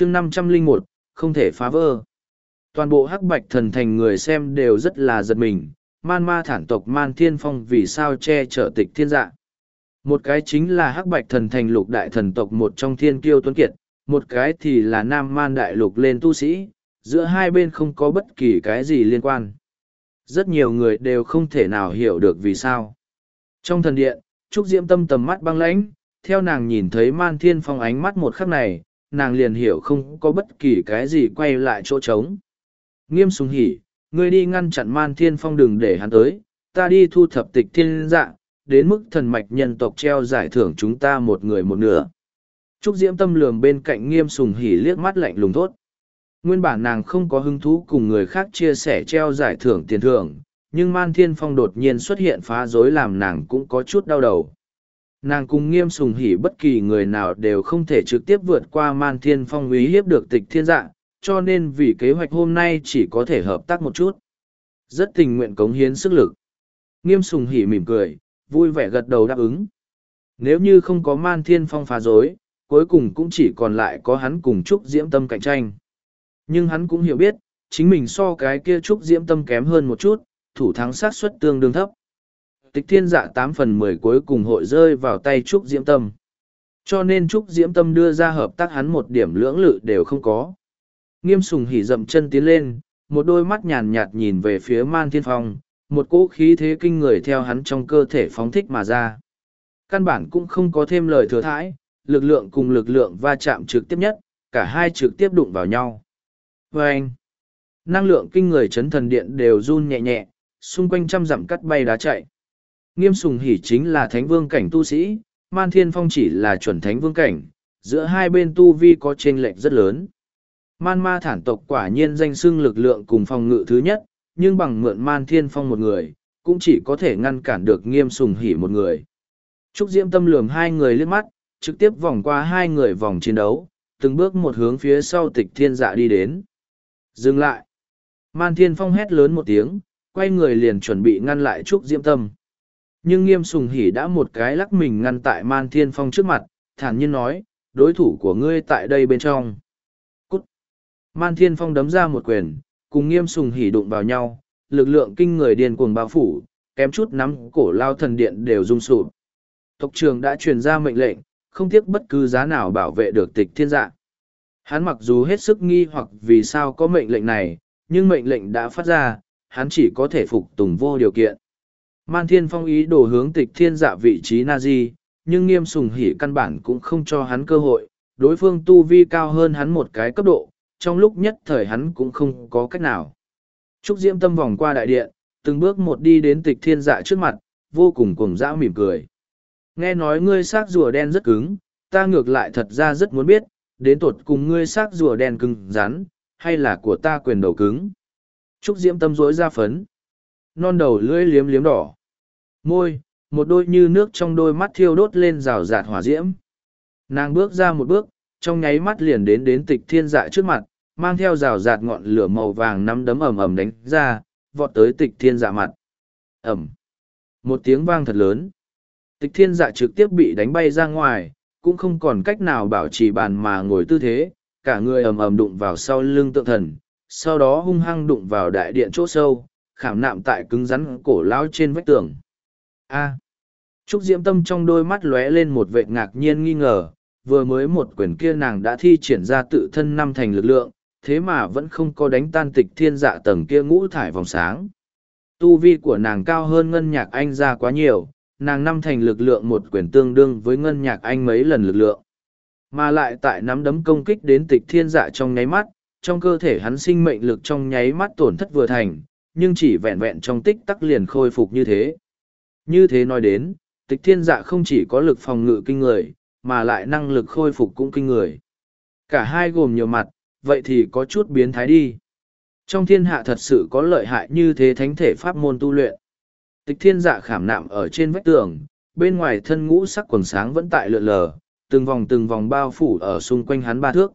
chương năm trăm linh một, không thể phá vỡ. Toàn bộ hắc bạch thần thành người xem đều rất là giật mình, man ma thản tộc man thiên phong vì sao che chở tịch thiên dạ. Một cái chính là hắc bạch thần thành lục đại thần tộc một trong thiên kiêu tuấn kiệt, một cái thì là nam man đại lục lên tu sĩ, giữa hai bên không có bất kỳ cái gì liên quan. Rất nhiều người đều không thể nào hiểu được vì sao. Trong thần điện, trúc diễm tâm tầm mắt băng lãnh, theo nàng nhìn thấy man thiên phong ánh mắt một khắc này nàng liền hiểu không có bất kỳ cái gì quay lại chỗ trống. Nghiêm sùng hỉ, ngươi đi ngăn chặn man thiên phong đừng để hắn tới, ta đi thu thập tịch thiên dạ đến mức thần mạch nhân tộc treo giải thưởng chúng ta một người một nửa. Trúc diễm tâm lường bên cạnh nghiêm sùng hỉ liếc mắt lạnh lùng thốt. Nguyên bản nàng không có hứng thú cùng người khác chia sẻ treo giải thưởng tiền thưởng, nhưng man thiên phong đột nhiên xuất hiện phá rối làm nàng cũng có chút đau đầu nàng cùng nghiêm sùng hỉ bất kỳ người nào đều không thể trực tiếp vượt qua man thiên phong uy hiếp được tịch thiên dạ cho nên vì kế hoạch hôm nay chỉ có thể hợp tác một chút. Rất tình nguyện cống hiến sức lực. Nghiêm sùng hỉ mỉm cười, vui vẻ gật đầu đáp ứng. Nếu như không có man thiên phong phá rối, cuối cùng cũng chỉ còn lại có hắn cùng chúc diễm tâm cạnh tranh. Nhưng hắn cũng hiểu biết, chính mình so cái kia chúc diễm tâm kém hơn một chút, thủ thắng sát suất tương đương thấp tịch thiên dạ tám phần mười cuối cùng hội rơi vào tay trúc diễm tâm. Cho nên trúc diễm tâm đưa ra hợp tác hắn một điểm lưỡng lự đều không có. Nghiêm sùng hỉ dậm chân tiến lên, một đôi mắt nhàn nhạt nhìn về phía man thiên phong, một cỗ khí thế kinh người theo hắn trong cơ thể phóng thích mà ra. Căn bản cũng không có thêm lời thừa thãi, lực lượng cùng lực lượng va chạm trực tiếp nhất, cả hai trực tiếp đụng vào nhau. Vê anh, năng lượng kinh người chấn thần điện đều run nhẹ nhẹ, xung quanh trăm dặm cắt bay đá chạy. Nghiêm sùng hỉ chính là thánh vương cảnh tu sĩ, man thiên phong chỉ là chuẩn thánh vương cảnh, giữa hai bên tu vi có chênh lệch rất lớn. Man ma thản tộc quả nhiên danh xưng lực lượng cùng phòng ngự thứ nhất, nhưng bằng mượn man thiên phong một người, cũng chỉ có thể ngăn cản được nghiêm sùng hỉ một người. Trúc Diễm tâm lườm hai người liếc mắt, trực tiếp vòng qua hai người vòng chiến đấu, từng bước một hướng phía sau tịch thiên dạ đi đến. Dừng lại. Man thiên phong hét lớn một tiếng, quay người liền chuẩn bị ngăn lại Trúc Diễm tâm. Nhưng nghiêm sùng hỉ đã một cái lắc mình ngăn tại man thiên phong trước mặt, thản nhiên nói, đối thủ của ngươi tại đây bên trong. Cút! Man thiên phong đấm ra một quyền, cùng nghiêm sùng hỉ đụng vào nhau, lực lượng kinh người điên cuồng bao phủ, kém chút nắm cổ lao thần điện đều rung sụp. Tộc trường đã truyền ra mệnh lệnh, không tiếc bất cứ giá nào bảo vệ được tịch thiên dạ. Hắn mặc dù hết sức nghi hoặc vì sao có mệnh lệnh này, nhưng mệnh lệnh đã phát ra, hắn chỉ có thể phục tùng vô điều kiện. Man Thiên Phong ý đồ hướng tịch thiên dạ vị trí na di, nhưng nghiêm sùng hỉ căn bản cũng không cho hắn cơ hội, đối phương tu vi cao hơn hắn một cái cấp độ, trong lúc nhất thời hắn cũng không có cách nào. Trúc Diễm Tâm vòng qua đại điện, từng bước một đi đến tịch thiên dạ trước mặt, vô cùng cuồng dã mỉm cười. Nghe nói ngươi xác rùa đen rất cứng, ta ngược lại thật ra rất muốn biết, đến tột cùng ngươi xác rùa đen cứng rắn, hay là của ta quyền đầu cứng. Trúc Diễm Tâm rối ra phấn. Non đầu lưỡi liếm liếm đỏ. Môi, một đôi như nước trong đôi mắt thiêu đốt lên rào rạt hỏa diễm. Nàng bước ra một bước, trong nháy mắt liền đến đến tịch thiên dạ trước mặt, mang theo rào rạt ngọn lửa màu vàng nắm đấm ầm ầm đánh ra, vọt tới tịch thiên dạ mặt. Ẩm. Một tiếng vang thật lớn. Tịch thiên dạ trực tiếp bị đánh bay ra ngoài, cũng không còn cách nào bảo trì bàn mà ngồi tư thế, cả người ầm ầm đụng vào sau lưng tượng thần, sau đó hung hăng đụng vào đại điện chỗ sâu, khảm nạm tại cứng rắn cổ lão trên vách tường a. Trúc diễm tâm trong đôi mắt lóe lên một vệ ngạc nhiên nghi ngờ, vừa mới một quyển kia nàng đã thi triển ra tự thân năm thành lực lượng, thế mà vẫn không có đánh tan tịch thiên dạ tầng kia ngũ thải vòng sáng. Tu vi của nàng cao hơn ngân nhạc anh ra quá nhiều, nàng năm thành lực lượng một quyển tương đương với ngân nhạc anh mấy lần lực lượng. Mà lại tại nắm đấm công kích đến tịch thiên dạ trong nháy mắt, trong cơ thể hắn sinh mệnh lực trong nháy mắt tổn thất vừa thành, nhưng chỉ vẹn vẹn trong tích tắc liền khôi phục như thế như thế nói đến, tịch thiên dạ không chỉ có lực phòng ngự kinh người, mà lại năng lực khôi phục cũng kinh người. Cả hai gồm nhiều mặt, vậy thì có chút biến thái đi. Trong thiên hạ thật sự có lợi hại như thế thánh thể pháp môn tu luyện. Tịch thiên dạ khảm nạm ở trên vách tường, bên ngoài thân ngũ sắc quần sáng vẫn tại lượn lờ, từng vòng từng vòng bao phủ ở xung quanh hắn ba thước.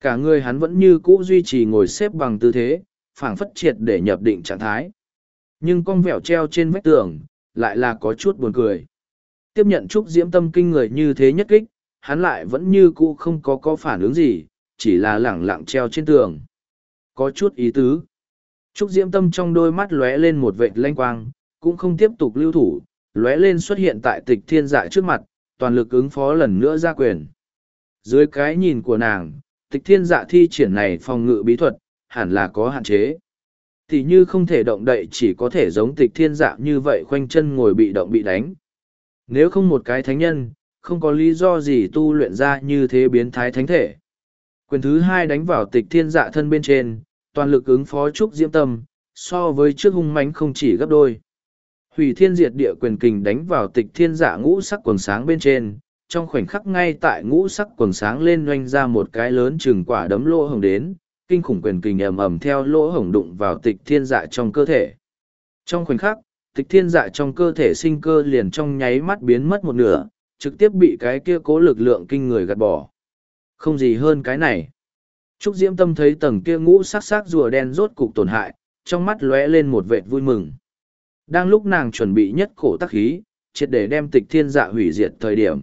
Cả người hắn vẫn như cũ duy trì ngồi xếp bằng tư thế, phảng phất triệt để nhập định trạng thái. Nhưng con vẹo treo trên vách tường, lại là có chút buồn cười. Tiếp nhận Trúc Diễm tâm kinh người như thế nhất kích, hắn lại vẫn như cũ không có có phản ứng gì, chỉ là lẳng lặng treo trên tường. Có chút ý tứ. Trúc Diễm Tâm trong đôi mắt lóe lên một vệt lanh quang, cũng không tiếp tục lưu thủ, lóe lên xuất hiện tại tịch thiên dạ trước mặt, toàn lực ứng phó lần nữa ra quyền. Dưới cái nhìn của nàng, tịch thiên dạ thi triển này phòng ngự bí thuật, hẳn là có hạn chế. Thì như không thể động đậy chỉ có thể giống tịch thiên dạ như vậy khoanh chân ngồi bị động bị đánh. Nếu không một cái thánh nhân, không có lý do gì tu luyện ra như thế biến thái thánh thể. Quyền thứ hai đánh vào tịch thiên dạ thân bên trên, toàn lực ứng phó trúc diễm tâm, so với trước hung mãnh không chỉ gấp đôi. Hủy thiên diệt địa quyền kình đánh vào tịch thiên dạ ngũ sắc quần sáng bên trên, trong khoảnh khắc ngay tại ngũ sắc quần sáng lên doanh ra một cái lớn chừng quả đấm lô hồng đến, kinh khủng quyền kình ầm ầm theo lỗ hổng đụng vào tịch thiên dạ trong cơ thể. Trong khoảnh khắc, tịch thiên dạ trong cơ thể sinh cơ liền trong nháy mắt biến mất một nửa, trực tiếp bị cái kia cố lực lượng kinh người gạt bỏ. Không gì hơn cái này. Trúc Diễm Tâm thấy tầng kia ngũ sắc sắc rùa đen rốt cục tổn hại, trong mắt lóe lên một vệt vui mừng. Đang lúc nàng chuẩn bị nhất cổ tắc khí, triệt để đem tịch thiên dạ hủy diệt thời điểm.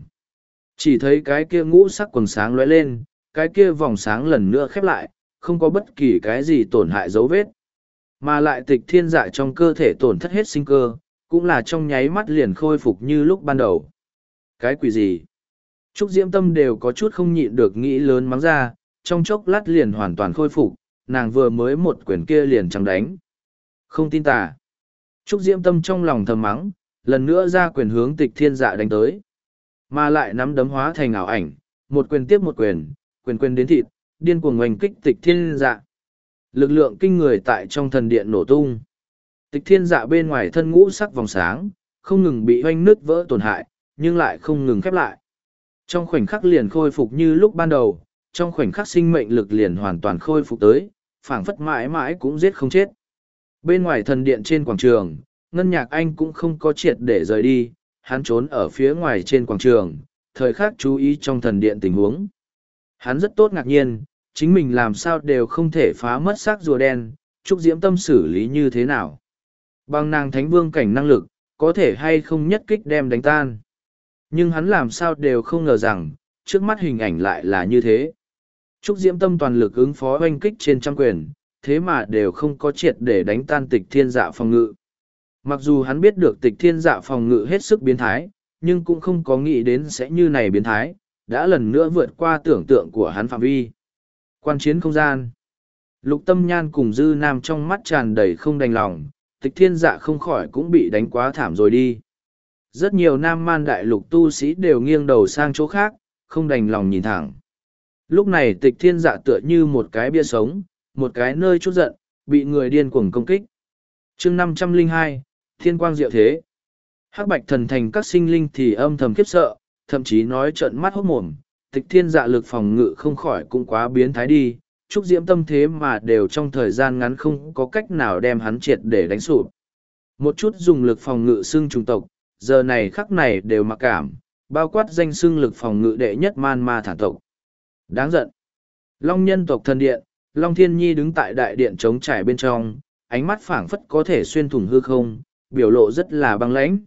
Chỉ thấy cái kia ngũ sắc quần sáng lóe lên, cái kia vòng sáng lần nữa khép lại, không có bất kỳ cái gì tổn hại dấu vết. Mà lại tịch thiên dạ trong cơ thể tổn thất hết sinh cơ, cũng là trong nháy mắt liền khôi phục như lúc ban đầu. Cái quỷ gì? Trúc Diễm Tâm đều có chút không nhịn được nghĩ lớn mắng ra, trong chốc lát liền hoàn toàn khôi phục, nàng vừa mới một quyển kia liền chẳng đánh. Không tin tà. Trúc Diễm Tâm trong lòng thầm mắng, lần nữa ra quyền hướng tịch thiên dạ đánh tới. Mà lại nắm đấm hóa thành ảo ảnh, một quyền tiếp một quyền, quyền quyền đến thịt, điên cuồng oanh kích tịch thiên dạ. Lực lượng kinh người tại trong thần điện nổ tung. Tịch thiên dạ bên ngoài thân ngũ sắc vòng sáng, không ngừng bị oanh nứt vỡ tổn hại, nhưng lại không ngừng khép lại. Trong khoảnh khắc liền khôi phục như lúc ban đầu, trong khoảnh khắc sinh mệnh lực liền hoàn toàn khôi phục tới, phảng phất mãi mãi cũng giết không chết. Bên ngoài thần điện trên quảng trường, Ngân Nhạc Anh cũng không có triệt để rời đi, hắn trốn ở phía ngoài trên quảng trường, thời khắc chú ý trong thần điện tình huống. Hắn rất tốt ngạc nhiên, chính mình làm sao đều không thể phá mất xác rùa đen, Trúc Diễm Tâm xử lý như thế nào. Bằng nàng thánh vương cảnh năng lực, có thể hay không nhất kích đem đánh tan. Nhưng hắn làm sao đều không ngờ rằng, trước mắt hình ảnh lại là như thế. Trúc Diễm Tâm toàn lực ứng phó oanh kích trên trăm quyền, thế mà đều không có triệt để đánh tan tịch thiên dạ phòng ngự. Mặc dù hắn biết được tịch thiên dạ phòng ngự hết sức biến thái, nhưng cũng không có nghĩ đến sẽ như này biến thái, đã lần nữa vượt qua tưởng tượng của hắn phạm vi. Quan chiến không gian. Lục tâm nhan cùng dư nam trong mắt tràn đầy không đành lòng, tịch thiên dạ không khỏi cũng bị đánh quá thảm rồi đi. Rất nhiều nam man đại lục tu sĩ đều nghiêng đầu sang chỗ khác, không đành lòng nhìn thẳng. Lúc này tịch thiên dạ tựa như một cái bia sống, một cái nơi chút giận, bị người điên cuồng công kích. chương năm trăm linh hai thiên quang diệu thế. Hắc bạch thần thành các sinh linh thì âm thầm khiếp sợ, thậm chí nói trợn mắt hốt mồm, tịch thiên dạ lực phòng ngự không khỏi cũng quá biến thái đi, trúc diễm tâm thế mà đều trong thời gian ngắn không có cách nào đem hắn triệt để đánh sụp. Một chút dùng lực phòng ngự xưng trùng tộc, giờ này khắc này đều mặc cảm, bao quát danh xưng lực phòng ngự đệ nhất man ma thả tộc. Đáng giận. Long nhân tộc thần điện, Long Thiên Nhi đứng tại đại điện trống trải bên trong, ánh mắt phảng phất có thể xuyên thủng hư không, biểu lộ rất là băng lãnh.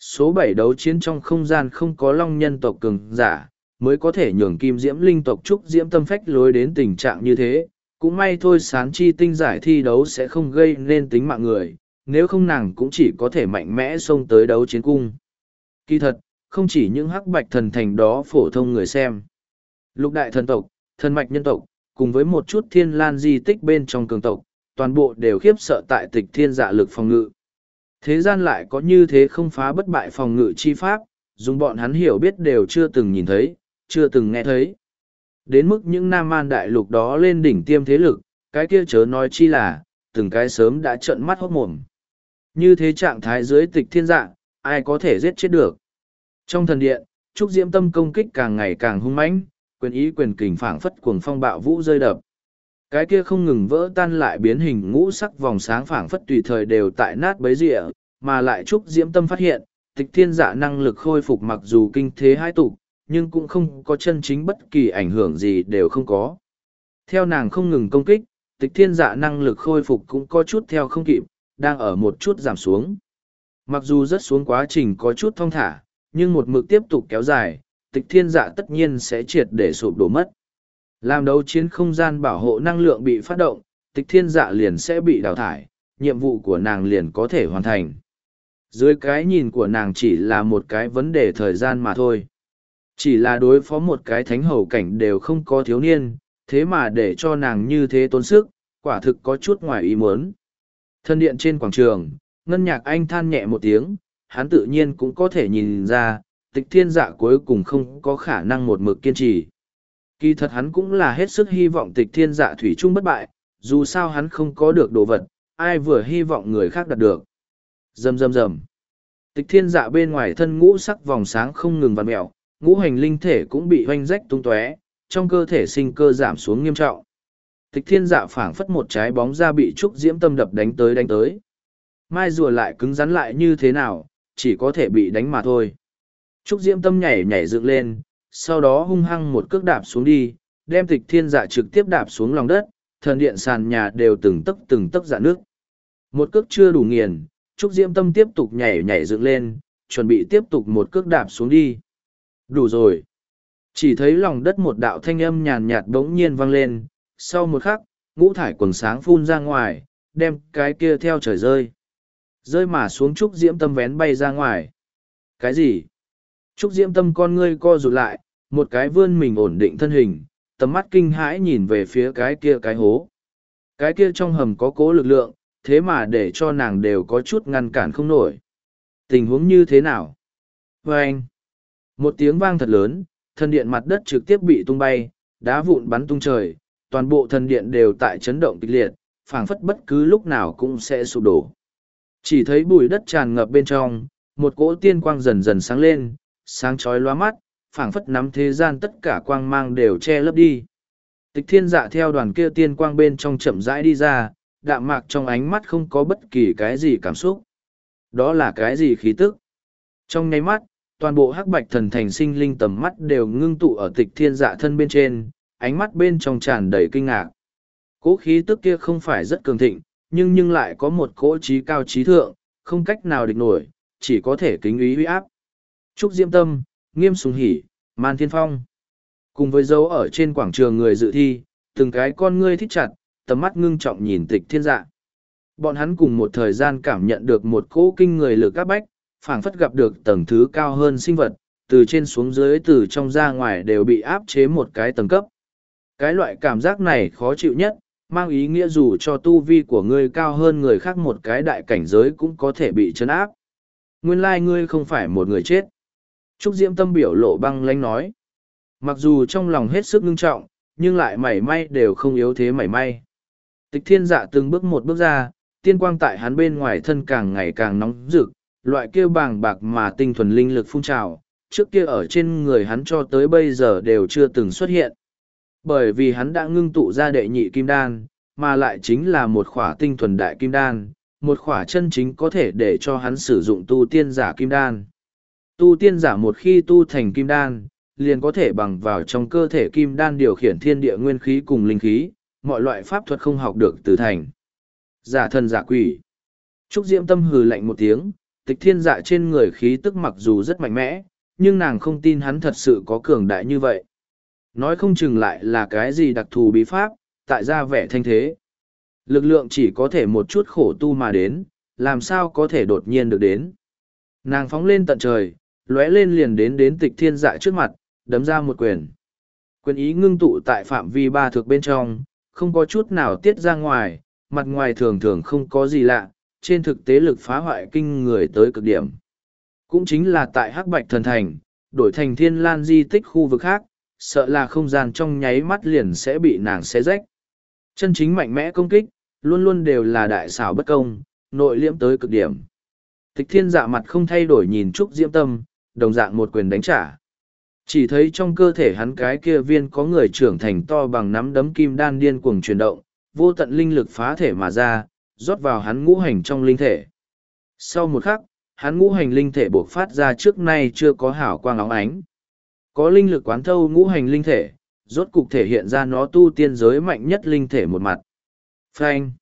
Số bảy đấu chiến trong không gian không có Long nhân tộc cường giả, mới có thể nhường kim diễm linh tộc trúc diễm tâm phách lối đến tình trạng như thế. Cũng may thôi sán chi tinh giải thi đấu sẽ không gây nên tính mạng người, nếu không nàng cũng chỉ có thể mạnh mẽ xông tới đấu chiến cung. Kỳ thật, không chỉ những hắc bạch thần thành đó phổ thông người xem. Lục đại thần tộc, thần mạch nhân tộc, cùng với một chút thiên lan di tích bên trong cường tộc, toàn bộ đều khiếp sợ tại tịch thiên dạ lực phòng ngự. Thế gian lại có như thế không phá bất bại phòng ngự chi pháp, dùng bọn hắn hiểu biết đều chưa từng nhìn thấy, chưa từng nghe thấy. Đến mức những nam man đại lục đó lên đỉnh tiêm thế lực, cái kia chớ nói chi là, từng cái sớm đã trợn mắt hốt mồm. Như thế trạng thái dưới tịch thiên dạng ai có thể giết chết được. Trong thần điện, Trúc Diễm Tâm công kích càng ngày càng hung mãnh, quyền ý quyền kình phảng phất cuồng phong bạo vũ rơi đập. Cái kia không ngừng vỡ tan lại biến hình ngũ sắc vòng sáng phảng phất tùy thời đều tại nát bấy rịa, mà lại Trúc Diễm Tâm phát hiện, tịch thiên dạ năng lực khôi phục mặc dù kinh thế hai tục, nhưng cũng không có chân chính bất kỳ ảnh hưởng gì đều không có. Theo nàng không ngừng công kích, tịch thiên dạ năng lực khôi phục cũng có chút theo không kịp, đang ở một chút giảm xuống. Mặc dù rất xuống quá trình có chút thong thả, nhưng một mực tiếp tục kéo dài, tịch thiên dạ tất nhiên sẽ triệt để sụp đổ mất. Làm đấu chiến không gian bảo hộ năng lượng bị phát động, tịch thiên dạ liền sẽ bị đào thải, nhiệm vụ của nàng liền có thể hoàn thành. Dưới cái nhìn của nàng chỉ là một cái vấn đề thời gian mà thôi. Chỉ là đối phó một cái thánh hầu cảnh đều không có thiếu niên, thế mà để cho nàng như thế tốn sức, quả thực có chút ngoài ý muốn. Thân điện trên quảng trường, ngân nhạc anh than nhẹ một tiếng, hắn tự nhiên cũng có thể nhìn ra, tịch thiên dạ cuối cùng không có khả năng một mực kiên trì. Kỳ thật hắn cũng là hết sức hy vọng tịch thiên dạ thủy chung bất bại, dù sao hắn không có được đồ vật, ai vừa hy vọng người khác đạt được. Rầm rầm rầm. Tịch thiên dạ bên ngoài thân ngũ sắc vòng sáng không ngừng vặn mẹo, ngũ hành linh thể cũng bị hoanh rách tung tóe, trong cơ thể sinh cơ giảm xuống nghiêm trọng. Tịch thiên dạ phảng phất một trái bóng ra bị trúc diễm tâm đập đánh tới đánh tới. Mai rùa lại cứng rắn lại như thế nào, chỉ có thể bị đánh mà thôi. Trúc diễm tâm nhảy nhảy dựng lên, sau đó hung hăng một cước đạp xuống đi, đem tịch thiên dạ trực tiếp đạp xuống lòng đất, thần điện sàn nhà đều từng tấc từng tấc dạ nước. Một cước chưa đủ nghiền, Trúc Diễm Tâm tiếp tục nhảy nhảy dựng lên, chuẩn bị tiếp tục một cước đạp xuống đi. Đủ rồi. Chỉ thấy lòng đất một đạo thanh âm nhàn nhạt bỗng nhiên vang lên, sau một khắc, ngũ thải quần sáng phun ra ngoài, đem cái kia theo trời rơi. Rơi mà xuống Trúc Diễm Tâm vén bay ra ngoài. Cái gì? Trúc Diễm Tâm con ngươi co rụt lại, một cái vươn mình ổn định thân hình, tầm mắt kinh hãi nhìn về phía cái kia cái hố. Cái kia trong hầm có cố lực lượng, thế mà để cho nàng đều có chút ngăn cản không nổi. Tình huống như thế nào? Và anh, một tiếng vang thật lớn, thần điện mặt đất trực tiếp bị tung bay, đá vụn bắn tung trời, toàn bộ thần điện đều tại chấn động kịch liệt, phảng phất bất cứ lúc nào cũng sẽ sụp đổ. Chỉ thấy bụi đất tràn ngập bên trong, một cỗ tiên quang dần dần sáng lên, sáng chói loa mắt, phảng phất nắm thế gian tất cả quang mang đều che lấp đi. Tịch thiên dạ theo đoàn kia tiên quang bên trong chậm rãi đi ra, đạm mạc trong ánh mắt không có bất kỳ cái gì cảm xúc. Đó là cái gì khí tức? Trong nháy mắt, toàn bộ hắc bạch thần thành sinh linh tầm mắt đều ngưng tụ ở tịch thiên dạ thân bên trên, ánh mắt bên trong tràn đầy kinh ngạc. Cố khí tức kia không phải rất cường thịnh, nhưng nhưng lại có một cỗ trí cao trí thượng, không cách nào địch nổi, chỉ có thể kính ý uy áp. Trúc Diêm Tâm, Nghiêm Sùng Hỷ, Man Thiên Phong. Cùng với dấu ở trên quảng trường người dự thi, từng cái con ngươi thích chặt, tầm mắt ngưng trọng nhìn tịch thiên dạ. Bọn hắn cùng một thời gian cảm nhận được một cỗ kinh người lực áp bách, phảng phất gặp được tầng thứ cao hơn sinh vật, từ trên xuống dưới từ trong ra ngoài đều bị áp chế một cái tầng cấp. Cái loại cảm giác này khó chịu nhất, mang ý nghĩa dù cho tu vi của ngươi cao hơn người khác một cái đại cảnh giới cũng có thể bị chấn áp. Nguyên lai ngươi không phải một người chết. Trúc Diễm Tâm biểu lộ băng lanh nói. Mặc dù trong lòng hết sức ngưng trọng, nhưng lại mảy may đều không yếu thế mảy may. Tịch thiên dạ từng bước một bước ra, tiên quang tại hắn bên ngoài thân càng ngày càng nóng rực, loại kia bàng bạc mà tinh thuần linh lực phun trào, trước kia ở trên người hắn cho tới bây giờ đều chưa từng xuất hiện. Bởi vì hắn đã ngưng tụ ra đệ nhị kim đan, mà lại chính là một khỏa tinh thuần đại kim đan, một khỏa chân chính có thể để cho hắn sử dụng tu tiên giả kim đan. Tu tiên giả một khi tu thành kim đan, liền có thể bằng vào trong cơ thể kim đan điều khiển thiên địa nguyên khí cùng linh khí, mọi loại pháp thuật không học được từ thành. Giả thần giả quỷ. Trúc Diễm Tâm hừ lạnh một tiếng, tịch thiên dạ trên người khí tức mặc dù rất mạnh mẽ, nhưng nàng không tin hắn thật sự có cường đại như vậy. Nói không chừng lại là cái gì đặc thù bí pháp, tại ra vẻ thanh thế. Lực lượng chỉ có thể một chút khổ tu mà đến, làm sao có thể đột nhiên được đến. Nàng phóng lên tận trời, lóe lên liền đến đến tịch thiên dạ trước mặt, đấm ra một quyền. Quyền ý ngưng tụ tại phạm vi ba thực bên trong, không có chút nào tiết ra ngoài, mặt ngoài thường thường không có gì lạ, trên thực tế lực phá hoại kinh người tới cực điểm. Cũng chính là tại Hắc Bạch Thần Thành, đổi thành thiên lan di tích khu vực khác, sợ là không gian trong nháy mắt liền sẽ bị nàng xé rách. Chân chính mạnh mẽ công kích, luôn luôn đều là đại xảo bất công, nội liễm tới cực điểm. Tịch thiên dạ mặt không thay đổi nhìn Trúc Diễm Tâm, đồng dạng một quyền đánh trả. Chỉ thấy trong cơ thể hắn cái kia viên có người trưởng thành to bằng nắm đấm kim đan điên cuồng chuyển động, vô tận linh lực phá thể mà ra, rót vào hắn ngũ hành trong linh thể. Sau một khắc, hắn ngũ hành linh thể buộc phát ra trước nay chưa có hảo quang óng ánh. Có linh lực quán thâu ngũ hành linh thể, rốt cục thể hiện ra nó tu tiên giới mạnh nhất linh thể một mặt. Phanh!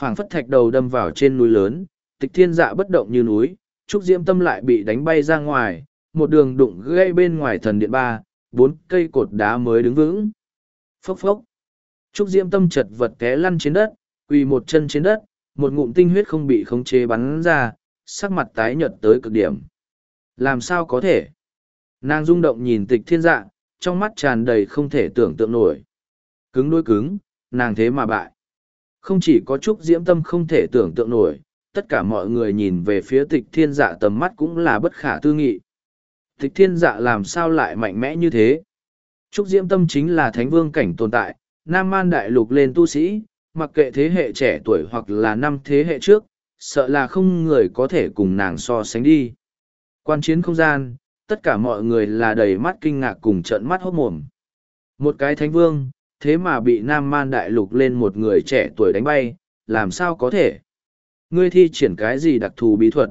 phảng phất thạch đầu đâm vào trên núi lớn, tịch thiên dạ bất động như núi, trúc diễm tâm lại bị đánh bay ra ngoài, một đường đụng gây bên ngoài thần điện ba, bốn cây cột đá mới đứng vững. Phốc phốc. Trúc Diễm Tâm chật vật té lăn trên đất, quỳ một chân trên đất, một ngụm tinh huyết không bị khống chế bắn ra, sắc mặt tái nhợt tới cực điểm. Làm sao có thể? Nàng rung động nhìn tịch thiên dạ, trong mắt tràn đầy không thể tưởng tượng nổi. Cứng đôi cứng, nàng thế mà bại. Không chỉ có Trúc Diễm Tâm không thể tưởng tượng nổi, tất cả mọi người nhìn về phía tịch thiên dạ tầm mắt cũng là bất khả tư nghị. Tịch thiên dạ làm sao lại mạnh mẽ như thế? Trúc Diễm Tâm chính là thánh vương cảnh tồn tại, Nam Man Đại Lục lên tu sĩ, mặc kệ thế hệ trẻ tuổi hoặc là năm thế hệ trước, sợ là không người có thể cùng nàng so sánh đi. Quan chiến không gian, tất cả mọi người là đầy mắt kinh ngạc cùng trận mắt hốt mồm. Một cái thánh vương, thế mà bị Nam Man Đại Lục lên một người trẻ tuổi đánh bay, làm sao có thể? Ngươi thi triển cái gì đặc thù bí thuật?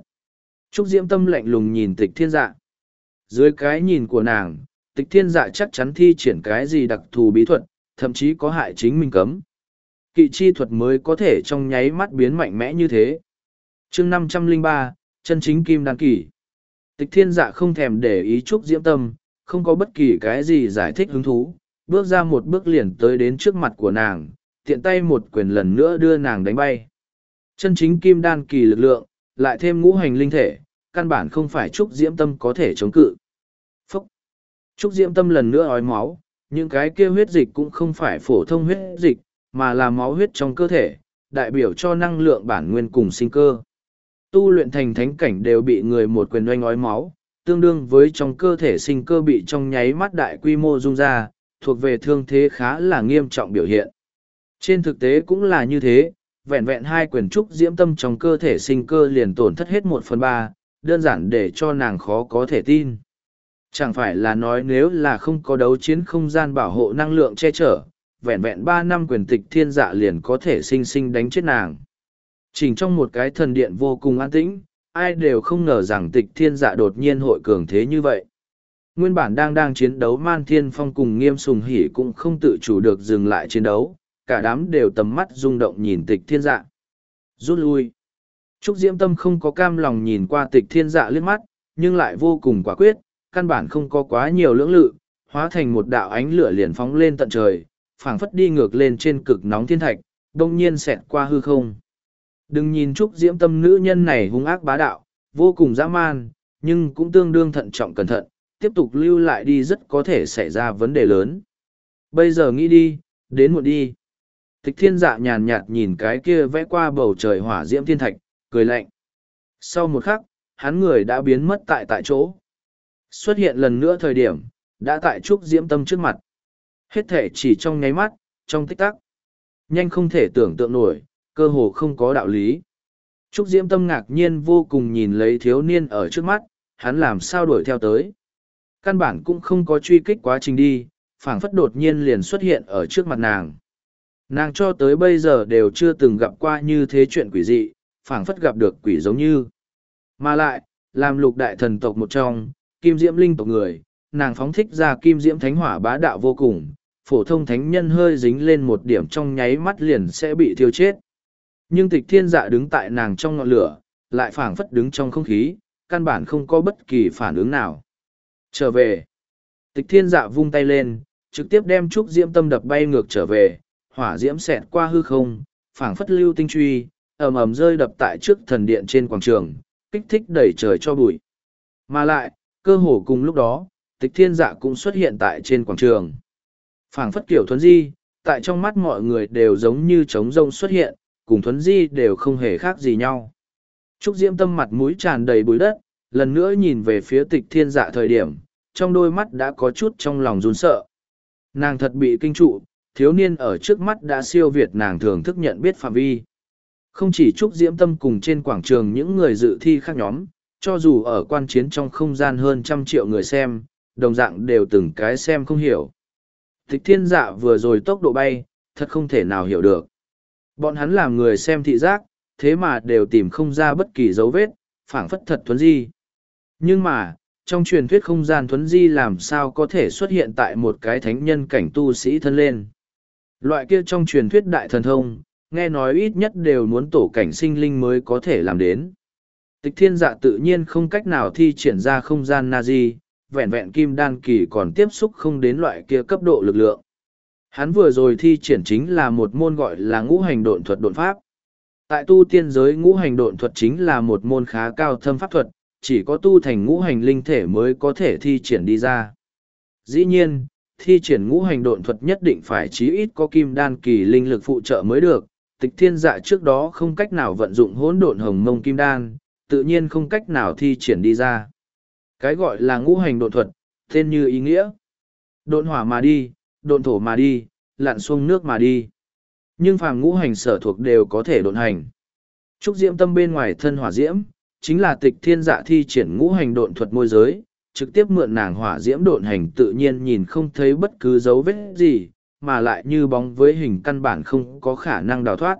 Trúc Diễm Tâm lạnh lùng nhìn tịch thiên dạ. Dưới cái nhìn của nàng, tịch thiên dạ chắc chắn thi triển cái gì đặc thù bí thuật, thậm chí có hại chính mình cấm. Kỵ chi thuật mới có thể trong nháy mắt biến mạnh mẽ như thế. chương năm trăm linh ba chân chính kim đăng kỳ. Tịch thiên dạ không thèm để ý trúc diễm tâm, không có bất kỳ cái gì giải thích hứng thú, bước ra một bước liền tới đến trước mặt của nàng, tiện tay một quyền lần nữa đưa nàng đánh bay. Chân chính kim đan kỳ lực lượng, lại thêm ngũ hành linh thể, căn bản không phải trúc diễm tâm có thể chống cự. Phúc! Trúc diễm tâm lần nữa ói máu, những cái kia huyết dịch cũng không phải phổ thông huyết dịch, mà là máu huyết trong cơ thể, đại biểu cho năng lượng bản nguyên cùng sinh cơ. Tu luyện thành thánh cảnh đều bị người một quyền oanh ói máu, tương đương với trong cơ thể sinh cơ bị trong nháy mắt đại quy mô rung ra, thuộc về thương thế khá là nghiêm trọng biểu hiện. Trên thực tế cũng là như thế, vẹn vẹn hai quyền trúc diễm tâm trong cơ thể sinh cơ liền tổn thất hết một phần ba, đơn giản để cho nàng khó có thể tin. Chẳng phải là nói nếu là không có đấu chiến không gian bảo hộ năng lượng che chở, vẹn vẹn ba năm quyền tịch thiên dạ liền có thể sinh sinh đánh chết nàng. Chỉnh trong một cái thần điện vô cùng an tĩnh, ai đều không ngờ rằng tịch thiên dạ đột nhiên hội cường thế như vậy. Nguyên bản đang đang chiến đấu man thiên phong cùng nghiêm sùng hỉ cũng không tự chủ được dừng lại chiến đấu, cả đám đều tầm mắt rung động nhìn tịch thiên dạ. Rút lui. Trúc Diễm Tâm không có cam lòng nhìn qua tịch thiên dạ liếc mắt, nhưng lại vô cùng quả quyết, căn bản không có quá nhiều lưỡng lự, hóa thành một đạo ánh lửa liền phóng lên tận trời, phảng phất đi ngược lên trên cực nóng thiên thạch, đông nhiên xẹt qua hư không. Đừng nhìn Trúc Diễm Tâm nữ nhân này hung ác bá đạo, vô cùng dã man, nhưng cũng tương đương thận trọng cẩn thận, tiếp tục lưu lại đi rất có thể xảy ra vấn đề lớn. Bây giờ nghĩ đi, đến muộn đi. Tịch thiên dạ nhàn nhạt nhìn cái kia vẽ qua bầu trời hỏa diễm thiên thạch, cười lạnh. Sau một khắc, hắn người đã biến mất tại tại chỗ. Xuất hiện lần nữa thời điểm, đã tại Trúc Diễm Tâm trước mặt. Hết thể chỉ trong nháy mắt, trong tích tắc. Nhanh không thể tưởng tượng nổi, cơ hồ không có đạo lý. Trúc Diễm Tâm ngạc nhiên vô cùng nhìn lấy thiếu niên ở trước mắt, hắn làm sao đuổi theo tới. Căn bản cũng không có truy kích quá trình đi, phảng phất đột nhiên liền xuất hiện ở trước mặt nàng. Nàng cho tới bây giờ đều chưa từng gặp qua như thế chuyện quỷ dị, phảng phất gặp được quỷ giống như. Mà lại, làm lục đại thần tộc một trong, kim diễm linh tộc người, nàng phóng thích ra kim diễm thánh hỏa bá đạo vô cùng, phổ thông thánh nhân hơi dính lên một điểm trong nháy mắt liền sẽ bị thiêu chết. Nhưng tịch thiên dạ đứng tại nàng trong ngọn lửa, lại phảng phất đứng trong không khí, căn bản không có bất kỳ phản ứng nào. Trở về. Tịch thiên dạ vung tay lên, trực tiếp đem trúc diễm tâm đập bay ngược trở về, hỏa diễm xẹt qua hư không, phảng phất lưu tinh truy, ầm ầm rơi đập tại trước thần điện trên quảng trường, kích thích đẩy trời cho bụi. Mà lại, cơ hồ cùng lúc đó, tịch thiên dạ cũng xuất hiện tại trên quảng trường phảng phất kiểu thuấn di, tại trong mắt mọi người đều giống như trống rông xuất hiện, cùng thuấn di đều không hề khác gì nhau. Trúc Diễm tâm mặt mũi tràn đầy bụi đất, lần nữa nhìn về phía tịch thiên dạ thời điểm, trong đôi mắt đã có chút trong lòng run sợ. Nàng thật bị kinh trụ, thiếu niên ở trước mắt đã siêu việt nàng thường thức nhận biết phạm vi. Không chỉ Trúc Diễm Tâm cùng trên quảng trường những người dự thi khác nhóm, cho dù ở quan chiến trong không gian hơn trăm triệu người xem, đồng dạng đều từng cái xem không hiểu. Tịch thiên dạ vừa rồi tốc độ bay, thật không thể nào hiểu được. Bọn hắn làm người xem thị giác, thế mà đều tìm không ra bất kỳ dấu vết, phảng phất thật thuấn di. Nhưng mà, trong truyền thuyết không gian thuấn di làm sao có thể xuất hiện tại một cái thánh nhân cảnh tu sĩ thân lên. Loại kia trong truyền thuyết đại thần thông, nghe nói ít nhất đều muốn tổ cảnh sinh linh mới có thể làm đến. Tịch thiên dạ tự nhiên không cách nào thi triển ra không gian na di, vẹn vẹn kim đan kỳ còn tiếp xúc không đến loại kia cấp độ lực lượng. Hắn vừa rồi thi triển chính là một môn gọi là ngũ hành độn thuật độn pháp. Tại tu tiên giới ngũ hành độn thuật chính là một môn khá cao thâm pháp thuật, chỉ có tu thành ngũ hành linh thể mới có thể thi triển đi ra. Dĩ nhiên, thi triển ngũ hành độn thuật nhất định phải chí ít có kim đan kỳ linh lực phụ trợ mới được. Tịch thiên dạ trước đó không cách nào vận dụng hỗn độn hồng mông kim đan, tự nhiên không cách nào thi triển đi ra. Cái gọi là ngũ hành độn thuật, tên như ý nghĩa. Độn hỏa mà đi, độn thổ mà đi, lặn xuống nước mà đi. Nhưng phàm ngũ hành sở thuộc đều có thể độn hành. Trúc diễm tâm bên ngoài thân hỏa diễm, chính là tịch thiên dạ thi triển ngũ hành độn thuật môi giới, trực tiếp mượn nàng hỏa diễm độn hành tự nhiên nhìn không thấy bất cứ dấu vết gì, mà lại như bóng với hình căn bản không có khả năng đào thoát.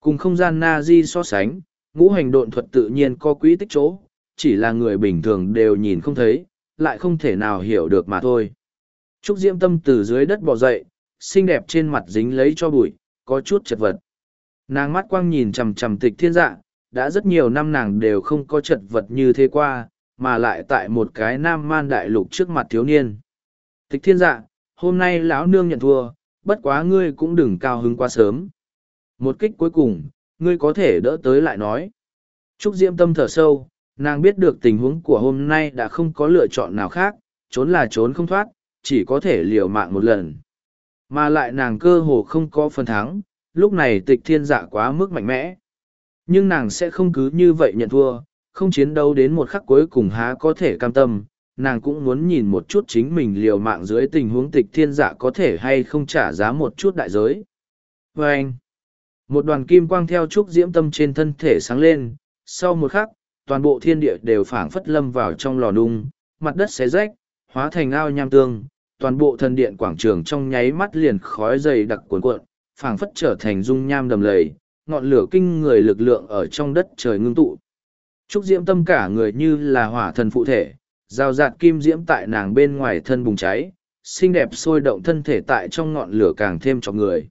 Cùng không gian na di so sánh, ngũ hành độn thuật tự nhiên có quỹ tích chỗ, chỉ là người bình thường đều nhìn không thấy, lại không thể nào hiểu được mà thôi. Trúc Diễm Tâm từ dưới đất bò dậy, xinh đẹp trên mặt dính lấy cho bụi, có chút chật vật. Nàng mắt quang nhìn chằm chằm tịch thiên dạ, đã rất nhiều năm nàng đều không có chật vật như thế qua, mà lại tại một cái nam man đại lục trước mặt thiếu niên. Tịch thiên dạ, hôm nay lão nương nhận thua, bất quá ngươi cũng đừng cao hứng quá sớm. Một kích cuối cùng, ngươi có thể đỡ tới lại nói. Trúc Diễm tâm thở sâu, nàng biết được tình huống của hôm nay đã không có lựa chọn nào khác, trốn là trốn không thoát, chỉ có thể liều mạng một lần. Mà lại nàng cơ hồ không có phần thắng, lúc này tịch thiên dạ quá mức mạnh mẽ. Nhưng nàng sẽ không cứ như vậy nhận thua, không chiến đấu đến một khắc cuối cùng há có thể cam tâm, nàng cũng muốn nhìn một chút chính mình liều mạng dưới tình huống tịch thiên dạ có thể hay không trả giá một chút đại giới. vê anh, một đoàn kim quang theo trúc diễm tâm trên thân thể sáng lên, sau một khắc, toàn bộ thiên địa đều phảng phất lâm vào trong lò nung, mặt đất xé rách, hóa thành ao nham tương, toàn bộ thần điện quảng trường trong nháy mắt liền khói dày đặc cuồn cuộn, phảng phất trở thành dung nham đầm lầy, ngọn lửa kinh người lực lượng ở trong đất trời ngưng tụ. Trúc Diễm tâm cả người như là hỏa thần phụ thể, rào rạt kim diễm tại nàng bên ngoài thân bùng cháy, xinh đẹp sôi động thân thể tại trong ngọn lửa càng thêm cho người.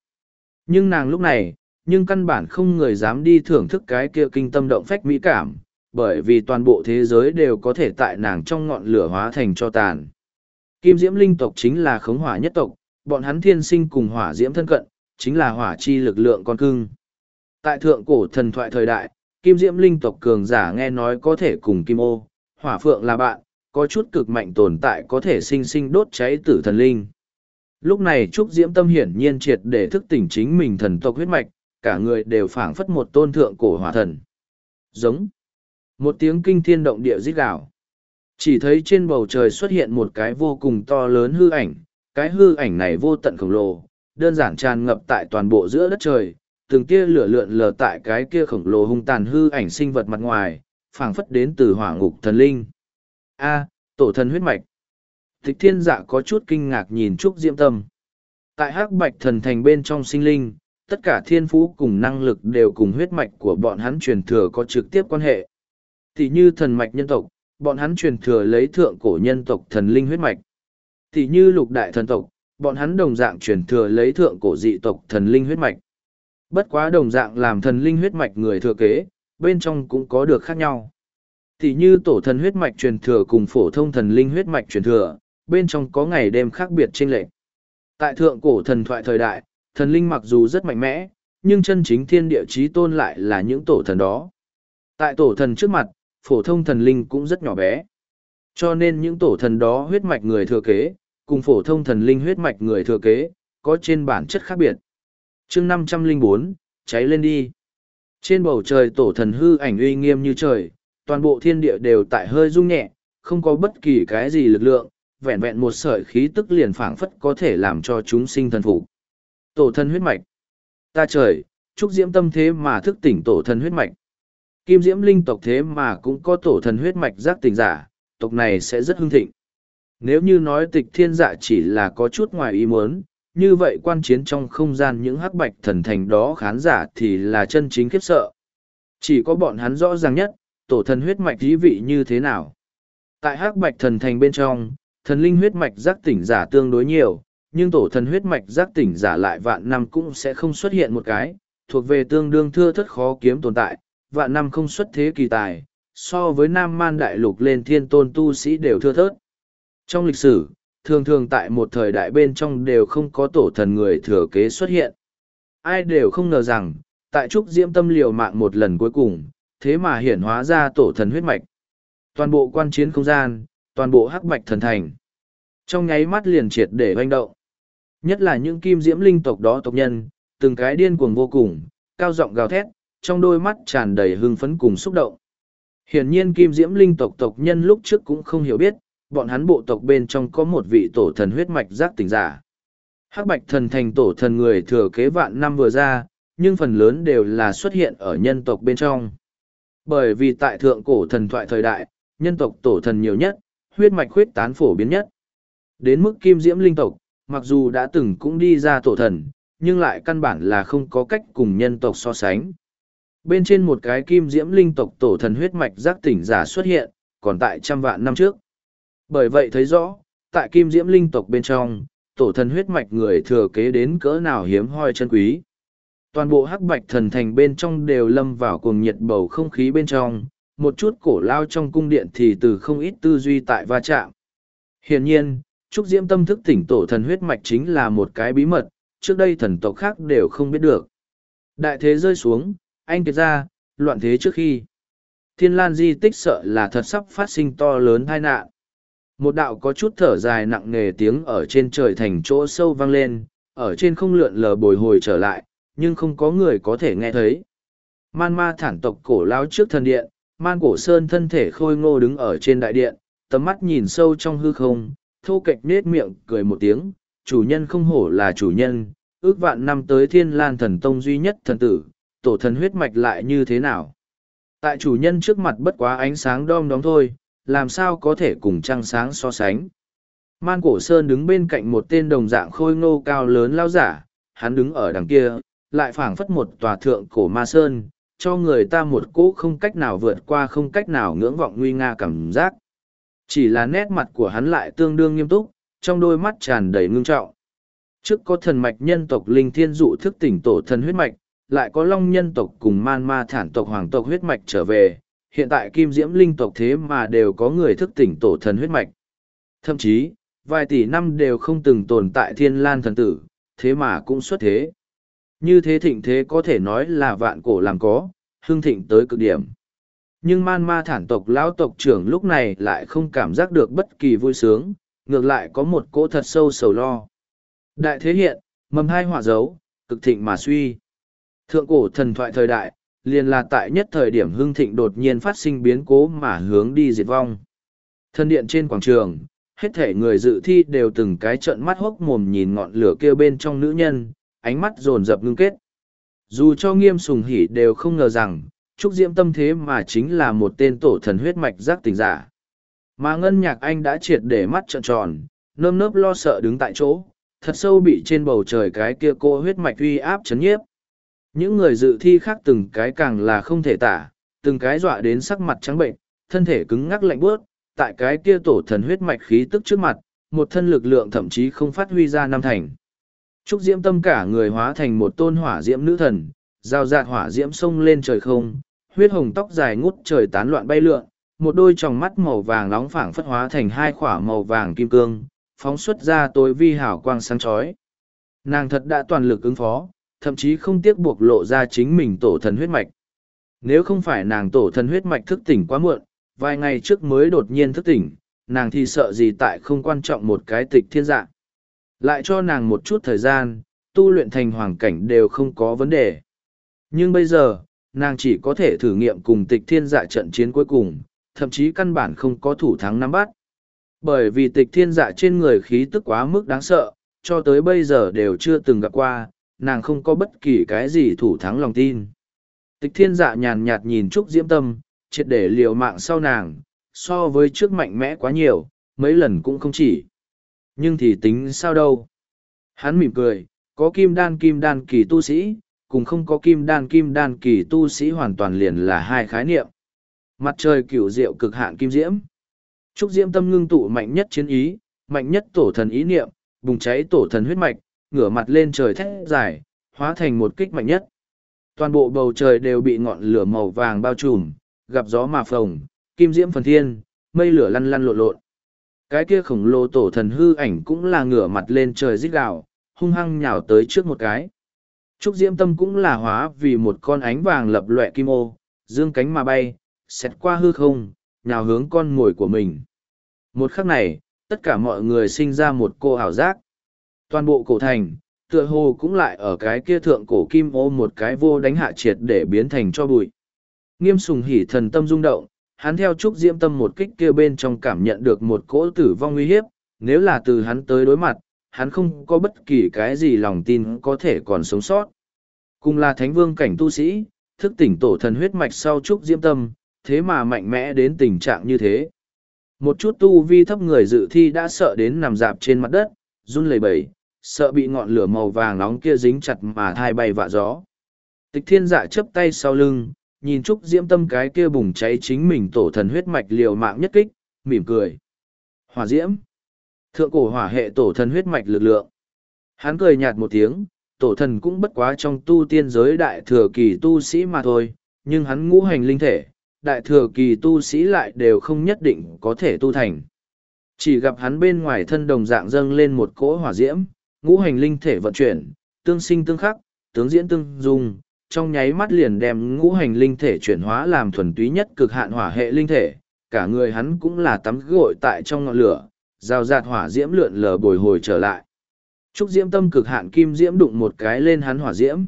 Nhưng nàng lúc này, nhưng căn bản không người dám đi thưởng thức cái kia kinh tâm động phách mỹ cảm, bởi vì toàn bộ thế giới đều có thể tại nàng trong ngọn lửa hóa thành cho tàn. Kim diễm linh tộc chính là khống hỏa nhất tộc, bọn hắn thiên sinh cùng hỏa diễm thân cận, chính là hỏa chi lực lượng con cưng. Tại thượng cổ thần thoại thời đại, kim diễm linh tộc cường giả nghe nói có thể cùng kim ô, hỏa phượng là bạn, có chút cực mạnh tồn tại có thể sinh sinh đốt cháy tử thần linh. Lúc này Trúc Diễm Tâm hiển nhiên triệt để thức tỉnh chính mình thần tộc huyết mạch, cả người đều phảng phất một tôn thượng cổ hỏa thần. Giống. Một tiếng kinh thiên động địa rít gào. Chỉ thấy trên bầu trời xuất hiện một cái vô cùng to lớn hư ảnh, cái hư ảnh này vô tận khổng lồ, đơn giản tràn ngập tại toàn bộ giữa đất trời, từng tia lửa lượn lờ tại cái kia khổng lồ hung tàn hư ảnh sinh vật mặt ngoài, phảng phất đến từ hỏa ngục thần linh. A, tổ thần huyết mạch. Tịch thiên dạ có chút kinh ngạc nhìn Trúc Diễm Tâm. Tại hắc bạch thần thành bên trong sinh linh, tất cả thiên phú cùng năng lực đều cùng huyết mạch của bọn hắn truyền thừa có trực tiếp quan hệ. Tỷ như thần mạch nhân tộc, bọn hắn truyền thừa lấy thượng cổ nhân tộc thần linh huyết mạch. Tỷ như lục đại thần tộc, bọn hắn đồng dạng truyền thừa lấy thượng cổ dị tộc thần linh huyết mạch. Bất quá đồng dạng làm thần linh huyết mạch người thừa kế, bên trong cũng có được khác nhau. Tỷ như tổ thần huyết mạch truyền thừa cùng phổ thông thần linh huyết mạch truyền thừa, bên trong có ngày đêm khác biệt trên lệch. Tại thượng cổ thần thoại thời đại, thần linh mặc dù rất mạnh mẽ, nhưng chân chính thiên địa chí tôn lại là những tổ thần đó. Tại tổ thần trước mặt, phổ thông thần linh cũng rất nhỏ bé. Cho nên những tổ thần đó huyết mạch người thừa kế, cùng phổ thông thần linh huyết mạch người thừa kế, có trên bản chất khác biệt. chương năm trăm linh bốn cháy lên đi. Trên bầu trời tổ thần hư ảnh uy nghiêm như trời, toàn bộ thiên địa đều tại hơi rung nhẹ, không có bất kỳ cái gì lực lượng, vẹn vẹn một sợi khí tức liền phảng phất có thể làm cho chúng sinh thần phục. Tổ thần huyết mạch. Ta trời, chúc diễm tâm thế mà thức tỉnh tổ thần huyết mạch. Kim diễm linh tộc thế mà cũng có tổ thần huyết mạch giác tình giả, tộc này sẽ rất hưng thịnh. Nếu như nói tịch thiên dạ chỉ là có chút ngoài ý muốn, như vậy quan chiến trong không gian những hắc bạch thần thành đó khán giả thì là chân chính khiếp sợ. Chỉ có bọn hắn rõ ràng nhất, tổ thần huyết mạch dí vị như thế nào. Tại hắc bạch thần thành bên trong, thần linh huyết mạch giác tỉnh giả tương đối nhiều, nhưng tổ thần huyết mạch giác tỉnh giả lại vạn năm cũng sẽ không xuất hiện một cái, thuộc về tương đương thưa thất khó kiếm tồn tại, vạn năm không xuất thế kỳ tài, so với nam man đại lục lên thiên tôn tu sĩ đều thưa thớt. Trong lịch sử, thường thường tại một thời đại bên trong đều không có tổ thần người thừa kế xuất hiện. Ai đều không ngờ rằng, tại trúc diễm tâm liều mạng một lần cuối cùng, thế mà hiển hóa ra tổ thần huyết mạch. Toàn bộ quan chiến không gian, toàn bộ hắc mạch thần thành. Trong nháy mắt liền triệt để hoành động. Nhất là những kim diễm linh tộc đó tộc nhân, từng cái điên cuồng vô cùng, cao giọng gào thét, trong đôi mắt tràn đầy hưng phấn cùng xúc động. Hiển nhiên kim diễm linh tộc tộc nhân lúc trước cũng không hiểu biết, bọn hắn bộ tộc bên trong có một vị tổ thần huyết mạch giác tỉnh giả. Hắc bạch thần thành tổ thần người thừa kế vạn năm vừa ra, nhưng phần lớn đều là xuất hiện ở nhân tộc bên trong. Bởi vì tại thượng cổ thần thoại thời đại, nhân tộc tổ thần nhiều nhất, huyết mạch huyết tán phổ biến nhất. Đến mức kim diễm linh tộc, mặc dù đã từng cũng đi ra tổ thần, nhưng lại căn bản là không có cách cùng nhân tộc so sánh. Bên trên một cái kim diễm linh tộc tổ thần huyết mạch giác tỉnh giả xuất hiện, còn tại trăm vạn năm trước. Bởi vậy thấy rõ, tại kim diễm linh tộc bên trong, tổ thần huyết mạch người thừa kế đến cỡ nào hiếm hoi chân quý. Toàn bộ hắc bạch thần thành bên trong đều lâm vào cuồng nhiệt bầu không khí bên trong, một chút cổ lao trong cung điện thì từ không ít tư duy tại va chạm. Hiển nhiên, Trúc Diễm tâm thức tỉnh tổ thần huyết mạch chính là một cái bí mật, trước đây thần tộc khác đều không biết được. Đại thế rơi xuống, anh kiệt ra, loạn thế trước khi. Thiên lan di tích sợ là thật sắp phát sinh to lớn tai nạn. Một đạo có chút thở dài nặng nề tiếng ở trên trời thành chỗ sâu vang lên, ở trên không lượn lờ bồi hồi trở lại, nhưng không có người có thể nghe thấy. Man ma thản tộc cổ lao trước thần điện, man cổ sơn thân thể khôi ngô đứng ở trên đại điện, tầm mắt nhìn sâu trong hư không, thô kệch nết miệng cười một tiếng, chủ nhân không hổ là chủ nhân, ước vạn năm tới thiên lan thần tông duy nhất thần tử, tổ thần huyết mạch lại như thế nào. Tại chủ nhân trước mặt bất quá ánh sáng đom đóm thôi, làm sao có thể cùng trăng sáng so sánh. Man cổ sơn đứng bên cạnh một tên đồng dạng khôi ngô cao lớn lao giả, hắn đứng ở đằng kia, lại phảng phất một tòa thượng cổ ma sơn, cho người ta một cỗ không cách nào vượt qua không cách nào ngưỡng vọng nguy nga cảm giác. Chỉ là nét mặt của hắn lại tương đương nghiêm túc, trong đôi mắt tràn đầy ngưng trọng. Trước có thần mạch nhân tộc linh thiên dụ thức tỉnh tổ thần huyết mạch, lại có long nhân tộc cùng man ma thản tộc hoàng tộc huyết mạch trở về, hiện tại kim diễm linh tộc thế mà đều có người thức tỉnh tổ thần huyết mạch. Thậm chí, vài tỷ năm đều không từng tồn tại thiên lan thần tử, thế mà cũng xuất thế. Như thế thịnh thế có thể nói là vạn cổ làm có, hương thịnh tới cực điểm. Nhưng man ma thản tộc lão tộc trưởng lúc này lại không cảm giác được bất kỳ vui sướng, ngược lại có một cỗ thật sâu sầu lo. Đại thế hiện, mầm hai hỏa dấu, cực thịnh mà suy. Thượng cổ thần thoại thời đại, liền là tại nhất thời điểm hưng thịnh đột nhiên phát sinh biến cố mà hướng đi diệt vong. Thân điện trên quảng trường, hết thể người dự thi đều từng cái trợn mắt hốc mồm nhìn ngọn lửa kêu bên trong nữ nhân, ánh mắt dồn dập ngưng kết. Dù cho nghiêm sùng hỉ đều không ngờ rằng, Trúc Diễm tâm thế mà chính là một tên tổ thần huyết mạch giác tình giả. Mà ngân nhạc anh đã triệt để mắt trợn tròn, nơm nớp lo sợ đứng tại chỗ, thật sâu bị trên bầu trời cái kia cô huyết mạch uy áp chấn nhiếp. Những người dự thi khác từng cái càng là không thể tả, từng cái dọa đến sắc mặt trắng bệnh, thân thể cứng ngắc lạnh bước, tại cái kia tổ thần huyết mạch khí tức trước mặt, một thân lực lượng thậm chí không phát huy ra năm thành. Trúc Diễm tâm cả người hóa thành một tôn hỏa diễm nữ thần, giao dạt hỏa diễm sông lên trời không, huyết hồng tóc dài ngút trời tán loạn bay lượn, một đôi tròng mắt màu vàng nóng phảng phất hóa thành hai khỏa màu vàng kim cương, phóng xuất ra tối vi hảo quang sáng chói. Nàng thật đã toàn lực ứng phó, thậm chí không tiếc buộc lộ ra chính mình tổ thần huyết mạch. Nếu không phải nàng tổ thần huyết mạch thức tỉnh quá muộn, vài ngày trước mới đột nhiên thức tỉnh, nàng thì sợ gì tại không quan trọng một cái tịch thiên dạng Lại cho nàng một chút thời gian, tu luyện thành hoàng cảnh đều không có vấn đề. Nhưng bây giờ, nàng chỉ có thể thử nghiệm cùng tịch thiên dạ trận chiến cuối cùng, thậm chí căn bản không có thủ thắng nắm bắt. Bởi vì tịch thiên dạ trên người khí tức quá mức đáng sợ, cho tới bây giờ đều chưa từng gặp qua, nàng không có bất kỳ cái gì thủ thắng lòng tin. Tịch thiên dạ nhàn nhạt nhìn Trúc Diễm Tâm, triệt để liều mạng sau nàng, so với trước mạnh mẽ quá nhiều, mấy lần cũng không chỉ. Nhưng thì tính sao đâu? Hắn mỉm cười, có kim đan kim đan kỳ tu sĩ, cùng không có kim đan kim đan kỳ tu sĩ hoàn toàn liền là hai khái niệm. Mặt trời cửu diệu cực hạn kim diễm. Trúc diễm tâm ngưng tụ mạnh nhất chiến ý, mạnh nhất tổ thần ý niệm, bùng cháy tổ thần huyết mạch, ngửa mặt lên trời thét dài, hóa thành một kích mạnh nhất. Toàn bộ bầu trời đều bị ngọn lửa màu vàng bao trùm, gặp gió mà phồng, kim diễm phần thiên, mây lửa lăn lăn lộn lộn. Cái kia khổng lồ tổ thần hư ảnh cũng là ngửa mặt lên trời rít gào, hung hăng nhào tới trước một cái. Trúc Diễm Tâm cũng là hóa vì một con ánh vàng lập lòe kim ô, dương cánh mà bay, xét qua hư không, nhào hướng con mồi của mình. Một khắc này, tất cả mọi người sinh ra một cô ảo giác. Toàn bộ cổ thành, tựa hồ cũng lại ở cái kia thượng cổ kim ô một cái vô đánh hạ triệt để biến thành cho bụi. Nghiêm sùng hỉ thần tâm rung động, hắn theo trúc diễm tâm một kích kia bên trong cảm nhận được một cỗ tử vong uy hiếp, nếu là từ hắn tới đối mặt, hắn không có bất kỳ cái gì lòng tin có thể còn sống sót. Cùng là thánh vương cảnh tu sĩ, thức tỉnh tổ thần huyết mạch sau trúc diễm tâm, thế mà mạnh mẽ đến tình trạng như thế. Một chút tu vi thấp người dự thi đã sợ đến nằm dạp trên mặt đất, run lẩy bẩy, sợ bị ngọn lửa màu vàng nóng kia dính chặt mà thai bay vạ gió. Tịch thiên dạ chấp tay sau lưng, nhìn Trúc Diễm Tâm cái kia bùng cháy chính mình tổ thần huyết mạch liều mạng nhất kích, mỉm cười. Hỏa Diễm. Thượng cổ hỏa hệ tổ thần huyết mạch lực lượng. Hắn cười nhạt một tiếng, tổ thần cũng bất quá trong tu tiên giới đại thừa kỳ tu sĩ mà thôi, nhưng hắn ngũ hành linh thể, đại thừa kỳ tu sĩ lại đều không nhất định có thể tu thành. Chỉ gặp hắn bên ngoài thân đồng dạng dâng lên một cỗ hỏa diễm, ngũ hành linh thể vận chuyển, tương sinh tương khắc, tướng diễn tương dung, trong nháy mắt liền đem ngũ hành linh thể chuyển hóa làm thuần túy nhất cực hạn hỏa hệ linh thể, cả người hắn cũng là tắm gội tại trong ngọn lửa, rào rạt hỏa diễm lượn lờ bồi hồi trở lại. Trúc diễm tâm cực hạn kim diễm đụng một cái lên hắn hỏa diễm,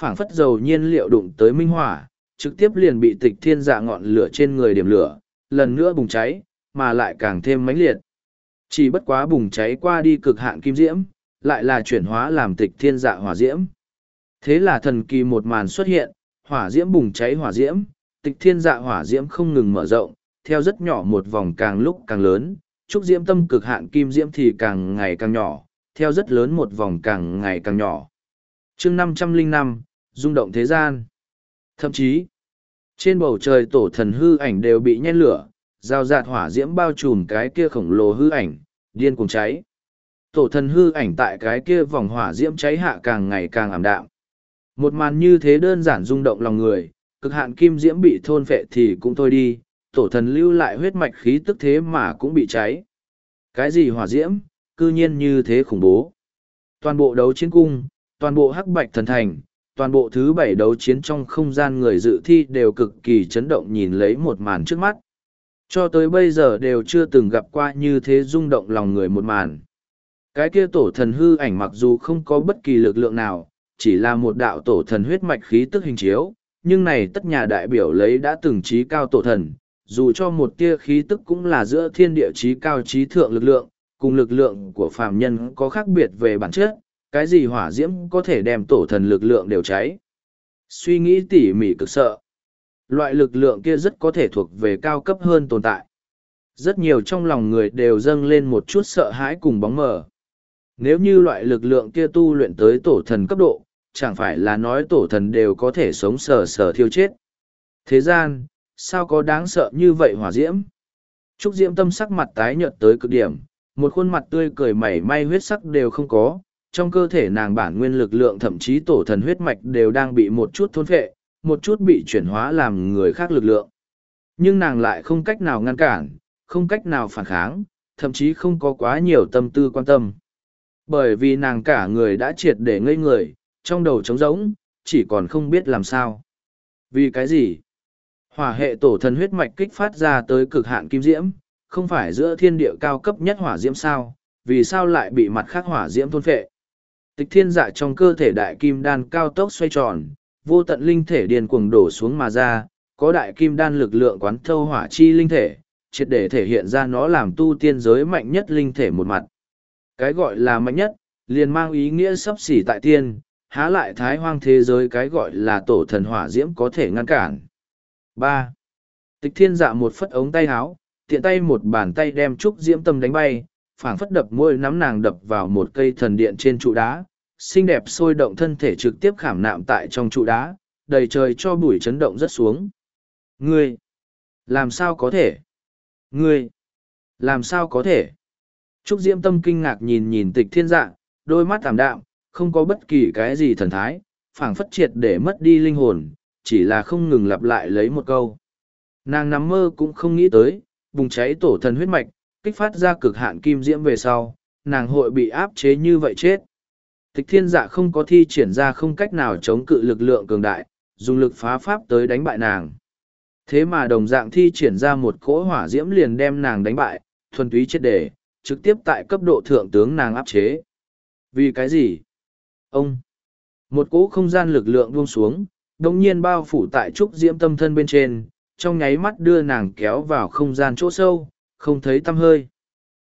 phảng phất dầu nhiên liệu đụng tới minh hỏa, trực tiếp liền bị tịch thiên dạ ngọn lửa trên người điểm lửa, lần nữa bùng cháy, mà lại càng thêm mãnh liệt. Chỉ bất quá bùng cháy qua đi cực hạn kim diễm, lại là chuyển hóa làm tịch thiên dạ hỏa diễm. Thế là thần kỳ một màn xuất hiện, hỏa diễm bùng cháy hỏa diễm, tịch thiên dạ hỏa diễm không ngừng mở rộng, theo rất nhỏ một vòng càng lúc càng lớn, trúc diễm tâm cực hạn kim diễm thì càng ngày càng nhỏ, theo rất lớn một vòng càng ngày càng nhỏ. chương năm trăm linh năm rung động thế gian. Thậm chí, trên bầu trời tổ thần hư ảnh đều bị nhen lửa, giao dạt hỏa diễm bao trùm cái kia khổng lồ hư ảnh, điên cùng cháy. Tổ thần hư ảnh tại cái kia vòng hỏa diễm cháy hạ càng ngày càng ảm đạm. Một màn như thế đơn giản rung động lòng người, cực hạn kim diễm bị thôn phệ thì cũng thôi đi, tổ thần lưu lại huyết mạch khí tức thế mà cũng bị cháy. Cái gì hỏa diễm, cư nhiên như thế khủng bố. Toàn bộ đấu chiến cung, toàn bộ hắc bạch thần thành, toàn bộ thứ bảy đấu chiến trong không gian người dự thi đều cực kỳ chấn động nhìn lấy một màn trước mắt. Cho tới bây giờ đều chưa từng gặp qua như thế rung động lòng người một màn. Cái kia tổ thần hư ảnh mặc dù không có bất kỳ lực lượng nào, chỉ là một đạo tổ thần huyết mạch khí tức hình chiếu, nhưng này tất nhà đại biểu lấy đã từng trí cao tổ thần, dù cho một tia khí tức cũng là giữa thiên địa trí cao trí thượng lực lượng, cùng lực lượng của phàm nhân có khác biệt về bản chất, cái gì hỏa diễm có thể đem tổ thần lực lượng đều cháy. Suy nghĩ tỉ mỉ cực sợ. Loại lực lượng kia rất có thể thuộc về cao cấp hơn tồn tại. Rất nhiều trong lòng người đều dâng lên một chút sợ hãi cùng bóng mờ. Nếu như loại lực lượng kia tu luyện tới tổ thần cấp độ, chẳng phải là nói tổ thần đều có thể sống sờ sờ thiêu chết. Thế gian, sao có đáng sợ như vậy hỏa diễm? Trúc Diễm tâm sắc mặt tái nhợt tới cực điểm, một khuôn mặt tươi cười mảy may huyết sắc đều không có, trong cơ thể nàng bản nguyên lực lượng thậm chí tổ thần huyết mạch đều đang bị một chút thôn phệ, một chút bị chuyển hóa làm người khác lực lượng. Nhưng nàng lại không cách nào ngăn cản, không cách nào phản kháng, thậm chí không có quá nhiều tâm tư quan tâm. Bởi vì nàng cả người đã triệt để ngây người, trong đầu trống rỗng, chỉ còn không biết làm sao. Vì cái gì? Hỏa hệ tổ thần huyết mạch kích phát ra tới cực hạn kim diễm, không phải giữa thiên địa cao cấp nhất hỏa diễm sao, vì sao lại bị mặt khác hỏa diễm thôn phệ? Tịch thiên dạ trong cơ thể đại kim đan cao tốc xoay tròn, vô tận linh thể điền cuồng đổ xuống mà ra, có đại kim đan lực lượng quán thâu hỏa chi linh thể, triệt để thể hiện ra nó làm tu tiên giới mạnh nhất linh thể một mặt. Cái gọi là mạnh nhất, liền mang ý nghĩa sắp xỉ tại tiên, há lại thái hoang thế giới cái gọi là tổ thần hỏa diễm có thể ngăn cản. ba Tịch thiên dạ một phất ống tay háo, tiện tay một bàn tay đem trúc diễm tâm đánh bay, phảng phất đập môi nắm nàng đập vào một cây thần điện trên trụ đá, xinh đẹp sôi động thân thể trực tiếp khảm nạm tại trong trụ đá, đầy trời cho bụi chấn động rất xuống. Ngươi! Làm sao có thể? Ngươi! Làm sao có thể? Trúc Diễm Tâm kinh ngạc nhìn nhìn tịch thiên dạ, đôi mắt tạm đạm, không có bất kỳ cái gì thần thái, phảng phất triệt để mất đi linh hồn, chỉ là không ngừng lặp lại lấy một câu. Nàng nằm mơ cũng không nghĩ tới, bùng cháy tổ thần huyết mạch, kích phát ra cực hạn kim diễm về sau, nàng hội bị áp chế như vậy chết. Tịch thiên dạ không có thi triển ra không cách nào chống cự lực lượng cường đại, dùng lực phá pháp tới đánh bại nàng. Thế mà đồng dạng thi triển ra một cỗ hỏa diễm liền đem nàng đánh bại, thuần túy chết đề, trực tiếp tại cấp độ thượng tướng nàng áp chế. Vì cái gì? Ông! Một cỗ không gian lực lượng buông xuống, đồng nhiên bao phủ tại trúc diễm tâm thân bên trên, trong nháy mắt đưa nàng kéo vào không gian chỗ sâu, không thấy tăm hơi.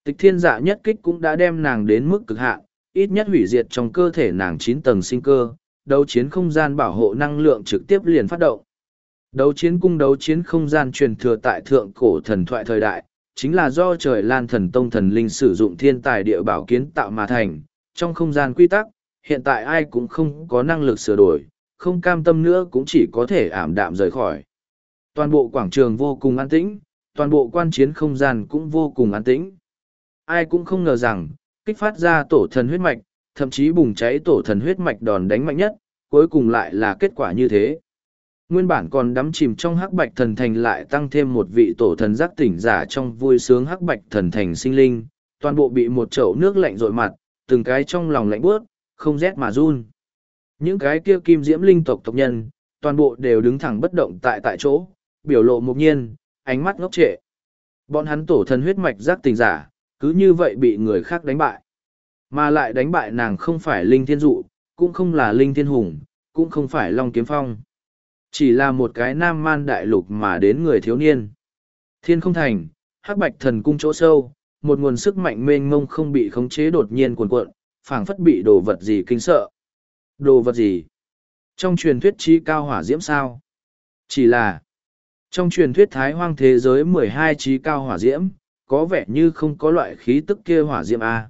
Tịch thiên dạ nhất kích cũng đã đem nàng đến mức cực hạn, ít nhất hủy diệt trong cơ thể nàng chín tầng sinh cơ, đấu chiến không gian bảo hộ năng lượng trực tiếp liền phát động. Đấu chiến cung đấu chiến không gian truyền thừa tại thượng cổ thần thoại thời đại, chính là do trời lan thần tông thần linh sử dụng thiên tài địa bảo kiến tạo mà thành, trong không gian quy tắc, hiện tại ai cũng không có năng lực sửa đổi, không cam tâm nữa cũng chỉ có thể ảm đạm rời khỏi. Toàn bộ quảng trường vô cùng an tĩnh, toàn bộ quan chiến không gian cũng vô cùng an tĩnh. Ai cũng không ngờ rằng, kích phát ra tổ thần huyết mạch, thậm chí bùng cháy tổ thần huyết mạch đòn đánh mạnh nhất, cuối cùng lại là kết quả như thế. Nguyên bản còn đắm chìm trong hắc bạch thần thành lại tăng thêm một vị tổ thần giác tỉnh giả trong vui sướng hắc bạch thần thành sinh linh, toàn bộ bị một chậu nước lạnh rội mặt, từng cái trong lòng lạnh bước, không rét mà run. Những cái kia kim diễm linh tộc tộc nhân, toàn bộ đều đứng thẳng bất động tại tại chỗ, biểu lộ mục nhiên, ánh mắt ngốc trệ. Bọn hắn tổ thần huyết mạch giác tỉnh giả, cứ như vậy bị người khác đánh bại. Mà lại đánh bại nàng không phải linh thiên dụ, cũng không là linh thiên hùng, cũng không phải long kiếm phong. Chỉ là một cái nam man đại lục mà đến người thiếu niên. Thiên không thành, hắc bạch thần cung chỗ sâu, một nguồn sức mạnh mênh mông không bị khống chế đột nhiên cuồn cuộn, phảng phất bị đồ vật gì kinh sợ. Đồ vật gì? Trong truyền thuyết trí cao hỏa diễm sao? Chỉ là, trong truyền thuyết thái hoang thế giới mười hai trí cao hỏa diễm, có vẻ như không có loại khí tức kia hỏa diễm A.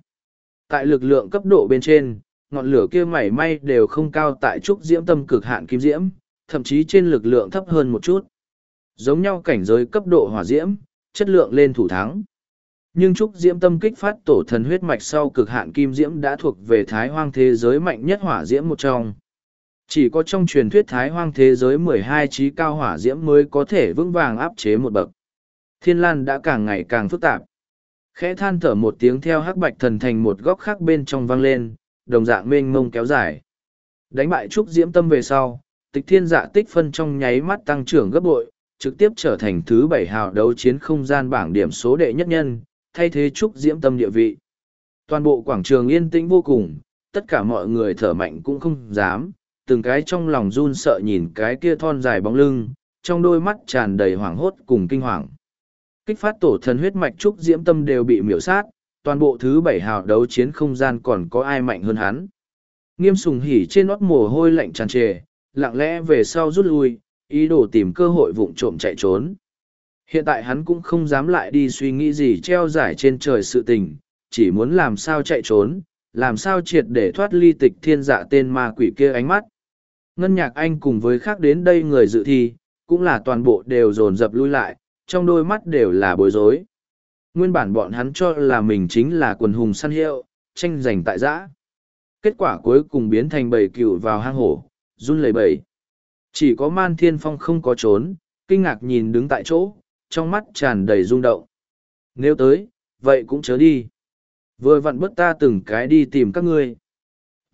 Tại lực lượng cấp độ bên trên, ngọn lửa kia mảy may đều không cao tại trúc diễm tâm cực hạn kim diễm, thậm chí trên lực lượng thấp hơn một chút. Giống nhau cảnh giới cấp độ hỏa diễm, chất lượng lên thủ thắng. Nhưng trúc diễm tâm kích phát tổ thần huyết mạch sau cực hạn kim diễm đã thuộc về thái hoang thế giới mạnh nhất hỏa diễm một trong. Chỉ có trong truyền thuyết thái hoang thế giới mười hai trí cao hỏa diễm mới có thể vững vàng áp chế một bậc. Thiên lan đã càng ngày càng phức tạp. Khẽ than thở một tiếng theo hắc bạch thần thành một góc khác bên trong vang lên, đồng dạng mênh mông kéo dài. Đánh bại trúc diễm tâm về sau, tịch thiên dạ tích phân trong nháy mắt tăng trưởng gấp bội, trực tiếp trở thành thứ bảy hào đấu chiến không gian bảng điểm số đệ nhất nhân, thay thế trúc diễm tâm địa vị. Toàn bộ quảng trường yên tĩnh vô cùng, tất cả mọi người thở mạnh cũng không dám, từng cái trong lòng run sợ nhìn cái kia thon dài bóng lưng, trong đôi mắt tràn đầy hoảng hốt cùng kinh hoàng. Kích phát tổ thần huyết mạch trúc diễm tâm đều bị miểu sát, toàn bộ thứ bảy hào đấu chiến không gian còn có ai mạnh hơn hắn. Nghiêm sùng hỉ trên nót mồ hôi lạnh tràn trề, lặng lẽ về sau rút lui, ý đồ tìm cơ hội vụng trộm chạy trốn. Hiện tại hắn cũng không dám lại đi suy nghĩ gì treo giải trên trời sự tình, chỉ muốn làm sao chạy trốn, làm sao triệt để thoát ly tịch thiên dạ tên ma quỷ kia ánh mắt. Ngân nhạc anh cùng với khác đến đây người dự thi, cũng là toàn bộ đều dồn dập lui lại, trong đôi mắt đều là bối rối. Nguyên bản bọn hắn cho là mình chính là quần hùng săn hiệu, tranh giành tại giã. Kết quả cuối cùng biến thành bầy cựu vào hang hổ, run lẩy bẩy. Chỉ có man thiên phong không có trốn, kinh ngạc nhìn đứng tại chỗ, trong mắt tràn đầy rung động. Nếu tới, vậy cũng chớ đi. Vừa vặn bước ta từng cái đi tìm các ngươi.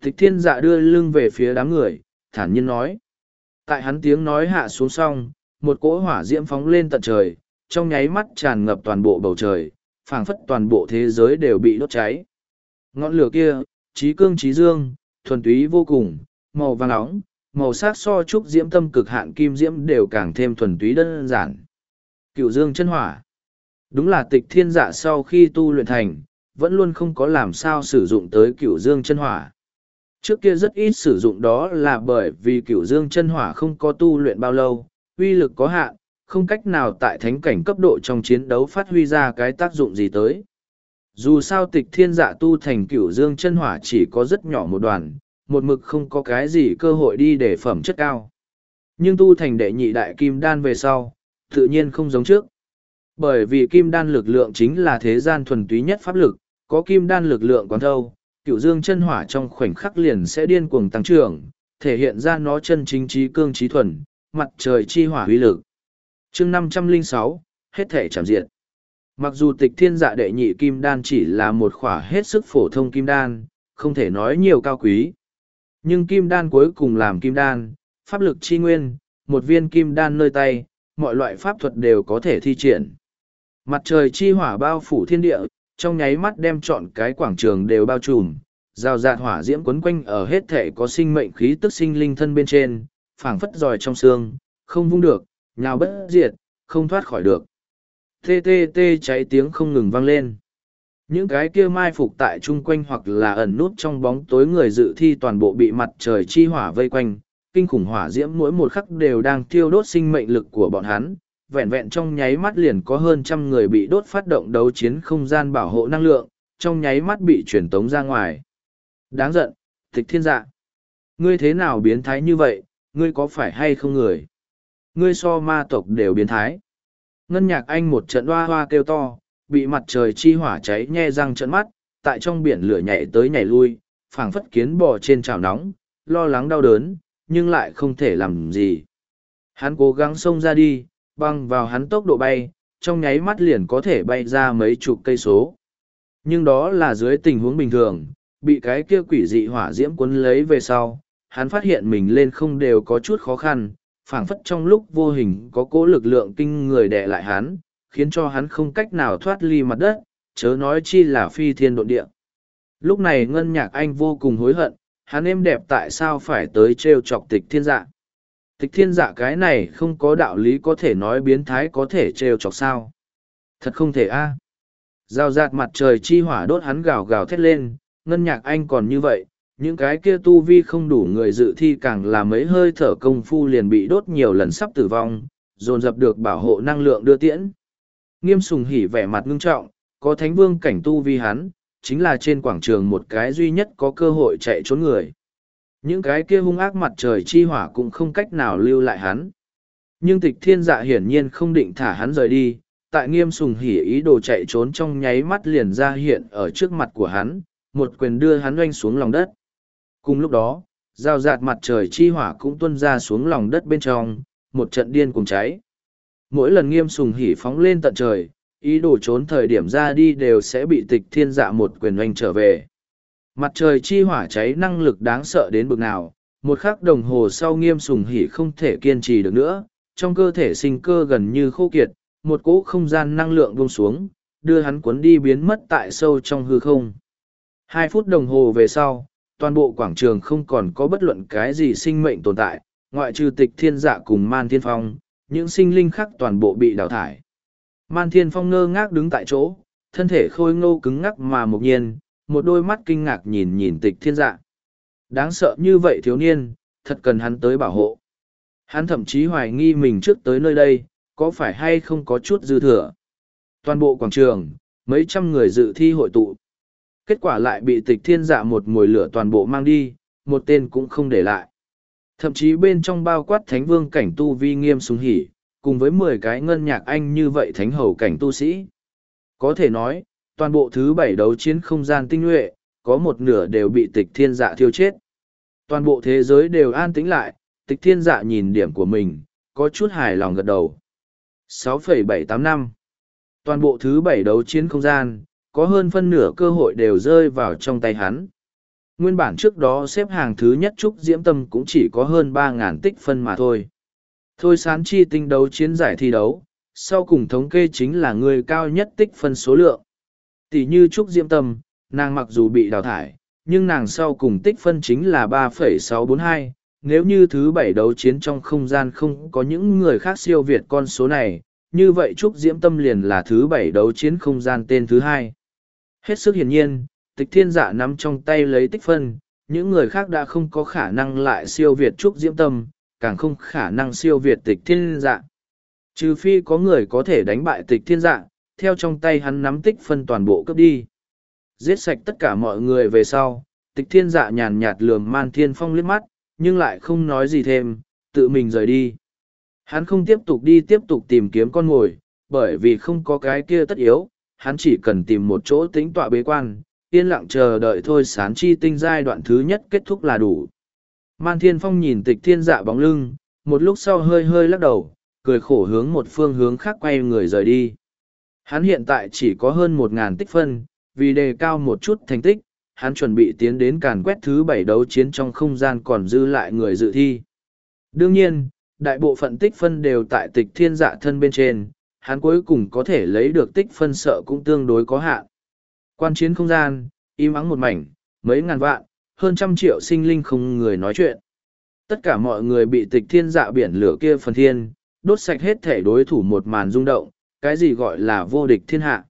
Tịch thiên dạ đưa lưng về phía đám người, thản nhiên nói. Tại hắn tiếng nói hạ xuống xong, một cỗ hỏa diễm phóng lên tận trời, trong nháy mắt tràn ngập toàn bộ bầu trời, phảng phất toàn bộ thế giới đều bị đốt cháy. Ngọn lửa kia, trí cương trí dương, thuần túy vô cùng, màu vàng nóng, màu sắc so trúc diễm tâm cực hạn kim diễm đều càng thêm thuần túy đơn giản. Cựu dương chân hỏa. Đúng là tịch thiên dạ sau khi tu luyện thành, vẫn luôn không có làm sao sử dụng tới cựu dương chân hỏa. Trước kia rất ít sử dụng đó là bởi vì cựu dương chân hỏa không có tu luyện bao lâu, uy lực có hạn, không cách nào tại thánh cảnh cấp độ trong chiến đấu phát huy ra cái tác dụng gì tới. Dù sao tịch thiên dạ tu thành cửu dương chân hỏa chỉ có rất nhỏ một đoàn, một mực không có cái gì cơ hội đi để phẩm chất cao. Nhưng tu thành đệ nhị đại kim đan về sau, tự nhiên không giống trước. Bởi vì kim đan lực lượng chính là thế gian thuần túy nhất pháp lực, có kim đan lực lượng quán thâu, cửu dương chân hỏa trong khoảnh khắc liền sẽ điên cuồng tăng trưởng, thể hiện ra nó chân chính trí cương trí thuần, mặt trời chi hỏa huy lực chương năm trăm linh sáu hết thể chạm diện Mặc dù tịch thiên dạ đệ nhị kim đan chỉ là một khỏa hết sức phổ thông kim đan, không thể nói nhiều cao quý. Nhưng kim đan cuối cùng làm kim đan, pháp lực chi nguyên, một viên kim đan nơi tay, mọi loại pháp thuật đều có thể thi triển. Mặt trời chi hỏa bao phủ thiên địa, trong nháy mắt đem trọn cái quảng trường đều bao trùm, rào rạt hỏa diễm quấn quanh ở hết thể có sinh mệnh khí tức sinh linh thân bên trên, phảng phất giỏi trong xương, không vung được, nhào bất diệt, không thoát khỏi được. Tê tê tê cháy tiếng không ngừng vang lên. Những cái kia mai phục tại chung quanh hoặc là ẩn nút trong bóng tối người dự thi toàn bộ bị mặt trời chi hỏa vây quanh, kinh khủng hỏa diễm mỗi một khắc đều đang tiêu đốt sinh mệnh lực của bọn hắn, vẹn vẹn trong nháy mắt liền có hơn trăm người bị đốt phát động đấu chiến không gian bảo hộ năng lượng, trong nháy mắt bị truyền tống ra ngoài. Đáng giận, tịch thiên dạ. Ngươi thế nào biến thái như vậy, ngươi có phải hay không người? Ngươi so ma tộc đều biến thái. Ngân nhạc anh một trận hoa hoa kêu to, bị mặt trời chi hỏa cháy nhe răng trận mắt, tại trong biển lửa nhảy tới nhảy lui, phảng phất kiến bò trên chảo nóng, lo lắng đau đớn, nhưng lại không thể làm gì. Hắn cố gắng xông ra đi, băng vào hắn tốc độ bay, trong nháy mắt liền có thể bay ra mấy chục cây số. Nhưng đó là dưới tình huống bình thường, bị cái kia quỷ dị hỏa diễm cuốn lấy về sau, hắn phát hiện mình lên không đều có chút khó khăn, phảng phất trong lúc vô hình có cố lực lượng kinh người đè lại hắn, khiến cho hắn không cách nào thoát ly mặt đất, chớ nói chi là phi thiên độn địa. Lúc này ngân nhạc anh vô cùng hối hận, hắn êm đẹp tại sao phải tới trêu chọc tịch thiên dạ. Tịch thiên dạ cái này không có đạo lý có thể nói biến thái có thể trêu chọc sao. Thật không thể a. À. Rào rạt mặt trời chi hỏa đốt hắn gào gào thét lên, ngân nhạc anh còn như vậy, những cái kia tu vi không đủ người dự thi càng là mấy hơi thở công phu liền bị đốt nhiều lần sắp tử vong, dồn dập được bảo hộ năng lượng đưa tiễn. Nghiêm sùng hỉ vẻ mặt ngưng trọng, có thánh vương cảnh tu vi hắn, chính là trên quảng trường một cái duy nhất có cơ hội chạy trốn người. Những cái kia hung ác mặt trời chi hỏa cũng không cách nào lưu lại hắn. Nhưng tịch thiên dạ hiển nhiên không định thả hắn rời đi, tại nghiêm sùng hỉ ý đồ chạy trốn trong nháy mắt liền ra hiện ở trước mặt của hắn, một quyền đưa hắn oanh xuống lòng đất. Cùng lúc đó, rào rạt mặt trời chi hỏa cũng tuân ra xuống lòng đất bên trong, một trận điên cùng cháy. Mỗi lần nghiêm sùng hỉ phóng lên tận trời, ý đồ trốn thời điểm ra đi đều sẽ bị tịch thiên dạ một quyền oanh trở về. Mặt trời chi hỏa cháy năng lực đáng sợ đến bực nào, một khắc đồng hồ sau nghiêm sùng hỉ không thể kiên trì được nữa, trong cơ thể sinh cơ gần như khô kiệt, một cỗ không gian năng lượng buông xuống, đưa hắn cuốn đi biến mất tại sâu trong hư không. Hai phút đồng hồ về sau, toàn bộ quảng trường không còn có bất luận cái gì sinh mệnh tồn tại, ngoại trừ tịch thiên dạ cùng man thiên phong, những sinh linh khác toàn bộ bị đào thải. Man thiên phong ngơ ngác đứng tại chỗ, thân thể khôi ngô cứng ngắc mà mục nhiên, một đôi mắt kinh ngạc nhìn nhìn tịch thiên dạ. Đáng sợ như vậy thiếu niên, thật cần hắn tới bảo hộ. Hắn thậm chí hoài nghi mình trước tới nơi đây, có phải hay không có chút dư thừa. Toàn bộ quảng trường, mấy trăm người dự thi hội tụ. Kết quả lại bị tịch thiên dạ một mùi lửa toàn bộ mang đi, một tên cũng không để lại. Thậm chí bên trong bao quát thánh vương cảnh tu vi nghiêm súng hỉ, cùng với mười cái ngân nhạc anh như vậy thánh hầu cảnh tu sĩ. Có thể nói, toàn bộ thứ bảy đấu chiến không gian tinh nhuệ, có một nửa đều bị tịch thiên dạ thiêu chết. Toàn bộ thế giới đều an tĩnh lại, tịch thiên dạ nhìn điểm của mình, có chút hài lòng gật đầu. 6,785 năm Toàn bộ thứ bảy đấu chiến không gian, có hơn phân nửa cơ hội đều rơi vào trong tay hắn. Nguyên bản trước đó xếp hàng thứ nhất Trúc Diễm Tâm cũng chỉ có hơn 3.000 tích phân mà thôi. Thôi sán chi tinh đấu chiến giải thi đấu, sau cùng thống kê chính là người cao nhất tích phân số lượng. Tỷ như Trúc Diễm Tâm, nàng mặc dù bị đào thải, nhưng nàng sau cùng tích phân chính là 3,642. Nếu như thứ bảy đấu chiến trong không gian không có những người khác siêu việt con số này, như vậy Trúc Diễm Tâm liền là thứ bảy đấu chiến không gian tên thứ hai. Hết sức hiển nhiên, tịch thiên dạ nắm trong tay lấy tích phân, những người khác đã không có khả năng lại siêu việt trúc diễm tâm, càng không khả năng siêu việt tịch thiên dạ. Trừ phi có người có thể đánh bại tịch thiên dạ, theo trong tay hắn nắm tích phân toàn bộ cấp đi. Giết sạch tất cả mọi người về sau, tịch thiên dạ nhàn nhạt lườm man thiên phong liếc mắt, nhưng lại không nói gì thêm, tự mình rời đi. Hắn không tiếp tục đi tiếp tục tìm kiếm con mồi, bởi vì không có cái kia tất yếu, hắn chỉ cần tìm một chỗ tĩnh tọa bế quan, yên lặng chờ đợi thôi sán chi tinh giai đoạn thứ nhất kết thúc là đủ. Man Thiên Phong nhìn tịch thiên dạ bóng lưng, một lúc sau hơi hơi lắc đầu, cười khổ hướng một phương hướng khác quay người rời đi. Hắn hiện tại chỉ có hơn một ngàn tích phân, vì đề cao một chút thành tích, hắn chuẩn bị tiến đến càn quét thứ bảy đấu chiến trong không gian còn dư lại người dự thi. Đương nhiên, đại bộ phận tích phân đều tại tịch thiên dạ thân bên trên, hắn cuối cùng có thể lấy được tích phân sợ cũng tương đối có hạn. Quan chiến không gian, im ắng một mảnh, mấy ngàn vạn, hơn trăm triệu sinh linh không người nói chuyện. Tất cả mọi người bị tịch thiên dạ biển lửa kia phần thiên, đốt sạch hết thể đối thủ một màn rung động, cái gì gọi là vô địch thiên hạ.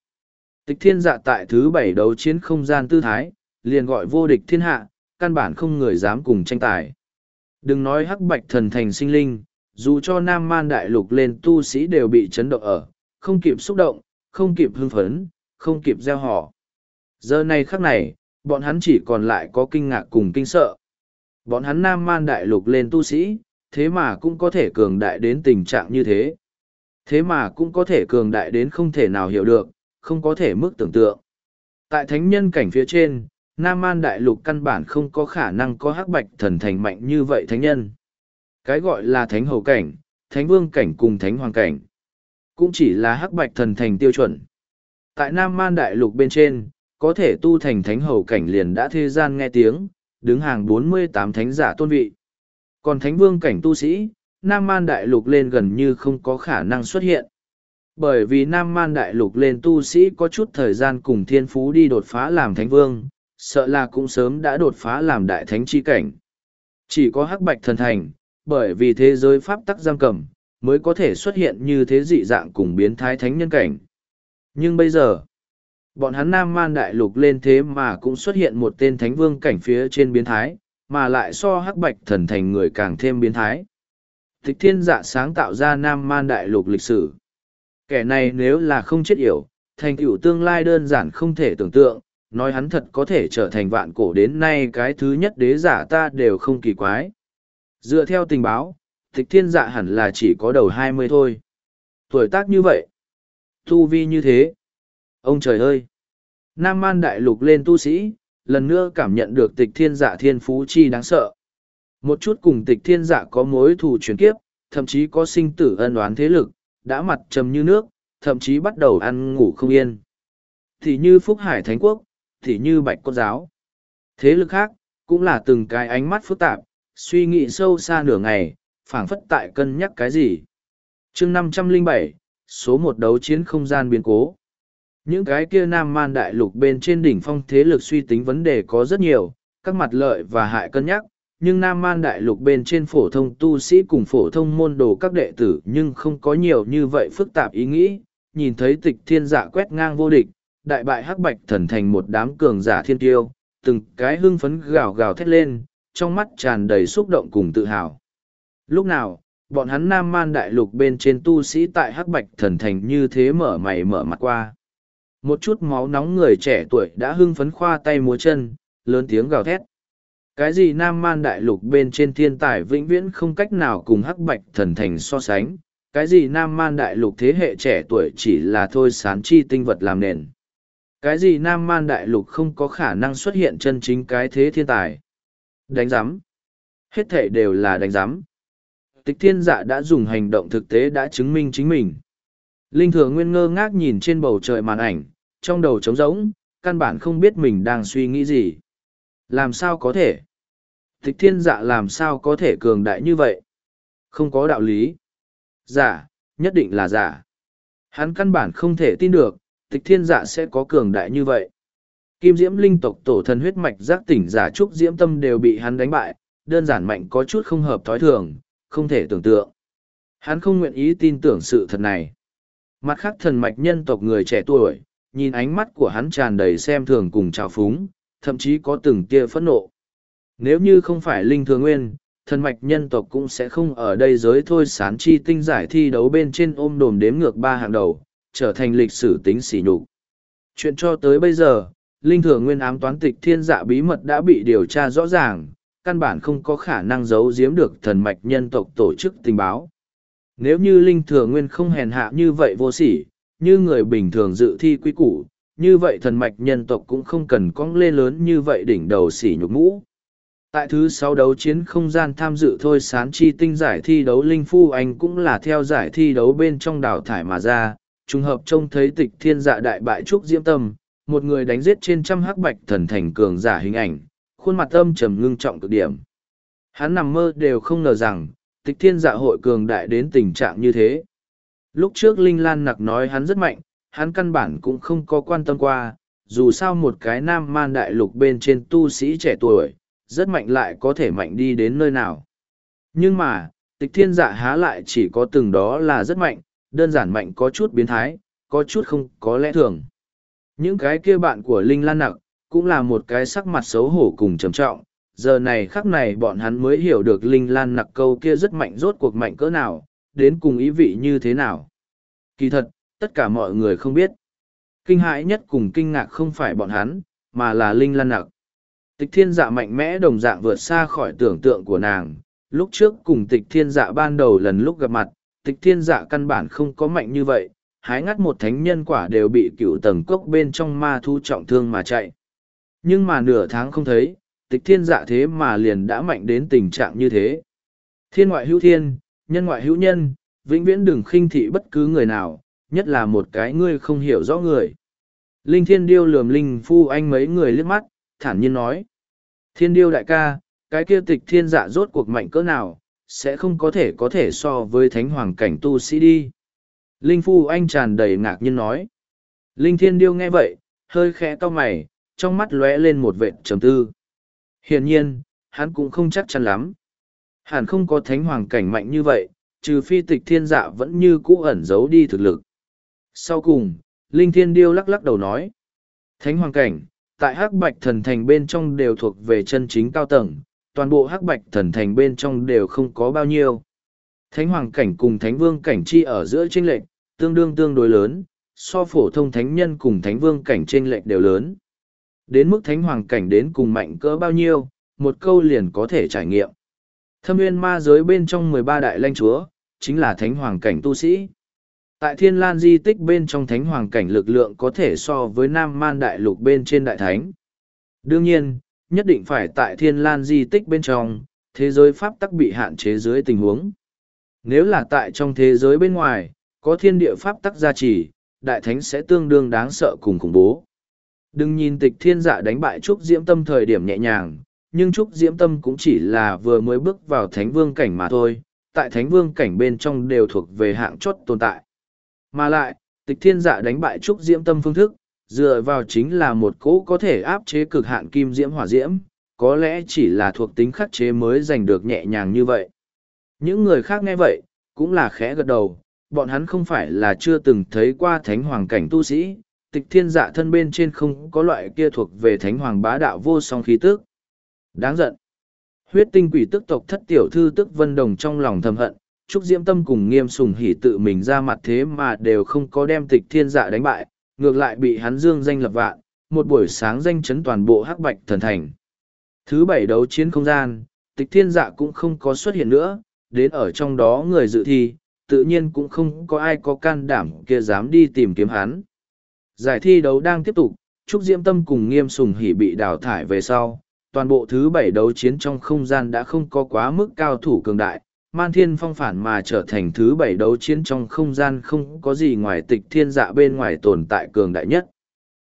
Tịch thiên dạ tại thứ bảy đấu chiến không gian tư thái, liền gọi vô địch thiên hạ, căn bản không người dám cùng tranh tài. Đừng nói hắc bạch thần thành sinh linh, dù cho nam man đại lục lên tu sĩ đều bị chấn động ở, không kịp xúc động, không kịp hưng phấn, không kịp gieo họ. Giờ này khắc này, bọn hắn chỉ còn lại có kinh ngạc cùng kinh sợ. Bọn hắn nam man đại lục lên tu sĩ, thế mà cũng có thể cường đại đến tình trạng như thế. Thế mà cũng có thể cường đại đến không thể nào hiểu được, không có thể mức tưởng tượng. Tại thánh nhân cảnh phía trên, Nam Man Đại Lục căn bản không có khả năng có hắc bạch thần thành mạnh như vậy thánh nhân. Cái gọi là thánh hầu cảnh, thánh vương cảnh cùng thánh hoàng cảnh. Cũng chỉ là hắc bạch thần thành tiêu chuẩn. Tại Nam Man Đại Lục bên trên, có thể tu thành thánh hầu cảnh liền đã thế gian nghe tiếng, đứng hàng bốn mươi tám thánh giả tôn vị. Còn thánh vương cảnh tu sĩ, Nam Man Đại Lục lên gần như không có khả năng xuất hiện. Bởi vì Nam Man Đại Lục lên tu sĩ có chút thời gian cùng thiên phú đi đột phá làm thánh vương, sợ là cũng sớm đã đột phá làm đại thánh chi cảnh. Chỉ có hắc bạch thần thành, bởi vì thế giới pháp tắc giam cầm, mới có thể xuất hiện như thế dị dạng cùng biến thái thánh nhân cảnh. Nhưng bây giờ, bọn hắn Nam Man Đại Lục lên thế mà cũng xuất hiện một tên thánh vương cảnh phía trên biến thái, mà lại so hắc bạch thần thành người càng thêm biến thái. Tịch thiên dạ sáng tạo ra Nam Man Đại Lục lịch sử. Kẻ này nếu là không chết yểu, thành tựu tương lai đơn giản không thể tưởng tượng, nói hắn thật có thể trở thành vạn cổ đến nay cái thứ nhất đế giả ta đều không kỳ quái. Dựa theo tình báo, tịch thiên dạ hẳn là chỉ có đầu hai mươi thôi. Tuổi tác như vậy. Tu vi như thế. Ông trời ơi! Nam man đại lục lên tu sĩ, lần nữa cảm nhận được tịch thiên giả thiên phú chi đáng sợ. Một chút cùng tịch thiên giả có mối thù truyền kiếp, thậm chí có sinh tử ân oán thế lực, đã mặt trầm như nước, thậm chí bắt đầu ăn ngủ không yên. Thì như Phúc Hải Thánh Quốc, thì như Bạch Cốt Giáo. Thế lực khác, cũng là từng cái ánh mắt phức tạp, suy nghĩ sâu xa nửa ngày, phảng phất tại cân nhắc cái gì. chương năm trăm linh bảy số một đấu chiến không gian biến cố. Những cái kia nam man đại lục bên trên đỉnh phong thế lực suy tính vấn đề có rất nhiều, các mặt lợi và hại cân nhắc, nhưng nam man đại lục bên trên phổ thông tu sĩ cùng phổ thông môn đồ các đệ tử nhưng không có nhiều như vậy phức tạp ý nghĩ, nhìn thấy tịch thiên giả quét ngang vô địch, đại bại hắc bạch thần thành một đám cường giả thiên tiêu, từng cái hưng phấn gào gào thét lên, trong mắt tràn đầy xúc động cùng tự hào. Lúc nào, bọn hắn nam man đại lục bên trên tu sĩ tại hắc bạch thần thành như thế mở mày mở mặt qua. Một chút máu nóng người trẻ tuổi đã hưng phấn khoa tay múa chân, lớn tiếng gào thét. Cái gì nam man đại lục bên trên thiên tài vĩnh viễn không cách nào cùng hắc bạch thần thành so sánh, cái gì nam man đại lục thế hệ trẻ tuổi chỉ là thôi sán chi tinh vật làm nền. Cái gì nam man đại lục không có khả năng xuất hiện chân chính cái thế thiên tài. Đánh giám. Hết thể đều là đánh giám. Tịch thiên dạ đã dùng hành động thực tế đã chứng minh chính mình. Linh thừa nguyên ngơ ngác nhìn trên bầu trời màn ảnh, trong đầu trống rỗng, căn bản không biết mình đang suy nghĩ gì. Làm sao có thể? Tịch thiên dạ làm sao có thể cường đại như vậy? Không có đạo lý. Giả, nhất định là giả. Hắn căn bản không thể tin được, tịch thiên dạ sẽ có cường đại như vậy. Kim diễm linh tộc tổ thần huyết mạch giác tỉnh giả trúc diễm tâm đều bị hắn đánh bại, đơn giản mạnh có chút không hợp thói thường, không thể tưởng tượng. Hắn không nguyện ý tin tưởng sự thật này. Mặt khác thần mạch nhân tộc người trẻ tuổi, nhìn ánh mắt của hắn tràn đầy xem thường cùng trào phúng, thậm chí có từng tia phẫn nộ. Nếu như không phải linh Thừa nguyên, thần mạch nhân tộc cũng sẽ không ở đây giới thôi sán chi tinh giải thi đấu bên trên ôm đồm đếm ngược ba hàng đầu, trở thành lịch sử tính sỉ nhục. Chuyện cho tới bây giờ, linh Thừa nguyên ám toán tịch thiên dạ bí mật đã bị điều tra rõ ràng, căn bản không có khả năng giấu giếm được thần mạch nhân tộc tổ chức tình báo. Nếu như linh thừa nguyên không hèn hạ như vậy vô sỉ, như người bình thường dự thi quy củ, như vậy thần mạch nhân tộc cũng không cần cong lê lớn như vậy đỉnh đầu xỉ nhục mũ. Tại thứ sáu đấu chiến không gian tham dự thôi sán chi tinh giải thi đấu Linh Phu Anh cũng là theo giải thi đấu bên trong đào thải mà ra, trùng hợp trông thấy tịch thiên dạ đại bại trúc diễm tâm, một người đánh giết trên trăm hắc bạch thần thành cường giả hình ảnh, khuôn mặt âm trầm ngưng trọng cực điểm. Hắn nằm mơ đều không ngờ rằng, tịch thiên dạ hội cường đại đến tình trạng như thế. Lúc trước Linh Lan nặc nói hắn rất mạnh, hắn căn bản cũng không có quan tâm qua, dù sao một cái nam man đại lục bên trên tu sĩ trẻ tuổi, rất mạnh lại có thể mạnh đi đến nơi nào. Nhưng mà, tịch thiên dạ há lại chỉ có từng đó là rất mạnh, đơn giản mạnh có chút biến thái, có chút không có lẽ thường. Những cái kia bạn của Linh Lan Nặc, cũng là một cái sắc mặt xấu hổ cùng trầm trọng, giờ này khắc này bọn hắn mới hiểu được Linh Lan Nặc câu kia rất mạnh rốt cuộc mạnh cỡ nào, đến cùng ý vị như thế nào. Kỳ thật, tất cả mọi người không biết. Kinh hãi nhất cùng kinh ngạc không phải bọn hắn, mà là Linh Lan Nặc. Tịch thiên dạ mạnh mẽ đồng dạng vượt xa khỏi tưởng tượng của nàng. Lúc trước cùng tịch thiên dạ ban đầu lần lúc gặp mặt, tịch thiên dạ căn bản không có mạnh như vậy, hái ngắt một thánh nhân quả đều bị cựu tầng cốc bên trong ma thu trọng thương mà chạy. Nhưng mà nửa tháng không thấy, tịch thiên dạ thế mà liền đã mạnh đến tình trạng như thế. Thiên ngoại hữu thiên, nhân ngoại hữu nhân, vĩnh viễn đừng khinh thị bất cứ người nào, nhất là một cái ngươi không hiểu rõ người. Linh thiên điêu lườm linh phu anh mấy người liếc mắt, thản nhiên nói. Thiên điêu đại ca, cái kia tịch thiên dạ rốt cuộc mạnh cỡ nào, sẽ không có thể có thể so với thánh hoàng cảnh tu sĩ đi. Linh phu anh tràn đầy ngạc nhiên nói. Linh thiên điêu nghe vậy, hơi khẽ to mày, trong mắt lóe lên một vệt trầm tư. Hiển nhiên, hắn cũng không chắc chắn lắm. Hẳn không có thánh hoàng cảnh mạnh như vậy, trừ phi tịch thiên dạ vẫn như cũ ẩn giấu đi thực lực. Sau cùng, Linh Thiên Điêu lắc lắc đầu nói. Thánh hoàng cảnh, tại hắc bạch thần thành bên trong đều thuộc về chân chính cao tầng, toàn bộ hắc bạch thần thành bên trong đều không có bao nhiêu. Thánh hoàng cảnh cùng thánh vương cảnh chi ở giữa tranh lệch, tương đương tương đối lớn, so phổ thông thánh nhân cùng thánh vương cảnh tranh lệch đều lớn. Đến mức thánh hoàng cảnh đến cùng mạnh cỡ bao nhiêu, một câu liền có thể trải nghiệm. Thâm nguyên ma giới bên trong mười ba đại lãnh chúa, chính là thánh hoàng cảnh tu sĩ. Tại thiên lan di tích bên trong thánh hoàng cảnh lực lượng có thể so với nam man đại lục bên trên đại thánh. Đương nhiên, nhất định phải tại thiên lan di tích bên trong, thế giới pháp tắc bị hạn chế dưới tình huống. Nếu là tại trong thế giới bên ngoài, có thiên địa pháp tắc gia trì, đại thánh sẽ tương đương đáng sợ cùng khủng bố. Đừng nhìn tịch thiên dạ đánh bại Trúc Diễm Tâm thời điểm nhẹ nhàng, nhưng Trúc Diễm Tâm cũng chỉ là vừa mới bước vào thánh vương cảnh mà thôi, tại thánh vương cảnh bên trong đều thuộc về hạng chốt tồn tại. Mà lại, tịch thiên dạ đánh bại Trúc Diễm Tâm phương thức, dựa vào chính là một cỗ có thể áp chế cực hạn kim diễm hỏa diễm, có lẽ chỉ là thuộc tính khắc chế mới giành được nhẹ nhàng như vậy. Những người khác nghe vậy, cũng là khẽ gật đầu, bọn hắn không phải là chưa từng thấy qua thánh hoàng cảnh tu sĩ, tịch thiên dạ thân bên trên không có loại kia thuộc về thánh hoàng bá đạo vô song khí tức. Đáng giận. Huyết tinh quỷ tức tộc thất tiểu thư tức vân đồng trong lòng thầm hận, Trúc Diễm Tâm cùng nghiêm sùng hỉ tự mình ra mặt thế mà đều không có đem tịch thiên dạ đánh bại, ngược lại bị hắn dương danh lập vạn, một buổi sáng danh chấn toàn bộ hắc bạch thần thành. Thứ bảy đấu chiến không gian, tịch thiên dạ cũng không có xuất hiện nữa, đến ở trong đó người dự thi, tự nhiên cũng không có ai có can đảm kia dám đi tìm kiếm hắn. Giải thi đấu đang tiếp tục, Trúc Diễm Tâm cùng Nghiêm Sùng Hỷ bị đào thải về sau, toàn bộ thứ bảy đấu chiến trong không gian đã không có quá mức cao thủ cường đại, Man Thiên Phong phản mà trở thành thứ bảy đấu chiến trong không gian không có gì ngoài tịch thiên dạ bên ngoài tồn tại cường đại nhất.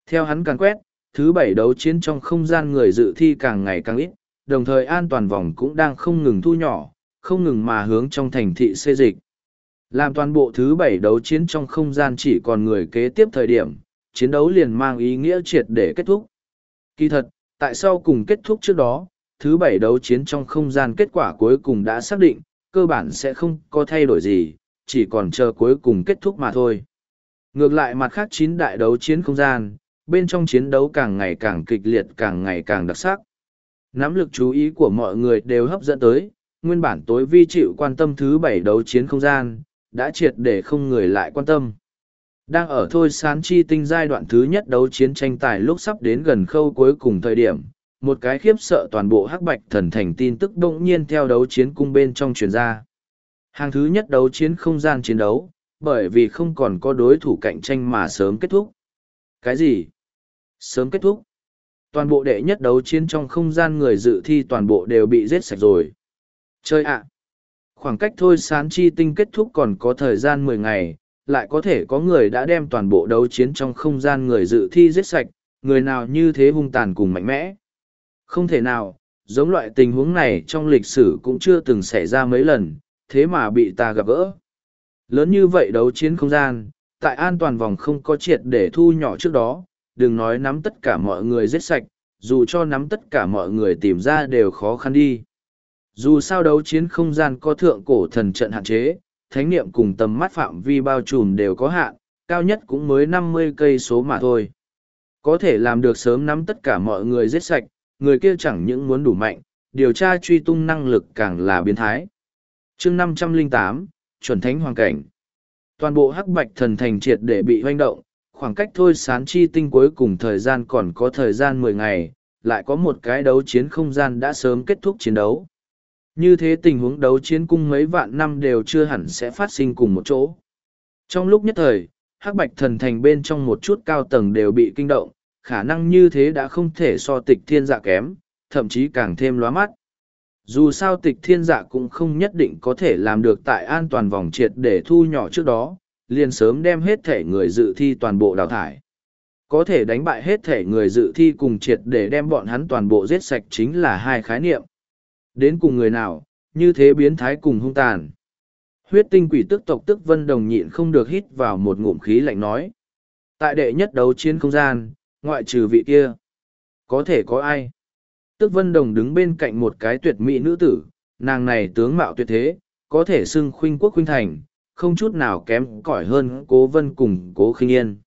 Theo hắn càng quét, thứ bảy đấu chiến trong không gian người dự thi càng ngày càng ít, đồng thời an toàn vòng cũng đang không ngừng thu nhỏ, không ngừng mà hướng trong thành thị xê dịch. Làm toàn bộ thứ bảy đấu chiến trong không gian chỉ còn người kế tiếp thời điểm, chiến đấu liền mang ý nghĩa triệt để kết thúc. Kỳ thật, tại sao cùng kết thúc trước đó, thứ bảy đấu chiến trong không gian kết quả cuối cùng đã xác định, cơ bản sẽ không có thay đổi gì, chỉ còn chờ cuối cùng kết thúc mà thôi. Ngược lại mặt khác chín đại đấu chiến không gian, bên trong chiến đấu càng ngày càng kịch liệt càng ngày càng đặc sắc. Nắm lực chú ý của mọi người đều hấp dẫn tới, nguyên bản tối vi chịu quan tâm thứ bảy đấu chiến không gian, đã triệt để không người lại quan tâm. Đang ở thôi sán chi tinh giai đoạn thứ nhất đấu chiến tranh tài lúc sắp đến gần khâu cuối cùng thời điểm, một cái khiếp sợ toàn bộ hắc bạch thần thành tin tức đông nhiên theo đấu chiến cung bên trong truyền ra. Hàng thứ nhất đấu chiến không gian chiến đấu, bởi vì không còn có đối thủ cạnh tranh mà sớm kết thúc. Cái gì? Sớm kết thúc. Toàn bộ đệ nhất đấu chiến trong không gian người dự thi toàn bộ đều bị giết sạch rồi. Chơi ạ! Khoảng cách thôi sán chi tinh kết thúc còn có thời gian mười ngày, lại có thể có người đã đem toàn bộ đấu chiến trong không gian người dự thi giết sạch, người nào như thế hung tàn cùng mạnh mẽ. Không thể nào, giống loại tình huống này trong lịch sử cũng chưa từng xảy ra mấy lần, thế mà bị ta gặp gỡ. Lớn như vậy đấu chiến không gian, tại an toàn vòng không có triệt để thu nhỏ trước đó, đừng nói nắm tất cả mọi người giết sạch, dù cho nắm tất cả mọi người tìm ra đều khó khăn đi. Dù sao đấu chiến không gian có thượng cổ thần trận hạn chế, thánh niệm cùng tầm mắt phạm vi bao trùm đều có hạn, cao nhất cũng mới năm mươi cây số mà thôi. Có thể làm được sớm nắm tất cả mọi người giết sạch, người kia chẳng những muốn đủ mạnh, điều tra truy tung năng lực càng là biến thái. chương năm trăm linh tám chuẩn thánh hoàng cảnh. Toàn bộ hắc bạch thần thành triệt để bị hoành động, khoảng cách thôi sán chi tinh cuối cùng thời gian còn có thời gian mười ngày, lại có một cái đấu chiến không gian đã sớm kết thúc chiến đấu. Như thế tình huống đấu chiến cung mấy vạn năm đều chưa hẳn sẽ phát sinh cùng một chỗ. Trong lúc nhất thời, hắc bạch thần thành bên trong một chút cao tầng đều bị kinh động, khả năng như thế đã không thể so tịch thiên dạ kém, thậm chí càng thêm lóa mắt. Dù sao tịch thiên dạ cũng không nhất định có thể làm được tại an toàn vòng triệt để thu nhỏ trước đó, liền sớm đem hết thể người dự thi toàn bộ đào thải. Có thể đánh bại hết thể người dự thi cùng triệt để đem bọn hắn toàn bộ giết sạch chính là hai khái niệm. Đến cùng người nào, như thế biến thái cùng hung tàn. Huyết tinh quỷ tức tộc tức vân đồng nhịn không được hít vào một ngụm khí lạnh nói. Tại đệ nhất đấu chiến không gian, ngoại trừ vị kia. Có thể có ai? Tức vân đồng đứng bên cạnh một cái tuyệt mỹ nữ tử, nàng này tướng mạo tuyệt thế, có thể xưng khuynh quốc khuynh thành, không chút nào kém cỏi hơn cố vân cùng cố khinh yên.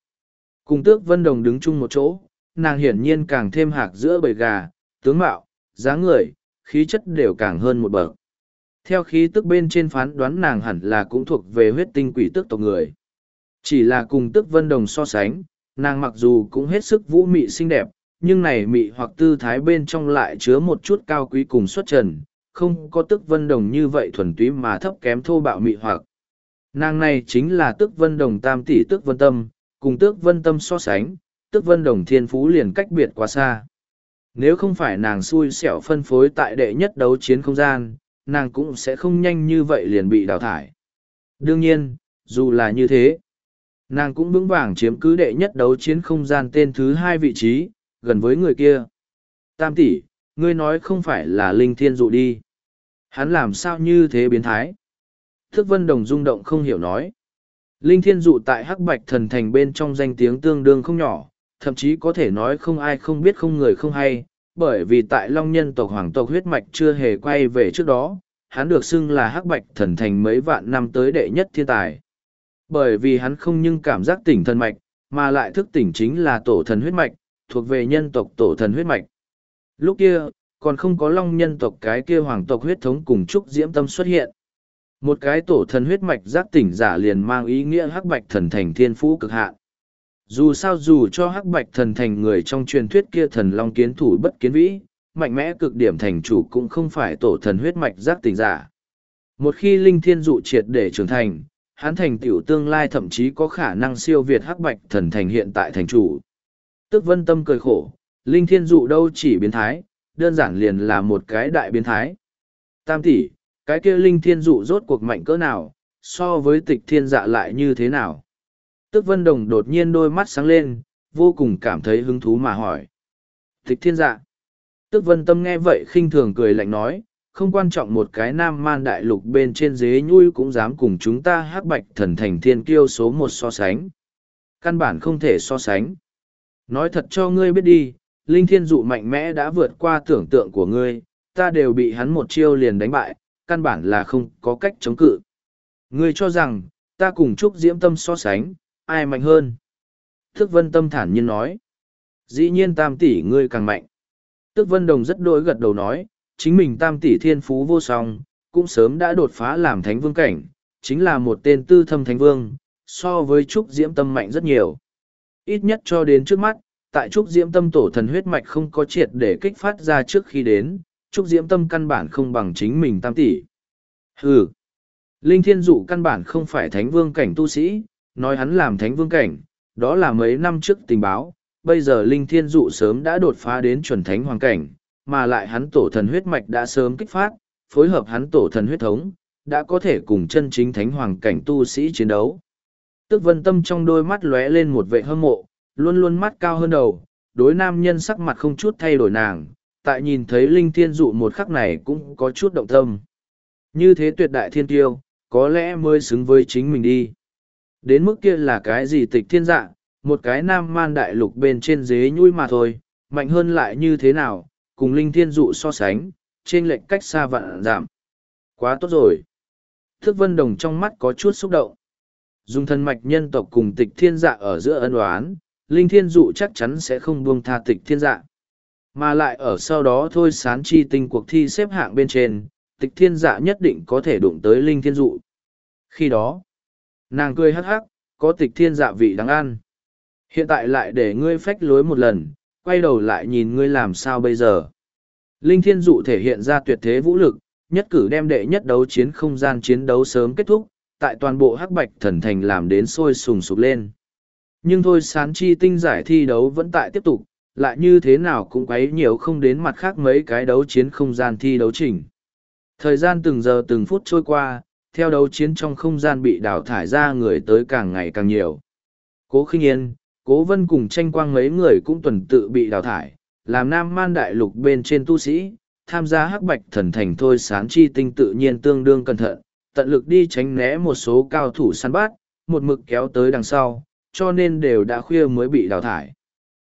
Cùng tước vân đồng đứng chung một chỗ, nàng hiển nhiên càng thêm hạc giữa bầy gà, tướng mạo, dáng người, khí chất đều càng hơn một bậc. Theo khí tức bên trên phán đoán nàng hẳn là cũng thuộc về huyết tinh quỷ tước tộc người. Chỉ là cùng tức vân đồng so sánh, nàng mặc dù cũng hết sức vũ mị xinh đẹp, nhưng này mị hoặc tư thái bên trong lại chứa một chút cao quý cùng xuất trần, không có tức vân đồng như vậy thuần túy mà thấp kém thô bạo mị hoặc. Nàng này chính là tức vân đồng tam tỷ tức vân tâm, cùng tước vân tâm so sánh, tức vân đồng thiên phú liền cách biệt quá xa. Nếu không phải nàng xui xẻo phân phối tại đệ nhất đấu chiến không gian, nàng cũng sẽ không nhanh như vậy liền bị đào thải. Đương nhiên, dù là như thế, nàng cũng vững vàng chiếm cứ đệ nhất đấu chiến không gian tên thứ hai vị trí, gần với người kia. Tam tỷ, ngươi nói không phải là linh thiên dụ đi. Hắn làm sao như thế biến thái? Thức vân đồng rung động không hiểu nói. Linh thiên dụ tại hắc bạch thần thành bên trong danh tiếng tương đương không nhỏ, thậm chí có thể nói không ai không biết không người không hay, bởi vì tại long nhân tộc hoàng tộc huyết mạch chưa hề quay về trước đó, hắn được xưng là hắc bạch thần thành mấy vạn năm tới đệ nhất thiên tài. Bởi vì hắn không nhưng cảm giác tỉnh thần mạch, mà lại thức tỉnh chính là tổ thần huyết mạch, thuộc về nhân tộc tổ thần huyết mạch. Lúc kia, còn không có long nhân tộc cái kia hoàng tộc huyết thống cùng trúc diễm tâm xuất hiện. Một cái tổ thần huyết mạch giác tỉnh giả liền mang ý nghĩa hắc bạch thần thành thiên phú cực hạn. Dù sao dù cho hắc bạch thần thành người trong truyền thuyết kia thần long kiến thủ bất kiến vĩ, mạnh mẽ cực điểm thành chủ cũng không phải tổ thần huyết mạch giác tình giả. Một khi linh thiên dụ triệt để trưởng thành, hắn thành tiểu tương lai thậm chí có khả năng siêu việt hắc bạch thần thành hiện tại thành chủ. Tức vân tâm cười khổ, linh thiên dụ đâu chỉ biến thái, đơn giản liền là một cái đại biến thái. Tam tỷ, cái kia linh thiên dụ rốt cuộc mạnh cỡ nào, so với tịch thiên dạ lại như thế nào? Tức vân đồng đột nhiên đôi mắt sáng lên, vô cùng cảm thấy hứng thú mà hỏi. Thích thiên dạ. Tức vân tâm nghe vậy khinh thường cười lạnh nói, không quan trọng một cái nam man đại lục bên trên dế nhui cũng dám cùng chúng ta hắc bạch thần thành thiên kiêu số một so sánh. Căn bản không thể so sánh. Nói thật cho ngươi biết đi, linh thiên dụ mạnh mẽ đã vượt qua tưởng tượng của ngươi, ta đều bị hắn một chiêu liền đánh bại, căn bản là không có cách chống cự. Ngươi cho rằng, ta cùng Trúc Diễm Tâm so sánh, ai mạnh hơn? Thức Vân Tâm thản nhiên nói. Dĩ nhiên tam tỷ ngươi càng mạnh. Tức Vân Đồng rất đôi gật đầu nói, chính mình tam tỷ thiên phú vô song, cũng sớm đã đột phá làm thánh vương cảnh, chính là một tên tư thâm thánh vương, so với Trúc Diễm Tâm mạnh rất nhiều. Ít nhất cho đến trước mắt, tại Trúc Diễm Tâm tổ thần huyết mạch không có triệt để kích phát ra trước khi đến, Trúc Diễm Tâm căn bản không bằng chính mình tam tỷ. Hừ! Linh Thiên Dụ căn bản không phải thánh vương cảnh tu sĩ, nói hắn làm thánh vương cảnh, đó là mấy năm trước tình báo, bây giờ Linh Thiên Dụ sớm đã đột phá đến chuẩn thánh hoàng cảnh, mà lại hắn tổ thần huyết mạch đã sớm kích phát, phối hợp hắn tổ thần huyết thống, đã có thể cùng chân chính thánh hoàng cảnh tu sĩ chiến đấu. Tức vân tâm trong đôi mắt lóe lên một vệ hâm mộ, luôn luôn mắt cao hơn đầu, đối nam nhân sắc mặt không chút thay đổi nàng, tại nhìn thấy linh thiên dụ một khắc này cũng có chút động tâm. Như thế tuyệt đại thiên tiêu, có lẽ mới xứng với chính mình đi. Đến mức kia là cái gì tịch thiên dạ, một cái nam man đại lục bên trên dế nhui mà thôi, mạnh hơn lại như thế nào, cùng linh thiên dụ so sánh, trên lệnh cách xa vạn giảm. Quá tốt rồi. Thức vân đồng trong mắt có chút xúc động. Dùng thân mạch nhân tộc cùng tịch thiên dạ ở giữa ân oán, linh thiên dụ chắc chắn sẽ không buông tha tịch thiên dạ. Mà lại ở sau đó thôi sán chi tinh cuộc thi xếp hạng bên trên, tịch thiên dạ nhất định có thể đụng tới linh thiên dụ. Khi đó, nàng cười hắc hắc, có tịch thiên dạ vị đáng ăn. Hiện tại lại để ngươi phách lối một lần, quay đầu lại nhìn ngươi làm sao bây giờ. Linh thiên dụ thể hiện ra tuyệt thế vũ lực, nhất cử đem đệ nhất đấu chiến không gian chiến đấu sớm kết thúc, tại toàn bộ hắc bạch thần thành làm đến sôi sùng sục lên. Nhưng thôi sán chi tinh giải thi đấu vẫn tại tiếp tục, lại như thế nào cũng quấy nhiều không đến mặt khác mấy cái đấu chiến không gian thi đấu trình. Thời gian từng giờ từng phút trôi qua, theo đấu chiến trong không gian bị đào thải ra người tới càng ngày càng nhiều. Cố khinh yên, cố vân cùng tranh quang mấy người cũng tuần tự bị đào thải, làm nam man đại lục bên trên tu sĩ, tham gia hắc bạch thần thành thôi sán chi tinh tự nhiên tương đương cẩn thận, tận lực đi tránh né một số cao thủ săn bát, một mực kéo tới đằng sau, cho nên đều đã khuya mới bị đào thải.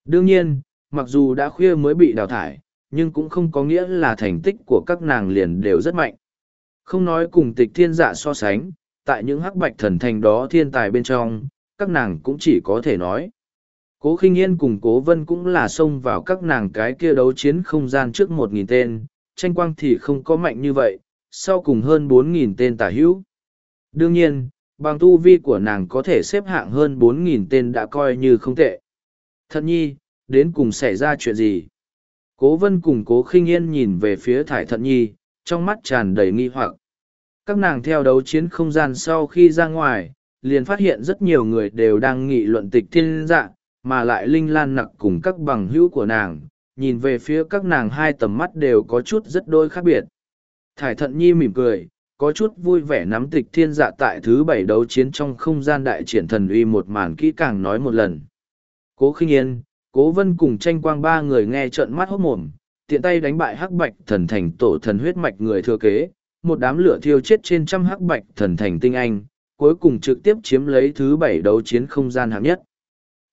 Đương nhiên, mặc dù đã khuya mới bị đào thải, nhưng cũng không có nghĩa là thành tích của các nàng liền đều rất mạnh. Không nói cùng tịch thiên dạ so sánh, tại những hắc bạch thần thành đó thiên tài bên trong, các nàng cũng chỉ có thể nói. Cố khinh yên cùng cố vân cũng là xông vào các nàng cái kia đấu chiến không gian trước một nghìn tên, tranh quang thì không có mạnh như vậy, sau cùng hơn bốn nghìn tên tả hữu. Đương nhiên, bằng tu vi của nàng có thể xếp hạng hơn bốn nghìn tên đã coi như không tệ. Thật nhi, đến cùng xảy ra chuyện gì? Cố vân cùng cố khinh yên nhìn về phía thải thận nhi, trong mắt tràn đầy nghi hoặc. Các nàng theo đấu chiến không gian sau khi ra ngoài, liền phát hiện rất nhiều người đều đang nghị luận tịch thiên dạ, mà lại linh lan nặc cùng các bằng hữu của nàng, nhìn về phía các nàng hai tầm mắt đều có chút rất đôi khác biệt. Thải thận nhi mỉm cười, có chút vui vẻ nắm tịch thiên dạ tại thứ bảy đấu chiến trong không gian đại triển thần uy một màn kỹ càng nói một lần. Cố khinh yên, cố vân cùng tranh quang ba người nghe trợn mắt hốt mồm, tiện tay đánh bại hắc bạch thần thành tổ thần huyết mạch người thừa kế, một đám lửa thiêu chết trên trăm hắc bạch thần thành tinh anh, cuối cùng trực tiếp chiếm lấy thứ bảy đấu chiến không gian hạng nhất.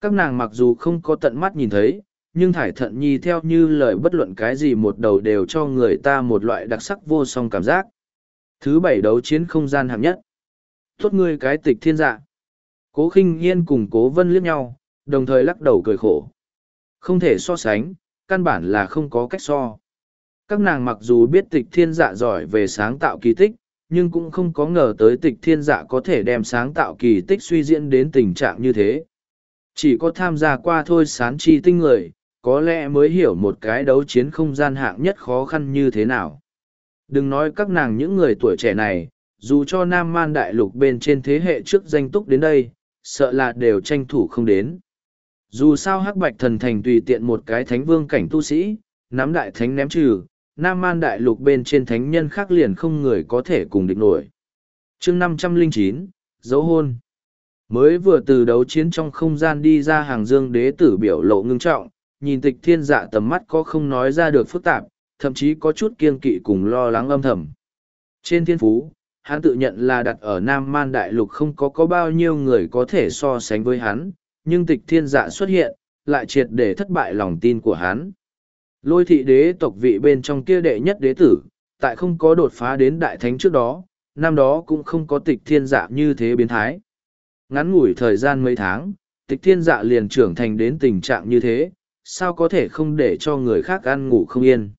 Các nàng mặc dù không có tận mắt nhìn thấy, nhưng thải thận nhi theo như lời bất luận cái gì một đầu đều cho người ta một loại đặc sắc vô song cảm giác. Thứ bảy đấu chiến không gian hạng nhất. Tốt ngươi cái tịch thiên dạ. Cố khinh yên cùng cố vân liếc nhau, đồng thời lắc đầu cười khổ. Không thể so sánh, căn bản là không có cách so. Các nàng mặc dù biết tịch thiên dạ giỏi về sáng tạo kỳ tích, nhưng cũng không có ngờ tới tịch thiên dạ có thể đem sáng tạo kỳ tích suy diễn đến tình trạng như thế. Chỉ có tham gia qua thôi sán chi tinh người, có lẽ mới hiểu một cái đấu chiến không gian hạng nhất khó khăn như thế nào. Đừng nói các nàng những người tuổi trẻ này, dù cho Nam Man Đại Lục bên trên thế hệ trước danh túc đến đây, sợ là đều tranh thủ không đến. Dù sao hắc bạch thần thành tùy tiện một cái thánh vương cảnh tu sĩ, nắm đại thánh ném trừ, Nam Man Đại Lục bên trên thánh nhân khác liền không người có thể cùng địch nổi. chương năm trăm linh chín dấu hôn. Mới vừa từ đấu chiến trong không gian đi ra hàng dương đế tử biểu lộ ngưng trọng, nhìn tịch thiên dạ tầm mắt có không nói ra được phức tạp, thậm chí có chút kiên kỵ cùng lo lắng âm thầm. Trên thiên phú, hắn tự nhận là đặt ở Nam Man Đại Lục không có có bao nhiêu người có thể so sánh với hắn, nhưng tịch thiên dạ xuất hiện, lại triệt để thất bại lòng tin của hắn. Lôi thị đế tộc vị bên trong kia đệ nhất đế tử, tại không có đột phá đến đại thánh trước đó, năm đó cũng không có tịch thiên dạ như thế biến thái. Ngắn ngủi thời gian mấy tháng, tịch thiên dạ liền trưởng thành đến tình trạng như thế, sao có thể không để cho người khác ăn ngủ không yên.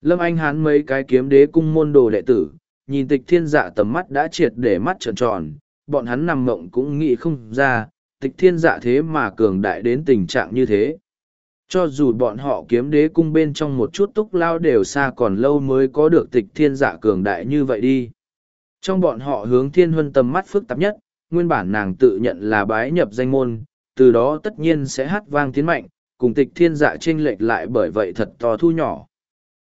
Lâm Anh Hán mấy cái kiếm đế cung môn đồ đệ tử, nhìn tịch thiên dạ tầm mắt đã triệt để mắt trợn tròn, bọn hắn nằm mộng cũng nghĩ không ra, tịch thiên dạ thế mà cường đại đến tình trạng như thế. Cho dù bọn họ kiếm đế cung bên trong một chút túc lao đều xa còn lâu mới có được tịch thiên dạ cường đại như vậy đi. Trong bọn họ hướng thiên huân tầm mắt phức tạp nhất, nguyên bản nàng tự nhận là bái nhập danh môn, từ đó tất nhiên sẽ hát vang tiến mạnh, cùng tịch thiên dạ chênh lệch lại bởi vậy thật to thu nhỏ.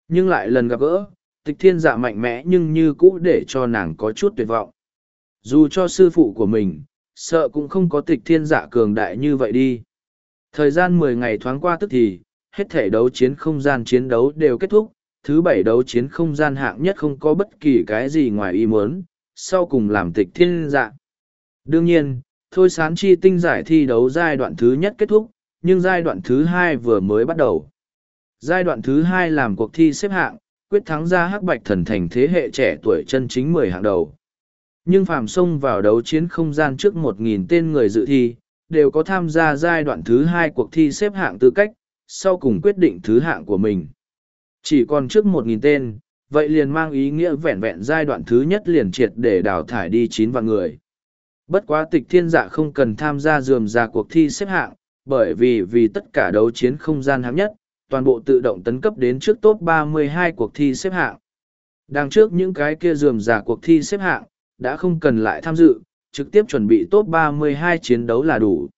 Nhưng lại lần gặp gỡ, tịch thiên dạ mạnh mẽ nhưng như cũ để cho nàng có chút tuyệt vọng. Dù cho sư phụ của mình, sợ cũng không có tịch thiên giả cường đại như vậy đi. Thời gian mười ngày thoáng qua tức thì, hết thể đấu chiến không gian chiến đấu đều kết thúc, thứ bảy đấu chiến không gian hạng nhất không có bất kỳ cái gì ngoài ý muốn, sau cùng làm tịch thiên dạ. Đương nhiên, thôi sán chi tinh giải thi đấu giai đoạn thứ nhất kết thúc, nhưng giai đoạn thứ hai vừa mới bắt đầu. Giai đoạn thứ hai làm cuộc thi xếp hạng, quyết thắng ra hắc bạch thần thành thế hệ trẻ tuổi chân chính mười hạng đầu. Nhưng phàm xông vào đấu chiến không gian trước một nghìn tên người dự thi, đều có tham gia giai đoạn thứ hai cuộc thi xếp hạng tư cách, sau cùng quyết định thứ hạng của mình. Chỉ còn trước một nghìn tên, vậy liền mang ý nghĩa vẹn vẹn giai đoạn thứ nhất liền triệt để đào thải đi chín vạn người. Bất quá tịch thiên dạ không cần tham gia dườm ra cuộc thi xếp hạng, bởi vì vì tất cả đấu chiến không gian hám nhất, toàn bộ tự động tấn cấp đến trước top 32 cuộc thi xếp hạng. Đằng trước những cái kia dườm giả cuộc thi xếp hạng, đã không cần lại tham dự, trực tiếp chuẩn bị top 32 chiến đấu là đủ.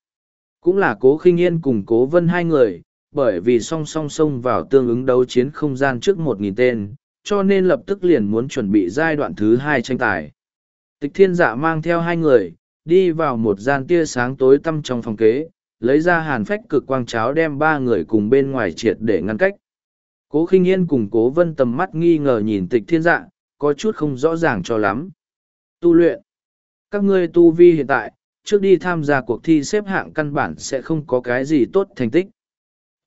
Cũng là cố khinh yên cùng cố vân hai người, bởi vì song song song vào tương ứng đấu chiến không gian trước 1.000 tên, cho nên lập tức liền muốn chuẩn bị giai đoạn thứ hai tranh tài. Tịch thiên dạ mang theo hai người, đi vào một gian tia sáng tối tăm trong phòng kế, lấy ra hàn phách cực quang cháo đem ba người cùng bên ngoài triệt để ngăn cách. Cố khinh yên cùng cố vân tầm mắt nghi ngờ nhìn tịch thiên dạ, có chút không rõ ràng cho lắm. Tu luyện. Các ngươi tu vi hiện tại, trước đi tham gia cuộc thi xếp hạng căn bản sẽ không có cái gì tốt thành tích.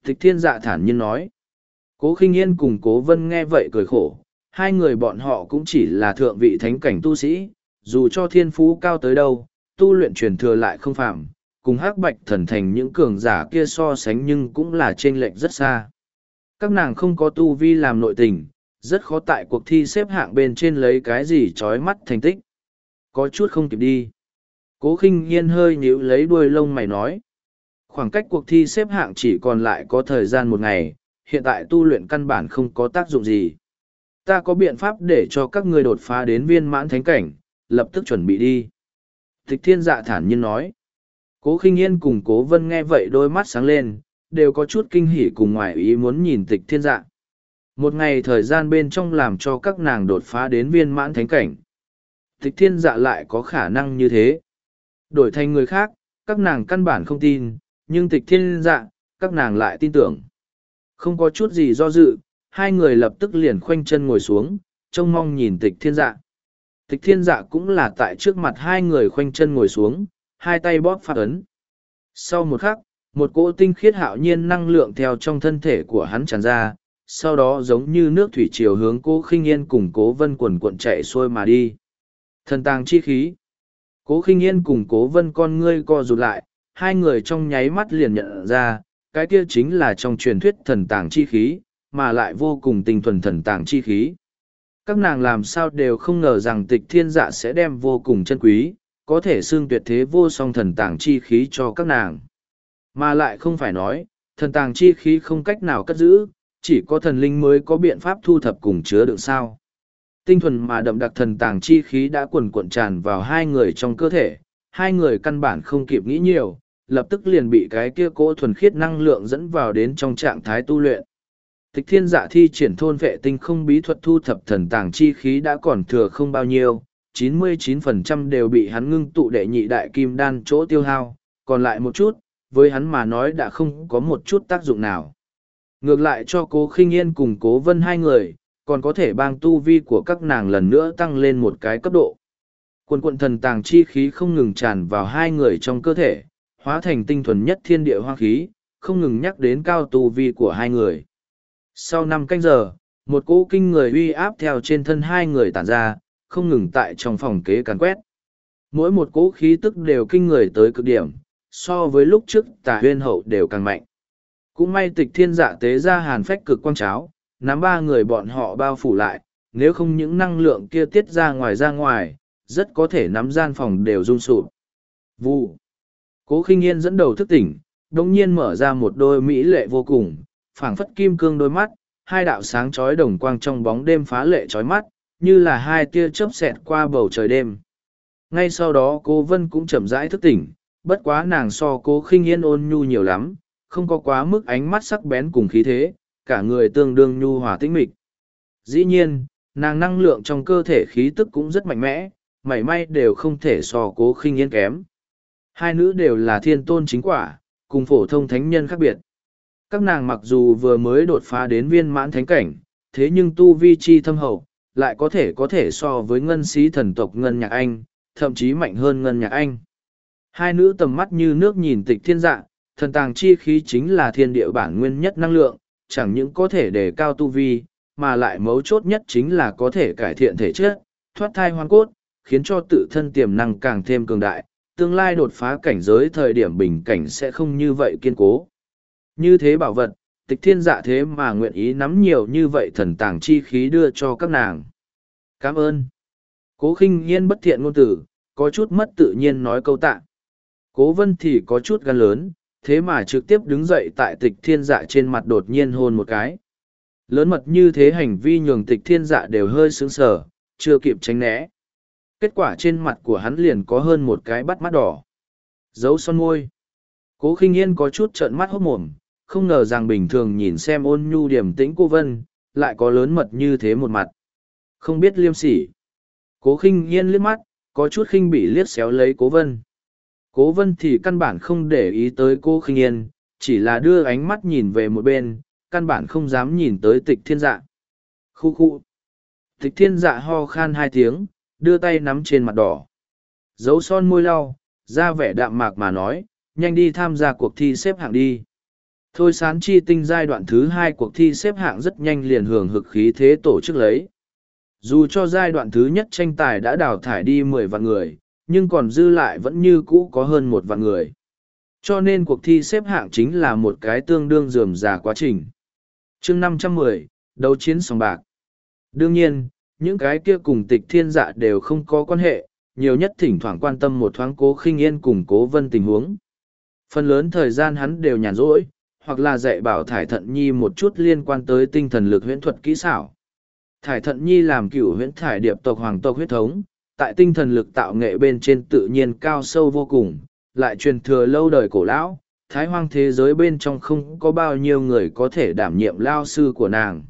Tịch thiên dạ thản nhiên nói. Cố khinh yên cùng cố vân nghe vậy cười khổ, hai người bọn họ cũng chỉ là thượng vị thánh cảnh tu sĩ, dù cho thiên phú cao tới đâu, tu luyện truyền thừa lại không phạm, cùng hắc bạch thần thành những cường giả kia so sánh nhưng cũng là t r ê n lệch rất xa các nàng không có tu vi làm nội tình rất khó tại cuộc thi xếp hạng bên trên lấy cái gì trói mắt thành tích có chút không kịp đi cố khinh yên hơi nhíu lấy đuôi lông mày nói khoảng cách cuộc thi xếp hạng chỉ còn lại có thời gian một ngày hiện tại tu luyện căn bản không có tác dụng gì ta có biện pháp để cho các ngươi đột phá đến viên mãn thánh cảnh lập tức chuẩn bị đi tịch thiên dạ thản nhiên nói Cố khinh yên cùng cố vân nghe vậy đôi mắt sáng lên, đều có chút kinh hỉ cùng ngoài ý muốn nhìn tịch thiên dạ. Một ngày thời gian bên trong làm cho các nàng đột phá đến viên mãn thánh cảnh. Tịch thiên dạ lại có khả năng như thế. Đổi thành người khác, các nàng căn bản không tin, nhưng tịch thiên dạ, các nàng lại tin tưởng. Không có chút gì do dự, hai người lập tức liền khoanh chân ngồi xuống, trông mong nhìn tịch thiên dạ. Tịch thiên dạ cũng là tại trước mặt hai người khoanh chân ngồi xuống, hai tay bóp phát ấn. Sau một khắc, một cỗ tinh khiết hạo nhiên năng lượng theo trong thân thể của hắn tràn ra, sau đó giống như nước thủy chiều hướng cố khinh yên cùng cố vân quần cuộn chạy xuôi mà đi. Thần tàng chi khí. Cố khinh yên cùng cố vân con ngươi co rụt lại, hai người trong nháy mắt liền nhận ra, cái kia chính là trong truyền thuyết thần tàng chi khí, mà lại vô cùng tinh thuần thần tàng chi khí. Các nàng làm sao đều không ngờ rằng tịch thiên dạ sẽ đem vô cùng chân quý, có thể xương tuyệt thế vô song thần tàng chi khí cho các nàng. Mà lại không phải nói, thần tàng chi khí không cách nào cất giữ, chỉ có thần linh mới có biện pháp thu thập cùng chứa đựng sao. Tinh thuần mà đậm đặc thần tàng chi khí đã quần cuộn tràn vào hai người trong cơ thể, hai người căn bản không kịp nghĩ nhiều, lập tức liền bị cái kia cỗ thuần khiết năng lượng dẫn vào đến trong trạng thái tu luyện. Tịch thiên dạ thi triển thôn vệ tinh không bí thuật thu thập thần tàng chi khí đã còn thừa không bao nhiêu, 99% đều bị hắn ngưng tụ đệ nhị đại kim đan chỗ tiêu hao, còn lại một chút, với hắn mà nói đã không có một chút tác dụng nào. Ngược lại cho cố khinh yên cùng cố vân hai người, còn có thể bang tu vi của các nàng lần nữa tăng lên một cái cấp độ. Quần quận thần tàng chi khí không ngừng tràn vào hai người trong cơ thể, hóa thành tinh thuần nhất thiên địa hoa khí, không ngừng nhắc đến cao tu vi của hai người. Sau năm canh giờ, một cỗ kinh người uy áp theo trên thân hai người tản ra, không ngừng tại trong phòng kế càn quét. Mỗi một cỗ khí tức đều kinh người tới cực điểm, so với lúc trước tà huyên hậu đều càng mạnh. Cũng may tịch thiên dạ tế ra hàn phách cực quang cháo, nắm ba người bọn họ bao phủ lại, nếu không những năng lượng kia tiết ra ngoài ra ngoài, rất có thể nắm gian phòng đều run sụp. Vụ. Cố khinh yên dẫn đầu thức tỉnh, đồng nhiên mở ra một đôi mỹ lệ vô cùng, phảng phất kim cương đôi mắt, hai đạo sáng chói đồng quang trong bóng đêm phá lệ chói mắt, như là hai tia chớp xẹt qua bầu trời đêm ngay sau đó cô vân cũng chậm rãi thức tỉnh bất quá nàng so cố khinh yên ôn nhu nhiều lắm không có quá mức ánh mắt sắc bén cùng khí thế cả người tương đương nhu hòa tĩnh mịch dĩ nhiên nàng năng lượng trong cơ thể khí tức cũng rất mạnh mẽ mảy may đều không thể so cố khinh yên kém Hai nữ đều là thiên tôn chính quả, cùng phổ thông thánh nhân khác biệt. Các nàng mặc dù vừa mới đột phá đến viên mãn thánh cảnh, thế nhưng tu vi chi thâm hậu, lại có thể có thể so với ngân sĩ thần tộc Ngân Nhạc Anh, thậm chí mạnh hơn Ngân Nhạc Anh. Hai nữ tầm mắt như nước nhìn tịch thiên dạ, thần tàng chi khí chính là thiên địa bản nguyên nhất năng lượng, chẳng những có thể đề cao tu vi, mà lại mấu chốt nhất chính là có thể cải thiện thể chất, thoát thai hoang cốt, khiến cho tự thân tiềm năng càng thêm cường đại, tương lai đột phá cảnh giới thời điểm bình cảnh sẽ không như vậy kiên cố. Như thế bảo vật, tịch thiên dạ thế mà nguyện ý nắm nhiều như vậy thần tàng chi khí đưa cho các nàng. Cảm ơn. Cố khinh nhiên bất thiện ngôn tử, có chút mất tự nhiên nói câu tạ. Cố vân thì có chút gan lớn, thế mà trực tiếp đứng dậy tại tịch thiên dạ trên mặt đột nhiên hôn một cái. Lớn mật như thế hành vi nhường tịch thiên dạ đều hơi sướng sờ, chưa kịp tránh né. Kết quả trên mặt của hắn liền có hơn một cái bắt mắt đỏ. Dấu son môi. Cố khinh yên có chút trợn mắt hốc mồm, không ngờ rằng bình thường nhìn xem ôn nhu điểm tĩnh cô vân, lại có lớn mật như thế một mặt. Không biết liêm sỉ. Cố khinh yên liếc mắt, có chút khinh bị liếc xéo lấy cố vân. Cố vân thì căn bản không để ý tới cô khinh yên, chỉ là đưa ánh mắt nhìn về một bên, căn bản không dám nhìn tới tịch thiên dạ. Khu khu. Tịch thiên dạ ho khan hai tiếng, đưa tay nắm trên mặt đỏ. Dấu son môi lau, ra vẻ đạm mạc mà nói, nhanh đi tham gia cuộc thi xếp hạng đi. Thôi sán chi tinh giai đoạn thứ hai cuộc thi xếp hạng rất nhanh liền hưởng hực khí thế tổ chức lấy. Dù cho giai đoạn thứ nhất tranh tài đã đào thải đi mười vạn người, nhưng còn dư lại vẫn như cũ có hơn một vạn người. Cho nên cuộc thi xếp hạng chính là một cái tương đương dườm già quá trình. chương năm trăm mười đấu chiến sòng bạc. Đương nhiên, những cái kia cùng tịch thiên dạ đều không có quan hệ, nhiều nhất thỉnh thoảng quan tâm một thoáng cố khinh yên cùng cố vân tình huống. Phần lớn thời gian hắn đều nhàn rỗi, hoặc là dạy bảo thải thận nhi một chút liên quan tới tinh thần lực huyễn thuật kỹ xảo. Thải thận nhi làm cựu huyễn thải điệp tộc hoàng tộc huyết thống, tại tinh thần lực tạo nghệ bên trên tự nhiên cao sâu vô cùng, lại truyền thừa lâu đời cổ lão, thái hoang thế giới bên trong không có bao nhiêu người có thể đảm nhiệm lao sư của nàng.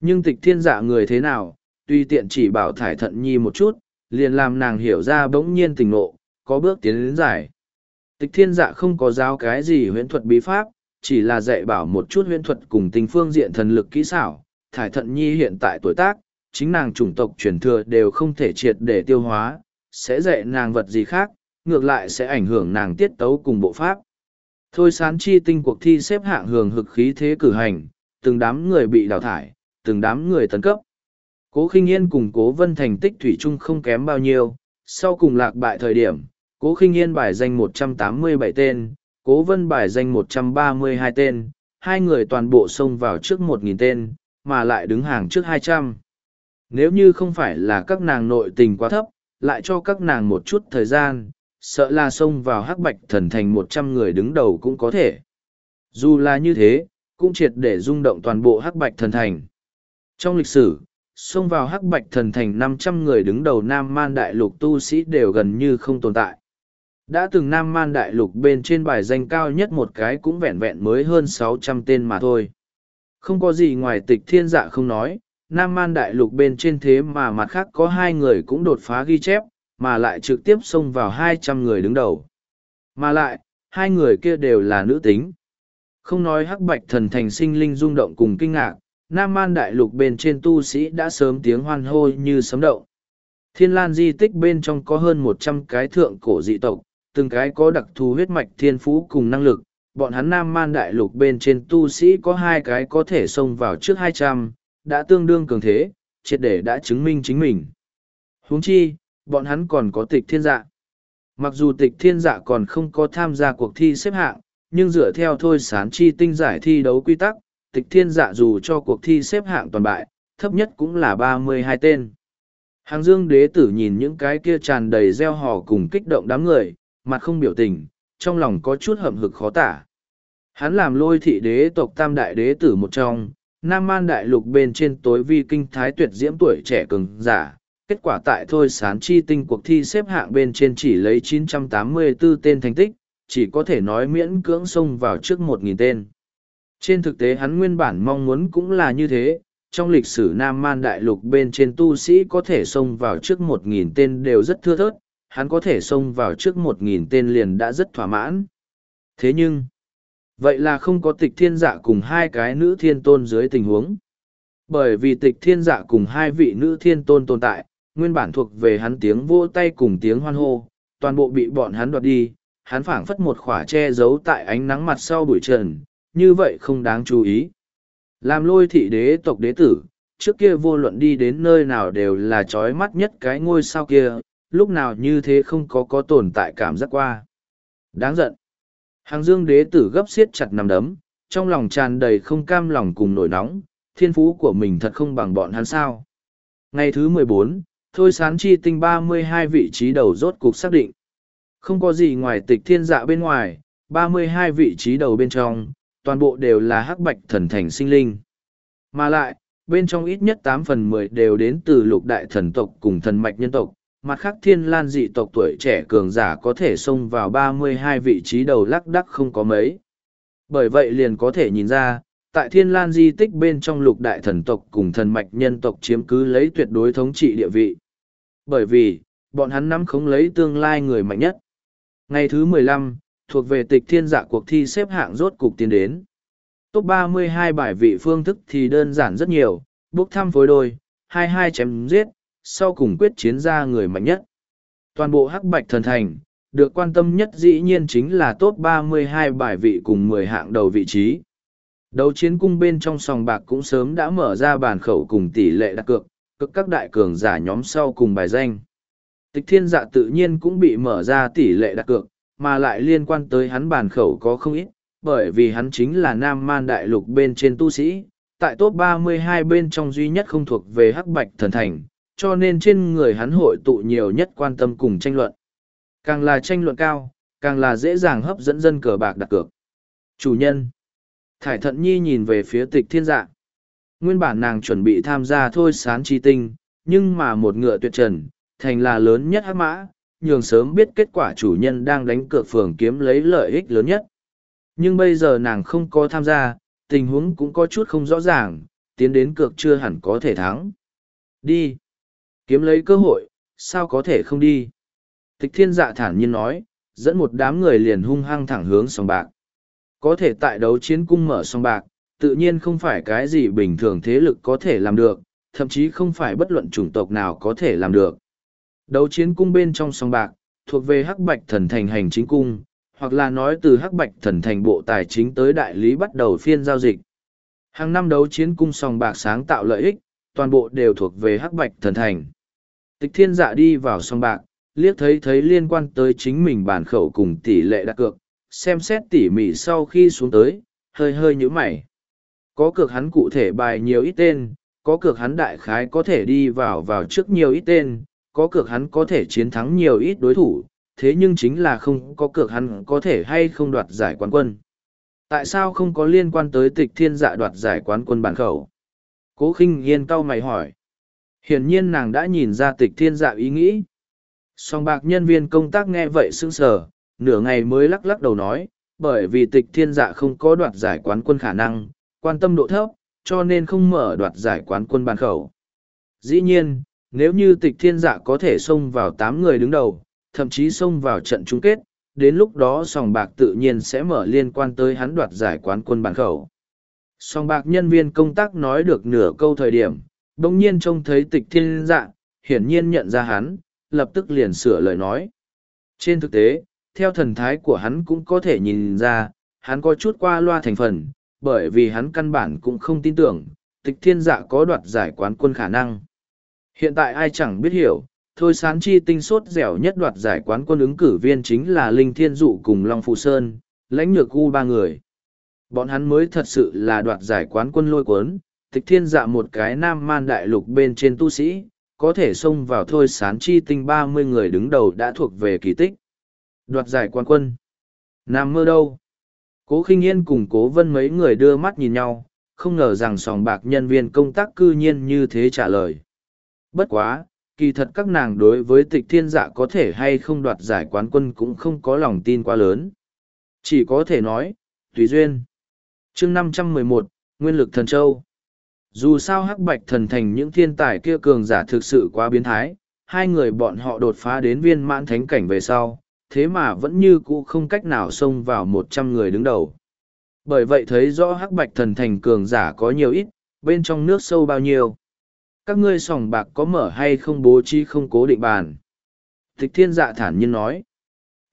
Nhưng tịch thiên dạ người thế nào, tuy tiện chỉ bảo thải thận nhi một chút, liền làm nàng hiểu ra bỗng nhiên tình nộ, có bước tiến đến giải. Tịch thiên dạ không có giáo cái gì huyễn thuật bí pháp, chỉ là dạy bảo một chút huyễn thuật cùng tình phương diện thần lực kỹ xảo. Thải thận nhi hiện tại tuổi tác, chính nàng chủng tộc truyền thừa đều không thể triệt để tiêu hóa, sẽ dạy nàng vật gì khác, ngược lại sẽ ảnh hưởng nàng tiết tấu cùng bộ pháp. Thôi sán chi tinh cuộc thi xếp hạng hưởng hực khí thế cử hành, từng đám người bị đào thải, từng đám người tấn cấp. Cố khinh yên cùng cố vân thành tích thủy chung không kém bao nhiêu, sau cùng lạc bại thời điểm, cố khinh yên bài danh 187 tên, cố vân bài danh 132 tên, hai người toàn bộ xông vào trước 1.000 tên, mà lại đứng hàng trước 200. Nếu như không phải là các nàng nội tình quá thấp, lại cho các nàng một chút thời gian, sợ là xông vào hắc bạch thần thành 100 người đứng đầu cũng có thể. Dù là như thế, cũng triệt để rung động toàn bộ hắc bạch thần thành. Trong lịch sử, xông vào hắc bạch thần thành năm trăm người đứng đầu Nam Man Đại Lục tu sĩ đều gần như không tồn tại. Đã từng Nam Man Đại Lục bên trên bài danh cao nhất một cái cũng vẹn vẹn mới hơn sáu trăm tên mà thôi. Không có gì ngoài tịch thiên dạ không nói, Nam Man Đại Lục bên trên thế mà mặt khác có hai người cũng đột phá ghi chép, mà lại trực tiếp xông vào hai trăm người đứng đầu. Mà lại, hai người kia đều là nữ tính. Không nói hắc bạch thần thành sinh linh rung động cùng kinh ngạc, Nam Man Đại Lục bên trên tu sĩ đã sớm tiếng hoan hô như sấm động. Thiên Lan di tích bên trong có hơn một trăm cái thượng cổ dị tộc, từng cái có đặc thù huyết mạch thiên phú cùng năng lực. Bọn hắn Nam Man Đại Lục bên trên tu sĩ có hai cái có thể xông vào trước hai trăm, đã tương đương cường thế, triệt để đã chứng minh chính mình. huống chi, bọn hắn còn có tịch thiên dạ. Mặc dù tịch thiên dạ còn không có tham gia cuộc thi xếp hạng, nhưng dựa theo thôi sán chi tinh giải thi đấu quy tắc, tịch thiên dạ dù cho cuộc thi xếp hạng toàn bại, thấp nhất cũng là ba mươi hai tên. Hàng dương đế tử nhìn những cái kia tràn đầy gieo hò cùng kích động đám người, mặt không biểu tình, trong lòng có chút hậm hực khó tả. Hắn làm lôi thị đế tộc tam đại đế tử một trong, Nam Man đại lục bên trên tối vi kinh thái tuyệt diễm tuổi trẻ cường giả. Kết quả tại thôi sán chi tinh cuộc thi xếp hạng bên trên chỉ lấy 984 tên thành tích, chỉ có thể nói miễn cưỡng xông vào trước 1.000 tên. Trên thực tế hắn nguyên bản mong muốn cũng là như thế, trong lịch sử Nam Man Đại Lục bên trên tu sĩ có thể xông vào trước một nghìn tên đều rất thưa thớt, hắn có thể xông vào trước một nghìn tên liền đã rất thỏa mãn. Thế nhưng, vậy là không có tịch thiên dạ cùng hai cái nữ thiên tôn dưới tình huống. Bởi vì tịch thiên dạ cùng hai vị nữ thiên tôn tồn tại, nguyên bản thuộc về hắn tiếng vô tay cùng tiếng hoan hô, toàn bộ bị bọn hắn đoạt đi, hắn phảng phất một khỏa che giấu tại ánh nắng mặt sau bụi trần, như vậy không đáng chú ý. Làm lôi thị đế tộc đế tử, trước kia vô luận đi đến nơi nào đều là trói mắt nhất cái ngôi sao kia, lúc nào như thế không có có tồn tại cảm giác qua. Đáng giận. Hàng dương đế tử gấp siết chặt nằm đấm, trong lòng tràn đầy không cam lòng cùng nổi nóng, thiên phú của mình thật không bằng bọn hắn sao. Ngày thứ mười bốn, Thôi sán chi tinh ba mươi hai vị trí đầu rốt cục xác định. Không có gì ngoài tịch thiên dạ bên ngoài, ba mươi hai vị trí đầu bên trong, toàn bộ đều là hắc bạch thần thành sinh linh. Mà lại, bên trong ít nhất tám phần mười đều đến từ lục đại thần tộc cùng thần mạch nhân tộc, mặt khác thiên lan dị tộc tuổi trẻ cường giả có thể xông vào ba mươi hai vị trí đầu lắc đắc không có mấy. Bởi vậy liền có thể nhìn ra, tại thiên lan di tích bên trong lục đại thần tộc cùng thần mạch nhân tộc chiếm cứ lấy tuyệt đối thống trị địa vị. Bởi vì, bọn hắn nắm khống lấy tương lai người mạnh nhất. Ngày thứ mười lăm thuộc về tịch thiên dạ cuộc thi xếp hạng rốt cục tiến đến. Top ba mươi hai bài vị phương thức thì đơn giản rất nhiều, bốc thăm phối đôi, hai hai chém giết, sau cùng quyết chiến ra người mạnh nhất. Toàn bộ hắc bạch thần thành, được quan tâm nhất dĩ nhiên chính là top 32 bài vị cùng 10 hạng đầu vị trí. Đấu chiến cung bên trong sòng bạc cũng sớm đã mở ra bàn khẩu cùng tỷ lệ đặt cược, cực các đại cường giả nhóm sau cùng bài danh. Tịch thiên dạ tự nhiên cũng bị mở ra tỷ lệ đặt cược, mà lại liên quan tới hắn bàn khẩu có không ít, bởi vì hắn chính là nam man đại lục bên trên tu sĩ, tại top 32 bên trong duy nhất không thuộc về hắc bạch thần thành, cho nên trên người hắn hội tụ nhiều nhất quan tâm cùng tranh luận. Càng là tranh luận cao, càng là dễ dàng hấp dẫn dân cờ bạc đặt cược. Chủ nhân. Thải thận nhi nhìn về phía tịch thiên dạ. Nguyên bản nàng chuẩn bị tham gia thôi sán chi tinh, nhưng mà một ngựa tuyệt trần, thành là lớn nhất hắc mã, nhường sớm biết kết quả chủ nhân đang đánh cược phường kiếm lấy lợi ích lớn nhất. Nhưng bây giờ nàng không có tham gia, tình huống cũng có chút không rõ ràng, tiến đến cược chưa hẳn có thể thắng. Đi. Kiếm lấy cơ hội, sao có thể không đi? Tịch thiên dạ thản nhiên nói, dẫn một đám người liền hung hăng thẳng hướng sòng bạc. Có thể tại đấu chiến cung mở sòng bạc, tự nhiên không phải cái gì bình thường thế lực có thể làm được, thậm chí không phải bất luận chủng tộc nào có thể làm được. Đấu chiến cung bên trong sòng bạc, thuộc về hắc bạch thần thành hành chính cung, hoặc là nói từ hắc bạch thần thành bộ tài chính tới đại lý bắt đầu phiên giao dịch. Hàng năm đấu chiến cung sòng bạc sáng tạo lợi ích, toàn bộ đều thuộc về hắc bạch thần thành. Tịch thiên dạ đi vào song bạc, liếc thấy thấy liên quan tới chính mình bản khẩu cùng tỷ lệ đặt cược, xem xét tỉ mỉ sau khi xuống tới, hơi hơi nhíu mày. Có cược hắn cụ thể bài nhiều ít tên, có cược hắn đại khái có thể đi vào vào trước nhiều ít tên, có cược hắn có thể chiến thắng nhiều ít đối thủ, thế nhưng chính là không có cược hắn có thể hay không đoạt giải quán quân. Tại sao không có liên quan tới tịch thiên dạ đoạt giải quán quân bản khẩu? Cố khinh yên cau mày hỏi. Hiển nhiên nàng đã nhìn ra tịch thiên dạ ý nghĩ. Song bạc nhân viên công tác nghe vậy sững sờ, nửa ngày mới lắc lắc đầu nói, bởi vì tịch thiên dạ không có đoạt giải quán quân khả năng, quan tâm độ thấp, cho nên không mở đoạt giải quán quân bàn khẩu. Dĩ nhiên, nếu như tịch thiên dạ có thể xông vào tám người đứng đầu, thậm chí xông vào trận chung kết, đến lúc đó sòng bạc tự nhiên sẽ mở liên quan tới hắn đoạt giải quán quân bàn khẩu. Song bạc nhân viên công tác nói được nửa câu thời điểm, đồng nhiên trông thấy tịch thiên dạ, hiển nhiên nhận ra hắn, lập tức liền sửa lời nói. Trên thực tế, theo thần thái của hắn cũng có thể nhìn ra, hắn có chút qua loa thành phần, bởi vì hắn căn bản cũng không tin tưởng, tịch thiên dạ có đoạt giải quán quân khả năng. Hiện tại ai chẳng biết hiểu, thôi sán chi tinh sốt dẻo nhất đoạt giải quán quân ứng cử viên chính là Linh Thiên Dụ cùng Long Phụ Sơn, lãnh nhược u ba người. Bọn hắn mới thật sự là đoạt giải quán quân lôi cuốn, tịch thiên dạ một cái nam man đại lục bên trên tu sĩ, có thể xông vào thôi sán chi tinh ba mươi người đứng đầu đã thuộc về kỳ tích. Đoạt giải quán quân. Nam mơ đâu? Cố khinh yên cùng cố vân mấy người đưa mắt nhìn nhau, không ngờ rằng sòng bạc nhân viên công tác cư nhiên như thế trả lời. Bất quá, kỳ thật các nàng đối với tịch thiên dạ có thể hay không đoạt giải quán quân cũng không có lòng tin quá lớn. Chỉ có thể nói, tùy duyên chương năm trăm mười một Nguyên lực thần châu. Dù sao hắc bạch thần thành những thiên tài kia cường giả thực sự quá biến thái, hai người bọn họ đột phá đến viên mãn thánh cảnh về sau, thế mà vẫn như cũ không cách nào xông vào một trăm người đứng đầu. Bởi vậy thấy rõ hắc bạch thần thành cường giả có nhiều ít, bên trong nước sâu bao nhiêu. Các ngươi sòng bạc có mở hay không bố trí không cố định bàn. Tịch thiên dạ thản nhiên nói.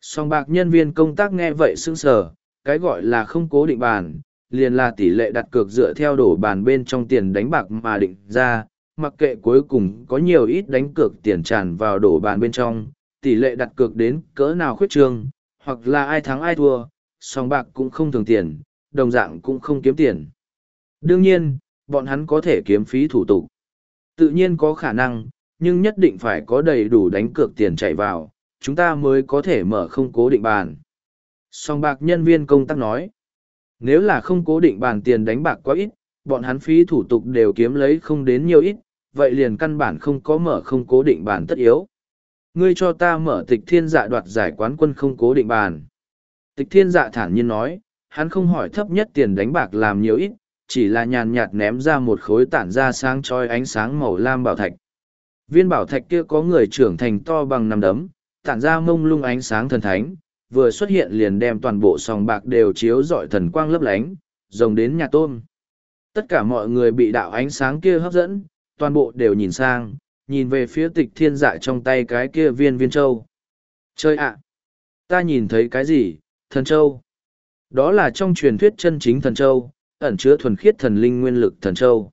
Sòng bạc nhân viên công tác nghe vậy sững sờ, cái gọi là không cố định bàn, liền là tỷ lệ đặt cược dựa theo đổ bàn bên trong tiền đánh bạc mà định ra, mặc kệ cuối cùng có nhiều ít đánh cược tiền tràn vào đổ bàn bên trong, tỷ lệ đặt cược đến cỡ nào khuyết trương, hoặc là ai thắng ai thua, song bạc cũng không thường tiền, đồng dạng cũng không kiếm tiền. Đương nhiên, bọn hắn có thể kiếm phí thủ tục. Tự nhiên có khả năng, nhưng nhất định phải có đầy đủ đánh cược tiền chạy vào, chúng ta mới có thể mở không cố định bàn. Song bạc nhân viên công tác nói, nếu là không cố định bàn tiền đánh bạc quá ít, bọn hắn phí thủ tục đều kiếm lấy không đến nhiều ít, vậy liền căn bản không có mở không cố định bàn tất yếu. Ngươi cho ta mở tịch thiên dạ đoạt giải quán quân không cố định bàn. Tịch thiên dạ thản nhiên nói, hắn không hỏi thấp nhất tiền đánh bạc làm nhiều ít, chỉ là nhàn nhạt ném ra một khối tản ra sáng trói ánh sáng màu lam bảo thạch. Viên bảo thạch kia có người trưởng thành to bằng nằm đấm, tản ra mông lung ánh sáng thần thánh, vừa xuất hiện liền đem toàn bộ sòng bạc đều chiếu rọi thần quang lấp lánh, rồng đến nhà tôm. Tất cả mọi người bị đạo ánh sáng kia hấp dẫn, toàn bộ đều nhìn sang, nhìn về phía tịch thiên dạ trong tay cái kia viên viên châu. Chơi ạ! ta nhìn thấy cái gì? Thần châu. Đó là trong truyền thuyết chân chính thần châu, ẩn chứa thuần khiết thần linh nguyên lực thần châu.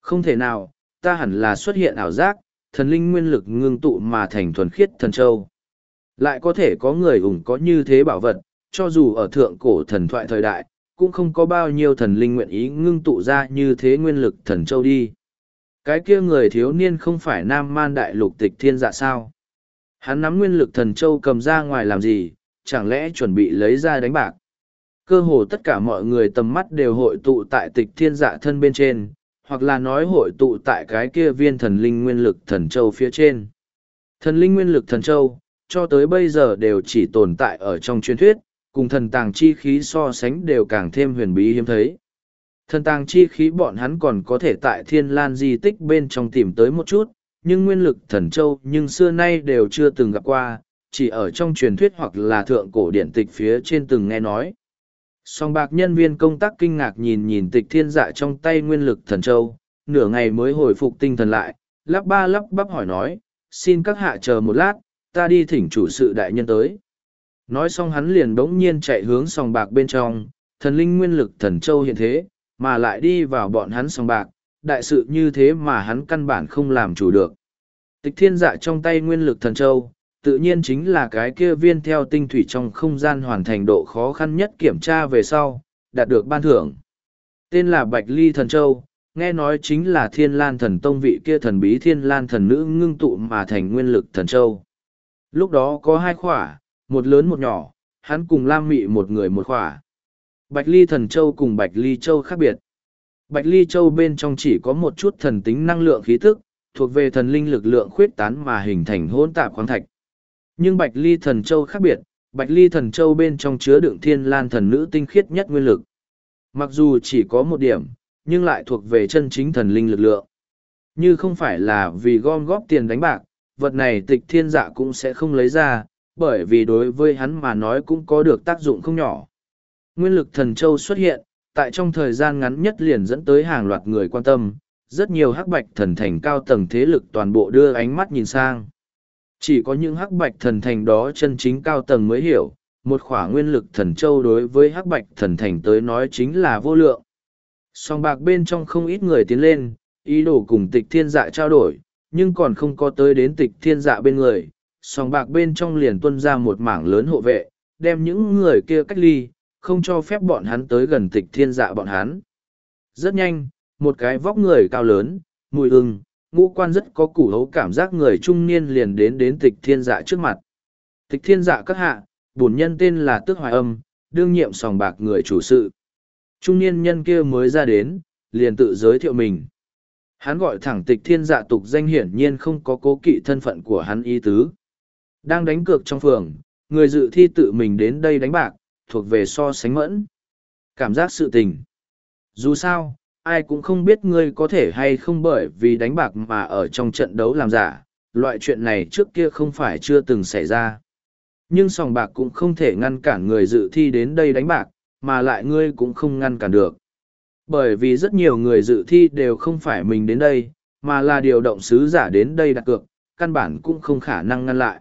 Không thể nào, ta hẳn là xuất hiện ảo giác, thần linh nguyên lực ngưng tụ mà thành thuần khiết thần châu. Lại có thể có người ủng có như thế bảo vật, cho dù ở thượng cổ thần thoại thời đại, cũng không có bao nhiêu thần linh nguyện ý ngưng tụ ra như thế nguyên lực thần châu đi. Cái kia người thiếu niên không phải nam man đại lục tịch thiên dạ sao? Hắn nắm nguyên lực thần châu cầm ra ngoài làm gì, chẳng lẽ chuẩn bị lấy ra đánh bạc? Cơ hồ tất cả mọi người tầm mắt đều hội tụ tại tịch thiên dạ thân bên trên, hoặc là nói hội tụ tại cái kia viên thần linh nguyên lực thần châu phía trên. Thần linh nguyên lực thần châu, cho tới bây giờ đều chỉ tồn tại ở trong truyền thuyết, cùng thần tàng chi khí so sánh đều càng thêm huyền bí hiếm thấy. Thần tàng chi khí bọn hắn còn có thể tại thiên lan di tích bên trong tìm tới một chút, nhưng nguyên lực thần châu nhưng xưa nay đều chưa từng gặp qua, chỉ ở trong truyền thuyết hoặc là thượng cổ điển tịch phía trên từng nghe nói. Song bạc nhân viên công tác kinh ngạc nhìn nhìn tịch thiên dạ trong tay nguyên lực thần châu, nửa ngày mới hồi phục tinh thần lại, lắp ba lắp bắp hỏi nói, xin các hạ chờ một lát, ta đi thỉnh chủ sự đại nhân tới. Nói xong hắn liền bỗng nhiên chạy hướng sòng bạc bên trong, thần linh nguyên lực thần châu hiện thế, mà lại đi vào bọn hắn sòng bạc, đại sự như thế mà hắn căn bản không làm chủ được. Tịch thiên dạ trong tay nguyên lực thần châu, tự nhiên chính là cái kia viên theo tinh thủy trong không gian hoàn thành độ khó khăn nhất kiểm tra về sau, đạt được ban thưởng. Tên là Bạch Ly Thần Châu, nghe nói chính là thiên lan thần tông vị kia thần bí thiên lan thần nữ ngưng tụ mà thành nguyên lực thần châu. Lúc đó có hai khỏa, một lớn một nhỏ, hắn cùng Lam Mị một người một khỏa. Bạch Ly Thần Châu cùng Bạch Ly Châu khác biệt. Bạch Ly Châu bên trong chỉ có một chút thần tính năng lượng khí thức, thuộc về thần linh lực lượng khuyết tán mà hình thành hỗn tạp khoáng thạch. Nhưng Bạch Ly Thần Châu khác biệt, Bạch Ly Thần Châu bên trong chứa đựng thiên lan thần nữ tinh khiết nhất nguyên lực. Mặc dù chỉ có một điểm, nhưng lại thuộc về chân chính thần linh lực lượng. Như không phải là vì gom góp tiền đánh bạc, vật này tịch thiên dạ cũng sẽ không lấy ra, bởi vì đối với hắn mà nói cũng có được tác dụng không nhỏ. Nguyên lực thần châu xuất hiện, tại trong thời gian ngắn nhất liền dẫn tới hàng loạt người quan tâm, rất nhiều hắc bạch thần thành cao tầng thế lực toàn bộ đưa ánh mắt nhìn sang. Chỉ có những hắc bạch thần thành đó chân chính cao tầng mới hiểu, một khỏa nguyên lực thần châu đối với hắc bạch thần thành tới nói chính là vô lượng. Song bạc bên trong không ít người tiến lên, ý đồ cùng tịch thiên dạ trao đổi, nhưng còn không có tới đến tịch thiên dạ bên người. sòng bạc bên trong liền tuân ra một mảng lớn hộ vệ, đem những người kia cách ly, không cho phép bọn hắn tới gần tịch thiên dạ bọn hắn. Rất nhanh, một cái vóc người cao lớn, mùi ưng, ngũ quan rất có củ hấu cảm giác người trung niên liền đến đến tịch thiên dạ trước mặt. Tịch thiên dạ các hạ, bổn nhân tên là Tước Hoài Âm, đương nhiệm sòng bạc người chủ sự. Trung niên nhân kia mới ra đến, liền tự giới thiệu mình. Hắn gọi thẳng tịch thiên dạ tục danh hiển nhiên không có cố kỵ thân phận của hắn y tứ. Đang đánh cược trong phường, người dự thi tự mình đến đây đánh bạc, thuộc về so sánh mẫn. Cảm giác sự tình. Dù sao, ai cũng không biết ngươi có thể hay không bởi vì đánh bạc mà ở trong trận đấu làm giả, loại chuyện này trước kia không phải chưa từng xảy ra. Nhưng sòng bạc cũng không thể ngăn cản người dự thi đến đây đánh bạc, mà lại ngươi cũng không ngăn cản được. Bởi vì rất nhiều người dự thi đều không phải mình đến đây, mà là điều động sứ giả đến đây đặt cược, căn bản cũng không khả năng ngăn lại.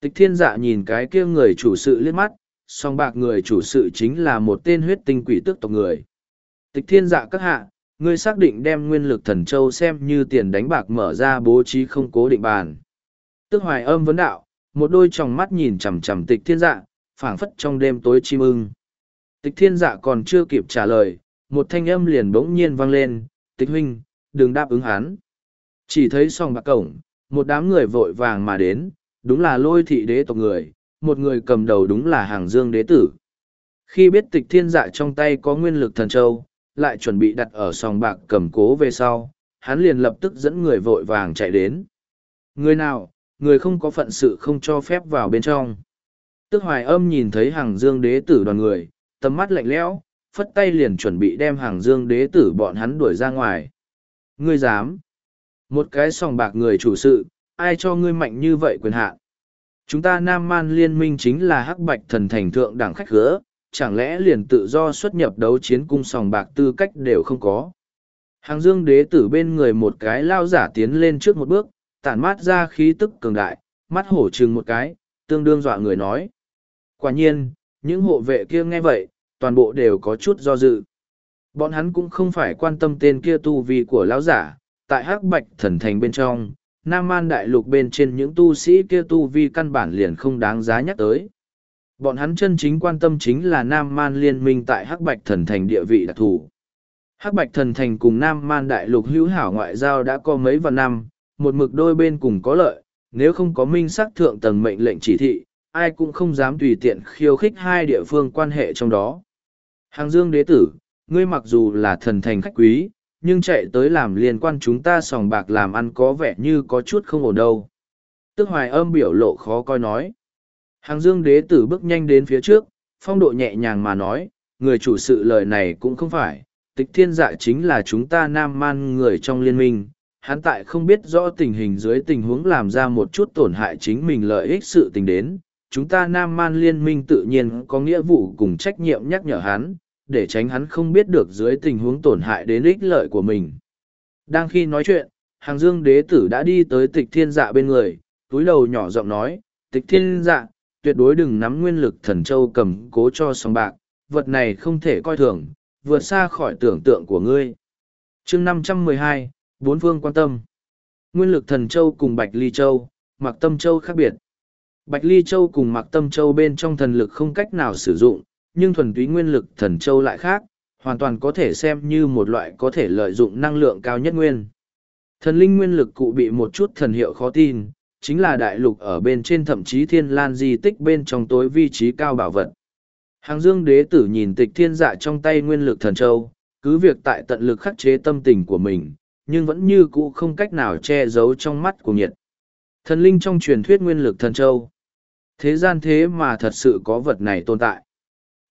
Tịch thiên dạ nhìn cái kia người chủ sự liếc mắt, song bạc người chủ sự chính là một tên huyết tinh quỷ tức tộc người. Tịch thiên dạ các hạ, ngươi xác định đem nguyên lực thần châu xem như tiền đánh bạc mở ra bố trí không cố định bàn. Tức hoài âm vấn đạo, một đôi tròng mắt nhìn chằm chằm tịch thiên dạ, phảng phất trong đêm tối chim ưng. Tịch thiên dạ còn chưa kịp trả lời, một thanh âm liền bỗng nhiên vang lên, tịch huynh, đừng đáp ứng hắn. Chỉ thấy song bạc cổng, một đám người vội vàng mà đến, đúng là lôi thị đế tộc người, một người cầm đầu đúng là hàng dương đế tử. Khi biết tịch thiên dạ trong tay có nguyên lực thần châu, lại chuẩn bị đặt ở sòng bạc cầm cố về sau, hắn liền lập tức dẫn người vội vàng chạy đến. Người nào, người không có phận sự không cho phép vào bên trong. Tức hoài âm nhìn thấy hàng dương đế tử đoàn người, tầm mắt lạnh lẽo, phất tay liền chuẩn bị đem hàng dương đế tử bọn hắn đuổi ra ngoài. Ngươi dám? Một cái sòng bạc người chủ sự, ai cho ngươi mạnh như vậy quyền hạn? Chúng ta Nam Man liên minh chính là hắc bạch thần thành thượng đẳng khách gỡ, chẳng lẽ liền tự do xuất nhập đấu chiến cung sòng bạc tư cách đều không có. Hàng dương đế tử bên người một cái lao giả tiến lên trước một bước, tản mát ra khí tức cường đại, mắt hổ trừng một cái, tương đương dọa người nói. Quả nhiên, những hộ vệ kia nghe vậy, toàn bộ đều có chút do dự. Bọn hắn cũng không phải quan tâm tên kia tu vi của lão giả, tại hắc bạch thần thành bên trong, Nam Man Đại Lục bên trên những tu sĩ kia tu vi căn bản liền không đáng giá nhắc tới. Bọn hắn chân chính quan tâm chính là Nam Man liên minh tại Hắc Bạch Thần Thành địa vị đặc thù. Hắc Bạch Thần Thành cùng Nam Man Đại Lục hữu hảo ngoại giao đã có mấy vạn năm, một mực đôi bên cùng có lợi, nếu không có minh sắc thượng tầng mệnh lệnh chỉ thị, ai cũng không dám tùy tiện khiêu khích hai địa phương quan hệ trong đó. Hàng Dương đế tử, ngươi mặc dù là thần thành khách quý, nhưng chạy tới làm liên quan chúng ta sòng bạc làm ăn có vẻ như có chút không ổn đâu. Tức hoài âm biểu lộ khó coi nói. Hàng dương đế tử bước nhanh đến phía trước, phong độ nhẹ nhàng mà nói, người chủ sự lời này cũng không phải, tịch thiên dạ chính là chúng ta nam man người trong liên minh. Hắn tại không biết rõ tình hình dưới tình huống làm ra một chút tổn hại chính mình lợi ích sự tình đến. Chúng ta Nam Man Liên minh tự nhiên có nghĩa vụ cùng trách nhiệm nhắc nhở hắn, để tránh hắn không biết được dưới tình huống tổn hại đến ích lợi của mình. Đang khi nói chuyện, hàng dương đế tử đã đi tới tịch thiên dạ bên người, túi đầu nhỏ giọng nói, tịch thiên dạ, tuyệt đối đừng nắm nguyên lực thần châu cầm cố cho sòng bạc, vật này không thể coi thường, vượt xa khỏi tưởng tượng của ngươi. chương 512, bốn phương quan tâm. Nguyên lực thần châu cùng bạch ly châu, mặc tâm châu khác biệt. Bạch ly châu cùng mặc tâm châu bên trong thần lực không cách nào sử dụng, nhưng thuần túy nguyên lực thần châu lại khác, hoàn toàn có thể xem như một loại có thể lợi dụng năng lượng cao nhất nguyên. Thần linh nguyên lực cụ bị một chút thần hiệu khó tin, chính là đại lục ở bên trên thậm chí thiên lan di tích bên trong tối vị trí cao bảo vật. Hàng dương đế tử nhìn tịch thiên dạ trong tay nguyên lực thần châu, cứ việc tại tận lực khắc chế tâm tình của mình, nhưng vẫn như cũ không cách nào che giấu trong mắt của nhiệt. Thần linh trong truyền thuyết nguyên lực thần châu. Thế gian thế mà thật sự có vật này tồn tại.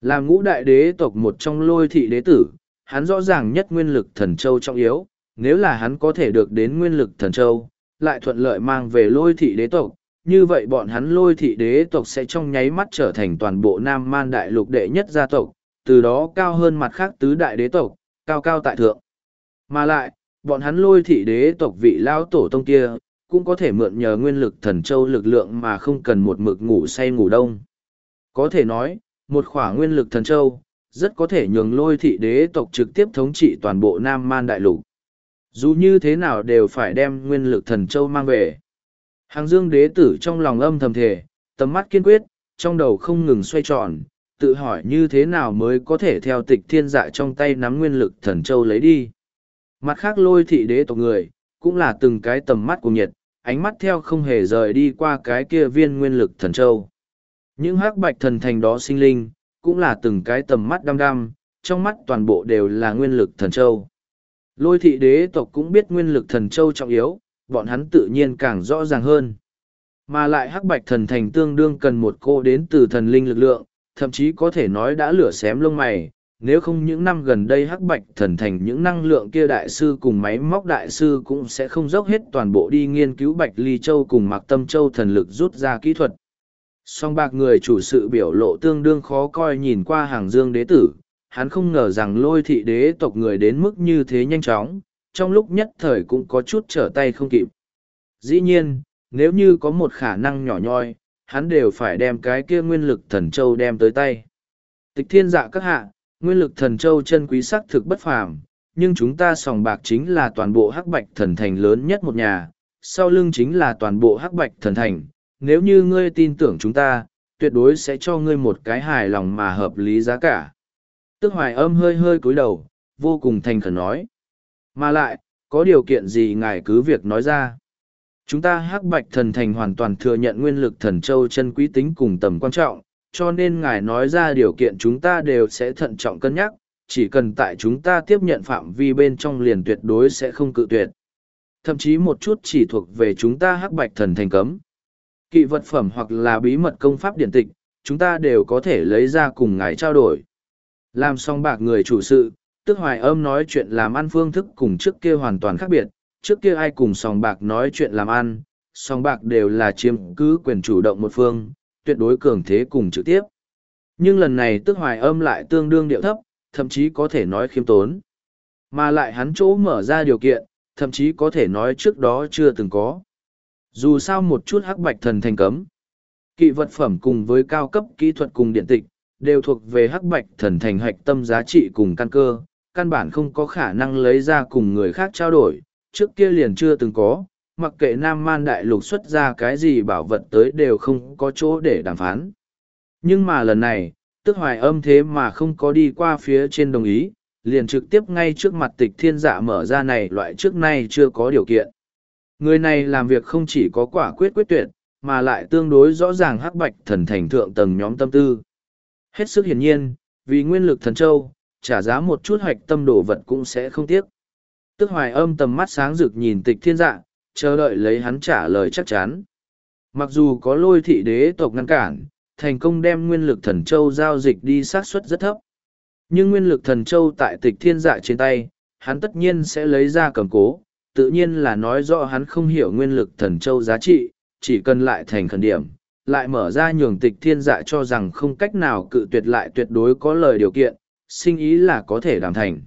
Làm ngũ đại đế tộc một trong lôi thị đế tử, hắn rõ ràng nhất nguyên lực thần châu trọng yếu, nếu là hắn có thể được đến nguyên lực thần châu, lại thuận lợi mang về lôi thị đế tộc, như vậy bọn hắn lôi thị đế tộc sẽ trong nháy mắt trở thành toàn bộ Nam Man đại lục đệ nhất gia tộc, từ đó cao hơn mặt khác tứ đại đế tộc, cao cao tại thượng. Mà lại, bọn hắn lôi thị đế tộc vị lao tổ tông kia, cũng có thể mượn nhờ nguyên lực thần châu lực lượng mà không cần một mực ngủ say ngủ đông. Có thể nói, một khỏa nguyên lực thần châu, rất có thể nhường lôi thị đế tộc trực tiếp thống trị toàn bộ Nam Man Đại Lục. Dù như thế nào đều phải đem nguyên lực thần châu mang về. Hàng dương đế tử trong lòng âm thầm thể, tầm mắt kiên quyết, trong đầu không ngừng xoay tròn, tự hỏi như thế nào mới có thể theo tịch thiên dạ trong tay nắm nguyên lực thần châu lấy đi. Mặt khác lôi thị đế tộc người, cũng là từng cái tầm mắt của nhiệt, ánh mắt theo không hề rời đi qua cái kia viên nguyên lực thần châu. Những hắc bạch thần thành đó sinh linh, cũng là từng cái tầm mắt đăm đăm, trong mắt toàn bộ đều là nguyên lực thần châu. Lôi thị đế tộc cũng biết nguyên lực thần châu trọng yếu, bọn hắn tự nhiên càng rõ ràng hơn. Mà lại hắc bạch thần thành tương đương cần một cô đến từ thần linh lực lượng, thậm chí có thể nói đã lửa xém lông mày, nếu không những năm gần đây hắc bạch thần thành những năng lượng kia đại sư cùng máy móc đại sư cũng sẽ không dốc hết toàn bộ đi nghiên cứu bạch ly châu cùng mạc tâm châu thần lực rút ra kỹ thuật song bạc người chủ sự biểu lộ tương đương khó coi nhìn qua hàng dương đế tử, hắn không ngờ rằng lôi thị đế tộc người đến mức như thế nhanh chóng, trong lúc nhất thời cũng có chút trở tay không kịp. Dĩ nhiên, nếu như có một khả năng nhỏ nhoi, hắn đều phải đem cái kia nguyên lực thần châu đem tới tay. Tịch thiên dạ các hạ, nguyên lực thần châu chân quý sắc thực bất phàm, nhưng chúng ta sòng bạc chính là toàn bộ hắc bạch thần thành lớn nhất một nhà, sau lưng chính là toàn bộ hắc bạch thần thành nếu như ngươi tin tưởng chúng ta, tuyệt đối sẽ cho ngươi một cái hài lòng mà hợp lý giá cả. Tức hoài âm hơi hơi cúi đầu, vô cùng thành khẩn nói. Mà lại, có điều kiện gì ngài cứ việc nói ra. Chúng ta hắc bạch thần thành hoàn toàn thừa nhận nguyên lực thần châu chân quý tính cùng tầm quan trọng, cho nên ngài nói ra điều kiện chúng ta đều sẽ thận trọng cân nhắc, chỉ cần tại chúng ta tiếp nhận phạm vi bên trong liền tuyệt đối sẽ không cự tuyệt. Thậm chí một chút chỉ thuộc về chúng ta hắc bạch thần thành cấm kỵ vật phẩm hoặc là bí mật công pháp điển tịch chúng ta đều có thể lấy ra cùng ngài trao đổi làm xong bạc người chủ sự tức hoài âm nói chuyện làm ăn phương thức cùng trước kia hoàn toàn khác biệt trước kia ai cùng sòng bạc nói chuyện làm ăn sòng bạc đều là chiếm cứ quyền chủ động một phương tuyệt đối cường thế cùng trực tiếp. Nhưng lần này tức hoài âm lại tương đương điệu thấp, thậm chí có thể nói khiêm tốn. Mà lại hắn chỗ mở ra điều kiện, thậm chí có thể nói trước đó chưa từng có. Dù sao một chút hắc bạch thần thành cấm, kỵ vật phẩm cùng với cao cấp kỹ thuật cùng điện tịch, đều thuộc về hắc bạch thần thành hạch tâm giá trị cùng căn cơ, căn bản không có khả năng lấy ra cùng người khác trao đổi, trước kia liền chưa từng có, mặc kệ Nam Man Đại Lục xuất ra cái gì bảo vật tới đều không có chỗ để đàm phán. Nhưng mà lần này, tức hoài âm thế mà không có đi qua phía trên đồng ý, liền trực tiếp ngay trước mặt tịch thiên dạ mở ra này loại trước nay chưa có điều kiện. Người này làm việc không chỉ có quả quyết quyết tuyệt, mà lại tương đối rõ ràng hắc bạch thần thành thượng tầng nhóm tâm tư. Hết sức hiển nhiên, vì nguyên lực thần châu, trả giá một chút hoạch tâm đồ vật cũng sẽ không tiếc. Tức hoài âm tầm mắt sáng rực nhìn tịch thiên dạ, chờ đợi lấy hắn trả lời chắc chắn. Mặc dù có lôi thị đế tộc ngăn cản, thành công đem nguyên lực thần châu giao dịch đi xác suất rất thấp. Nhưng nguyên lực thần châu tại tịch thiên dạ trên tay, hắn tất nhiên sẽ lấy ra cầm cố, tự nhiên là nói rõ hắn không hiểu nguyên lực thần châu giá trị, chỉ cần lại thành khẩn điểm, lại mở ra nhường tịch thiên dạ cho rằng không cách nào cự tuyệt lại tuyệt đối có lời điều kiện, sinh ý là có thể đảm thành.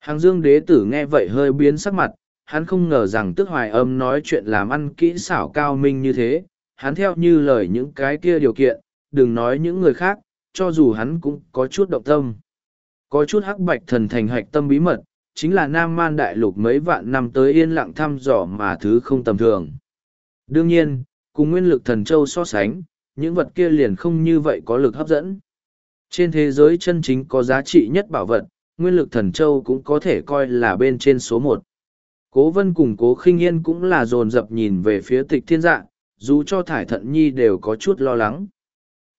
Hàng dương đế tử nghe vậy hơi biến sắc mặt, hắn không ngờ rằng tức hoài âm nói chuyện làm ăn kỹ xảo cao minh như thế, hắn theo như lời những cái kia điều kiện, đừng nói những người khác, cho dù hắn cũng có chút động tâm. Có chút hắc bạch thần thành hạch tâm bí mật, chính là Nam Man Đại Lục mấy vạn năm tới yên lặng thăm dò mà thứ không tầm thường. Đương nhiên, cùng nguyên lực thần châu so sánh, những vật kia liền không như vậy có lực hấp dẫn. Trên thế giới chân chính có giá trị nhất bảo vật, nguyên lực thần châu cũng có thể coi là bên trên số một. Cố vân cùng cố khinh yên cũng là dồn dập nhìn về phía tịch thiên dạ, dù cho thải thận nhi đều có chút lo lắng.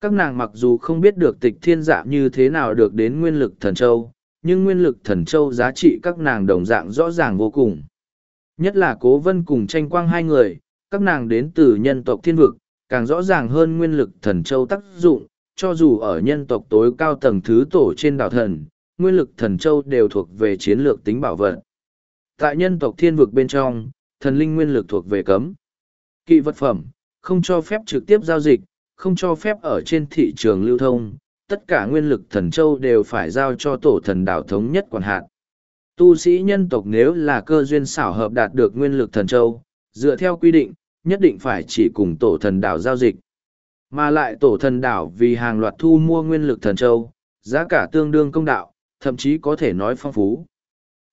Các nàng mặc dù không biết được tịch thiên dạ như thế nào được đến nguyên lực thần châu, nhưng nguyên lực thần châu giá trị các nàng đồng dạng rõ ràng vô cùng. Nhất là cố vân cùng tranh quang hai người, các nàng đến từ nhân tộc thiên vực, càng rõ ràng hơn nguyên lực thần châu tác dụng, cho dù ở nhân tộc tối cao tầng thứ tổ trên đảo thần, nguyên lực thần châu đều thuộc về chiến lược tính bảo vật. Tại nhân tộc thiên vực bên trong, thần linh nguyên lực thuộc về cấm. Kỵ vật phẩm, không cho phép trực tiếp giao dịch, không cho phép ở trên thị trường lưu thông, tất cả nguyên lực thần châu đều phải giao cho tổ thần đảo thống nhất quản hạt. Tu sĩ nhân tộc nếu là cơ duyên xảo hợp đạt được nguyên lực thần châu, dựa theo quy định, nhất định phải chỉ cùng tổ thần đảo giao dịch. Mà lại tổ thần đảo vì hàng loạt thu mua nguyên lực thần châu, giá cả tương đương công đạo, thậm chí có thể nói phong phú.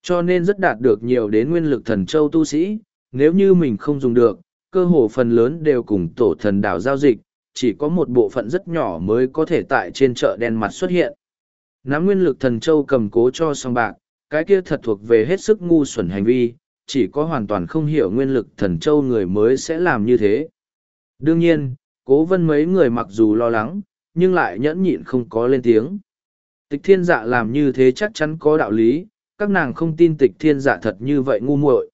Cho nên rất đạt được nhiều đến nguyên lực thần châu tu sĩ, nếu như mình không dùng được, cơ hồ phần lớn đều cùng tổ thần đảo giao dịch, chỉ có một bộ phận rất nhỏ mới có thể tại trên chợ đen mặt xuất hiện. Nắm nguyên lực thần châu cầm cố cho song bạc, cái kia thật thuộc về hết sức ngu xuẩn hành vi, chỉ có hoàn toàn không hiểu nguyên lực thần châu người mới sẽ làm như thế. Đương nhiên, cố vân mấy người mặc dù lo lắng, nhưng lại nhẫn nhịn không có lên tiếng. Tịch thiên dạ làm như thế chắc chắn có đạo lý, các nàng không tin tịch thiên dạ thật như vậy ngu muội.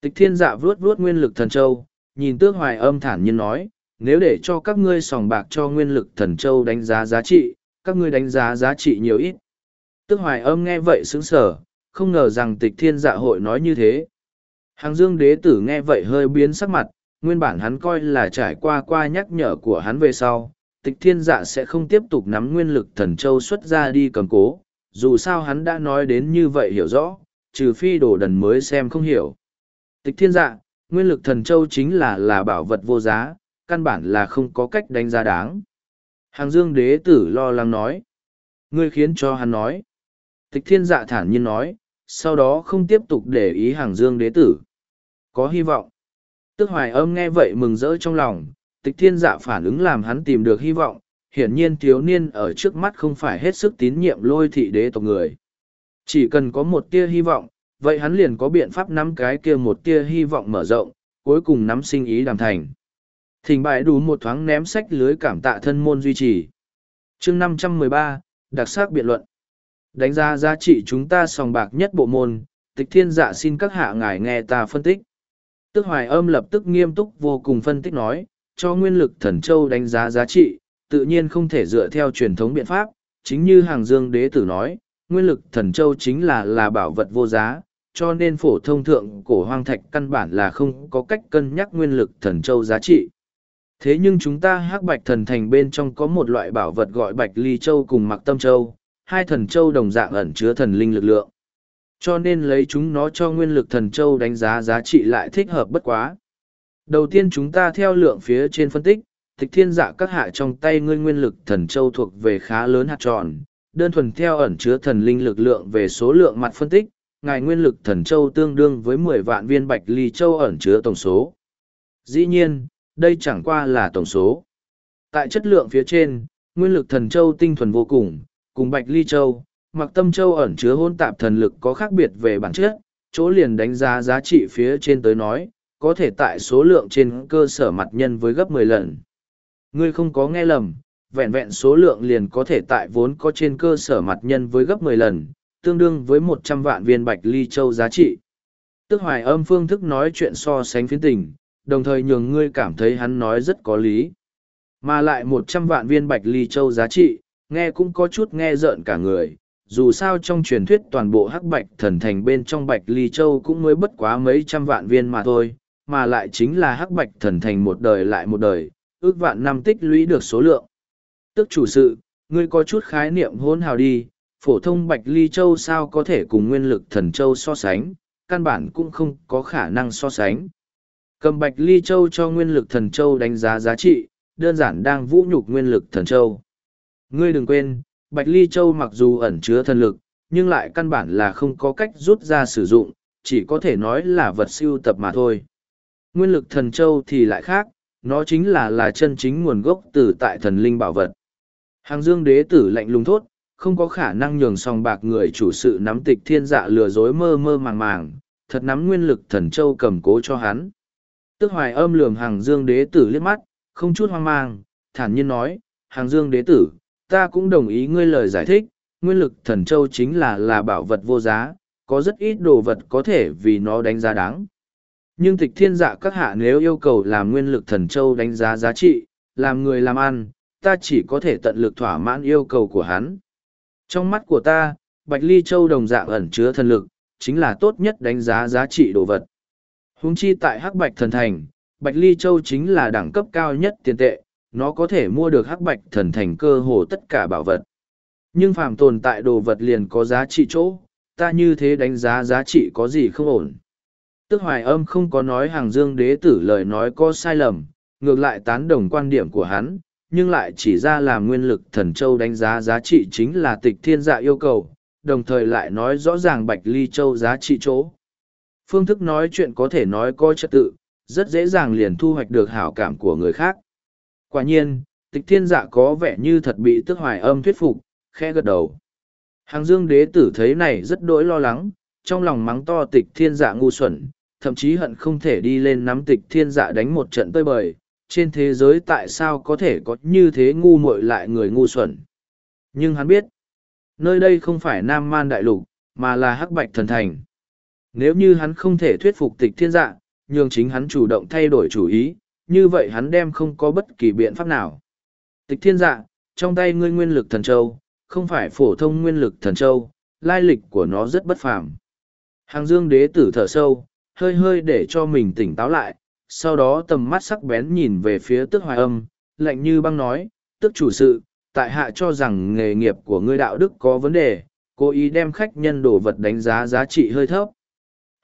Tịch thiên dạ vuốt vuốt nguyên lực thần châu, nhìn tước hoài âm thản nhiên nói, nếu để cho các ngươi sòng bạc cho nguyên lực thần châu đánh giá giá trị, các ngươi đánh giá giá trị nhiều ít. Tức hoài âm nghe vậy sững sờ, không ngờ rằng tịch thiên dạ hội nói như thế. Hàng dương đế tử nghe vậy hơi biến sắc mặt, nguyên bản hắn coi là trải qua qua nhắc nhở của hắn về sau, tịch thiên dạ sẽ không tiếp tục nắm nguyên lực thần châu xuất ra đi cầm cố, dù sao hắn đã nói đến như vậy hiểu rõ, trừ phi đồ đần mới xem không hiểu. Tịch thiên dạ, nguyên lực thần châu chính là là bảo vật vô giá, căn bản là không có cách đánh giá đáng. Hàng dương đế tử lo lắng nói. Ngươi khiến cho hắn nói. Tịch thiên dạ thản nhiên nói, sau đó không tiếp tục để ý hàng dương đế tử. Có hy vọng. Tức hoài âm nghe vậy mừng rỡ trong lòng, tịch thiên dạ phản ứng làm hắn tìm được hy vọng, hiển nhiên thiếu niên ở trước mắt không phải hết sức tín nhiệm lôi thị đế tộc người. Chỉ cần có một tia hy vọng, vậy hắn liền có biện pháp nắm cái kia một tia hy vọng mở rộng, cuối cùng nắm sinh ý đàm thành. Thỉnh bại đủ một thoáng ném sách lưới cảm tạ thân môn duy trì. chương năm trăm mười ba đặc sắc biện luận. Đánh giá giá trị chúng ta sòng bạc nhất bộ môn, tịch thiên dạ xin các hạ ngài nghe ta phân tích. Tức hoài âm lập tức nghiêm túc vô cùng phân tích nói, cho nguyên lực thần châu đánh giá giá trị, tự nhiên không thể dựa theo truyền thống biện pháp, chính như hàng dương đế tử nói, nguyên lực thần châu chính là là bảo vật vô giá, cho nên phổ thông thượng cổ hoang thạch căn bản là không có cách cân nhắc nguyên lực thần châu giá trị. Thế nhưng chúng ta hắc bạch thần thành bên trong có một loại bảo vật gọi bạch ly châu cùng mặc tâm châu, hai thần châu đồng dạng ẩn chứa thần linh lực lượng. Cho nên lấy chúng nó cho nguyên lực thần châu đánh giá giá trị lại thích hợp bất quá. Đầu tiên chúng ta theo lượng phía trên phân tích, tịch thiên dạ các hạ trong tay ngươi nguyên lực thần châu thuộc về khá lớn hạt tròn, đơn thuần theo ẩn chứa thần linh lực lượng về số lượng mặt phân tích, ngài nguyên lực thần châu tương đương với mười vạn viên bạch ly châu ẩn chứa tổng số. Dĩ nhiên, đây chẳng qua là tổng số. Tại chất lượng phía trên, nguyên lực thần châu tinh thuần vô cùng, cùng bạch ly châu, mặc tâm châu ẩn chứa hôn tạp thần lực có khác biệt về bản chất, chỗ liền đánh giá giá trị phía trên tới nói, có thể tại số lượng trên cơ sở mặt nhân với gấp mười lần. Ngươi không có nghe lầm, vẹn vẹn số lượng liền có thể tại vốn có trên cơ sở mặt nhân với gấp mười lần, tương đương với một trăm vạn viên bạch ly châu giá trị. Tức hoài âm phương thức nói chuyện so sánh phiến tình, đồng thời nhường ngươi cảm thấy hắn nói rất có lý. Mà lại một trăm vạn viên bạch ly châu giá trị, nghe cũng có chút nghe rợn cả người. Dù sao trong truyền thuyết toàn bộ hắc bạch thần thành bên trong bạch ly châu cũng mới bất quá mấy trăm vạn viên mà thôi, mà lại chính là hắc bạch thần thành một đời lại một đời, ước vạn năm tích lũy được số lượng. Tức chủ sự, ngươi có chút khái niệm hôn hào đi, phổ thông bạch ly châu sao có thể cùng nguyên lực thần châu so sánh, căn bản cũng không có khả năng so sánh. Cầm bạch ly châu cho nguyên lực thần châu đánh giá giá trị, đơn giản đang vũ nhục nguyên lực thần châu. Ngươi đừng quên, bạch ly châu mặc dù ẩn chứa thần lực, nhưng lại căn bản là không có cách rút ra sử dụng, chỉ có thể nói là vật siêu tập mà thôi. Nguyên lực thần châu thì lại khác, nó chính là là chân chính nguồn gốc từ tại thần linh bảo vật. Hàng dương đế tử lạnh lùng thốt, không có khả năng nhường song bạc người chủ sự nắm tịch thiên dạ lừa dối mơ mơ màng màng, thật nắm nguyên lực thần châu cầm cố cho hắn. Tức hoài âm lườm hàng dương đế tử liếc mắt, không chút hoang mang, thản nhiên nói, hàng dương đế tử, ta cũng đồng ý ngươi lời giải thích, nguyên lực thần châu chính là là bảo vật vô giá, có rất ít đồ vật có thể vì nó đánh giá đáng. Nhưng tịch thiên dạ các hạ nếu yêu cầu làm nguyên lực thần châu đánh giá giá trị, làm người làm ăn, ta chỉ có thể tận lực thỏa mãn yêu cầu của hắn. Trong mắt của ta, Bạch Ly Châu đồng dạng ẩn chứa thần lực, chính là tốt nhất đánh giá giá trị đồ vật huống chi tại Hắc Bạch Thần Thành, Bạch Ly Châu chính là đẳng cấp cao nhất tiền tệ, nó có thể mua được Hắc Bạch Thần Thành cơ hồ tất cả bảo vật. Nhưng phàm tồn tại đồ vật liền có giá trị chỗ, ta như thế đánh giá giá trị có gì không ổn. Tức hoài âm không có nói hàng dương đế tử lời nói có sai lầm, ngược lại tán đồng quan điểm của hắn, nhưng lại chỉ ra là nguyên lực thần châu đánh giá giá trị chính là tịch thiên dạ yêu cầu, đồng thời lại nói rõ ràng bạch ly châu giá trị chỗ. Phương thức nói chuyện có thể nói có trật tự, rất dễ dàng liền thu hoạch được hảo cảm của người khác. Quả nhiên, tịch thiên dạ có vẻ như thật bị tức hoài âm thuyết phục, khe gật đầu. Hàng dương đế tử thấy này rất đỗi lo lắng, trong lòng mắng to tịch thiên dạ ngu xuẩn, thậm chí hận không thể đi lên nắm tịch thiên dạ đánh một trận tơi bời, trên thế giới tại sao có thể có như thế ngu muội lại người ngu xuẩn. Nhưng hắn biết, nơi đây không phải Nam Man Đại Lục, mà là Hắc Bạch Thần Thành. Nếu như hắn không thể thuyết phục tịch thiên dạ, nhưng chính hắn chủ động thay đổi chủ ý, như vậy hắn đem không có bất kỳ biện pháp nào. Tịch thiên dạ, trong tay ngươi nguyên lực thần châu, không phải phổ thông nguyên lực thần châu, lai lịch của nó rất bất phàm. Hàng dương đế tử thở sâu, hơi hơi để cho mình tỉnh táo lại, sau đó tầm mắt sắc bén nhìn về phía tước hoài âm, lạnh như băng nói, tước chủ sự, tại hạ cho rằng nghề nghiệp của ngươi đạo đức có vấn đề, cố ý đem khách nhân đồ vật đánh giá giá trị hơi thấp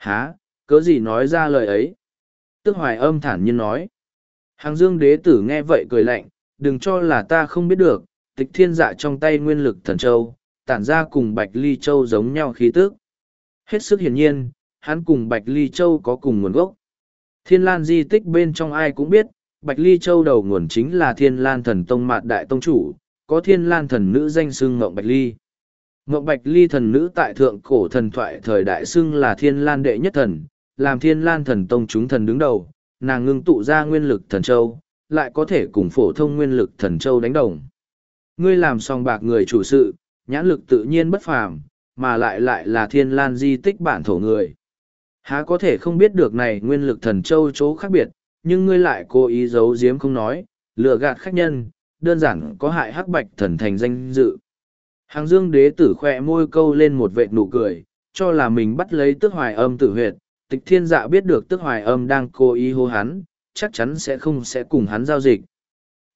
há cớ gì nói ra lời ấy? Tước hoài âm thản nhiên nói. Hàng dương đế tử nghe vậy cười lạnh, đừng cho là ta không biết được, tịch thiên dạ trong tay nguyên lực thần châu, tản ra cùng bạch ly châu giống nhau khí tức. Hết sức hiển nhiên, hắn cùng bạch ly châu có cùng nguồn gốc. Thiên lan di tích bên trong ai cũng biết, bạch ly châu đầu nguồn chính là thiên lan thần tông mạt đại tông chủ, có thiên lan thần nữ danh xưng Ngộng Bạch Ly. Ngộng Bạch Ly thần nữ tại thượng cổ thần thoại thời đại xưng là thiên lan đệ nhất thần, làm thiên lan thần tông chúng thần đứng đầu, nàng ngưng tụ ra nguyên lực thần châu, lại có thể cùng phổ thông nguyên lực thần châu đánh đồng. Ngươi làm song bạc người chủ sự, nhãn lực tự nhiên bất phàm, mà lại lại là thiên lan di tích bản thổ người. Há có thể không biết được này nguyên lực thần châu chỗ khác biệt, nhưng ngươi lại cố ý giấu giếm không nói, lừa gạt khách nhân, đơn giản có hại hắc bạch thần thành danh dự. Hàng dương đế tử khỏe môi câu lên một vệ nụ cười, cho là mình bắt lấy tước hoài âm tử huyệt, tịch thiên dạ biết được tước hoài âm đang cố ý hô hắn, chắc chắn sẽ không sẽ cùng hắn giao dịch.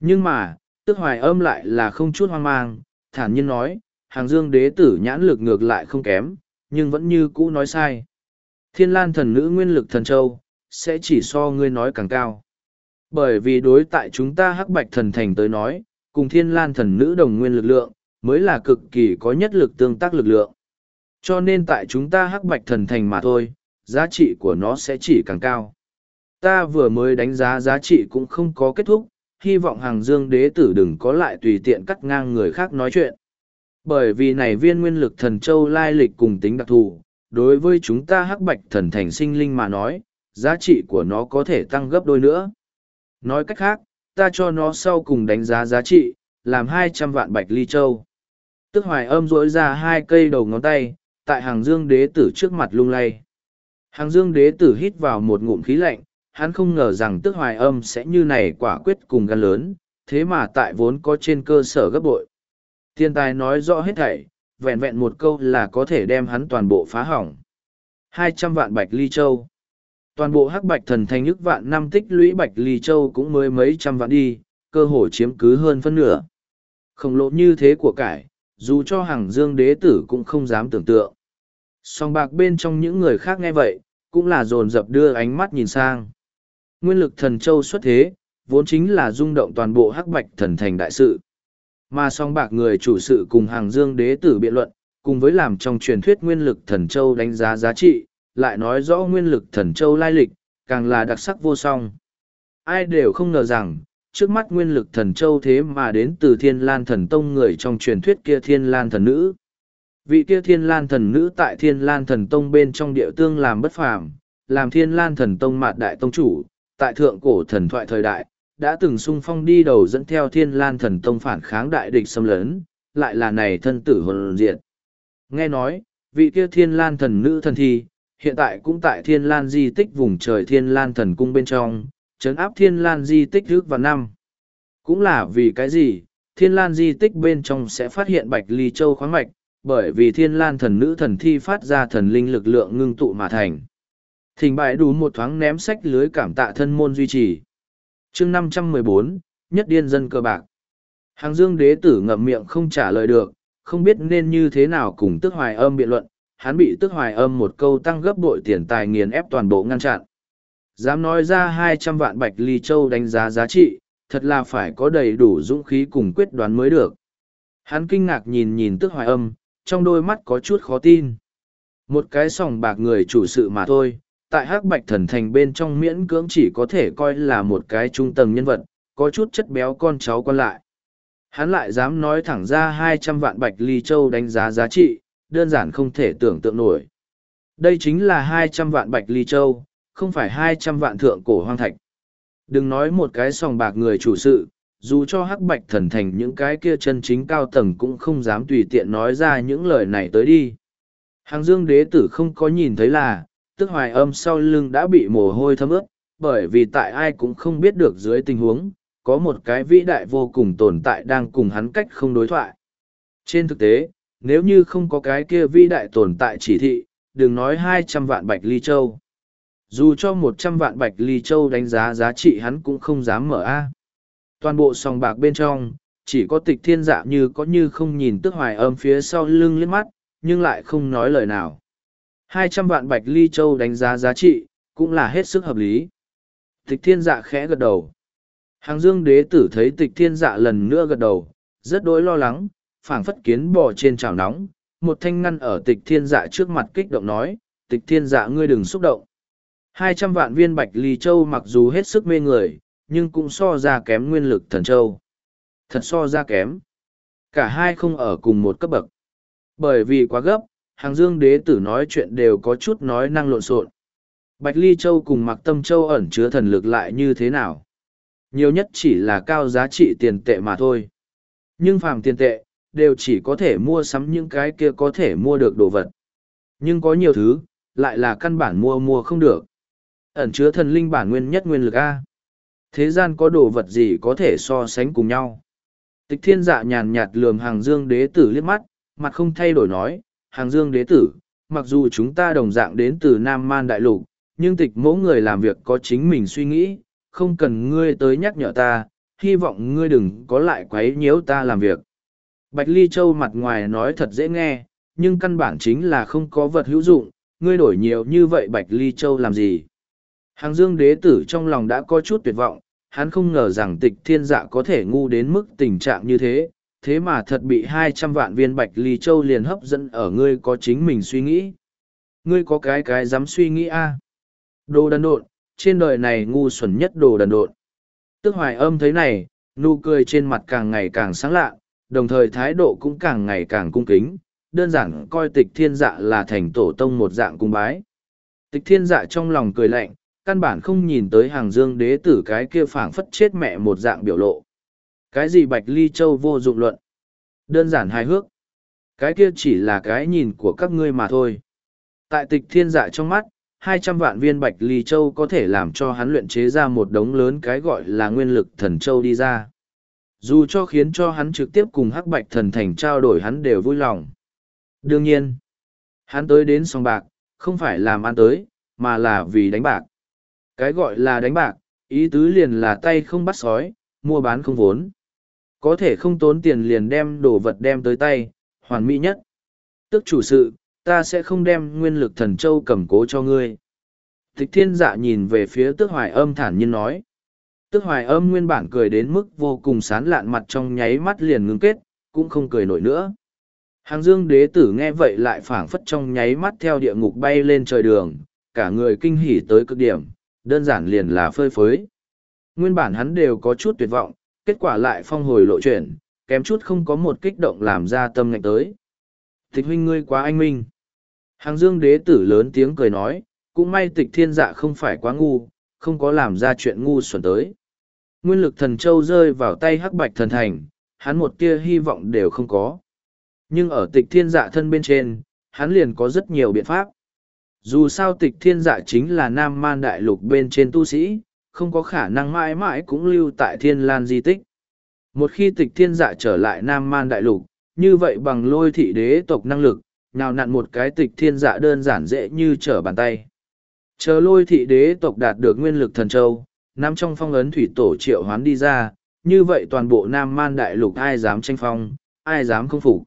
Nhưng mà, tước hoài âm lại là không chút hoang mang, thản nhiên nói, hàng dương đế tử nhãn lực ngược lại không kém, nhưng vẫn như cũ nói sai. Thiên lan thần nữ nguyên lực thần châu, sẽ chỉ so ngươi nói càng cao. Bởi vì đối tại chúng ta hắc bạch thần thành tới nói, cùng thiên lan thần nữ đồng nguyên lực lượng, mới là cực kỳ có nhất lực tương tác lực lượng. Cho nên tại chúng ta hắc bạch thần thành mà thôi, giá trị của nó sẽ chỉ càng cao. Ta vừa mới đánh giá giá trị cũng không có kết thúc, hy vọng hàng dương đế tử đừng có lại tùy tiện cắt ngang người khác nói chuyện. Bởi vì này viên nguyên lực thần châu lai lịch cùng tính đặc thù, đối với chúng ta hắc bạch thần thành sinh linh mà nói, giá trị của nó có thể tăng gấp đôi nữa. Nói cách khác, ta cho nó sau cùng đánh giá giá trị, làm hai trăm vạn bạch ly châu. Tức hoài âm rỗi ra hai cây đầu ngón tay, tại hàng dương đế tử trước mặt lung lay. Hàng dương đế tử hít vào một ngụm khí lạnh, hắn không ngờ rằng tức hoài âm sẽ như này quả quyết cùng gan lớn, thế mà tại vốn có trên cơ sở gấp bội. Thiên tài nói rõ hết thảy, vẹn vẹn một câu là có thể đem hắn toàn bộ phá hỏng. hai trăm vạn bạch ly châu toàn bộ hắc bạch thần thành ức vạn năm tích lũy bạch ly châu cũng mới mấy trăm vạn đi cơ hồ chiếm cứ hơn phân nửa khổng lồ như thế của cải dù cho hàng dương đế tử cũng không dám tưởng tượng. Song bạc bên trong những người khác nghe vậy cũng là dồn dập đưa ánh mắt nhìn sang. Nguyên lực thần châu xuất thế vốn chính là rung động toàn bộ hắc bạch thần thành đại sự. Mà song bạc người chủ sự cùng hàng dương đế tử biện luận cùng với làm trong truyền thuyết nguyên lực thần châu đánh giá giá trị lại nói rõ nguyên lực thần châu lai lịch, càng là đặc sắc vô song. Ai đều không ngờ rằng, trước mắt nguyên lực thần châu thế mà đến từ thiên lan thần tông người trong truyền thuyết kia thiên lan thần nữ. Vị kia thiên lan thần nữ tại thiên lan thần tông bên trong địa tương làm bất phàm, làm thiên lan thần tông mạt đại tông chủ, tại thượng cổ thần thoại thời đại, đã từng sung phong đi đầu dẫn theo thiên lan thần tông phản kháng đại địch xâm lấn, lại là này thân tử hồn diệt. Nghe nói, vị kia thiên lan thần nữ thần thi, hiện tại cũng tại thiên lan di tích vùng trời thiên lan thần cung bên trong, trấn áp thiên lan di tích trước vào năm. Cũng là vì cái gì, thiên lan di tích bên trong sẽ phát hiện bạch ly châu khoáng mạch, bởi vì thiên lan thần nữ thần thi phát ra thần linh lực lượng ngưng tụ mà thành. Thỉnh bại đủ một thoáng ném sách lưới cảm tạ thân môn duy trì. chương năm trăm mười bốn nhất điên dân cơ bạc. Hàng dương đế tử ngậm miệng không trả lời được, không biết nên như thế nào cùng tức hoài âm biện luận, hắn bị tức hoài âm một câu tăng gấp bội tiền tài nghiền ép toàn bộ ngăn chặn. Dám nói ra hai trăm vạn bạch ly châu đánh giá giá trị, thật là phải có đầy đủ dũng khí cùng quyết đoán mới được. Hắn kinh ngạc nhìn nhìn tức hoài âm, trong đôi mắt có chút khó tin. Một cái sòng bạc người chủ sự mà thôi, tại hắc bạch thần thành bên trong miễn cưỡng chỉ có thể coi là một cái trung tầng nhân vật, có chút chất béo con cháu con lại. Hắn lại dám nói thẳng ra hai trăm vạn bạch ly châu đánh giá giá trị, đơn giản không thể tưởng tượng nổi. Đây chính là hai trăm vạn bạch ly châu, không phải hai trăm vạn thượng cổ hoang thạch. Đừng nói một cái sòng bạc người chủ sự, dù cho hắc bạch thần thành những cái kia chân chính cao tầng cũng không dám tùy tiện nói ra những lời này tới đi. Hàng dương đế tử không có nhìn thấy là, tức hoài âm sau lưng đã bị mồ hôi thấm ướt, bởi vì tại ai cũng không biết được dưới tình huống, có một cái vĩ đại vô cùng tồn tại đang cùng hắn cách không đối thoại. Trên thực tế, nếu như không có cái kia vĩ đại tồn tại chỉ thị, đừng nói hai trăm vạn bạch ly châu. Dù cho một trăm vạn bạch ly châu đánh giá giá trị hắn cũng không dám mở A. Toàn bộ sòng bạc bên trong, chỉ có tịch thiên dạ như có như không nhìn tức hoài âm phía sau lưng liếc mắt, nhưng lại không nói lời nào. hai trăm vạn bạch ly châu đánh giá giá trị, cũng là hết sức hợp lý. Tịch thiên dạ khẽ gật đầu. Hàng dương đế tử thấy tịch thiên dạ lần nữa gật đầu, rất đối lo lắng, phảng phất kiến bò trên chảo nóng, một thanh ngăn ở tịch thiên dạ trước mặt kích động nói, tịch thiên dạ ngươi đừng xúc động hai trăm vạn viên bạch ly châu mặc dù hết sức mê người, nhưng cũng so ra kém nguyên lực thần châu. Thật so ra kém. Cả hai không ở cùng một cấp bậc. Bởi vì quá gấp, hàng dương đế tử nói chuyện đều có chút nói năng lộn xộn. Bạch Ly Châu cùng mặc Tâm Châu ẩn chứa thần lực lại như thế nào? Nhiều nhất chỉ là cao giá trị tiền tệ mà thôi. Nhưng phàm tiền tệ, đều chỉ có thể mua sắm những cái kia có thể mua được đồ vật. Nhưng có nhiều thứ, lại là căn bản mua mua không được. Ẩn chứa thần linh bản nguyên nhất nguyên lực A. Thế gian có đồ vật gì có thể so sánh cùng nhau? Tịch thiên dạ nhàn nhạt lườm hàng dương đế tử liếc mắt, mặt không thay đổi nói, hàng dương đế tử, mặc dù chúng ta đồng dạng đến từ Nam Man Đại Lục, nhưng tịch mẫu người làm việc có chính mình suy nghĩ, không cần ngươi tới nhắc nhở ta, hy vọng ngươi đừng có lại quấy nhiễu ta làm việc. Bạch Ly Châu mặt ngoài nói thật dễ nghe, nhưng căn bản chính là không có vật hữu dụng, ngươi đổi nhiều như vậy Bạch Ly Châu làm gì. Hàng dương đế tử trong lòng đã có chút tuyệt vọng, hắn không ngờ rằng tịch thiên dạ có thể ngu đến mức tình trạng như thế, thế mà thật bị hai trăm vạn viên Bạch Ly Châu liền hấp dẫn ở ngươi có chính mình suy nghĩ. Ngươi có cái cái dám suy nghĩ a Đồ đần độn, trên đời này ngu xuẩn nhất đồ đần độn. Tức hoài âm thấy này, nụ cười trên mặt càng ngày càng sáng lạ, đồng thời thái độ cũng càng ngày càng cung kính, đơn giản coi tịch thiên dạ là thành tổ tông một dạng cung bái. Tịch thiên dạ trong lòng cười lạnh, căn bản không nhìn tới hàng dương đế tử cái kia phảng phất chết mẹ một dạng biểu lộ. Cái gì bạch ly châu vô dụng luận? Đơn giản hài hước. Cái kia chỉ là cái nhìn của các ngươi mà thôi. Tại tịch thiên dạ trong mắt, hai trăm vạn viên bạch ly châu có thể làm cho hắn luyện chế ra một đống lớn cái gọi là nguyên lực thần châu đi ra. Dù cho khiến cho hắn trực tiếp cùng hắc bạch thần thành trao đổi hắn đều vui lòng. Đương nhiên, hắn tới đến sòng bạc, không phải làm ăn tới, mà là vì đánh bạc. Cái gọi là đánh bạc, ý tứ liền là tay không bắt sói, mua bán không vốn. Có thể không tốn tiền liền đem đồ vật đem tới tay, hoàn mỹ nhất. Tức chủ sự, ta sẽ không đem nguyên lực thần châu cầm cố cho ngươi. Tịch thiên dạ nhìn về phía tước hoài âm thản nhiên nói. Tước hoài âm nguyên bản cười đến mức vô cùng sán lạn mặt trong nháy mắt liền ngưng kết, cũng không cười nổi nữa. Hàng dương đế tử nghe vậy lại phảng phất trong nháy mắt theo địa ngục bay lên trời đường, cả người kinh hỉ tới cực điểm, đơn giản liền là phơi phới. Nguyên bản hắn đều có chút tuyệt vọng, kết quả lại phong hồi lộ chuyển, kém chút không có một kích động làm ra tâm ngạnh tới. Tịch huynh ngươi quá anh minh. Hàng dương đế tử lớn tiếng cười nói, cũng may tịch thiên dạ không phải quá ngu, không có làm ra chuyện ngu xuẩn tới. Nguyên lực thần châu rơi vào tay hắc bạch thần thành, hắn một tia hy vọng đều không có. Nhưng ở tịch thiên dạ thân bên trên, hắn liền có rất nhiều biện pháp. Dù sao tịch thiên dạ chính là nam man đại lục bên trên tu sĩ, không có khả năng mãi mãi cũng lưu tại thiên lan di tích. Một khi tịch thiên dạ trở lại nam man đại lục, như vậy bằng lôi thị đế tộc năng lực, nào nặn một cái tịch thiên dạ đơn giản dễ như trở bàn tay. Chờ lôi thị đế tộc đạt được nguyên lực thần châu, nằm trong phong ấn thủy tổ triệu hoán đi ra, như vậy toàn bộ nam man đại lục ai dám tranh phong, ai dám không phục.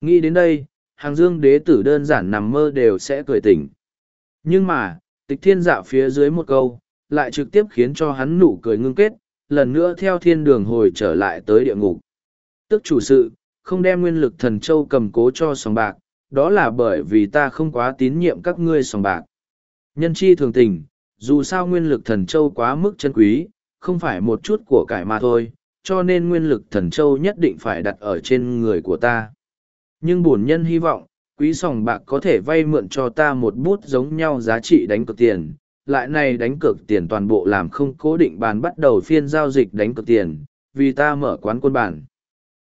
Nghĩ đến đây, hàng dương đế tử đơn giản nằm mơ đều sẽ cười tỉnh. Nhưng mà, tịch thiên dạ phía dưới một câu, lại trực tiếp khiến cho hắn nụ cười ngưng kết, lần nữa theo thiên đường hồi trở lại tới địa ngục. Tức chủ sự, không đem nguyên lực thần châu cầm cố cho sòng bạc, đó là bởi vì ta không quá tín nhiệm các ngươi sòng bạc. Nhân chi thường tình, dù sao nguyên lực thần châu quá mức chân quý, không phải một chút của cải mà thôi, cho nên nguyên lực thần châu nhất định phải đặt ở trên người của ta. Nhưng bổn nhân hy vọng, quý sòng bạc có thể vay mượn cho ta một bút giống nhau giá trị đánh cược tiền, lại này đánh cược tiền toàn bộ làm không cố định bàn bắt đầu phiên giao dịch đánh cược tiền, vì ta mở quán quân bản.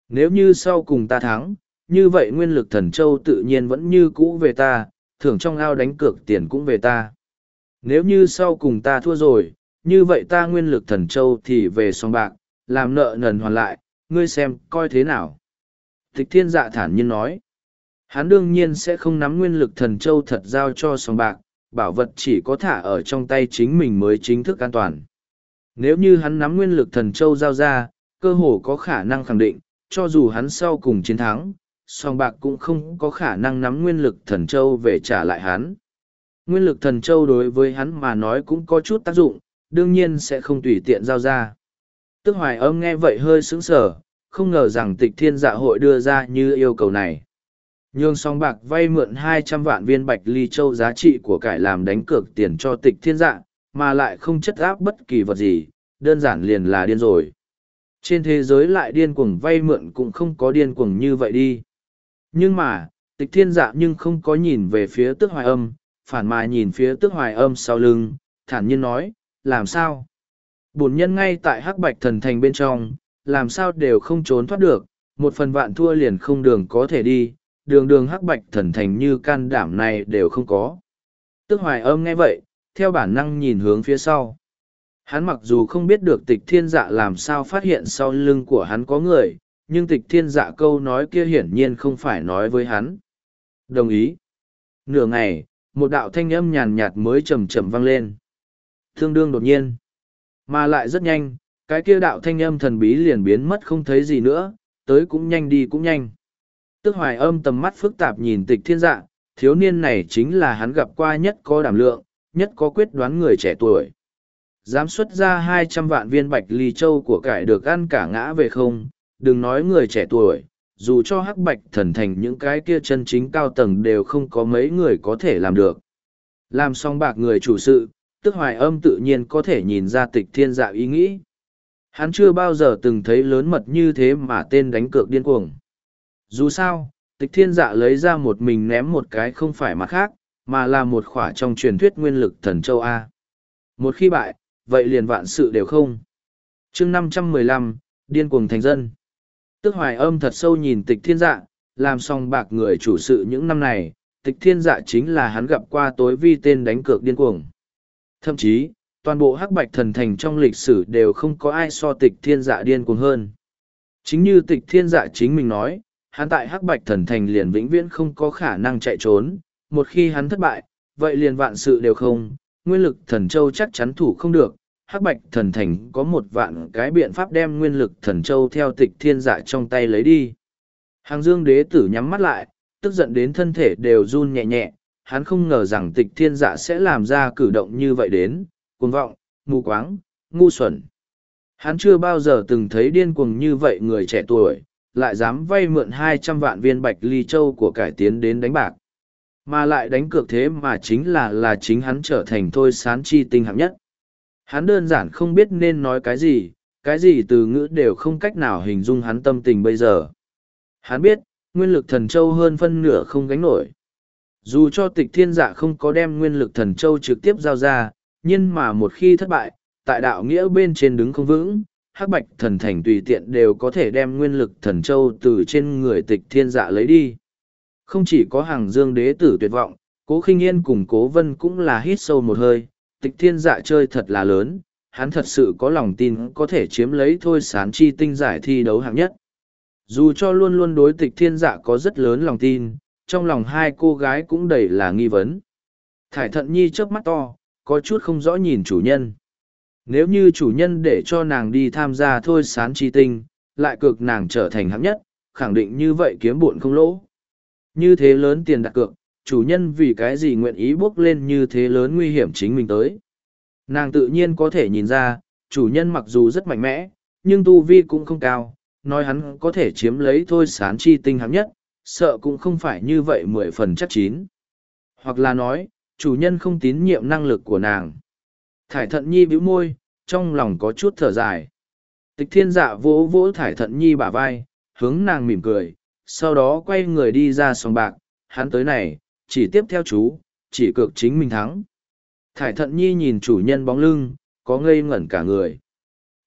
Nếu như sau cùng ta thắng, như vậy nguyên lực thần châu tự nhiên vẫn như cũ về ta, thưởng trong ao đánh cược tiền cũng về ta. Nếu như sau cùng ta thua rồi, như vậy ta nguyên lực thần châu thì về sòng bạc, làm nợ nần hoàn lại, ngươi xem coi thế nào. Tịch thiên dạ thản nhiên nói. Hắn đương nhiên sẽ không nắm nguyên lực thần châu thật giao cho sòng bạc, bảo vật chỉ có thả ở trong tay chính mình mới chính thức an toàn. Nếu như hắn nắm nguyên lực thần châu giao ra, cơ hồ có khả năng khẳng định, cho dù hắn sau cùng chiến thắng, song bạc cũng không có khả năng nắm nguyên lực thần châu về trả lại hắn. Nguyên lực thần châu đối với hắn mà nói cũng có chút tác dụng, đương nhiên sẽ không tùy tiện giao ra. Tức hoài âm nghe vậy hơi sững sờ, không ngờ rằng tịch thiên dạ hội đưa ra như yêu cầu này. Nhường song bạc vay mượn hai trăm vạn viên bạch ly châu giá trị của cải làm đánh cược tiền cho tịch thiên dạ, mà lại không chất áp bất kỳ vật gì, đơn giản liền là điên rồi. Trên thế giới lại điên cuồng vay mượn cũng không có điên cuồng như vậy đi. Nhưng mà, tịch thiên dạ nhưng không có nhìn về phía tước hoài âm, phản mà nhìn phía tước hoài âm sau lưng, thản nhiên nói, làm sao? Bổn nhân ngay tại hắc bạch thần thành bên trong, làm sao đều không trốn thoát được, một phần vạn thua liền không đường có thể đi, đường đường hắc bạch thần thành như can đảm này đều không có. Tước hoài âm nghe vậy, theo bản năng nhìn hướng phía sau. Hắn mặc dù không biết được tịch thiên dạ làm sao phát hiện sau lưng của hắn có người, nhưng tịch thiên dạ câu nói kia hiển nhiên không phải nói với hắn. Đồng ý. Nửa ngày, một đạo thanh âm nhàn nhạt mới chầm chầm vang lên. Thương đương đột nhiên. Mà lại rất nhanh, cái kia đạo thanh âm thần bí liền biến mất không thấy gì nữa, tới cũng nhanh đi cũng nhanh. Tức hoài âm tầm mắt phức tạp nhìn tịch thiên dạ, thiếu niên này chính là hắn gặp qua nhất có đảm lượng, nhất có quyết đoán người trẻ tuổi. Dám xuất ra hai trăm vạn viên bạch ly châu của cải được ăn cả ngã về không, đừng nói người trẻ tuổi, dù cho hắc bạch thần thành những cái kia chân chính cao tầng đều không có mấy người có thể làm được. Làm xong bạc người chủ sự, tức hoài âm tự nhiên có thể nhìn ra tịch thiên dạ ý nghĩ. Hắn chưa bao giờ từng thấy lớn mật như thế mà tên đánh cược điên cuồng. Dù sao, tịch thiên dạ lấy ra một mình ném một cái không phải mặt khác, mà là một khỏa trong truyền thuyết nguyên lực thần châu A. Một khi bại, vậy liền vạn sự đều không. chương năm trăm mười lăm điên cuồng thành dân. Tức hoài âm thật sâu nhìn tịch thiên dạ, làm xong bạc người chủ sự những năm này, tịch thiên dạ chính là hắn gặp qua tối vi tên đánh cược điên cuồng. Thậm chí, toàn bộ hắc bạch thần thành trong lịch sử đều không có ai so tịch thiên dạ điên cuồng hơn. Chính như tịch thiên dạ chính mình nói, hắn tại hắc bạch thần thành liền vĩnh viễn không có khả năng chạy trốn, một khi hắn thất bại, vậy liền vạn sự đều không, nguyên lực thần châu chắc chắn thủ không được, hắc bạch thần thành có một vạn cái biện pháp đem nguyên lực thần châu theo tịch thiên dạ trong tay lấy đi. Hàng dương đế tử nhắm mắt lại, tức giận đến thân thể đều run nhẹ nhẹ, hắn không ngờ rằng tịch thiên dạ sẽ làm ra cử động như vậy đến, cuồng vọng, mù quáng, ngu xuẩn. Hắn chưa bao giờ từng thấy điên cuồng như vậy người trẻ tuổi, lại dám vay mượn hai trăm vạn viên bạch ly châu của cải tiến đến đánh bạc. Mà lại đánh cược thế mà chính là là chính hắn trở thành thôi sán chi tinh hạng nhất. Hắn đơn giản không biết nên nói cái gì, cái gì từ ngữ đều không cách nào hình dung hắn tâm tình bây giờ. Hắn biết, nguyên lực thần châu hơn phân nửa không gánh nổi. Dù cho tịch thiên dạ không có đem nguyên lực thần châu trực tiếp giao ra, nhưng mà một khi thất bại, tại đạo nghĩa bên trên đứng không vững, hắc bạch thần thành tùy tiện đều có thể đem nguyên lực thần châu từ trên người tịch thiên dạ lấy đi. Không chỉ có hàng dương đế tử tuyệt vọng, cố khinh yên cùng cố vân cũng là hít sâu một hơi, tịch thiên dạ chơi thật là lớn, hắn thật sự có lòng tin có thể chiếm lấy thôi sán chi tinh giải thi đấu hạng nhất. Dù cho luôn luôn đối tịch thiên dạ có rất lớn lòng tin, trong lòng hai cô gái cũng đầy là nghi vấn. Thải thận nhi chớp mắt to, có chút không rõ nhìn chủ nhân. Nếu như chủ nhân để cho nàng đi tham gia thôi sán chi tinh, lại cực nàng trở thành hạng nhất, khẳng định như vậy kiếm buồn không lỗ. Như thế lớn tiền đặt cược, chủ nhân vì cái gì nguyện ý bước lên như thế lớn nguy hiểm chính mình tới. Nàng tự nhiên có thể nhìn ra, chủ nhân mặc dù rất mạnh mẽ, nhưng tu vi cũng không cao, nói hắn có thể chiếm lấy thôi sán chi tinh hạng nhất, sợ cũng không phải như vậy mười phần chắc chín. Hoặc là nói, chủ nhân không tín nhiệm năng lực của nàng. Thải thận nhi bĩu môi, trong lòng có chút thở dài. Tịch thiên dạ vỗ vỗ thải thận nhi bả vai, hướng nàng mỉm cười, sau đó quay người đi ra sòng bạc, hắn tới này, chỉ tiếp theo chú, chỉ cược chính mình thắng. Thải thận nhi nhìn chủ nhân bóng lưng, có ngây ngẩn cả người.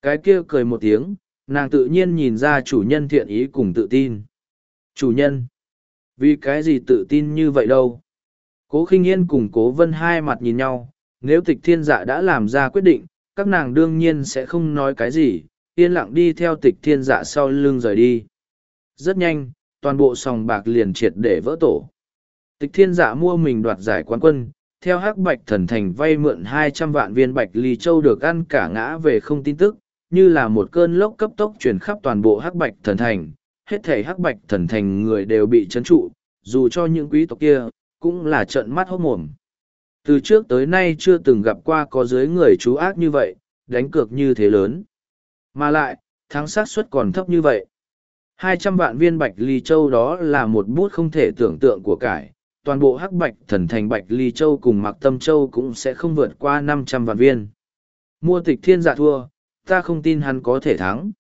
Cái kia cười một tiếng, nàng tự nhiên nhìn ra chủ nhân thiện ý cùng tự tin. Chủ nhân, vì cái gì tự tin như vậy đâu? Cố khinh yên cùng cố vân hai mặt nhìn nhau, nếu tịch thiên dạ đã làm ra quyết định, các nàng đương nhiên sẽ không nói cái gì, yên lặng đi theo tịch thiên dạ sau lưng rời đi. Rất nhanh, toàn bộ sòng bạc liền triệt để vỡ tổ. Tịch thiên dạ mua mình đoạt giải quán quân, theo hắc bạch thần thành vay mượn hai trăm vạn viên bạch ly châu được ăn cả ngã về không tin tức, như là một cơn lốc cấp tốc chuyển khắp toàn bộ hắc bạch thần thành, hết thể hắc bạch thần thành người đều bị chấn trụ, dù cho những quý tộc kia, cũng là trận mắt hốt mồm. Từ trước tới nay chưa từng gặp qua có dưới người chú ác như vậy, đánh cược như thế lớn. Mà lại, thắng xác suất còn thấp như vậy. hai trăm vạn viên bạch ly châu đó là một bút không thể tưởng tượng của cải. Toàn bộ hắc bạch thần thành bạch ly châu cùng mặc tâm châu cũng sẽ không vượt qua năm trăm vạn viên. Mua tịch thiên dạ thua, ta không tin hắn có thể thắng.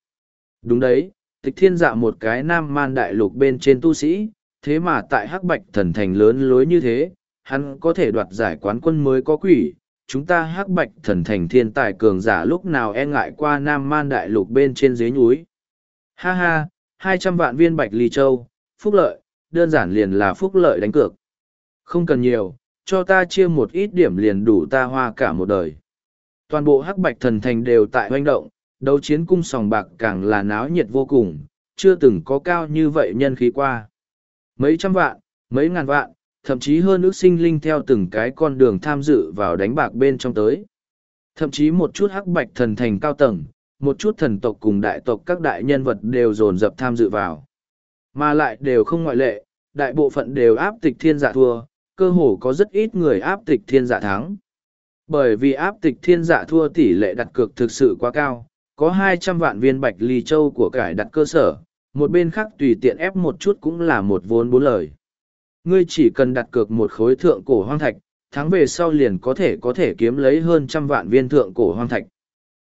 Đúng đấy, tịch thiên dạ một cái nam man đại lục bên trên tu sĩ, thế mà tại hắc bạch thần thành lớn lối như thế, hắn có thể đoạt giải quán quân mới có quỷ. Chúng ta hắc bạch thần thành thiên tài cường giả lúc nào e ngại qua nam man đại lục bên trên dưới núi. Ha ha, hai trăm vạn viên bạch ly châu, phúc lợi, đơn giản liền là phúc lợi đánh cược. Không cần nhiều, cho ta chia một ít điểm liền đủ ta hoa cả một đời. Toàn bộ hắc bạch thần thành đều tại oanh động, đấu chiến cung sòng bạc càng là náo nhiệt vô cùng, chưa từng có cao như vậy nhân khí qua. Mấy trăm vạn, mấy ngàn vạn, thậm chí hơn ước sinh linh theo từng cái con đường tham dự vào đánh bạc bên trong tới. Thậm chí một chút hắc bạch thần thành cao tầng, một chút thần tộc cùng đại tộc các đại nhân vật đều dồn dập tham dự vào. Mà lại đều không ngoại lệ, đại bộ phận đều áp tịch thiên giả thua, cơ hồ có rất ít người áp tịch thiên giả thắng. Bởi vì áp tịch thiên giả thua tỷ lệ đặt cược thực sự quá cao, có hai trăm vạn viên bạch ly châu của cải đặt cơ sở, một bên khác tùy tiện ép một chút cũng là một vốn bốn lời. Ngươi chỉ cần đặt cược một khối thượng cổ hoang thạch, thắng về sau liền có thể có thể kiếm lấy hơn trăm vạn viên thượng cổ hoang thạch.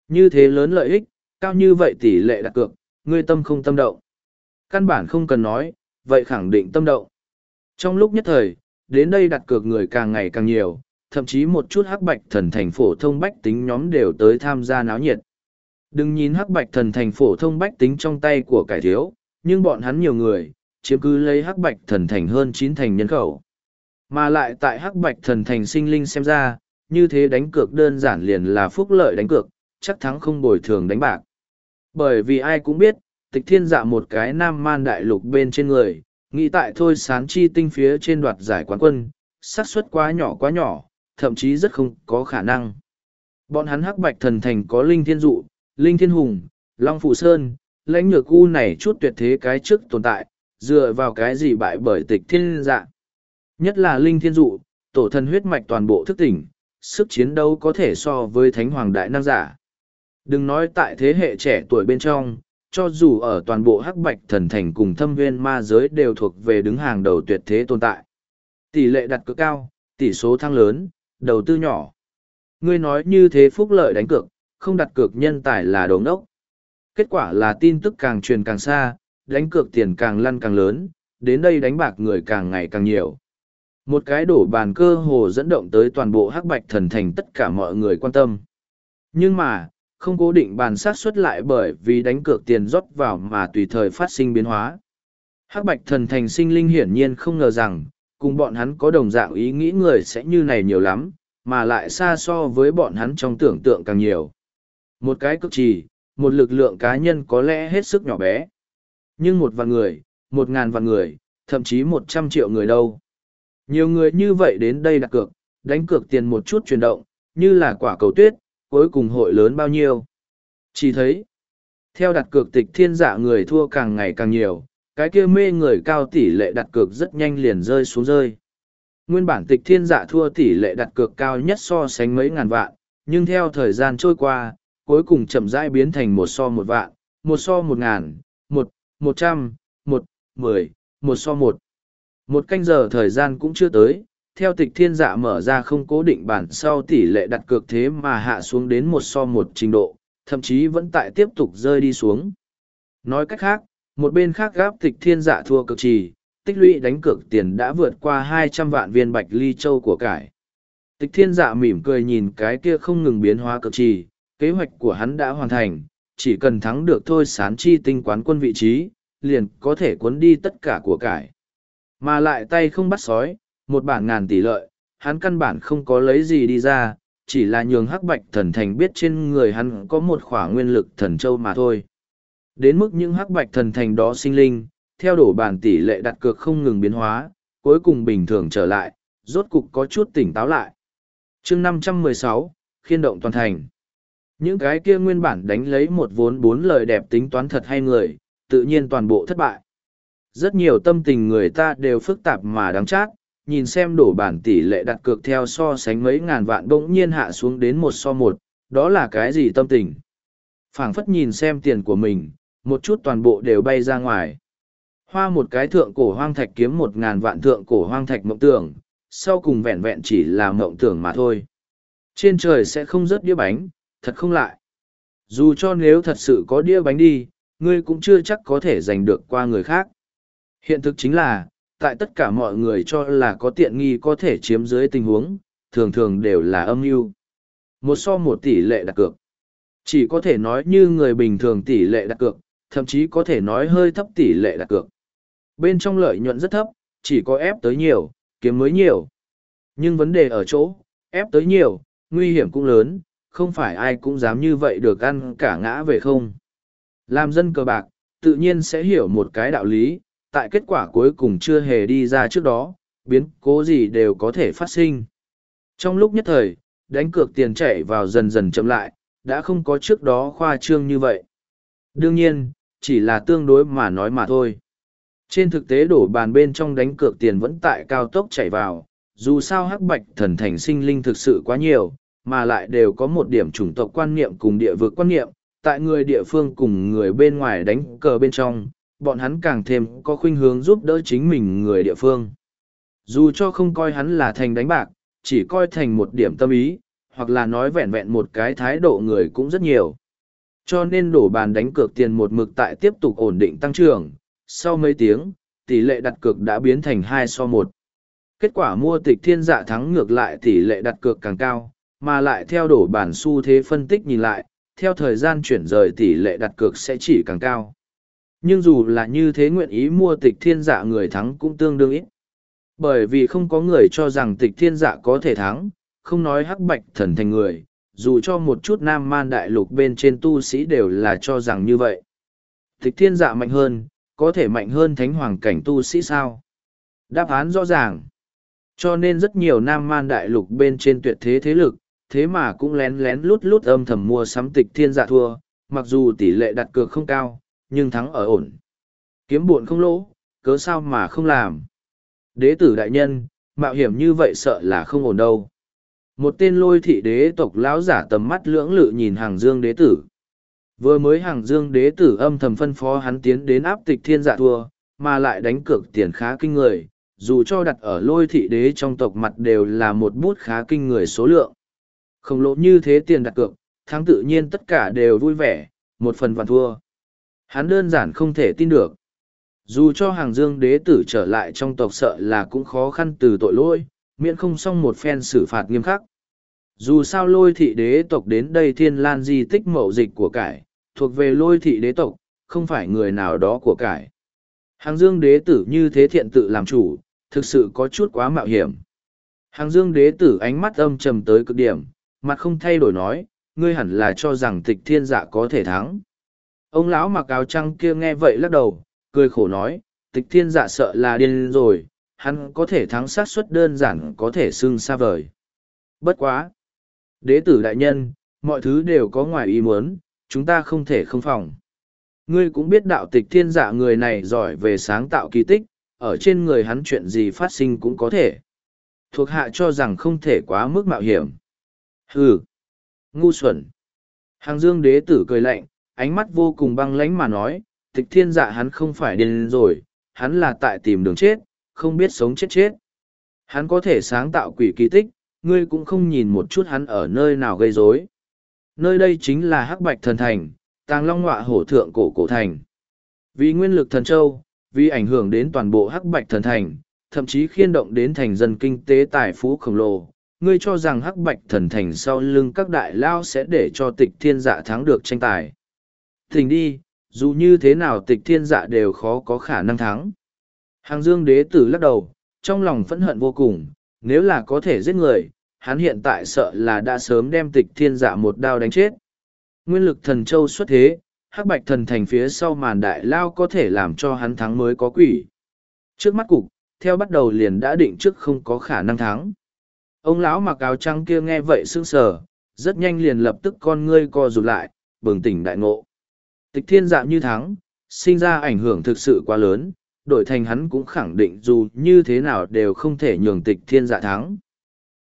Như thế lớn lợi ích, cao như vậy tỷ lệ đặt cược, ngươi tâm không tâm động. Căn bản không cần nói, vậy khẳng định tâm động. Trong lúc nhất thời, đến đây đặt cược người càng ngày càng nhiều, thậm chí một chút hắc bạch thần thành phổ thông bách tính nhóm đều tới tham gia náo nhiệt. Đừng nhìn hắc bạch thần thành phổ thông bách tính trong tay của cải thiếu, nhưng bọn hắn nhiều người, chiếm cứ lấy hắc bạch thần thành hơn chín thành nhân khẩu. Mà lại tại hắc bạch thần thành sinh linh xem ra, như thế đánh cược đơn giản liền là phúc lợi đánh cược, chắc thắng không bồi thường đánh bạc. Bởi vì ai cũng biết, tịch thiên dạ một cái nam man đại lục bên trên người, nghĩ tại thôi sán chi tinh phía trên đoạt giải quán quân, xác suất quá nhỏ quá nhỏ, thậm chí rất không có khả năng. Bọn hắn hắc bạch thần thành có linh thiên dụ, linh thiên hùng, long phụ sơn, lãnh nhược u này chút tuyệt thế cái trước tồn tại, dựa vào cái gì bại bởi tịch thiên dạ. Nhất là linh thiên dụ, tổ thần huyết mạch toàn bộ thức tỉnh, sức chiến đấu có thể so với thánh hoàng đại năng giả. Đừng nói tại thế hệ trẻ tuổi bên trong, cho dù ở toàn bộ hắc bạch thần thành cùng thâm viên ma giới đều thuộc về đứng hàng đầu tuyệt thế tồn tại. Tỷ lệ đặt cược cao, tỷ số thăng lớn, đầu tư nhỏ. Ngươi nói như thế phúc lợi đánh cược, không đặt cược nhân tài là đống đốc. Kết quả là tin tức càng truyền càng xa, đánh cược tiền càng lăn càng lớn, đến đây đánh bạc người càng ngày càng nhiều. Một cái đổ bàn cơ hồ dẫn động tới toàn bộ hắc bạch thần thành tất cả mọi người quan tâm. Nhưng mà, không cố định bàn sát xuất lại bởi vì đánh cược tiền rót vào mà tùy thời phát sinh biến hóa. Hắc bạch thần thành sinh linh hiển nhiên không ngờ rằng, cùng bọn hắn có đồng dạng ý nghĩ người sẽ như này nhiều lắm, mà lại xa so với bọn hắn trong tưởng tượng càng nhiều. Một cái cực trì, một lực lượng cá nhân có lẽ hết sức nhỏ bé. Nhưng một vạn người, một ngàn vạn người, thậm chí một trăm triệu người đâu. Nhiều người như vậy đến đây đặt cược, đánh cược tiền một chút chuyển động, như là quả cầu tuyết, cuối cùng hội lớn bao nhiêu. Chỉ thấy, theo đặt cược tịch thiên giả người thua càng ngày càng nhiều, cái kia mê người cao tỷ lệ đặt cược rất nhanh liền rơi xuống rơi. Nguyên bản tịch thiên giả thua tỷ lệ đặt cược cao nhất so sánh mấy ngàn vạn, nhưng theo thời gian trôi qua, cuối cùng chậm rãi biến thành một so một vạn, một so một ngàn, một, trăm, một, mười, một so một. Một canh giờ thời gian cũng chưa tới, theo tịch thiên dạ mở ra không cố định bản sau tỷ lệ đặt cược thế mà hạ xuống đến một so một trình độ, thậm chí vẫn tại tiếp tục rơi đi xuống. Nói cách khác, một bên khác gáp tịch thiên dạ thua cực trì, tích lũy đánh cược tiền đã vượt qua hai trăm vạn viên bạch ly châu của cải. Tịch thiên dạ mỉm cười nhìn cái kia không ngừng biến hóa cực trì, kế hoạch của hắn đã hoàn thành, chỉ cần thắng được thôi sán chi tinh quán quân vị trí, liền có thể cuốn đi tất cả của cải. Mà lại tay không bắt sói, một bản ngàn tỷ lợi, hắn căn bản không có lấy gì đi ra, chỉ là nhường hắc bạch thần thành biết trên người hắn có một khỏa nguyên lực thần châu mà thôi. Đến mức những hắc bạch thần thành đó sinh linh, theo đổ bản tỷ lệ đặt cược không ngừng biến hóa, cuối cùng bình thường trở lại, rốt cục có chút tỉnh táo lại. chương 516, khiên động toàn thành. Những cái kia nguyên bản đánh lấy một vốn bốn lời đẹp tính toán thật hay người, tự nhiên toàn bộ thất bại. Rất nhiều tâm tình người ta đều phức tạp mà đáng chát, nhìn xem đổ bản tỷ lệ đặt cược theo so sánh mấy ngàn vạn bỗng nhiên hạ xuống đến một so một, đó là cái gì tâm tình? phảng phất nhìn xem tiền của mình, một chút toàn bộ đều bay ra ngoài. Hoa một cái thượng cổ hoang thạch kiếm một ngàn vạn thượng cổ hoang thạch mộng tưởng, sau cùng vẹn vẹn chỉ là mộng tưởng mà thôi. Trên trời sẽ không rớt đĩa bánh, thật không lại. Dù cho nếu thật sự có đĩa bánh đi, ngươi cũng chưa chắc có thể giành được qua người khác. Hiện thực chính là, tại tất cả mọi người cho là có tiện nghi có thể chiếm dưới tình huống, thường thường đều là âm mưu Một so một tỷ lệ đặt cược. Chỉ có thể nói như người bình thường tỷ lệ đặt cược, thậm chí có thể nói hơi thấp tỷ lệ đặt cược. Bên trong lợi nhuận rất thấp, chỉ có ép tới nhiều, kiếm mới nhiều. Nhưng vấn đề ở chỗ, ép tới nhiều, nguy hiểm cũng lớn, không phải ai cũng dám như vậy được ăn cả ngã về không. Làm dân cờ bạc, tự nhiên sẽ hiểu một cái đạo lý, tại kết quả cuối cùng chưa hề đi ra trước đó, biến cố gì đều có thể phát sinh. Trong lúc nhất thời, đánh cược tiền chảy vào dần dần chậm lại, đã không có trước đó khoa trương như vậy. Đương nhiên, chỉ là tương đối mà nói mà thôi. Trên thực tế đổ bàn bên trong đánh cược tiền vẫn tại cao tốc chảy vào, dù sao hắc bạch thần thành sinh linh thực sự quá nhiều, mà lại đều có một điểm chủng tộc quan niệm cùng địa vực quan niệm, tại người địa phương cùng người bên ngoài đánh cờ bên trong, bọn hắn càng thêm có khuynh hướng giúp đỡ chính mình người địa phương. Dù cho không coi hắn là thành đánh bạc, chỉ coi thành một điểm tâm ý, hoặc là nói vẹn vẹn một cái thái độ người cũng rất nhiều. Cho nên đổ bàn đánh cược tiền một mực tại tiếp tục ổn định tăng trưởng, sau mấy tiếng, tỷ lệ đặt cược đã biến thành hai so một. Kết quả mua tịch thiên dạ thắng ngược lại tỷ lệ đặt cược càng cao, mà lại theo đổ bản xu thế phân tích nhìn lại, theo thời gian chuyển rời tỷ lệ đặt cược sẽ chỉ càng cao. Nhưng dù là như thế nguyện ý mua tịch thiên giả người thắng cũng tương đương ít. Bởi vì không có người cho rằng tịch thiên giả có thể thắng, không nói hắc bạch thần thành người, dù cho một chút nam man đại lục bên trên tu sĩ đều là cho rằng như vậy. Tịch thiên giả mạnh hơn, có thể mạnh hơn thánh hoàng cảnh tu sĩ sao? Đáp án rõ ràng. Cho nên rất nhiều nam man đại lục bên trên tuyệt thế thế lực, thế mà cũng lén lén lút lút âm thầm mua sắm tịch thiên dạ thua, mặc dù tỷ lệ đặt cược không cao, nhưng thắng ở ổn. Kiếm buồn không lỗ, cớ sao mà không làm. Đế tử đại nhân, mạo hiểm như vậy sợ là không ổn đâu. Một tên lôi thị đế tộc lão giả tầm mắt lưỡng lự nhìn hàng dương đế tử. Vừa mới hàng dương đế tử âm thầm phân phó hắn tiến đến áp tịch thiên dạ thua, mà lại đánh cược tiền khá kinh người, dù cho đặt ở lôi thị đế trong tộc mặt đều là một bút khá kinh người số lượng. Không lộ như thế tiền đặt cược, thắng tự nhiên tất cả đều vui vẻ, một phần vạn thua. Hắn đơn giản không thể tin được. Dù cho hàng dương đế tử trở lại trong tộc sợ là cũng khó khăn từ tội lỗi, miễn không xong một phen xử phạt nghiêm khắc. Dù sao lôi thị đế tộc đến đây thiên lan di tích mậu dịch của cải, thuộc về lôi thị đế tộc, không phải người nào đó của cải. Hàng dương đế tử như thế thiện tự làm chủ, thực sự có chút quá mạo hiểm. Hàng dương đế tử ánh mắt âm trầm tới cực điểm, mặt không thay đổi nói, ngươi hẳn là cho rằng tịch thiên dạ có thể thắng. Ông lão mặc áo trăng kia nghe vậy lắc đầu, cười khổ nói, tịch thiên dạ sợ là điên rồi, hắn có thể thắng sát suất đơn giản có thể xưng xa vời. Bất quá! Đế tử đại nhân, mọi thứ đều có ngoài ý muốn, chúng ta không thể không phòng. Ngươi cũng biết đạo tịch thiên dạ người này giỏi về sáng tạo kỳ tích, ở trên người hắn chuyện gì phát sinh cũng có thể. Thuộc hạ cho rằng không thể quá mức mạo hiểm. Hừ! Ngu xuẩn! Hàng dương đế tử cười lạnh, ánh mắt vô cùng băng lãnh mà nói, tịch thiên dạ hắn không phải điên rồi, hắn là tại tìm đường chết, không biết sống chết chết. Hắn có thể sáng tạo quỷ kỳ tích, ngươi cũng không nhìn một chút hắn ở nơi nào gây rối. Nơi đây chính là Hắc Bạch Thần Thành, Tàng Long Ngọa Hổ Thượng Cổ Cổ Thành. Vì nguyên lực thần châu, vì ảnh hưởng đến toàn bộ Hắc Bạch Thần Thành, thậm chí khiên động đến thành dân kinh tế tài phú khổng lồ. Ngươi cho rằng Hắc Bạch Thần Thành sau lưng các đại lao sẽ để cho tịch thiên dạ thắng được tranh tài. Thỉnh đi, dù như thế nào tịch thiên dạ đều khó có khả năng thắng. Hàng dương đế tử lắc đầu, trong lòng phẫn hận vô cùng, nếu là có thể giết người, hắn hiện tại sợ là đã sớm đem tịch thiên dạ một đao đánh chết. Nguyên lực thần châu xuất thế, hắc bạch thần thành phía sau màn đại lao có thể làm cho hắn thắng mới có quỷ. Trước mắt cục, theo bắt đầu liền đã định trước không có khả năng thắng. Ông lão mặc áo trắng kia nghe vậy sững sờ, rất nhanh liền lập tức con ngươi co rụt lại, bừng tỉnh đại ngộ. Tịch thiên dạng như thắng, sinh ra ảnh hưởng thực sự quá lớn, đổi thành hắn cũng khẳng định dù như thế nào đều không thể nhường tịch thiên dạ thắng.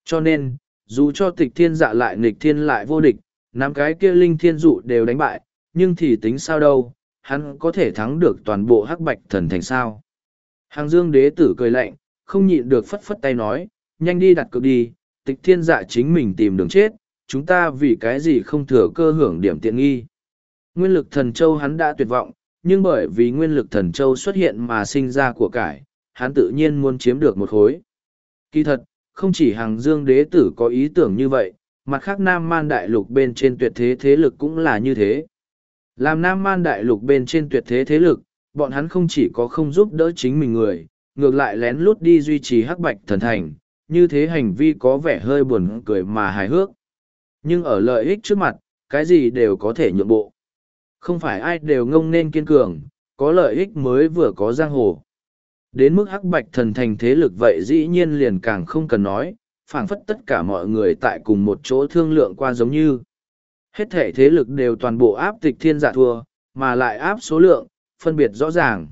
Cho nên, dù cho tịch thiên dạ lại nghịch thiên lại vô địch, năm cái kia linh thiên dụ đều đánh bại, nhưng thì tính sao đâu, hắn có thể thắng được toàn bộ hắc bạch thần thành sao. Hàng dương đế tử cười lạnh, không nhịn được phất phất tay nói, nhanh đi đặt cược đi, tịch thiên dạ chính mình tìm đường chết, chúng ta vì cái gì không thừa cơ hưởng điểm tiện nghi. Nguyên lực thần châu hắn đã tuyệt vọng, nhưng bởi vì nguyên lực thần châu xuất hiện mà sinh ra của cải, hắn tự nhiên muốn chiếm được một khối. Kỳ thật, không chỉ hàng dương đế tử có ý tưởng như vậy, mặt khác Nam Man Đại Lục bên trên tuyệt thế thế lực cũng là như thế. Làm Nam Man Đại Lục bên trên tuyệt thế thế lực, bọn hắn không chỉ có không giúp đỡ chính mình người, ngược lại lén lút đi duy trì hắc bạch thần thành, như thế hành vi có vẻ hơi buồn cười mà hài hước. Nhưng ở lợi ích trước mặt, cái gì đều có thể nhượng bộ. Không phải ai đều ngông nên kiên cường, có lợi ích mới vừa có giang hồ. Đến mức hắc bạch thần thành thế lực vậy dĩ nhiên liền càng không cần nói, phảng phất tất cả mọi người tại cùng một chỗ thương lượng qua giống như. Hết thể thế lực đều toàn bộ áp tịch thiên giả thua, mà lại áp số lượng, phân biệt rõ ràng.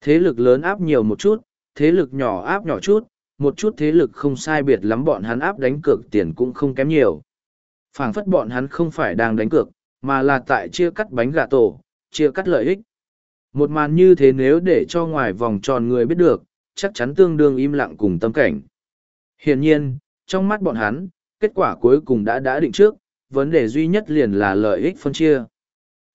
Thế lực lớn áp nhiều một chút, thế lực nhỏ áp nhỏ chút, một chút thế lực không sai biệt lắm bọn hắn áp đánh cược tiền cũng không kém nhiều. phảng phất bọn hắn không phải đang đánh cược, mà là tại chia cắt bánh gà tổ, chia cắt lợi ích. Một màn như thế nếu để cho ngoài vòng tròn người biết được, chắc chắn tương đương im lặng cùng tâm cảnh. Hiển nhiên, trong mắt bọn hắn, kết quả cuối cùng đã đã định trước, vấn đề duy nhất liền là lợi ích phân chia.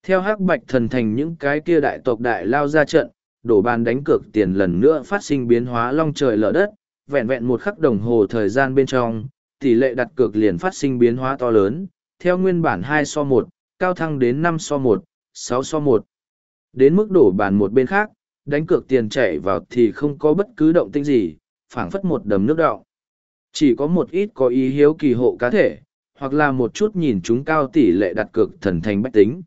Theo hắc bạch thần thành những cái kia đại tộc đại lao ra trận, đổ bàn đánh cược tiền lần nữa phát sinh biến hóa long trời lở đất, vẹn vẹn một khắc đồng hồ thời gian bên trong, tỷ lệ đặt cược liền phát sinh biến hóa to lớn, theo nguyên bản hai so một, cao thăng đến năm so một, sáu so một. Đến mức đổ bàn một bên khác, đánh cược tiền chạy vào thì không có bất cứ động tĩnh gì, phảng phất một đầm nước đọng. Chỉ có một ít có ý hiếu kỳ hộ cá thể, hoặc là một chút nhìn chúng cao tỷ lệ đặt cược thần thành bách tính.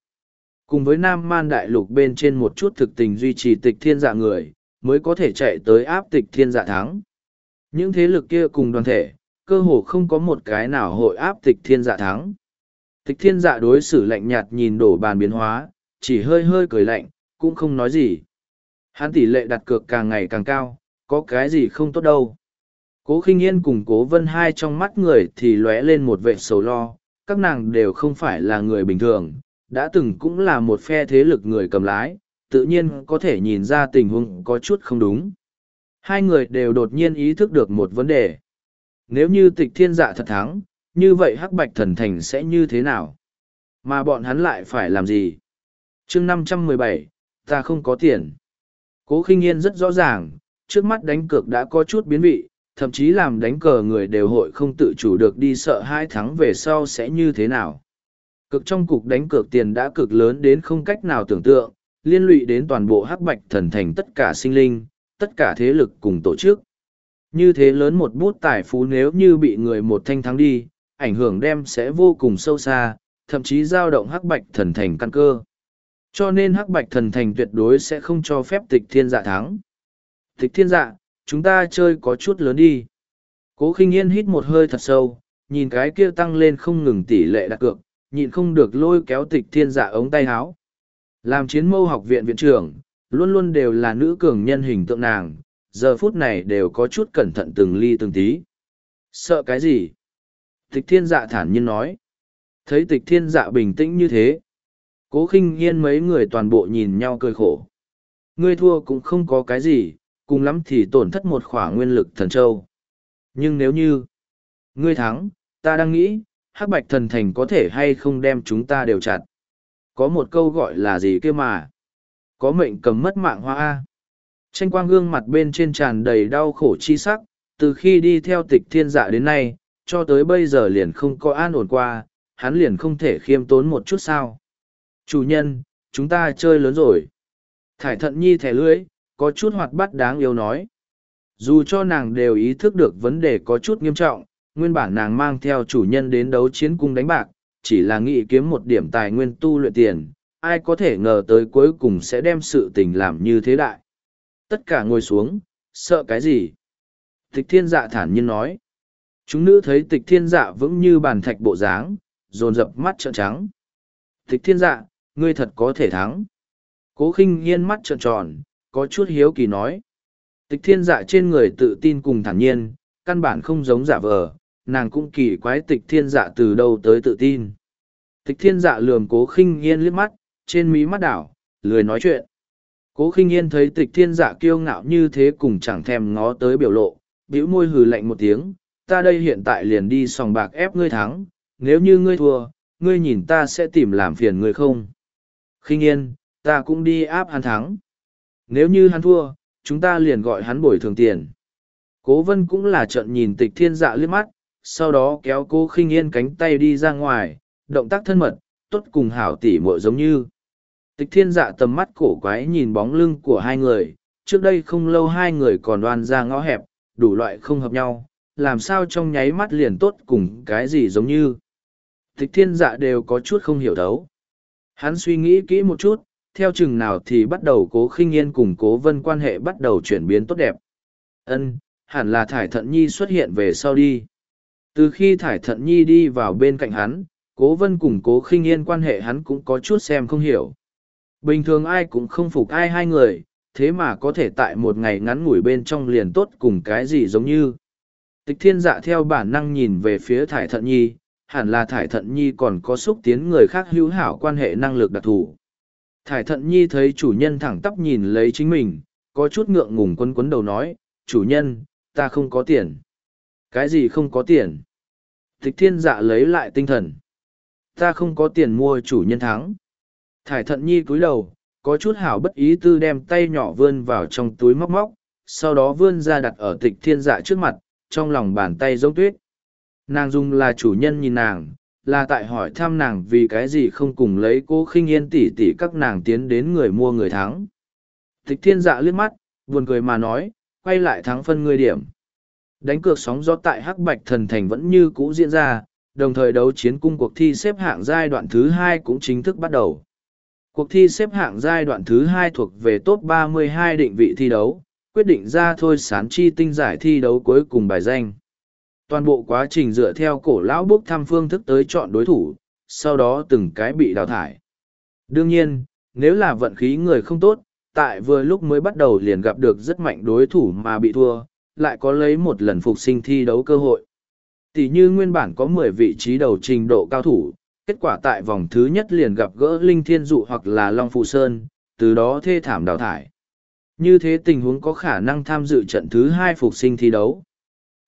Cùng với Nam Man Đại Lục bên trên một chút thực tình duy trì tịch thiên dạ người, mới có thể chạy tới áp tịch thiên dạ thắng. Những thế lực kia cùng đoàn thể, cơ hồ không có một cái nào hội áp tịch thiên dạ thắng. Tịch thiên dạ đối xử lạnh nhạt nhìn đổ bàn biến hóa, chỉ hơi hơi cười lạnh, cũng không nói gì. Hắn tỷ lệ đặt cược càng ngày càng cao, có cái gì không tốt đâu. Cố khinh yên cùng cố vân hai trong mắt người thì lóe lên một vệ sầu lo, các nàng đều không phải là người bình thường, đã từng cũng là một phe thế lực người cầm lái, tự nhiên có thể nhìn ra tình huống có chút không đúng. Hai người đều đột nhiên ý thức được một vấn đề. Nếu như tịch thiên dạ thật thắng, như vậy hắc bạch thần thành sẽ như thế nào? Mà bọn hắn lại phải làm gì? chương năm trăm mười bảy ta không có tiền. Cố khinh yên rất rõ ràng, trước mắt đánh cược đã có chút biến vị, thậm chí làm đánh cờ người đều hội không tự chủ được đi sợ hai thắng về sau sẽ như thế nào. Cực trong cục đánh cược tiền đã cực lớn đến không cách nào tưởng tượng, liên lụy đến toàn bộ hắc bạch thần thành tất cả sinh linh, tất cả thế lực cùng tổ chức. Như thế lớn một bút tài phú nếu như bị người một thanh thắng đi, ảnh hưởng đem sẽ vô cùng sâu xa, thậm chí dao động hắc bạch thần thành căn cơ. Cho nên hắc bạch thần thành tuyệt đối sẽ không cho phép tịch thiên dạ thắng. Tịch thiên dạ, chúng ta chơi có chút lớn đi. Cố khinh yên hít một hơi thật sâu, nhìn cái kia tăng lên không ngừng tỷ lệ đặt cược, nhịn không được lôi kéo tịch thiên dạ ống tay háo. Làm chiến mâu học viện viện trưởng, luôn luôn đều là nữ cường nhân hình tượng nàng, giờ phút này đều có chút cẩn thận từng ly từng tí. Sợ cái gì? Tịch thiên dạ thản nhiên nói. Thấy tịch thiên dạ bình tĩnh như thế. Cố khinh yên mấy người toàn bộ nhìn nhau cười khổ. Ngươi thua cũng không có cái gì, cùng lắm thì tổn thất một khỏa nguyên lực thần châu. Nhưng nếu như, ngươi thắng, ta đang nghĩ, hắc bạch thần thành có thể hay không đem chúng ta đều chặt. Có một câu gọi là gì kia mà? Có mệnh cầm mất mạng hoa A. Tranh quang gương mặt bên trên tràn đầy đau khổ chi sắc, từ khi đi theo tịch thiên dạ đến nay, cho tới bây giờ liền không có an ổn qua, hắn liền không thể khiêm tốn một chút sao. Chủ nhân, chúng ta chơi lớn rồi. Thải thận nhi thẻ lưỡi, có chút hoạt bát đáng yêu nói. Dù cho nàng đều ý thức được vấn đề có chút nghiêm trọng, nguyên bản nàng mang theo chủ nhân đến đấu chiến cung đánh bạc, chỉ là nghĩ kiếm một điểm tài nguyên tu luyện tiền, ai có thể ngờ tới cuối cùng sẽ đem sự tình làm như thế đại. Tất cả ngồi xuống, sợ cái gì? Tịch thiên dạ thản nhiên nói. Chúng nữ thấy tịch thiên dạ vững như bàn thạch bộ dáng, dồn dập mắt trợn trắng. Tịch thiên dạ, ngươi thật có thể thắng. Cố khinh nhiên mắt trợn tròn, có chút hiếu kỳ nói. Tịch thiên dạ trên người tự tin cùng thản nhiên, căn bản không giống giả vờ, nàng cũng kỳ quái tịch thiên dạ từ đâu tới tự tin. Tịch thiên dạ lườm cố khinh nhiên liếc mắt, trên mí mắt đảo, lười nói chuyện. Cố khinh yên thấy tịch thiên dạ kiêu ngạo như thế cùng chẳng thèm ngó tới biểu lộ, bĩu môi hừ lạnh một tiếng, ta đây hiện tại liền đi sòng bạc ép ngươi thắng, nếu như ngươi thua, ngươi nhìn ta sẽ tìm làm phiền ngươi không? Khinh yên, ta cũng đi áp hắn thắng. Nếu như hắn thua, chúng ta liền gọi hắn bồi thường tiền. Cố vân cũng là trận nhìn tịch thiên dạ liếc mắt, sau đó kéo cô khinh yên cánh tay đi ra ngoài, động tác thân mật, tốt cùng hảo tỉ mội giống như. Tịch thiên dạ tầm mắt cổ quái nhìn bóng lưng của hai người, trước đây không lâu hai người còn đoan ra ngõ hẹp, đủ loại không hợp nhau, làm sao trong nháy mắt liền tốt cùng cái gì giống như. Tịch thiên dạ đều có chút không hiểu thấu. Hắn suy nghĩ kỹ một chút, theo chừng nào thì bắt đầu cố khinh yên cùng cố vân quan hệ bắt đầu chuyển biến tốt đẹp. Ân, hẳn là thải thận nhi xuất hiện về sau đi. Từ khi thải thận nhi đi vào bên cạnh hắn, cố vân cùng cố khinh yên quan hệ hắn cũng có chút xem không hiểu. Bình thường ai cũng không phục ai hai người, thế mà có thể tại một ngày ngắn ngủi bên trong liền tốt cùng cái gì giống như. Tịch thiên dạ theo bản năng nhìn về phía thải thận nhi, hẳn là thải thận nhi còn có xúc tiến người khác hữu hảo quan hệ năng lực đặc thù. Thải thận nhi thấy chủ nhân thẳng tắp nhìn lấy chính mình, có chút ngượng ngùng quấn quấn đầu nói, chủ nhân, ta không có tiền. Cái gì không có tiền? Tịch thiên dạ lấy lại tinh thần. Ta không có tiền mua chủ nhân thắng. Thải thận nhi cúi đầu, có chút hảo bất ý tư đem tay nhỏ vươn vào trong túi móc móc, sau đó vươn ra đặt ở tịch thiên dạ trước mặt, trong lòng bàn tay giống tuyết. Nàng dung là chủ nhân nhìn nàng, là tại hỏi thăm nàng vì cái gì không cùng lấy cô khinh yên tỉ tỉ các nàng tiến đến người mua người thắng. Tịch thiên dạ liếc mắt, buồn cười mà nói, quay lại thắng phân người điểm. Đánh cược sóng gió tại Hắc Bạch Thần Thành vẫn như cũ diễn ra, đồng thời đấu chiến cung cuộc thi xếp hạng giai đoạn thứ hai cũng chính thức bắt đầu. Cuộc thi xếp hạng giai đoạn thứ hai thuộc về top 32 định vị thi đấu, quyết định ra thôi sán chi tinh giải thi đấu cuối cùng bài danh. Toàn bộ quá trình dựa theo cổ lão bốc thăm phương thức tới chọn đối thủ, sau đó từng cái bị đào thải. Đương nhiên, nếu là vận khí người không tốt, tại vừa lúc mới bắt đầu liền gặp được rất mạnh đối thủ mà bị thua, lại có lấy một lần phục sinh thi đấu cơ hội. Tỷ như nguyên bản có mười vị trí đầu trình độ cao thủ, kết quả tại vòng thứ nhất liền gặp gỡ Linh Thiên Dụ hoặc là Long Phù Sơn, từ đó thê thảm đào thải. Như thế tình huống có khả năng tham dự trận thứ hai phục sinh thi đấu.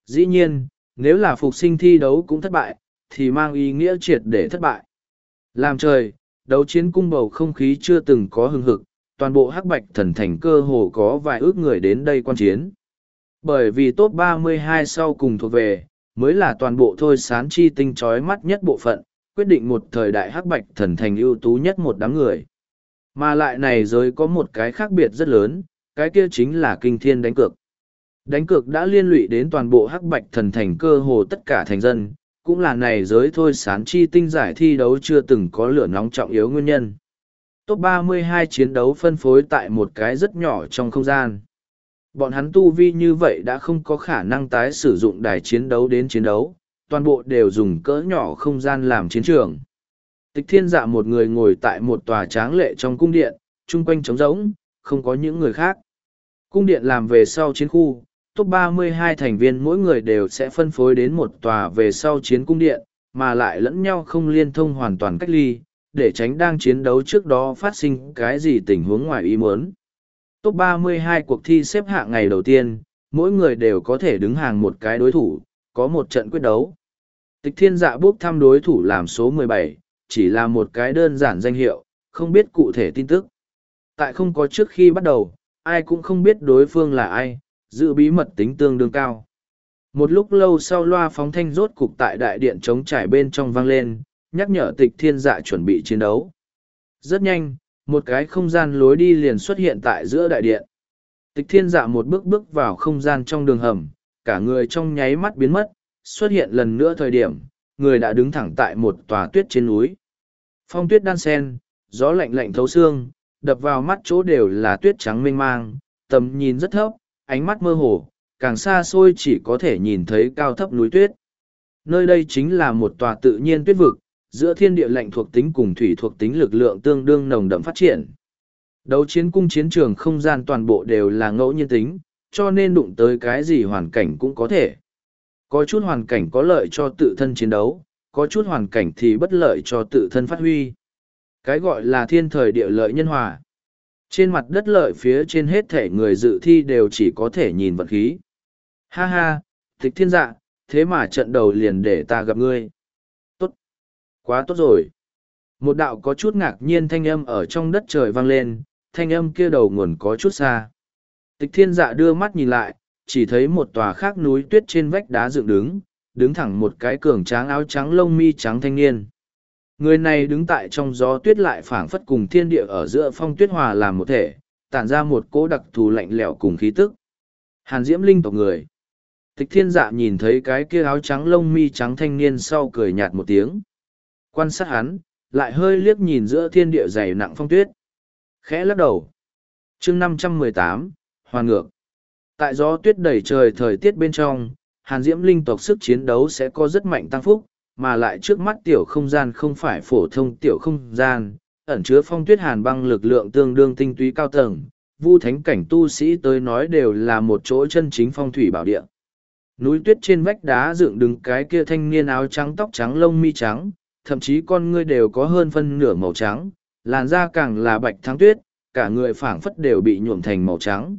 Dĩ nhiên, nếu là phục sinh thi đấu cũng thất bại, thì mang ý nghĩa triệt để thất bại. Làm trời, đấu chiến cung bầu không khí chưa từng có hưng hực, toàn bộ hắc bạch thần thành cơ hồ có vài ước người đến đây quan chiến. Bởi vì top 32 sau cùng thuộc về, mới là toàn bộ thôi sán chi tinh trói mắt nhất bộ phận, quyết định một thời đại hắc bạch thần thành ưu tú nhất một đám người. Mà lại này giới có một cái khác biệt rất lớn, cái kia chính là kinh thiên đánh cược. Đánh cược đã liên lụy đến toàn bộ hắc bạch thần thành cơ hồ tất cả thành dân, cũng là này giới thôi sán chi tinh giải thi đấu chưa từng có lửa nóng trọng yếu nguyên nhân. Top 32 chiến đấu phân phối tại một cái rất nhỏ trong không gian. Bọn hắn tu vi như vậy đã không có khả năng tái sử dụng đài chiến đấu đến chiến đấu, toàn bộ đều dùng cỡ nhỏ không gian làm chiến trường. Tịch thiên dạ một người ngồi tại một tòa tráng lệ trong cung điện, chung quanh trống rỗng, không có những người khác. Cung điện làm về sau chiến khu, top 32 thành viên mỗi người đều sẽ phân phối đến một tòa về sau chiến cung điện, mà lại lẫn nhau không liên thông hoàn toàn cách ly, để tránh đang chiến đấu trước đó phát sinh cái gì tình huống ngoài ý muốn. Top 32 cuộc thi xếp hạng ngày đầu tiên, mỗi người đều có thể đứng hàng một cái đối thủ, có một trận quyết đấu. Tịch thiên dạ bốc thăm đối thủ làm số 17, chỉ là một cái đơn giản danh hiệu, không biết cụ thể tin tức. Tại không có trước khi bắt đầu, ai cũng không biết đối phương là ai, giữ bí mật tính tương đương cao. Một lúc lâu sau loa phóng thanh rốt cục tại đại điện chống trải bên trong vang lên, nhắc nhở tịch thiên dạ chuẩn bị chiến đấu. Rất nhanh, một cái không gian lối đi liền xuất hiện tại giữa đại điện. Tịch thiên dạ một bước bước vào không gian trong đường hầm, cả người trong nháy mắt biến mất, xuất hiện lần nữa thời điểm, người đã đứng thẳng tại một tòa tuyết trên núi. Phong tuyết đan sen, gió lạnh lạnh thấu xương, đập vào mắt chỗ đều là tuyết trắng mênh mang, tầm nhìn rất thấp, ánh mắt mơ hồ, càng xa xôi chỉ có thể nhìn thấy cao thấp núi tuyết. Nơi đây chính là một tòa tự nhiên tuyết vực, giữa thiên địa lạnh thuộc tính cùng thủy thuộc tính lực lượng tương đương nồng đậm phát triển. Đấu chiến cung chiến trường không gian toàn bộ đều là ngẫu nhiên tính, cho nên đụng tới cái gì hoàn cảnh cũng có thể. Có chút hoàn cảnh có lợi cho tự thân chiến đấu, có chút hoàn cảnh thì bất lợi cho tự thân phát huy. Cái gọi là thiên thời địa lợi nhân hòa. Trên mặt đất lợi phía trên hết thể người dự thi đều chỉ có thể nhìn vật khí. Ha ha, tịch thiên dạ, thế mà trận đầu liền để ta gặp ngươi. Tốt. Quá tốt rồi. Một đạo có chút ngạc nhiên thanh âm ở trong đất trời vang lên, thanh âm kia đầu nguồn có chút xa. Tịch thiên dạ đưa mắt nhìn lại, chỉ thấy một tòa khác núi tuyết trên vách đá dựng đứng, đứng thẳng một cái cường tráng áo trắng lông mi trắng thanh niên. Người này đứng tại trong gió tuyết lại phảng phất cùng thiên địa ở giữa phong tuyết hòa làm một thể, tản ra một cỗ đặc thù lạnh lẽo cùng khí tức. Hàn Diễm Linh tộc người. Tịch thiên dạ nhìn thấy cái kia áo trắng lông mi trắng thanh niên sau cười nhạt một tiếng. Quan sát hắn, lại hơi liếc nhìn giữa thiên địa dày nặng phong tuyết. Khẽ lắc đầu. chương năm trăm mười tám hoàn ngược. Tại gió tuyết đầy trời thời tiết bên trong, hàn diễm linh tộc sức chiến đấu sẽ có rất mạnh tăng phúc, mà lại trước mắt tiểu không gian không phải phổ thông tiểu không gian, ẩn chứa phong tuyết hàn băng lực lượng tương đương tinh túy cao tầng. Vu thánh cảnh tu sĩ tới nói đều là một chỗ chân chính phong thủy bảo địa. Núi tuyết trên vách đá dựng đứng cái kia thanh niên áo trắng tóc trắng lông mi trắng, thậm chí con ngươi đều có hơn phân nửa màu trắng, làn da càng là bạch thắng tuyết, cả người phảng phất đều bị nhuộm thành màu trắng.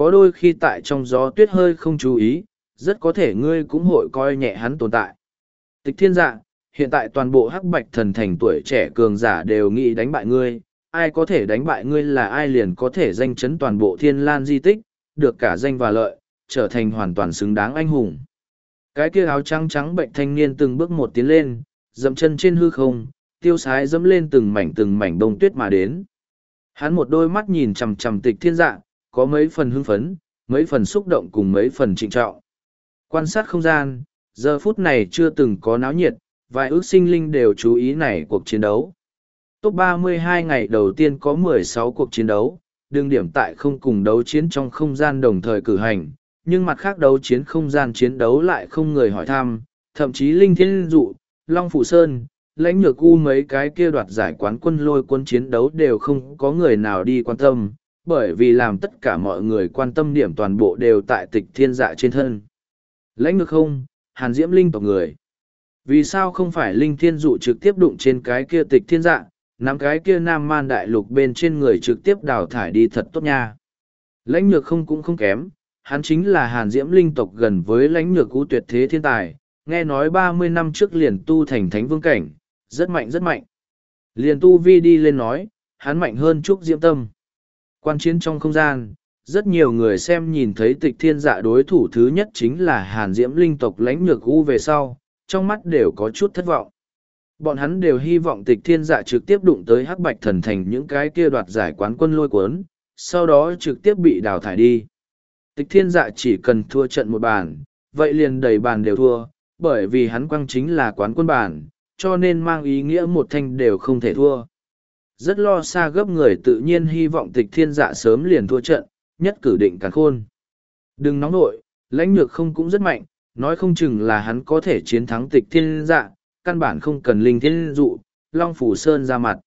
Có đôi khi tại trong gió tuyết hơi không chú ý, rất có thể ngươi cũng hội coi nhẹ hắn tồn tại. Tịch thiên dạ, hiện tại toàn bộ hắc bạch thần thành tuổi trẻ cường giả đều nghĩ đánh bại ngươi, ai có thể đánh bại ngươi là ai liền có thể danh chấn toàn bộ thiên lan di tích, được cả danh và lợi, trở thành hoàn toàn xứng đáng anh hùng. Cái kia áo trắng trắng bệnh thanh niên từng bước một tiến lên, dậm chân trên hư không, tiêu sái dẫm lên từng mảnh từng mảnh đông tuyết mà đến. Hắn một đôi mắt nhìn chằm chằm tịch thiên dạ, có mấy phần hưng phấn, mấy phần xúc động cùng mấy phần trịnh trọng. Quan sát không gian, giờ phút này chưa từng có náo nhiệt, vài ước sinh linh đều chú ý này cuộc chiến đấu. Top 32 ngày đầu tiên có 16 cuộc chiến đấu, đương điểm tại không cùng đấu chiến trong không gian đồng thời cử hành, nhưng mặt khác đấu chiến không gian chiến đấu lại không người hỏi thăm, thậm chí Linh Thiên Dụ, Long Phủ Sơn, lãnh nhược u mấy cái kia đoạt giải quán quân lôi quân chiến đấu đều không có người nào đi quan tâm, bởi vì làm tất cả mọi người quan tâm điểm toàn bộ đều tại tịch thiên dạ trên thân. Lãnh nhược không, hàn diễm linh tộc người. Vì sao không phải linh thiên dụ trực tiếp đụng trên cái kia tịch thiên dạ, nắm cái kia nam man đại lục bên trên người trực tiếp đào thải đi thật tốt nha. Lãnh nhược không cũng không kém, hắn chính là hàn diễm linh tộc gần với lãnh nhược cũ tuyệt thế thiên tài, nghe nói ba mươi năm trước liền tu thành thánh vương cảnh, rất mạnh rất mạnh. Liền tu vi đi lên nói, hắn mạnh hơn Trúc Diễm Tâm. Quan chiến trong không gian, rất nhiều người xem nhìn thấy tịch thiên dạ đối thủ thứ nhất chính là Hàn Diễm Linh tộc lãnh nhược u về sau, trong mắt đều có chút thất vọng. Bọn hắn đều hy vọng tịch thiên dạ trực tiếp đụng tới hắc bạch thần thành những cái kia đoạt giải quán quân lôi cuốn, sau đó trực tiếp bị đào thải đi. Tịch thiên dạ chỉ cần thua trận một bàn, vậy liền đầy bàn đều thua, bởi vì hắn quăng chính là quán quân bàn, cho nên mang ý nghĩa một thanh đều không thể thua. Rất lo xa gấp người tự nhiên hy vọng tịch thiên dạ sớm liền thua trận, nhất cử định càn khôn. Đừng nóng nội, lãnh nhược không cũng rất mạnh, nói không chừng là hắn có thể chiến thắng tịch thiên dạ, căn bản không cần linh thiên dụ, long phủ sơn ra mặt.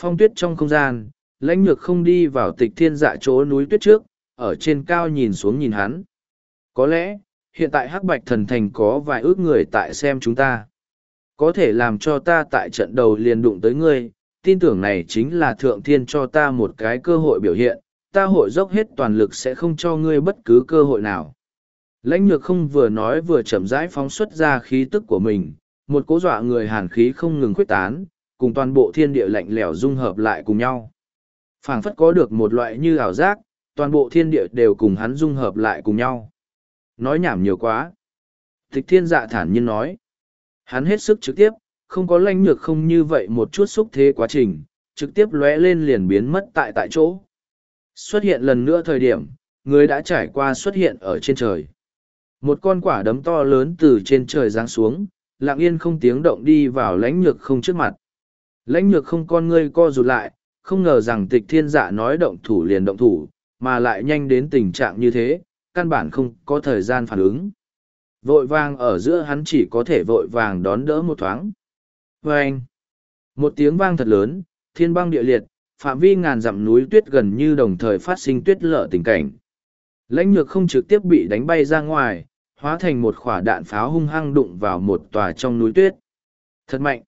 Phong tuyết trong không gian, lãnh nhược không đi vào tịch thiên dạ chỗ núi tuyết trước, ở trên cao nhìn xuống nhìn hắn. Có lẽ, hiện tại hắc bạch thần thành có vài ước người tại xem chúng ta. Có thể làm cho ta tại trận đầu liền đụng tới ngươi, tin tưởng này chính là thượng thiên cho ta một cái cơ hội biểu hiện, ta hội dốc hết toàn lực sẽ không cho ngươi bất cứ cơ hội nào. Lãnh nhược không vừa nói vừa chậm rãi phóng xuất ra khí tức của mình, một cố dọa người hàn khí không ngừng khuếch tán, cùng toàn bộ thiên địa lạnh lẽo dung hợp lại cùng nhau. phảng phất có được một loại như ảo giác, toàn bộ thiên địa đều cùng hắn dung hợp lại cùng nhau. Nói nhảm nhiều quá. Tịch thiên dạ thản nhiên nói. Hắn hết sức trực tiếp, không có lanh nhược không như vậy một chút xúc thế quá trình, trực tiếp lóe lên liền biến mất tại tại chỗ. Xuất hiện lần nữa thời điểm, người đã trải qua xuất hiện ở trên trời. Một con quả đấm to lớn từ trên trời giáng xuống, lặng yên không tiếng động đi vào lãnh nhược không trước mặt. Lãnh nhược không con ngươi co rụt lại, không ngờ rằng tịch thiên dạ nói động thủ liền động thủ, mà lại nhanh đến tình trạng như thế, căn bản không có thời gian phản ứng. Vội vàng ở giữa hắn chỉ có thể vội vàng đón đỡ một thoáng. Và anh, một tiếng vang thật lớn, thiên băng địa liệt, phạm vi ngàn dặm núi tuyết gần như đồng thời phát sinh tuyết lở tình cảnh. Lãnh nhược không trực tiếp bị đánh bay ra ngoài, hóa thành một quả đạn pháo hung hăng đụng vào một tòa trong núi tuyết. Thật mạnh!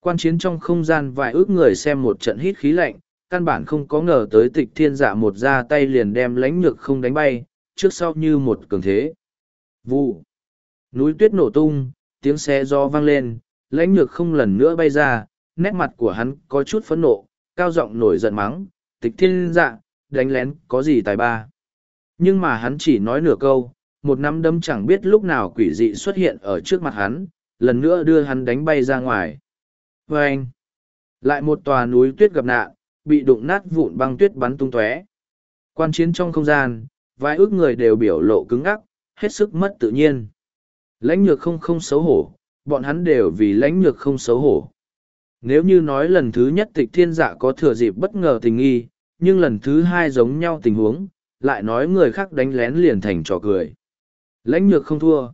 Quan chiến trong không gian vài ước người xem một trận hít khí lạnh, căn bản không có ngờ tới tịch thiên dạ một ra tay liền đem lãnh nhược không đánh bay, trước sau như một cường thế. Vụ! Núi tuyết nổ tung, tiếng xe do vang lên, lãnh nhược không lần nữa bay ra, nét mặt của hắn có chút phẫn nộ, cao giọng nổi giận mắng, tịch thiên dạ, đánh lén có gì tài ba. Nhưng mà hắn chỉ nói nửa câu, một nắm đấm chẳng biết lúc nào quỷ dị xuất hiện ở trước mặt hắn, lần nữa đưa hắn đánh bay ra ngoài. Và anh, lại một tòa núi tuyết gặp nạn, bị đụng nát vụn băng tuyết bắn tung tóe. Quan chiến trong không gian, vài ước người đều biểu lộ cứng ngắc, hết sức mất tự nhiên. Lãnh nhược không không xấu hổ, bọn hắn đều vì lãnh nhược không xấu hổ. Nếu như nói lần thứ nhất tịch thiên dạ có thừa dịp bất ngờ tình nghi, nhưng lần thứ hai giống nhau tình huống, lại nói người khác đánh lén liền thành trò cười. Lãnh nhược không thua.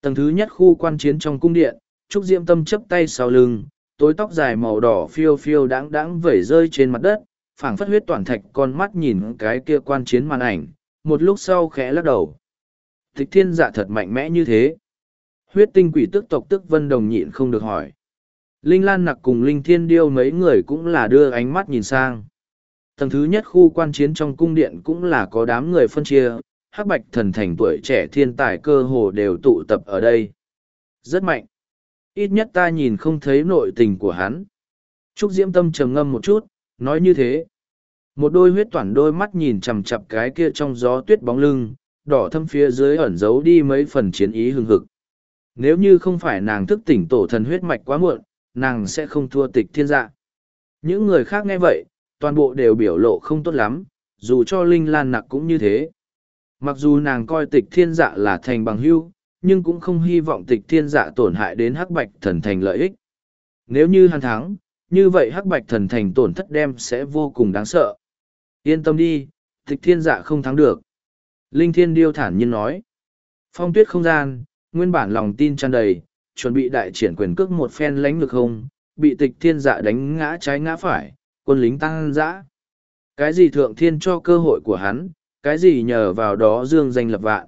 Tầng thứ nhất khu quan chiến trong cung điện, Trúc Diễm Tâm chấp tay sau lưng, tối tóc dài màu đỏ phiêu phiêu đáng đáng vẩy rơi trên mặt đất, phảng phất huyết toàn thạch con mắt nhìn cái kia quan chiến màn ảnh, một lúc sau khẽ lắc đầu. Tịch thiên dạ thật mạnh mẽ như thế. Huyết tinh quỷ tức tộc tức vân đồng nhịn không được hỏi. Linh Lan nặc cùng Linh Thiên Điêu mấy người cũng là đưa ánh mắt nhìn sang. Tầng thứ nhất khu quan chiến trong cung điện cũng là có đám người phân chia, hắc bạch thần thành tuổi trẻ thiên tài cơ hồ đều tụ tập ở đây. Rất mạnh. Ít nhất ta nhìn không thấy nội tình của hắn. Trúc Diễm Tâm trầm ngâm một chút, nói như thế. Một đôi huyết toàn đôi mắt nhìn chằm chặp cái kia trong gió tuyết bóng lưng, đỏ thâm phía dưới ẩn giấu đi mấy phần chiến ý hừng hực. Nếu như không phải nàng thức tỉnh tổ thần huyết mạch quá muộn, nàng sẽ không thua tịch thiên dạ. Những người khác nghe vậy, toàn bộ đều biểu lộ không tốt lắm, dù cho Linh Lan nặc cũng như thế. Mặc dù nàng coi tịch thiên dạ là thành bằng hưu, nhưng cũng không hy vọng tịch thiên dạ tổn hại đến hắc bạch thần thành lợi ích. Nếu như hắn thắng, như vậy hắc bạch thần thành tổn thất đem sẽ vô cùng đáng sợ. Yên tâm đi, tịch thiên dạ không thắng được. Linh thiên điêu thản nhiên nói. Phong tuyết không gian, nguyên bản lòng tin tràn đầy, chuẩn bị đại triển quyền cước một phen lánh ngược không, bị tịch thiên dạ đánh ngã trái ngã phải, quân lính tăng dã. Cái gì thượng thiên cho cơ hội của hắn, cái gì nhờ vào đó dương danh lập vạn.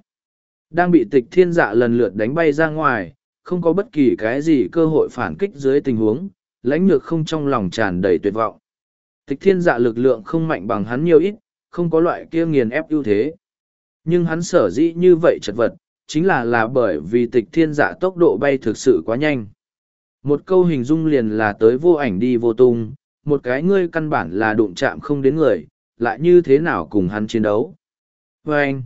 Đang bị tịch thiên dạ lần lượt đánh bay ra ngoài, không có bất kỳ cái gì cơ hội phản kích dưới tình huống, lãnh nhược không trong lòng tràn đầy tuyệt vọng. Tịch thiên dạ lực lượng không mạnh bằng hắn nhiều ít, không có loại kia nghiền ép ưu thế. Nhưng hắn sở dĩ như vậy chật vật, chính là là bởi vì tịch thiên dạ tốc độ bay thực sự quá nhanh. Một câu hình dung liền là tới vô ảnh đi vô tung, một cái ngươi căn bản là đụng chạm không đến người, lại như thế nào cùng hắn chiến đấu. Và anh,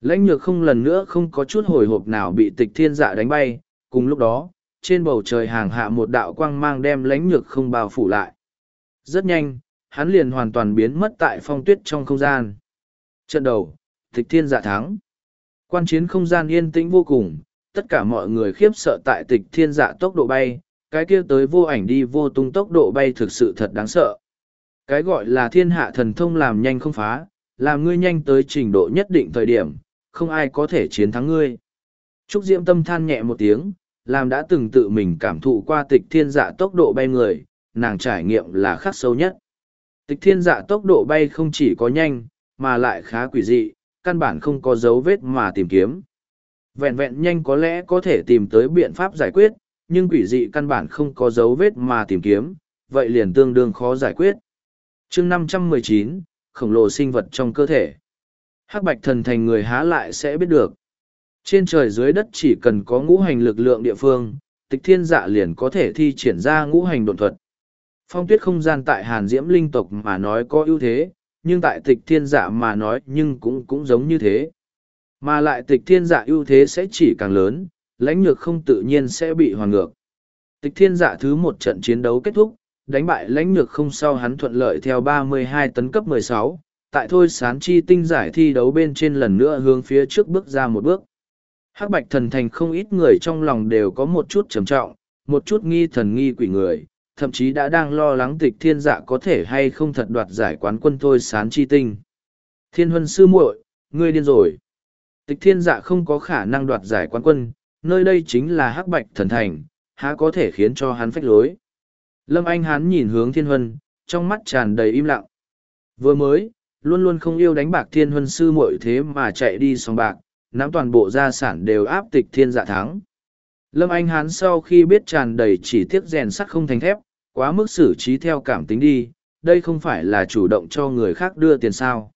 lãnh nhược không lần nữa không có chút hồi hộp nào bị tịch thiên dạ đánh bay, cùng lúc đó, trên bầu trời hàng hạ một đạo quang mang đem lãnh nhược không bao phủ lại. Rất nhanh, hắn liền hoàn toàn biến mất tại phong tuyết trong không gian. Trận đầu, tịch thiên dạ thắng. Quan chiến không gian yên tĩnh vô cùng, tất cả mọi người khiếp sợ tại tịch thiên dạ tốc độ bay, cái kia tới vô ảnh đi vô tung tốc độ bay thực sự thật đáng sợ. Cái gọi là thiên hạ thần thông làm nhanh không phá, làm ngươi nhanh tới trình độ nhất định thời điểm, không ai có thể chiến thắng ngươi. Trúc Diễm tâm than nhẹ một tiếng, làm đã từng tự mình cảm thụ qua tịch thiên dạ tốc độ bay người, nàng trải nghiệm là khắc sâu nhất. Tịch thiên dạ tốc độ bay không chỉ có nhanh, mà lại khá quỷ dị, căn bản không có dấu vết mà tìm kiếm. Vẹn vẹn nhanh có lẽ có thể tìm tới biện pháp giải quyết, nhưng quỷ dị căn bản không có dấu vết mà tìm kiếm, vậy liền tương đương khó giải quyết. chương 519, khổng lồ sinh vật trong cơ thể. Hắc bạch thần thành người há lại sẽ biết được. Trên trời dưới đất chỉ cần có ngũ hành lực lượng địa phương, tịch thiên dạ liền có thể thi triển ra ngũ hành độn thuật. Phong tuyết không gian tại hàn diễm linh tộc mà nói có ưu thế, nhưng tại tịch thiên dạ mà nói nhưng cũng cũng giống như thế. Mà lại tịch thiên dạ ưu thế sẽ chỉ càng lớn, lãnh nhược không tự nhiên sẽ bị hoàn ngược. Tịch thiên dạ thứ một trận chiến đấu kết thúc, đánh bại lãnh nhược không sau hắn thuận lợi theo 32 tấn cấp 16, tại thôi sán chi tinh giải thi đấu bên trên lần nữa hướng phía trước bước ra một bước. Hắc bạch thần thành không ít người trong lòng đều có một chút trầm trọng, một chút nghi thần nghi quỷ người, thậm chí đã đang lo lắng tịch thiên dạ có thể hay không thật đoạt giải quán quân thôi sán chi tinh. Thiên huân sư muội, ngươi điên rồi. Tịch thiên dạ không có khả năng đoạt giải quán quân, nơi đây chính là hắc bạch thần thành, há có thể khiến cho hắn phách lối. Lâm Anh Hán nhìn hướng thiên huân, trong mắt tràn đầy im lặng. Vừa mới, luôn luôn không yêu đánh bạc thiên huân sư muội thế mà chạy đi sòng bạc, nắm toàn bộ gia sản đều áp tịch thiên dạ thắng. Lâm Anh Hán sau khi biết tràn đầy chỉ tiếc rèn sắt không thành thép, quá mức xử trí theo cảm tính đi, đây không phải là chủ động cho người khác đưa tiền sao.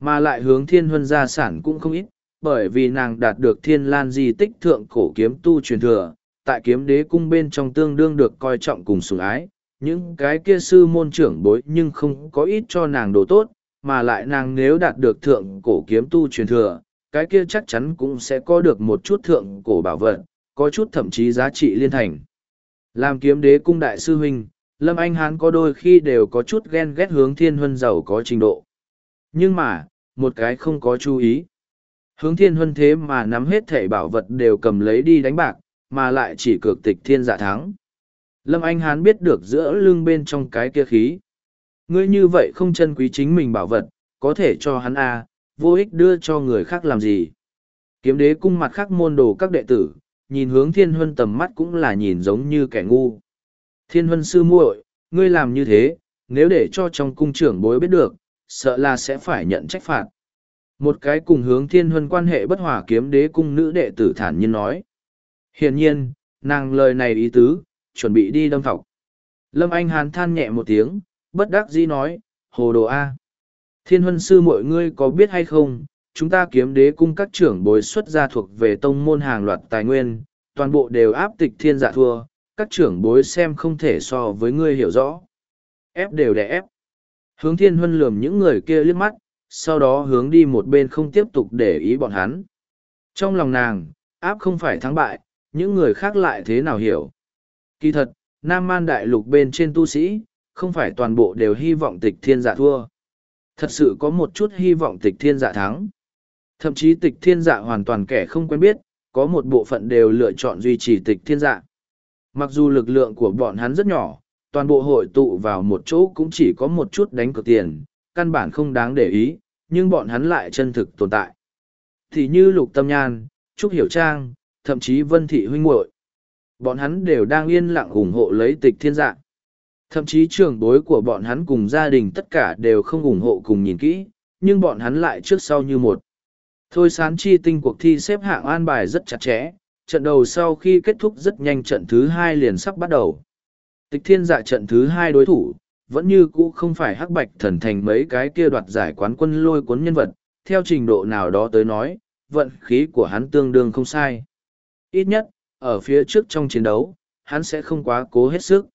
Mà lại hướng thiên huân gia sản cũng không ít, bởi vì nàng đạt được thiên lan di tích thượng cổ kiếm tu truyền thừa, tại kiếm đế cung bên trong tương đương được coi trọng cùng sủng ái. Những cái kia sư môn trưởng bối nhưng không có ít cho nàng đồ tốt, mà lại nàng nếu đạt được thượng cổ kiếm tu truyền thừa, cái kia chắc chắn cũng sẽ có được một chút thượng cổ bảo vật, có chút thậm chí giá trị liên thành. Làm kiếm đế cung đại sư huynh, Lâm Anh Hán có đôi khi đều có chút ghen ghét hướng thiên huân giàu có trình độ. Nhưng mà, một cái không có chú ý. Hướng thiên huân thế mà nắm hết thẻ bảo vật đều cầm lấy đi đánh bạc, mà lại chỉ cược tịch thiên giả thắng. Lâm Anh Hán biết được giữa lưng bên trong cái kia khí. Ngươi như vậy không chân quý chính mình bảo vật, có thể cho hắn A, à, vô ích đưa cho người khác làm gì. Kiếm đế cung mặt khác môn đồ các đệ tử, nhìn hướng thiên huân tầm mắt cũng là nhìn giống như kẻ ngu. Thiên huân sư muội, ngươi làm như thế, nếu để cho trong cung trưởng bối biết được, sợ là sẽ phải nhận trách phạt. Một cái cùng hướng thiên huân quan hệ bất hòa kiếm đế cung nữ đệ tử thản nhiên nói. Hiển nhiên, nàng lời này ý tứ, chuẩn bị đi đâm thọc. Lâm Anh Hàn than nhẹ một tiếng, bất đắc dĩ nói, hồ đồ A. Thiên huân sư mọi ngươi có biết hay không, chúng ta kiếm đế cung các trưởng bối xuất gia thuộc về tông môn hàng loạt tài nguyên, toàn bộ đều áp tịch thiên dạ thua, các trưởng bối xem không thể so với ngươi hiểu rõ. Ép đều đè ép. Hướng thiên huân lườm những người kia liếc mắt, sau đó hướng đi một bên không tiếp tục để ý bọn hắn. Trong lòng nàng, áp không phải thắng bại, những người khác lại thế nào hiểu. Kỳ thật, Nam Man Đại Lục bên trên tu sĩ, không phải toàn bộ đều hy vọng tịch thiên dạ thua. Thật sự có một chút hy vọng tịch thiên dạ thắng. Thậm chí tịch thiên dạ hoàn toàn kẻ không quen biết, có một bộ phận đều lựa chọn duy trì tịch thiên dạ. Mặc dù lực lượng của bọn hắn rất nhỏ, toàn bộ hội tụ vào một chỗ cũng chỉ có một chút đánh cược tiền, căn bản không đáng để ý, nhưng bọn hắn lại chân thực tồn tại. Thì như Lục Tâm Nhan, Trúc Hiểu Trang, thậm chí Vân Thị Huynh muội Bọn hắn đều đang yên lặng ủng hộ lấy tịch thiên dạ. Thậm chí trường bối của bọn hắn cùng gia đình tất cả đều không ủng hộ cùng nhìn kỹ, nhưng bọn hắn lại trước sau như một. Thôi sán chi tinh cuộc thi xếp hạng an bài rất chặt chẽ, trận đầu sau khi kết thúc rất nhanh trận thứ hai liền sắp bắt đầu. Tịch thiên dạ trận thứ hai đối thủ, vẫn như cũ không phải hắc bạch thần thành mấy cái kia đoạt giải quán quân lôi cuốn nhân vật, theo trình độ nào đó tới nói, vận khí của hắn tương đương không sai. Ít nhất, ở phía trước trong chiến đấu, hắn sẽ không quá cố hết sức.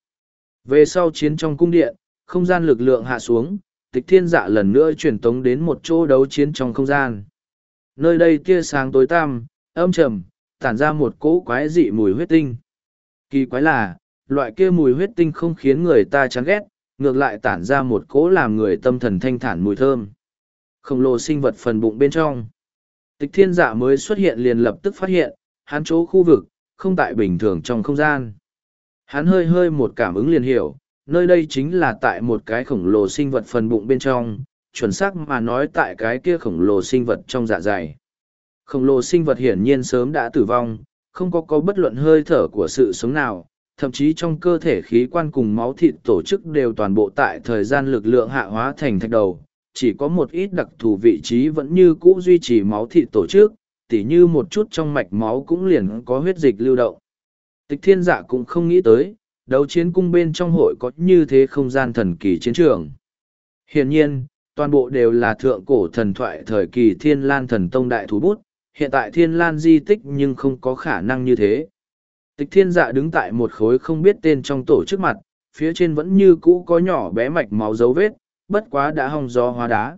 Về sau chiến trong cung điện, không gian lực lượng hạ xuống, tịch thiên dạ lần nữa truyền tống đến một chỗ đấu chiến trong không gian. Nơi đây tia sáng tối tăm, âm trầm, tản ra một cỗ quái dị mùi huyết tinh. Kỳ quái là, loại kia mùi huyết tinh không khiến người ta chán ghét, ngược lại tản ra một cỗ làm người tâm thần thanh thản mùi thơm. Khổng lồ sinh vật phần bụng bên trong. Tịch thiên dạ mới xuất hiện liền lập tức phát hiện, hắn chỗ khu vực, không tại bình thường trong không gian. Hắn hơi hơi một cảm ứng liền hiểu, nơi đây chính là tại một cái khổng lồ sinh vật phần bụng bên trong, chuẩn xác mà nói tại cái kia khổng lồ sinh vật trong dạ dày. Khổng lồ sinh vật hiển nhiên sớm đã tử vong, không có có bất luận hơi thở của sự sống nào, thậm chí trong cơ thể khí quan cùng máu thịt tổ chức đều toàn bộ tại thời gian lực lượng hạ hóa thành thạch đầu. Chỉ có một ít đặc thù vị trí vẫn như cũ duy trì máu thịt tổ chức, tỉ như một chút trong mạch máu cũng liền có huyết dịch lưu động. Tịch thiên dạ cũng không nghĩ tới, đấu chiến cung bên trong hội có như thế không gian thần kỳ chiến trường. Hiển nhiên, toàn bộ đều là thượng cổ thần thoại thời kỳ thiên lan thần tông đại thú bút, hiện tại thiên lan di tích nhưng không có khả năng như thế. Tịch thiên dạ đứng tại một khối không biết tên trong tổ trước mặt, phía trên vẫn như cũ có nhỏ bé mạch máu dấu vết, bất quá đã hong gió hóa đá.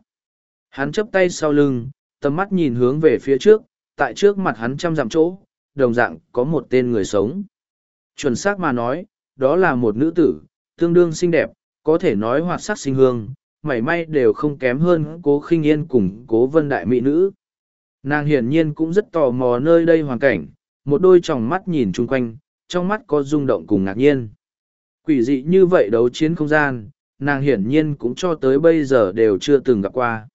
Hắn chấp tay sau lưng, tầm mắt nhìn hướng về phía trước, tại trước mặt hắn trăm dặm chỗ, đồng dạng có một tên người sống. Chuẩn xác mà nói, đó là một nữ tử, tương đương xinh đẹp, có thể nói hoạt sắc sinh hương, mảy may đều không kém hơn cố khinh yên cùng cố vân đại mỹ nữ. Nàng hiển nhiên cũng rất tò mò nơi đây hoàn cảnh, một đôi tròng mắt nhìn chung quanh, trong mắt có rung động cùng ngạc nhiên. Quỷ dị như vậy đấu chiến không gian, nàng hiển nhiên cũng cho tới bây giờ đều chưa từng gặp qua.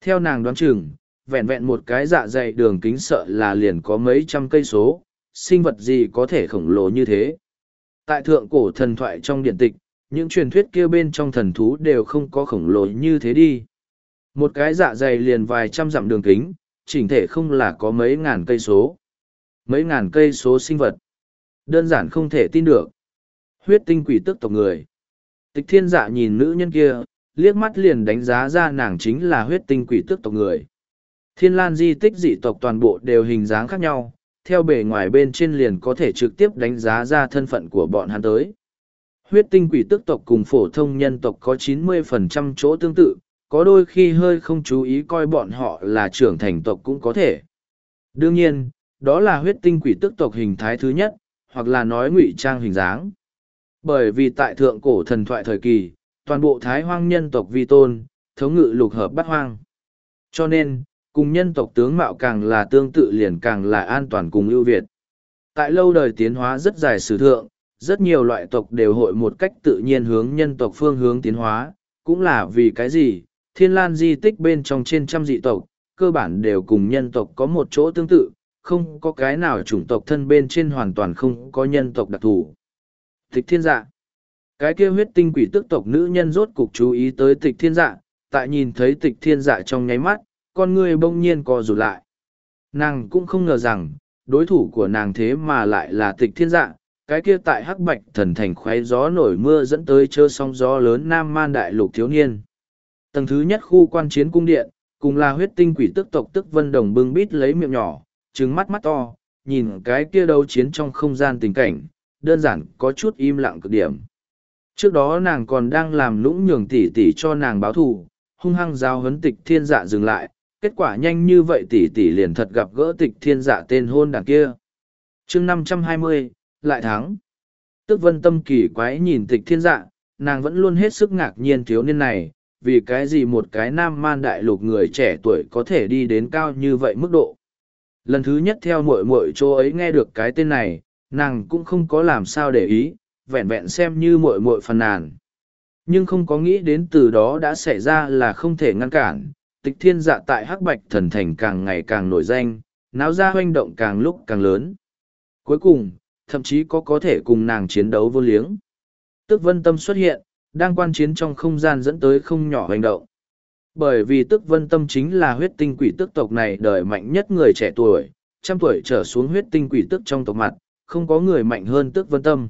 Theo nàng đoán chừng, vẹn vẹn một cái dạ dày đường kính sợ là liền có mấy trăm cây số, sinh vật gì có thể khổng lồ như thế. Tại thượng cổ thần thoại trong điện tịch, những truyền thuyết kia bên trong thần thú đều không có khổng lồ như thế đi. Một cái dạ dày liền vài trăm dặm đường kính, chỉnh thể không là có mấy ngàn cây số. Mấy ngàn cây số sinh vật. Đơn giản không thể tin được. Huyết tinh quỷ tức tộc người. Tịch thiên dạ nhìn nữ nhân kia, liếc mắt liền đánh giá ra nàng chính là huyết tinh quỷ tức tộc người. Thiên lan di tích dị tộc toàn bộ đều hình dáng khác nhau, theo bề ngoài bên trên liền có thể trực tiếp đánh giá ra thân phận của bọn hắn tới. Huyết tinh quỷ tức tộc cùng phổ thông nhân tộc có 90% chỗ tương tự, có đôi khi hơi không chú ý coi bọn họ là trưởng thành tộc cũng có thể. Đương nhiên, đó là huyết tinh quỷ tức tộc hình thái thứ nhất, hoặc là nói ngụy trang hình dáng. Bởi vì tại thượng cổ thần thoại thời kỳ, toàn bộ thái hoang nhân tộc vi tôn, thống ngự lục hợp bắt hoang. Cho nên, cùng nhân tộc tướng mạo càng là tương tự liền càng là an toàn cùng ưu việt. Tại lâu đời tiến hóa rất dài sử thượng, rất nhiều loại tộc đều hội một cách tự nhiên hướng nhân tộc phương hướng tiến hóa, cũng là vì cái gì, thiên lan di tích bên trong trên trăm dị tộc, cơ bản đều cùng nhân tộc có một chỗ tương tự, không có cái nào chủng tộc thân bên trên hoàn toàn không có nhân tộc đặc thù. Tịch thiên dạ Cái kia huyết tinh quỷ tức tộc nữ nhân rốt cục chú ý tới tịch thiên dạ, tại nhìn thấy tịch thiên dạ trong nháy mắt, con người bỗng nhiên co rụt lại. Nàng cũng không ngờ rằng, đối thủ của nàng thế mà lại là tịch thiên dạ, cái kia tại hắc bạch thần thành khoáy gió nổi mưa dẫn tới chơ sóng gió lớn nam man đại lục thiếu niên. Tầng thứ nhất khu quan chiến cung điện, cùng là huyết tinh quỷ tức tộc tức vân đồng bưng bít lấy miệng nhỏ, trứng mắt mắt to, nhìn cái kia đấu chiến trong không gian tình cảnh, đơn giản có chút im lặng cực điểm. Trước đó nàng còn đang làm lũng nhường tỉ tỉ cho nàng báo thù, hung hăng giao hấn tịch thiên dạ dừng lại, kết quả nhanh như vậy tỷ tỷ liền thật gặp gỡ tịch thiên dạ tên hôn đảng kia. chương năm trăm hai mươi lại thắng. Tức vân tâm kỳ quái nhìn tịch thiên dạ, nàng vẫn luôn hết sức ngạc nhiên thiếu niên này, vì cái gì một cái nam man đại lục người trẻ tuổi có thể đi đến cao như vậy mức độ. Lần thứ nhất theo mội mội chỗ ấy nghe được cái tên này, nàng cũng không có làm sao để ý, vẹn vẹn xem như mội mội phàn nàn. Nhưng không có nghĩ đến từ đó đã xảy ra là không thể ngăn cản, tịch thiên dạ tại hắc bạch thần thành càng ngày càng nổi danh, náo ra hoành động càng lúc càng lớn. Cuối cùng, thậm chí có có thể cùng nàng chiến đấu vô liếng. Tức vân tâm xuất hiện, đang quan chiến trong không gian dẫn tới không nhỏ hành động. Bởi vì tức vân tâm chính là huyết tinh quỷ tức tộc này đời mạnh nhất người trẻ tuổi, trăm tuổi trở xuống huyết tinh quỷ tức trong tộc mặt, không có người mạnh hơn tức vân tâm.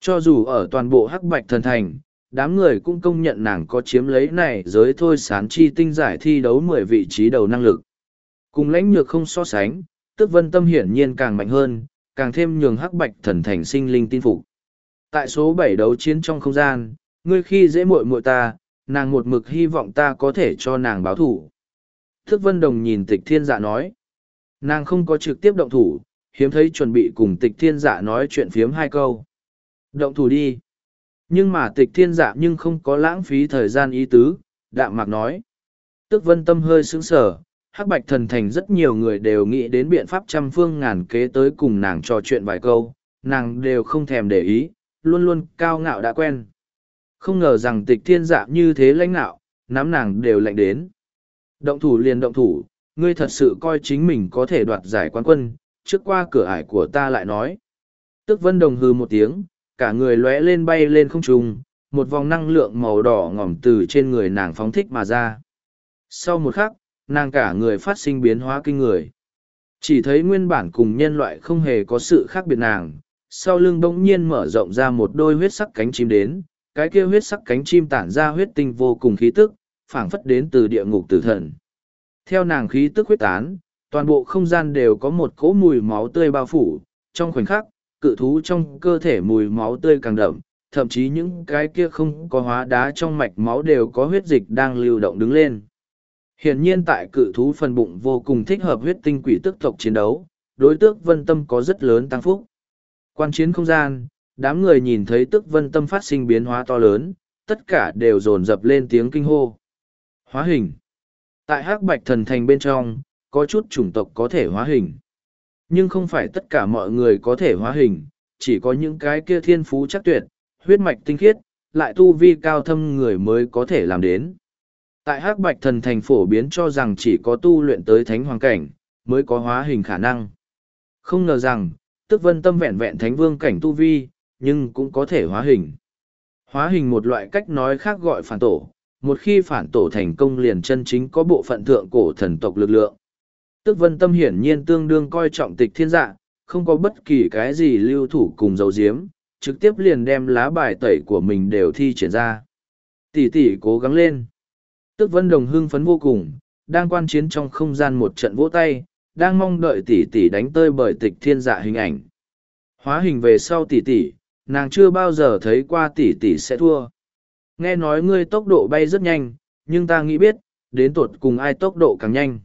Cho dù ở toàn bộ hắc bạch thần thành, đám người cũng công nhận nàng có chiếm lấy này giới thôi sán chi tinh giải thi đấu mười vị trí đầu năng lực. Cùng lãnh nhược không so sánh, tức vân tâm hiển nhiên càng mạnh hơn, càng thêm nhường hắc bạch thần thành sinh linh tin phục. Tại số bảy đấu chiến trong không gian, ngươi khi dễ muội muội ta, nàng một mực hy vọng ta có thể cho nàng báo thủ. Thức vân đồng nhìn tịch thiên dạ nói. Nàng không có trực tiếp động thủ, hiếm thấy chuẩn bị cùng tịch thiên dạ nói chuyện phiếm hai câu. Động thủ đi. Nhưng mà tịch thiên dạ nhưng không có lãng phí thời gian ý tứ, đạm mạc nói. Tức vân tâm hơi sững sờ, hắc bạch thần thành rất nhiều người đều nghĩ đến biện pháp trăm phương ngàn kế tới cùng nàng trò chuyện vài câu, nàng đều không thèm để ý, luôn luôn cao ngạo đã quen. Không ngờ rằng tịch thiên dạ như thế lãnh nạo, nắm nàng đều lạnh đến. Động thủ liền động thủ, ngươi thật sự coi chính mình có thể đoạt giải quán quân, trước qua cửa ải của ta lại nói. Tức vân đồng hư một tiếng, cả người lóe lên bay lên không trung, một vòng năng lượng màu đỏ ngỏm từ trên người nàng phóng thích mà ra. Sau một khắc, nàng cả người phát sinh biến hóa kinh người. Chỉ thấy nguyên bản cùng nhân loại không hề có sự khác biệt nàng, sau lưng bỗng nhiên mở rộng ra một đôi huyết sắc cánh chim đến, cái kia huyết sắc cánh chim tản ra huyết tinh vô cùng khí tức, phảng phất đến từ địa ngục tử thần. Theo nàng khí tức huyết tán, toàn bộ không gian đều có một cỗ mùi máu tươi bao phủ, trong khoảnh khắc, cự thú trong cơ thể mùi máu tươi càng đậm, thậm chí những cái kia không có hóa đá trong mạch máu đều có huyết dịch đang lưu động đứng lên. Hiển nhiên tại cự thú phần bụng vô cùng thích hợp huyết tinh quỷ tức tộc chiến đấu, đối tước vân tâm có rất lớn tăng phúc. Quan chiến không gian, đám người nhìn thấy tức vân tâm phát sinh biến hóa to lớn, tất cả đều dồn dập lên tiếng kinh hô. Hóa hình. Tại hắc bạch thần thành bên trong, có chút chủng tộc có thể hóa hình. Nhưng không phải tất cả mọi người có thể hóa hình, chỉ có những cái kia thiên phú chắc tuyệt, huyết mạch tinh khiết, lại tu vi cao thâm người mới có thể làm đến. Tại hắc bạch thần thành phổ biến cho rằng chỉ có tu luyện tới thánh hoàng cảnh, mới có hóa hình khả năng. Không ngờ rằng, tức vân tâm vẹn vẹn thánh vương cảnh tu vi, nhưng cũng có thể hóa hình. Hóa hình một loại cách nói khác gọi phản tổ, một khi phản tổ thành công liền chân chính có bộ phận thượng cổ thần tộc lực lượng. Tức vân tâm hiển nhiên tương đương coi trọng tịch thiên dạ, không có bất kỳ cái gì lưu thủ cùng dấu diếm, trực tiếp liền đem lá bài tẩy của mình đều thi triển ra. Tỷ tỷ cố gắng lên. Tức vân đồng hưng phấn vô cùng, đang quan chiến trong không gian một trận vỗ tay, đang mong đợi tỷ tỷ đánh tơi bởi tịch thiên dạ hình ảnh. Hóa hình về sau tỷ tỷ, nàng chưa bao giờ thấy qua tỷ tỷ sẽ thua. Nghe nói ngươi tốc độ bay rất nhanh, nhưng ta nghĩ biết, đến tột cùng ai tốc độ càng nhanh.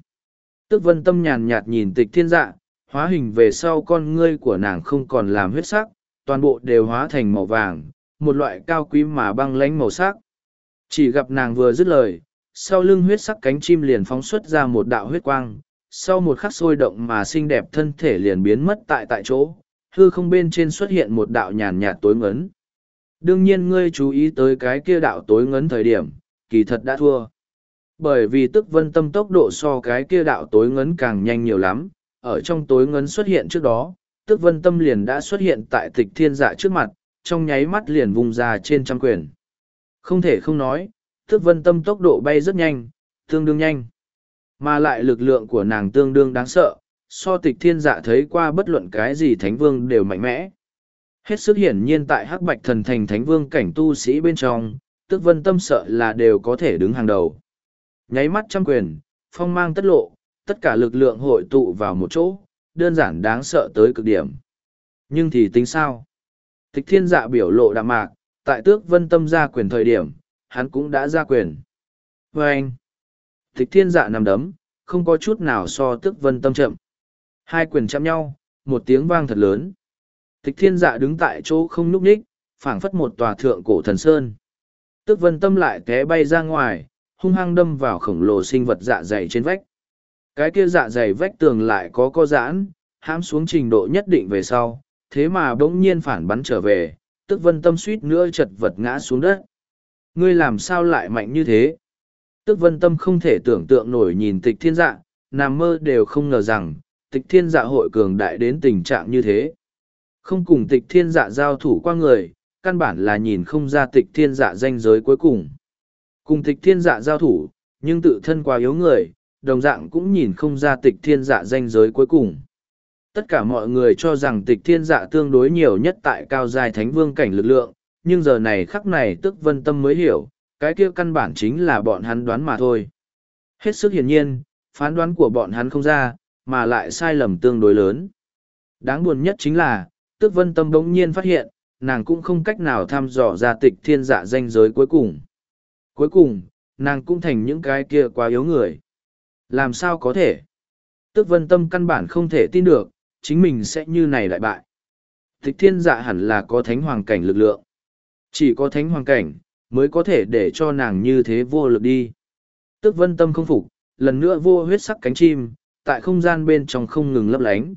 Tức vân tâm nhàn nhạt nhìn tịch thiên dạ, hóa hình về sau con ngươi của nàng không còn làm huyết sắc, toàn bộ đều hóa thành màu vàng, một loại cao quý mà băng lánh màu sắc. Chỉ gặp nàng vừa dứt lời, sau lưng huyết sắc cánh chim liền phóng xuất ra một đạo huyết quang, sau một khắc sôi động mà xinh đẹp thân thể liền biến mất tại tại chỗ, hư không bên trên xuất hiện một đạo nhàn nhạt tối ngấn. Đương nhiên ngươi chú ý tới cái kia đạo tối ngấn thời điểm, kỳ thật đã thua. Bởi vì tức vân tâm tốc độ so cái kia đạo tối ngấn càng nhanh nhiều lắm, ở trong tối ngấn xuất hiện trước đó, tức vân tâm liền đã xuất hiện tại tịch thiên dạ trước mặt, trong nháy mắt liền vùng ra trên trăm quyền. Không thể không nói, tức vân tâm tốc độ bay rất nhanh, tương đương nhanh. Mà lại lực lượng của nàng tương đương đáng sợ, so tịch thiên dạ thấy qua bất luận cái gì thánh vương đều mạnh mẽ. Hết sức hiển nhiên tại hắc bạch thần thành thánh vương cảnh tu sĩ bên trong, tức vân tâm sợ là đều có thể đứng hàng đầu. Nháy mắt trăm quyền, phong mang tất lộ, tất cả lực lượng hội tụ vào một chỗ, đơn giản đáng sợ tới cực điểm. Nhưng thì tính sao? Tịch thiên dạ biểu lộ đạm mạc, tại tước vân tâm ra quyền thời điểm, hắn cũng đã ra quyền. Và anh, tịch thiên dạ nằm đấm, không có chút nào so tước vân tâm chậm. Hai quyền chạm nhau, một tiếng vang thật lớn. Tịch thiên dạ đứng tại chỗ không núp ních, phảng phất một tòa thượng cổ thần sơn. Tước vân tâm lại té bay ra ngoài, hung hăng đâm vào khổng lồ sinh vật dạ dày trên vách. Cái kia dạ dày vách tường lại có co giãn, hãm xuống trình độ nhất định về sau, thế mà bỗng nhiên phản bắn trở về, tức vân tâm suýt nữa chật vật ngã xuống đất. Ngươi làm sao lại mạnh như thế? Tức vân tâm không thể tưởng tượng nổi nhìn tịch thiên dạ, nằm mơ đều không ngờ rằng, tịch thiên dạ hội cường đại đến tình trạng như thế. Không cùng tịch thiên dạ giao thủ qua người, căn bản là nhìn không ra tịch thiên dạ danh giới cuối cùng. Cùng tịch thiên dạ giao thủ, nhưng tự thân quá yếu người, đồng dạng cũng nhìn không ra tịch thiên dạ danh giới cuối cùng. Tất cả mọi người cho rằng tịch thiên dạ tương đối nhiều nhất tại cao dài thánh vương cảnh lực lượng, nhưng giờ này khắc này tức vân tâm mới hiểu, cái kia căn bản chính là bọn hắn đoán mà thôi. Hết sức hiển nhiên, phán đoán của bọn hắn không ra, mà lại sai lầm tương đối lớn. Đáng buồn nhất chính là, tức vân tâm bỗng nhiên phát hiện, nàng cũng không cách nào thăm dò ra tịch thiên dạ danh giới cuối cùng. Cuối cùng, nàng cũng thành những cái kia quá yếu người. Làm sao có thể? Tức vân tâm căn bản không thể tin được, chính mình sẽ như này lại bại. Tịch thiên dạ hẳn là có thánh hoàng cảnh lực lượng. Chỉ có thánh hoàng cảnh, mới có thể để cho nàng như thế vô lực đi. Tức vân tâm không phục, lần nữa vô huyết sắc cánh chim, tại không gian bên trong không ngừng lấp lánh.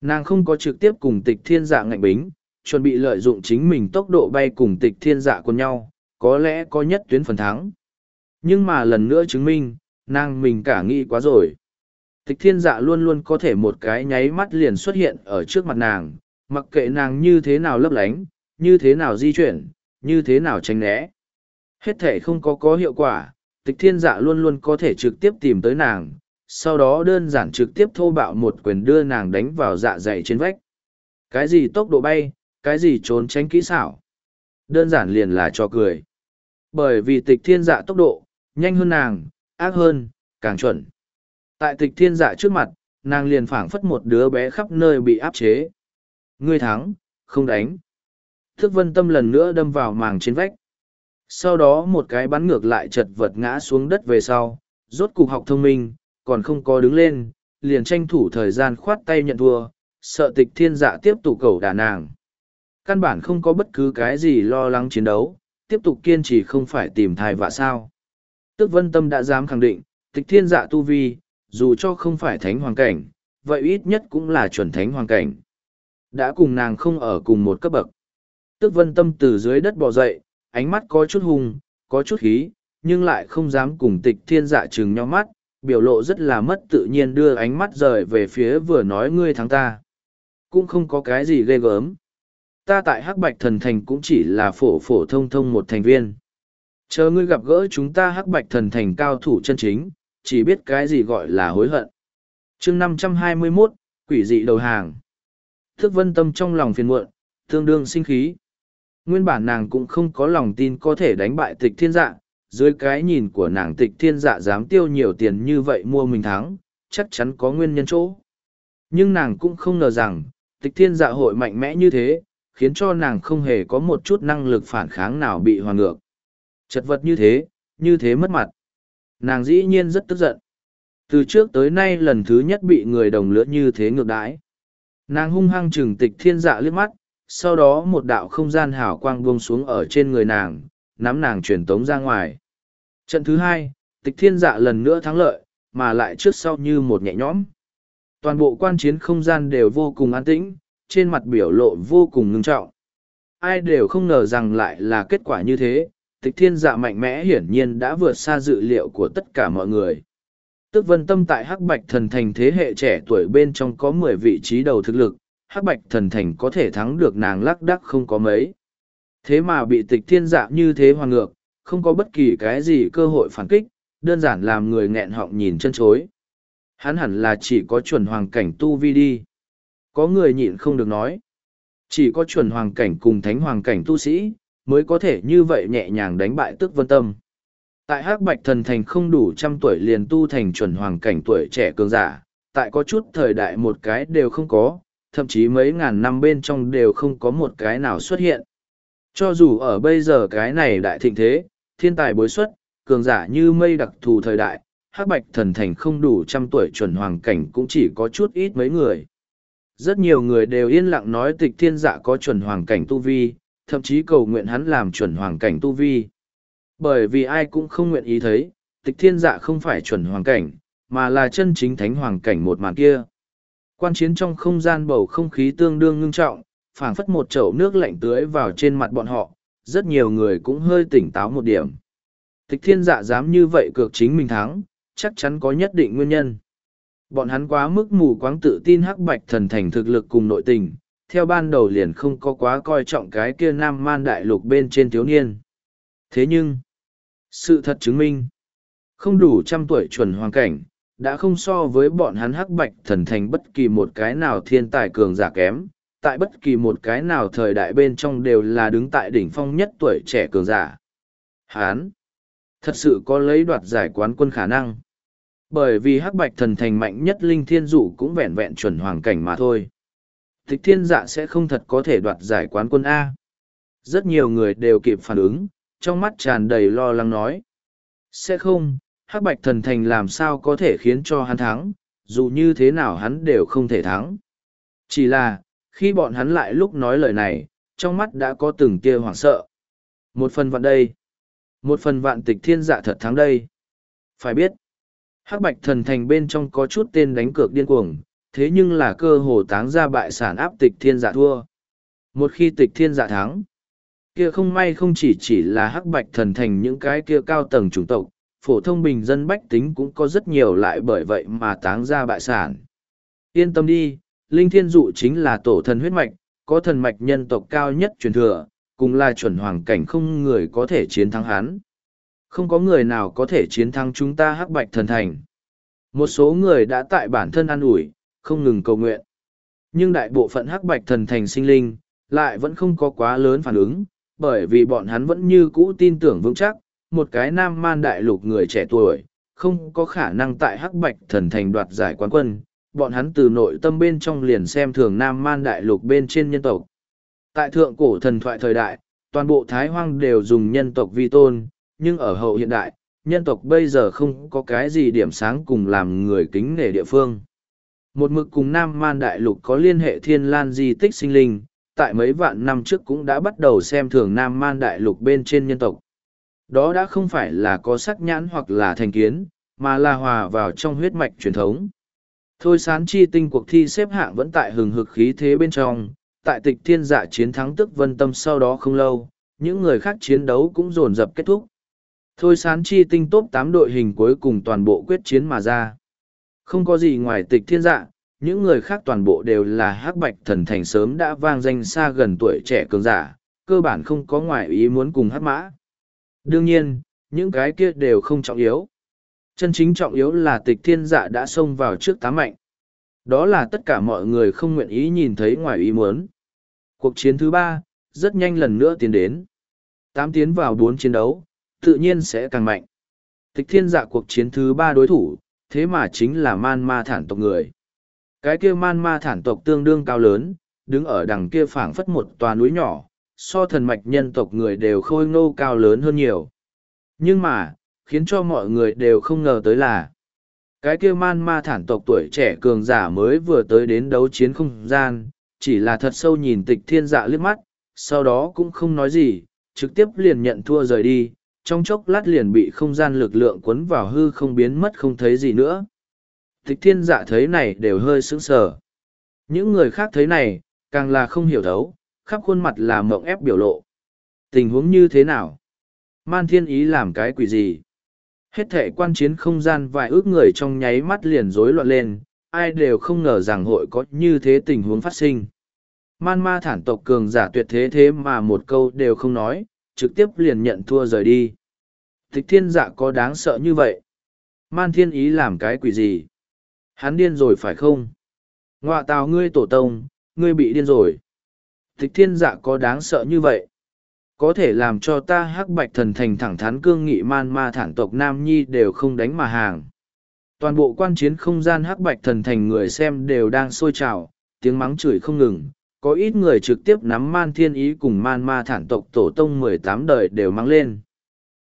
Nàng không có trực tiếp cùng tịch thiên dạ ngạnh bính, chuẩn bị lợi dụng chính mình tốc độ bay cùng tịch thiên dạ của nhau, có lẽ có nhất tuyến phần thắng. Nhưng mà lần nữa chứng minh, nàng mình cả nghĩ quá rồi. Tịch thiên dạ luôn luôn có thể một cái nháy mắt liền xuất hiện ở trước mặt nàng, mặc kệ nàng như thế nào lấp lánh, như thế nào di chuyển, như thế nào tránh né. Hết thể không có có hiệu quả, tịch thiên dạ luôn luôn có thể trực tiếp tìm tới nàng, sau đó đơn giản trực tiếp thô bạo một quyền đưa nàng đánh vào dạ dày trên vách. Cái gì tốc độ bay, cái gì trốn tránh kỹ xảo. Đơn giản liền là cho cười. Bởi vì tịch thiên dạ tốc độ, nhanh hơn nàng, ác hơn, càng chuẩn. Tại tịch thiên dạ trước mặt, nàng liền phảng phất một đứa bé khắp nơi bị áp chế. Ngươi thắng, không đánh. Thức vân tâm lần nữa đâm vào màng trên vách. Sau đó một cái bắn ngược lại chật vật ngã xuống đất về sau, rốt cục học thông minh, còn không có đứng lên, liền tranh thủ thời gian khoát tay nhận thua, sợ tịch thiên dạ tiếp tục cầu đà nàng. Căn bản không có bất cứ cái gì lo lắng chiến đấu, tiếp tục kiên trì không phải tìm thai vạ sao. Tức vân tâm đã dám khẳng định, tịch thiên dạ tu vi, dù cho không phải thánh hoàng cảnh, vậy ít nhất cũng là chuẩn thánh hoàng cảnh. Đã cùng nàng không ở cùng một cấp bậc. Tức vân tâm từ dưới đất bò dậy, ánh mắt có chút hùng, có chút khí, nhưng lại không dám cùng tịch thiên dạ chừng nhau mắt, biểu lộ rất là mất tự nhiên đưa ánh mắt rời về phía vừa nói ngươi thắng ta. Cũng không có cái gì ghê gớm. Ta tại Hắc Bạch Thần Thành cũng chỉ là phổ phổ thông thông một thành viên. Chờ ngươi gặp gỡ chúng ta Hắc Bạch Thần Thành cao thủ chân chính, chỉ biết cái gì gọi là hối hận. chương năm trăm hai mươi 521, quỷ dị đầu hàng. Thức vân tâm trong lòng phiền muộn, tương đương sinh khí. Nguyên bản nàng cũng không có lòng tin có thể đánh bại tịch thiên dạ, dưới cái nhìn của nàng tịch thiên dạ dám tiêu nhiều tiền như vậy mua mình thắng, chắc chắn có nguyên nhân chỗ. Nhưng nàng cũng không ngờ rằng, tịch thiên dạ hội mạnh mẽ như thế, khiến cho nàng không hề có một chút năng lực phản kháng nào bị hoàn ngược. Chật vật như thế, như thế mất mặt. Nàng dĩ nhiên rất tức giận. Từ trước tới nay lần thứ nhất bị người đồng lứa như thế ngược đãi. Nàng hung hăng trừng tịch thiên dạ liếc mắt, sau đó một đạo không gian hảo quang buông xuống ở trên người nàng, nắm nàng truyền tống ra ngoài. Trận thứ hai, tịch thiên dạ lần nữa thắng lợi, mà lại trước sau như một nhẹ nhõm. Toàn bộ quan chiến không gian đều vô cùng an tĩnh, trên mặt biểu lộ vô cùng ngưng trọng. Ai đều không ngờ rằng lại là kết quả như thế, tịch thiên dạ mạnh mẽ hiển nhiên đã vượt xa dự liệu của tất cả mọi người. Tức vân tâm tại Hắc Bạch Thần Thành thế hệ trẻ tuổi bên trong có mười vị trí đầu thực lực, Hắc Bạch Thần Thành có thể thắng được nàng lắc đắc không có mấy. Thế mà bị tịch thiên dạ như thế hoàn ngược, không có bất kỳ cái gì cơ hội phản kích, đơn giản làm người nghẹn họng nhìn chân chối. Hắn hẳn là chỉ có chuẩn hoàng cảnh tu vi đi. Có người nhịn không được nói. Chỉ có chuẩn hoàng cảnh cùng thánh hoàng cảnh tu sĩ, mới có thể như vậy nhẹ nhàng đánh bại tức vân tâm. Tại hắc bạch thần thành không đủ trăm tuổi liền tu thành chuẩn hoàng cảnh tuổi trẻ cường giả, tại có chút thời đại một cái đều không có, thậm chí mấy ngàn năm bên trong đều không có một cái nào xuất hiện. Cho dù ở bây giờ cái này đại thịnh thế, thiên tài bối xuất, cường giả như mây đặc thù thời đại, hắc bạch thần thành không đủ trăm tuổi chuẩn hoàng cảnh cũng chỉ có chút ít mấy người. Rất nhiều người đều yên lặng nói tịch thiên dạ có chuẩn hoàng cảnh tu vi, thậm chí cầu nguyện hắn làm chuẩn hoàng cảnh tu vi. Bởi vì ai cũng không nguyện ý thấy, tịch thiên dạ không phải chuẩn hoàng cảnh, mà là chân chính thánh hoàng cảnh một màn kia. Quan chiến trong không gian bầu không khí tương đương ngưng trọng, phảng phất một chậu nước lạnh tưới vào trên mặt bọn họ, rất nhiều người cũng hơi tỉnh táo một điểm. Tịch thiên dạ dám như vậy cược chính mình thắng, chắc chắn có nhất định nguyên nhân. Bọn hắn quá mức mù quáng tự tin hắc bạch thần thành thực lực cùng nội tình, theo ban đầu liền không có quá coi trọng cái kia nam man đại lục bên trên thiếu niên. Thế nhưng, sự thật chứng minh, không đủ trăm tuổi chuẩn hoàng cảnh, đã không so với bọn hắn hắc bạch thần thành bất kỳ một cái nào thiên tài cường giả kém, tại bất kỳ một cái nào thời đại bên trong đều là đứng tại đỉnh phong nhất tuổi trẻ cường giả. Hán, thật sự có lấy đoạt giải quán quân khả năng. Bởi vì hắc bạch thần thành mạnh nhất linh thiên dụ cũng vẹn vẹn chuẩn hoàng cảnh mà thôi. Tịch thiên dạ sẽ không thật có thể đoạt giải quán quân A. Rất nhiều người đều kịp phản ứng, trong mắt tràn đầy lo lắng nói. Sẽ không, hắc bạch thần thành làm sao có thể khiến cho hắn thắng, dù như thế nào hắn đều không thể thắng. Chỉ là, khi bọn hắn lại lúc nói lời này, trong mắt đã có từng tia hoảng sợ. Một phần vạn đây. Một phần vạn tịch thiên dạ thật thắng đây. Phải biết, hắc bạch thần thành bên trong có chút tên đánh cược điên cuồng, thế nhưng là cơ hồ táng ra bại sản áp tịch thiên dạ thua. Một khi tịch thiên dạ thắng, kia không may không chỉ chỉ là hắc bạch thần thành những cái kia cao tầng chủng tộc, phổ thông bình dân bách tính cũng có rất nhiều lại bởi vậy mà táng ra bại sản. Yên tâm đi, Linh Thiên Dụ chính là tổ thần huyết mạch, có thần mạch nhân tộc cao nhất truyền thừa, cùng là chuẩn hoàng cảnh không người có thể chiến thắng hắn. Không có người nào có thể chiến thắng chúng ta hắc bạch thần thành. Một số người đã tại bản thân an ủi, không ngừng cầu nguyện. Nhưng đại bộ phận hắc bạch thần thành sinh linh, lại vẫn không có quá lớn phản ứng, bởi vì bọn hắn vẫn như cũ tin tưởng vững chắc, một cái nam man đại lục người trẻ tuổi, không có khả năng tại hắc bạch thần thành đoạt giải quán quân, bọn hắn từ nội tâm bên trong liền xem thường nam man đại lục bên trên nhân tộc. Tại thượng cổ thần thoại thời đại, toàn bộ thái hoang đều dùng nhân tộc vi tôn, nhưng ở hậu hiện đại, nhân tộc bây giờ không có cái gì điểm sáng cùng làm người kính nể địa phương. Một mực cùng Nam Man Đại Lục có liên hệ thiên lan di tích sinh linh, tại mấy vạn năm trước cũng đã bắt đầu xem thường Nam Man Đại Lục bên trên nhân tộc. Đó đã không phải là có sắc nhãn hoặc là thành kiến, mà là hòa vào trong huyết mạch truyền thống. Thôi sán chi tinh cuộc thi xếp hạng vẫn tại hừng hực khí thế bên trong, tại tịch thiên dạ chiến thắng tức vân tâm sau đó không lâu, những người khác chiến đấu cũng dồn dập kết thúc. Thôi sán chi tinh top tám đội hình cuối cùng toàn bộ quyết chiến mà ra. Không có gì ngoài tịch thiên dạ, những người khác toàn bộ đều là hắc bạch thần thành sớm đã vang danh xa gần tuổi trẻ cường giả, cơ bản không có ngoại ý muốn cùng hắc mã. Đương nhiên, những cái kia đều không trọng yếu. Chân chính trọng yếu là tịch thiên dạ đã xông vào trước tá mạnh. Đó là tất cả mọi người không nguyện ý nhìn thấy ngoài ý muốn. Cuộc chiến thứ ba, rất nhanh lần nữa tiến đến. Tám tiến vào bốn chiến đấu, tự nhiên sẽ càng mạnh. Tịch thiên dạ cuộc chiến thứ ba đối thủ, thế mà chính là man ma thản tộc người. Cái kia man ma thản tộc tương đương cao lớn, đứng ở đằng kia phảng phất một tòa núi nhỏ, so thần mạch nhân tộc người đều khôi ngô cao lớn hơn nhiều. Nhưng mà, khiến cho mọi người đều không ngờ tới là, cái kia man ma thản tộc tuổi trẻ cường giả mới vừa tới đến đấu chiến không gian, chỉ là thật sâu nhìn tịch thiên dạ liếc mắt, sau đó cũng không nói gì, trực tiếp liền nhận thua rời đi, trong chốc lát liền bị không gian lực lượng cuốn vào hư không biến mất không thấy gì nữa. Tịch thiên dạ thấy này đều hơi sững sờ. Những người khác thấy này, càng là không hiểu thấu, khắp khuôn mặt là mộng ép biểu lộ. Tình huống như thế nào? Man thiên ý làm cái quỷ gì? Hết thể quan chiến không gian vài ước người trong nháy mắt liền rối loạn lên, ai đều không ngờ rằng hội có như thế tình huống phát sinh. Man ma thản tộc cường giả tuyệt thế thế mà một câu đều không nói, trực tiếp liền nhận thua rời đi. Thích thiên dạ có đáng sợ như vậy? Man thiên ý làm cái quỷ gì? Hắn điên rồi phải không? Ngoạ tào ngươi tổ tông, ngươi bị điên rồi. Tịch thiên dạ có đáng sợ như vậy? Có thể làm cho ta hắc bạch thần thành thẳng thắn cương nghị man ma thản tộc Nam Nhi đều không đánh mà hàng. Toàn bộ quan chiến không gian hắc bạch thần thành người xem đều đang sôi trào, tiếng mắng chửi không ngừng. Có ít người trực tiếp nắm man thiên ý cùng man ma thản tộc tổ tông mười tám đời đều mắng lên.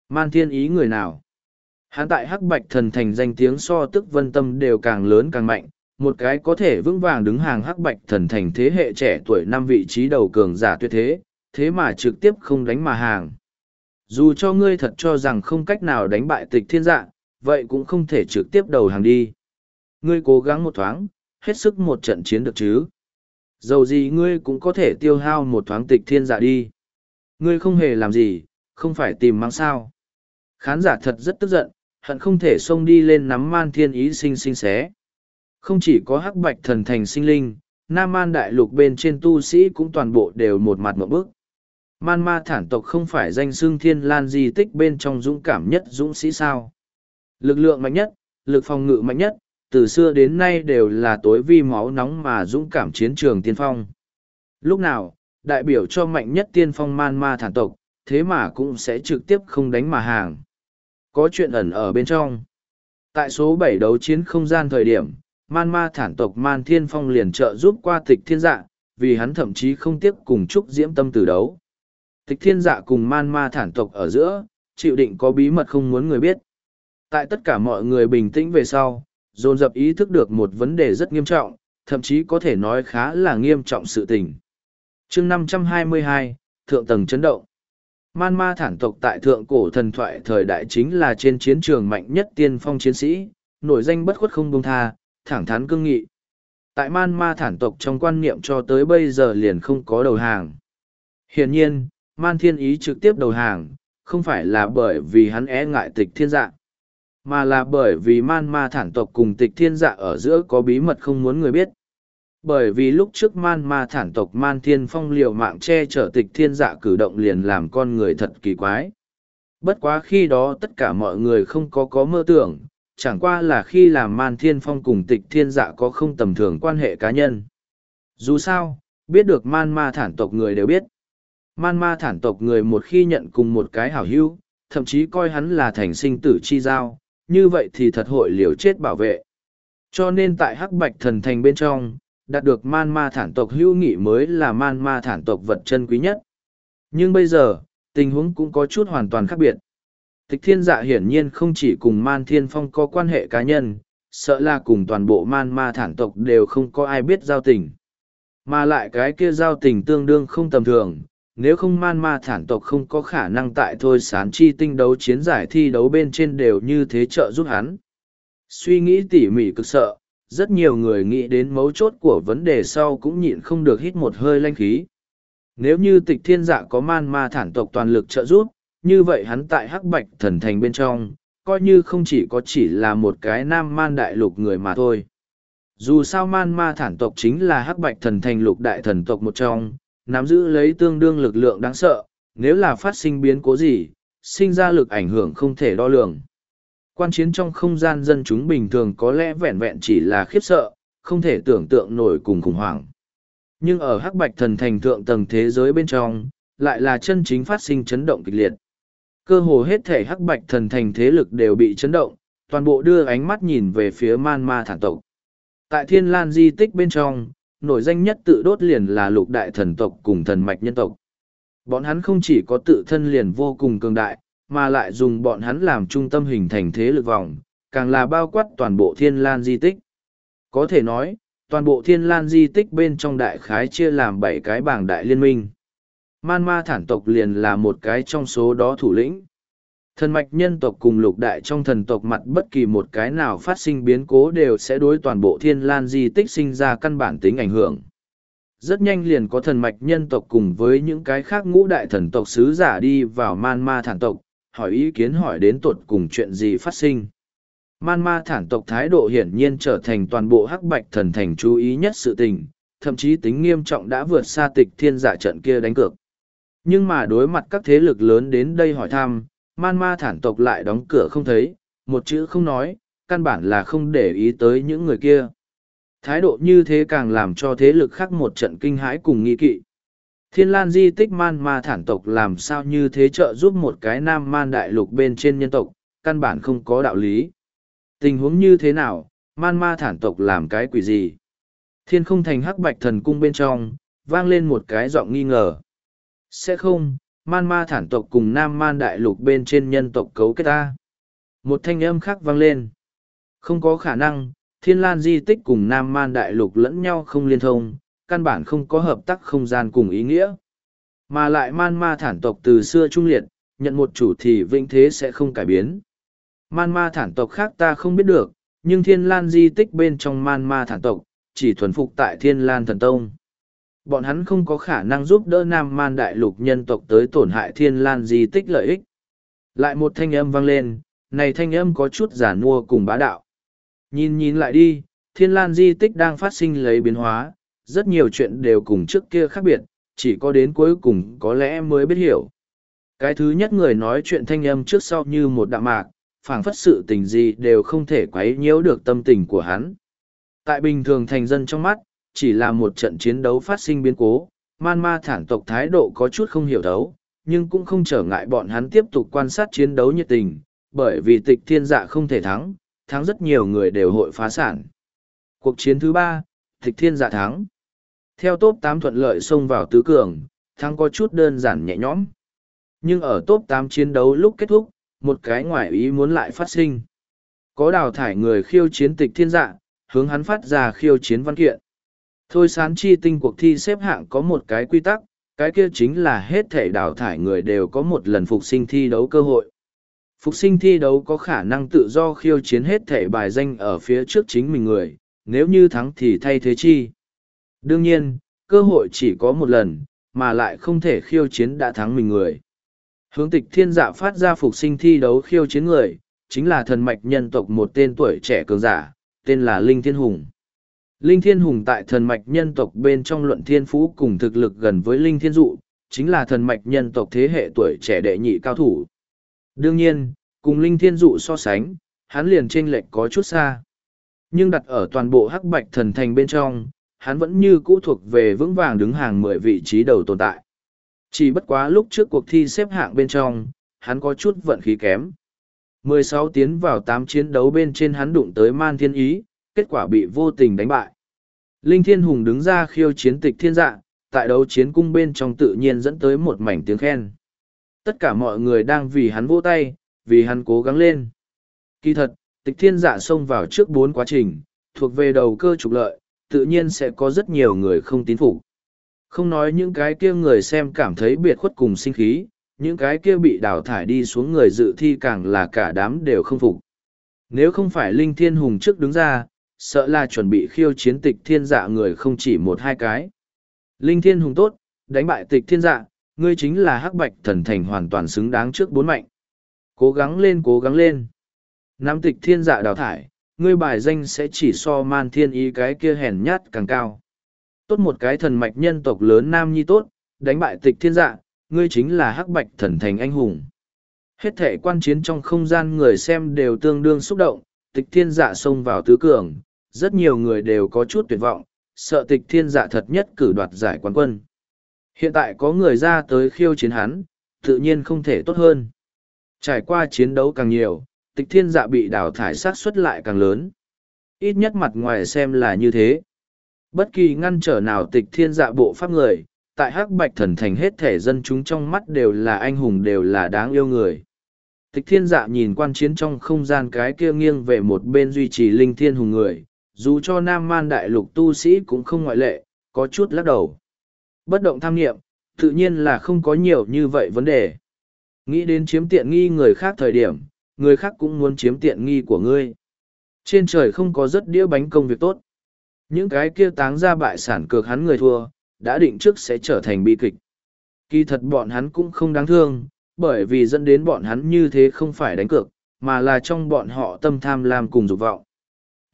Man thiên ý người nào? Hắn tại hắc bạch thần thành danh tiếng so tức vân tâm đều càng lớn càng mạnh, một cái có thể vững vàng đứng hàng hắc bạch thần thành thế hệ trẻ tuổi năm vị trí đầu cường giả tuyệt thế, thế mà trực tiếp không đánh mà hàng. Dù cho ngươi thật cho rằng không cách nào đánh bại tịch thiên dạ, vậy cũng không thể trực tiếp đầu hàng đi. Ngươi cố gắng một thoáng, hết sức một trận chiến được chứ. Dầu gì ngươi cũng có thể tiêu hao một thoáng tịch thiên dạ đi. Ngươi không hề làm gì, không phải tìm mang sao. Khán giả thật rất tức giận, hận không thể xông đi lên nắm man thiên ý sinh sinh xé. Không chỉ có hắc bạch thần thành sinh linh, Nam Man đại lục bên trên tu sĩ cũng toàn bộ đều một mặt một bước. Man ma thản tộc không phải danh xưng thiên lan di tích bên trong dũng cảm nhất dũng sĩ sao. Lực lượng mạnh nhất, lực phòng ngự mạnh nhất, từ xưa đến nay đều là tối vi máu nóng mà dũng cảm chiến trường tiên phong. Lúc nào, đại biểu cho mạnh nhất tiên phong man ma thản tộc, thế mà cũng sẽ trực tiếp không đánh mà hàng. Có chuyện ẩn ở bên trong. Tại số bảy đấu chiến không gian thời điểm, man ma thản tộc man thiên phong liền trợ giúp qua tịch thiên dạ, vì hắn thậm chí không tiếc cùng chúc diễm tâm từ đấu. Tịch thiên dạ cùng man ma thản tộc ở giữa, chịu định có bí mật không muốn người biết. Tại tất cả mọi người bình tĩnh về sau, dồn dập ý thức được một vấn đề rất nghiêm trọng, thậm chí có thể nói khá là nghiêm trọng sự tình. chương 522, Thượng tầng chấn động. Man ma thản tộc tại thượng cổ thần thoại thời đại chính là trên chiến trường mạnh nhất tiên phong chiến sĩ, nổi danh bất khuất không buông tha, thẳng thắn cương nghị. Tại man ma thản tộc trong quan niệm cho tới bây giờ liền không có đầu hàng. Hiển nhiên, man thiên ý trực tiếp đầu hàng, không phải là bởi vì hắn é ngại tịch thiên dạ, mà là bởi vì man ma thản tộc cùng tịch thiên dạ ở giữa có bí mật không muốn người biết. Bởi vì lúc trước man ma thản tộc man thiên phong liều mạng che chở tịch thiên dạ cử động liền làm con người thật kỳ quái. Bất quá khi đó tất cả mọi người không có có mơ tưởng, chẳng qua là khi làm man thiên phong cùng tịch thiên dạ có không tầm thường quan hệ cá nhân. Dù sao, biết được man ma thản tộc người đều biết. Man ma thản tộc người một khi nhận cùng một cái hảo hữu, thậm chí coi hắn là thành sinh tử chi giao, như vậy thì thật hội liều chết bảo vệ. Cho nên tại hắc bạch thần thành bên trong, đạt được man ma thản tộc hữu nghị mới là man ma thản tộc vật chân quý nhất. Nhưng bây giờ, tình huống cũng có chút hoàn toàn khác biệt. Tịch thiên dạ hiển nhiên không chỉ cùng man thiên phong có quan hệ cá nhân, sợ là cùng toàn bộ man ma thản tộc đều không có ai biết giao tình. Mà lại cái kia giao tình tương đương không tầm thường, nếu không man ma thản tộc không có khả năng tại thôi sán chi tinh đấu chiến giải thi đấu bên trên đều như thế trợ giúp hắn. Suy nghĩ tỉ mỉ cực sợ, rất nhiều người nghĩ đến mấu chốt của vấn đề sau cũng nhịn không được hít một hơi lanh khí. Nếu như tịch thiên dạ có man ma thản tộc toàn lực trợ giúp, như vậy hắn tại hắc bạch thần thành bên trong, coi như không chỉ có chỉ là một cái nam man đại lục người mà thôi. Dù sao man ma thản tộc chính là hắc bạch thần thành lục đại thần tộc một trong, nắm giữ lấy tương đương lực lượng đáng sợ, nếu là phát sinh biến cố gì, sinh ra lực ảnh hưởng không thể đo lường. Quan chiến trong không gian dân chúng bình thường có lẽ vẹn vẹn chỉ là khiếp sợ, không thể tưởng tượng nổi cùng khủng hoảng. Nhưng ở hắc bạch thần thành thượng tầng thế giới bên trong, lại là chân chính phát sinh chấn động kịch liệt. Cơ hồ hết thể hắc bạch thần thành thế lực đều bị chấn động, toàn bộ đưa ánh mắt nhìn về phía man ma thản tộc. Tại thiên lan di tích bên trong, nổi danh nhất tự đốt liền là lục đại thần tộc cùng thần mạch nhân tộc. Bọn hắn không chỉ có tự thân liền vô cùng cường đại, mà lại dùng bọn hắn làm trung tâm hình thành thế lực vòng, càng là bao quát toàn bộ thiên lan di tích. Có thể nói, toàn bộ thiên lan di tích bên trong đại khái chia làm bảy cái bảng đại liên minh. Man ma thản tộc liền là một cái trong số đó thủ lĩnh. Thần mạch nhân tộc cùng lục đại trong thần tộc mặt bất kỳ một cái nào phát sinh biến cố đều sẽ đối toàn bộ thiên lan di tích sinh ra căn bản tính ảnh hưởng. Rất nhanh liền có thần mạch nhân tộc cùng với những cái khác ngũ đại thần tộc sứ giả đi vào man ma thản tộc, hỏi ý kiến hỏi đến tột cùng chuyện gì phát sinh. Man ma thản tộc thái độ hiển nhiên trở thành toàn bộ hắc bạch thần thành chú ý nhất sự tình, thậm chí tính nghiêm trọng đã vượt xa tịch thiên giả trận kia đánh cược. Nhưng mà đối mặt các thế lực lớn đến đây hỏi thăm, man ma thản tộc lại đóng cửa không thấy, một chữ không nói, căn bản là không để ý tới những người kia. Thái độ như thế càng làm cho thế lực khác một trận kinh hãi cùng nghi kỵ. Thiên lan di tích man ma thản tộc làm sao như thế trợ giúp một cái nam man đại lục bên trên nhân tộc, căn bản không có đạo lý. Tình huống như thế nào, man ma thản tộc làm cái quỷ gì? Thiên không thành hắc bạch thần cung bên trong, vang lên một cái giọng nghi ngờ. Sẽ không, man ma thản tộc cùng nam man đại lục bên trên nhân tộc cấu kết ta. Một thanh âm khác vang lên. Không có khả năng, thiên lan di tích cùng nam man đại lục lẫn nhau không liên thông, căn bản không có hợp tác không gian cùng ý nghĩa. Mà lại man ma thản tộc từ xưa trung liệt, nhận một chủ thì vĩnh thế sẽ không cải biến. Man ma thản tộc khác ta không biết được, nhưng thiên lan di tích bên trong man ma thản tộc, chỉ thuần phục tại thiên lan thần tông. Bọn hắn không có khả năng giúp đỡ nam man đại lục nhân tộc tới tổn hại thiên lan di tích lợi ích. Lại một thanh âm vang lên, này thanh âm có chút giả nua cùng bá đạo. Nhìn nhìn lại đi, thiên lan di tích đang phát sinh lấy biến hóa, rất nhiều chuyện đều cùng trước kia khác biệt, chỉ có đến cuối cùng có lẽ mới biết hiểu. Cái thứ nhất người nói chuyện thanh âm trước sau như một đạm mạc, phảng phất sự tình gì đều không thể quấy nhiễu được tâm tình của hắn. Tại bình thường thành dân trong mắt, chỉ là một trận chiến đấu phát sinh biến cố, man ma thản tộc thái độ có chút không hiểu đấu, nhưng cũng không trở ngại bọn hắn tiếp tục quan sát chiến đấu nhiệt tình, bởi vì tịch thiên dạ không thể thắng, thắng rất nhiều người đều hội phá sản. Cuộc chiến thứ ba, tịch thiên dạ thắng. Theo top tám thuận lợi xông vào tứ cường, thắng có chút đơn giản nhẹ nhõm. Nhưng ở top tám chiến đấu lúc kết thúc, một cái ngoại ý muốn lại phát sinh. Có đào thải người khiêu chiến tịch thiên dạ, hướng hắn phát ra khiêu chiến văn kiện. Thôi sán chi tinh cuộc thi xếp hạng có một cái quy tắc, cái kia chính là hết thể đào thải người đều có một lần phục sinh thi đấu cơ hội. Phục sinh thi đấu có khả năng tự do khiêu chiến hết thể bài danh ở phía trước chính mình người, nếu như thắng thì thay thế chi. Đương nhiên, cơ hội chỉ có một lần, mà lại không thể khiêu chiến đã thắng mình người. Hướng tịch thiên dạ phát ra phục sinh thi đấu khiêu chiến người, chính là thần mạch nhân tộc một tên tuổi trẻ cường giả, tên là Linh Thiên Hùng. Linh Thiên Hùng tại thần mạch nhân tộc bên trong luận thiên phú cùng thực lực gần với Linh Thiên Dụ, chính là thần mạch nhân tộc thế hệ tuổi trẻ đệ nhị cao thủ. Đương nhiên, cùng Linh Thiên Dụ so sánh, hắn liền chênh lệch có chút xa. Nhưng đặt ở toàn bộ hắc bạch thần thành bên trong, hắn vẫn như cũ thuộc về vững vàng đứng hàng mười vị trí đầu tồn tại. Chỉ bất quá lúc trước cuộc thi xếp hạng bên trong, hắn có chút vận khí kém. 16 tiến vào 8 chiến đấu bên trên hắn đụng tới Man Thiên Ý, kết quả bị vô tình đánh bại. Linh Thiên Hùng đứng ra khiêu chiến tịch thiên dạ, tại đấu chiến cung bên trong tự nhiên dẫn tới một mảnh tiếng khen. Tất cả mọi người đang vì hắn vỗ tay, vì hắn cố gắng lên. Kỳ thật, tịch thiên dạ xông vào trước bốn quá trình, thuộc về đầu cơ trục lợi, tự nhiên sẽ có rất nhiều người không tín phục. Không nói những cái kia người xem cảm thấy biệt khuất cùng sinh khí, những cái kia bị đào thải đi xuống người dự thi càng là cả đám đều không phục. Nếu không phải Linh Thiên Hùng trước đứng ra, sợ là chuẩn bị khiêu chiến tịch thiên dạ người không chỉ một hai cái. Linh thiên hùng tốt, đánh bại tịch thiên dạ, ngươi chính là hắc bạch thần thành hoàn toàn xứng đáng trước bốn mạnh. Cố gắng lên cố gắng lên. Nam tịch thiên dạ đào thải, ngươi bài danh sẽ chỉ so man thiên ý cái kia hèn nhát càng cao. Tốt một cái thần mạch nhân tộc lớn nam nhi tốt, đánh bại tịch thiên dạ, ngươi chính là hắc bạch thần thành anh hùng. Hết thể quan chiến trong không gian người xem đều tương đương xúc động, tịch thiên dạ xông vào tứ cường, rất nhiều người đều có chút tuyệt vọng, sợ tịch thiên dạ thật nhất cử đoạt giải quán quân. Hiện tại có người ra tới khiêu chiến hắn, tự nhiên không thể tốt hơn. Trải qua chiến đấu càng nhiều, tịch thiên dạ bị đào thải sát xuất lại càng lớn. Ít nhất mặt ngoài xem là như thế. Bất kỳ ngăn trở nào tịch thiên dạ bộ pháp người, tại hắc bạch thần thành hết thể dân chúng trong mắt đều là anh hùng đều là đáng yêu người. Tịch thiên dạ nhìn quan chiến trong không gian cái kia nghiêng về một bên duy trì linh thiên hùng người, dù cho nam man đại lục tu sĩ cũng không ngoại lệ, có chút lắc đầu. Bất động tham nghiệm, tự nhiên là không có nhiều như vậy vấn đề. Nghĩ đến chiếm tiện nghi người khác thời điểm, người khác cũng muốn chiếm tiện nghi của ngươi. Trên trời không có rất đĩa bánh công việc tốt. Những cái kia táng ra bại sản cược hắn người thua, đã định trước sẽ trở thành bi kịch. Kỳ thật bọn hắn cũng không đáng thương, bởi vì dẫn đến bọn hắn như thế không phải đánh cược, mà là trong bọn họ tâm tham lam cùng dục vọng.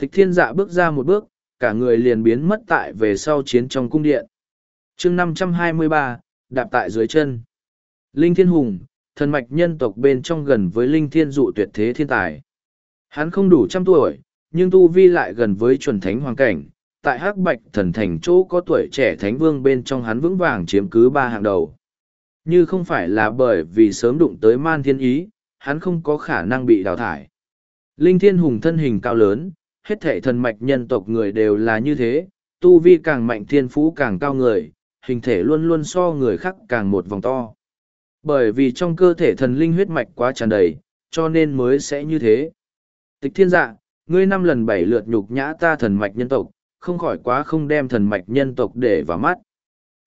Tịch thiên dạ bước ra một bước, cả người liền biến mất tại về sau chiến trong cung điện. chương năm trăm hai mươi ba đạp tại dưới chân. Linh Thiên Hùng, thần mạch nhân tộc bên trong gần với Linh Thiên dụ tuyệt thế thiên tài. Hắn không đủ trăm tuổi, nhưng tu vi lại gần với chuẩn thánh hoàng cảnh. Tại hắc bạch thần thành chỗ có tuổi trẻ thánh vương bên trong hắn vững vàng chiếm cứ ba hàng đầu. Như không phải là bởi vì sớm đụng tới man thiên ý, hắn không có khả năng bị đào thải. Linh Thiên Hùng thân hình cao lớn, hết thể thần mạch nhân tộc người đều là như thế, tu vi càng mạnh thiên phú càng cao người, hình thể luôn luôn so người khác càng một vòng to. Bởi vì trong cơ thể thần linh huyết mạch quá tràn đầy, cho nên mới sẽ như thế. Tịch thiên dạ, ngươi năm lần bảy lượt nhục nhã ta thần mạch nhân tộc, không khỏi quá không đem thần mạch nhân tộc để vào mắt.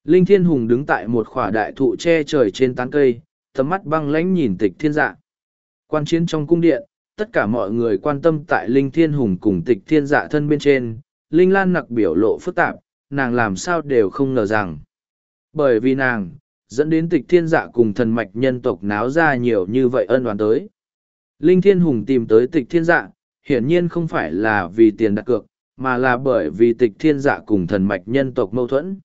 Linh thiên hùng đứng tại một khỏa đại thụ che trời trên tán cây, tầm mắt băng lãnh nhìn tịch thiên dạ. Quan chiến trong cung điện, tất cả mọi người quan tâm tại Linh Thiên Hùng cùng tịch thiên dạ thân bên trên, Linh Lan nặc biểu lộ phức tạp, nàng làm sao đều không ngờ rằng. Bởi vì nàng, dẫn đến tịch thiên dạ cùng thần mạch nhân tộc náo ra nhiều như vậy ân đoán tới. Linh Thiên Hùng tìm tới tịch thiên dạ, hiển nhiên không phải là vì tiền đặt cược, mà là bởi vì tịch thiên dạ cùng thần mạch nhân tộc mâu thuẫn.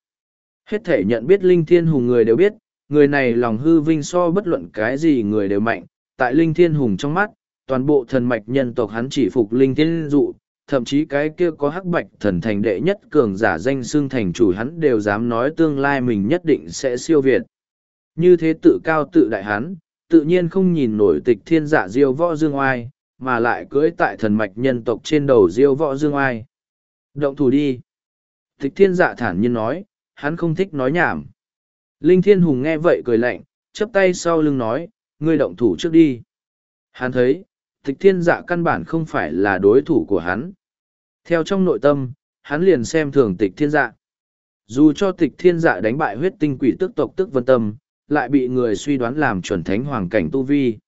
Hết thể nhận biết Linh Thiên Hùng người đều biết, người này lòng hư vinh so bất luận cái gì người đều mạnh, tại Linh Thiên Hùng trong mắt, toàn bộ thần mạch nhân tộc hắn chỉ phục Linh Thiên Dụ, thậm chí cái kia có hắc bạch thần thành đệ nhất cường giả danh xương thành chủ hắn đều dám nói tương lai mình nhất định sẽ siêu việt. Như thế tự cao tự đại hắn, tự nhiên không nhìn nổi tịch thiên giả diêu võ dương oai, mà lại cưỡi tại thần mạch nhân tộc trên đầu diêu võ dương oai. Động thủ đi. Tịch thiên dạ thản nhiên nói, hắn không thích nói nhảm. Linh thiên hùng nghe vậy cười lạnh, chắp tay sau lưng nói, ngươi động thủ trước đi. Hắn thấy, tịch thiên dạ căn bản không phải là đối thủ của hắn. Theo trong nội tâm, hắn liền xem thường tịch thiên dạ. Dù cho tịch thiên dạ đánh bại huyết tinh quỷ tức tộc tức vân tâm, lại bị người suy đoán làm chuẩn thánh hoàng cảnh tu vi.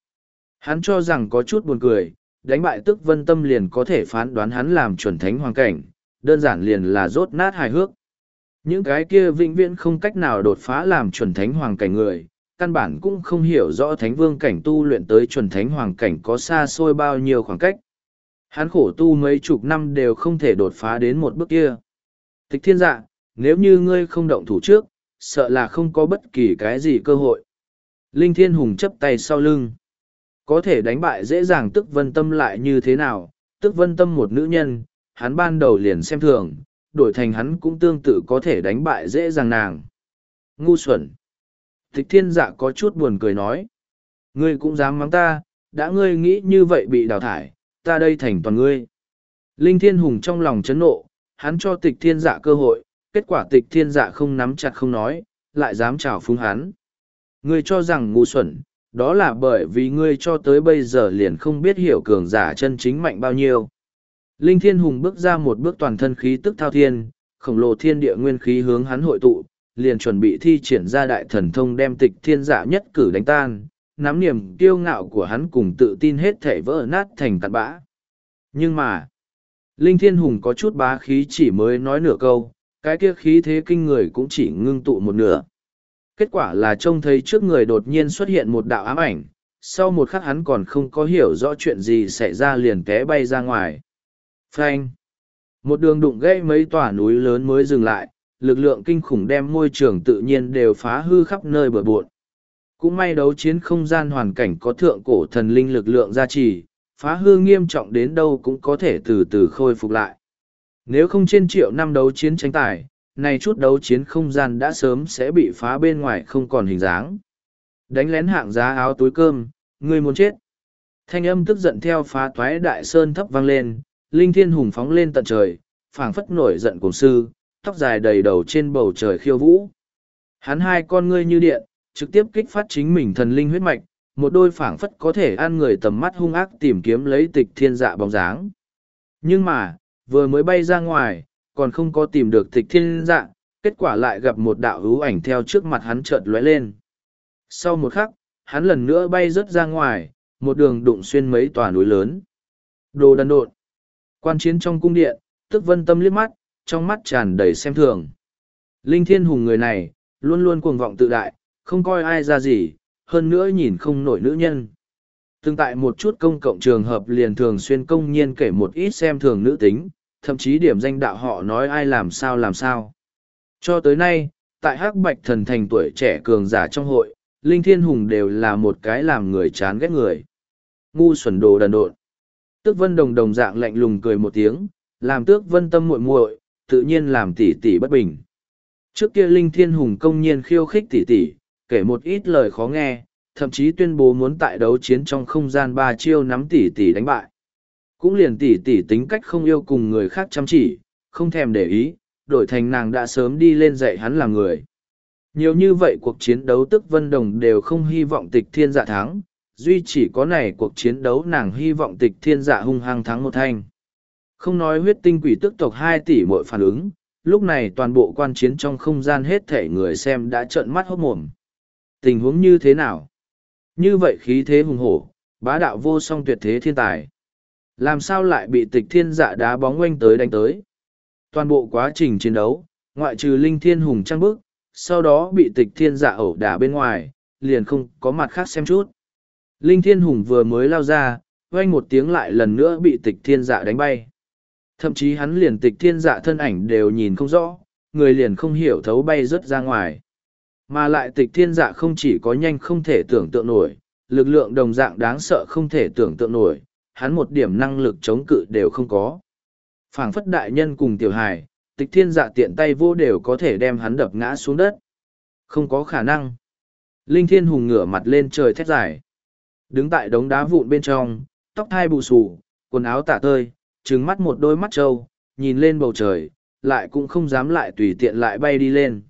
Hắn cho rằng có chút buồn cười, đánh bại tức vân tâm liền có thể phán đoán hắn làm chuẩn thánh hoàng cảnh, đơn giản liền là rốt nát hài hước. Những cái kia vĩnh viễn không cách nào đột phá làm chuẩn thánh hoàng cảnh người, căn bản cũng không hiểu rõ thánh vương cảnh tu luyện tới chuẩn thánh hoàng cảnh có xa xôi bao nhiêu khoảng cách. Hắn khổ tu mấy chục năm đều không thể đột phá đến một bước kia. Tịch thiên dạ, nếu như ngươi không động thủ trước, sợ là không có bất kỳ cái gì cơ hội. Linh Thiên Hùng chấp tay sau lưng. Có thể đánh bại dễ dàng tức vân tâm lại như thế nào, tức vân tâm một nữ nhân, hắn ban đầu liền xem thường, đổi thành hắn cũng tương tự có thể đánh bại dễ dàng nàng. Ngu xuẩn. Tịch thiên dạ có chút buồn cười nói. Ngươi cũng dám mắng ta, đã ngươi nghĩ như vậy bị đào thải, ta đây thành toàn ngươi. Linh thiên hùng trong lòng chấn nộ, hắn cho tịch thiên dạ cơ hội, kết quả tịch thiên dạ không nắm chặt không nói, lại dám chào phúng hắn. Ngươi cho rằng ngu xuẩn, đó là bởi vì ngươi cho tới bây giờ liền không biết hiểu cường giả chân chính mạnh bao nhiêu. Linh thiên hùng bước ra một bước toàn thân khí tức thao thiên, khổng lồ thiên địa nguyên khí hướng hắn hội tụ, liền chuẩn bị thi triển ra đại thần thông đem tịch thiên dạ nhất cử đánh tan, nắm niềm kiêu ngạo của hắn cùng tự tin hết thể vỡ nát thành cặn bã. Nhưng mà, Linh Thiên Hùng có chút bá khí chỉ mới nói nửa câu, cái kia khí thế kinh người cũng chỉ ngưng tụ một nửa. Kết quả là trông thấy trước người đột nhiên xuất hiện một đạo ám ảnh, sau một khắc hắn còn không có hiểu rõ chuyện gì xảy ra liền té bay ra ngoài. Phanh! Một đường đụng gãy mấy tòa núi lớn mới dừng lại, lực lượng kinh khủng đem môi trường tự nhiên đều phá hư khắp nơi bừa bộn. Cũng may đấu chiến không gian hoàn cảnh có thượng cổ thần linh lực lượng gia trì, phá hư nghiêm trọng đến đâu cũng có thể từ từ khôi phục lại. Nếu không trên triệu năm đấu chiến tranh tài, này chút đấu chiến không gian đã sớm sẽ bị phá bên ngoài không còn hình dáng. Đánh lén hạng giá áo túi cơm, người muốn chết. Thanh âm tức giận theo phá toái đại sơn thấp vang lên, linh thiên hùng phóng lên tận trời, phảng phất nổi giận cùng sư, tóc dài đầy đầu trên bầu trời khiêu vũ. Hắn hai con ngươi như điện, trực tiếp kích phát chính mình thần linh huyết mạch, một đôi phảng phất có thể ăn người tầm mắt hung ác tìm kiếm lấy tịch thiên dạ bóng dáng. Nhưng mà, vừa mới bay ra ngoài, còn không có tìm được tịch thiên dạ, kết quả lại gặp một đạo hữu ảnh theo trước mặt hắn chợt lóe lên. Sau một khắc, hắn lần nữa bay rớt ra ngoài, một đường đụng xuyên mấy tòa núi lớn. Đồ đần độn. Quan chiến trong cung điện, tức vân tâm liếc mắt, trong mắt tràn đầy xem thường. Linh thiên hùng người này, luôn luôn cuồng vọng tự đại, không coi ai ra gì, hơn nữa nhìn không nổi nữ nhân. Từng tại một chút công cộng trường hợp liền thường xuyên công nhiên kể một ít xem thường nữ tính, thậm chí điểm danh đạo họ nói ai làm sao làm sao. Cho tới nay, tại hắc bạch thần thành tuổi trẻ cường giả trong hội, Linh Thiên Hùng đều là một cái làm người chán ghét người. Ngu xuẩn đồ đần độn. Tước Vân Đồng đồng dạng lạnh lùng cười một tiếng, làm Tước Vân Tâm muội muội, tự nhiên làm tỷ tỷ bất bình. Trước kia Linh Thiên Hùng công nhiên khiêu khích tỷ tỷ, kể một ít lời khó nghe, thậm chí tuyên bố muốn tại đấu chiến trong không gian ba chiêu nắm tỷ tỷ đánh bại. Cũng liền tỷ tỷ tính cách không yêu cùng người khác chăm chỉ, không thèm để ý, đổi thành nàng đã sớm đi lên dạy hắn làm người. Nhiều như vậy cuộc chiến đấu tức Vân Đồng đều không hy vọng tịch thiên dạ thắng, duy chỉ có này cuộc chiến đấu nàng hy vọng tịch thiên dạ hung hăng thắng một thanh. Không nói huyết tinh quỷ tức tộc hai tỷ mỗi phản ứng, lúc này toàn bộ quan chiến trong không gian hết thể người xem đã trợn mắt hốt mồm. Tình huống như thế nào? Như vậy khí thế hùng hổ, bá đạo vô song tuyệt thế thiên tài. Làm sao lại bị tịch thiên dạ đá bóng quanh tới đánh tới? Toàn bộ quá trình chiến đấu, ngoại trừ linh thiên hùng trăng bức, sau đó bị tịch thiên dạ ẩu đả bên ngoài, liền không có mặt khác xem chút. Linh thiên hùng vừa mới lao ra, oanh một tiếng lại lần nữa bị tịch thiên dạ đánh bay. Thậm chí hắn liền tịch thiên dạ thân ảnh đều nhìn không rõ, người liền không hiểu thấu bay rớt ra ngoài. Mà lại tịch thiên dạ không chỉ có nhanh không thể tưởng tượng nổi, lực lượng đồng dạng đáng sợ không thể tưởng tượng nổi, hắn một điểm năng lực chống cự đều không có. phảng phất đại nhân cùng tiểu hài, tịch thiên dạ tiện tay vô đều có thể đem hắn đập ngã xuống đất. Không có khả năng. Linh thiên hùng ngửa mặt lên trời thét dài. Đứng tại đống đá vụn bên trong, tóc thai bù xù, quần áo tả tơi, trứng mắt một đôi mắt trâu, nhìn lên bầu trời, lại cũng không dám lại tùy tiện lại bay đi lên.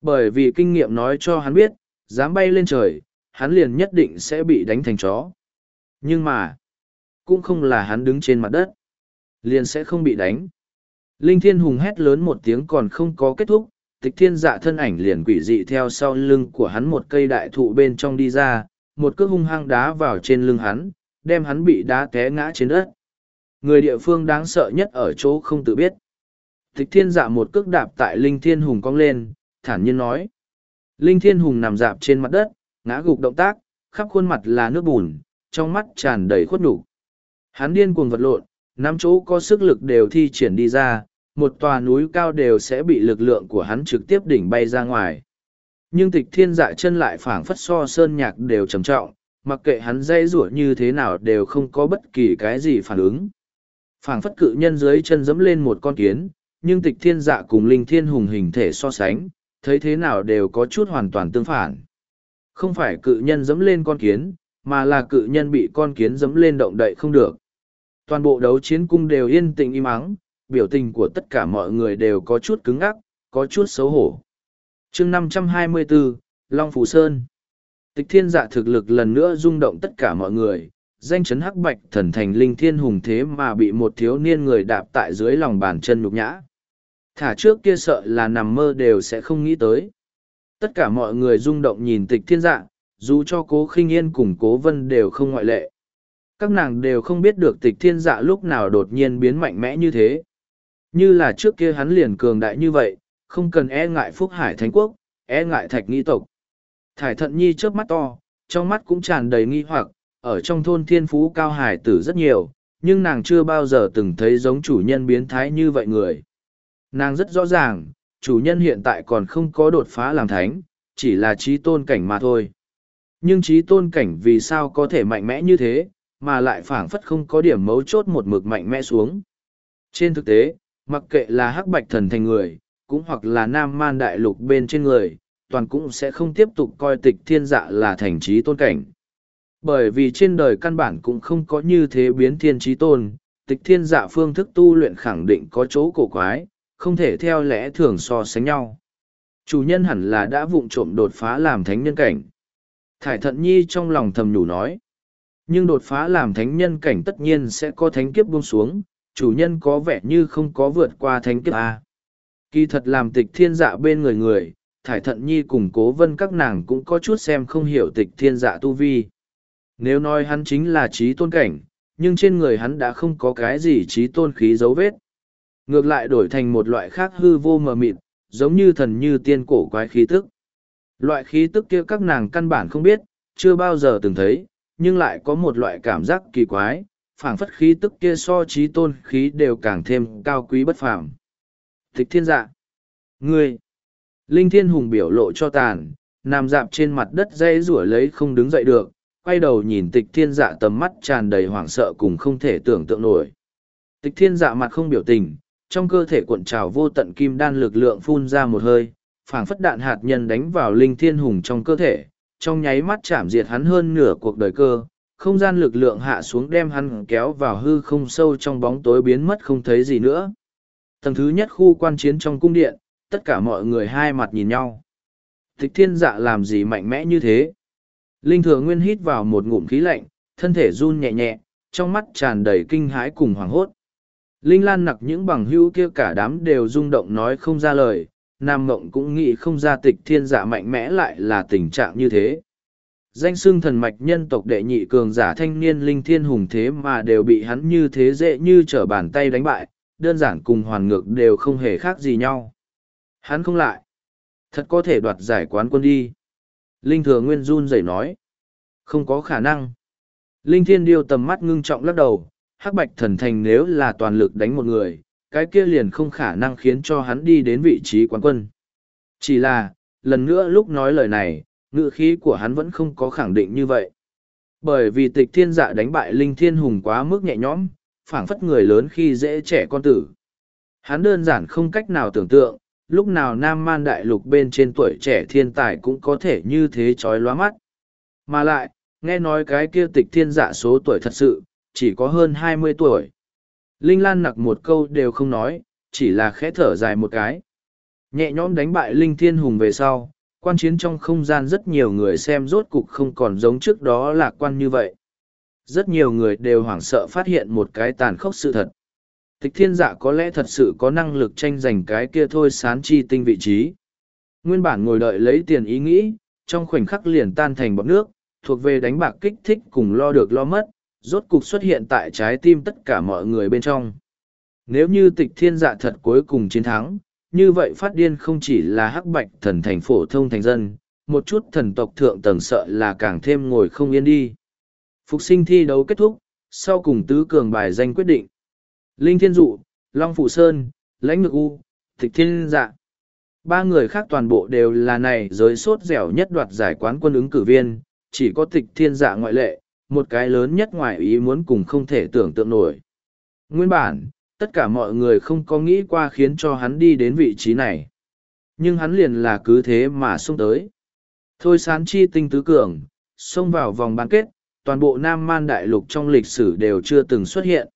Bởi vì kinh nghiệm nói cho hắn biết, dám bay lên trời, hắn liền nhất định sẽ bị đánh thành chó. Nhưng mà, cũng không là hắn đứng trên mặt đất. Liền sẽ không bị đánh. Linh Thiên Hùng hét lớn một tiếng còn không có kết thúc, tịch thiên dạ thân ảnh liền quỷ dị theo sau lưng của hắn một cây đại thụ bên trong đi ra, một cước hung hăng đá vào trên lưng hắn, đem hắn bị đá té ngã trên đất. Người địa phương đáng sợ nhất ở chỗ không tự biết. Tịch thiên dạ một cước đạp tại Linh Thiên Hùng cong lên, thản nhiên nói. Linh Thiên Hùng nằm dạp trên mặt đất, ngã gục động tác, khắp khuôn mặt là nước bùn, trong mắt tràn đầy khuất nhục. Hắn điên cuồng vật lộn, năm chỗ có sức lực đều thi triển đi ra, một tòa núi cao đều sẽ bị lực lượng của hắn trực tiếp đỉnh bay ra ngoài. Nhưng tịch thiên dạ chân lại phảng phất so sơn nhạc đều trầm trọng, mặc kệ hắn dây rủa như thế nào đều không có bất kỳ cái gì phản ứng phảng phất cự nhân dưới chân dẫm lên một con kiến, nhưng tịch thiên dạ cùng linh thiên hùng hình thể so sánh, thấy thế nào đều có chút hoàn toàn tương phản. Không phải cự nhân dẫm lên con kiến, mà là cự nhân bị con kiến dẫm lên động đậy không được. Toàn bộ đấu chiến cung đều yên tĩnh im ắng, biểu tình của tất cả mọi người đều có chút cứng ngắc, có chút xấu hổ. chương 524, Long Phủ Sơn Tịch thiên dạ thực lực lần nữa rung động tất cả mọi người, danh chấn hắc bạch thần thành linh thiên hùng thế mà bị một thiếu niên người đạp tại dưới lòng bàn chân nhục nhã. Thả trước kia sợ là nằm mơ đều sẽ không nghĩ tới. Tất cả mọi người rung động nhìn tịch thiên dạ, dù cho cố khinh yên cùng cố vân đều không ngoại lệ. các nàng đều không biết được tịch thiên dạ lúc nào đột nhiên biến mạnh mẽ như thế. Như là trước kia hắn liền cường đại như vậy, không cần e ngại Phúc Hải Thánh Quốc, e ngại thạch nghĩ tộc. Thải thận nhi chớp mắt to, trong mắt cũng tràn đầy nghi hoặc, ở trong thôn thiên phú cao hải tử rất nhiều, nhưng nàng chưa bao giờ từng thấy giống chủ nhân biến thái như vậy người. Nàng rất rõ ràng, chủ nhân hiện tại còn không có đột phá làm thánh, chỉ là trí tôn cảnh mà thôi. Nhưng trí tôn cảnh vì sao có thể mạnh mẽ như thế, mà lại phảng phất không có điểm mấu chốt một mực mạnh mẽ xuống. Trên thực tế, mặc kệ là hắc bạch thần thành người, cũng hoặc là nam man đại lục bên trên người, toàn cũng sẽ không tiếp tục coi tịch thiên dạ là thành trí tôn cảnh. Bởi vì trên đời căn bản cũng không có như thế biến thiên trí tôn, tịch thiên dạ phương thức tu luyện khẳng định có chỗ cổ quái, không thể theo lẽ thường so sánh nhau. Chủ nhân hẳn là đã vụng trộm đột phá làm thánh nhân cảnh. Thải thận nhi trong lòng thầm nhủ nói. Nhưng đột phá làm thánh nhân cảnh tất nhiên sẽ có thánh kiếp buông xuống, chủ nhân có vẻ như không có vượt qua thánh kiếp A. Kỳ thật làm tịch thiên dạ bên người người, thải thận nhi cùng cố vân các nàng cũng có chút xem không hiểu tịch thiên dạ tu vi. Nếu nói hắn chính là trí tôn cảnh, nhưng trên người hắn đã không có cái gì trí tôn khí dấu vết. Ngược lại đổi thành một loại khác hư vô mờ mịt, giống như thần như tiên cổ quái khí tức. Loại khí tức kia các nàng căn bản không biết, chưa bao giờ từng thấy, nhưng lại có một loại cảm giác kỳ quái, phảng phất khí tức kia so trí tôn khí đều càng thêm cao quý bất phàm. Tịch thiên dạ. Ngươi. Linh thiên hùng biểu lộ cho tàn, nằm dạp trên mặt đất dây rủa lấy không đứng dậy được, quay đầu nhìn tịch thiên dạ tầm mắt tràn đầy hoảng sợ cùng không thể tưởng tượng nổi. Tịch thiên dạ mặt không biểu tình, trong cơ thể cuộn trào vô tận kim đan lực lượng phun ra một hơi, phảng phất đạn hạt nhân đánh vào linh thiên hùng trong cơ thể, trong nháy mắt chạm diệt hắn hơn nửa cuộc đời cơ, không gian lực lượng hạ xuống đem hắn kéo vào hư không sâu trong bóng tối biến mất không thấy gì nữa. Tầng thứ nhất khu quan chiến trong cung điện, tất cả mọi người hai mặt nhìn nhau. Tịch thiên dạ làm gì mạnh mẽ như thế? Linh thừa nguyên hít vào một ngụm khí lạnh, thân thể run nhẹ nhẹ, trong mắt tràn đầy kinh hãi cùng hoảng hốt. Linh lan nặc những bằng hữu kia cả đám đều rung động nói không ra lời, Nam Ngộng cũng nghĩ không ra tịch thiên giả mạnh mẽ lại là tình trạng như thế. Danh xưng thần mạch nhân tộc đệ nhị cường giả thanh niên linh thiên hùng thế mà đều bị hắn như thế dễ như trở bàn tay đánh bại, đơn giản cùng hoàn ngược đều không hề khác gì nhau. Hắn không lại. Thật có thể đoạt giải quán quân đi. Linh thừa nguyên run rẩy nói. Không có khả năng. Linh thiên điêu tầm mắt ngưng trọng lắc đầu, hắc bạch thần thành nếu là toàn lực đánh một người, cái kia liền không khả năng khiến cho hắn đi đến vị trí quán quân. Chỉ là, lần nữa lúc nói lời này, ngữ khí của hắn vẫn không có khẳng định như vậy. Bởi vì tịch thiên dạ đánh bại linh thiên hùng quá mức nhẹ nhõm, phảng phất người lớn khi dễ trẻ con tử. Hắn đơn giản không cách nào tưởng tượng, lúc nào nam man đại lục bên trên tuổi trẻ thiên tài cũng có thể như thế trói lóa mắt. Mà lại, nghe nói cái kia tịch thiên dạ số tuổi thật sự, chỉ có hơn hai mươi tuổi. Linh Lan nặc một câu đều không nói, chỉ là khẽ thở dài một cái. Nhẹ nhõm đánh bại Linh Thiên Hùng về sau, quan chiến trong không gian rất nhiều người xem rốt cục không còn giống trước đó lạc quan như vậy. Rất nhiều người đều hoảng sợ phát hiện một cái tàn khốc sự thật. Tịch thiên dạ có lẽ thật sự có năng lực tranh giành cái kia thôi sán chi tinh vị trí. Nguyên bản ngồi đợi lấy tiền ý nghĩ, trong khoảnh khắc liền tan thành bọt nước, thuộc về đánh bạc kích thích cùng lo được lo mất, rốt cục xuất hiện tại trái tim tất cả mọi người bên trong. Nếu như tịch thiên dạ thật cuối cùng chiến thắng, như vậy phát điên không chỉ là hắc bạch thần thành phổ thông thành dân, một chút thần tộc thượng tầng sợ là càng thêm ngồi không yên đi. Phục sinh thi đấu kết thúc, sau cùng tứ cường bài danh quyết định. Linh Thiên Dụ, Long Phụ Sơn, Lãnh Ngực U, Thịch Thiên Dạ. Ba người khác toàn bộ đều là này giới sốt dẻo nhất đoạt giải quán quân ứng cử viên, chỉ có Tịch Thiên Dạ ngoại lệ, một cái lớn nhất ngoài ý muốn cùng không thể tưởng tượng nổi. Nguyên bản, tất cả mọi người không có nghĩ qua khiến cho hắn đi đến vị trí này. Nhưng hắn liền là cứ thế mà xông tới. Thôi sán chi tinh tứ cường, xông vào vòng bán kết, toàn bộ Nam Man Đại Lục trong lịch sử đều chưa từng xuất hiện.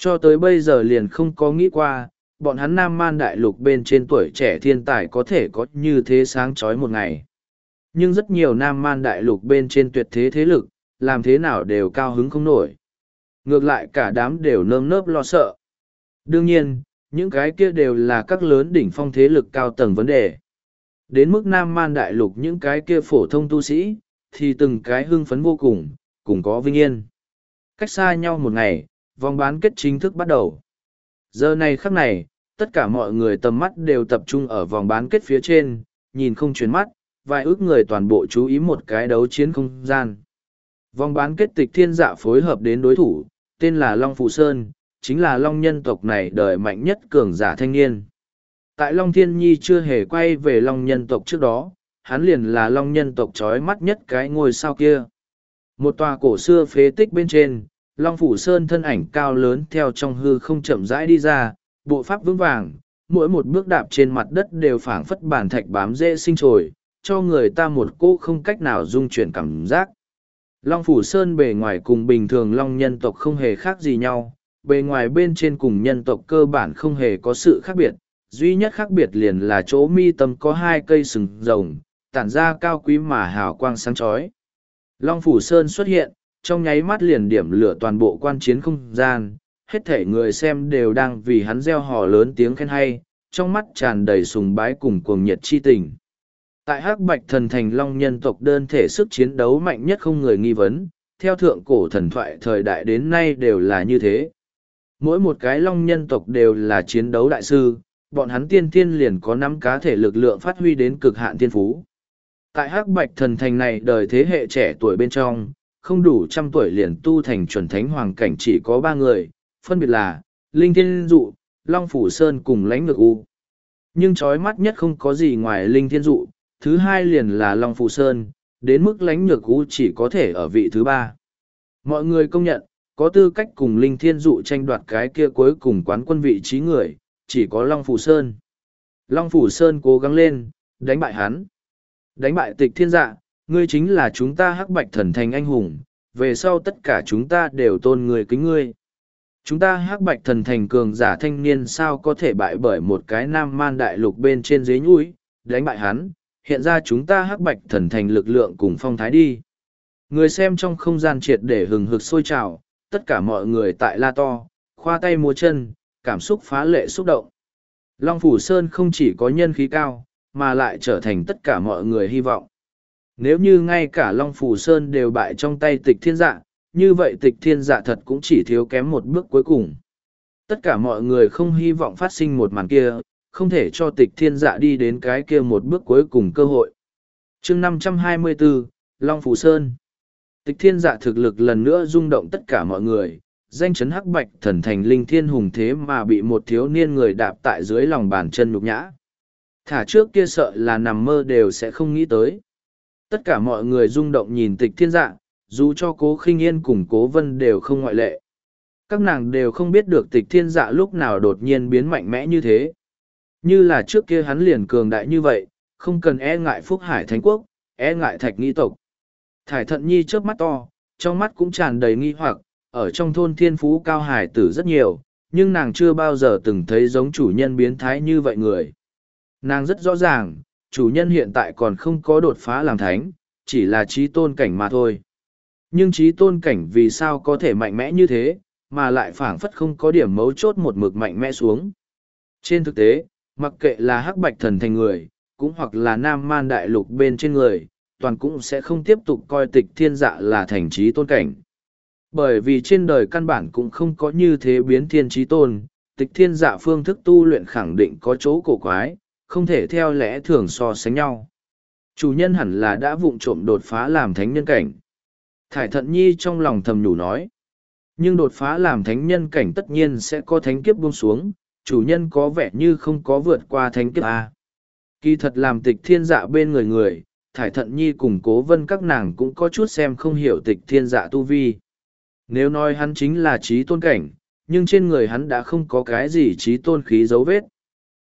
Cho tới bây giờ liền không có nghĩ qua, bọn hắn Nam Man Đại Lục bên trên tuổi trẻ thiên tài có thể có như thế sáng chói một ngày. Nhưng rất nhiều Nam Man Đại Lục bên trên tuyệt thế thế lực, làm thế nào đều cao hứng không nổi. Ngược lại cả đám đều nơm nớp lo sợ. Đương nhiên, những cái kia đều là các lớn đỉnh phong thế lực cao tầng vấn đề. Đến mức Nam Man Đại Lục những cái kia phổ thông tu sĩ, thì từng cái hưng phấn vô cùng, cùng có vinh yên. Cách xa nhau một ngày, vòng bán kết chính thức bắt đầu. Giờ này khắc này, tất cả mọi người tầm mắt đều tập trung ở vòng bán kết phía trên, nhìn không chuyển mắt, vài ước người toàn bộ chú ý một cái đấu chiến không gian. Vòng bán kết tịch thiên dạ phối hợp đến đối thủ, tên là Long Phụ Sơn, chính là Long nhân tộc này đời mạnh nhất cường giả thanh niên. Tại Long Thiên Nhi chưa hề quay về Long nhân tộc trước đó, hắn liền là Long nhân tộc trói mắt nhất cái ngôi sao kia. Một tòa cổ xưa phế tích bên trên, Long Phủ Sơn thân ảnh cao lớn theo trong hư không chậm rãi đi ra, bộ pháp vững vàng, mỗi một bước đạp trên mặt đất đều phảng phất bản thạch bám dễ sinh trồi, cho người ta một cô không cách nào dung chuyển cảm giác. Long Phủ Sơn bề ngoài cùng bình thường Long nhân tộc không hề khác gì nhau, bề ngoài bên trên cùng nhân tộc cơ bản không hề có sự khác biệt, duy nhất khác biệt liền là chỗ mi tâm có hai cây sừng rồng, tản ra cao quý mà hào quang sáng chói. Long Phủ Sơn xuất hiện, trong nháy mắt liền điểm lửa toàn bộ quan chiến không gian, hết thể người xem đều đang vì hắn gieo hò lớn tiếng khen hay, trong mắt tràn đầy sùng bái cùng cuồng nhiệt chi tình. Tại hắc bạch thần thành long nhân tộc đơn thể sức chiến đấu mạnh nhất không người nghi vấn, theo thượng cổ thần thoại thời đại đến nay đều là như thế. Mỗi một cái long nhân tộc đều là chiến đấu đại sư, bọn hắn tiên tiên liền có nắm cá thể lực lượng phát huy đến cực hạn tiên phú. Tại hắc bạch thần thành này đời thế hệ trẻ tuổi bên trong, không đủ trăm tuổi liền tu thành chuẩn thánh hoàng cảnh chỉ có ba người, phân biệt là, Linh Thiên Dụ, Long Phủ Sơn cùng lãnh ngược U. Nhưng trói mắt nhất không có gì ngoài Linh Thiên Dụ, thứ hai liền là Long Phủ Sơn, đến mức lãnh nhược U chỉ có thể ở vị thứ ba. Mọi người công nhận, có tư cách cùng Linh Thiên Dụ tranh đoạt cái kia cuối cùng quán quân vị trí người, chỉ có Long Phủ Sơn. Long Phủ Sơn cố gắng lên, đánh bại hắn. Đánh bại tịch thiên dạ, ngươi chính là chúng ta hắc bạch thần thành anh hùng, về sau tất cả chúng ta đều tôn người kính ngươi. Chúng ta hắc bạch thần thành cường giả thanh niên sao có thể bại bởi một cái nam man đại lục bên trên dưới núi, đánh bại hắn, hiện ra chúng ta hắc bạch thần thành lực lượng cùng phong thái đi. Người xem trong không gian triệt để hừng hực sôi trào, tất cả mọi người tại la to, khoa tay múa chân, cảm xúc phá lệ xúc động. Long Phủ Sơn không chỉ có nhân khí cao, mà lại trở thành tất cả mọi người hy vọng. Nếu như ngay cả Long Phủ Sơn đều bại trong tay tịch thiên dạ, như vậy tịch thiên dạ thật cũng chỉ thiếu kém một bước cuối cùng. Tất cả mọi người không hy vọng phát sinh một màn kia, không thể cho tịch thiên dạ đi đến cái kia một bước cuối cùng cơ hội. chương 524, Long Phủ Sơn Tịch thiên dạ thực lực lần nữa rung động tất cả mọi người, danh chấn hắc bạch thần thành linh thiên hùng thế mà bị một thiếu niên người đạp tại dưới lòng bàn chân nhục nhã. Thả trước kia sợ là nằm mơ đều sẽ không nghĩ tới. Tất cả mọi người rung động nhìn tịch thiên dạ, dù cho cố khinh yên cùng cố vân đều không ngoại lệ. Các nàng đều không biết được tịch thiên dạ lúc nào đột nhiên biến mạnh mẽ như thế. Như là trước kia hắn liền cường đại như vậy, không cần e ngại phúc hải thánh quốc, e ngại thạch Nghĩ tộc. Thải thận nhi chớp mắt to, trong mắt cũng tràn đầy nghi hoặc, ở trong thôn thiên phú cao hải tử rất nhiều, nhưng nàng chưa bao giờ từng thấy giống chủ nhân biến thái như vậy người. Nàng rất rõ ràng, chủ nhân hiện tại còn không có đột phá làm thánh, chỉ là trí tôn cảnh mà thôi. Nhưng trí tôn cảnh vì sao có thể mạnh mẽ như thế, mà lại phảng phất không có điểm mấu chốt một mực mạnh mẽ xuống. Trên thực tế, mặc kệ là hắc bạch thần thành người, cũng hoặc là nam man đại lục bên trên người, toàn cũng sẽ không tiếp tục coi tịch thiên dạ là thành trí tôn cảnh. Bởi vì trên đời căn bản cũng không có như thế biến thiên trí tôn, tịch thiên dạ phương thức tu luyện khẳng định có chỗ cổ quái, không thể theo lẽ thường so sánh nhau. Chủ nhân hẳn là đã vụng trộm đột phá làm thánh nhân cảnh. Thải thận nhi trong lòng thầm nhủ nói. Nhưng đột phá làm thánh nhân cảnh tất nhiên sẽ có thánh kiếp buông xuống, chủ nhân có vẻ như không có vượt qua thánh kiếp A. Kỳ thật làm tịch thiên dạ bên người người, thải thận nhi cùng cố vân các nàng cũng có chút xem không hiểu tịch thiên dạ tu vi. Nếu nói hắn chính là trí tôn cảnh, nhưng trên người hắn đã không có cái gì trí tôn khí dấu vết.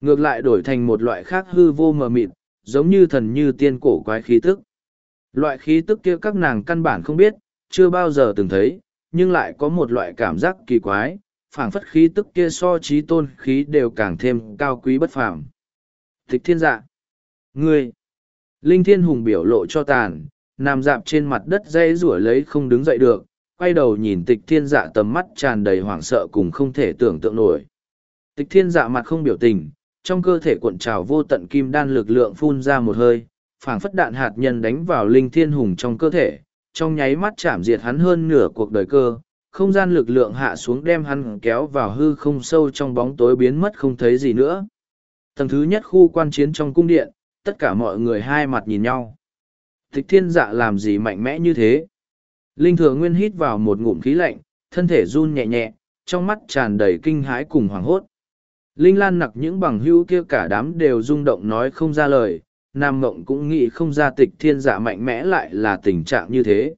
Ngược lại đổi thành một loại khác hư vô mờ mịt, giống như thần như tiên cổ quái khí tức. Loại khí tức kia các nàng căn bản không biết, chưa bao giờ từng thấy, nhưng lại có một loại cảm giác kỳ quái, phảng phất khí tức kia so trí tôn khí đều càng thêm cao quý bất phàm. Tịch thiên dạ. Ngươi. Linh thiên hùng biểu lộ cho tàn, nằm dạp trên mặt đất dây rủa lấy không đứng dậy được, quay đầu nhìn tịch thiên dạ tầm mắt tràn đầy hoảng sợ cùng không thể tưởng tượng nổi. Tịch thiên dạ mặt không biểu tình, trong cơ thể cuộn trào vô tận kim đan lực lượng phun ra một hơi, phảng phất đạn hạt nhân đánh vào linh thiên hùng trong cơ thể, trong nháy mắt chạm diệt hắn hơn nửa cuộc đời cơ, không gian lực lượng hạ xuống đem hắn kéo vào hư không sâu trong bóng tối biến mất không thấy gì nữa. Tầng thứ nhất khu quan chiến trong cung điện, tất cả mọi người hai mặt nhìn nhau. Tịch thiên dạ làm gì mạnh mẽ như thế? Linh thừa nguyên hít vào một ngụm khí lạnh, thân thể run nhẹ nhẹ, trong mắt tràn đầy kinh hãi cùng hoảng hốt. Linh lan nặc những bằng hữu kia cả đám đều rung động nói không ra lời, Nam Mộng cũng nghĩ không ra tịch thiên dạ mạnh mẽ lại là tình trạng như thế.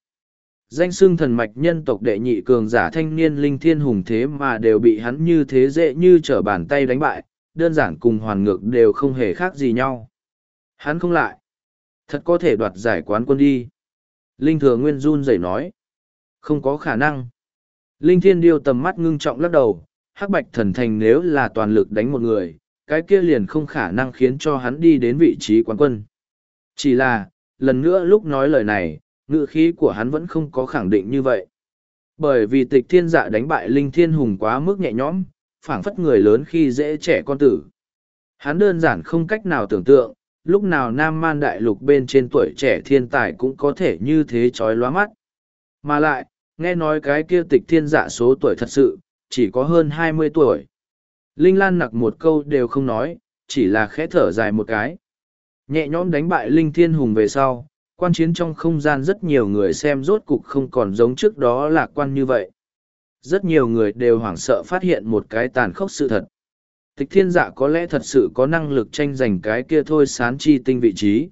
Danh xưng thần mạch nhân tộc đệ nhị cường giả thanh niên linh thiên hùng thế mà đều bị hắn như thế dễ như trở bàn tay đánh bại, đơn giản cùng hoàn ngược đều không hề khác gì nhau. Hắn không lại. Thật có thể đoạt giải quán quân đi. Linh thừa nguyên run rẩy nói. Không có khả năng. Linh thiên điêu tầm mắt ngưng trọng lắc đầu, hắc bạch thần thành nếu là toàn lực đánh một người, cái kia liền không khả năng khiến cho hắn đi đến vị trí quán quân. Chỉ là, lần nữa lúc nói lời này, ngữ khí của hắn vẫn không có khẳng định như vậy. Bởi vì tịch thiên dạ đánh bại linh thiên hùng quá mức nhẹ nhõm, phảng phất người lớn khi dễ trẻ con tử. Hắn đơn giản không cách nào tưởng tượng, lúc nào nam man đại lục bên trên tuổi trẻ thiên tài cũng có thể như thế trói lóa mắt. Mà lại, nghe nói cái kia tịch thiên dạ số tuổi thật sự, chỉ có hơn hai mươi tuổi. Linh Lan nặc một câu đều không nói, chỉ là khẽ thở dài một cái. Nhẹ nhõm đánh bại Linh Thiên Hùng về sau, quan chiến trong không gian rất nhiều người xem rốt cục không còn giống trước đó lạc quan như vậy. Rất nhiều người đều hoảng sợ phát hiện một cái tàn khốc sự thật. Tịch thiên dạ có lẽ thật sự có năng lực tranh giành cái kia thôi sán chi tinh vị trí.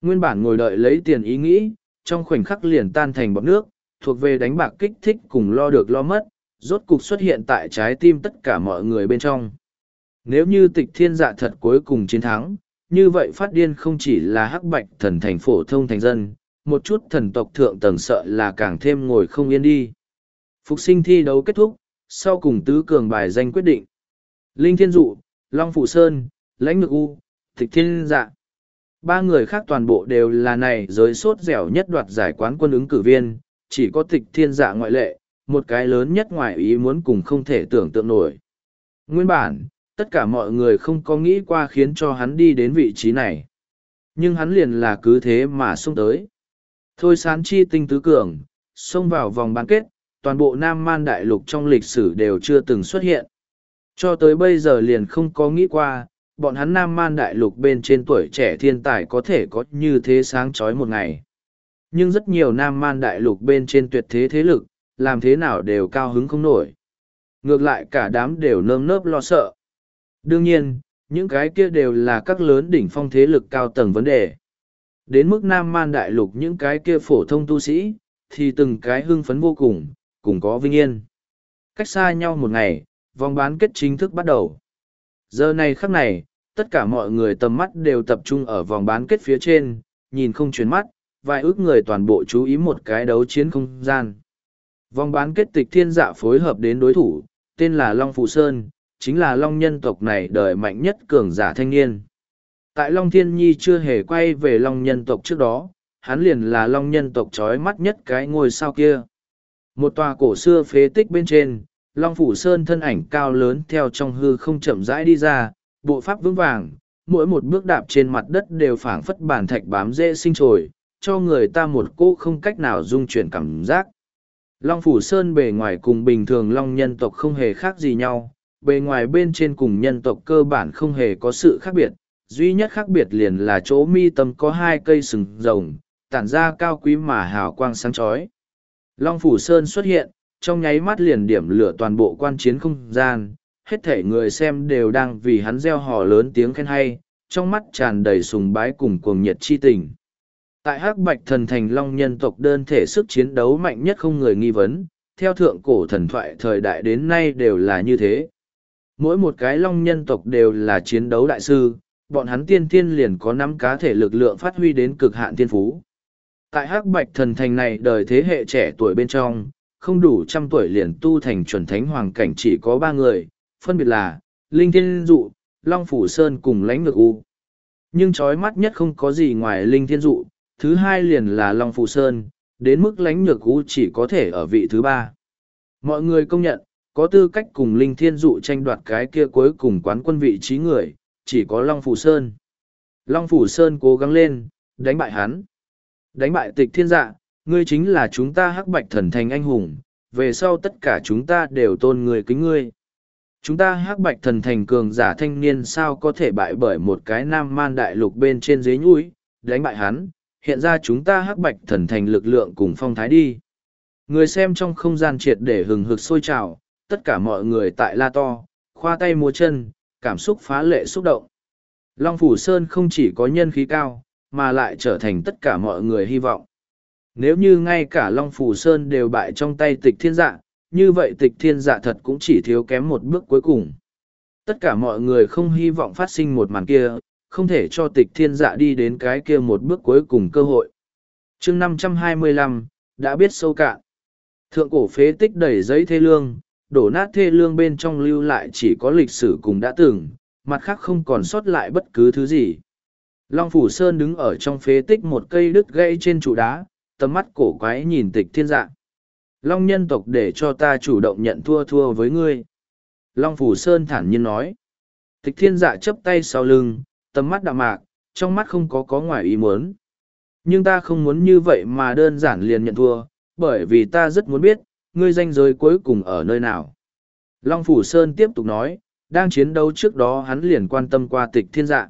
Nguyên bản ngồi đợi lấy tiền ý nghĩ, trong khoảnh khắc liền tan thành bọt nước, thuộc về đánh bạc kích thích cùng lo được lo mất, rốt cục xuất hiện tại trái tim tất cả mọi người bên trong. Nếu như tịch thiên dạ thật cuối cùng chiến thắng, như vậy phát điên không chỉ là hắc bạch thần thành phổ thông thành dân, một chút thần tộc thượng tầng sợ là càng thêm ngồi không yên đi. Phục sinh thi đấu kết thúc, sau cùng tứ cường bài danh quyết định. Linh Thiên Dụ, Long Phụ Sơn, Lãnh Ngực U, Tịch Thiên Dạ. Ba người khác toàn bộ đều là này giới sốt dẻo nhất đoạt giải quán quân ứng cử viên, chỉ có Tịch Thiên Dạ ngoại lệ, một cái lớn nhất ngoài ý muốn cùng không thể tưởng tượng nổi. Nguyên bản, tất cả mọi người không có nghĩ qua khiến cho hắn đi đến vị trí này. Nhưng hắn liền là cứ thế mà xông tới. Thôi sán chi tinh tứ cường, xông vào vòng bán kết, toàn bộ Nam Man Đại Lục trong lịch sử đều chưa từng xuất hiện. Cho tới bây giờ liền không có nghĩ qua, bọn hắn Nam Man Đại Lục bên trên tuổi trẻ thiên tài có thể có như thế sáng chói một ngày. Nhưng rất nhiều Nam Man Đại Lục bên trên tuyệt thế thế lực, làm thế nào đều cao hứng không nổi. Ngược lại cả đám đều nơm nớp lo sợ. Đương nhiên, những cái kia đều là các lớn đỉnh phong thế lực cao tầng vấn đề. Đến mức Nam Man Đại Lục những cái kia phổ thông tu sĩ, thì từng cái hưng phấn vô cùng, cùng có vinh yên. Cách xa nhau một ngày, vòng bán kết chính thức bắt đầu. Giờ này khắc này, tất cả mọi người tầm mắt đều tập trung ở vòng bán kết phía trên, nhìn không chuyển mắt, vài ước người toàn bộ chú ý một cái đấu chiến không gian. Vòng bán kết tịch thiên dạ phối hợp đến đối thủ, tên là Long Phụ Sơn, chính là Long nhân tộc này đời mạnh nhất cường giả thanh niên. Tại Long Thiên Nhi chưa hề quay về Long nhân tộc trước đó, hắn liền là Long nhân tộc trói mắt nhất cái ngôi sao kia. Một tòa cổ xưa phế tích bên trên, Long Phủ Sơn thân ảnh cao lớn theo trong hư không chậm rãi đi ra, bộ pháp vững vàng, mỗi một bước đạp trên mặt đất đều phảng phất bản thạch bám dễ sinh trồi, cho người ta một cô không cách nào dung chuyển cảm giác. Long Phủ Sơn bề ngoài cùng bình thường Long nhân tộc không hề khác gì nhau, bề ngoài bên trên cùng nhân tộc cơ bản không hề có sự khác biệt, duy nhất khác biệt liền là chỗ mi tâm có hai cây sừng rồng, tản ra cao quý mà hào quang sáng chói. Long Phủ Sơn xuất hiện, trong nháy mắt liền điểm lửa toàn bộ quan chiến không gian, hết thể người xem đều đang vì hắn gieo hò lớn tiếng khen hay, trong mắt tràn đầy sùng bái cùng cuồng nhiệt chi tình. Tại hắc bạch thần thành long nhân tộc đơn thể sức chiến đấu mạnh nhất không người nghi vấn, theo thượng cổ thần thoại thời đại đến nay đều là như thế. Mỗi một cái long nhân tộc đều là chiến đấu đại sư, bọn hắn tiên tiên liền có năm cá thể lực lượng phát huy đến cực hạn tiên phú. Tại hắc bạch thần thành này đời thế hệ trẻ tuổi bên trong, không đủ trăm tuổi liền tu thành chuẩn thánh hoàng cảnh chỉ có ba người, phân biệt là, Linh Thiên Dụ, Long Phủ Sơn cùng lãnh ngược U. Nhưng trói mắt nhất không có gì ngoài Linh Thiên Dụ, thứ hai liền là Long Phù Sơn, đến mức lánh nhược U chỉ có thể ở vị thứ ba. Mọi người công nhận, có tư cách cùng Linh Thiên Dụ tranh đoạt cái kia cuối cùng quán quân vị trí người, chỉ có Long Phù Sơn. Long Phủ Sơn cố gắng lên, đánh bại hắn. Đánh bại tịch thiên dạ, ngươi chính là chúng ta hắc bạch thần thành anh hùng, về sau tất cả chúng ta đều tôn người kính ngươi. Chúng ta hắc bạch thần thành cường giả thanh niên sao có thể bại bởi một cái nam man đại lục bên trên dưới nhũi, đánh bại hắn, hiện ra chúng ta hắc bạch thần thành lực lượng cùng phong thái đi. Người xem trong không gian triệt để hừng hực sôi trào, tất cả mọi người tại la to, khoa tay múa chân, cảm xúc phá lệ xúc động. Long Phủ Sơn không chỉ có nhân khí cao, mà lại trở thành tất cả mọi người hy vọng. Nếu như ngay cả Long Phủ Sơn đều bại trong tay tịch thiên dạ, như vậy tịch thiên dạ thật cũng chỉ thiếu kém một bước cuối cùng. Tất cả mọi người không hy vọng phát sinh một màn kia, không thể cho tịch thiên dạ đi đến cái kia một bước cuối cùng cơ hội. chương năm trăm hai mươi lăm đã biết sâu cạn. Thượng cổ phế tích đầy giấy thê lương, đổ nát thê lương bên trong lưu lại chỉ có lịch sử cùng đã từng, mặt khác không còn sót lại bất cứ thứ gì. Long Phủ Sơn đứng ở trong phế tích một cây đứt gãy trên trụ đá, tầm mắt cổ quái nhìn tịch thiên dạ. Long nhân tộc để cho ta chủ động nhận thua thua với ngươi. Long Phủ Sơn thản nhiên nói. Tịch thiên dạ chấp tay sau lưng, tầm mắt đạm mạc, trong mắt không có có ngoài ý muốn. Nhưng ta không muốn như vậy mà đơn giản liền nhận thua, bởi vì ta rất muốn biết, ngươi danh giới cuối cùng ở nơi nào. Long Phủ Sơn tiếp tục nói, đang chiến đấu trước đó hắn liền quan tâm qua tịch thiên dạ.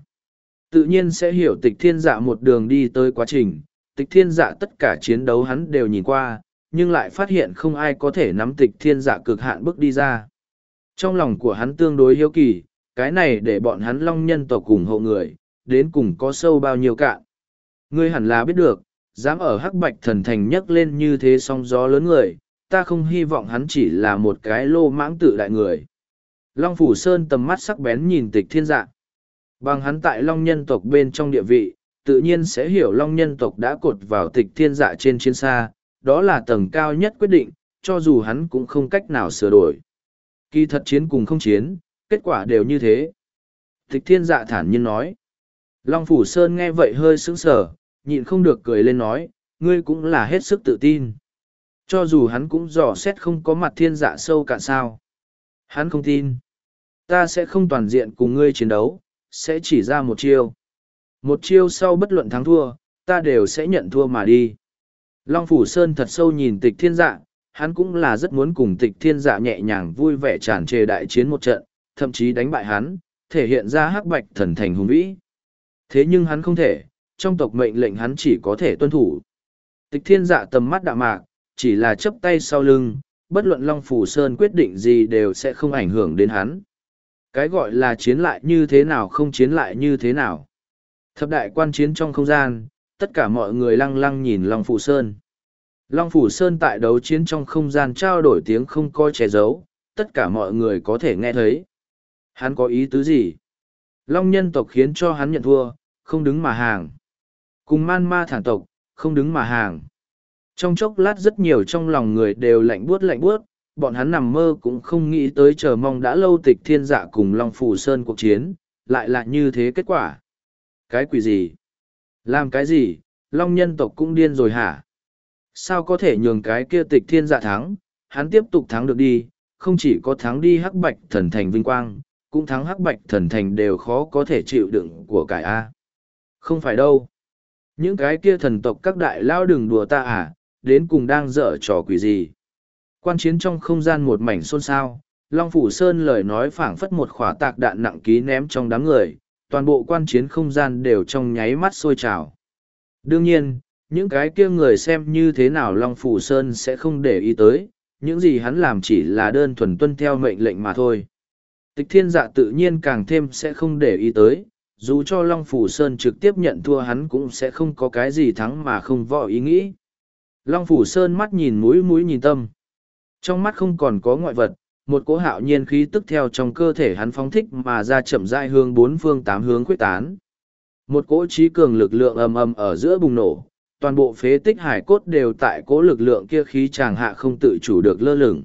Tự nhiên sẽ hiểu tịch thiên dạ một đường đi tới quá trình, tịch thiên dạ tất cả chiến đấu hắn đều nhìn qua, nhưng lại phát hiện không ai có thể nắm tịch thiên dạ cực hạn bước đi ra. Trong lòng của hắn tương đối hiếu kỳ, cái này để bọn hắn long nhân tộc cùng hộ người, đến cùng có sâu bao nhiêu cạn. Ngươi hẳn là biết được, dám ở hắc bạch thần thành nhấc lên như thế song gió lớn người, ta không hy vọng hắn chỉ là một cái lô mãng tự đại người. Long Phủ Sơn tầm mắt sắc bén nhìn tịch thiên dạ. Bằng hắn tại Long nhân tộc bên trong địa vị, tự nhiên sẽ hiểu Long nhân tộc đã cột vào tịch thiên dạ trên chiến xa, đó là tầng cao nhất quyết định, cho dù hắn cũng không cách nào sửa đổi. Kỳ thật chiến cùng không chiến, kết quả đều như thế. Tịch thiên dạ thản nhiên nói. Long Phủ Sơn nghe vậy hơi sững sờ, nhịn không được cười lên nói, ngươi cũng là hết sức tự tin. Cho dù hắn cũng dò xét không có mặt thiên dạ sâu cả sao. Hắn không tin. Ta sẽ không toàn diện cùng ngươi chiến đấu, sẽ chỉ ra một chiêu. Một chiêu sau bất luận thắng thua, ta đều sẽ nhận thua mà đi. Long Phủ Sơn thật sâu nhìn tịch thiên dạ, hắn cũng là rất muốn cùng tịch thiên dạ nhẹ nhàng vui vẻ tràn trề đại chiến một trận, thậm chí đánh bại hắn, thể hiện ra hắc bạch thần thành hùng vĩ. Thế nhưng hắn không thể, trong tộc mệnh lệnh hắn chỉ có thể tuân thủ. Tịch thiên dạ tầm mắt đạm mạc, chỉ là chấp tay sau lưng, bất luận Long Phủ Sơn quyết định gì đều sẽ không ảnh hưởng đến hắn. Cái gọi là chiến lại như thế nào không chiến lại như thế nào. Thập đại quan chiến trong không gian, tất cả mọi người lăng lăng nhìn Long Phủ Sơn. Long Phủ Sơn tại đấu chiến trong không gian trao đổi tiếng không coi che giấu, tất cả mọi người có thể nghe thấy. Hắn có ý tứ gì? Long nhân tộc khiến cho hắn nhận thua, không đứng mà hàng. Cùng man ma thản tộc, không đứng mà hàng. Trong chốc lát rất nhiều trong lòng người đều lạnh buốt lạnh buốt, bọn hắn nằm mơ cũng không nghĩ tới chờ mong đã lâu tịch thiên dạ cùng Long Phủ Sơn cuộc chiến, lại là như thế kết quả. Cái quỷ gì? Làm cái gì? Long nhân tộc cũng điên rồi hả? Sao có thể nhường cái kia tịch thiên dạ thắng? Hắn tiếp tục thắng được đi, không chỉ có thắng đi hắc bạch thần thành vinh quang, cũng thắng hắc bạch thần thành đều khó có thể chịu đựng của cải A. Không phải đâu. Những cái kia thần tộc các đại lao đừng đùa ta à, đến cùng đang dở trò quỷ gì. Quan chiến trong không gian một mảnh xôn xao, Long Phủ Sơn lời nói phảng phất một khỏa tạc đạn nặng ký ném trong đám người, toàn bộ quan chiến không gian đều trong nháy mắt sôi trào. Đương nhiên, những cái kia người xem như thế nào Long Phủ Sơn sẽ không để ý tới, những gì hắn làm chỉ là đơn thuần tuân theo mệnh lệnh mà thôi. Tịch thiên dạ tự nhiên càng thêm sẽ không để ý tới, dù cho Long Phủ Sơn trực tiếp nhận thua hắn cũng sẽ không có cái gì thắng mà không võ ý nghĩ. Long Phủ Sơn mắt nhìn mũi mũi nhìn tâm. Trong mắt không còn có ngoại vật, một cỗ hạo nhiên khí tức theo trong cơ thể hắn phóng thích mà ra chậm rãi hướng bốn phương tám hướng quyết tán. Một cỗ trí cường lực lượng ầm ầm ở giữa bùng nổ, toàn bộ phế tích hải cốt đều tại cỗ lực lượng kia khí chàng hạ không tự chủ được lơ lửng.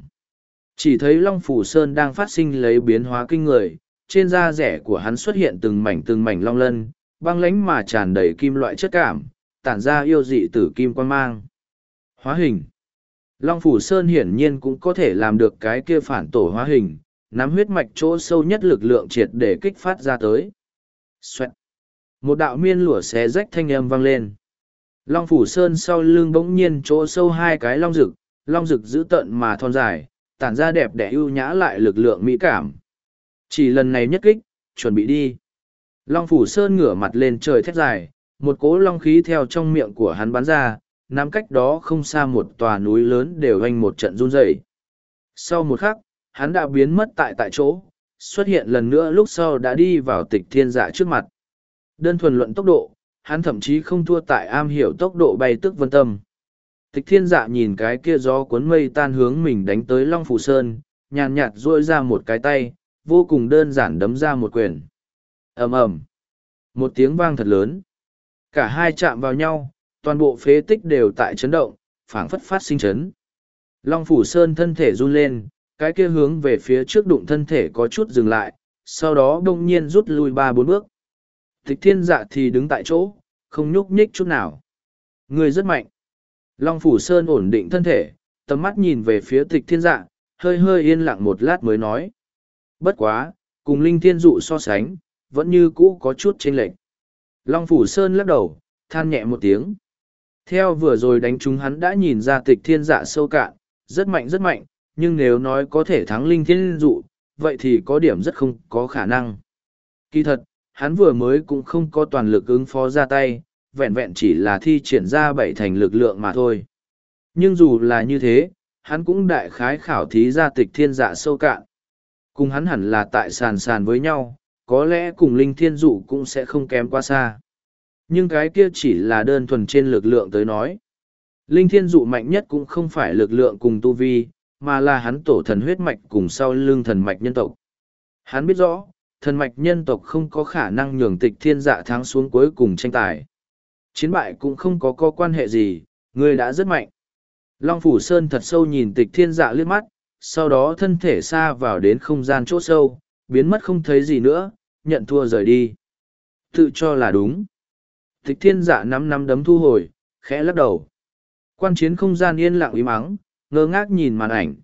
Chỉ thấy Long Phủ Sơn đang phát sinh lấy biến hóa kinh người, trên da rẻ của hắn xuất hiện từng mảnh từng mảnh long lân, băng lánh mà tràn đầy kim loại chất cảm, tản ra yêu dị tử kim quan mang. Hóa hình Long Phủ Sơn hiển nhiên cũng có thể làm được cái kia phản tổ hóa hình, nắm huyết mạch chỗ sâu nhất lực lượng triệt để kích phát ra tới. Xoẹt. Một đạo miên lửa xé rách thanh âm vang lên. Long Phủ Sơn sau lưng bỗng nhiên chỗ sâu hai cái long rực, long rực dữ tợn mà thon dài, tản ra đẹp đẽ ưu nhã lại lực lượng mỹ cảm. Chỉ lần này nhất kích, chuẩn bị đi. Long Phủ Sơn ngửa mặt lên trời thét dài, một cỗ long khí theo trong miệng của hắn bắn ra, nắm cách đó không xa một tòa núi lớn đều hoành một trận run rẩy. Sau một khắc, hắn đã biến mất tại tại chỗ, xuất hiện lần nữa lúc sau đã đi vào tịch thiên dạ trước mặt. Đơn thuần luận tốc độ, hắn thậm chí không thua tại am hiểu tốc độ bay tức vân tâm. Tịch thiên dạ nhìn cái kia gió cuốn mây tan hướng mình đánh tới Long Phủ Sơn, nhàn nhạt duỗi ra một cái tay, vô cùng đơn giản đấm ra một quyền. ầm ầm Một tiếng vang thật lớn. Cả hai chạm vào nhau, toàn bộ phế tích đều tại chấn động, phảng phất phát sinh chấn. Long Phủ Sơn thân thể run lên, cái kia hướng về phía trước đụng thân thể có chút dừng lại, sau đó đông nhiên rút lui ba bốn bước. Tịch thiên dạ thì đứng tại chỗ, không nhúc nhích chút nào. Người rất mạnh. Long Phủ Sơn ổn định thân thể, tầm mắt nhìn về phía tịch thiên dạ, hơi hơi yên lặng một lát mới nói. Bất quá, cùng linh thiên dụ so sánh, vẫn như cũ có chút chênh lệch. Long Phủ Sơn lắc đầu, than nhẹ một tiếng. Theo vừa rồi đánh chúng hắn đã nhìn ra tịch thiên dạ sâu cạn, rất mạnh rất mạnh, nhưng nếu nói có thể thắng linh thiên dụ, vậy thì có điểm rất không có khả năng. Kỳ thật, hắn vừa mới cũng không có toàn lực ứng phó ra tay, vẹn vẹn chỉ là thi triển ra bảy thành lực lượng mà thôi. Nhưng dù là như thế, hắn cũng đại khái khảo thí ra tịch thiên dạ sâu cạn. Cùng hắn hẳn là tại sàn sàn với nhau, có lẽ cùng linh thiên dụ cũng sẽ không kém quá xa. Nhưng cái kia chỉ là đơn thuần trên lực lượng tới nói. Linh thiên dụ mạnh nhất cũng không phải lực lượng cùng tu vi, mà là hắn tổ thần huyết mạch cùng sau lưng thần mạch nhân tộc. Hắn biết rõ, thần mạch nhân tộc không có khả năng nhường tịch thiên dạ thắng xuống cuối cùng tranh tài. Chiến bại cũng không có có quan hệ gì, người đã rất mạnh. Long Phủ Sơn thật sâu nhìn tịch thiên dạ liếc mắt, sau đó thân thể xa vào đến không gian chỗ sâu, biến mất không thấy gì nữa, nhận thua rời đi. Tự cho là đúng. Tịch thiên dạ nắm nắm đấm thu hồi, khẽ lắc đầu. Quan chiến không gian yên lặng im mắng ngơ ngác nhìn màn ảnh.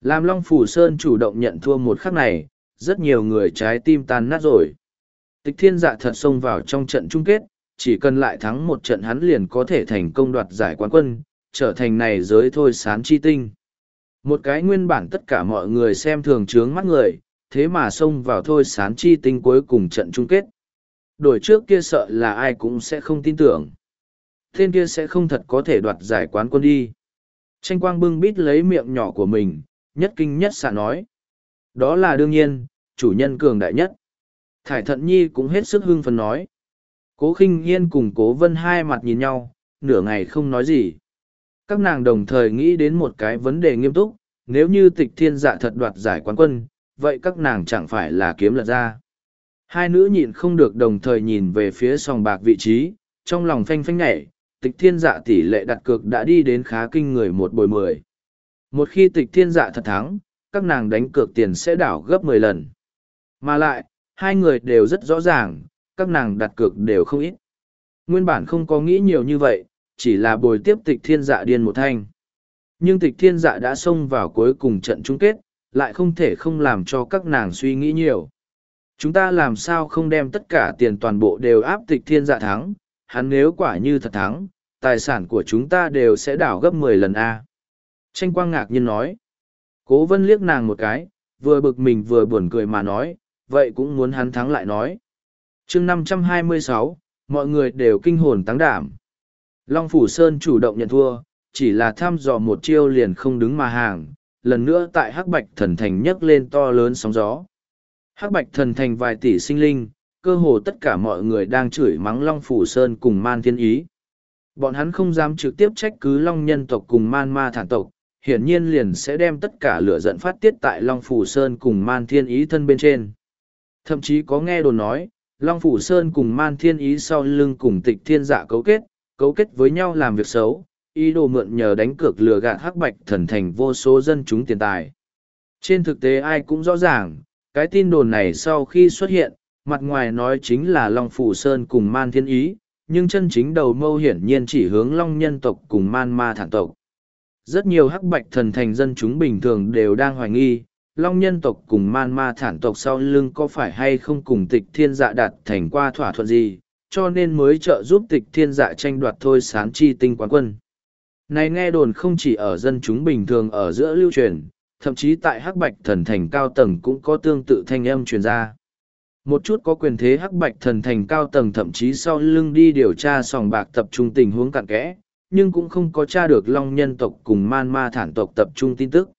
Làm Long Phủ Sơn chủ động nhận thua một khắc này, rất nhiều người trái tim tan nát rồi. Tịch thiên dạ thật xông vào trong trận chung kết, chỉ cần lại thắng một trận hắn liền có thể thành công đoạt giải quán quân, trở thành này giới thôi sán chi tinh. Một cái nguyên bản tất cả mọi người xem thường trướng mắt người, thế mà xông vào thôi sán chi tinh cuối cùng trận chung kết. Đổi trước kia sợ là ai cũng sẽ không tin tưởng. Tên kia sẽ không thật có thể đoạt giải quán quân đi. Tranh quang bưng bít lấy miệng nhỏ của mình, nhất kinh nhất xạ nói. Đó là đương nhiên, chủ nhân cường đại nhất. Thải thận nhi cũng hết sức hưng phấn nói. Cố khinh yên cùng cố vân hai mặt nhìn nhau, nửa ngày không nói gì. Các nàng đồng thời nghĩ đến một cái vấn đề nghiêm túc, nếu như tịch thiên dạ thật đoạt giải quán quân, vậy các nàng chẳng phải là kiếm lật ra. Hai nữ nhịn không được đồng thời nhìn về phía sòng bạc vị trí, trong lòng phanh phanh nhảy, tịch thiên dạ tỷ lệ đặt cược đã đi đến khá kinh người một bồi mười. Một khi tịch thiên dạ thật thắng, các nàng đánh cược tiền sẽ đảo gấp mười lần. Mà lại, hai người đều rất rõ ràng, các nàng đặt cược đều không ít. Nguyên bản không có nghĩ nhiều như vậy, chỉ là bồi tiếp tịch thiên dạ điên một thanh. Nhưng tịch thiên dạ đã xông vào cuối cùng trận chung kết, lại không thể không làm cho các nàng suy nghĩ nhiều. Chúng ta làm sao không đem tất cả tiền toàn bộ đều áp tịch thiên dạ thắng, hắn nếu quả như thật thắng, tài sản của chúng ta đều sẽ đảo gấp mười lần A. Tranh quang ngạc nhiên nói. Cố vân liếc nàng một cái, vừa bực mình vừa buồn cười mà nói, vậy cũng muốn hắn thắng lại nói chương năm trăm hai mươi sáu, mọi người đều kinh hồn tăng đảm. Long Phủ Sơn chủ động nhận thua, chỉ là thăm dò một chiêu liền không đứng mà hàng, lần nữa tại Hắc Bạch Thần Thành nhấc lên to lớn sóng gió. Hắc Bạch Thần Thành vài tỷ sinh linh, cơ hồ tất cả mọi người đang chửi mắng Long Phủ Sơn cùng Man Thiên Ý. Bọn hắn không dám trực tiếp trách cứ Long nhân tộc cùng Man Ma thản tộc, hiển nhiên liền sẽ đem tất cả lửa giận phát tiết tại Long Phủ Sơn cùng Man Thiên Ý thân bên trên. Thậm chí có nghe đồn nói, Long Phủ Sơn cùng Man Thiên Ý sau lưng cùng tịch thiên dạ cấu kết, cấu kết với nhau làm việc xấu, ý đồ mượn nhờ đánh cược lừa gạt hắc bạch thần thành vô số dân chúng tiền tài. Trên thực tế ai cũng rõ ràng, cái tin đồn này sau khi xuất hiện, mặt ngoài nói chính là Long Phủ Sơn cùng Man Thiên Ý, nhưng chân chính đầu mâu hiển nhiên chỉ hướng Long nhân tộc cùng Man Ma thản tộc. Rất nhiều hắc bạch thần thành dân chúng bình thường đều đang hoài nghi, Long nhân tộc cùng Man Ma thản tộc sau lưng có phải hay không cùng tịch thiên dạ đạt thành qua thỏa thuận gì, cho nên mới trợ giúp tịch thiên dạ tranh đoạt thôi sán chi tinh quán quân. Này nghe đồn không chỉ ở dân chúng bình thường ở giữa lưu truyền, thậm chí tại hắc bạch thần thành cao tầng cũng có tương tự thanh âm truyền ra. Một chút có quyền thế hắc bạch thần thành cao tầng thậm chí sau lưng đi điều tra sòng bạc tập trung tình huống cặn kẽ, nhưng cũng không có tra được long nhân tộc cùng man ma thản tộc tập trung tin tức.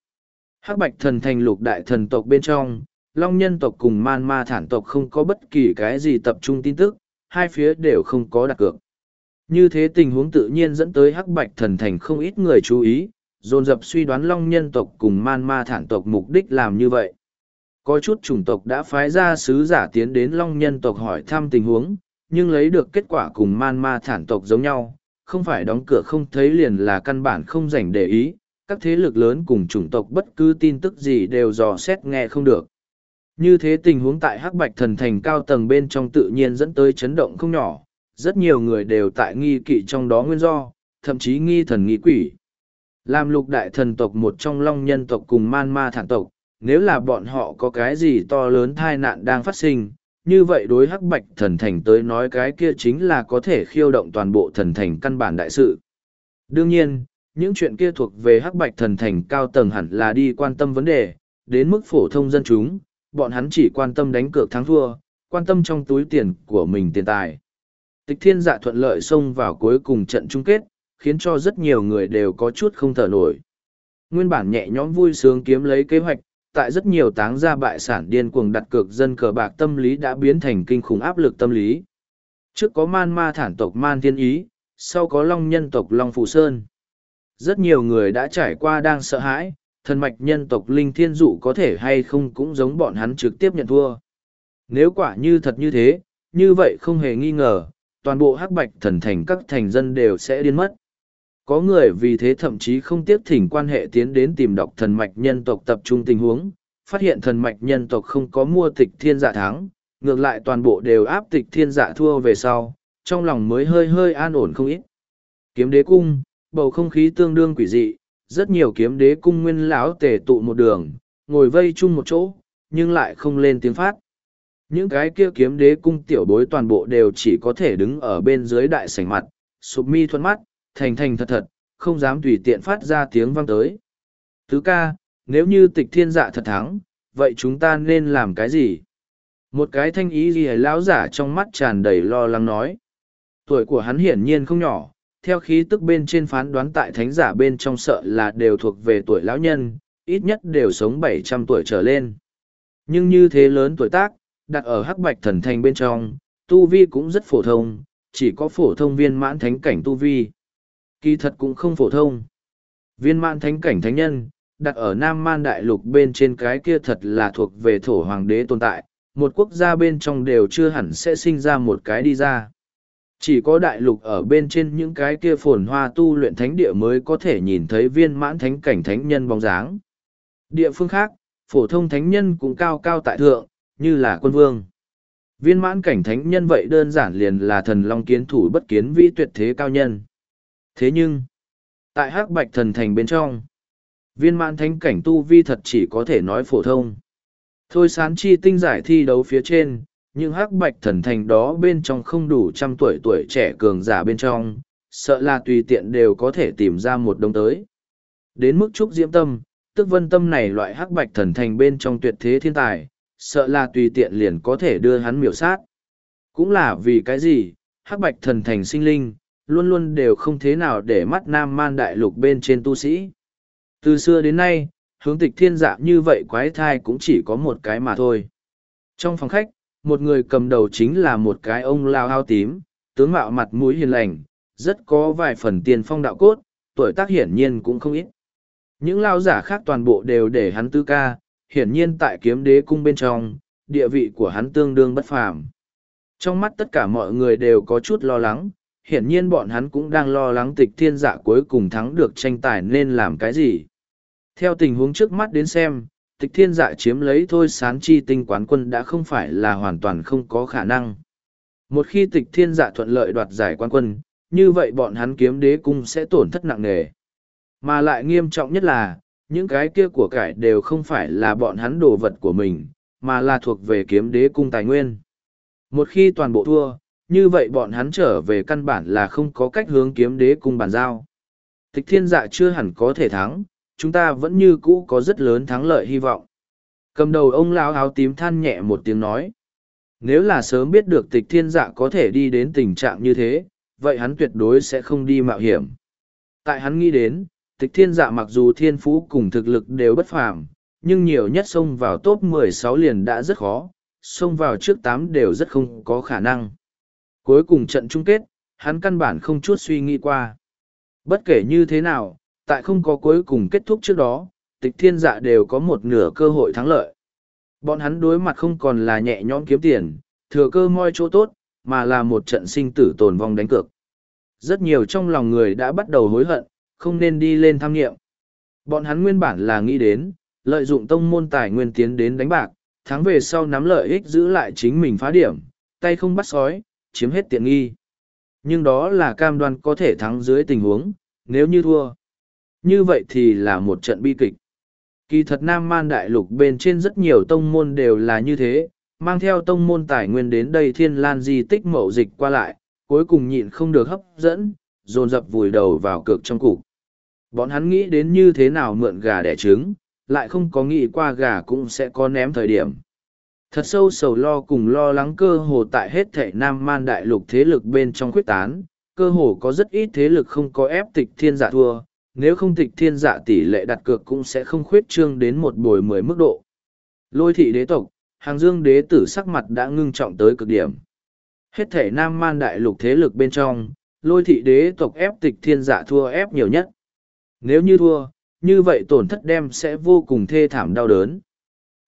Hắc bạch thần thành lục đại thần tộc bên trong, long nhân tộc cùng man ma thản tộc không có bất kỳ cái gì tập trung tin tức, hai phía đều không có đặt cược. Như thế tình huống tự nhiên dẫn tới hắc bạch thần thành không ít người chú ý, dồn dập suy đoán long nhân tộc cùng man ma thản tộc mục đích làm như vậy. Có chút chủng tộc đã phái ra sứ giả tiến đến long nhân tộc hỏi thăm tình huống, nhưng lấy được kết quả cùng man ma thản tộc giống nhau, không phải đóng cửa không thấy liền là căn bản không dành để ý, các thế lực lớn cùng chủng tộc bất cứ tin tức gì đều dò xét nghe không được. Như thế tình huống tại Hắc Bạch Thần Thành cao tầng bên trong tự nhiên dẫn tới chấn động không nhỏ, rất nhiều người đều tại nghi kỵ trong đó nguyên do, thậm chí nghi thần nghi quỷ. Làm lục đại thần tộc một trong long nhân tộc cùng man ma thản tộc, nếu là bọn họ có cái gì to lớn tai nạn đang phát sinh, như vậy đối hắc bạch thần thành tới nói cái kia chính là có thể khiêu động toàn bộ thần thành căn bản đại sự. Đương nhiên, những chuyện kia thuộc về hắc bạch thần thành cao tầng hẳn là đi quan tâm vấn đề, đến mức phổ thông dân chúng, bọn hắn chỉ quan tâm đánh cược thắng thua, quan tâm trong túi tiền của mình tiền tài. Tịch thiên dạ thuận lợi xông vào cuối cùng trận chung kết, khiến cho rất nhiều người đều có chút không thở nổi. Nguyên bản nhẹ nhõm vui sướng kiếm lấy kế hoạch, tại rất nhiều táng gia bại sản điên cuồng đặt cược dân cờ bạc tâm lý đã biến thành kinh khủng áp lực tâm lý. Trước có man ma thản tộc man thiên ý, sau có long nhân tộc long phù sơn. Rất nhiều người đã trải qua đang sợ hãi, thần mạch nhân tộc linh thiên dụ có thể hay không cũng giống bọn hắn trực tiếp nhận thua. Nếu quả như thật như thế, như vậy không hề nghi ngờ, toàn bộ hắc bạch thần thành các thành dân đều sẽ điên mất. Có người vì thế thậm chí không tiếc thỉnh quan hệ tiến đến tìm đọc thần mạch nhân tộc tập trung tình huống, phát hiện thần mạch nhân tộc không có mua tịch thiên giả thắng, ngược lại toàn bộ đều áp tịch thiên giả thua về sau, trong lòng mới hơi hơi an ổn không ít. Kiếm đế cung, bầu không khí tương đương quỷ dị, rất nhiều kiếm đế cung nguyên lão tề tụ một đường, ngồi vây chung một chỗ, nhưng lại không lên tiếng phát. Những cái kia kiếm đế cung tiểu bối toàn bộ đều chỉ có thể đứng ở bên dưới đại sảnh mặt, sụp mi thuận mắt, thành thành thật thật, không dám tùy tiện phát ra tiếng vang tới. Tứ ca, nếu như tịch thiên dạ thật thắng, vậy chúng ta nên làm cái gì? Một cái thanh ý gì lão giả trong mắt tràn đầy lo lắng nói. Tuổi của hắn hiển nhiên không nhỏ, theo khí tức bên trên phán đoán tại thánh giả bên trong sợ là đều thuộc về tuổi lão nhân, ít nhất đều sống bảy trăm tuổi trở lên. Nhưng như thế lớn tuổi tác, đặt ở hắc bạch thần thành bên trong, tu vi cũng rất phổ thông, chỉ có phổ thông viên mãn thánh cảnh tu vi. Kỳ thật cũng không phổ thông. Viên mãn thánh cảnh thánh nhân, đặt ở Nam Man Đại Lục bên trên cái kia thật là thuộc về thổ hoàng đế tồn tại, một quốc gia bên trong đều chưa hẳn sẽ sinh ra một cái đi ra. Chỉ có đại lục ở bên trên những cái kia phồn hoa tu luyện thánh địa mới có thể nhìn thấy viên mãn thánh cảnh thánh nhân bóng dáng. Địa phương khác, phổ thông thánh nhân cũng cao cao tại thượng, như là quân vương. Viên mãn cảnh thánh nhân vậy đơn giản liền là thần long kiến thủ bất kiến vĩ tuyệt thế cao nhân. Thế nhưng, tại hắc bạch thần thành bên trong, viên mãn thánh cảnh tu vi thật chỉ có thể nói phổ thông. Thôi sán chi tinh giải thi đấu phía trên, nhưng hắc bạch thần thành đó bên trong không đủ trăm tuổi tuổi trẻ cường giả bên trong, sợ là tùy tiện đều có thể tìm ra một đông tới. Đến mức trúc diễm tâm, tức vân tâm này loại hắc bạch thần thành bên trong tuyệt thế thiên tài, sợ là tùy tiện liền có thể đưa hắn miểu sát. Cũng là vì cái gì, hắc bạch thần thành sinh linh, luôn luôn đều không thế nào để mắt nam man đại lục bên trên tu sĩ. Từ xưa đến nay, hướng tịch thiên dạ như vậy quái thai cũng chỉ có một cái mà thôi. Trong phòng khách, một người cầm đầu chính là một cái ông lao hao tím, tướng mạo mặt mũi hiền lành, rất có vài phần tiền phong đạo cốt, tuổi tác hiển nhiên cũng không ít. Những lao giả khác toàn bộ đều để hắn tư ca, hiển nhiên tại kiếm đế cung bên trong, địa vị của hắn tương đương bất phàm. Trong mắt tất cả mọi người đều có chút lo lắng, hiển nhiên bọn hắn cũng đang lo lắng tịch thiên giả cuối cùng thắng được tranh tài nên làm cái gì. Theo tình huống trước mắt đến xem, tịch thiên dạ chiếm lấy thôi sán chi tinh quán quân đã không phải là hoàn toàn không có khả năng. Một khi tịch thiên dạ thuận lợi đoạt giải quán quân, như vậy bọn hắn kiếm đế cung sẽ tổn thất nặng nề. Mà lại nghiêm trọng nhất là, những cái kia của cải đều không phải là bọn hắn đồ vật của mình, mà là thuộc về kiếm đế cung tài nguyên. Một khi toàn bộ thua, như vậy bọn hắn trở về căn bản là không có cách hướng kiếm đế cung bàn giao. Tịch thiên dạ chưa hẳn có thể thắng, chúng ta vẫn như cũ có rất lớn thắng lợi hy vọng. Cầm đầu ông lão áo tím than nhẹ một tiếng nói. Nếu là sớm biết được tịch thiên dạ có thể đi đến tình trạng như thế, vậy hắn tuyệt đối sẽ không đi mạo hiểm. Tại hắn nghĩ đến, tịch thiên dạ mặc dù thiên phú cùng thực lực đều bất phàm, nhưng nhiều nhất xông vào top 16 liền đã rất khó, xông vào trước tám đều rất không có khả năng. Cuối cùng trận chung kết, hắn căn bản không chút suy nghĩ qua. Bất kể như thế nào, tại không có cuối cùng kết thúc trước đó, tịch thiên dạ đều có một nửa cơ hội thắng lợi. Bọn hắn đối mặt không còn là nhẹ nhõm kiếm tiền, thừa cơ moi chỗ tốt, mà là một trận sinh tử tồn vong đánh cược. Rất nhiều trong lòng người đã bắt đầu hối hận, không nên đi lên tham nghiệm. Bọn hắn nguyên bản là nghĩ đến, lợi dụng tông môn tài nguyên tiến đến đánh bạc, thắng về sau nắm lợi ích giữ lại chính mình phá điểm, tay không bắt sói, chiếm hết tiện nghi. Nhưng đó là cam đoan có thể thắng dưới tình huống, nếu như thua. Như vậy thì là một trận bi kịch. Kỳ thật Nam Man Đại Lục bên trên rất nhiều tông môn đều là như thế, mang theo tông môn tài nguyên đến đây thiên lan di tích mậu dịch qua lại, cuối cùng nhịn không được hấp dẫn, dồn dập vùi đầu vào cược trong cục. Bọn hắn nghĩ đến như thế nào mượn gà đẻ trứng, lại không có nghĩ qua gà cũng sẽ có ném thời điểm. Thật sâu sầu lo cùng lo lắng cơ hồ tại hết thể Nam Man Đại Lục thế lực bên trong khuyết tán, cơ hồ có rất ít thế lực không có ép tịch thiên giả thua, nếu không tịch thiên dạ tỷ lệ đặt cược cũng sẽ không khuyết trương đến một bồi mười mức độ. Lôi thị đế tộc, hàng dương đế tử sắc mặt đã ngưng trọng tới cực điểm. Hết thể nam man đại lục thế lực bên trong, lôi thị đế tộc ép tịch thiên dạ thua ép nhiều nhất. Nếu như thua, như vậy tổn thất đem sẽ vô cùng thê thảm đau đớn.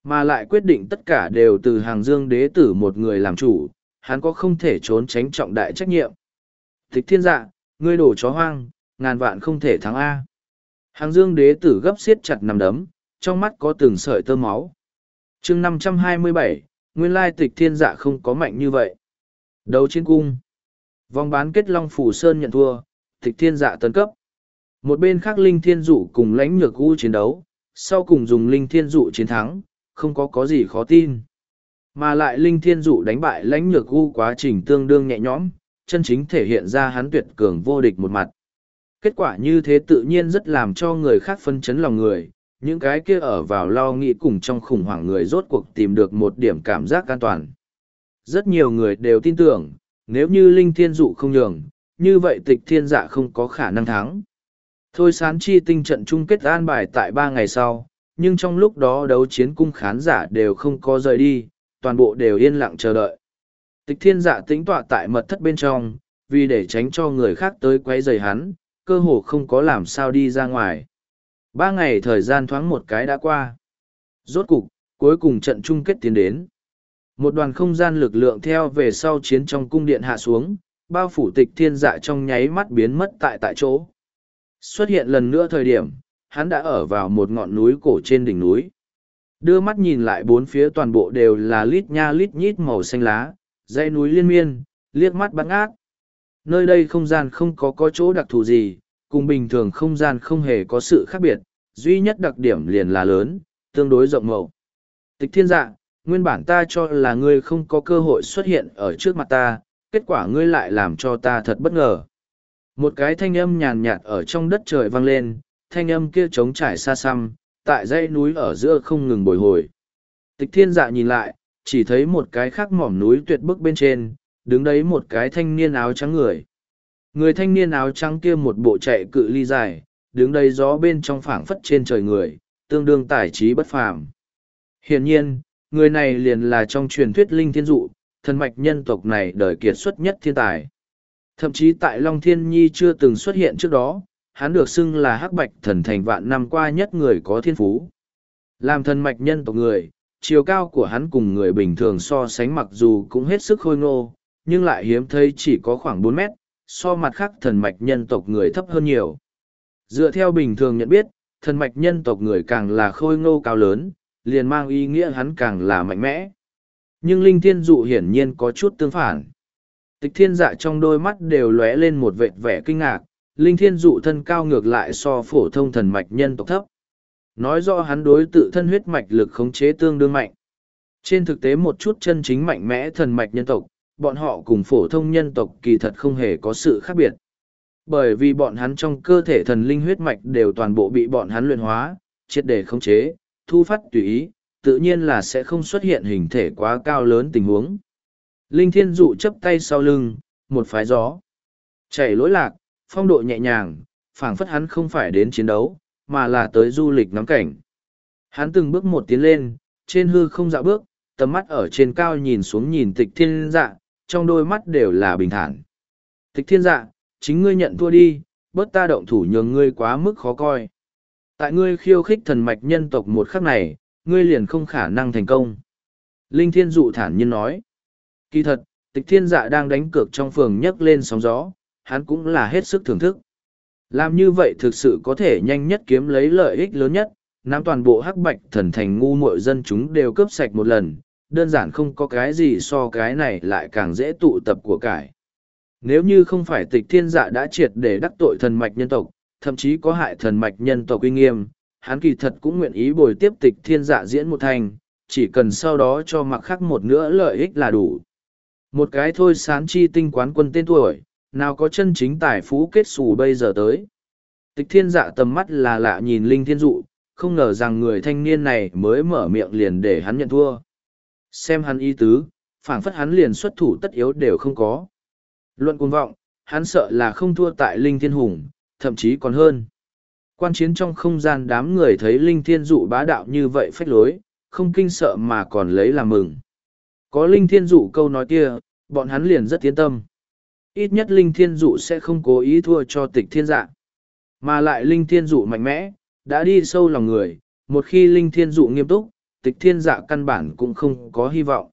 Mà lại quyết định tất cả đều từ hàng dương đế tử một người làm chủ, hắn có không thể trốn tránh trọng đại trách nhiệm. Tịch thiên dạ, ngươi đổ chó hoang, ngàn vạn không thể thắng A. Hàng dương đế tử gấp xiết chặt nằm đấm, trong mắt có từng sợi tơ máu. chương năm trăm hai mươi bảy nguyên lai tịch thiên dạ không có mạnh như vậy. Đấu chiến cung. Vòng bán kết Long Phủ Sơn nhận thua, tịch thiên dạ tấn cấp. Một bên khác Linh Thiên Dụ cùng lãnh nhược u chiến đấu, sau cùng dùng Linh Thiên Dụ chiến thắng, không có có gì khó tin. Mà lại Linh Thiên Dụ đánh bại lãnh nhược u quá trình tương đương nhẹ nhõm, chân chính thể hiện ra hắn tuyệt cường vô địch một mặt kết quả như thế tự nhiên rất làm cho người khác phân chấn lòng người. Những cái kia ở vào lo nghĩ cùng trong khủng hoảng người rốt cuộc tìm được một điểm cảm giác an toàn. Rất nhiều người đều tin tưởng, nếu như linh thiên dụ không nhường, như vậy tịch thiên dạ không có khả năng thắng. Thôi sán chi tinh trận chung kết an bài tại ba ngày sau, nhưng trong lúc đó đấu chiến cung khán giả đều không có rời đi, toàn bộ đều yên lặng chờ đợi. Tịch thiên dạ tính tọa tại mật thất bên trong, vì để tránh cho người khác tới quấy rầy hắn cơ hồ không có làm sao đi ra ngoài. Ba ngày thời gian thoáng một cái đã qua. Rốt cục, cuối cùng trận chung kết tiến đến. Một đoàn không gian lực lượng theo về sau chiến trong cung điện hạ xuống, bao phủ tịch thiên dạ trong nháy mắt biến mất tại tại chỗ. Xuất hiện lần nữa thời điểm, hắn đã ở vào một ngọn núi cổ trên đỉnh núi. Đưa mắt nhìn lại bốn phía toàn bộ đều là lít nha lít nhít màu xanh lá, dãy núi liên miên, liếc mắt bắn ác, Nơi đây không gian không có có chỗ đặc thù gì, cùng bình thường không gian không hề có sự khác biệt, duy nhất đặc điểm liền là lớn, tương đối rộng màu. Tịch thiên dạ, nguyên bản ta cho là ngươi không có cơ hội xuất hiện ở trước mặt ta, kết quả ngươi lại làm cho ta thật bất ngờ. Một cái thanh âm nhàn nhạt ở trong đất trời vang lên, thanh âm kia trống trải xa xăm, tại dãy núi ở giữa không ngừng bồi hồi. Tịch thiên dạ nhìn lại, chỉ thấy một cái khác mỏm núi tuyệt bức bên trên, đứng đấy một cái thanh niên áo trắng người. Người thanh niên áo trắng kia một bộ chạy cự ly dài, đứng đây gió bên trong phảng phất trên trời người, tương đương tài trí bất phàm. Hiển nhiên, người này liền là trong truyền thuyết linh thiên dụ, thần mạch nhân tộc này đời kiệt xuất nhất thiên tài. Thậm chí tại Long Thiên Nhi chưa từng xuất hiện trước đó, hắn được xưng là hắc bạch thần thành vạn năm qua nhất người có thiên phú. Làm thần mạch nhân tộc người, chiều cao của hắn cùng người bình thường so sánh mặc dù cũng hết sức khôi ngô, nhưng lại hiếm thấy chỉ có khoảng bốn mét, so mặt khác thần mạch nhân tộc người thấp hơn nhiều. Dựa theo bình thường nhận biết, thần mạch nhân tộc người càng là khôi ngô cao lớn, liền mang ý nghĩa hắn càng là mạnh mẽ. Nhưng linh thiên dụ hiển nhiên có chút tương phản. Tịch thiên dạ trong đôi mắt đều lóe lên một vệt vẻ kinh ngạc, linh thiên dụ thân cao ngược lại so phổ thông thần mạch nhân tộc thấp. Nói rõ hắn đối tự thân huyết mạch lực khống chế tương đương mạnh. Trên thực tế một chút chân chính mạnh mẽ thần mạch nhân tộc, bọn họ cùng phổ thông nhân tộc kỳ thật không hề có sự khác biệt. Bởi vì bọn hắn trong cơ thể thần linh huyết mạch đều toàn bộ bị bọn hắn luyện hóa, triệt để khống chế, thu phát tùy ý, tự nhiên là sẽ không xuất hiện hình thể quá cao lớn tình huống. Linh thiên dụ chấp tay sau lưng, một phái gió. Chảy lỗi lạc, phong độ nhẹ nhàng, phảng phất hắn không phải đến chiến đấu, mà là tới du lịch ngắm cảnh. Hắn từng bước một tiến lên, trên hư không dạo bước, tầm mắt ở trên cao nhìn xuống nhìn tịch thiên dạ, trong đôi mắt đều là bình thản. Tịch thiên dạ, chính ngươi nhận thua đi, bớt ta động thủ nhường ngươi quá mức khó coi. Tại ngươi khiêu khích thần mạch nhân tộc một khắc này, ngươi liền không khả năng thành công. Linh thiên dụ thản nhiên nói. Kỳ thật, tịch thiên dạ đang đánh cược trong phường nhấc lên sóng gió, hắn cũng là hết sức thưởng thức. Làm như vậy thực sự có thể nhanh nhất kiếm lấy lợi ích lớn nhất, nắm toàn bộ hắc bạch thần thành ngu muội dân chúng đều cướp sạch một lần, đơn giản không có cái gì so cái này lại càng dễ tụ tập của cải. Nếu như không phải tịch thiên dạ đã triệt để đắc tội thần mạch nhân tộc, thậm chí có hại thần mạch nhân tộc uy nghiêm, hắn kỳ thật cũng nguyện ý bồi tiếp tịch thiên dạ diễn một thành, chỉ cần sau đó cho mặc khắc một nữa lợi ích là đủ. Một cái thôi sán chi tinh quán quân tên tuổi, nào có chân chính tài phú kết xù bây giờ tới. Tịch thiên dạ tầm mắt là lạ nhìn linh thiên dụ, không ngờ rằng người thanh niên này mới mở miệng liền để hắn nhận thua. Xem hắn ý tứ, phảng phất hắn liền xuất thủ tất yếu đều không có. Luận cuồng vọng, hắn sợ là không thua tại Linh Thiên Hùng, thậm chí còn hơn. Quan chiến trong không gian đám người thấy Linh Thiên dụ bá đạo như vậy phách lối, không kinh sợ mà còn lấy làm mừng. Có Linh Thiên dụ câu nói kia, bọn hắn liền rất tiến tâm. Ít nhất Linh Thiên dụ sẽ không cố ý thua cho tịch thiên dạ. Mà lại Linh Thiên dụ mạnh mẽ, đã đi sâu lòng người, một khi Linh Thiên dụ nghiêm túc, tịch thiên dạ căn bản cũng không có hy vọng.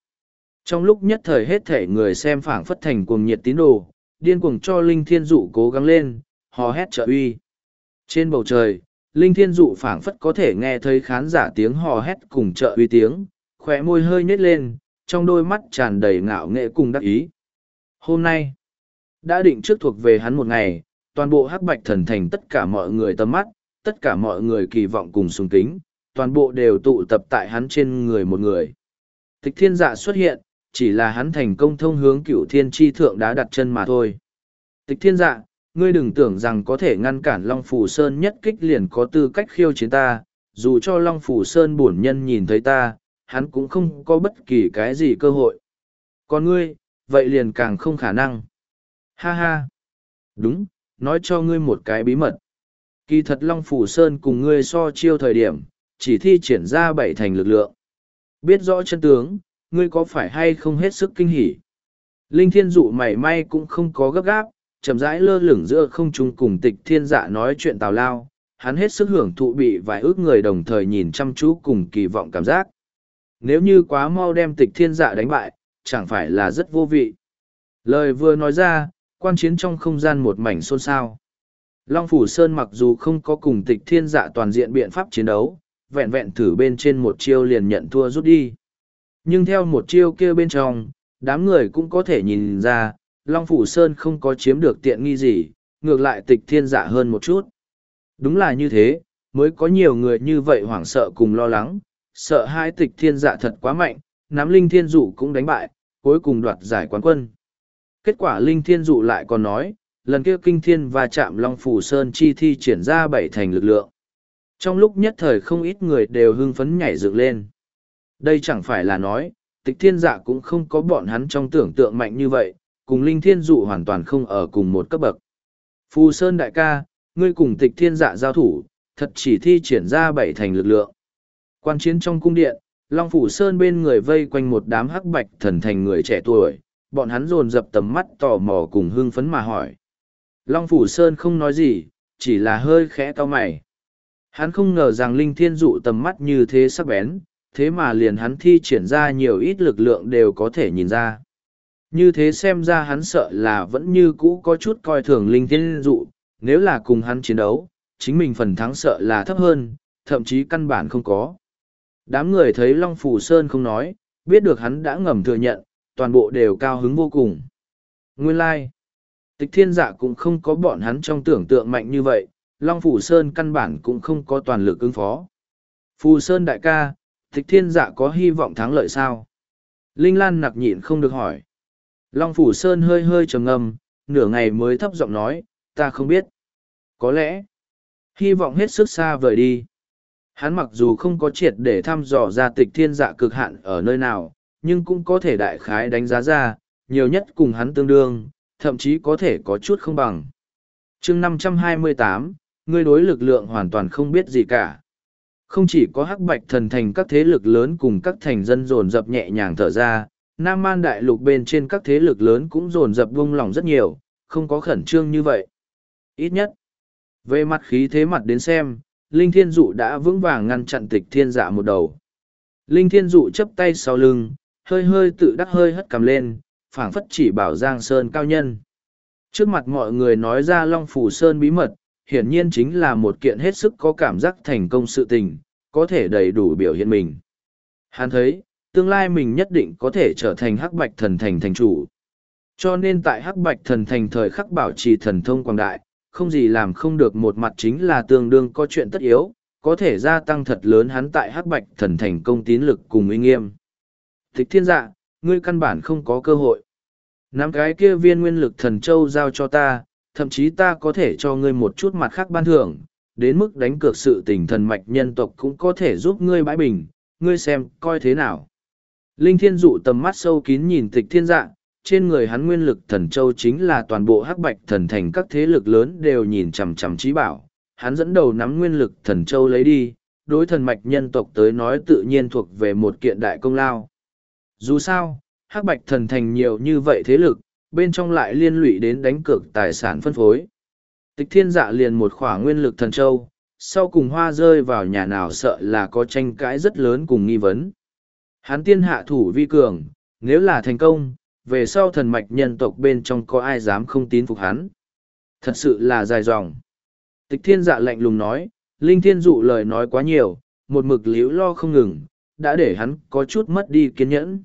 Trong lúc nhất thời hết thể người xem phảng phất thành cuồng nhiệt tín đồ, điên cuồng cho Linh Thiên Dụ cố gắng lên, hò hét trợ uy. Trên bầu trời, Linh Thiên Dụ phảng phất có thể nghe thấy khán giả tiếng hò hét cùng trợ uy tiếng, khỏe môi hơi nhếch lên, trong đôi mắt tràn đầy ngạo nghệ cùng đắc ý. Hôm nay, đã định trước thuộc về hắn một ngày, toàn bộ hắc bạch thần thành tất cả mọi người tầm mắt, tất cả mọi người kỳ vọng cùng sùng kính, toàn bộ đều tụ tập tại hắn trên người một người. Tịch thiên dạ xuất hiện, chỉ là hắn thành công thông hướng cửu thiên tri thượng đã đặt chân mà thôi. Tịch thiên dạ, ngươi đừng tưởng rằng có thể ngăn cản Long Phủ Sơn nhất kích liền có tư cách khiêu chiến ta, dù cho Long Phủ Sơn bổn nhân nhìn thấy ta, hắn cũng không có bất kỳ cái gì cơ hội. Còn ngươi, vậy liền càng không khả năng. Ha ha. Đúng, nói cho ngươi một cái bí mật. Kỳ thật Long Phủ Sơn cùng ngươi so chiêu thời điểm, chỉ thi triển ra bảy thành lực lượng. Biết rõ chân tướng, ngươi có phải hay không hết sức kinh hỉ? Linh thiên dụ mảy may cũng không có gấp gáp chậm rãi lơ lửng giữa không trung cùng tịch thiên dạ nói chuyện tào lao. Hắn hết sức hưởng thụ bị vài ước người đồng thời nhìn chăm chú cùng kỳ vọng cảm giác. Nếu như quá mau đem tịch thiên dạ đánh bại chẳng phải là rất vô vị. Lời vừa nói ra quan chiến trong không gian một mảnh xôn xao. Long phủ sơn mặc dù không có cùng tịch thiên dạ toàn diện biện pháp chiến đấu vẹn vẹn thử bên trên một chiêu liền nhận thua rút đi nhưng theo một chiêu kia bên trong, đám người cũng có thể nhìn ra, Long Phủ Sơn không có chiếm được tiện nghi gì, ngược lại tịch thiên giả hơn một chút. Đúng là như thế, mới có nhiều người như vậy hoảng sợ cùng lo lắng, sợ hai tịch thiên giả thật quá mạnh, nắm linh thiên dụ cũng đánh bại, cuối cùng đoạt giải quán quân. Kết quả linh thiên dụ lại còn nói, lần kia kinh thiên và chạm Long Phủ Sơn chi thi triển ra bảy thành lực lượng. Trong lúc nhất thời không ít người đều hưng phấn nhảy dựng lên. Đây chẳng phải là nói, tịch thiên dạ cũng không có bọn hắn trong tưởng tượng mạnh như vậy, cùng linh thiên dụ hoàn toàn không ở cùng một cấp bậc. Phù Sơn đại ca, ngươi cùng tịch thiên dạ giao thủ, thật chỉ thi triển ra bảy thành lực lượng. Quan chiến trong cung điện, Long Phủ Sơn bên người vây quanh một đám hắc bạch thần thành người trẻ tuổi, bọn hắn dồn dập tầm mắt tò mò cùng hưng phấn mà hỏi. Long Phủ Sơn không nói gì, chỉ là hơi khẽ to mày. Hắn không ngờ rằng Linh Thiên dụ tầm mắt như thế sắc bén, thế mà liền hắn thi triển ra nhiều ít lực lượng đều có thể nhìn ra. Như thế xem ra hắn sợ là vẫn như cũ có chút coi thường linh thiên dụ, nếu là cùng hắn chiến đấu, chính mình phần thắng sợ là thấp hơn, thậm chí căn bản không có. Đám người thấy Long Phủ Sơn không nói, biết được hắn đã ngầm thừa nhận, toàn bộ đều cao hứng vô cùng. Nguyên lai, like. tịch thiên dạ cũng không có bọn hắn trong tưởng tượng mạnh như vậy, Long Phủ Sơn căn bản cũng không có toàn lực ứng phó. Phù Sơn đại ca, Tịch thiên dạ có hy vọng thắng lợi sao? Linh Lan nặc nhịn không được hỏi. Long Phủ Sơn hơi hơi trầm ngâm, nửa ngày mới thấp giọng nói, ta không biết. Có lẽ, hy vọng hết sức xa vời đi. Hắn mặc dù không có triệt để thăm dò ra tịch thiên dạ cực hạn ở nơi nào, nhưng cũng có thể đại khái đánh giá ra, nhiều nhất cùng hắn tương đương, thậm chí có thể có chút không bằng. chương 528, ngươi đối lực lượng hoàn toàn không biết gì cả. Không chỉ có hắc bạch thần thành các thế lực lớn cùng các thành dân dồn dập nhẹ nhàng thở ra, Nam Man đại lục bên trên các thế lực lớn cũng dồn dập vung lòng rất nhiều, không có khẩn trương như vậy. Ít nhất, về mặt khí thế mặt đến xem, Linh Thiên Dụ đã vững vàng ngăn chặn tịch thiên dạ một đầu. Linh Thiên Dụ chấp tay sau lưng, hơi hơi tự đắc hơi hất cầm lên, phảng phất chỉ bảo Giang Sơn cao nhân. Trước mặt mọi người nói ra Long Phủ Sơn bí mật, hiển nhiên chính là một kiện hết sức có cảm giác thành công sự tình, có thể đầy đủ biểu hiện mình. Hắn thấy, tương lai mình nhất định có thể trở thành hắc bạch thần thành thành chủ. Cho nên tại hắc bạch thần thành thời khắc bảo trì thần thông quang đại, không gì làm không được một mặt chính là tương đương có chuyện tất yếu, có thể gia tăng thật lớn hắn tại hắc bạch thần thành công tín lực cùng uy nghiêm. Thích thiên dạ, ngươi căn bản không có cơ hội. Nắm cái kia viên nguyên lực thần châu giao cho ta, thậm chí ta có thể cho ngươi một chút mặt khác ban thưởng, đến mức đánh cược sự tình thần mạch nhân tộc cũng có thể giúp ngươi bãi bình, ngươi xem, coi thế nào. Linh thiên dụ tầm mắt sâu kín nhìn tịch thiên dạ, trên người hắn nguyên lực thần châu chính là toàn bộ hắc bạch thần thành các thế lực lớn đều nhìn chằm chằm trí bảo. Hắn dẫn đầu nắm nguyên lực thần châu lấy đi, đối thần mạch nhân tộc tới nói tự nhiên thuộc về một kiện đại công lao. Dù sao, hắc bạch thần thành nhiều như vậy thế lực, bên trong lại liên lụy đến đánh cược tài sản phân phối. Tịch thiên dạ liền một khỏa nguyên lực thần châu, sau cùng hoa rơi vào nhà nào sợ là có tranh cãi rất lớn cùng nghi vấn. Hán tiên hạ thủ vi cường, nếu là thành công, về sau thần mạch nhân tộc bên trong có ai dám không tín phục hắn. Thật sự là dài dòng. Tịch thiên dạ lạnh lùng nói, linh thiên dụ lời nói quá nhiều, một mực liễu lo không ngừng, đã để hắn có chút mất đi kiên nhẫn.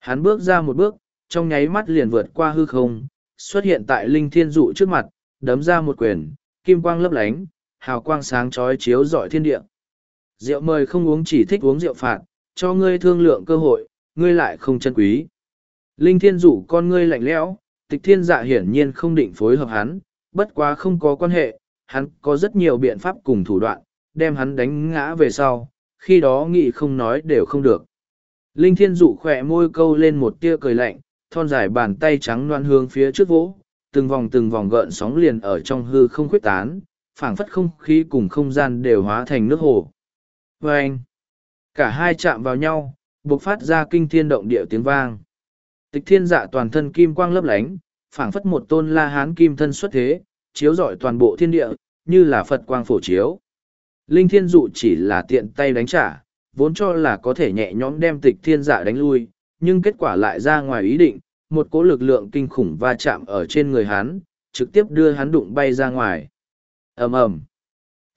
Hắn bước ra một bước, trong nháy mắt liền vượt qua hư không, xuất hiện tại linh thiên dụ trước mặt, đấm ra một quyền, kim quang lấp lánh, hào quang sáng chói chiếu rọi thiên địa. Rượu mời không uống chỉ thích uống rượu phạt, cho ngươi thương lượng cơ hội, ngươi lại không chân quý. Linh thiên dụ con ngươi lạnh lẽo, tịch thiên dạ hiển nhiên không định phối hợp hắn, bất quá không có quan hệ, hắn có rất nhiều biện pháp cùng thủ đoạn, đem hắn đánh ngã về sau, khi đó nghị không nói đều không được. Linh thiên dụ khỏe môi câu lên một tia cười lạnh, thon dài bàn tay trắng loan hướng phía trước vỗ, từng vòng từng vòng gợn sóng liền ở trong hư không khuyết tán, phảng phất không khí cùng không gian đều hóa thành nước hồ. Và anh, cả hai chạm vào nhau, bộc phát ra kinh thiên động địa tiếng vang. Tịch thiên dạ toàn thân kim quang lấp lánh, phảng phất một tôn la hán kim thân xuất thế, chiếu rọi toàn bộ thiên địa, như là Phật quang phổ chiếu. Linh thiên dụ chỉ là tiện tay đánh trả, vốn cho là có thể nhẹ nhõm đem tịch thiên dạ đánh lui, nhưng kết quả lại ra ngoài ý định, một cỗ lực lượng kinh khủng va chạm ở trên người hắn, trực tiếp đưa hắn đụng bay ra ngoài. ầm ầm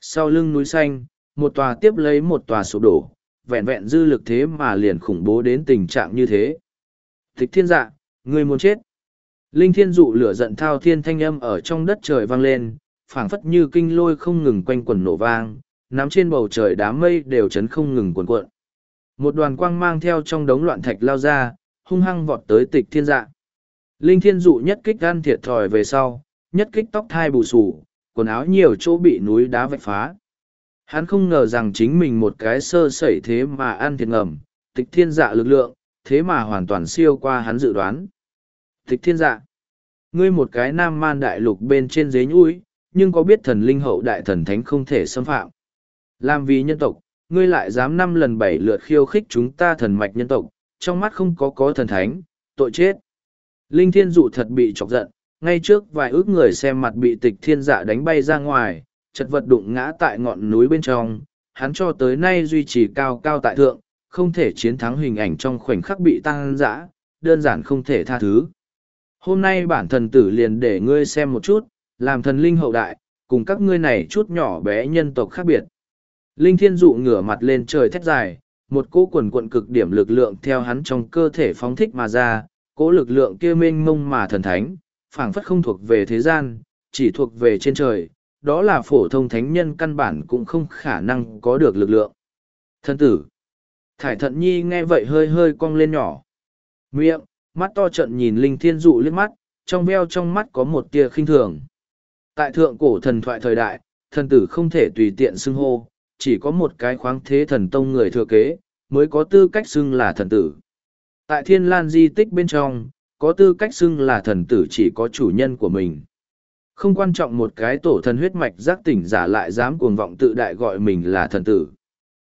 Sau lưng núi xanh, một tòa tiếp lấy một tòa sụp đổ, vẹn vẹn dư lực thế mà liền khủng bố đến tình trạng như thế. Tịch thiên dạ, người muốn chết. Linh thiên dụ lửa giận thao thiên thanh âm ở trong đất trời vang lên, phảng phất như kinh lôi không ngừng quanh quẩn nổ vang, nắm trên bầu trời đám mây đều chấn không ngừng cuộn cuộn. Một đoàn quang mang theo trong đống loạn thạch lao ra, hung hăng vọt tới tịch thiên dạ. Linh thiên dụ nhất kích gan thiệt thòi về sau, nhất kích tóc thai bù sù, quần áo nhiều chỗ bị núi đá vạch phá. Hắn không ngờ rằng chính mình một cái sơ sẩy thế mà ăn thiệt ngầm, tịch thiên dạ lực lượng, thế mà hoàn toàn siêu qua hắn dự đoán. Tịch thiên dạ, ngươi một cái nam man đại lục bên trên dế nhũi, nhưng có biết thần linh hậu đại thần thánh không thể xâm phạm. Làm vì nhân tộc, ngươi lại dám năm lần bảy lượt khiêu khích chúng ta thần mạch nhân tộc, trong mắt không có có thần thánh, tội chết. Linh thiên dụ thật bị chọc giận, ngay trước vài ước người xem mặt bị tịch thiên dạ đánh bay ra ngoài, chật vật đụng ngã tại ngọn núi bên trong, hắn cho tới nay duy trì cao cao tại thượng, không thể chiến thắng hình ảnh trong khoảnh khắc bị tăng dã, đơn giản không thể tha thứ. Hôm nay bản thần tử liền để ngươi xem một chút, làm thần linh hậu đại, cùng các ngươi này chút nhỏ bé nhân tộc khác biệt. Linh thiên dụ ngửa mặt lên trời thét dài, một cỗ quần quận cực điểm lực lượng theo hắn trong cơ thể phóng thích mà ra, cỗ lực lượng kia mênh mông mà thần thánh, phảng phất không thuộc về thế gian, chỉ thuộc về trên trời, đó là phổ thông thánh nhân căn bản cũng không khả năng có được lực lượng. Thân tử, thải thận nhi nghe vậy hơi hơi cong lên nhỏ. Miệng, mắt to trận nhìn linh thiên dụ liếc mắt, trong veo trong mắt có một tia khinh thường. Tại thượng cổ thần thoại thời đại, thần tử không thể tùy tiện xưng hô, chỉ có một cái khoáng thế thần tông người thừa kế, mới có tư cách xưng là thần tử. Tại thiên lan di tích bên trong, có tư cách xưng là thần tử chỉ có chủ nhân của mình. Không quan trọng một cái tổ thần huyết mạch giác tỉnh giả lại dám cuồng vọng tự đại gọi mình là thần tử.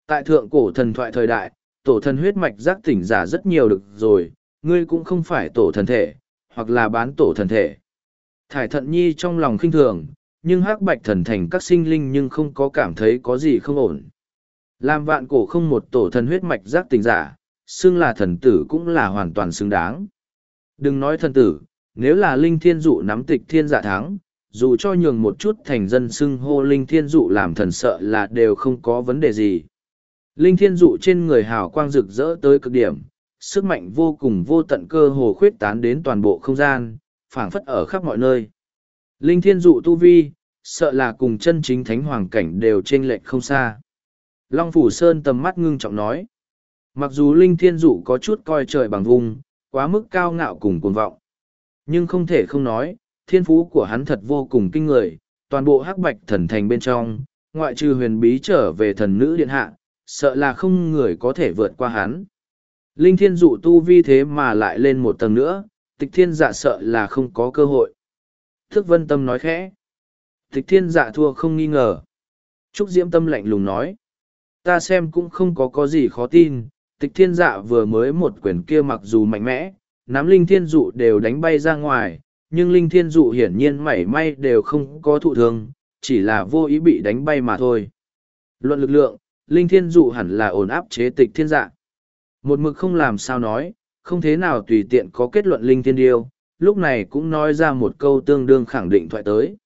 Tại thượng cổ thần thoại thời đại, tổ thần huyết mạch giác tỉnh giả rất nhiều được rồi, ngươi cũng không phải tổ thần thể, hoặc là bán tổ thần thể. Thải thận nhi trong lòng khinh thường, nhưng hắc bạch thần thành các sinh linh nhưng không có cảm thấy có gì không ổn. Làm vạn cổ không một tổ thần huyết mạch giác tình giả, xưng là thần tử cũng là hoàn toàn xứng đáng. Đừng nói thần tử, nếu là linh thiên dụ nắm tịch thiên giả thắng, dù cho nhường một chút thành dân xưng hô linh thiên dụ làm thần sợ là đều không có vấn đề gì. Linh thiên dụ trên người hào quang rực rỡ tới cực điểm, sức mạnh vô cùng vô tận cơ hồ khuyết tán đến toàn bộ không gian, phảng phất ở khắp mọi nơi. Linh thiên dụ tu vi, sợ là cùng chân chính thánh hoàng cảnh đều chênh lệch không xa. Long Phủ Sơn tầm mắt ngưng trọng nói. Mặc dù Linh Thiên Dụ có chút coi trời bằng vùng, quá mức cao ngạo cùng cuồng vọng. Nhưng không thể không nói, thiên phú của hắn thật vô cùng kinh người, toàn bộ hắc bạch thần thành bên trong, ngoại trừ huyền bí trở về thần nữ điện hạ, sợ là không người có thể vượt qua hắn. Linh thiên dụ tu vi thế mà lại lên một tầng nữa, tịch thiên dạ sợ là không có cơ hội. Thức vân tâm nói khẽ. Tịch thiên dạ thua không nghi ngờ. Trúc diễm tâm lạnh lùng nói. Ta xem cũng không có có gì khó tin, tịch thiên dạ vừa mới một quyển kia mặc dù mạnh mẽ, nắm linh thiên dụ đều đánh bay ra ngoài, nhưng linh thiên dụ hiển nhiên mảy may đều không có thụ thương, chỉ là vô ý bị đánh bay mà thôi. Luận lực lượng, linh thiên dụ hẳn là ổn áp chế tịch thiên dạ. Một mực không làm sao nói, không thế nào tùy tiện có kết luận linh thiên điêu, lúc này cũng nói ra một câu tương đương khẳng định thoại tới.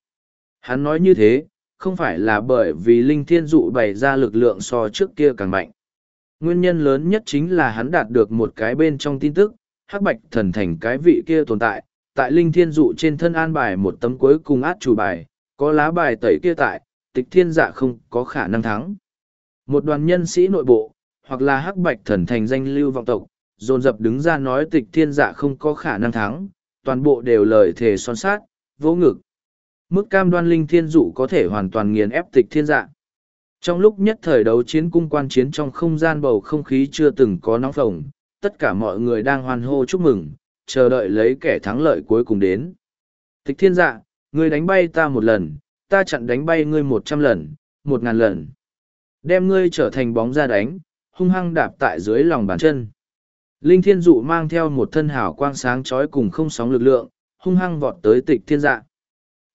Hắn nói như thế, không phải là bởi vì linh thiên dụ bày ra lực lượng so trước kia càng mạnh. Nguyên nhân lớn nhất chính là hắn đạt được một cái bên trong tin tức, hắc bạch thần thành cái vị kia tồn tại, tại linh thiên dụ trên thân an bài một tấm cuối cùng át chủ bài, có lá bài tẩy kia tại, tịch thiên dạ không có khả năng thắng. Một đoàn nhân sĩ nội bộ, hoặc là hắc bạch thần thành danh lưu vọng tộc, dồn dập đứng ra nói tịch thiên dạ không có khả năng thắng, toàn bộ đều lời thề son sát, vỗ ngực. Mức cam đoan linh thiên dụ có thể hoàn toàn nghiền ép tịch thiên dạ. Trong lúc nhất thời đấu chiến cung quan chiến trong không gian bầu không khí chưa từng có nóng phồng, tất cả mọi người đang hoan hô chúc mừng, chờ đợi lấy kẻ thắng lợi cuối cùng đến. Tịch thiên dạ, ngươi đánh bay ta một lần, ta chặn đánh bay ngươi một trăm lần, một ngàn lần. Đem ngươi trở thành bóng ra đánh, hung hăng đạp tại dưới lòng bàn chân. Linh thiên dụ mang theo một thân hào quang sáng chói cùng không sóng lực lượng, hung hăng vọt tới tịch thiên dạ.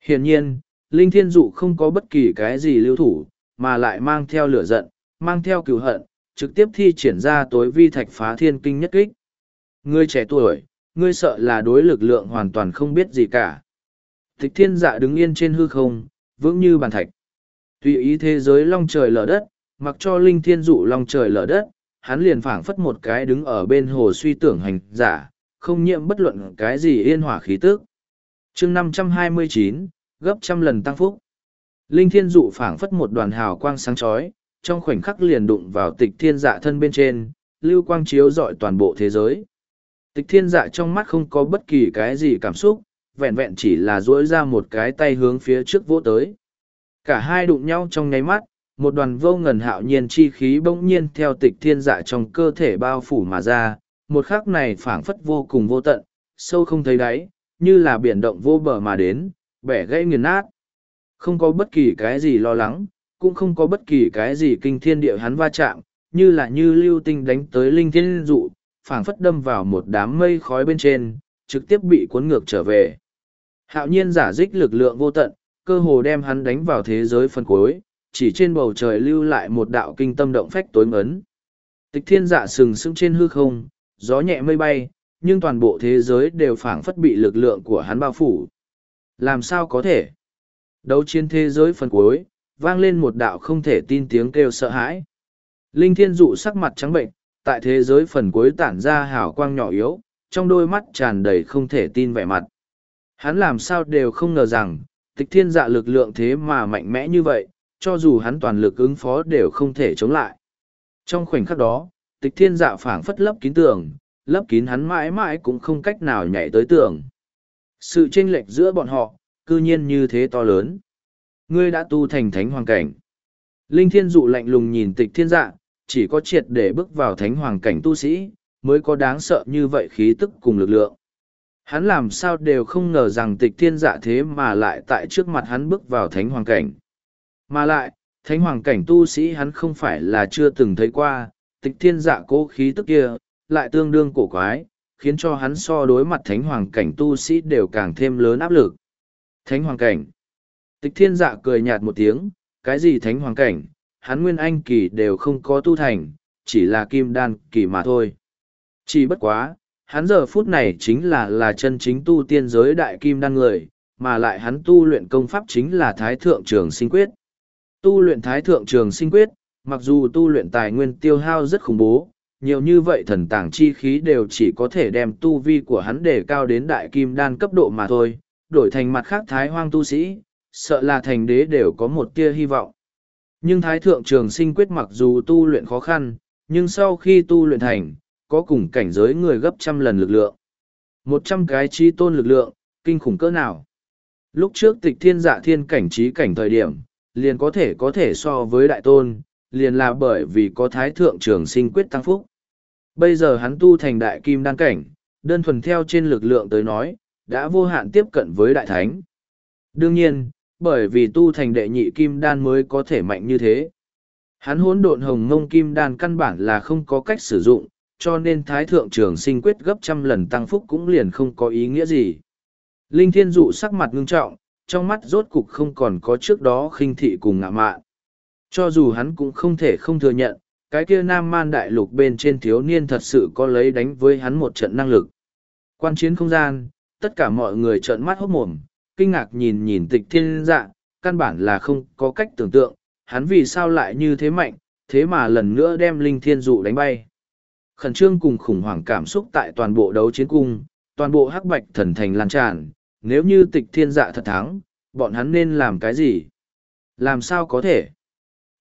Hiển nhiên, Linh thiên dụ không có bất kỳ cái gì lưu thủ, mà lại mang theo lửa giận, mang theo cừu hận, trực tiếp thi triển ra tối vi thạch phá thiên kinh nhất kích. Ngươi trẻ tuổi, ngươi sợ là đối lực lượng hoàn toàn không biết gì cả. Tịch thiên dạ đứng yên trên hư không, vững như bàn thạch. Tùy ý thế giới long trời lở đất, mặc cho linh thiên dụ long trời lở đất, hắn liền phảng phất một cái đứng ở bên hồ suy tưởng hành giả, không nhiễm bất luận cái gì yên hỏa khí tức. chương năm trăm hai mươi chín gấp trăm lần tăng phúc. Linh thiên dụ phảng phất một đoàn hào quang sáng chói, trong khoảnh khắc liền đụng vào tịch thiên dạ thân bên trên, lưu quang chiếu rọi toàn bộ thế giới. Tịch thiên dạ trong mắt không có bất kỳ cái gì cảm xúc, vẹn vẹn chỉ là duỗi ra một cái tay hướng phía trước vỗ tới. Cả hai đụng nhau trong nháy mắt, một đoàn vô ngần hạo nhiên chi khí bỗng nhiên theo tịch thiên dạ trong cơ thể bao phủ mà ra, một khắc này phảng phất vô cùng vô tận, sâu không thấy đáy, như là biển động vô bờ mà đến, bẻ gãy nghiền nát. Không có bất kỳ cái gì lo lắng, cũng không có bất kỳ cái gì kinh thiên địa hắn va chạm, như là như lưu tinh đánh tới linh thiên dụ, phảng phất đâm vào một đám mây khói bên trên, trực tiếp bị cuốn ngược trở về. Hạo nhiên giả dích lực lượng vô tận, cơ hồ đem hắn đánh vào thế giới phân cuối, chỉ trên bầu trời lưu lại một đạo kinh tâm động phách tối ngấn. Tịch thiên dạ sừng sững trên hư không, gió nhẹ mây bay, nhưng toàn bộ thế giới đều phảng phất bị lực lượng của hắn bao phủ. Làm sao có thể? Đấu chiến thế giới phần cuối, vang lên một đạo không thể tin tiếng kêu sợ hãi. Linh thiên dụ sắc mặt trắng bệnh, tại thế giới phần cuối tản ra hào quang nhỏ yếu, trong đôi mắt tràn đầy không thể tin vẻ mặt. Hắn làm sao đều không ngờ rằng, tịch thiên dạ lực lượng thế mà mạnh mẽ như vậy, cho dù hắn toàn lực ứng phó đều không thể chống lại. Trong khoảnh khắc đó, tịch thiên dạ phảng phất lấp kín tường, lấp kín hắn mãi mãi cũng không cách nào nhảy tới tường. Sự chênh lệch giữa bọn họ, cư nhiên như thế to lớn. Ngươi đã tu thành thánh hoàng cảnh. Linh thiên dụ lạnh lùng nhìn tịch thiên dạ, chỉ có triệt để bước vào thánh hoàng cảnh tu sĩ, mới có đáng sợ như vậy khí tức cùng lực lượng. Hắn làm sao đều không ngờ rằng tịch thiên dạ thế mà lại tại trước mặt hắn bước vào thánh hoàng cảnh. Mà lại, thánh hoàng cảnh tu sĩ hắn không phải là chưa từng thấy qua, tịch thiên dạ cố khí tức kia, lại tương đương cổ quái, khiến cho hắn so đối mặt thánh hoàng cảnh tu sĩ đều càng thêm lớn áp lực. Thánh hoàng cảnh. Tịch thiên dạ cười nhạt một tiếng, cái gì thánh hoàng cảnh, hắn nguyên anh kỳ đều không có tu thành, chỉ là kim đan kỳ mà thôi. Chỉ bất quá, hắn giờ phút này chính là là chân chính tu tiên giới đại kim đan người, mà lại hắn tu luyện công pháp chính là Thái Thượng Trường Sinh Quyết. Tu luyện Thái Thượng Trường Sinh Quyết, mặc dù tu luyện tài nguyên tiêu hao rất khủng bố, nhiều như vậy thần tàng chi khí đều chỉ có thể đem tu vi của hắn để cao đến đại kim đan cấp độ mà thôi, đổi thành mặt khác Thái Hoang tu sĩ, sợ là thành đế đều có một tia hy vọng. Nhưng Thái Thượng Trường Sinh Quyết mặc dù tu luyện khó khăn, nhưng sau khi tu luyện thành, có cùng cảnh giới người gấp trăm lần lực lượng. Một trăm cái chi tôn lực lượng, kinh khủng cỡ nào. Lúc trước tịch thiên dạ thiên cảnh trí cảnh thời điểm, liền có thể có thể so với đại tôn, liền là bởi vì có thái thượng trường sinh quyết tăng phúc. Bây giờ hắn tu thành đại kim đan cảnh, đơn thuần theo trên lực lượng tới nói, đã vô hạn tiếp cận với đại thánh. Đương nhiên, bởi vì tu thành đệ nhị kim đan mới có thể mạnh như thế. Hắn hỗn độn hồng ngông kim đan căn bản là không có cách sử dụng, cho nên thái thượng trường sinh quyết gấp trăm lần tăng phúc cũng liền không có ý nghĩa gì. Linh thiên dụ sắc mặt ngưng trọng, trong mắt rốt cục không còn có trước đó khinh thị cùng ngạ mạn. Cho dù hắn cũng không thể không thừa nhận, cái kia nam man đại lục bên trên thiếu niên thật sự có lấy đánh với hắn một trận năng lực. Quan chiến không gian, tất cả mọi người trợn mắt hốt mồm, kinh ngạc nhìn nhìn tịch thiên dạ, căn bản là không có cách tưởng tượng, hắn vì sao lại như thế mạnh, thế mà lần nữa đem linh thiên dụ đánh bay. Khẩn trương cùng khủng hoảng cảm xúc tại toàn bộ đấu chiến cung, toàn bộ hắc bạch thần thành lan tràn, nếu như tịch thiên dạ thật thắng, bọn hắn nên làm cái gì? Làm sao có thể?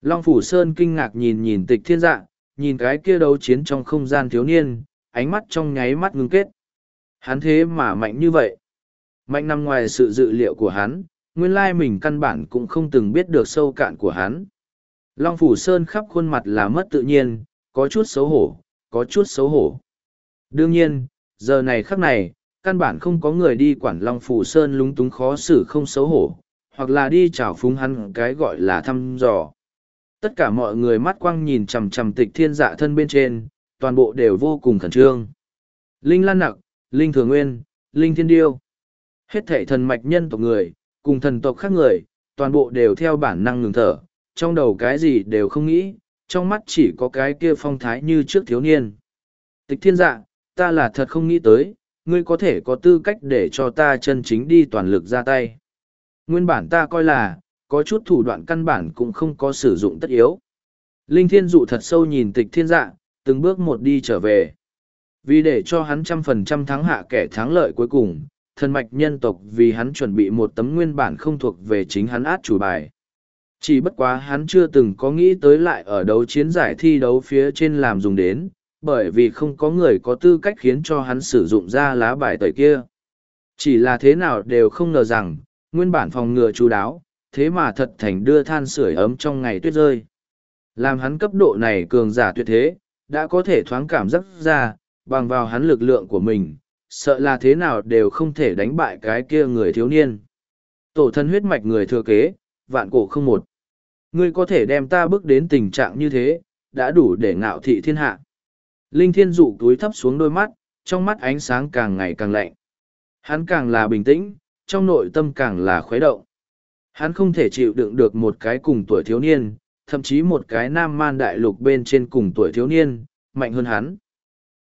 Long Phủ Sơn kinh ngạc nhìn nhìn tịch thiên dạ, nhìn cái kia đấu chiến trong không gian thiếu niên, ánh mắt trong nháy mắt ngưng kết. Hắn thế mà mạnh như vậy. Mạnh nằm ngoài sự dự liệu của hắn, nguyên lai mình căn bản cũng không từng biết được sâu cạn của hắn. Long Phủ Sơn khắp khuôn mặt là mất tự nhiên, có chút xấu hổ, có chút xấu hổ. Đương nhiên, giờ này khắc này, căn bản không có người đi quản Long Phủ Sơn lúng túng khó xử không xấu hổ, hoặc là đi chào phúng hắn cái gọi là thăm dò. Tất cả mọi người mắt quăng nhìn chằm chằm tịch thiên dạ thân bên trên, toàn bộ đều vô cùng khẩn trương. Linh Lan Nặc, Linh Thừa Nguyên, Linh Thiên Điêu. Hết thảy thần mạch nhân tộc người, cùng thần tộc khác người, toàn bộ đều theo bản năng ngừng thở, trong đầu cái gì đều không nghĩ, trong mắt chỉ có cái kia phong thái như trước thiếu niên. Tịch thiên dạ, ta là thật không nghĩ tới, ngươi có thể có tư cách để cho ta chân chính đi toàn lực ra tay. Nguyên bản ta coi là, có chút thủ đoạn căn bản cũng không có sử dụng tất yếu. Linh thiên dụ thật sâu nhìn tịch thiên dạ, từng bước một đi trở về. Vì để cho hắn trăm phần trăm thắng hạ kẻ thắng lợi cuối cùng, thần mạch nhân tộc vì hắn chuẩn bị một tấm nguyên bản không thuộc về chính hắn át chủ bài. Chỉ bất quá hắn chưa từng có nghĩ tới lại ở đấu chiến giải thi đấu phía trên làm dùng đến, bởi vì không có người có tư cách khiến cho hắn sử dụng ra lá bài tẩy kia. Chỉ là thế nào đều không ngờ rằng, nguyên bản phòng ngừa chú đáo, thế mà thật thành đưa than sưởi ấm trong ngày tuyết rơi. Làm hắn cấp độ này cường giả tuyệt thế, đã có thể thoáng cảm giác ra, bằng vào hắn lực lượng của mình, sợ là thế nào đều không thể đánh bại cái kia người thiếu niên. Tổ thân huyết mạch người thừa kế, vạn cổ không một. Ngươi có thể đem ta bước đến tình trạng như thế, đã đủ để ngạo thị thiên hạ. Linh thiên dụ túi thấp xuống đôi mắt, trong mắt ánh sáng càng ngày càng lạnh. Hắn càng là bình tĩnh, trong nội tâm càng là khuấy động. Hắn không thể chịu đựng được một cái cùng tuổi thiếu niên, thậm chí một cái nam man đại lục bên trên cùng tuổi thiếu niên, mạnh hơn hắn.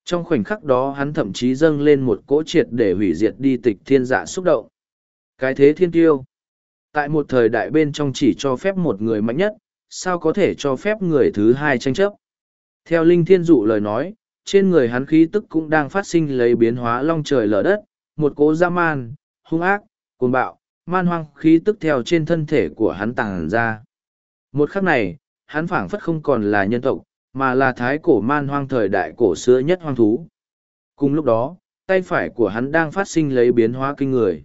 Trong khoảnh khắc đó hắn thậm chí dâng lên một cỗ triệt để hủy diệt đi tịch thiên dạ xúc động. Cái thế thiên tiêu. Tại một thời đại bên trong chỉ cho phép một người mạnh nhất, sao có thể cho phép người thứ hai tranh chấp. Theo Linh Thiên Dụ lời nói, trên người hắn khí tức cũng đang phát sinh lấy biến hóa long trời lở đất, một cỗ da man, hung ác, cuồng bạo, man hoang khí tức theo trên thân thể của hắn tàng ra. Một khắc này, hắn phảng phất không còn là nhân tộc, mà là thái cổ man hoang thời đại cổ xưa nhất hoang thú. Cùng lúc đó, tay phải của hắn đang phát sinh lấy biến hóa kinh người.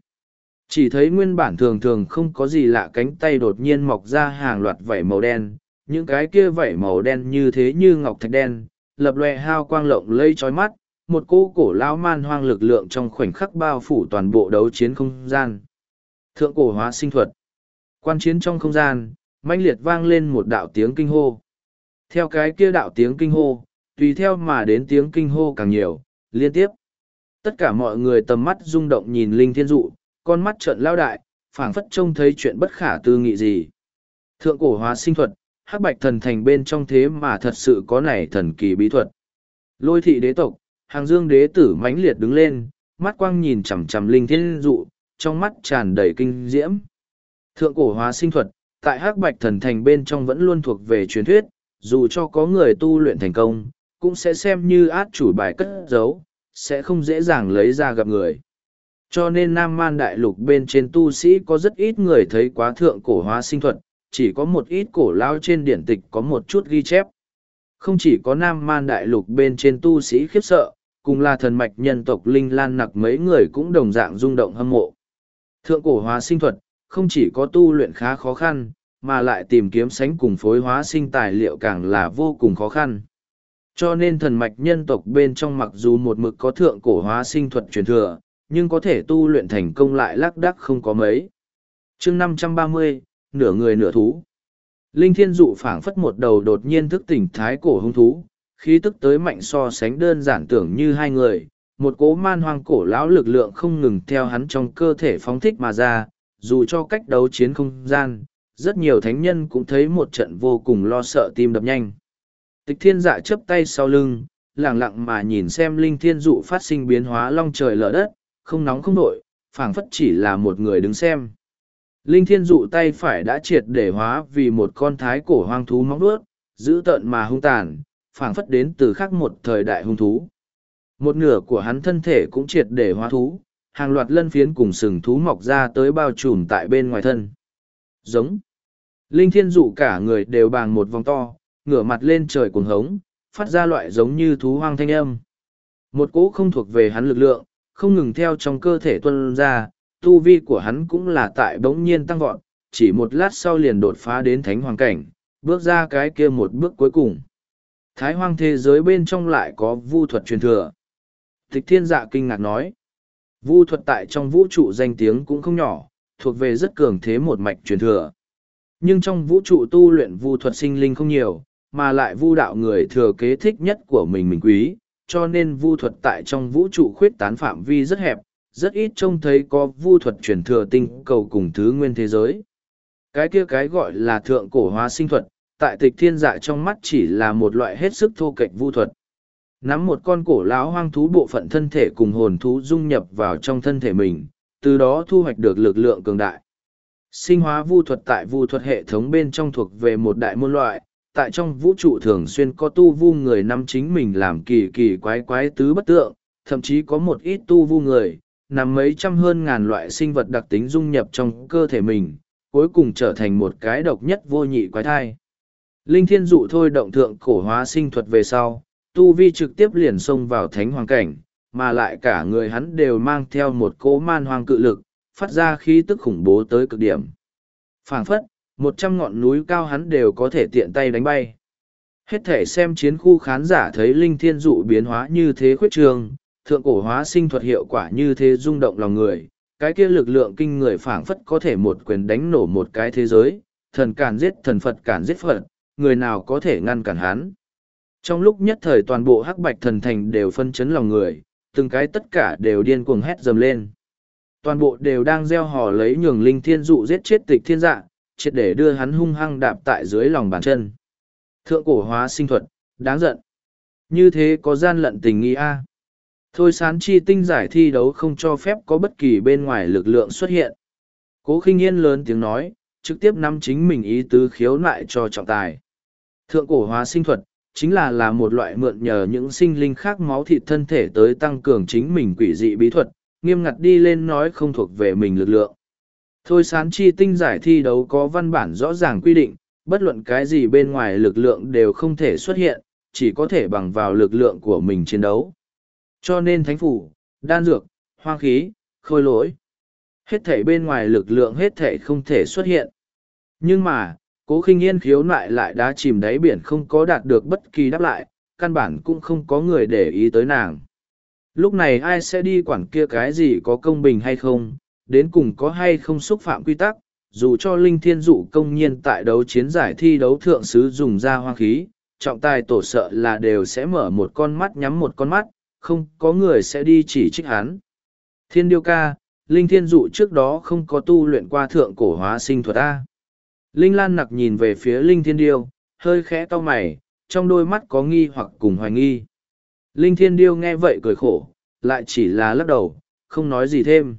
Chỉ thấy nguyên bản thường thường không có gì lạ cánh tay đột nhiên mọc ra hàng loạt vảy màu đen, những cái kia vảy màu đen như thế như ngọc thạch đen, lập lòe hao quang lộng lây trói mắt, một cô cổ lao man hoang lực lượng trong khoảnh khắc bao phủ toàn bộ đấu chiến không gian. Thượng cổ hóa sinh thuật. Quan chiến trong không gian, manh liệt vang lên một đạo tiếng kinh hô. Theo cái kia đạo tiếng kinh hô, tùy theo mà đến tiếng kinh hô càng nhiều, liên tiếp. Tất cả mọi người tầm mắt rung động nhìn Linh Thiên Dụ, con mắt trợn lao đại, phảng phất trông thấy chuyện bất khả tư nghị gì. Thượng cổ hóa sinh thuật, hắc bạch thần thành bên trong thế mà thật sự có này thần kỳ bí thuật. Lôi thị đế tộc, hàng dương đế tử mãnh liệt đứng lên, mắt quang nhìn chằm chằm linh thiên dụ, trong mắt tràn đầy kinh diễm. Thượng cổ hóa sinh thuật, tại hắc bạch thần thành bên trong vẫn luôn thuộc về truyền thuyết, dù cho có người tu luyện thành công, cũng sẽ xem như át chủ bài cất giấu, sẽ không dễ dàng lấy ra gặp người. Cho nên Nam Man Đại Lục bên trên tu sĩ có rất ít người thấy quá thượng cổ hóa sinh thuật, chỉ có một ít cổ lao trên điển tịch có một chút ghi chép. Không chỉ có Nam Man Đại Lục bên trên tu sĩ khiếp sợ, cùng là thần mạch nhân tộc Linh Lan nặc mấy người cũng đồng dạng rung động hâm mộ. Thượng cổ hóa sinh thuật, không chỉ có tu luyện khá khó khăn, mà lại tìm kiếm sánh cùng phối hóa sinh tài liệu càng là vô cùng khó khăn. Cho nên thần mạch nhân tộc bên trong mặc dù một mực có thượng cổ hóa sinh thuật truyền thừa, nhưng có thể tu luyện thành công lại lác đắc không có mấy. chương năm trăm ba mươi nửa người nửa thú. Linh thiên dụ phảng phất một đầu đột nhiên thức tỉnh thái cổ hung thú, khí tức tới mạnh so sánh đơn giản tưởng như hai người, một cố man hoang cổ lão lực lượng không ngừng theo hắn trong cơ thể phóng thích mà ra, dù cho cách đấu chiến không gian, rất nhiều thánh nhân cũng thấy một trận vô cùng lo sợ tim đập nhanh. Tịch thiên dạ chấp tay sau lưng, lặng lặng mà nhìn xem linh thiên dụ phát sinh biến hóa long trời lở đất, không nóng không nổi, phảng phất chỉ là một người đứng xem. Linh thiên dụ tay phải đã triệt để hóa vì một con thái cổ hoang thú móng nuốt dữ tợn mà hung tàn, phảng phất đến từ khác một thời đại hung thú. Một nửa của hắn thân thể cũng triệt để hóa thú, hàng loạt lân phiến cùng sừng thú mọc ra tới bao trùm tại bên ngoài thân. Giống. Linh thiên dụ cả người đều bàng một vòng to, ngửa mặt lên trời cuồng hống, phát ra loại giống như thú hoang thanh âm. Một cỗ không thuộc về hắn lực lượng, không ngừng theo trong cơ thể tuân ra, tu vi của hắn cũng là tại bỗng nhiên tăng vọt, chỉ một lát sau liền đột phá đến thánh hoàng cảnh, bước ra cái kia một bước cuối cùng. Thái hoang thế giới bên trong lại có vu thuật truyền thừa. Tịch thiên dạ kinh ngạc nói, vu thuật tại trong vũ trụ danh tiếng cũng không nhỏ, thuộc về rất cường thế một mạch truyền thừa. Nhưng trong vũ trụ tu luyện vu thuật sinh linh không nhiều, mà lại vu đạo người thừa kế thích nhất của mình mình quý, cho nên vu thuật tại trong vũ trụ khuyết tán phạm vi rất hẹp, rất ít trông thấy có vu thuật truyền thừa tinh cầu cùng thứ nguyên thế giới. Cái kia cái gọi là thượng cổ hóa sinh thuật, tại tịch thiên dạ trong mắt chỉ là một loại hết sức thô kệch vu thuật. Nắm một con cổ lão hoang thú bộ phận thân thể cùng hồn thú dung nhập vào trong thân thể mình, từ đó thu hoạch được lực lượng cường đại. Sinh hóa vu thuật tại vu thuật hệ thống bên trong thuộc về một đại môn loại, tại trong vũ trụ thường xuyên có tu vu người nắm chính mình làm kỳ kỳ quái quái tứ bất tượng, thậm chí có một ít tu vu người, nằm mấy trăm hơn ngàn loại sinh vật đặc tính dung nhập trong cơ thể mình, cuối cùng trở thành một cái độc nhất vô nhị quái thai. Linh thiên dụ thôi động thượng cổ hóa sinh thuật về sau, tu vi trực tiếp liền xông vào thánh hoàng cảnh, mà lại cả người hắn đều mang theo một cỗ man hoang cự lực, phát ra khí tức khủng bố tới cực điểm. phảng phất, một trăm ngọn núi cao hắn đều có thể tiện tay đánh bay. Hết thể xem chiến khu khán giả thấy linh thiên dụ biến hóa như thế khuyết trường, thượng cổ hóa sinh thuật hiệu quả như thế rung động lòng người, cái kia lực lượng kinh người phảng phất có thể một quyền đánh nổ một cái thế giới, thần cản giết thần Phật cản giết Phật, người nào có thể ngăn cản hắn. Trong lúc nhất thời toàn bộ hắc bạch thần thành đều phân chấn lòng người, từng cái tất cả đều điên cuồng hét dầm lên. Toàn bộ đều đang gieo hò lấy nhường linh thiên dụ giết chết tịch thiên dạ, triệt để đưa hắn hung hăng đạp tại dưới lòng bàn chân. Thượng cổ hóa sinh thuật, đáng giận. Như thế có gian lận tình nghi a. Thôi sán chi tinh giải thi đấu không cho phép có bất kỳ bên ngoài lực lượng xuất hiện. Cố khinh yên lớn tiếng nói, trực tiếp nắm chính mình ý tứ khiếu nại cho trọng tài. Thượng cổ hóa sinh thuật, chính là là một loại mượn nhờ những sinh linh khác máu thịt thân thể tới tăng cường chính mình quỷ dị bí thuật, nghiêm ngặt đi lên nói không thuộc về mình lực lượng. Thôi sán chi tinh giải thi đấu có văn bản rõ ràng quy định, bất luận cái gì bên ngoài lực lượng đều không thể xuất hiện, chỉ có thể bằng vào lực lượng của mình chiến đấu. Cho nên thánh phủ, đan dược, hoang khí, khôi lỗi. Hết thể bên ngoài lực lượng hết thể không thể xuất hiện. Nhưng mà, cố khinh yên khiếu nại lại đã chìm đáy biển không có đạt được bất kỳ đáp lại, căn bản cũng không có người để ý tới nàng. Lúc này ai sẽ đi quản kia cái gì có công bình hay không, đến cùng có hay không xúc phạm quy tắc, dù cho Linh Thiên Dụ công nhiên tại đấu chiến giải thi đấu thượng sứ dùng ra hoa khí, trọng tài tổ sợ là đều sẽ mở một con mắt nhắm một con mắt, không có người sẽ đi chỉ trích hắn. Thiên Điêu ca, Linh Thiên Dụ trước đó không có tu luyện qua thượng cổ hóa sinh thuật A. Linh Lan nặc nhìn về phía Linh Thiên Điêu, hơi khẽ to mày, trong đôi mắt có nghi hoặc cùng hoài nghi. Linh Thiên Điêu nghe vậy cười khổ, lại chỉ là lắc đầu, không nói gì thêm.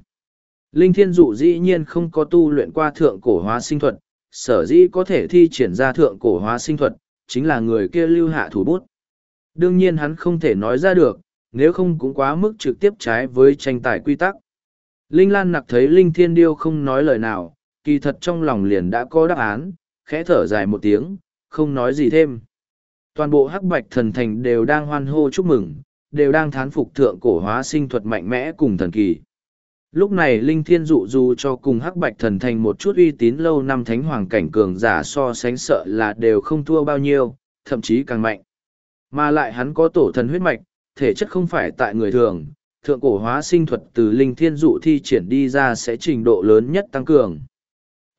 Linh Thiên Dụ dĩ nhiên không có tu luyện qua thượng cổ hóa sinh thuật, sở dĩ có thể thi triển ra thượng cổ hóa sinh thuật, chính là người kia lưu hạ thủ bút. Đương nhiên hắn không thể nói ra được, nếu không cũng quá mức trực tiếp trái với tranh tài quy tắc. Linh Lan nặc thấy Linh Thiên Điêu không nói lời nào, kỳ thật trong lòng liền đã có đáp án, khẽ thở dài một tiếng, không nói gì thêm. Toàn bộ hắc bạch thần thành đều đang hoan hô chúc mừng, đều đang thán phục thượng cổ hóa sinh thuật mạnh mẽ cùng thần kỳ. Lúc này Linh Thiên dụ dù cho cùng hắc bạch thần thành một chút uy tín lâu năm thánh hoàng cảnh cường giả so sánh sợ là đều không thua bao nhiêu, thậm chí càng mạnh. Mà lại hắn có tổ thần huyết mạch, thể chất không phải tại người thường, thượng cổ hóa sinh thuật từ Linh Thiên dụ thi triển đi ra sẽ trình độ lớn nhất tăng cường.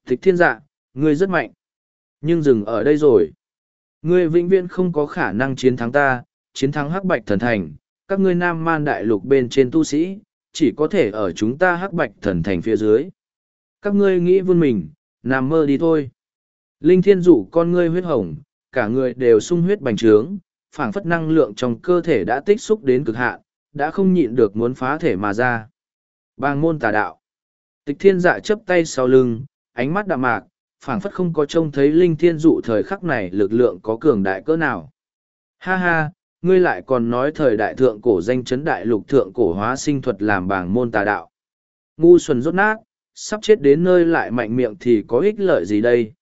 Thích thiên dạ, ngươi rất mạnh. Nhưng dừng ở đây rồi. Ngươi vĩnh viễn không có khả năng chiến thắng ta, chiến thắng hắc bạch thần thành, các ngươi nam man đại lục bên trên tu sĩ, chỉ có thể ở chúng ta hắc bạch thần thành phía dưới. Các ngươi nghĩ vươn mình, nằm mơ đi thôi. Linh thiên dụ con ngươi huyết hồng, cả người đều sung huyết bành trướng, phảng phất năng lượng trong cơ thể đã tích xúc đến cực hạn, đã không nhịn được muốn phá thể mà ra. Bang môn tà đạo. Tịch thiên dạ chấp tay sau lưng, ánh mắt đạm mạc, phảng phất không có trông thấy linh thiên dụ thời khắc này lực lượng có cường đại cỡ nào. Ha ha, ngươi lại còn nói thời đại thượng cổ danh chấn đại lục thượng cổ hóa sinh thuật làm bảng môn tà đạo. Ngu xuẩn rốt nát, sắp chết đến nơi lại mạnh miệng thì có ích lợi gì đây?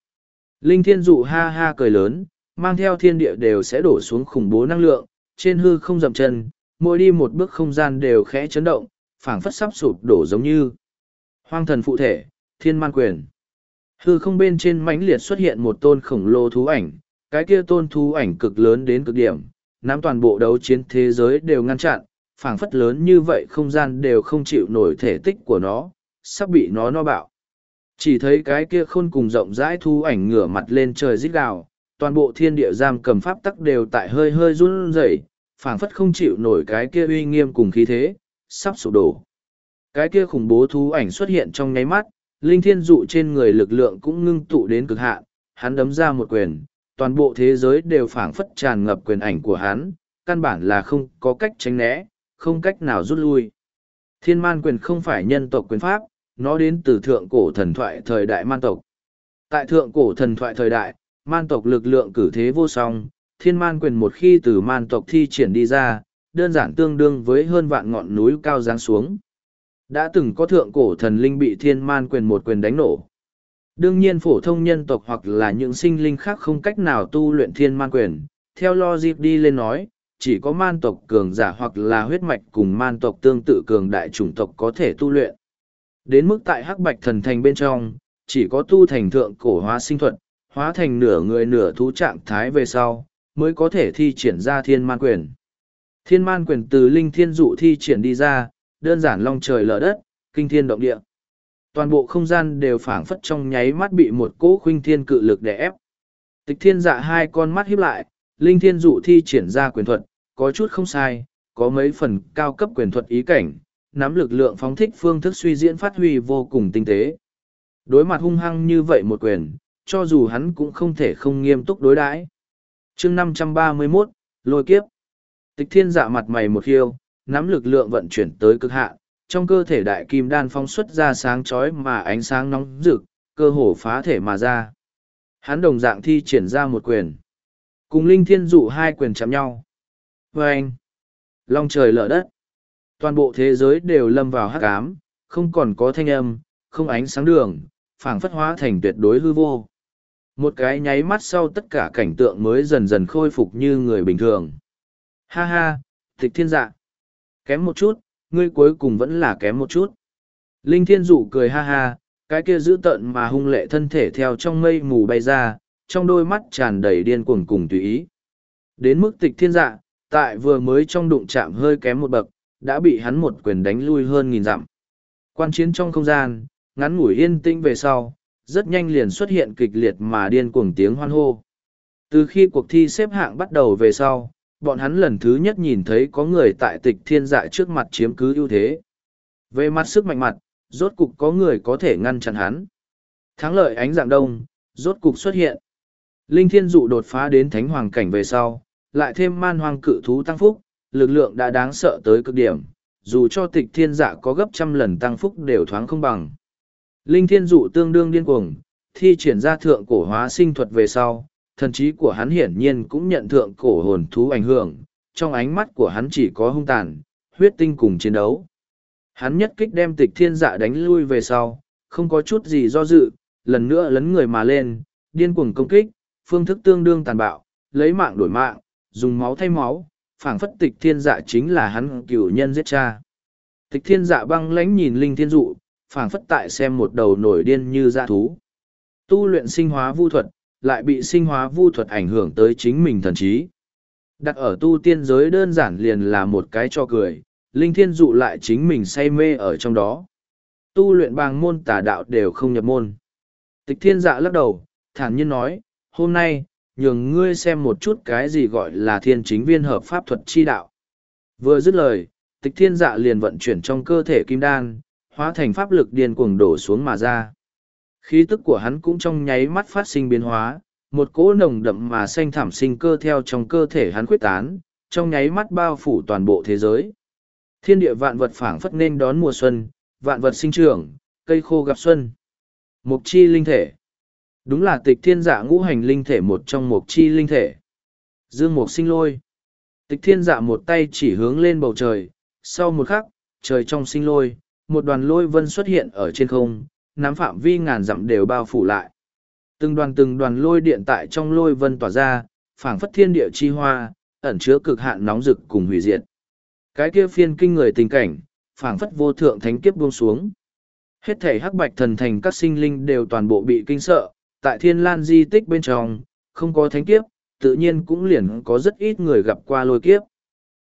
Linh thiên dụ ha ha cười lớn, mang theo thiên địa đều sẽ đổ xuống khủng bố năng lượng, trên hư không dậm chân, mỗi đi một bước không gian đều khẽ chấn động, phảng phất sắp sụp đổ giống như. Hoang thần phụ thể, thiên man quyền. Hư không bên trên mãnh liệt xuất hiện một tôn khổng lồ thú ảnh, cái kia tôn thú ảnh cực lớn đến cực điểm, nắm toàn bộ đấu chiến thế giới đều ngăn chặn, phảng phất lớn như vậy không gian đều không chịu nổi thể tích của nó, sắp bị nó no bạo. Chỉ thấy cái kia khôn cùng rộng rãi thú ảnh ngửa mặt lên trời rít gào, toàn bộ thiên địa giam cầm pháp tắc đều tại hơi hơi run rẩy, phảng phất không chịu nổi cái kia uy nghiêm cùng khí thế, sắp sụp đổ. Cái kia khủng bố thú ảnh xuất hiện trong nháy mắt, linh thiên dụ trên người lực lượng cũng ngưng tụ đến cực hạn, hắn đấm ra một quyền, toàn bộ thế giới đều phảng phất tràn ngập quyền ảnh của hắn, căn bản là không có cách tránh né, không cách nào rút lui. Thiên man quyền không phải nhân tộc quyền pháp, nó đến từ thượng cổ thần thoại thời đại man tộc. Tại thượng cổ thần thoại thời đại, man tộc lực lượng cử thế vô song, thiên man quyền một khi từ man tộc thi triển đi ra, đơn giản tương đương với hơn vạn ngọn núi cao giáng xuống. Đã từng có thượng cổ thần linh bị thiên man quyền một quyền đánh nổ. Đương nhiên phổ thông nhân tộc hoặc là những sinh linh khác không cách nào tu luyện thiên man quyền. Theo logic đi lên nói, chỉ có man tộc cường giả hoặc là huyết mạch cùng man tộc tương tự cường đại chủng tộc có thể tu luyện. Đến mức tại hắc bạch thần thành bên trong, chỉ có tu thành thượng cổ hóa sinh thuật, hóa thành nửa người nửa thú trạng thái về sau, mới có thể thi triển ra thiên man quyền. Thiên man quyền từ linh thiên dụ thi triển đi ra, đơn giản long trời lở đất, kinh thiên động địa. Toàn bộ không gian đều phảng phất trong nháy mắt bị một cỗ khuynh thiên cự lực đè ép. Tịch thiên dạ hai con mắt híp lại, linh thiên dụ thi triển ra quyền thuật, có chút không sai, có mấy phần cao cấp quyền thuật ý cảnh, nắm lực lượng phóng thích phương thức suy diễn phát huy vô cùng tinh tế. Đối mặt hung hăng như vậy một quyền, cho dù hắn cũng không thể không nghiêm túc đối đãi. chương 531, lôi kiếp. Tịch thiên dạ mặt mày một khiêu, nắm lực lượng vận chuyển tới cực hạn, trong cơ thể đại kim đan phong xuất ra sáng chói mà ánh sáng nóng rực, cơ hồ phá thể mà ra. Hắn đồng dạng thi triển ra một quyền. Cùng linh thiên dụ hai quyền chạm nhau. vê anh, long trời lở đất. Toàn bộ thế giới đều lâm vào hắc ám, không còn có thanh âm, không ánh sáng đường, phảng phất hóa thành tuyệt đối hư vô. Một cái nháy mắt sau tất cả cảnh tượng mới dần dần khôi phục như người bình thường. Ha ha, tịch thiên dạ. Kém một chút, ngươi cuối cùng vẫn là kém một chút. Linh thiên dụ cười ha ha, cái kia dữ tợn mà hung lệ thân thể theo trong mây mù bay ra, trong đôi mắt tràn đầy điên cuồng cùng tùy ý. Đến mức tịch thiên dạ, tại vừa mới trong đụng chạm hơi kém một bậc, đã bị hắn một quyền đánh lui hơn nghìn dặm. Quan chiến trong không gian, ngắn ngủi yên tĩnh về sau, rất nhanh liền xuất hiện kịch liệt mà điên cuồng tiếng hoan hô. Từ khi cuộc thi xếp hạng bắt đầu về sau, bọn hắn lần thứ nhất nhìn thấy có người tại tịch thiên dạ trước mặt chiếm cứ ưu thế. Về mặt sức mạnh mặt, rốt cục có người có thể ngăn chặn hắn. Thắng lợi ánh dạng đông, rốt cục xuất hiện. Linh thiên dụ đột phá đến thánh hoàng cảnh về sau, lại thêm man hoang cự thú tăng phúc, lực lượng đã đáng sợ tới cực điểm, dù cho tịch thiên dạ có gấp trăm lần tăng phúc đều thoáng không bằng. Linh thiên dụ tương đương điên cuồng, thi triển ra thượng cổ hóa sinh thuật về sau, thần trí của hắn hiển nhiên cũng nhận thượng cổ hồn thú ảnh hưởng, trong ánh mắt của hắn chỉ có hung tàn, huyết tinh cùng chiến đấu. Hắn nhất kích đem tịch thiên dạ đánh lui về sau, không có chút gì do dự, lần nữa lấn người mà lên, điên cuồng công kích, phương thức tương đương tàn bạo, lấy mạng đổi mạng, dùng máu thay máu, phảng phất tịch thiên dạ chính là hắn cửu nhân giết cha. Tịch thiên dạ băng lãnh nhìn linh thiên dụ, phảng phất tại xem một đầu nổi điên như dã thú. Tu luyện sinh hóa vu thuật, lại bị sinh hóa vu thuật ảnh hưởng tới chính mình thần trí. Đặt ở tu tiên giới đơn giản liền là một cái cho cười, linh thiên dụ lại chính mình say mê ở trong đó. Tu luyện bàng môn tà đạo đều không nhập môn. Tịch thiên dạ lắc đầu, thản nhiên nói, hôm nay, nhường ngươi xem một chút cái gì gọi là thiên chính viên hợp pháp thuật chi đạo. Vừa dứt lời, tịch thiên dạ liền vận chuyển trong cơ thể kim đan, hóa thành pháp lực điên cuồng đổ xuống mà ra. Khí tức của hắn cũng trong nháy mắt phát sinh biến hóa, một cỗ nồng đậm mà xanh thảm sinh cơ theo trong cơ thể hắn khuyết tán, trong nháy mắt bao phủ toàn bộ thế giới. Thiên địa vạn vật phảng phất nên đón mùa xuân, vạn vật sinh trưởng, cây khô gặp xuân. Mục chi linh thể. Đúng là tịch thiên dạ ngũ hành linh thể một trong mục chi linh thể. Dương mục sinh lôi. Tịch thiên dạ một tay chỉ hướng lên bầu trời, sau một khắc, trời trong sinh lôi, một đoàn lôi vân xuất hiện ở trên không, nắm phạm vi ngàn dặm đều bao phủ lại. Từng đoàn từng đoàn lôi điện tại trong lôi vân tỏa ra, phảng phất thiên địa chi hoa, ẩn chứa cực hạn nóng rực cùng hủy diệt. Cái kia phiên kinh người tình cảnh, phảng phất vô thượng thánh kiếp buông xuống. Hết thể hắc bạch thần thành các sinh linh đều toàn bộ bị kinh sợ, tại thiên lan di tích bên trong, không có thánh kiếp, tự nhiên cũng liền có rất ít người gặp qua lôi kiếp.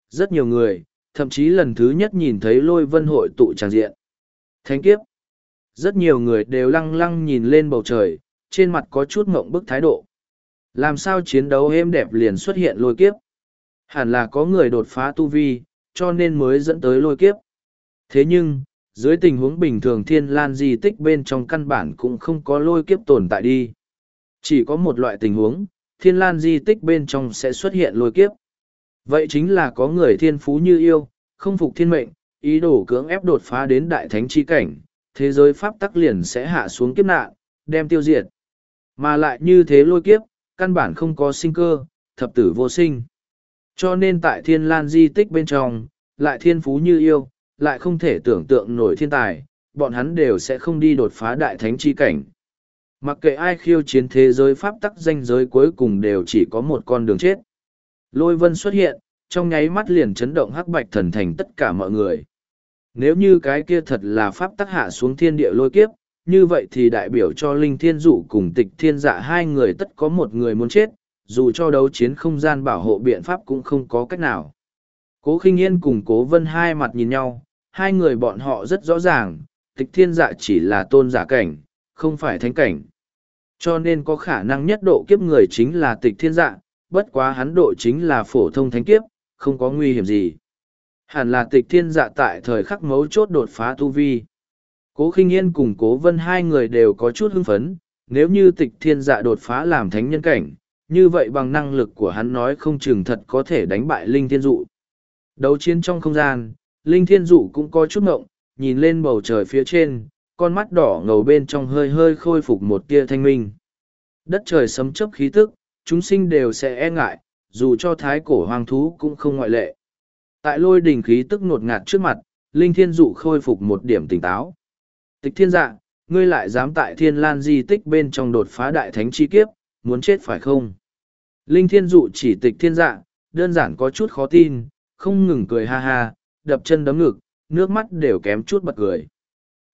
Rất nhiều người, thậm chí lần thứ nhất nhìn thấy lôi vân hội tụ tràng diện. Thánh kiếp. Rất nhiều người đều lăng lăng nhìn lên bầu trời, trên mặt có chút ngộng bức thái độ. Làm sao chiến đấu êm đẹp liền xuất hiện lôi kiếp? Hẳn là có người đột phá tu vi, cho nên mới dẫn tới lôi kiếp. Thế nhưng, dưới tình huống bình thường thiên lan di tích bên trong căn bản cũng không có lôi kiếp tồn tại đi. Chỉ có một loại tình huống, thiên lan di tích bên trong sẽ xuất hiện lôi kiếp. Vậy chính là có người thiên phú như yêu, không phục thiên mệnh, ý đồ cưỡng ép đột phá đến đại thánh chi cảnh, thế giới pháp tắc liền sẽ hạ xuống kiếp nạn, đem tiêu diệt. Mà lại như thế lôi kiếp, căn bản không có sinh cơ, thập tử vô sinh. Cho nên tại thiên lan di tích bên trong, lại thiên phú như yêu, lại không thể tưởng tượng nổi thiên tài, bọn hắn đều sẽ không đi đột phá đại thánh chi cảnh. Mặc kệ ai khiêu chiến thế giới pháp tắc danh giới cuối cùng đều chỉ có một con đường chết. Lôi vân xuất hiện, trong nháy mắt liền chấn động hắc bạch thần thành tất cả mọi người. Nếu như cái kia thật là pháp tắc hạ xuống thiên địa lôi kiếp, như vậy thì đại biểu cho linh thiên dụ cùng tịch thiên dạ hai người tất có một người muốn chết, dù cho đấu chiến không gian bảo hộ biện pháp cũng không có cách nào. Cố khinh yên cùng cố vân hai mặt nhìn nhau, hai người bọn họ rất rõ ràng, tịch thiên dạ chỉ là tôn giả cảnh, không phải thánh cảnh. Cho nên có khả năng nhất độ kiếp người chính là tịch thiên dạ, bất quá hắn độ chính là phổ thông thánh kiếp, không có nguy hiểm gì. Hẳn là tịch thiên dạ tại thời khắc mấu chốt đột phá tu vi. Cố khinh yên cùng cố vân hai người đều có chút hưng phấn, nếu như tịch thiên dạ đột phá làm thánh nhân cảnh, như vậy bằng năng lực của hắn nói không chừng thật có thể đánh bại linh thiên dụ. Đấu chiến trong không gian, linh thiên dụ cũng có chút ngộng, nhìn lên bầu trời phía trên, con mắt đỏ ngầu bên trong hơi hơi khôi phục một tia thanh minh. Đất trời sấm chớp khí tức, chúng sinh đều sẽ e ngại, dù cho thái cổ hoang thú cũng không ngoại lệ. Tại lôi đỉnh khí tức nột ngạt trước mặt, linh thiên dụ khôi phục một điểm tỉnh táo. Tịch thiên dạ, ngươi lại dám tại thiên lan di tích bên trong đột phá đại thánh chi kiếp, muốn chết phải không? Linh thiên dụ chỉ tịch thiên dạ, đơn giản có chút khó tin, không ngừng cười ha ha, đập chân đấm ngực, nước mắt đều kém chút bật cười.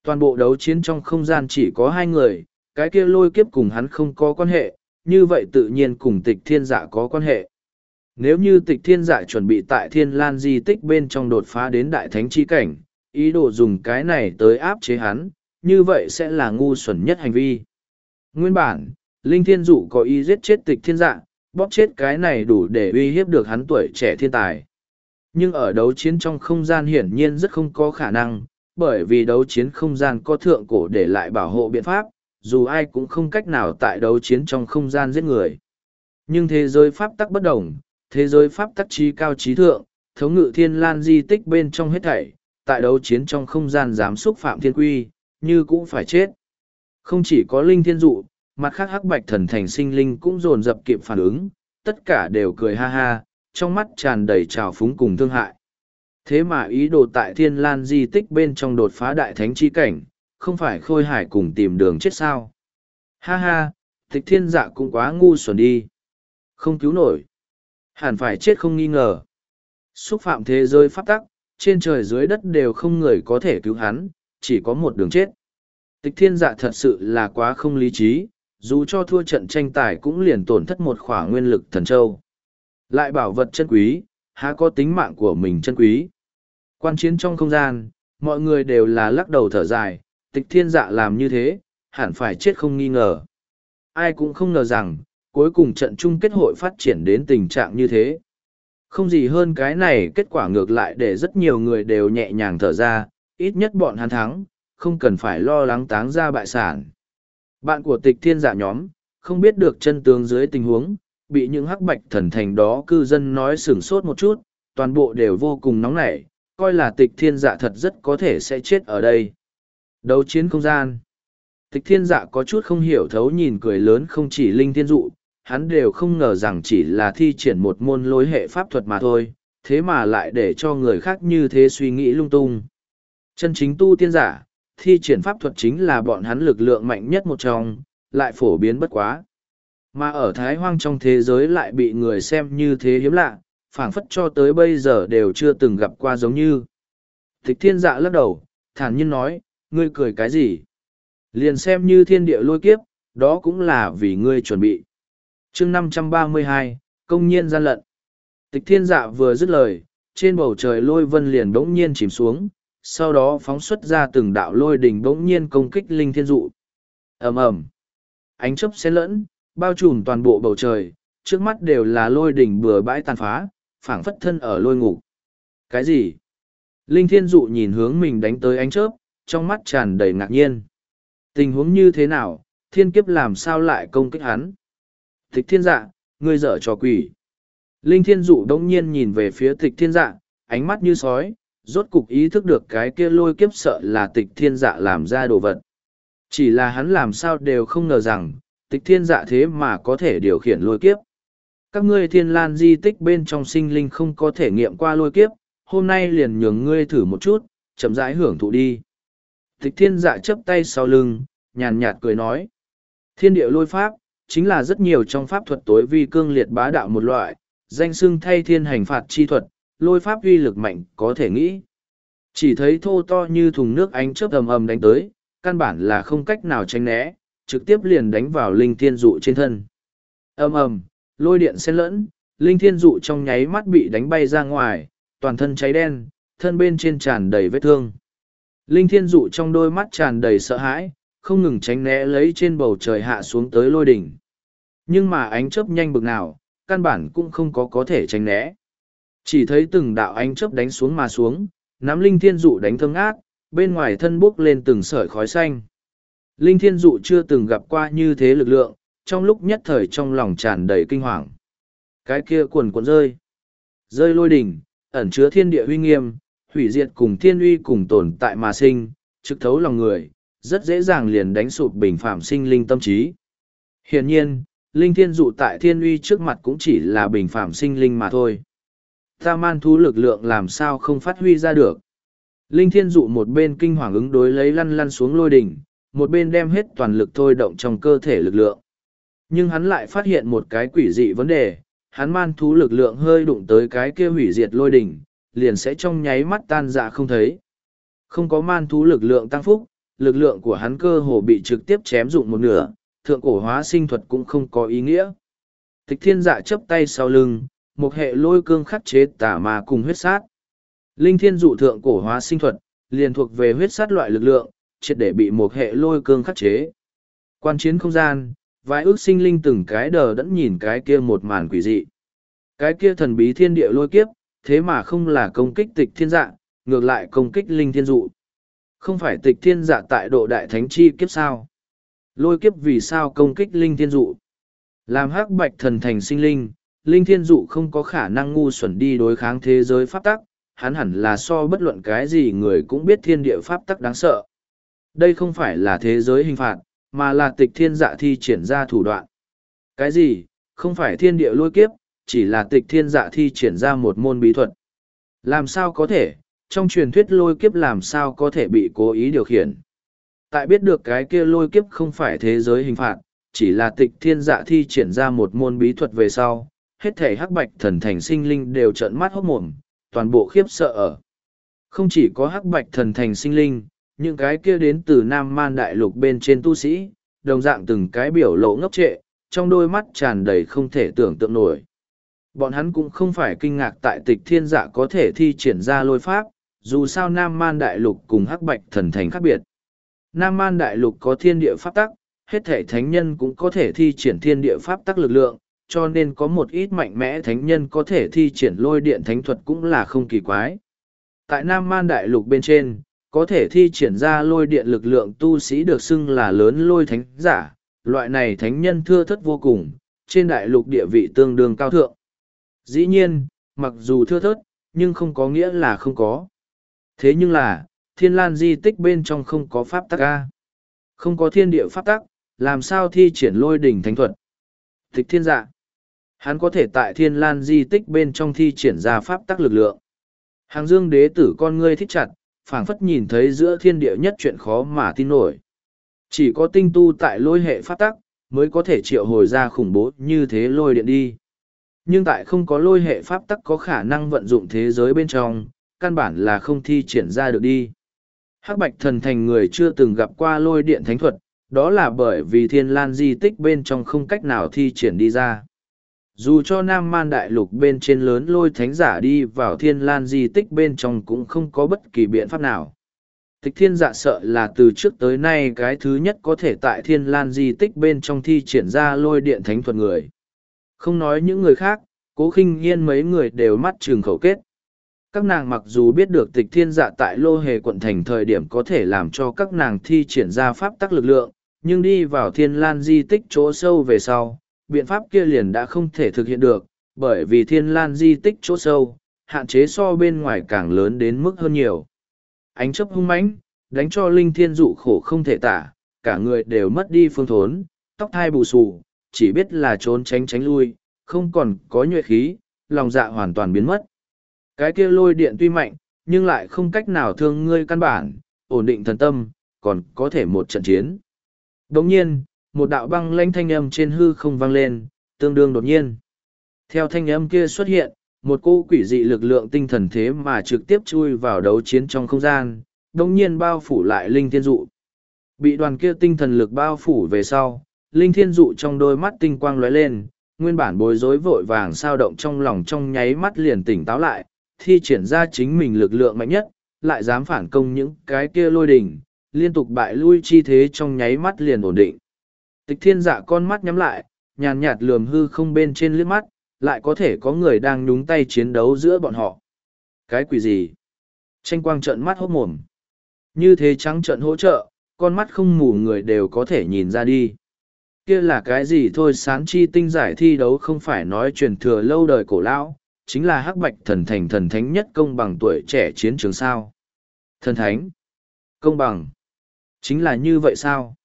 Toàn bộ đấu chiến trong không gian chỉ có hai người, cái kia lôi kiếp cùng hắn không có quan hệ, như vậy tự nhiên cùng tịch thiên dạ có quan hệ. Nếu như tịch thiên dạ chuẩn bị tại thiên lan di tích bên trong đột phá đến đại thánh chi cảnh, ý đồ dùng cái này tới áp chế hắn, như vậy sẽ là ngu xuẩn nhất hành vi. Nguyên bản, Linh Thiên Dụ có ý giết chết tịch thiên dạ, bóp chết cái này đủ để uy hiếp được hắn tuổi trẻ thiên tài. Nhưng ở đấu chiến trong không gian hiển nhiên rất không có khả năng, bởi vì đấu chiến không gian có thượng cổ để lại bảo hộ biện pháp, dù ai cũng không cách nào tại đấu chiến trong không gian giết người. Nhưng thế giới pháp tắc bất đồng, thế giới pháp tắc trí cao trí thượng, thống ngự thiên lan di tích bên trong hết thảy, tại đấu chiến trong không gian dám xúc phạm thiên quy, như cũng phải chết. Không chỉ có linh thiên dụ, mặt khác hắc bạch thần thành sinh linh cũng dồn dập kịp phản ứng, tất cả đều cười ha ha, trong mắt tràn đầy trào phúng cùng thương hại. Thế mà ý đồ tại thiên lan di tích bên trong đột phá đại thánh chi cảnh, không phải khôi hải cùng tìm đường chết sao. Ha ha, tịch thiên dạ cũng quá ngu xuẩn đi. Không cứu nổi. Hẳn phải chết không nghi ngờ. Xúc phạm thế giới pháp tắc, trên trời dưới đất đều không người có thể cứu hắn, chỉ có một đường chết. Tịch thiên dạ thật sự là quá không lý trí, dù cho thua trận tranh tài cũng liền tổn thất một khỏa nguyên lực thần châu. Lại bảo vật chân quý, há có tính mạng của mình chân quý. Quan chiến trong không gian, mọi người đều là lắc đầu thở dài, tịch thiên dạ làm như thế, hẳn phải chết không nghi ngờ. Ai cũng không ngờ rằng, cuối cùng trận chung kết hội phát triển đến tình trạng như thế. Không gì hơn cái này kết quả ngược lại để rất nhiều người đều nhẹ nhàng thở ra, ít nhất bọn hắn thắng, không cần phải lo lắng táng ra bại sản. Bạn của tịch thiên dạ nhóm, không biết được chân tướng dưới tình huống, bị những hắc bạch thần thành đó cư dân nói sửng sốt một chút, toàn bộ đều vô cùng nóng nảy, coi là tịch thiên dạ thật rất có thể sẽ chết ở đây. Đấu chiến không gian. Tịch thiên dạ có chút không hiểu thấu nhìn cười lớn không chỉ linh thiên dụ, hắn đều không ngờ rằng chỉ là thi triển một môn lối hệ pháp thuật mà thôi, thế mà lại để cho người khác như thế suy nghĩ lung tung. Chân chính tu tiên giả, thi triển pháp thuật chính là bọn hắn lực lượng mạnh nhất một trong, lại phổ biến bất quá. Mà ở Thái Hoang trong thế giới lại bị người xem như thế hiếm lạ, phảng phất cho tới bây giờ đều chưa từng gặp qua giống như. Tịch thiên dạ lắc đầu, thản nhiên nói, ngươi cười cái gì? Liền xem như thiên địa lôi kiếp, đó cũng là vì ngươi chuẩn bị. chương năm trăm ba mươi hai công nhiên gian lận. Tịch thiên dạ vừa dứt lời, trên bầu trời lôi vân liền bỗng nhiên chìm xuống, sau đó phóng xuất ra từng đạo lôi đỉnh bỗng nhiên công kích linh thiên dụ. ầm ầm Ánh chớp xen lẫn, bao trùm toàn bộ bầu trời, trước mắt đều là lôi đỉnh bừa bãi tàn phá, phảng phất thân ở lôi ngục. Cái gì? Linh thiên dụ nhìn hướng mình đánh tới ánh chớp, trong mắt tràn đầy ngạc nhiên. Tình huống như thế nào, thiên kiếp làm sao lại công kích hắn? Tịch thiên dạ, ngươi dở trò quỷ. Linh thiên dụ đông nhiên nhìn về phía tịch thiên dạ, ánh mắt như sói, rốt cục ý thức được cái kia lôi kiếp sợ là tịch thiên dạ làm ra đồ vật. Chỉ là hắn làm sao đều không ngờ rằng, tịch thiên dạ thế mà có thể điều khiển lôi kiếp. Các ngươi thiên lan di tích bên trong sinh linh không có thể nghiệm qua lôi kiếp, hôm nay liền nhường ngươi thử một chút, chậm rãi hưởng thụ đi. Tịch thiên dạ chấp tay sau lưng, nhàn nhạt cười nói. Thiên địa lôi pháp, chính là rất nhiều trong pháp thuật tối vi cương liệt bá đạo một loại, danh xưng thay thiên hành phạt chi thuật, lôi pháp uy lực mạnh có thể nghĩ. Chỉ thấy thô to như thùng nước ánh chớp ầm ầm đánh tới, căn bản là không cách nào tránh né, trực tiếp liền đánh vào linh thiên dụ trên thân. ầm ầm, lôi điện xen lẫn, linh thiên dụ trong nháy mắt bị đánh bay ra ngoài, toàn thân cháy đen, thân bên trên tràn đầy vết thương. Linh thiên dụ trong đôi mắt tràn đầy sợ hãi, không ngừng tránh né lấy trên bầu trời hạ xuống tới lôi đỉnh. Nhưng mà ánh chớp nhanh bực nào, căn bản cũng không có có thể tránh né. Chỉ thấy từng đạo ánh chớp đánh xuống mà xuống, nắm linh thiên dụ đánh thơm ác, bên ngoài thân bốc lên từng sợi khói xanh. Linh thiên dụ chưa từng gặp qua như thế lực lượng, trong lúc nhất thời trong lòng tràn đầy kinh hoàng. Cái kia cuồn cuộn rơi. Rơi lôi đỉnh, ẩn chứa thiên địa huy nghiêm, hủy diệt cùng thiên uy cùng tồn tại mà sinh, trực thấu lòng người, rất dễ dàng liền đánh sụp bình phạm sinh linh tâm trí. Hiển nhiên, linh thiên dụ tại thiên uy trước mặt cũng chỉ là bình phạm sinh linh mà thôi. Ta man thú lực lượng làm sao không phát huy ra được. Linh thiên dụ một bên kinh hoàng ứng đối lấy lăn lăn xuống lôi đỉnh, một bên đem hết toàn lực thôi động trong cơ thể lực lượng. Nhưng hắn lại phát hiện một cái quỷ dị vấn đề, hắn man thú lực lượng hơi đụng tới cái kia hủy diệt lôi đỉnh, liền sẽ trong nháy mắt tan dạ không thấy. Không có man thú lực lượng tăng phúc, lực lượng của hắn cơ hồ bị trực tiếp chém dụng một nửa, thượng cổ hóa sinh thuật cũng không có ý nghĩa. Tịch thiên dạ chấp tay sau lưng, một hệ lôi cương khắc chế tả mà cùng huyết sát. Linh thiên dụ thượng cổ hóa sinh thuật, liền thuộc về huyết sát loại lực lượng, triệt để bị một hệ lôi cương khắc chế. Quan chiến không gian, vài ước sinh linh từng cái đờ đẫn nhìn cái kia một màn quỷ dị. Cái kia thần bí thiên địa lôi kiếp, thế mà không là công kích tịch thiên dạ, ngược lại công kích linh thiên dụ. Không phải tịch thiên dạ tại độ đại thánh chi kiếp sao? Lôi kiếp vì sao công kích linh thiên dụ? Làm hắc bạch thần thành sinh linh, linh thiên dụ không có khả năng ngu xuẩn đi đối kháng thế giới pháp tắc, hắn hẳn là so bất luận cái gì người cũng biết thiên địa pháp tắc đáng sợ. Đây không phải là thế giới hình phạt, mà là tịch thiên dạ thi triển ra thủ đoạn. Cái gì, không phải thiên địa lôi kiếp, chỉ là tịch thiên dạ thi triển ra một môn bí thuật. Làm sao có thể, trong truyền thuyết lôi kiếp làm sao có thể bị cố ý điều khiển. Tại biết được cái kia lôi kiếp không phải thế giới hình phạt, chỉ là tịch thiên dạ thi triển ra một môn bí thuật về sau, hết thể hắc bạch thần thành sinh linh đều trợn mắt hốt mồm, toàn bộ khiếp sợ ở. Không chỉ có hắc bạch thần thành sinh linh, những cái kia đến từ Nam Man Đại Lục bên trên tu sĩ, đồng dạng từng cái biểu lộ ngốc trệ, trong đôi mắt tràn đầy không thể tưởng tượng nổi. Bọn hắn cũng không phải kinh ngạc tại tịch thiên dạ có thể thi triển ra lôi pháp, dù sao Nam Man Đại Lục cùng Hắc Bạch Thần Thành khác biệt. Nam Man Đại Lục có thiên địa pháp tắc, hết thể thánh nhân cũng có thể thi triển thiên địa pháp tắc lực lượng, cho nên có một ít mạnh mẽ thánh nhân có thể thi triển lôi điện thánh thuật cũng là không kỳ quái. Tại Nam Man Đại Lục bên trên, có thể thi triển ra lôi điện lực lượng tu sĩ được xưng là lớn lôi thánh giả, loại này thánh nhân thưa thất vô cùng, trên đại lục địa vị tương đương cao thượng. Dĩ nhiên, mặc dù thưa thớt, nhưng không có nghĩa là không có. Thế nhưng là, thiên lan di tích bên trong không có pháp tắc A. Không có thiên địa pháp tắc, làm sao thi triển lôi đỉnh thánh thuật. Tịch thiên dạ. Hắn có thể tại thiên lan di tích bên trong thi triển ra pháp tắc lực lượng. Hàng dương đế tử con ngươi thích chặt, phảng phất nhìn thấy giữa thiên địa nhất chuyện khó mà tin nổi. Chỉ có tinh tu tại lôi hệ pháp tắc, mới có thể triệu hồi ra khủng bố như thế lôi điện đi. Nhưng tại không có lôi hệ pháp tắc có khả năng vận dụng thế giới bên trong, căn bản là không thi triển ra được đi. Hắc bạch thần thành người chưa từng gặp qua lôi điện thánh thuật, đó là bởi vì thiên lan di tích bên trong không cách nào thi triển đi ra. Dù cho Nam Man Đại Lục bên trên lớn lôi thánh giả đi vào thiên lan di tích bên trong cũng không có bất kỳ biện pháp nào. Tịch thiên dạ sợ là từ trước tới nay cái thứ nhất có thể tại thiên lan di tích bên trong thi triển ra lôi điện thánh thuật người. Không nói những người khác, cố khinh nhiên mấy người đều mắt trường khẩu kết. Các nàng mặc dù biết được tịch thiên dạ tại lô hề quận thành thời điểm có thể làm cho các nàng thi triển ra pháp tắc lực lượng, nhưng đi vào thiên lan di tích chỗ sâu về sau, biện pháp kia liền đã không thể thực hiện được, bởi vì thiên lan di tích chỗ sâu, hạn chế so bên ngoài càng lớn đến mức hơn nhiều. Ánh chấp hung mãnh, đánh cho linh thiên dụ khổ không thể tả, cả người đều mất đi phương thốn, tóc thai bù xù, chỉ biết là trốn tránh tránh lui, không còn có nhuệ khí, lòng dạ hoàn toàn biến mất. Cái kia lôi điện tuy mạnh, nhưng lại không cách nào thương ngươi căn bản, ổn định thần tâm, còn có thể một trận chiến. Đồng nhiên, một đạo băng lanh thanh âm trên hư không vang lên, tương đương đột nhiên. Theo thanh âm kia xuất hiện, một cô quỷ dị lực lượng tinh thần thế mà trực tiếp chui vào đấu chiến trong không gian, đồng nhiên bao phủ lại linh thiên dụ. Bị đoàn kia tinh thần lực bao phủ về sau, linh thiên dụ trong đôi mắt tinh quang lóe lên, nguyên bản bối rối vội vàng sao động trong lòng trong nháy mắt liền tỉnh táo lại, thi triển ra chính mình lực lượng mạnh nhất, lại dám phản công những cái kia lôi đỉnh, liên tục bại lui chi thế trong nháy mắt liền ổn định. Tịch thiên dạ con mắt nhắm lại, nhàn nhạt lườm hư không bên trên liếc mắt, lại có thể có người đang nhúng tay chiến đấu giữa bọn họ. Cái quỷ gì? Tranh quang trợn mắt hốt mồm. Như thế trắng trợn hỗ trợ, con mắt không mù người đều có thể nhìn ra đi. Kia là cái gì thôi sán chi tinh giải thi đấu không phải nói truyền thừa lâu đời cổ lão, chính là hắc bạch thần thành thần thánh nhất công bằng tuổi trẻ chiến trường sao. Thần thánh. Công bằng. Chính là như vậy sao?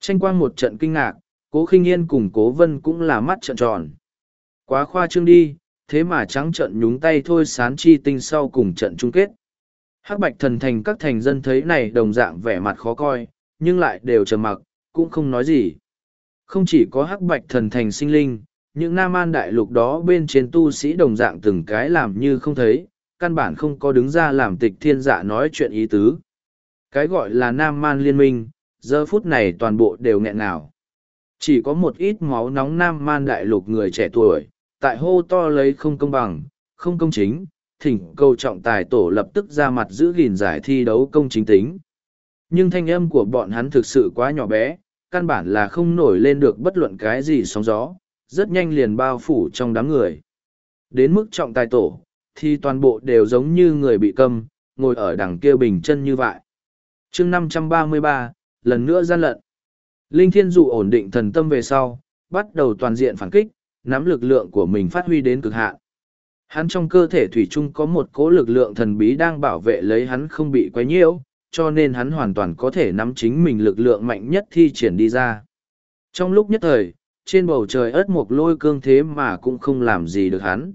Tranh quang một trận kinh ngạc, cố khinh yên cùng cố vân cũng là mắt trận tròn. Quá khoa trương đi, thế mà trắng trận nhúng tay thôi sán chi tinh sau cùng trận chung kết. Hắc bạch thần thành các thành dân thấy này đồng dạng vẻ mặt khó coi, nhưng lại đều trầm mặc, cũng không nói gì. Không chỉ có hắc bạch thần thành sinh linh, những nam an đại lục đó bên trên tu sĩ đồng dạng từng cái làm như không thấy, căn bản không có đứng ra làm tịch thiên giả nói chuyện ý tứ. Cái gọi là Nam Man Liên minh, giờ phút này toàn bộ đều nghẹn nào. Chỉ có một ít máu nóng Nam Man Đại Lục người trẻ tuổi, tại hô to lấy không công bằng, không công chính, thỉnh cầu trọng tài tổ lập tức ra mặt giữ gìn giải thi đấu công chính tính. Nhưng thanh âm của bọn hắn thực sự quá nhỏ bé, căn bản là không nổi lên được bất luận cái gì sóng gió, rất nhanh liền bao phủ trong đám người. Đến mức trọng tài tổ, thì toàn bộ đều giống như người bị câm, ngồi ở đằng kia bình chân như vậy. chương năm trăm ba mươi ba lần nữa gian lận. Linh Thiên Dụ ổn định thần tâm về sau, bắt đầu toàn diện phản kích, nắm lực lượng của mình phát huy đến cực hạn. Hắn trong cơ thể thủy chung có một cố lực lượng thần bí đang bảo vệ lấy hắn không bị quấy nhiễu, cho nên hắn hoàn toàn có thể nắm chính mình lực lượng mạnh nhất thi triển đi ra. Trong lúc nhất thời, trên bầu trời ớt một lôi cương thế mà cũng không làm gì được hắn.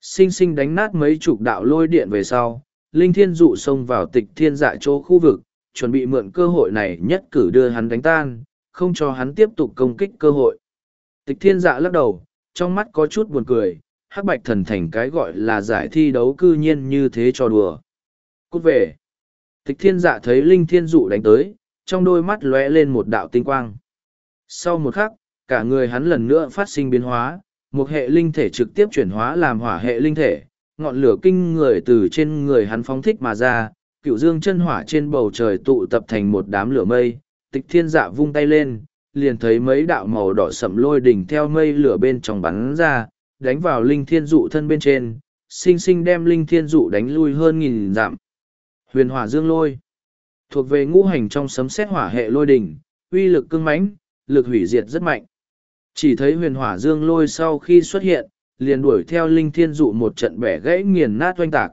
Sinh sinh đánh nát mấy chục đạo lôi điện về sau, Linh Thiên dụ xông vào tịch thiên dạ chỗ khu vực, chuẩn bị mượn cơ hội này nhất cử đưa hắn đánh tan, không cho hắn tiếp tục công kích cơ hội. Tịch thiên dạ lắc đầu, trong mắt có chút buồn cười, hắc bạch thần thành cái gọi là giải thi đấu cư nhiên như thế cho đùa. Cút về. Tịch thiên dạ thấy linh thiên dụ đánh tới, trong đôi mắt lóe lên một đạo tinh quang. Sau một khắc, cả người hắn lần nữa phát sinh biến hóa, một hệ linh thể trực tiếp chuyển hóa làm hỏa hệ linh thể, ngọn lửa kinh người từ trên người hắn phóng thích mà ra, cựu dương chân hỏa trên bầu trời tụ tập thành một đám lửa mây, tịch thiên dạ vung tay lên, liền thấy mấy đạo màu đỏ sậm lôi đỉnh theo mây lửa bên trong bắn ra, đánh vào linh thiên dụ thân bên trên, sinh sinh đem linh thiên dụ đánh lui hơn nghìn dặm. Huyền hỏa dương lôi thuộc về ngũ hành trong sấm xét hỏa hệ lôi đỉnh, uy lực cưng mãnh, lực hủy diệt rất mạnh. Chỉ thấy huyền hỏa dương lôi sau khi xuất hiện, liền đuổi theo linh thiên dụ một trận bẻ gãy nghiền nát oanh tạc.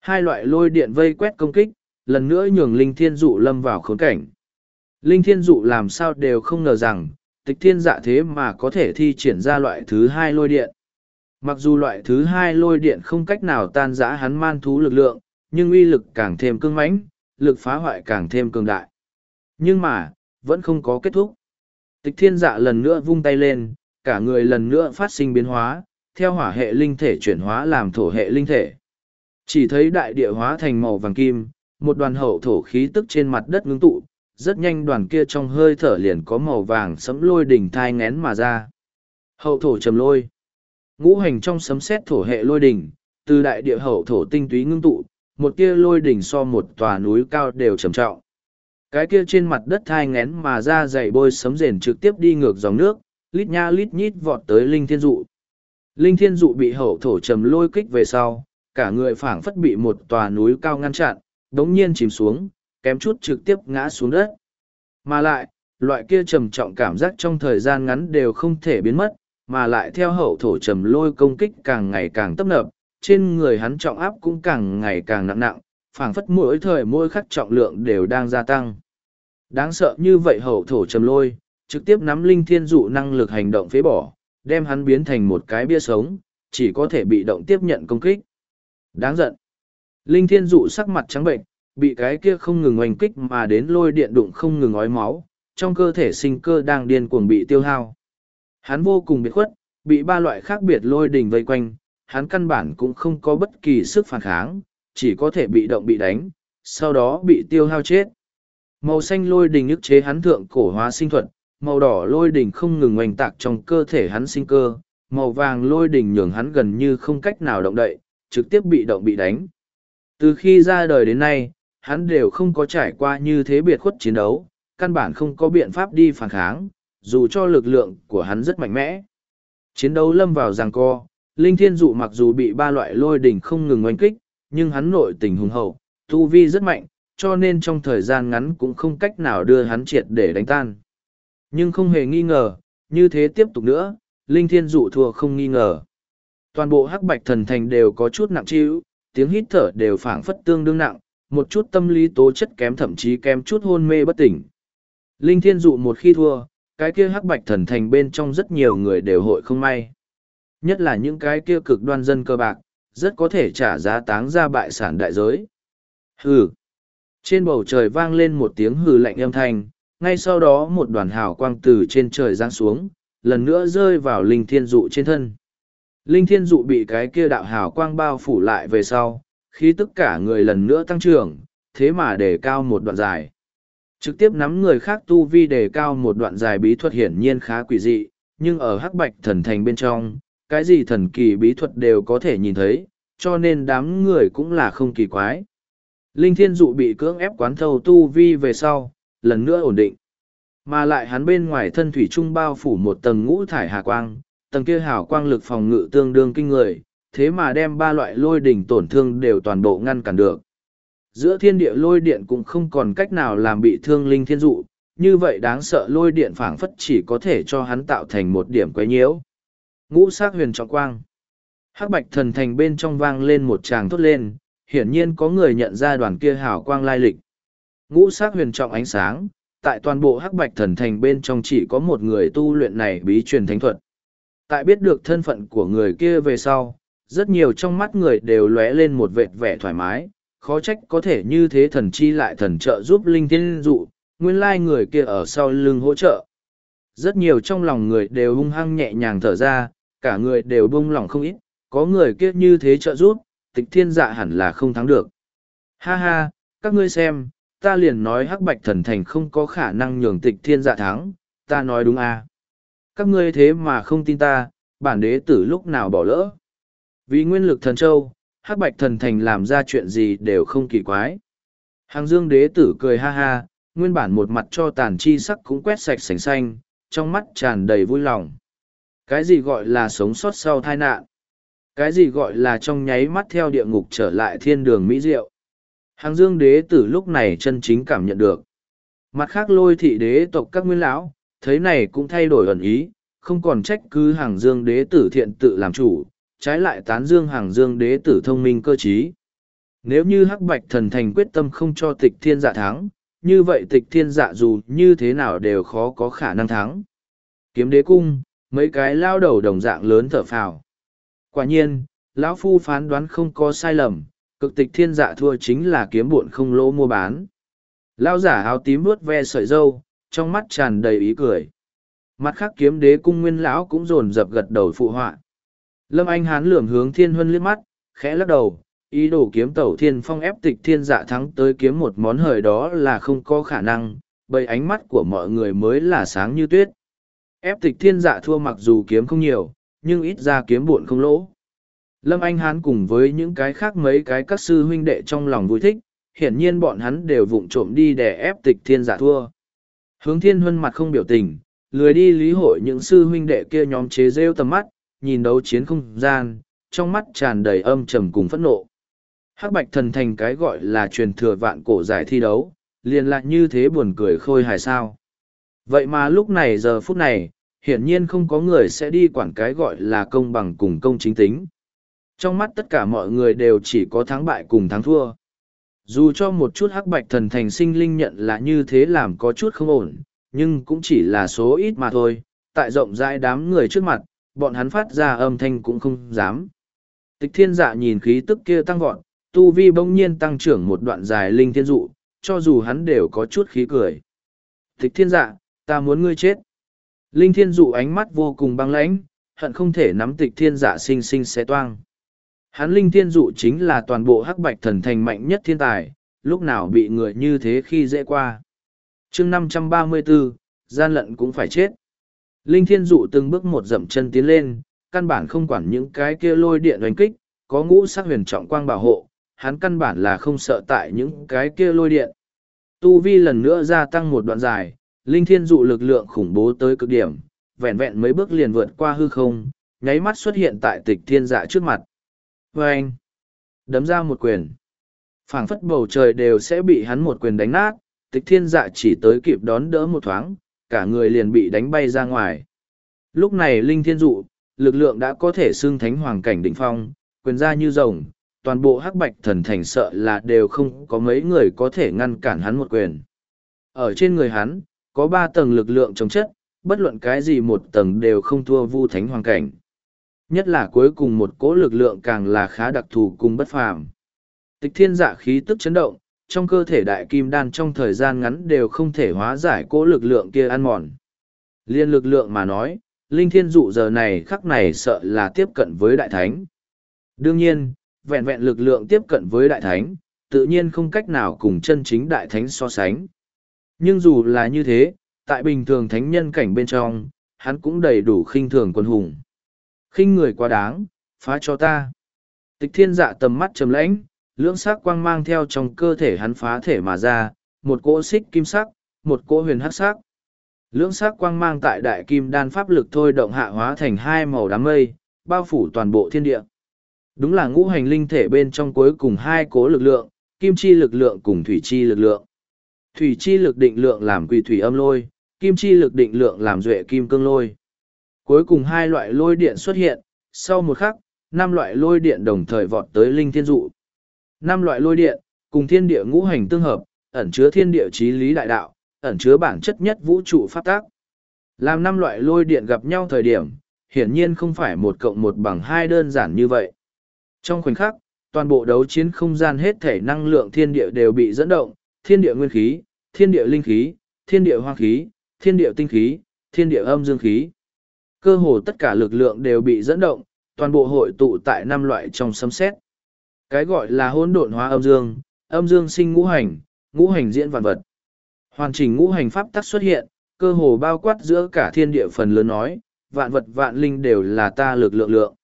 Hai loại lôi điện vây quét công kích, lần nữa nhường linh thiên dụ lâm vào khốn cảnh. Linh thiên dụ làm sao đều không ngờ rằng, tịch thiên dạ thế mà có thể thi triển ra loại thứ hai lôi điện. Mặc dù loại thứ hai lôi điện không cách nào tan giã hắn man thú lực lượng, nhưng uy lực càng thêm cưng mãnh, lực phá hoại càng thêm cường đại. Nhưng mà, vẫn không có kết thúc. Tịch thiên dạ lần nữa vung tay lên, cả người lần nữa phát sinh biến hóa, theo hỏa hệ linh thể chuyển hóa làm thổ hệ linh thể. Chỉ thấy đại địa hóa thành màu vàng kim, một đoàn hậu thổ khí tức trên mặt đất ngưng tụ, rất nhanh đoàn kia trong hơi thở liền có màu vàng sấm lôi đỉnh thai ngén mà ra. Hậu thổ trầm lôi. Ngũ hành trong sấm xét thổ hệ lôi đỉnh, từ đại địa hậu thổ tinh túy ngưng tụ, một kia lôi đỉnh so một tòa núi cao đều trầm trọng. Cái kia trên mặt đất thai ngén mà ra dày bôi sấm rền trực tiếp đi ngược dòng nước, lít nha lít nhít vọt tới linh thiên dụ. Linh thiên dụ bị hậu thổ trầm lôi kích về sau, cả người phảng phất bị một tòa núi cao ngăn chặn, đống nhiên chìm xuống, kém chút trực tiếp ngã xuống đất. Mà lại, loại kia trầm trọng cảm giác trong thời gian ngắn đều không thể biến mất, mà lại theo hậu thổ trầm lôi công kích càng ngày càng tấp nập, trên người hắn trọng áp cũng càng ngày càng nặng nặng, phảng phất mỗi thời mỗi khắc trọng lượng đều đang gia tăng. Đáng sợ như vậy hậu thổ trầm lôi, trực tiếp nắm linh thiên dụ năng lực hành động phế bỏ, đem hắn biến thành một cái bia sống, chỉ có thể bị động tiếp nhận công kích. Đáng giận. Linh thiên dụ sắc mặt trắng bệnh, bị cái kia không ngừng oanh kích mà đến lôi điện đụng không ngừng ói máu, trong cơ thể sinh cơ đang điên cuồng bị tiêu hao. Hắn vô cùng biệt khuất, bị ba loại khác biệt lôi đỉnh vây quanh, hắn căn bản cũng không có bất kỳ sức phản kháng, chỉ có thể bị động bị đánh, sau đó bị tiêu hao chết. Màu xanh lôi đình ức chế hắn thượng cổ hóa sinh thuật, màu đỏ lôi đình không ngừng oanh tạc trong cơ thể hắn sinh cơ, màu vàng lôi đình nhường hắn gần như không cách nào động đậy, trực tiếp bị động bị đánh. Từ khi ra đời đến nay, hắn đều không có trải qua như thế biệt khuất chiến đấu, căn bản không có biện pháp đi phản kháng, dù cho lực lượng của hắn rất mạnh mẽ. Chiến đấu lâm vào giằng co, Linh Thiên Dụ mặc dù bị ba loại lôi đỉnh không ngừng oanh kích, nhưng hắn nội tình hùng hậu, tu vi rất mạnh, cho nên trong thời gian ngắn cũng không cách nào đưa hắn triệt để đánh tan. Nhưng không hề nghi ngờ, như thế tiếp tục nữa, Linh Thiên Dụ thua không nghi ngờ. Toàn bộ hắc bạch thần thành đều có chút nặng chịu, tiếng hít thở đều phảng phất tương đương nặng, một chút tâm lý tố chất kém thậm chí kém chút hôn mê bất tỉnh. Linh Thiên Dụ một khi thua, cái kia hắc bạch thần thành bên trong rất nhiều người đều hội không may. Nhất là những cái kia cực đoan dân cơ bạc, rất có thể trả giá táng ra bại sản đại giới. Hừ. Trên bầu trời vang lên một tiếng hừ lạnh âm thanh, ngay sau đó một đoàn hào quang từ trên trời giáng xuống, lần nữa rơi vào linh thiên dụ trên thân. Linh thiên dụ bị cái kia đạo hào quang bao phủ lại về sau, khi tất cả người lần nữa tăng trưởng, thế mà đề cao một đoạn dài. Trực tiếp nắm người khác tu vi đề cao một đoạn dài bí thuật hiển nhiên khá quỷ dị, nhưng ở hắc bạch thần thành bên trong, cái gì thần kỳ bí thuật đều có thể nhìn thấy, cho nên đám người cũng là không kỳ quái. Linh thiên dụ bị cưỡng ép quán thâu tu vi về sau, lần nữa ổn định. Mà lại hắn bên ngoài thân thủy trung bao phủ một tầng ngũ thải hà quang, tầng kia hào quang lực phòng ngự tương đương kinh người, thế mà đem ba loại lôi đỉnh tổn thương đều toàn bộ ngăn cản được. Giữa thiên địa lôi điện cũng không còn cách nào làm bị thương linh thiên dụ, như vậy đáng sợ lôi điện phảng phất chỉ có thể cho hắn tạo thành một điểm quấy nhiễu. Ngũ sắc huyền trọng quang. Hắc bạch thần thành bên trong vang lên một tràng thốt lên, hiển nhiên có người nhận ra đoàn kia hào quang lai lịch. Ngũ sắc huyền trọng ánh sáng, tại toàn bộ hắc bạch thần thành bên trong chỉ có một người tu luyện này bí truyền thánh thuật. Tại biết được thân phận của người kia về sau, rất nhiều trong mắt người đều lóe lên một vệt vẻ thoải mái, khó trách có thể như thế thần chi lại thần trợ giúp linh thiên dụ, nguyên lai người kia ở sau lưng hỗ trợ. Rất nhiều trong lòng người đều hung hăng nhẹ nhàng thở ra, cả người đều bông lòng không ít, có người kia như thế trợ giúp, tịch thiên dạ hẳn là không thắng được. Ha ha, các ngươi xem, ta liền nói hắc bạch thần thành không có khả năng nhường tịch thiên dạ thắng, ta nói đúng à. Các ngươi thế mà không tin ta, bản đế tử lúc nào bỏ lỡ. Vì nguyên lực thần châu, hắc bạch thần thành làm ra chuyện gì đều không kỳ quái. Hàng dương đế tử cười ha ha, nguyên bản một mặt cho tàn chi sắc cũng quét sạch sành xanh, trong mắt tràn đầy vui lòng. Cái gì gọi là sống sót sau tai nạn? Cái gì gọi là trong nháy mắt theo địa ngục trở lại thiên đường mỹ diệu? Hàng dương đế tử lúc này chân chính cảm nhận được. Mặt khác lôi thị đế tộc các nguyên lão, thấy này cũng thay đổi ẩn ý, không còn trách cứ hàng dương đế tử thiện tự làm chủ, trái lại tán dương hàng dương đế tử thông minh cơ trí. Nếu như hắc bạch thần thành quyết tâm không cho tịch thiên dạ thắng, như vậy tịch thiên dạ dù như thế nào đều khó có khả năng thắng. Kiếm đế cung, mấy cái lao đầu đồng dạng lớn thở phào. Quả nhiên, lão phu phán đoán không có sai lầm, cực tịch thiên dạ thua chính là kiếm buộn không lỗ mua bán. Lao giả áo tím vuốt ve sợi dâu, trong mắt tràn đầy ý cười. Mặt khác kiếm đế cung nguyên lão cũng rồn dập gật đầu phụ họa. Lâm Anh Hán lườm hướng thiên huân liếc mắt, khẽ lắc đầu, ý đồ kiếm tẩu thiên phong ép tịch thiên dạ thắng tới kiếm một món hời đó là không có khả năng, bởi ánh mắt của mọi người mới là sáng như tuyết. Ép tịch thiên dạ thua mặc dù kiếm không nhiều, nhưng ít ra kiếm buồn không lỗ. Lâm Anh Hán cùng với những cái khác mấy cái các sư huynh đệ trong lòng vui thích, hiển nhiên bọn hắn đều vụng trộm đi để ép tịch thiên dạ thua. Hướng thiên huân mặt không biểu tình, lười đi lý hội những sư huynh đệ kia nhóm chế rêu tầm mắt, nhìn đấu chiến không gian, trong mắt tràn đầy âm trầm cùng phẫn nộ. Hắc Bạch Thần Thành cái gọi là truyền thừa vạn cổ giải thi đấu, liền lại như thế buồn cười khôi hài sao. Vậy mà lúc này giờ phút này, hiển nhiên không có người sẽ đi quản cái gọi là công bằng cùng công chính tính. Trong mắt tất cả mọi người đều chỉ có thắng bại cùng thắng thua. Dù cho một chút hắc bạch thần thành sinh linh nhận là như thế làm có chút không ổn, nhưng cũng chỉ là số ít mà thôi. Tại rộng rãi đám người trước mặt, bọn hắn phát ra âm thanh cũng không dám. Tịch thiên dạ nhìn khí tức kia tăng vọt, tu vi bỗng nhiên tăng trưởng một đoạn dài linh thiên dụ, cho dù hắn đều có chút khí cười. Tịch thiên dạ, ta muốn ngươi chết. Linh thiên dụ ánh mắt vô cùng băng lãnh, hận không thể nắm tịch thiên giả sinh sinh xé toang. Hắn linh thiên dụ chính là toàn bộ hắc bạch thần thành mạnh nhất thiên tài, lúc nào bị người như thế khi dễ qua. chương năm trăm ba mươi 534, gian lận cũng phải chết. Linh thiên dụ từng bước một dậm chân tiến lên, căn bản không quản những cái kia lôi điện đánh kích, có ngũ sắc huyền trọng quang bảo hộ, hắn căn bản là không sợ tại những cái kia lôi điện. Tu vi lần nữa gia tăng một đoạn dài, linh thiên dụ lực lượng khủng bố tới cực điểm, vẹn vẹn mấy bước liền vượt qua hư không, nháy mắt xuất hiện tại tịch thiên dạ trước mặt. Và anh, đấm ra một quyền. phảng phất bầu trời đều sẽ bị hắn một quyền đánh nát, tịch thiên dạ chỉ tới kịp đón đỡ một thoáng, cả người liền bị đánh bay ra ngoài. Lúc này linh thiên dụ, lực lượng đã có thể xưng thánh hoàng cảnh đỉnh phong, quyền ra như rồng, toàn bộ hắc bạch thần thành sợ là đều không có mấy người có thể ngăn cản hắn một quyền. Ở trên người hắn, có ba tầng lực lượng chống chất, bất luận cái gì một tầng đều không thua vu thánh hoàng cảnh. Nhất là cuối cùng một cỗ lực lượng càng là khá đặc thù cùng bất phàm. Tịch thiên dạ khí tức chấn động, trong cơ thể đại kim đan trong thời gian ngắn đều không thể hóa giải cỗ lực lượng kia ăn mòn. Liên lực lượng mà nói, linh thiên dụ giờ này khắc này sợ là tiếp cận với đại thánh. Đương nhiên, vẹn vẹn lực lượng tiếp cận với đại thánh, tự nhiên không cách nào cùng chân chính đại thánh so sánh. Nhưng dù là như thế, tại bình thường thánh nhân cảnh bên trong, hắn cũng đầy đủ khinh thường quân hùng. khinh người quá đáng, phá cho ta. Tịch thiên dạ tầm mắt trầm lãnh, lưỡng sắc quang mang theo trong cơ thể hắn phá thể mà ra, một cỗ xích kim sắc, một cỗ huyền hắc sắc. Lưỡng sắc quang mang tại đại kim đan pháp lực thôi động hạ hóa thành hai màu đám mây, bao phủ toàn bộ thiên địa. Đúng là ngũ hành linh thể bên trong cuối cùng hai cố lực lượng, kim chi lực lượng cùng thủy chi lực lượng. Thủy chi lực định lượng làm quỳ thủy âm lôi, kim chi lực định lượng làm duệ kim cương lôi. Cuối cùng hai loại lôi điện xuất hiện, sau một khắc, năm loại lôi điện đồng thời vọt tới linh thiên dụ. Năm loại lôi điện, cùng thiên địa ngũ hành tương hợp, ẩn chứa thiên địa chí lý đại đạo, ẩn chứa bản chất nhất vũ trụ pháp tác. Làm năm loại lôi điện gặp nhau thời điểm, hiển nhiên không phải một cộng một bằng hai đơn giản như vậy. Trong khoảnh khắc, toàn bộ đấu chiến không gian hết thể năng lượng thiên địa đều bị dẫn động, thiên địa nguyên khí, thiên địa linh khí, thiên địa hoang khí, thiên địa tinh khí, thiên địa âm dương khí. Cơ hồ tất cả lực lượng đều bị dẫn động, toàn bộ hội tụ tại năm loại trong sấm xét. Cái gọi là hỗn độn hóa âm dương, âm dương sinh ngũ hành, ngũ hành diễn vạn vật. Hoàn chỉnh ngũ hành pháp tắc xuất hiện, cơ hồ bao quát giữa cả thiên địa phần lớn nói, vạn vật vạn linh đều là ta lực lượng lượng.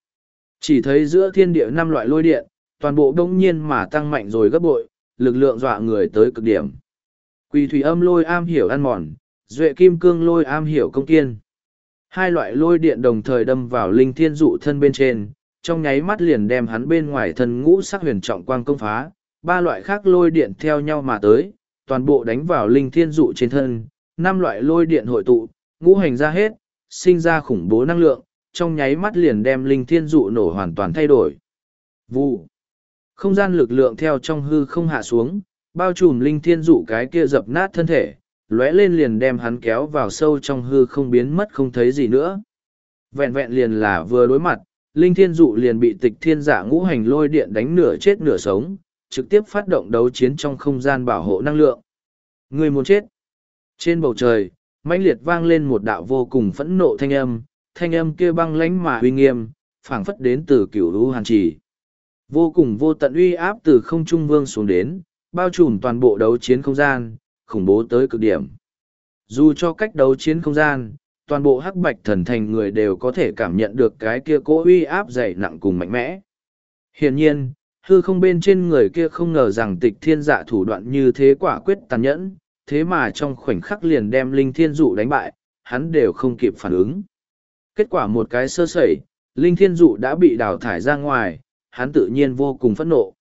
Chỉ thấy giữa thiên địa năm loại lôi điện, toàn bộ đông nhiên mà tăng mạnh rồi gấp bội, lực lượng dọa người tới cực điểm. Quỳ thủy âm lôi am hiểu ăn mòn, duệ kim cương lôi am hiểu công kiên. Hai loại lôi điện đồng thời đâm vào linh thiên dụ thân bên trên, trong nháy mắt liền đem hắn bên ngoài thân ngũ sắc huyền trọng quang công phá, ba loại khác lôi điện theo nhau mà tới, toàn bộ đánh vào linh thiên dụ trên thân, năm loại lôi điện hội tụ, ngũ hành ra hết, sinh ra khủng bố năng lượng, trong nháy mắt liền đem linh thiên dụ nổ hoàn toàn thay đổi. Vụ. Không gian lực lượng theo trong hư không hạ xuống, bao trùm linh thiên dụ cái kia dập nát thân thể, lóe lên liền đem hắn kéo vào sâu trong hư không biến mất không thấy gì nữa. Vẹn vẹn liền là vừa đối mặt, linh thiên dụ liền bị tịch thiên giả ngũ hành lôi điện đánh nửa chết nửa sống, trực tiếp phát động đấu chiến trong không gian bảo hộ năng lượng. Người muốn chết. Trên bầu trời, mãnh liệt vang lên một đạo vô cùng phẫn nộ thanh âm, thanh âm kia băng lánh mà uy nghiêm, phảng phất đến từ cửu lũ hàn trì. Vô cùng vô tận uy áp từ không trung vương xuống đến, bao trùm toàn bộ đấu chiến không gian, khủng bố tới cực điểm. Dù cho cách đấu chiến không gian, toàn bộ hắc bạch thần thành người đều có thể cảm nhận được cái kia cố uy áp dày nặng cùng mạnh mẽ. Hiển nhiên, hư không bên trên người kia không ngờ rằng tịch thiên dạ thủ đoạn như thế quả quyết tàn nhẫn, thế mà trong khoảnh khắc liền đem linh thiên dụ đánh bại, hắn đều không kịp phản ứng. Kết quả một cái sơ sẩy, linh thiên dụ đã bị đào thải ra ngoài, hắn tự nhiên vô cùng phẫn nộ.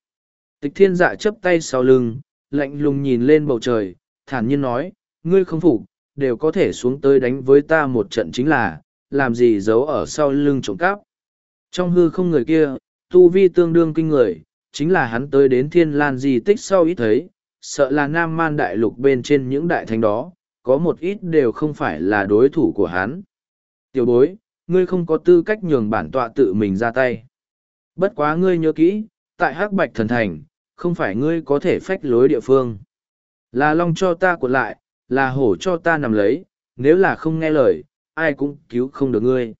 Tịch thiên dạ chấp tay sau lưng, lạnh lùng nhìn lên bầu trời, thản nhiên nói, ngươi không phục, đều có thể xuống tới đánh với ta một trận chính là, làm gì giấu ở sau lưng trộm cắp. Trong hư không người kia, tu vi tương đương kinh người, chính là hắn tới đến thiên lan di tích sau ít thấy, sợ là nam man đại lục bên trên những đại thánh đó, có một ít đều không phải là đối thủ của hắn. Tiểu bối, ngươi không có tư cách nhường bản tọa tự mình ra tay. Bất quá ngươi nhớ kỹ, tại hắc bạch thần thành, không phải ngươi có thể phách lối địa phương. Là long cho ta cuộn lại, là hổ cho ta nằm lấy, nếu là không nghe lời, ai cũng cứu không được ngươi.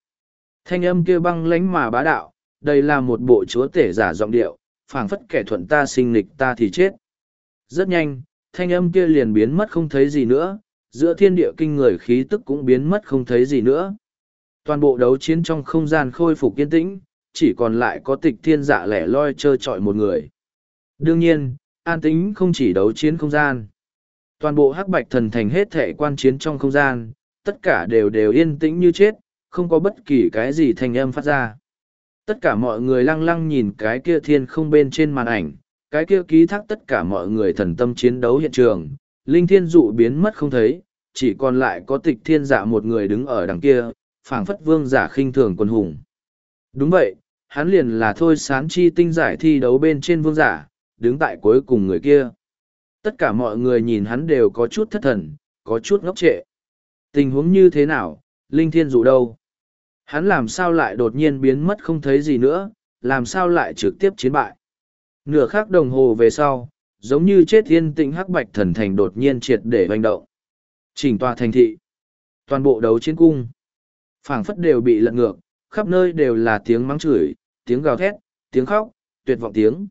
Thanh âm kia băng lánh mà bá đạo, đây là một bộ chúa tể giả giọng điệu, phảng phất kẻ thuận ta sinh lịch ta thì chết. Rất nhanh, thanh âm kia liền biến mất không thấy gì nữa, giữa thiên địa kinh người khí tức cũng biến mất không thấy gì nữa. Toàn bộ đấu chiến trong không gian khôi phục kiên tĩnh, chỉ còn lại có tịch thiên dạ lẻ loi trơ trọi một người. Đương nhiên, an tĩnh không chỉ đấu chiến không gian. Toàn bộ hắc bạch thần thành hết thể quan chiến trong không gian, tất cả đều đều yên tĩnh như chết, không có bất kỳ cái gì thanh âm phát ra. Tất cả mọi người lăng lăng nhìn cái kia thiên không bên trên màn ảnh, cái kia ký thác tất cả mọi người thần tâm chiến đấu hiện trường, linh thiên dụ biến mất không thấy, chỉ còn lại có tịch thiên dạ một người đứng ở đằng kia, phảng phất vương giả khinh thường quân hùng. Đúng vậy, hắn liền là thôi sán chi tinh giải thi đấu bên trên vương giả, đứng tại cuối cùng người kia. Tất cả mọi người nhìn hắn đều có chút thất thần, có chút ngốc trệ. Tình huống như thế nào, Linh Thiên dụ đâu? Hắn làm sao lại đột nhiên biến mất không thấy gì nữa, làm sao lại trực tiếp chiến bại? Nửa khắc đồng hồ về sau, giống như chết thiên tĩnh hắc bạch thần thành đột nhiên triệt để hoành động. Chỉnh tòa thành thị. Toàn bộ đấu chiến cung. phảng phất đều bị lật ngược, khắp nơi đều là tiếng mắng chửi, tiếng gào thét, tiếng khóc, tuyệt vọng tiếng.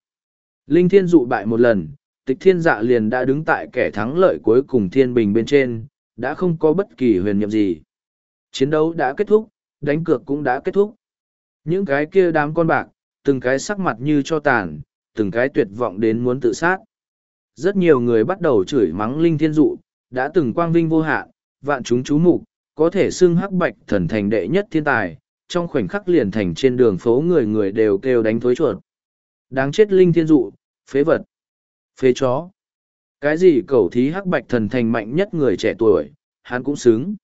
Linh thiên dụ bại một lần, tịch thiên dạ liền đã đứng tại kẻ thắng lợi cuối cùng thiên bình bên trên, đã không có bất kỳ huyền nhiệm gì. Chiến đấu đã kết thúc, đánh cược cũng đã kết thúc. Những cái kia đám con bạc, từng cái sắc mặt như cho tàn, từng cái tuyệt vọng đến muốn tự sát. Rất nhiều người bắt đầu chửi mắng Linh Thiên Dụ, đã từng quang vinh vô hạn, vạn chúng chú mục, có thể xưng hắc bạch thần thành đệ nhất thiên tài, trong khoảnh khắc liền thành trên đường phố người người đều kêu đánh thối chuột. Đáng chết Linh Thiên Dụ, phế vật, phế chó. Cái gì cầu thí hắc bạch thần thành mạnh nhất người trẻ tuổi, hắn cũng xứng.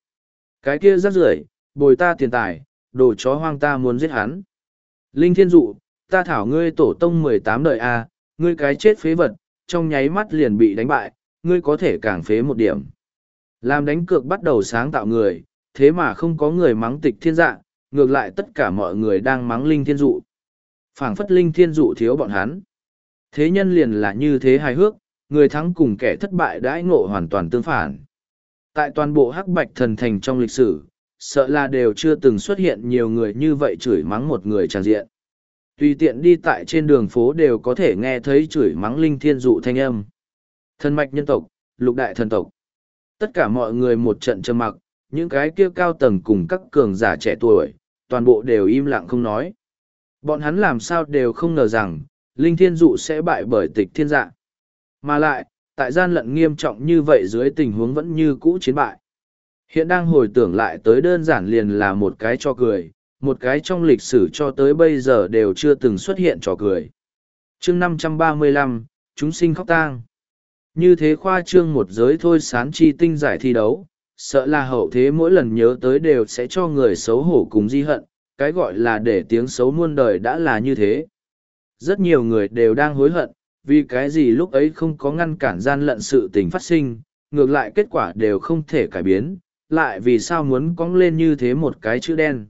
Cái kia rắc rưởi, bồi ta tiền tài, đồ chó hoang ta muốn giết hắn. Linh Thiên Dụ, ta thảo ngươi tổ tông mười tám đời A, ngươi cái chết phế vật, trong nháy mắt liền bị đánh bại, ngươi có thể càng phế một điểm. Làm đánh cược bắt đầu sáng tạo người, thế mà không có người mắng tịch thiên dạ, ngược lại tất cả mọi người đang mắng Linh Thiên Dụ. phảng phất Linh Thiên Dụ thiếu bọn hắn. Thế nhân liền là như thế hài hước, người thắng cùng kẻ thất bại đãi ngộ hoàn toàn tương phản. Tại toàn bộ hắc bạch thần thành trong lịch sử, sợ là đều chưa từng xuất hiện nhiều người như vậy chửi mắng một người tràn diện. Tùy tiện đi tại trên đường phố đều có thể nghe thấy chửi mắng linh thiên dụ thanh âm. Thần mạch nhân tộc, lục đại thần tộc. Tất cả mọi người một trận trầm mặc, những cái kia cao tầng cùng các cường giả trẻ tuổi, toàn bộ đều im lặng không nói. Bọn hắn làm sao đều không ngờ rằng, linh thiên dụ sẽ bại bởi tịch thiên dạ. Mà lại, tại gian lận nghiêm trọng như vậy dưới tình huống vẫn như cũ chiến bại. Hiện đang hồi tưởng lại tới đơn giản liền là một cái cho cười, một cái trong lịch sử cho tới bây giờ đều chưa từng xuất hiện trò cười. chương năm trăm ba mươi lăm chúng sinh khóc tang. Như thế khoa trương một giới thôi sán chi tinh giải thi đấu, sợ là hậu thế mỗi lần nhớ tới đều sẽ cho người xấu hổ cùng di hận, cái gọi là để tiếng xấu muôn đời đã là như thế. Rất nhiều người đều đang hối hận, vì cái gì lúc ấy không có ngăn cản gian lận sự tình phát sinh, ngược lại kết quả đều không thể cải biến, lại vì sao muốn cong lên như thế một cái chữ đen.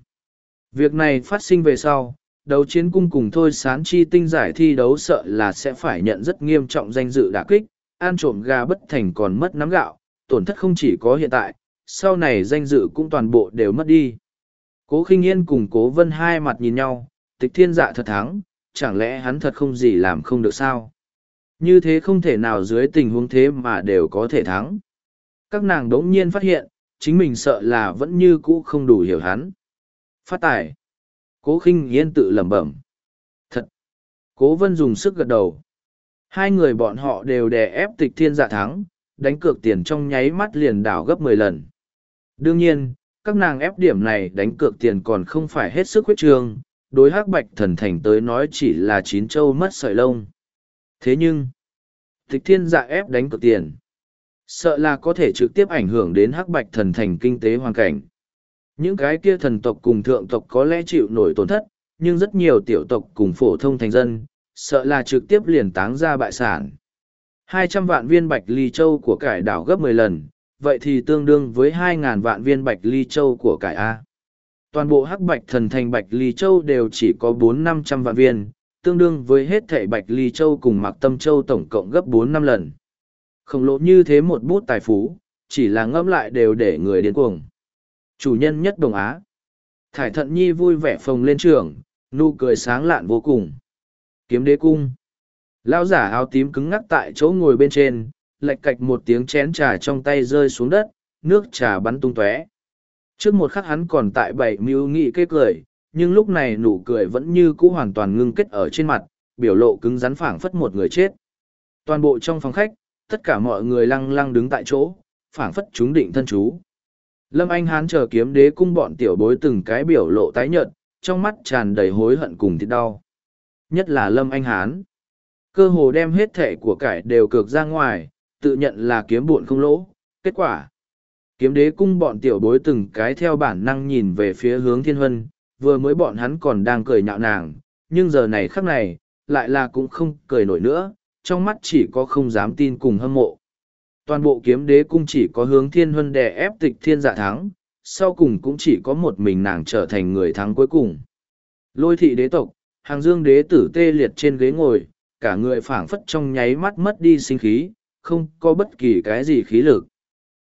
Việc này phát sinh về sau, đấu chiến cung cùng thôi sán chi tinh giải thi đấu sợ là sẽ phải nhận rất nghiêm trọng danh dự đả kích, ăn trộm gà bất thành còn mất nắm gạo, tổn thất không chỉ có hiện tại, sau này danh dự cũng toàn bộ đều mất đi. Cố khinh yên cùng cố vân hai mặt nhìn nhau, tịch thiên dạ thật thắng, chẳng lẽ hắn thật không gì làm không được sao? Như thế không thể nào dưới tình huống thế mà đều có thể thắng. Các nàng đống nhiên phát hiện, chính mình sợ là vẫn như cũ không đủ hiểu hắn. Phát tài. Cố khinh yên tự lẩm bẩm. Thật. Cố vân dùng sức gật đầu. Hai người bọn họ đều đè ép tịch thiên dạ thắng, đánh cược tiền trong nháy mắt liền đảo gấp mười lần. Đương nhiên, các nàng ép điểm này đánh cược tiền còn không phải hết sức huyết trương, đối hắc bạch thần thành tới nói chỉ là chín châu mất sợi lông. Thế nhưng, tịch thiên dạ ép đánh cược tiền. Sợ là có thể trực tiếp ảnh hưởng đến hắc bạch thần thành kinh tế hoàn cảnh. Những cái kia thần tộc cùng thượng tộc có lẽ chịu nổi tổn thất, nhưng rất nhiều tiểu tộc cùng phổ thông thành dân, sợ là trực tiếp liền táng ra bại sản. Hai trăm vạn viên bạch ly châu của cải đảo gấp mười lần, vậy thì tương đương với hai ngàn vạn viên bạch ly châu của cải A. Toàn bộ hắc bạch thần thành bạch ly châu đều chỉ có bốn năm trăm vạn viên, tương đương với hết thể bạch ly châu cùng mặc tâm châu tổng cộng gấp bốn năm lần. Khổng lồ như thế một bút tài phú, chỉ là ngẫm lại đều để người điên cuồng. Chủ nhân nhất đồng á. Thải thận nhi vui vẻ phồng lên trường, nụ cười sáng lạn vô cùng. Kiếm đế cung. Lão giả áo tím cứng ngắc tại chỗ ngồi bên trên, lệch cạch một tiếng chén trà trong tay rơi xuống đất, nước trà bắn tung tóe. Trước một khắc hắn còn tại bảy mưu nghị kê cười, nhưng lúc này nụ cười vẫn như cũ hoàn toàn ngưng kết ở trên mặt, biểu lộ cứng rắn phảng phất một người chết. Toàn bộ trong phòng khách, tất cả mọi người lăng lăng đứng tại chỗ, phảng phất chúng định thân chú. Lâm Anh Hán chờ kiếm đế cung bọn tiểu bối từng cái biểu lộ tái nhợt, trong mắt tràn đầy hối hận cùng thịt đau. Nhất là Lâm Anh Hán. Cơ hồ đem hết thể của cải đều cược ra ngoài, tự nhận là kiếm buồn không lỗ. Kết quả. Kiếm đế cung bọn tiểu bối từng cái theo bản năng nhìn về phía hướng thiên huân, vừa mới bọn hắn còn đang cười nhạo nàng, nhưng giờ này khắc này, lại là cũng không cười nổi nữa, trong mắt chỉ có không dám tin cùng hâm mộ. Toàn bộ kiếm đế cung chỉ có hướng thiên huân đè ép tịch thiên dạ thắng, sau cùng cũng chỉ có một mình nàng trở thành người thắng cuối cùng. Lôi thị đế tộc, hàng dương đế tử tê liệt trên ghế ngồi, cả người phảng phất trong nháy mắt mất đi sinh khí, không có bất kỳ cái gì khí lực.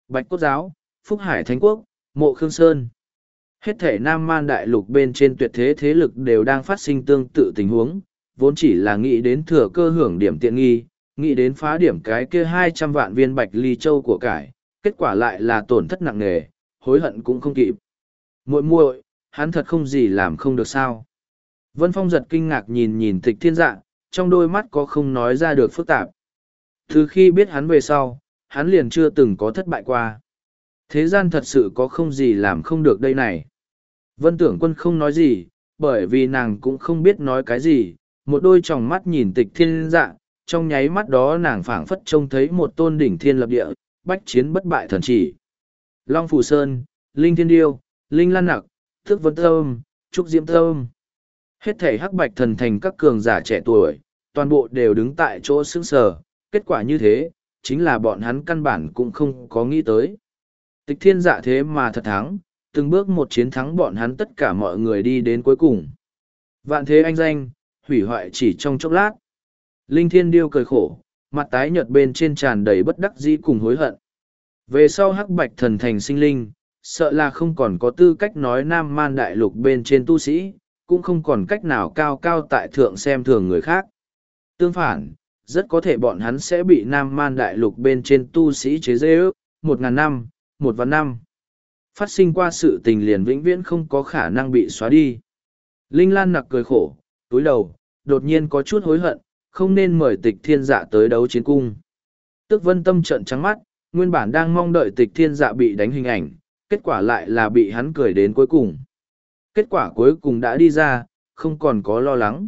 Bạch Cốt Giáo, Phúc Hải Thánh Quốc, Mộ Khương Sơn. Hết thể Nam Man Đại Lục bên trên tuyệt thế thế lực đều đang phát sinh tương tự tình huống, vốn chỉ là nghĩ đến thừa cơ hưởng điểm tiện nghi, nghĩ đến phá điểm cái kia hai trăm vạn viên bạch ly châu của cải, kết quả lại là tổn thất nặng nề, hối hận cũng không kịp. muội muội hắn thật không gì làm không được sao. Vân Phong giật kinh ngạc nhìn nhìn tịch thiên dạ, trong đôi mắt có không nói ra được phức tạp. Từ khi biết hắn về sau, hắn liền chưa từng có thất bại qua. Thế gian thật sự có không gì làm không được đây này. Vân tưởng quân không nói gì, bởi vì nàng cũng không biết nói cái gì, một đôi tròng mắt nhìn tịch thiên dạ, trong nháy mắt đó nàng phảng phất trông thấy một tôn đỉnh thiên lập địa, bách chiến bất bại thần chỉ. Long Phù Sơn, Linh Thiên Điêu, Linh Lan Nặc, Thức Vân Thơm, Trúc Diễm Thơm. Hết thể hắc bạch thần thành các cường giả trẻ tuổi, toàn bộ đều đứng tại chỗ sững sờ, kết quả như thế, chính là bọn hắn căn bản cũng không có nghĩ tới. Tịch thiên giả thế mà thật thắng, từng bước một chiến thắng bọn hắn tất cả mọi người đi đến cuối cùng. Vạn thế anh danh, hủy hoại chỉ trong chốc lát. Linh thiên điêu cười khổ, mặt tái nhợt bên trên tràn đầy bất đắc dĩ cùng hối hận. Về sau hắc bạch thần thành sinh linh, sợ là không còn có tư cách nói nam man đại lục bên trên tu sĩ, cũng không còn cách nào cao cao tại thượng xem thường người khác. Tương phản, rất có thể bọn hắn sẽ bị nam man đại lục bên trên tu sĩ chế dê ước, một ngàn năm, một vạn năm. Phát sinh qua sự tình liền vĩnh viễn không có khả năng bị xóa đi. Linh Lan nặc cười khổ, túi đầu, đột nhiên có chút hối hận, không nên mời tịch thiên dạ tới đấu chiến cung. Tức vân tâm trận trắng mắt, nguyên bản đang mong đợi tịch thiên dạ bị đánh hình ảnh, kết quả lại là bị hắn cười đến cuối cùng. Kết quả cuối cùng đã đi ra, không còn có lo lắng.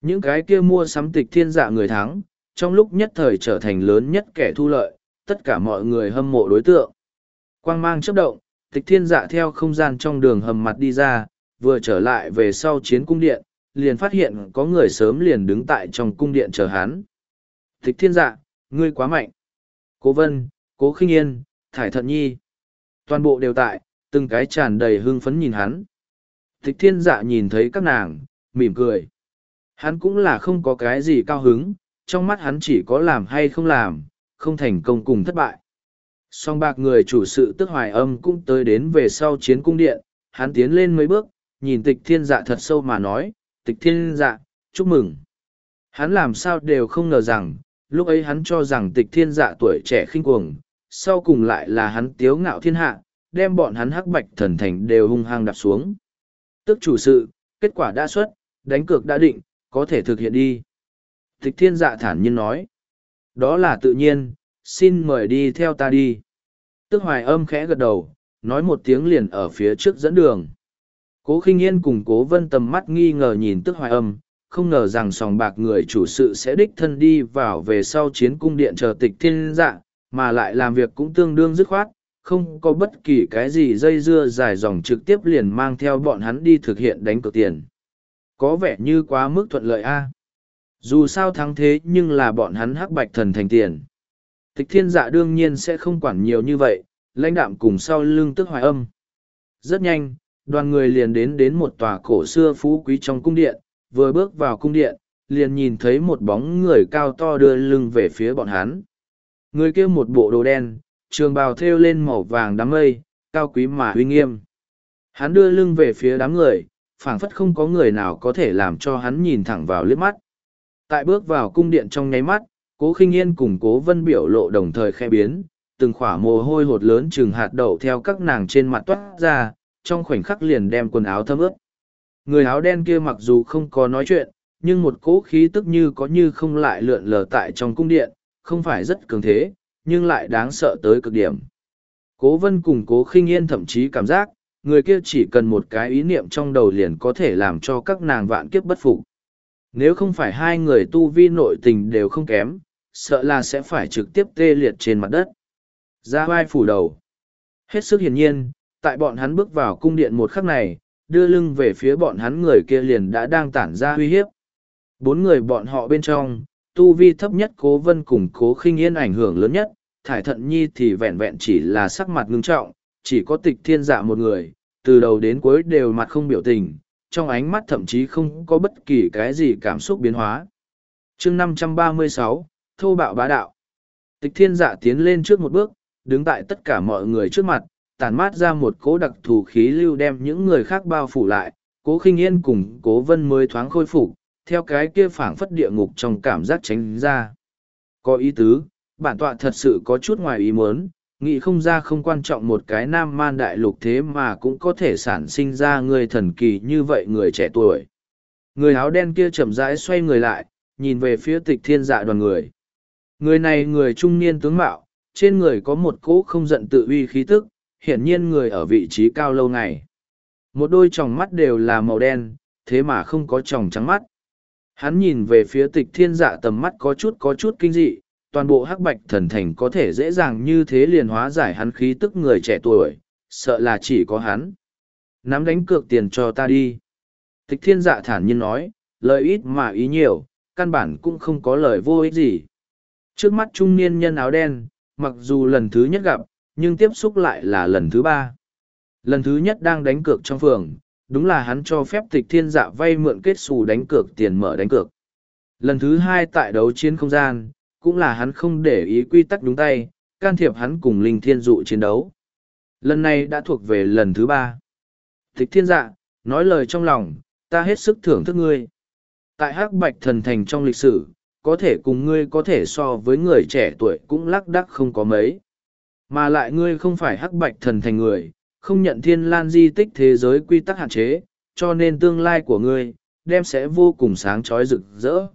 Những cái kia mua sắm tịch thiên dạ người thắng, trong lúc nhất thời trở thành lớn nhất kẻ thu lợi, tất cả mọi người hâm mộ đối tượng. Quang mang chấp động, tịch thiên dạ theo không gian trong đường hầm mặt đi ra, vừa trở lại về sau chiến cung điện, liền phát hiện có người sớm liền đứng tại trong cung điện chờ hắn. Tịch thiên dạ, ngươi quá mạnh. Cố vân, cố khinh yên, thải thận nhi. Toàn bộ đều tại, từng cái tràn đầy hưng phấn nhìn hắn. Thích thiên dạ nhìn thấy các nàng, mỉm cười. Hắn cũng là không có cái gì cao hứng, trong mắt hắn chỉ có làm hay không làm, không thành công cùng thất bại. Song bạc người chủ sự tức hoài âm cũng tới đến về sau chiến cung điện, hắn tiến lên mấy bước, nhìn tịch thiên dạ thật sâu mà nói, tịch thiên dạ, chúc mừng. Hắn làm sao đều không ngờ rằng, lúc ấy hắn cho rằng tịch thiên dạ tuổi trẻ khinh cuồng, sau cùng lại là hắn tiếu ngạo thiên hạ, đem bọn hắn hắc bạch thần thành đều hung hăng đạp xuống. Tức chủ sự, kết quả đã xuất, đánh cược đã định, có thể thực hiện đi. Tịch thiên dạ thản nhiên nói. Đó là tự nhiên, xin mời đi theo ta đi. Tức hoài âm khẽ gật đầu, nói một tiếng liền ở phía trước dẫn đường. Cố khinh yên cùng cố vân tầm mắt nghi ngờ nhìn tức hoài âm, không ngờ rằng sòng bạc người chủ sự sẽ đích thân đi vào về sau chiến cung điện chờ tịch thiên dạ, mà lại làm việc cũng tương đương dứt khoát, không có bất kỳ cái gì dây dưa dài dòng trực tiếp liền mang theo bọn hắn đi thực hiện đánh cược tiền. Có vẻ như quá mức thuận lợi a. Dù sao thắng thế nhưng là bọn hắn hắc bạch thần thành tiền. Tịch thiên dạ đương nhiên sẽ không quản nhiều như vậy, lãnh đạm cùng sau lưng tức hoài âm. Rất nhanh, đoàn người liền đến đến một tòa cổ xưa phú quý trong cung điện, vừa bước vào cung điện, liền nhìn thấy một bóng người cao to đưa lưng về phía bọn hắn. Người kia một bộ đồ đen, trường bào thêu lên màu vàng đám mây, cao quý mà uy nghiêm. Hắn đưa lưng về phía đám người, phảng phất không có người nào có thể làm cho hắn nhìn thẳng vào liếc mắt. Tại bước vào cung điện trong nháy mắt, cố khinh yên cùng cố vân biểu lộ đồng thời khe biến, từng khỏa mồ hôi hột lớn chừng hạt đậu theo các nàng trên mặt toát ra, trong khoảnh khắc liền đem quần áo thấm ướt. Người áo đen kia mặc dù không có nói chuyện, nhưng một cỗ khí tức như có như không lại lượn lờ tại trong cung điện, không phải rất cường thế, nhưng lại đáng sợ tới cực điểm. Cố vân cùng cố khinh yên thậm chí cảm giác, người kia chỉ cần một cái ý niệm trong đầu liền có thể làm cho các nàng vạn kiếp bất phục. Nếu không phải hai người tu vi nội tình đều không kém, sợ là sẽ phải trực tiếp tê liệt trên mặt đất. Ra vai phủ đầu. Hết sức hiển nhiên, tại bọn hắn bước vào cung điện một khắc này, đưa lưng về phía bọn hắn người kia liền đã đang tản ra uy hiếp. Bốn người bọn họ bên trong, tu vi thấp nhất cố vân cùng cố khinh yên ảnh hưởng lớn nhất, thải thận nhi thì vẹn vẹn chỉ là sắc mặt ngưng trọng, chỉ có tịch thiên dạ một người, từ đầu đến cuối đều mặt không biểu tình, trong ánh mắt thậm chí không có bất kỳ cái gì cảm xúc biến hóa. chương năm trăm ba mươi sáu thô bạo bá đạo. Tịch thiên dạ tiến lên trước một bước, đứng tại tất cả mọi người trước mặt, tàn mát ra một cố đặc thù khí lưu đem những người khác bao phủ lại, cố khinh yên cùng cố vân mới thoáng khôi phục, theo cái kia phảng phất địa ngục trong cảm giác tránh ra. Có ý tứ, bản tọa thật sự có chút ngoài ý muốn, nghĩ không ra không quan trọng một cái nam man đại lục thế mà cũng có thể sản sinh ra người thần kỳ như vậy người trẻ tuổi. Người áo đen kia chậm rãi xoay người lại, nhìn về phía tịch thiên dạ đoàn người. Người này người trung niên tướng mạo, trên người có một cỗ không giận tự uy khí tức, hiển nhiên người ở vị trí cao lâu ngày. Một đôi tròng mắt đều là màu đen, thế mà không có tròng trắng mắt. Hắn nhìn về phía tịch thiên dạ tầm mắt có chút có chút kinh dị, toàn bộ hắc bạch thần thành có thể dễ dàng như thế liền hóa giải hắn khí tức người trẻ tuổi, sợ là chỉ có hắn. Nắm đánh cược tiền cho ta đi. Tịch thiên dạ thản nhiên nói, lời ít mà ý nhiều, căn bản cũng không có lời vô ích gì. Trước mắt trung niên nhân áo đen, mặc dù lần thứ nhất gặp, nhưng tiếp xúc lại là lần thứ ba. Lần thứ nhất đang đánh cược trong phường, đúng là hắn cho phép tịch thiên dạ vay mượn kết xù đánh cược tiền mở đánh cược. Lần thứ hai tại đấu chiến không gian, cũng là hắn không để ý quy tắc đúng tay, can thiệp hắn cùng linh thiên dụ chiến đấu. Lần này đã thuộc về lần thứ ba. Tịch thiên dạ, nói lời trong lòng, ta hết sức thưởng thức ngươi. Tại hắc bạch thần thành trong lịch sử, có thể cùng ngươi có thể so với người trẻ tuổi cũng lắc đắc không có mấy. Mà lại ngươi không phải hắc bạch thần thành người, không nhận thiên lan di tích thế giới quy tắc hạn chế, cho nên tương lai của ngươi, đem sẽ vô cùng sáng trói rực rỡ.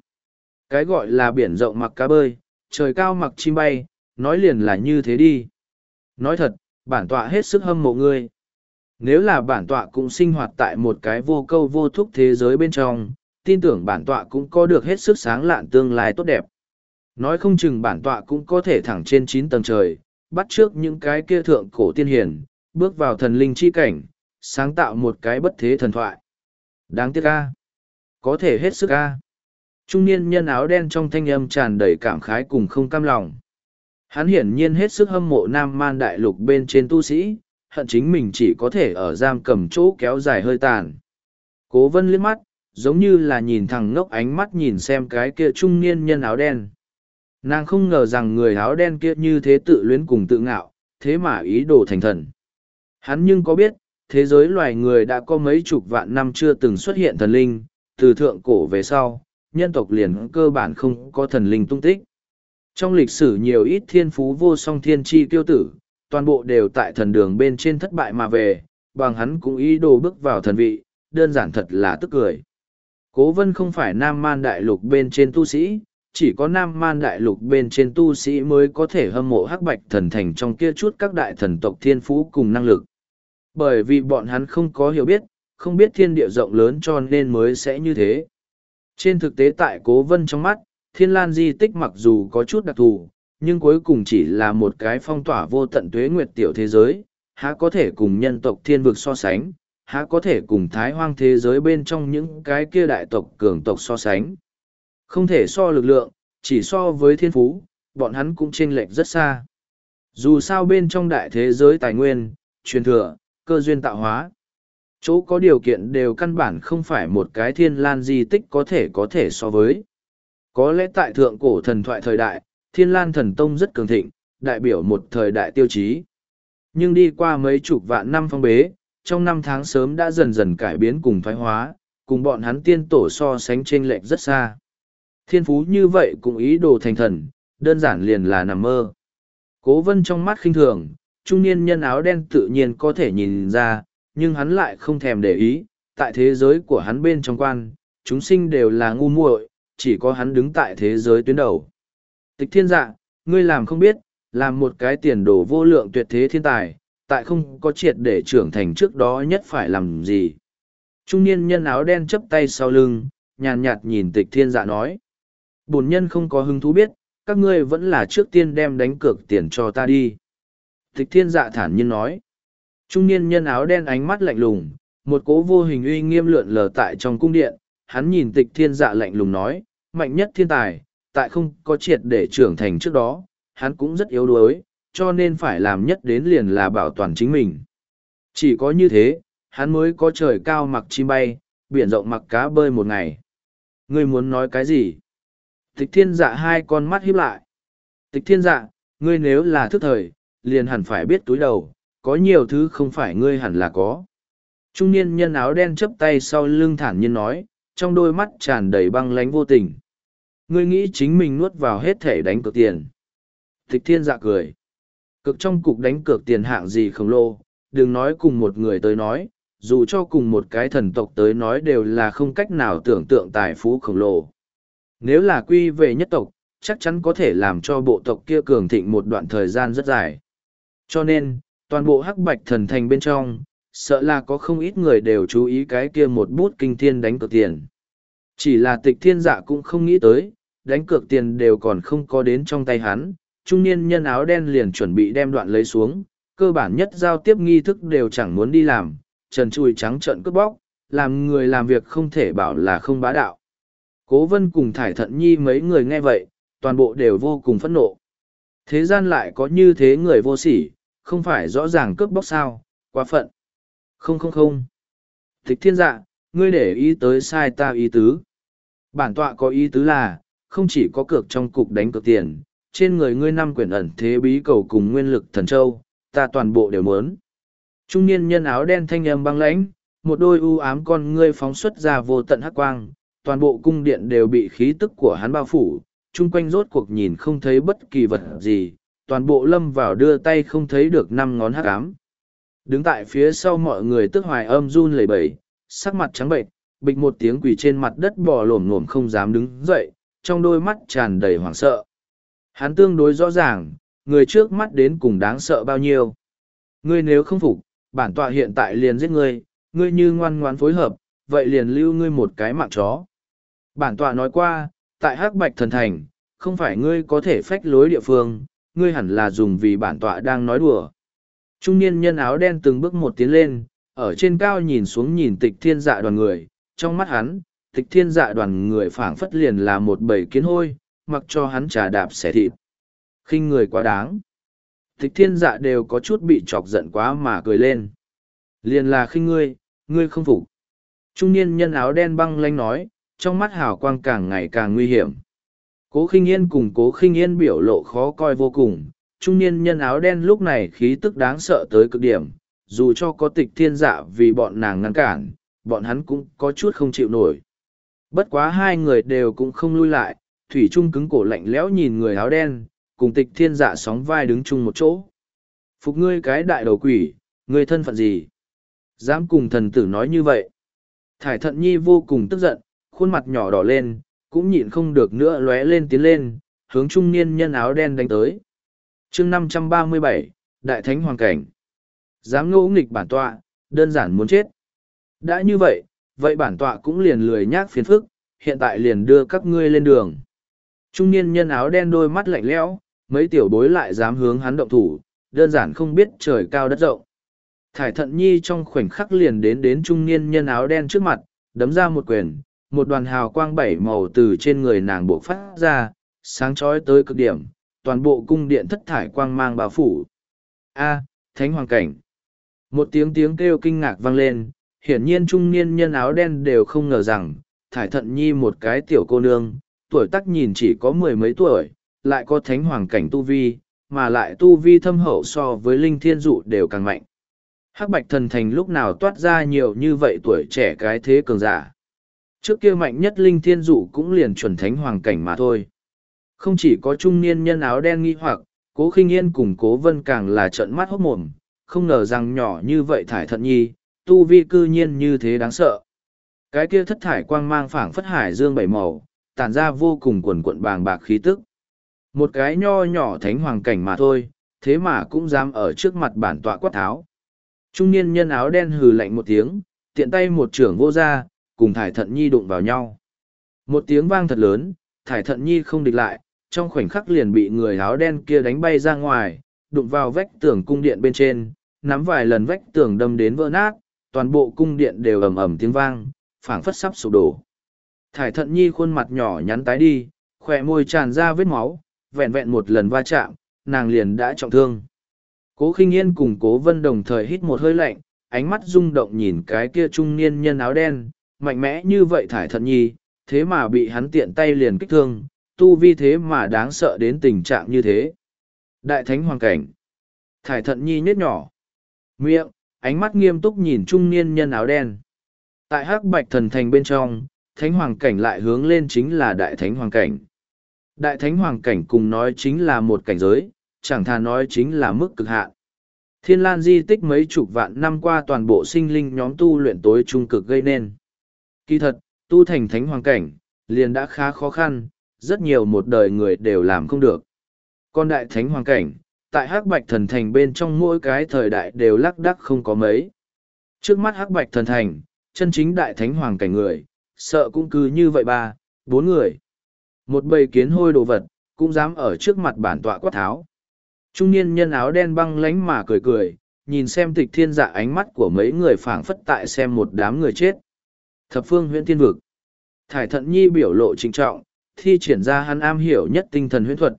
Cái gọi là biển rộng mặc cá bơi, trời cao mặc chim bay, nói liền là như thế đi. Nói thật, bản tọa hết sức hâm mộ ngươi. Nếu là bản tọa cũng sinh hoạt tại một cái vô câu vô thúc thế giới bên trong, tin tưởng bản tọa cũng có được hết sức sáng lạn tương lai tốt đẹp. Nói không chừng bản tọa cũng có thể thẳng trên chín tầng trời, bắt trước những cái kia thượng cổ tiên hiển, bước vào thần linh chi cảnh, sáng tạo một cái bất thế thần thoại. Đáng tiếc ca. Có thể hết sức ca. Trung niên nhân áo đen trong thanh âm tràn đầy cảm khái cùng không cam lòng. Hắn hiển nhiên hết sức hâm mộ nam man đại lục bên trên tu sĩ, hận chính mình chỉ có thể ở giam cầm chỗ kéo dài hơi tàn. Cố vân liếc mắt, giống như là nhìn thằng ngốc ánh mắt nhìn xem cái kia trung niên nhân áo đen. Nàng không ngờ rằng người áo đen kia như thế tự luyến cùng tự ngạo, thế mà ý đồ thành thần. Hắn nhưng có biết, thế giới loài người đã có mấy chục vạn năm chưa từng xuất hiện thần linh, từ thượng cổ về sau, nhân tộc liền cơ bản không có thần linh tung tích. Trong lịch sử nhiều ít thiên phú vô song thiên tri tiêu tử, toàn bộ đều tại thần đường bên trên thất bại mà về, bằng hắn cũng ý đồ bước vào thần vị, đơn giản thật là tức cười. Cố vân không phải nam man đại lục bên trên tu sĩ, chỉ có nam man đại lục bên trên tu sĩ mới có thể hâm mộ hắc bạch thần thành trong kia chút các đại thần tộc thiên phú cùng năng lực. Bởi vì bọn hắn không có hiểu biết, không biết thiên địa rộng lớn cho nên mới sẽ như thế. Trên thực tế tại cố vân trong mắt, thiên lan di tích mặc dù có chút đặc thù, nhưng cuối cùng chỉ là một cái phong tỏa vô tận tuế nguyệt tiểu thế giới, há có thể cùng nhân tộc thiên vực so sánh, há có thể cùng thái hoang thế giới bên trong những cái kia đại tộc cường tộc so sánh. Không thể so lực lượng, chỉ so với thiên phú, bọn hắn cũng chênh lệch rất xa. Dù sao bên trong đại thế giới tài nguyên, truyền thừa, cơ duyên tạo hóa, chỗ có điều kiện đều căn bản không phải một cái thiên lan di tích có thể có thể so với. Có lẽ tại thượng cổ thần thoại thời đại, thiên lan thần tông rất cường thịnh, đại biểu một thời đại tiêu chí. Nhưng đi qua mấy chục vạn năm phong bế, trong năm tháng sớm đã dần dần cải biến cùng thoái hóa, cùng bọn hắn tiên tổ so sánh chênh lệch rất xa. Thiên phú như vậy cũng ý đồ thành thần, đơn giản liền là nằm mơ. Cố vân trong mắt khinh thường, trung niên nhân áo đen tự nhiên có thể nhìn ra, nhưng hắn lại không thèm để ý, tại thế giới của hắn bên trong quan, chúng sinh đều là ngu muội, chỉ có hắn đứng tại thế giới tuyến đầu. Tịch thiên dạ, ngươi làm không biết, làm một cái tiền đồ vô lượng tuyệt thế thiên tài, tại không có triệt để trưởng thành trước đó nhất phải làm gì. Trung niên nhân áo đen chấp tay sau lưng, nhàn nhạt nhìn tịch thiên dạ nói. Bổn nhân không có hứng thú biết, các ngươi vẫn là trước tiên đem đánh cược tiền cho ta đi. Tịch thiên dạ thản nhiên nói. Trung niên nhân áo đen ánh mắt lạnh lùng, một cố vô hình uy nghiêm lượn lờ tại trong cung điện, hắn nhìn tịch thiên dạ lạnh lùng nói, mạnh nhất thiên tài, tại không có triệt để trưởng thành trước đó, hắn cũng rất yếu đuối, cho nên phải làm nhất đến liền là bảo toàn chính mình. Chỉ có như thế, hắn mới có trời cao mặc chim bay, biển rộng mặc cá bơi một ngày. Ngươi muốn nói cái gì? Tịch thiên dạ hai con mắt híp lại. Tịch thiên dạ, ngươi nếu là thức thời, liền hẳn phải biết túi đầu, có nhiều thứ không phải ngươi hẳn là có. Trung niên nhân áo đen chấp tay sau lưng thản nhiên nói, trong đôi mắt tràn đầy băng lánh vô tình. Ngươi nghĩ chính mình nuốt vào hết thể đánh cược tiền. Thích thiên dạ cười. Cực trong cục đánh cược tiền hạng gì khổng lồ, đừng nói cùng một người tới nói, dù cho cùng một cái thần tộc tới nói đều là không cách nào tưởng tượng tài phú khổng lồ. Nếu là quy về nhất tộc, chắc chắn có thể làm cho bộ tộc kia cường thịnh một đoạn thời gian rất dài. Cho nên, toàn bộ hắc bạch thần thành bên trong, sợ là có không ít người đều chú ý cái kia một bút kinh thiên đánh cược tiền. Chỉ là tịch thiên dạ cũng không nghĩ tới, đánh cược tiền đều còn không có đến trong tay hắn, trung niên nhân áo đen liền chuẩn bị đem đoạn lấy xuống, cơ bản nhất giao tiếp nghi thức đều chẳng muốn đi làm, trần chùi trắng trợn cướp bóc, làm người làm việc không thể bảo là không bá đạo. Cố vân cùng thải thận nhi mấy người nghe vậy, toàn bộ đều vô cùng phẫn nộ. Thế gian lại có như thế người vô sỉ, không phải rõ ràng cướp bóc sao, quá phận. Không không không. Thích thiên dạ, ngươi để ý tới sai ta ý tứ. Bản tọa có ý tứ là, không chỉ có cược trong cục đánh cược tiền, trên người ngươi năm quyển ẩn thế bí cầu cùng nguyên lực thần châu, ta toàn bộ đều muốn. Trung niên nhân áo đen thanh âm băng lãnh, một đôi u ám con ngươi phóng xuất ra vô tận hắc quang, toàn bộ cung điện đều bị khí tức của hắn bao phủ, chung quanh rốt cuộc nhìn không thấy bất kỳ vật gì, toàn bộ lâm vào đưa tay không thấy được năm ngón hắc ám. Đứng tại phía sau mọi người tức hoài âm run lẩy bẩy, sắc mặt trắng bệnh, bịch một tiếng quỳ trên mặt đất bò lổm lổm không dám đứng dậy, trong đôi mắt tràn đầy hoảng sợ. Hắn tương đối rõ ràng, người trước mắt đến cùng đáng sợ bao nhiêu. Ngươi nếu không phục, bản tọa hiện tại liền giết ngươi, ngươi như ngoan ngoan phối hợp, vậy liền lưu ngươi một cái mạng chó. Bản tọa nói qua, tại hắc bạch thần thành, không phải ngươi có thể phách lối địa phương, ngươi hẳn là dùng vì bản tọa đang nói đùa. Trung niên nhân áo đen từng bước một tiến lên, ở trên cao nhìn xuống nhìn tịch thiên dạ đoàn người, trong mắt hắn, tịch thiên dạ đoàn người phảng phất liền là một bầy kiến hôi, mặc cho hắn trà đạp xẻ thịt. khinh người quá đáng. Tịch thiên dạ đều có chút bị chọc giận quá mà cười lên. Liền là khinh ngươi, ngươi không phục. Trung niên nhân áo đen băng lanh nói, trong mắt hào quang càng ngày càng nguy hiểm. Cố khinh yên cùng cố khinh yên biểu lộ khó coi vô cùng. Trung niên nhân áo đen lúc này khí tức đáng sợ tới cực điểm. Dù cho có tịch thiên dạ vì bọn nàng ngăn cản, bọn hắn cũng có chút không chịu nổi. Bất quá hai người đều cũng không lui lại, Thủy Trung cứng cổ lạnh lẽo nhìn người áo đen, cùng tịch thiên dạ sóng vai đứng chung một chỗ. Phục ngươi cái đại đầu quỷ, ngươi thân phận gì? Dám cùng thần tử nói như vậy. Thải thận nhi vô cùng tức giận, khuôn mặt nhỏ đỏ lên, cũng nhịn không được nữa lóe lên tiến lên, hướng trung niên nhân áo đen đánh tới. chương năm trăm ba mươi bảy Đại Thánh Hoàng Cảnh. Dám ngỗ nghịch bản tọa, đơn giản muốn chết. Đã như vậy, vậy bản tọa cũng liền lười nhác phiền phức, hiện tại liền đưa các ngươi lên đường. Trung niên nhân áo đen đôi mắt lạnh lẽo, mấy tiểu bối lại dám hướng hắn động thủ, đơn giản không biết trời cao đất rộng. Thải thận nhi trong khoảnh khắc liền đến đến trung niên nhân áo đen trước mặt, đấm ra một quyền, một đoàn hào quang bảy màu từ trên người nàng buộc phát ra, sáng chói tới cực điểm, toàn bộ cung điện thất thải quang mang bao phủ. A, Thánh Hoàng Cảnh. Một tiếng tiếng kêu kinh ngạc vang lên, hiển nhiên trung niên nhân áo đen đều không ngờ rằng, thải thận nhi một cái tiểu cô nương, tuổi tác nhìn chỉ có mười mấy tuổi, lại có thánh hoàng cảnh tu vi, mà lại tu vi thâm hậu so với linh thiên dụ đều càng mạnh. Hắc bạch thần thành lúc nào toát ra nhiều như vậy tuổi trẻ cái thế cường giả. Trước kia mạnh nhất linh thiên dụ cũng liền chuẩn thánh hoàng cảnh mà thôi. Không chỉ có trung niên nhân áo đen nghi hoặc, cố khinh yên cùng cố vân càng là trận mắt hốc mồm, không ngờ rằng nhỏ như vậy thải thận nhi, tu vi cư nhiên như thế đáng sợ. Cái kia thất thải quang mang phảng phất hải dương bảy màu, tản ra vô cùng quần quận bàng bạc khí tức. Một cái nho nhỏ thánh hoàng cảnh mà thôi, thế mà cũng dám ở trước mặt bản tọa quát tháo. Trung niên nhân áo đen hừ lạnh một tiếng, tiện tay một trưởng vô ra, cùng thải thận nhi đụng vào nhau. Một tiếng vang thật lớn, thải thận nhi không địch lại, trong khoảnh khắc liền bị người áo đen kia đánh bay ra ngoài, đụng vào vách tường cung điện bên trên, nắm vài lần vách tường đâm đến vỡ nát, toàn bộ cung điện đều ầm ầm tiếng vang, phảng phất sắp sụp đổ. Thải thận nhi khuôn mặt nhỏ nhắn tái đi, khỏe môi tràn ra vết máu, vẹn vẹn một lần va chạm, nàng liền đã trọng thương. Cố khinh yên cùng cố vân đồng thời hít một hơi lạnh, ánh mắt rung động nhìn cái kia trung niên nhân áo đen, mạnh mẽ như vậy thải thận nhi, thế mà bị hắn tiện tay liền kích thương, tu vi thế mà đáng sợ đến tình trạng như thế. Đại thánh hoàng cảnh. Thải thận nhi nhét nhỏ. Miệng, ánh mắt nghiêm túc nhìn trung niên nhân áo đen. Tại hắc bạch thần thành bên trong, thánh hoàng cảnh lại hướng lên chính là đại thánh hoàng cảnh. Đại thánh hoàng cảnh cùng nói chính là một cảnh giới, chẳng thà nói chính là mức cực hạn. Thiên lan di tích mấy chục vạn năm qua toàn bộ sinh linh nhóm tu luyện tối trung cực gây nên. Kỳ thật, tu thành thánh hoàng cảnh, liền đã khá khó khăn, rất nhiều một đời người đều làm không được. Còn đại thánh hoàng cảnh, tại hắc bạch thần thành bên trong mỗi cái thời đại đều lắc đắc không có mấy. Trước mắt hắc bạch thần thành, chân chính đại thánh hoàng cảnh người, sợ cũng cứ như vậy ba, bốn người. Một bầy kiến hôi đồ vật, cũng dám ở trước mặt bản tọa quát tháo. Trung niên nhân áo đen băng lánh mà cười cười, nhìn xem tịch thiên dạ ánh mắt của mấy người phảng phất tại xem một đám người chết. Thập phương huyễn thiên vực. Thải thận nhi biểu lộ trịnh trọng, thi triển ra hắn am hiểu nhất tinh thần huyễn thuật.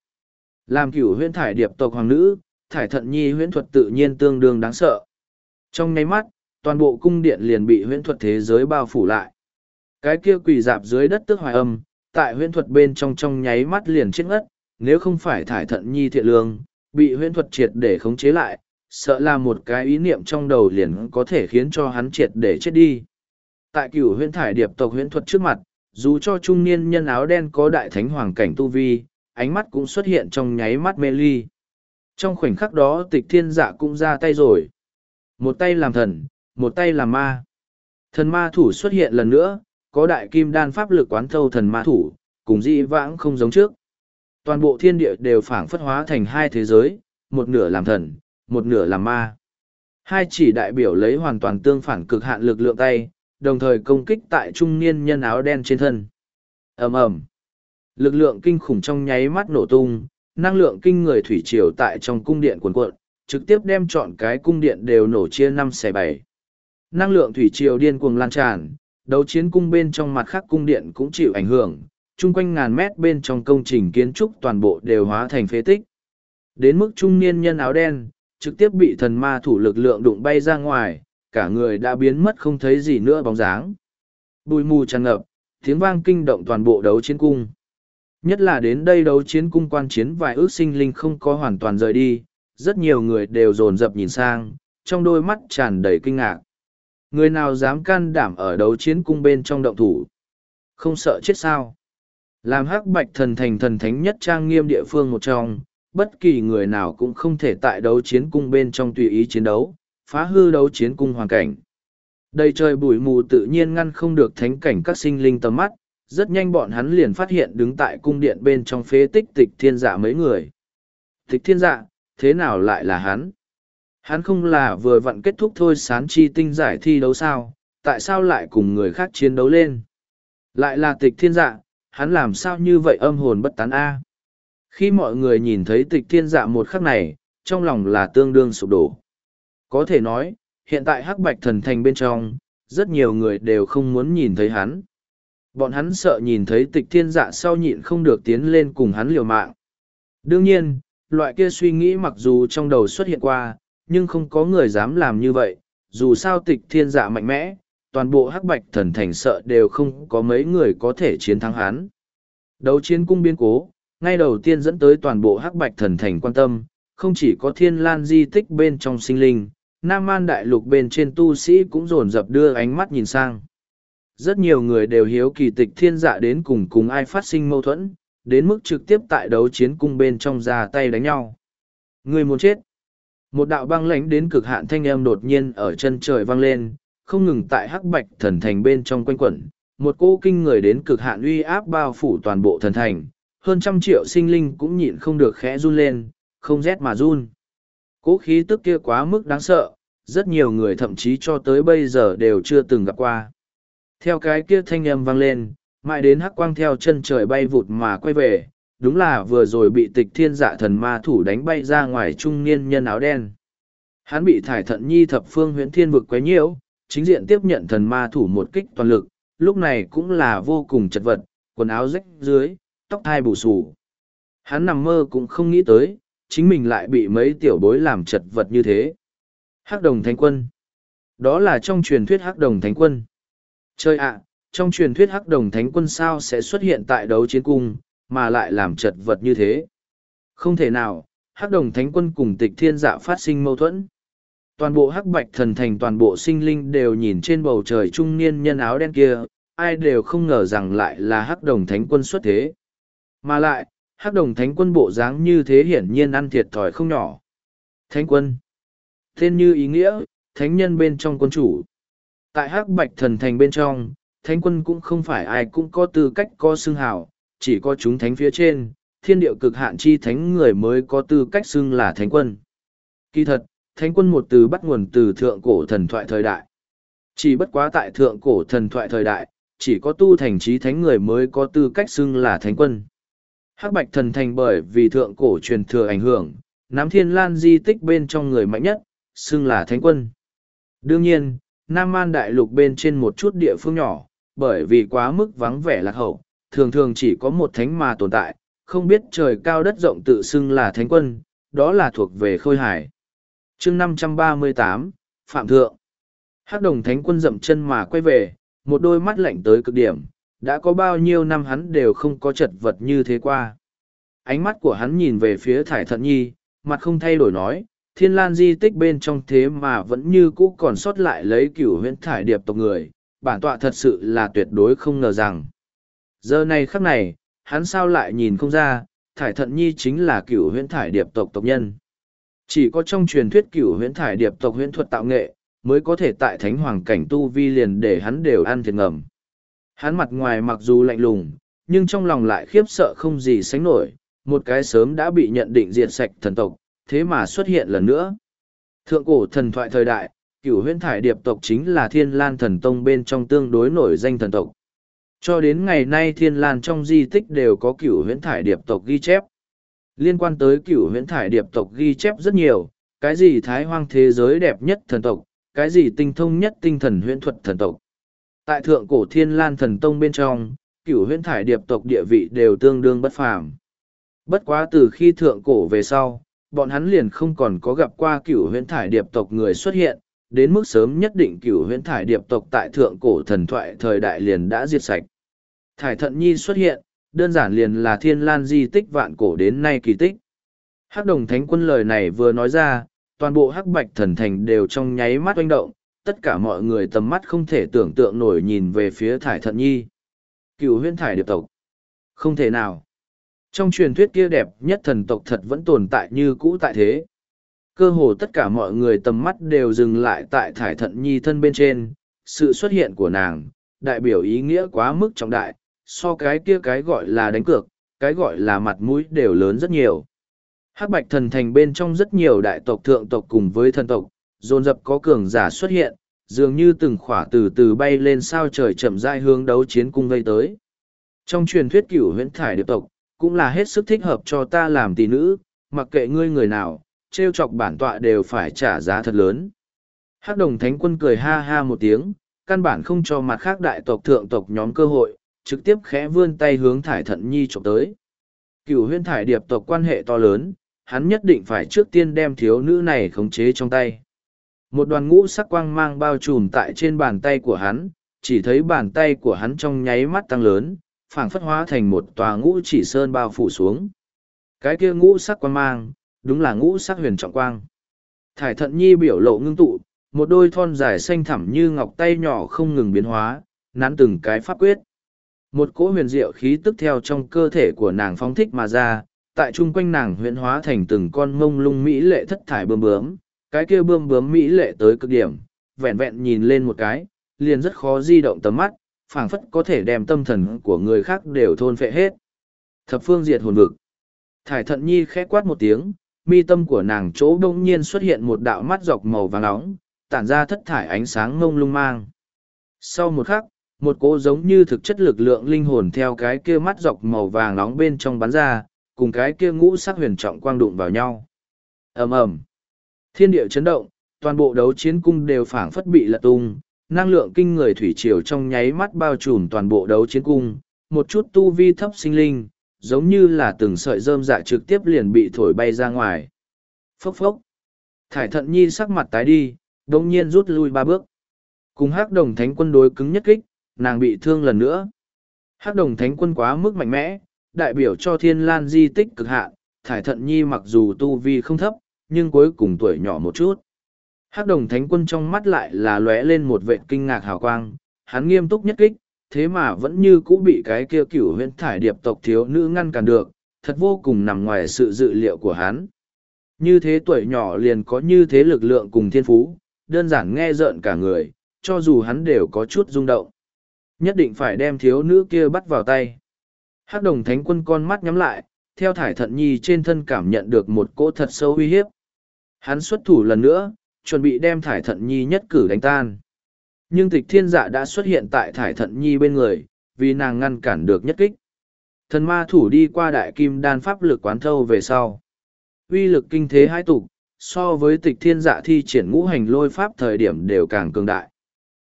Làm cửu huyễn thải điệp tộc hoàng nữ, thải thận nhi huyễn thuật tự nhiên tương đương đáng sợ. Trong nháy mắt, toàn bộ cung điện liền bị huyễn thuật thế giới bao phủ lại. Cái kia quỳ dạp dưới đất tức hoài âm, tại huyễn thuật bên trong trong nháy mắt liền chết ngất, nếu không phải thải thận nhi thiện lương, bị huyễn thuật triệt để khống chế lại, sợ là một cái ý niệm trong đầu liền có thể khiến cho hắn triệt để chết đi. Tại cửu huyễn thải điệp tộc huyễn thuật trước mặt, dù cho trung niên nhân áo đen có đại thánh hoàng cảnh tu vi, ánh mắt cũng xuất hiện trong nháy mắt mê ly. Trong khoảnh khắc đó tịch thiên dạ cũng ra tay rồi. Một tay làm thần, một tay làm ma. Thần ma thủ xuất hiện lần nữa, có đại kim đan pháp lực quán thâu thần ma thủ, cùng dị vãng không giống trước. Toàn bộ thiên địa đều phảng phất hóa thành hai thế giới, một nửa làm thần, một nửa làm ma. Hai chỉ đại biểu lấy hoàn toàn tương phản cực hạn lực lượng tay, đồng thời công kích tại trung niên nhân áo đen trên thân. ầm ầm Lực lượng kinh khủng trong nháy mắt nổ tung, năng lượng kinh người thủy triều tại trong cung điện cuồn cuộn, trực tiếp đem chọn cái cung điện đều nổ chia năm xẻ bảy. Năng lượng thủy triều điên cuồng lan tràn, đấu chiến cung bên trong mặt khác cung điện cũng chịu ảnh hưởng, chung quanh ngàn mét bên trong công trình kiến trúc toàn bộ đều hóa thành phế tích. Đến mức trung niên nhân áo đen, trực tiếp bị thần ma thủ lực lượng đụng bay ra ngoài, cả người đã biến mất không thấy gì nữa bóng dáng. Bùi mù tràn ngập, tiếng vang kinh động toàn bộ đấu chiến cung. Nhất là đến đây đấu chiến cung quan chiến vài ước sinh linh không có hoàn toàn rời đi, rất nhiều người đều dồn dập nhìn sang, trong đôi mắt tràn đầy kinh ngạc. Người nào dám can đảm ở đấu chiến cung bên trong động thủ? Không sợ chết sao? Làm hắc bạch thần thành thần thánh nhất trang nghiêm địa phương một trong, bất kỳ người nào cũng không thể tại đấu chiến cung bên trong tùy ý chiến đấu, phá hư đấu chiến cung hoàn cảnh. Đầy trời bụi mù tự nhiên ngăn không được thánh cảnh các sinh linh tầm mắt, rất nhanh bọn hắn liền phát hiện đứng tại cung điện bên trong phế tích tịch thiên dạ mấy người. Tịch thiên dạ, thế nào lại là hắn? Hắn không là vừa vặn kết thúc thôi sán chi tinh giải thi đấu sao, tại sao lại cùng người khác chiến đấu lên? Lại là tịch thiên dạ, hắn làm sao như vậy âm hồn bất tán a? Khi mọi người nhìn thấy tịch thiên dạ một khắc này, trong lòng là tương đương sụp đổ. Có thể nói, hiện tại hắc bạch thần thành bên trong, rất nhiều người đều không muốn nhìn thấy hắn. Bọn hắn sợ nhìn thấy tịch thiên dạ sau nhịn không được tiến lên cùng hắn liều mạng. Đương nhiên, loại kia suy nghĩ mặc dù trong đầu xuất hiện qua, nhưng không có người dám làm như vậy, dù sao tịch thiên dạ mạnh mẽ, toàn bộ hắc bạch thần thành sợ đều không có mấy người có thể chiến thắng hắn. Đấu chiến cung biên cố, ngay đầu tiên dẫn tới toàn bộ hắc bạch thần thành quan tâm, không chỉ có thiên lan di tích bên trong sinh linh, Nam Man Đại Lục bên trên tu sĩ cũng rồn rập đưa ánh mắt nhìn sang. Rất nhiều người đều hiếu kỳ tịch thiên dạ đến cùng cùng ai phát sinh mâu thuẫn, đến mức trực tiếp tại đấu chiến cung bên trong ra tay đánh nhau. Người muốn chết. Một đạo băng lãnh đến cực hạn thanh âm đột nhiên ở chân trời vang lên, không ngừng tại hắc bạch thần thành bên trong quanh quẩn. Một cô kinh người đến cực hạn uy áp bao phủ toàn bộ thần thành, hơn trăm triệu sinh linh cũng nhịn không được khẽ run lên, không rét mà run. Cố khí tức kia quá mức đáng sợ, rất nhiều người thậm chí cho tới bây giờ đều chưa từng gặp qua. Theo cái kia thanh âm vang lên, mãi đến hắc quang theo chân trời bay vụt mà quay về, đúng là vừa rồi bị tịch thiên dạ thần ma thủ đánh bay ra ngoài trung niên nhân áo đen. Hắn bị thải thận nhi thập phương huyễn thiên vực quấy nhiễu, chính diện tiếp nhận thần ma thủ một kích toàn lực, lúc này cũng là vô cùng chật vật, quần áo rách dưới, tóc hai bù xù. Hắn nằm mơ cũng không nghĩ tới, chính mình lại bị mấy tiểu bối làm chật vật như thế. Hắc đồng thánh quân. Đó là trong truyền thuyết hắc đồng thánh quân. Chơi ạ, trong truyền thuyết hắc đồng thánh quân sao sẽ xuất hiện tại đấu chiến cung, mà lại làm chật vật như thế. Không thể nào, hắc đồng thánh quân cùng tịch thiên dạ phát sinh mâu thuẫn. Toàn bộ hắc bạch thần thành toàn bộ sinh linh đều nhìn trên bầu trời trung niên nhân áo đen kia, ai đều không ngờ rằng lại là hắc đồng thánh quân xuất thế. Mà lại, hắc đồng thánh quân bộ dáng như thế hiển nhiên ăn thiệt thòi không nhỏ. Thánh quân. Tên như ý nghĩa, thánh nhân bên trong quân chủ. Tại hắc bạch thần thành bên trong, thánh quân cũng không phải ai cũng có tư cách có xưng hào, chỉ có chúng thánh phía trên, thiên điệu cực hạn chi thánh người mới có tư cách xưng là thánh quân. Kỳ thật, thánh quân một từ bắt nguồn từ thượng cổ thần thoại thời đại. Chỉ bất quá tại thượng cổ thần thoại thời đại, chỉ có tu thành trí thánh người mới có tư cách xưng là thánh quân. Hắc bạch thần thành bởi vì thượng cổ truyền thừa ảnh hưởng, nắm thiên lan di tích bên trong người mạnh nhất, xưng là thánh quân. Đương nhiên, Nam Man đại lục bên trên một chút địa phương nhỏ, bởi vì quá mức vắng vẻ lạc hậu, thường thường chỉ có một thánh mà tồn tại, không biết trời cao đất rộng tự xưng là thánh quân, đó là thuộc về khôi hải. chương năm trăm ba mươi tám Phạm Thượng Hắc đồng thánh quân dậm chân mà quay về, một đôi mắt lạnh tới cực điểm, đã có bao nhiêu năm hắn đều không có chật vật như thế qua. Ánh mắt của hắn nhìn về phía thải thận nhi, mặt không thay đổi nói, thiên lan di tích bên trong thế mà vẫn như cũ còn sót lại lấy cửu huyễn thải điệp tộc người, bản tọa thật sự là tuyệt đối không ngờ rằng. Giờ này khắc này, hắn sao lại nhìn không ra, thải thận nhi chính là cửu huyễn thải điệp tộc tộc nhân. Chỉ có trong truyền thuyết cửu huyễn thải điệp tộc huyễn thuật tạo nghệ, mới có thể tại thánh hoàng cảnh tu vi liền để hắn đều ăn thiệt ngầm. Hắn mặt ngoài mặc dù lạnh lùng, nhưng trong lòng lại khiếp sợ không gì sánh nổi, một cái sớm đã bị nhận định diệt sạch thần tộc, thế mà xuất hiện lần nữa. Thượng cổ thần thoại thời đại, cửu huyễn thải điệp tộc chính là thiên lan thần tông bên trong tương đối nổi danh thần tộc. Cho đến ngày nay thiên lan trong di tích đều có cửu huyễn thải điệp tộc ghi chép. Liên quan tới cửu huyễn thải điệp tộc ghi chép rất nhiều, cái gì thái hoang thế giới đẹp nhất thần tộc, cái gì tinh thông nhất tinh thần huyễn thuật thần tộc. Tại thượng cổ thiên lan thần tông bên trong, cửu huyễn thải điệp tộc địa vị đều tương đương bất phàm. Bất quá từ khi thượng cổ về sau, bọn hắn liền không còn có gặp qua cửu huyễn thải điệp tộc người xuất hiện, đến mức sớm nhất định cửu huyễn thải điệp tộc tại thượng cổ thần thoại thời đại liền đã diệt sạch. Thải thận nhi xuất hiện, đơn giản liền là thiên lan di tích vạn cổ đến nay kỳ tích. Hắc đồng thánh quân lời này vừa nói ra, toàn bộ hắc bạch thần thành đều trong nháy mắt oanh động, tất cả mọi người tầm mắt không thể tưởng tượng nổi nhìn về phía thải thận nhi. Cựu huyễn thải điệp tộc. Không thể nào. Trong truyền thuyết kia đẹp nhất thần tộc thật vẫn tồn tại như cũ tại thế. Cơ hồ tất cả mọi người tầm mắt đều dừng lại tại thải thận nhi thân bên trên, sự xuất hiện của nàng, đại biểu ý nghĩa quá mức trọng đại, so cái kia cái gọi là đánh cược, cái gọi là mặt mũi đều lớn rất nhiều. Hắc bạch thần thành bên trong rất nhiều đại tộc thượng tộc cùng với thần tộc, dồn dập có cường giả xuất hiện, dường như từng khỏa từ từ bay lên sao trời chậm rãi hướng đấu chiến cung vây tới. Trong truyền thuyết cửu huyễn thải điệp tộc, cũng là hết sức thích hợp cho ta làm tỷ nữ, mặc kệ ngươi người nào, trêu chọc bản tọa đều phải trả giá thật lớn. Hắc đồng thánh quân cười ha ha một tiếng, căn bản không cho mặt khác đại tộc thượng tộc nhóm cơ hội, trực tiếp khẽ vươn tay hướng thải thận nhi chụp tới. Cửu huyên thải điệp tộc quan hệ to lớn, hắn nhất định phải trước tiên đem thiếu nữ này khống chế trong tay. Một đoàn ngũ sắc quang mang bao trùm tại trên bàn tay của hắn, chỉ thấy bàn tay của hắn trong nháy mắt tăng lớn, phảng phất hóa thành một tòa ngũ chỉ sơn bao phủ xuống. Cái kia ngũ sắc quang mang, đúng là ngũ sắc huyền trọng quang. Thải thận nhi biểu lộ ngưng tụ, một đôi thon dài xanh thẳm như ngọc tay nhỏ không ngừng biến hóa, nắn từng cái pháp quyết. Một cỗ huyền diệu khí tức theo trong cơ thể của nàng phóng thích mà ra, tại chung quanh nàng huyền hóa thành từng con mông lung mỹ lệ thất thải bơm bướm, cái kia bơm bướm mỹ lệ tới cực điểm, vẹn vẹn nhìn lên một cái, liền rất khó di động tầm mắt, phảng phất có thể đem tâm thần của người khác đều thôn phệ hết. Thập phương diệt hồn vực. Thải thận nhi khẽ quát một tiếng, mi tâm của nàng chỗ đông nhiên xuất hiện một đạo mắt dọc màu vàng nóng, tản ra thất thải ánh sáng ngông lung mang. Sau một khắc, một cỗ giống như thực chất lực lượng linh hồn theo cái kia mắt dọc màu vàng nóng bên trong bắn ra, cùng cái kia ngũ sắc huyền trọng quang đụng vào nhau. ầm ầm, thiên địa chấn động, toàn bộ đấu chiến cung đều phảng phất bị lật tung, năng lượng kinh người thủy triều trong nháy mắt bao trùm toàn bộ đấu chiến cung, một chút tu vi thấp sinh linh, giống như là từng sợi rơm dạ trực tiếp liền bị thổi bay ra ngoài. Phốc phốc. Thải thận nhi sắc mặt tái đi, đồng nhiên rút lui ba bước. Cùng hắc đồng thánh quân đối cứng nhất kích, nàng bị thương lần nữa. Hắc đồng thánh quân quá mức mạnh mẽ, đại biểu cho thiên lan di tích cực hạn, thải thận nhi mặc dù tu vi không thấp, nhưng cuối cùng tuổi nhỏ một chút. Hắc đồng thánh quân trong mắt lại là lóe lên một vệ kinh ngạc hào quang, hắn nghiêm túc nhất kích, thế mà vẫn như cũ bị cái kia cửu huyễn thải điệp tộc thiếu nữ ngăn cản được, thật vô cùng nằm ngoài sự dự liệu của hắn. Như thế tuổi nhỏ liền có như thế lực lượng cùng thiên phú, đơn giản nghe rợn cả người, cho dù hắn đều có chút rung động. Nhất định phải đem thiếu nữ kia bắt vào tay. Hắc đồng thánh quân con mắt nhắm lại, theo thải thận nhi trên thân cảm nhận được một cỗ thật sâu uy hiếp. Hắn xuất thủ lần nữa, chuẩn bị đem thải thận nhi nhất cử đánh tan. Nhưng tịch thiên dạ đã xuất hiện tại thải thận nhi bên người, vì nàng ngăn cản được nhất kích. Thần ma thủ đi qua đại kim đan pháp lực quán thâu về sau. Uy lực kinh thế hai tục, so với tịch thiên dạ thi triển ngũ hành lôi pháp thời điểm đều càng cường đại.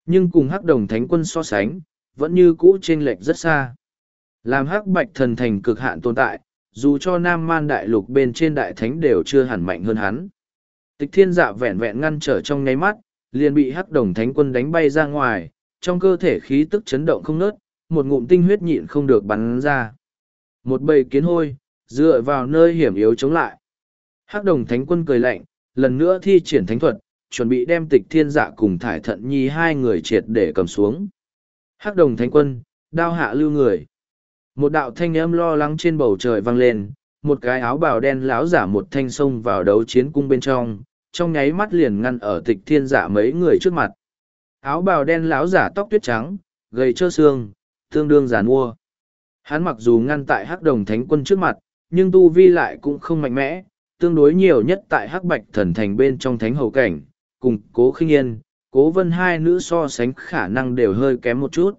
Nhưng cùng hắc đồng thánh quân so sánh, vẫn như cũ chênh lệch rất xa. Làm hắc bạch thần thành cực hạn tồn tại, dù cho nam man đại lục bên trên đại thánh đều chưa hẳn mạnh hơn hắn. Tịch thiên dạ vẹn vẹn ngăn trở trong nháy mắt, liền bị hắc đồng thánh quân đánh bay ra ngoài, trong cơ thể khí tức chấn động không nớt, một ngụm tinh huyết nhịn không được bắn ra. Một bầy kiến hôi, dựa vào nơi hiểm yếu chống lại. Hắc đồng thánh quân cười lạnh, lần nữa thi triển thánh thuật, chuẩn bị đem tịch thiên dạ cùng thải thận nhi hai người triệt để cầm xuống. Hắc đồng thánh quân, đao hạ lưu người. Một đạo thanh âm lo lắng trên bầu trời vang lên, một cái áo bào đen láo giả một thanh sông vào đấu chiến cung bên trong, trong nháy mắt liền ngăn ở tịch thiên giả mấy người trước mặt. Áo bào đen láo giả tóc tuyết trắng, gầy trơ xương, tương đương giàn mua. Hắn mặc dù ngăn tại hắc đồng thánh quân trước mặt, nhưng tu vi lại cũng không mạnh mẽ, tương đối nhiều nhất tại hắc bạch thần thành bên trong thánh hầu cảnh, cùng cố khinh yên, cố vân hai nữ so sánh khả năng đều hơi kém một chút.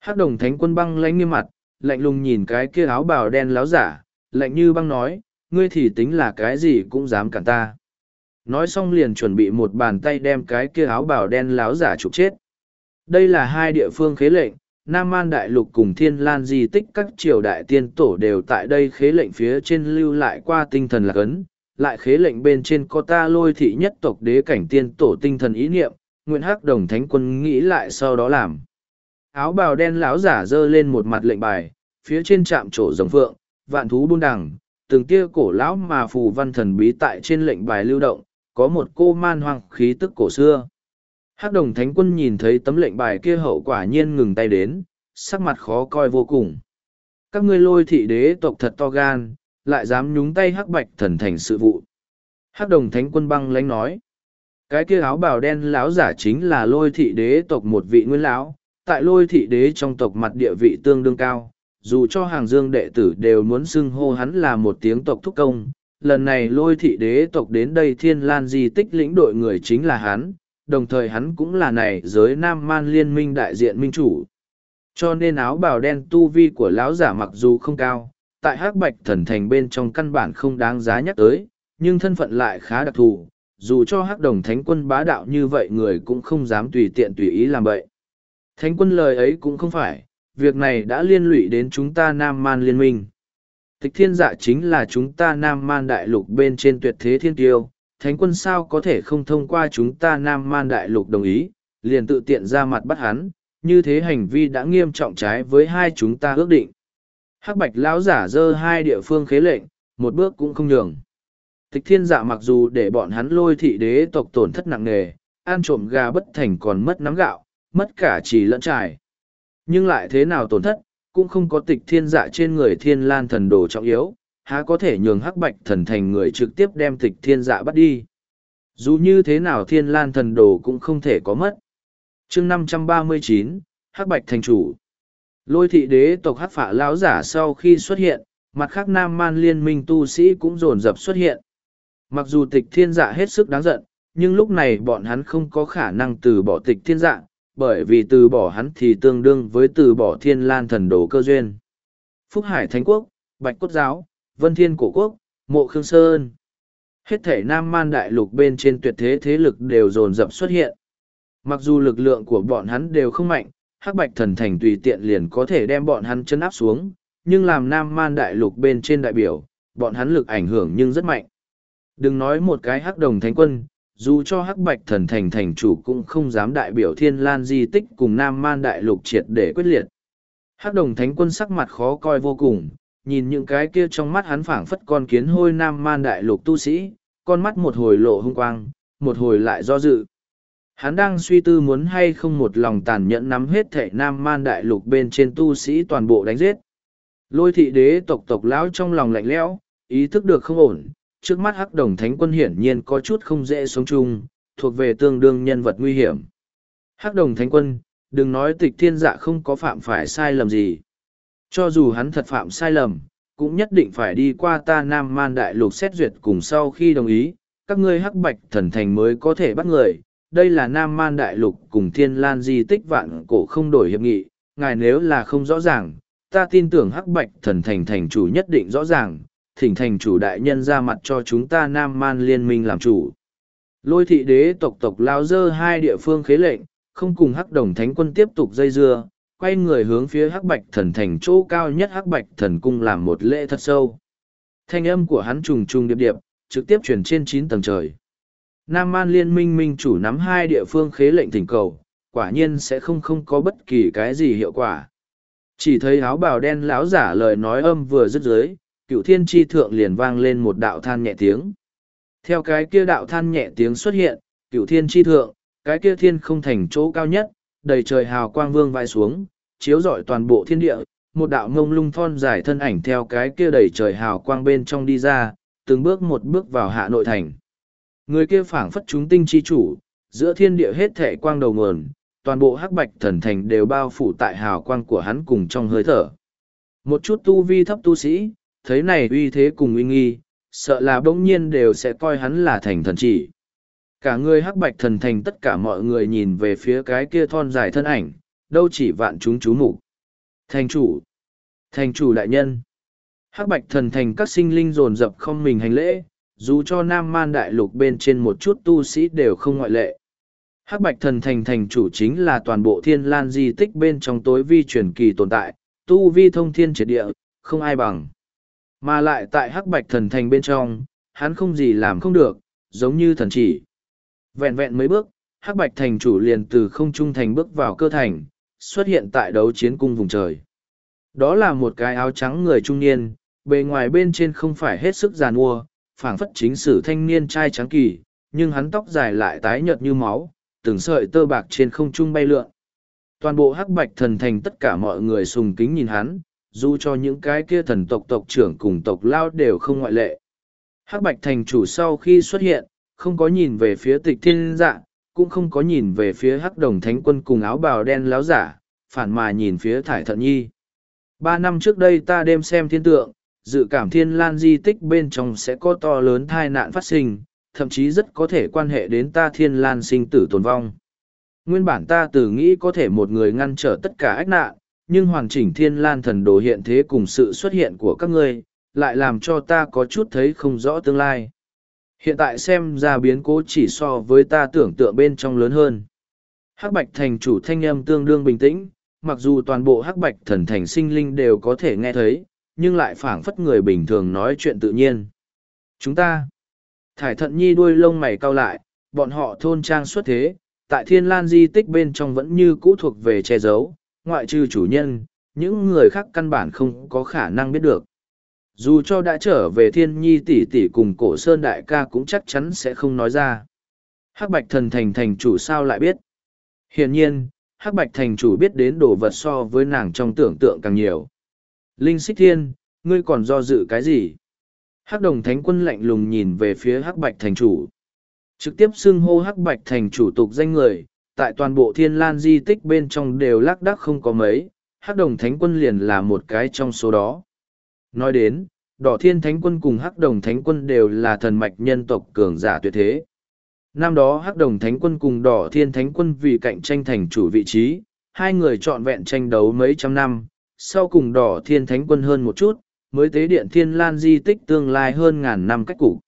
Hắc đồng thánh quân băng lãnh nghiêm mặt, lạnh lùng nhìn cái kia áo bào đen láo giả, lạnh như băng nói, ngươi thì tính là cái gì cũng dám cản ta. Nói xong liền chuẩn bị một bàn tay đem cái kia áo bào đen láo giả trục chết. Đây là hai địa phương khế lệnh, Nam Man Đại Lục cùng Thiên Lan di tích các triều đại tiên tổ đều tại đây khế lệnh phía trên lưu lại qua tinh thần lạc ấn, lại khế lệnh bên trên có ta lôi thị nhất tộc đế cảnh tiên tổ tinh thần ý niệm, nguyện hắc đồng thánh quân nghĩ lại sau đó làm. Áo bào đen lão giả dơ lên một mặt lệnh bài, phía trên chạm trổ rồng phượng, vạn thú buôn đằng, từng tia cổ lão mà phù văn thần bí tại trên lệnh bài lưu động, có một cô man hoang khí tức cổ xưa. Hắc đồng thánh quân nhìn thấy tấm lệnh bài kia hậu quả nhiên ngừng tay đến, sắc mặt khó coi vô cùng. Các ngươi lôi thị đế tộc thật to gan, lại dám nhúng tay hắc bạch thần thành sự vụ. Hắc đồng thánh quân băng lãnh nói. Cái kia áo bào đen lão giả chính là lôi thị đế tộc một vị nguyên lão, tại lôi thị đế trong tộc mặt địa vị tương đương cao, dù cho hàng dương đệ tử đều muốn xưng hô hắn là một tiếng tộc thúc công. Lần này lôi thị đế tộc đến đây thiên lan di tích lĩnh đội người chính là hắn, đồng thời hắn cũng là này giới nam man liên minh đại diện minh chủ. Cho nên áo bào đen tu vi của lão giả mặc dù không cao, tại hắc bạch thần thành bên trong căn bản không đáng giá nhắc tới, nhưng thân phận lại khá đặc thù, dù cho hắc đồng thánh quân bá đạo như vậy người cũng không dám tùy tiện tùy ý làm vậy. Thánh quân lời ấy cũng không phải, việc này đã liên lụy đến chúng ta Nam Man Liên minh. Tịch thiên dạ chính là chúng ta Nam Man Đại Lục bên trên tuyệt thế thiên tiêu, thánh quân sao có thể không thông qua chúng ta Nam Man Đại Lục đồng ý, liền tự tiện ra mặt bắt hắn, như thế hành vi đã nghiêm trọng trái với hai chúng ta ước định. Hắc bạch lão giả dơ hai địa phương khế lệnh, một bước cũng không nhường. Tịch thiên dạ mặc dù để bọn hắn lôi thị đế tộc tổn thất nặng nề, ăn trộm gà bất thành còn mất nắm gạo, mất cả chỉ lẫn trải. Nhưng lại thế nào tổn thất, cũng không có tịch thiên dạ trên người thiên lan thần đồ trọng yếu, há có thể nhường hắc bạch thần thành người trực tiếp đem tịch thiên dạ bắt đi. Dù như thế nào thiên lan thần đồ cũng không thể có mất. chương năm trăm ba mươi chín hắc bạch thành chủ. Lôi thị đế tộc hắc phả lão giả sau khi xuất hiện, mặt khác nam man liên minh tu sĩ cũng rồn rập xuất hiện. Mặc dù tịch thiên dạ hết sức đáng giận, nhưng lúc này bọn hắn không có khả năng từ bỏ tịch thiên dạ, bởi vì từ bỏ hắn thì tương đương với từ bỏ thiên lan thần đồ cơ duyên. Phúc Hải Thánh Quốc, Bạch Cốt Giáo, Vân Thiên Cổ Quốc, Mộ Khương Sơn. Hết thể Nam Man Đại Lục bên trên tuyệt thế thế lực đều dồn dập xuất hiện. Mặc dù lực lượng của bọn hắn đều không mạnh, Hắc Bạch Thần Thành tùy tiện liền có thể đem bọn hắn chân áp xuống, nhưng làm Nam Man Đại Lục bên trên đại biểu, bọn hắn lực ảnh hưởng nhưng rất mạnh. Đừng nói một cái Hắc Đồng Thánh Quân, dù cho hắc bạch thần thành thành chủ cũng không dám đại biểu thiên lan di tích cùng nam man đại lục triệt để quyết liệt hắc đồng thánh quân sắc mặt khó coi vô cùng nhìn những cái kia trong mắt hắn phảng phất con kiến hôi nam man đại lục tu sĩ con mắt một hồi lộ hung quang một hồi lại do dự Hắn đang suy tư muốn hay không một lòng tàn nhẫn nắm hết thệ nam man đại lục bên trên tu sĩ toàn bộ đánh giết. Lôi thị đế tộc tộc lão trong lòng lạnh lẽo, ý thức được không ổn, trước mắt hắc đồng thánh quân hiển nhiên có chút không dễ sống chung, thuộc về tương đương nhân vật nguy hiểm. Hắc đồng thánh quân, đừng nói tịch thiên dạ không có phạm phải sai lầm gì. Cho dù hắn thật phạm sai lầm, cũng nhất định phải đi qua ta Nam Man Đại Lục xét duyệt cùng sau khi đồng ý, các ngươi hắc bạch thần thành mới có thể bắt người. Đây là Nam Man Đại Lục cùng Thiên Lan di tích vạn cổ không đổi hiệp nghị, ngài nếu là không rõ ràng, ta tin tưởng hắc bạch thần thành thành chủ nhất định rõ ràng, thỉnh thành chủ đại nhân ra mặt cho chúng ta Nam Man liên minh làm chủ. Lôi thị đế tộc tộc lao dơ hai địa phương khế lệnh, không cùng hắc đồng thánh quân tiếp tục dây dưa, quay người hướng phía hắc bạch thần thành chỗ cao nhất hắc bạch thần cung làm một lễ thật sâu. Thanh âm của hắn trùng trùng điệp điệp, trực tiếp truyền trên chín tầng trời. Nam Man liên minh minh chủ nắm hai địa phương khế lệnh thỉnh cầu, quả nhiên sẽ không không có bất kỳ cái gì hiệu quả. Chỉ thấy áo bào đen láo giả lời nói âm vừa dứt dưới, cựu thiên tri thượng liền vang lên một đạo than nhẹ tiếng. Theo cái kia đạo than nhẹ tiếng xuất hiện, cựu thiên tri thượng, cái kia thiên không thành chỗ cao nhất, đầy trời hào quang vương vai xuống, chiếu rọi toàn bộ thiên địa, một đạo ngông lung thon dài thân ảnh theo cái kia đầy trời hào quang bên trong đi ra, từng bước một bước vào hạ nội thành. Người kia phảng phất chúng tinh chi chủ, giữa thiên địa hết thể quang đầu nguồn, toàn bộ hắc bạch thần thành đều bao phủ tại hào quang của hắn cùng trong hơi thở. Một chút tu vi thấp tu sĩ, thấy này uy thế cùng uy nghi, sợ là bỗng nhiên đều sẽ coi hắn là thành thần chỉ. Cả người hắc bạch thần thành tất cả mọi người nhìn về phía cái kia thon dài thân ảnh, đâu chỉ vạn chúng chú mục Thành chủ! Thành chủ đại nhân! Hắc bạch thần thành các sinh linh dồn dập không mình hành lễ, dù cho nam man đại lục bên trên một chút tu sĩ đều không ngoại lệ. Hắc bạch thần thành thành chủ chính là toàn bộ thiên lan di tích bên trong tối vi truyền kỳ tồn tại, tu vi thông thiên triệt địa, không ai bằng. Mà lại tại hắc bạch thần thành bên trong, hắn không gì làm không được, giống như thần chỉ. Vẹn vẹn mấy bước, hắc bạch thành chủ liền từ không trung thành bước vào cơ thành, xuất hiện tại đấu chiến cung vùng trời. Đó là một cái áo trắng người trung niên, bề ngoài bên trên không phải hết sức giàn mua, phảng phất chính sử thanh niên trai trắng kỳ, nhưng hắn tóc dài lại tái nhợt như máu, từng sợi tơ bạc trên không trung bay lượn. Toàn bộ hắc bạch thần thành tất cả mọi người sùng kính nhìn hắn, dù cho những cái kia thần tộc tộc trưởng cùng tộc lao đều không ngoại lệ. Hắc bạch thành chủ sau khi xuất hiện, không có nhìn về phía tịch thiên dạ, cũng không có nhìn về phía hắc đồng thánh quân cùng áo bào đen láo giả, phản mà nhìn phía thải thận nhi. Ba năm trước đây ta đêm xem thiên tượng, dự cảm thiên lan di tích bên trong sẽ có to lớn thai nạn phát sinh, thậm chí rất có thể quan hệ đến ta thiên lan sinh tử tồn vong. Nguyên bản ta từ nghĩ có thể một người ngăn trở tất cả ách nạn, nhưng hoàn chỉnh thiên lan thần đồ hiện thế cùng sự xuất hiện của các ngươi, lại làm cho ta có chút thấy không rõ tương lai. Hiện tại xem ra biến cố chỉ so với ta tưởng tượng bên trong lớn hơn. Hắc Bạch Thành chủ thanh âm tương đương bình tĩnh, mặc dù toàn bộ Hắc Bạch thần thành sinh linh đều có thể nghe thấy, nhưng lại phảng phất người bình thường nói chuyện tự nhiên. Chúng ta, thải thận nhi đuôi lông mày cau lại, bọn họ thôn trang xuất thế, tại thiên lan di tích bên trong vẫn như cũ thuộc về che giấu, ngoại trừ chủ nhân, những người khác căn bản không có khả năng biết được. Dù cho đã trở về thiên nhi tỷ tỷ cùng cổ sơn đại ca cũng chắc chắn sẽ không nói ra. Hắc bạch thần thành thành chủ sao lại biết? Hiển nhiên hắc bạch thành chủ biết đến đồ vật so với nàng trong tưởng tượng càng nhiều. Linh xích thiên ngươi còn do dự cái gì? Hắc đồng thánh quân lạnh lùng nhìn về phía hắc bạch thành chủ. Trực tiếp xưng hô hắc bạch thành chủ tục danh người tại toàn bộ thiên lan di tích bên trong đều lác đác không có mấy hắc đồng thánh quân liền là một cái trong số đó Nói đến, đỏ thiên thánh quân cùng hắc đồng thánh quân đều là thần mạch nhân tộc cường giả tuyệt thế. Năm đó hắc đồng thánh quân cùng đỏ thiên thánh quân vì cạnh tranh thành chủ vị trí, hai người trọn vẹn tranh đấu mấy trăm năm, sau cùng đỏ thiên thánh quân hơn một chút, mới tế điện thiên lan di tích tương lai hơn ngàn năm cách cũ.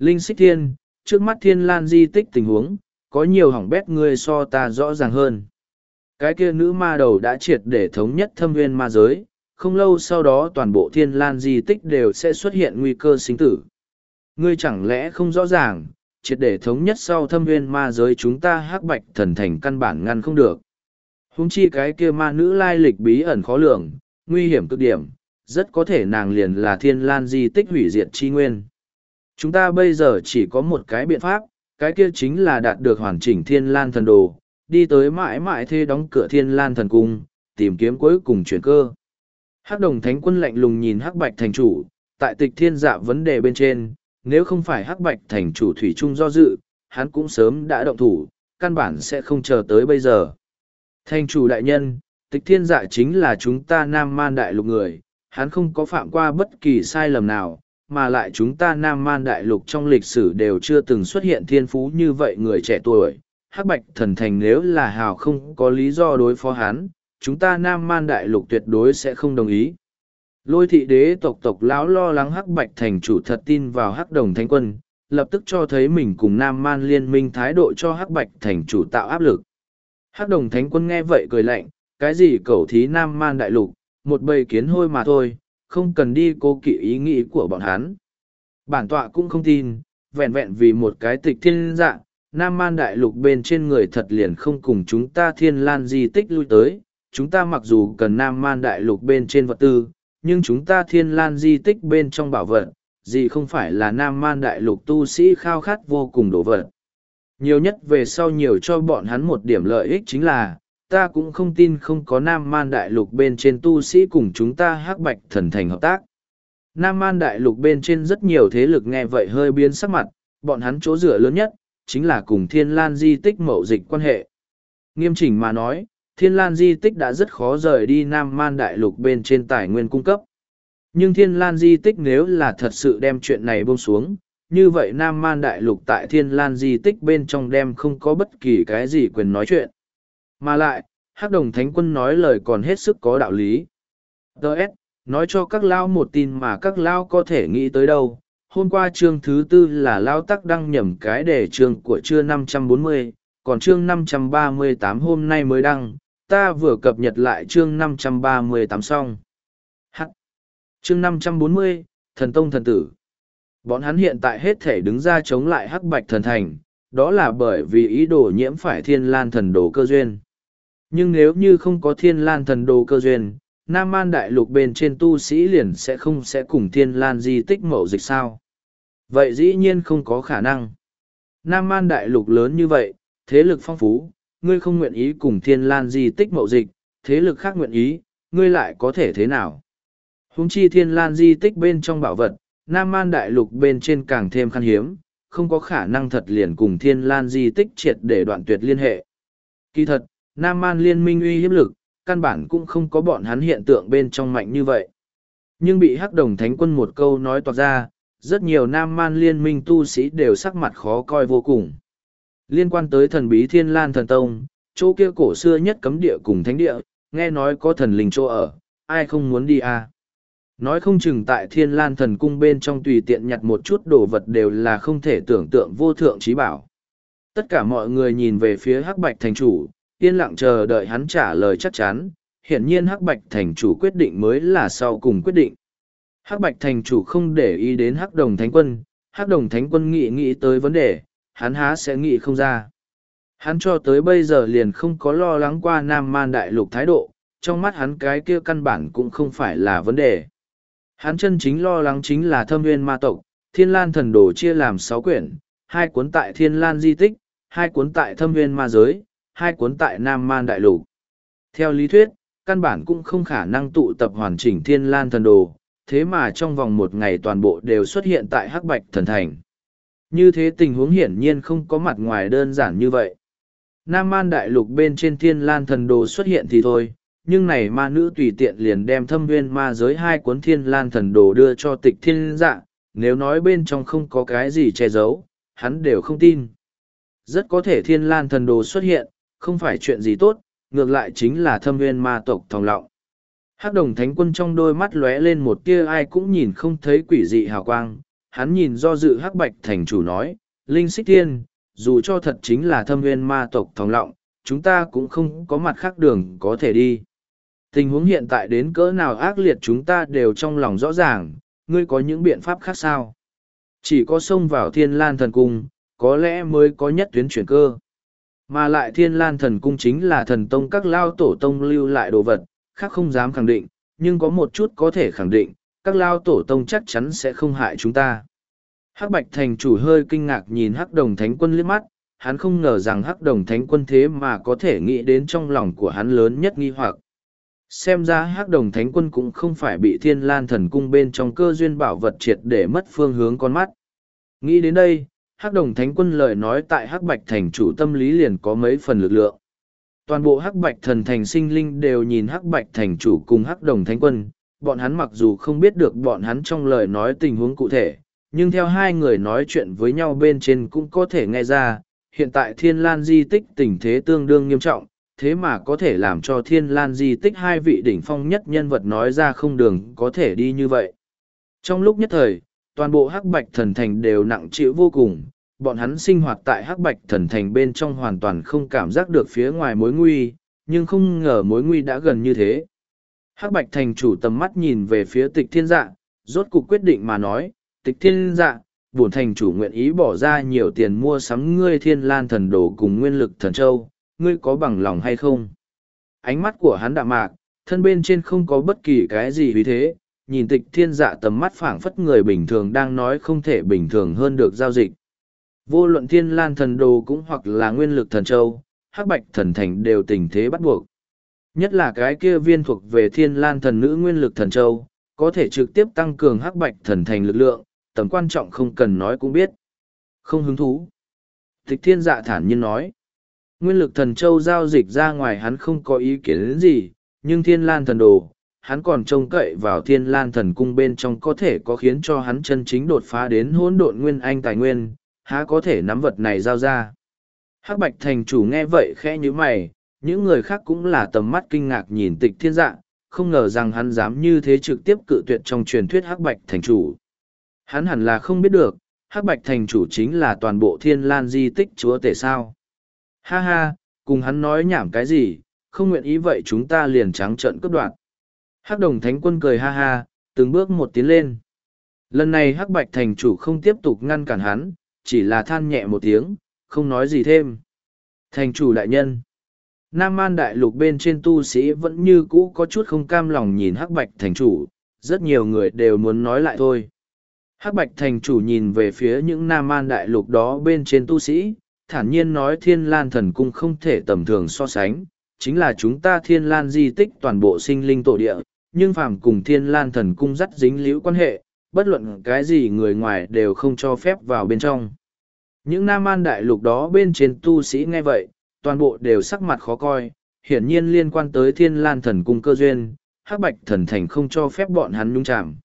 Linh xích thiên, trước mắt thiên lan di tích tình huống, có nhiều hỏng bét ngươi so ta rõ ràng hơn. Cái kia nữ ma đầu đã triệt để thống nhất thâm nguyên ma giới, không lâu sau đó toàn bộ thiên lan di tích đều sẽ xuất hiện nguy cơ sinh tử. Ngươi chẳng lẽ không rõ ràng, triệt để thống nhất sau thâm nguyên ma giới chúng ta hắc bạch thần thành căn bản ngăn không được. Húng chi cái kia ma nữ lai lịch bí ẩn khó lường, nguy hiểm cực điểm, rất có thể nàng liền là thiên lan di tích hủy diệt chi nguyên. Chúng ta bây giờ chỉ có một cái biện pháp, cái kia chính là đạt được hoàn chỉnh thiên lan thần đồ, đi tới mãi mãi thế đóng cửa thiên lan thần cung, tìm kiếm cuối cùng chuyển cơ. Hắc đồng thánh quân lạnh lùng nhìn hắc bạch thành chủ, tại tịch thiên dạ vấn đề bên trên, nếu không phải hắc bạch thành chủ thủy trung do dự, hắn cũng sớm đã động thủ, căn bản sẽ không chờ tới bây giờ. Thành chủ đại nhân, tịch thiên dạ chính là chúng ta nam man đại lục người, hắn không có phạm qua bất kỳ sai lầm nào, mà lại chúng ta nam man đại lục trong lịch sử đều chưa từng xuất hiện thiên phú như vậy người trẻ tuổi. Hắc bạch thần thành nếu là hào không có lý do đối phó hắn, chúng ta nam man đại lục tuyệt đối sẽ không đồng ý. Lôi thị đế tộc tộc lão lo lắng hắc bạch thành chủ thật tin vào hắc đồng thánh quân, lập tức cho thấy mình cùng nam man liên minh thái độ cho hắc bạch thành chủ tạo áp lực. Hắc đồng thánh quân nghe vậy cười lạnh, cái gì cầu thí nam man đại lục, một bầy kiến hôi mà thôi, không cần đi cố kỵ ý nghĩ của bọn hắn. Bản tọa cũng không tin, vẹn vẹn vì một cái tịch thiên dạng, nam man đại lục bên trên người thật liền không cùng chúng ta thiên lan di tích lui tới. Chúng ta mặc dù cần nam man đại lục bên trên vật tư, nhưng chúng ta thiên lan di tích bên trong bảo vật, gì không phải là nam man đại lục tu sĩ khao khát vô cùng đổ vật. Nhiều nhất về sau nhiều cho bọn hắn một điểm lợi ích chính là, ta cũng không tin không có nam man đại lục bên trên tu sĩ cùng chúng ta hắc bạch thần thành hợp tác. Nam man đại lục bên trên rất nhiều thế lực nghe vậy hơi biến sắc mặt, bọn hắn chỗ dựa lớn nhất, chính là cùng thiên lan di tích mậu dịch quan hệ. Nghiêm chỉnh mà nói, thiên lan di tích đã rất khó rời đi nam man đại lục bên trên tài nguyên cung cấp. Nhưng thiên lan di tích nếu là thật sự đem chuyện này buông xuống, như vậy nam man đại lục tại thiên lan di tích bên trong đem không có bất kỳ cái gì quyền nói chuyện. Mà lại, hắc đồng thánh quân nói lời còn hết sức có đạo lý. Đợt, nói cho các lao một tin mà các lao có thể nghĩ tới đâu. Hôm qua chương thứ tư là lao tắc đăng nhầm cái đề chương của chương năm trăm bốn mươi, còn chương năm trăm ba mươi tám hôm nay mới đăng, ta vừa cập nhật lại chương năm trăm ba mươi tám xong. Hắc. Chương năm trăm bốn mươi, thần tông thần tử. Bọn hắn hiện tại hết thể đứng ra chống lại hắc bạch thần thành, đó là bởi vì ý đồ nhiễm phải thiên lan thần đồ cơ duyên. Nhưng nếu như không có thiên lan thần đồ cơ duyên, Nam Man Đại Lục bên trên tu sĩ liền sẽ không sẽ cùng thiên lan di tích mậu dịch sao. Vậy dĩ nhiên không có khả năng. Nam Man Đại Lục lớn như vậy, thế lực phong phú, ngươi không nguyện ý cùng thiên lan di tích mậu dịch, thế lực khác nguyện ý, ngươi lại có thể thế nào? Hùng chi thiên lan di tích bên trong bảo vật, Nam Man Đại Lục bên trên càng thêm khan hiếm, không có khả năng thật liền cùng thiên lan di tích triệt để đoạn tuyệt liên hệ. Kỳ thật, Nam Man liên minh uy hiếp lực, căn bản cũng không có bọn hắn hiện tượng bên trong mạnh như vậy. Nhưng bị hắc đồng thánh quân một câu nói toạc ra, rất nhiều Nam Man liên minh tu sĩ đều sắc mặt khó coi vô cùng. Liên quan tới thần bí thiên lan thần tông, chỗ kia cổ xưa nhất cấm địa cùng thánh địa, nghe nói có thần linh chỗ ở, ai không muốn đi à. Nói không chừng tại thiên lan thần cung bên trong tùy tiện nhặt một chút đồ vật đều là không thể tưởng tượng vô thượng trí bảo. Tất cả mọi người nhìn về phía hắc bạch thành chủ, yên lặng chờ đợi hắn trả lời chắc chắn, hiển nhiên hắc bạch thành chủ quyết định mới là sau cùng quyết định. Hắc bạch thành chủ không để ý đến hắc đồng thánh quân, hắc đồng thánh quân nghĩ nghĩ tới vấn đề, hắn há sẽ nghĩ không ra. Hắn cho tới bây giờ liền không có lo lắng qua Nam Man Đại Lục thái độ, trong mắt hắn cái kia căn bản cũng không phải là vấn đề. Hắn chân chính lo lắng chính là thâm nguyên ma tộc, thiên lan thần đồ chia làm sáu quyển, hai cuốn tại thiên lan di tích, hai cuốn tại thâm nguyên ma giới, hai cuốn tại Nam Man Đại Lục. Theo lý thuyết, căn bản cũng không khả năng tụ tập hoàn chỉnh thiên lan thần đồ, thế mà trong vòng một ngày toàn bộ đều xuất hiện tại Hắc Bạch Thần Thành. Như thế tình huống hiển nhiên không có mặt ngoài đơn giản như vậy. Nam Man Đại Lục bên trên thiên lan thần đồ xuất hiện thì thôi, nhưng này ma nữ tùy tiện liền đem thâm viên ma giới hai cuốn thiên lan thần đồ đưa cho tịch thiên dạ, nếu nói bên trong không có cái gì che giấu, hắn đều không tin. Rất có thể thiên lan thần đồ xuất hiện, không phải chuyện gì tốt, ngược lại chính là thâm viên ma tộc thòng lọng. Hắc đồng thánh quân trong đôi mắt lóe lên một tia ai cũng nhìn không thấy quỷ dị hào quang, hắn nhìn do dự hắc bạch thành chủ nói, Linh xích thiên, dù cho thật chính là thâm viên ma tộc thòng lọng, chúng ta cũng không có mặt khác đường có thể đi. Tình huống hiện tại đến cỡ nào ác liệt chúng ta đều trong lòng rõ ràng, ngươi có những biện pháp khác sao? Chỉ có xông vào thiên lan thần cung, có lẽ mới có nhất tuyến chuyển cơ. Mà lại thiên lan thần cung chính là thần tông các lao tổ tông lưu lại đồ vật, khác không dám khẳng định, nhưng có một chút có thể khẳng định, các lao tổ tông chắc chắn sẽ không hại chúng ta. Hắc Bạch Thành chủ hơi kinh ngạc nhìn Hắc Đồng Thánh Quân liếc mắt, hắn không ngờ rằng Hắc Đồng Thánh Quân thế mà có thể nghĩ đến trong lòng của hắn lớn nhất nghi hoặc. Xem ra Hắc Đồng Thánh Quân cũng không phải bị Thiên Lan Thần Cung bên trong cơ duyên bảo vật triệt để mất phương hướng con mắt. Nghĩ đến đây, Hắc Đồng Thánh Quân lời nói tại Hắc Bạch Thành chủ tâm lý liền có mấy phần lực lượng. Toàn bộ Hắc Bạch Thần Thành sinh linh đều nhìn Hắc Bạch Thành chủ cùng Hắc Đồng Thánh Quân, bọn hắn mặc dù không biết được bọn hắn trong lời nói tình huống cụ thể, nhưng theo hai người nói chuyện với nhau bên trên cũng có thể nghe ra, hiện tại Thiên Lan di tích tình thế tương đương nghiêm trọng, thế mà có thể làm cho Thiên Lan di tích hai vị đỉnh phong nhất nhân vật nói ra không đường có thể đi như vậy. Trong lúc nhất thời, toàn bộ hắc bạch thần thành đều nặng chịu vô cùng, bọn hắn sinh hoạt tại hắc bạch thần thành bên trong hoàn toàn không cảm giác được phía ngoài mối nguy, nhưng không ngờ mối nguy đã gần như thế. Hắc bạch thành chủ tầm mắt nhìn về phía tịch thiên dạ, rốt cục quyết định mà nói, tịch thiên dạ, bổn thành chủ nguyện ý bỏ ra nhiều tiền mua sắm ngươi thiên lan thần đồ cùng nguyên lực thần châu, ngươi có bằng lòng hay không? Ánh mắt của hắn đạm mạc, thân bên trên không có bất kỳ cái gì vì thế, nhìn tịch thiên dạ tầm mắt phảng phất người bình thường đang nói không thể bình thường hơn được giao dịch. Vô luận thiên lan thần đồ cũng hoặc là nguyên lực thần châu, hắc bạch thần thành đều tình thế bắt buộc. Nhất là cái kia viên thuộc về thiên lan thần nữ nguyên lực thần châu, có thể trực tiếp tăng cường hắc bạch thần thành lực lượng, tầm quan trọng không cần nói cũng biết. Không hứng thú. Tịch thiên dạ thản nhiên nói. Nguyên lực thần châu giao dịch ra ngoài hắn không có ý kiến gì, nhưng thiên lan thần đồ, hắn còn trông cậy vào thiên lan thần cung bên trong có thể có khiến cho hắn chân chính đột phá đến hỗn độn nguyên anh tài nguyên, há có thể nắm vật này giao ra. Hắc bạch thành chủ nghe vậy khẽ như mày, những người khác cũng là tầm mắt kinh ngạc nhìn tịch thiên dạ, không ngờ rằng hắn dám như thế trực tiếp cự tuyệt trong truyền thuyết hắc bạch thành chủ. Hắn hẳn là không biết được, hắc bạch thành chủ chính là toàn bộ thiên lan di tích chúa tể sao. Ha ha, cùng hắn nói nhảm cái gì, không nguyện ý vậy chúng ta liền trắng trợn cướp đoạt. Hắc đồng thánh quân cười ha ha, từng bước một tiến lên. Lần này hắc bạch thành chủ không tiếp tục ngăn cản hắn, chỉ là than nhẹ một tiếng, không nói gì thêm. Thành chủ đại nhân. Nam man đại lục bên trên tu sĩ vẫn như cũ có chút không cam lòng nhìn hắc bạch thành chủ, rất nhiều người đều muốn nói lại thôi. Hắc bạch thành chủ nhìn về phía những nam man đại lục đó bên trên tu sĩ, thản nhiên nói thiên lan thần cung không thể tầm thường so sánh, chính là chúng ta thiên lan di tích toàn bộ sinh linh tổ địa, nhưng phàm cùng thiên lan thần cung dắt dính liễu quan hệ, bất luận cái gì người ngoài đều không cho phép vào bên trong. Những nam an đại lục đó bên trên tu sĩ nghe vậy, toàn bộ đều sắc mặt khó coi, hiển nhiên liên quan tới thiên lan thần cung cơ duyên, hắc bạch thần thành không cho phép bọn hắn nhung chạm.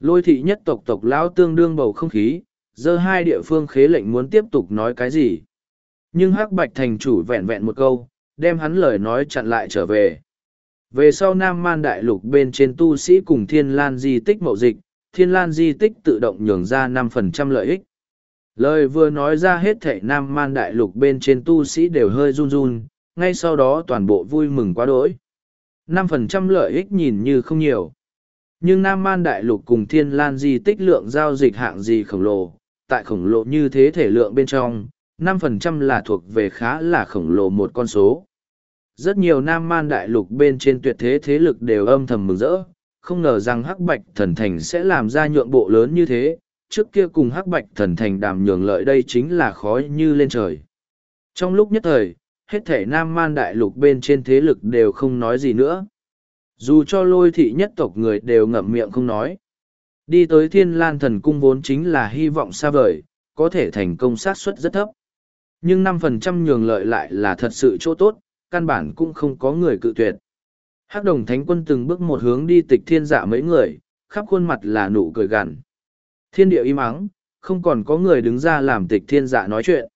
Lôi thị nhất tộc tộc lão tương đương bầu không khí, giờ hai địa phương khế lệnh muốn tiếp tục nói cái gì. Nhưng hắc bạch thành chủ vẹn vẹn một câu, đem hắn lời nói chặn lại trở về. Về sau Nam Man Đại Lục bên trên tu sĩ cùng Thiên Lan Di tích mậu dịch, Thiên Lan Di tích tự động nhường ra năm phần trăm lợi ích. Lời vừa nói ra hết thảy Nam Man Đại Lục bên trên tu sĩ đều hơi run run, ngay sau đó toàn bộ vui mừng quá đỗi. năm phần trăm lợi ích nhìn như không nhiều. Nhưng Nam Man Đại Lục cùng Thiên Lan Di tích lượng giao dịch hạng gì khổng lồ, tại khổng lồ như thế thể lượng bên trong, năm phần trăm là thuộc về khá là khổng lồ một con số. Rất nhiều Nam Man Đại Lục bên trên tuyệt thế thế lực đều âm thầm mừng rỡ, không ngờ rằng Hắc Bạch Thần Thành sẽ làm ra nhượng bộ lớn như thế, trước kia cùng Hắc Bạch Thần Thành đàm nhường lợi đây chính là khói như lên trời. Trong lúc nhất thời, hết thể Nam Man Đại Lục bên trên thế lực đều không nói gì nữa. Dù cho lôi thị nhất tộc người đều ngậm miệng không nói. Đi tới Thiên Lan Thần Cung vốn chính là hy vọng xa vời, có thể thành công sát suất rất thấp. Nhưng năm phần trăm nhường lợi lại là thật sự chỗ tốt, căn bản cũng không có người cự tuyệt. Hắc đồng thánh quân từng bước một hướng đi tịch thiên dạ mấy người, khắp khuôn mặt là nụ cười gằn. Thiên địa im ắng, không còn có người đứng ra làm tịch thiên dạ nói chuyện.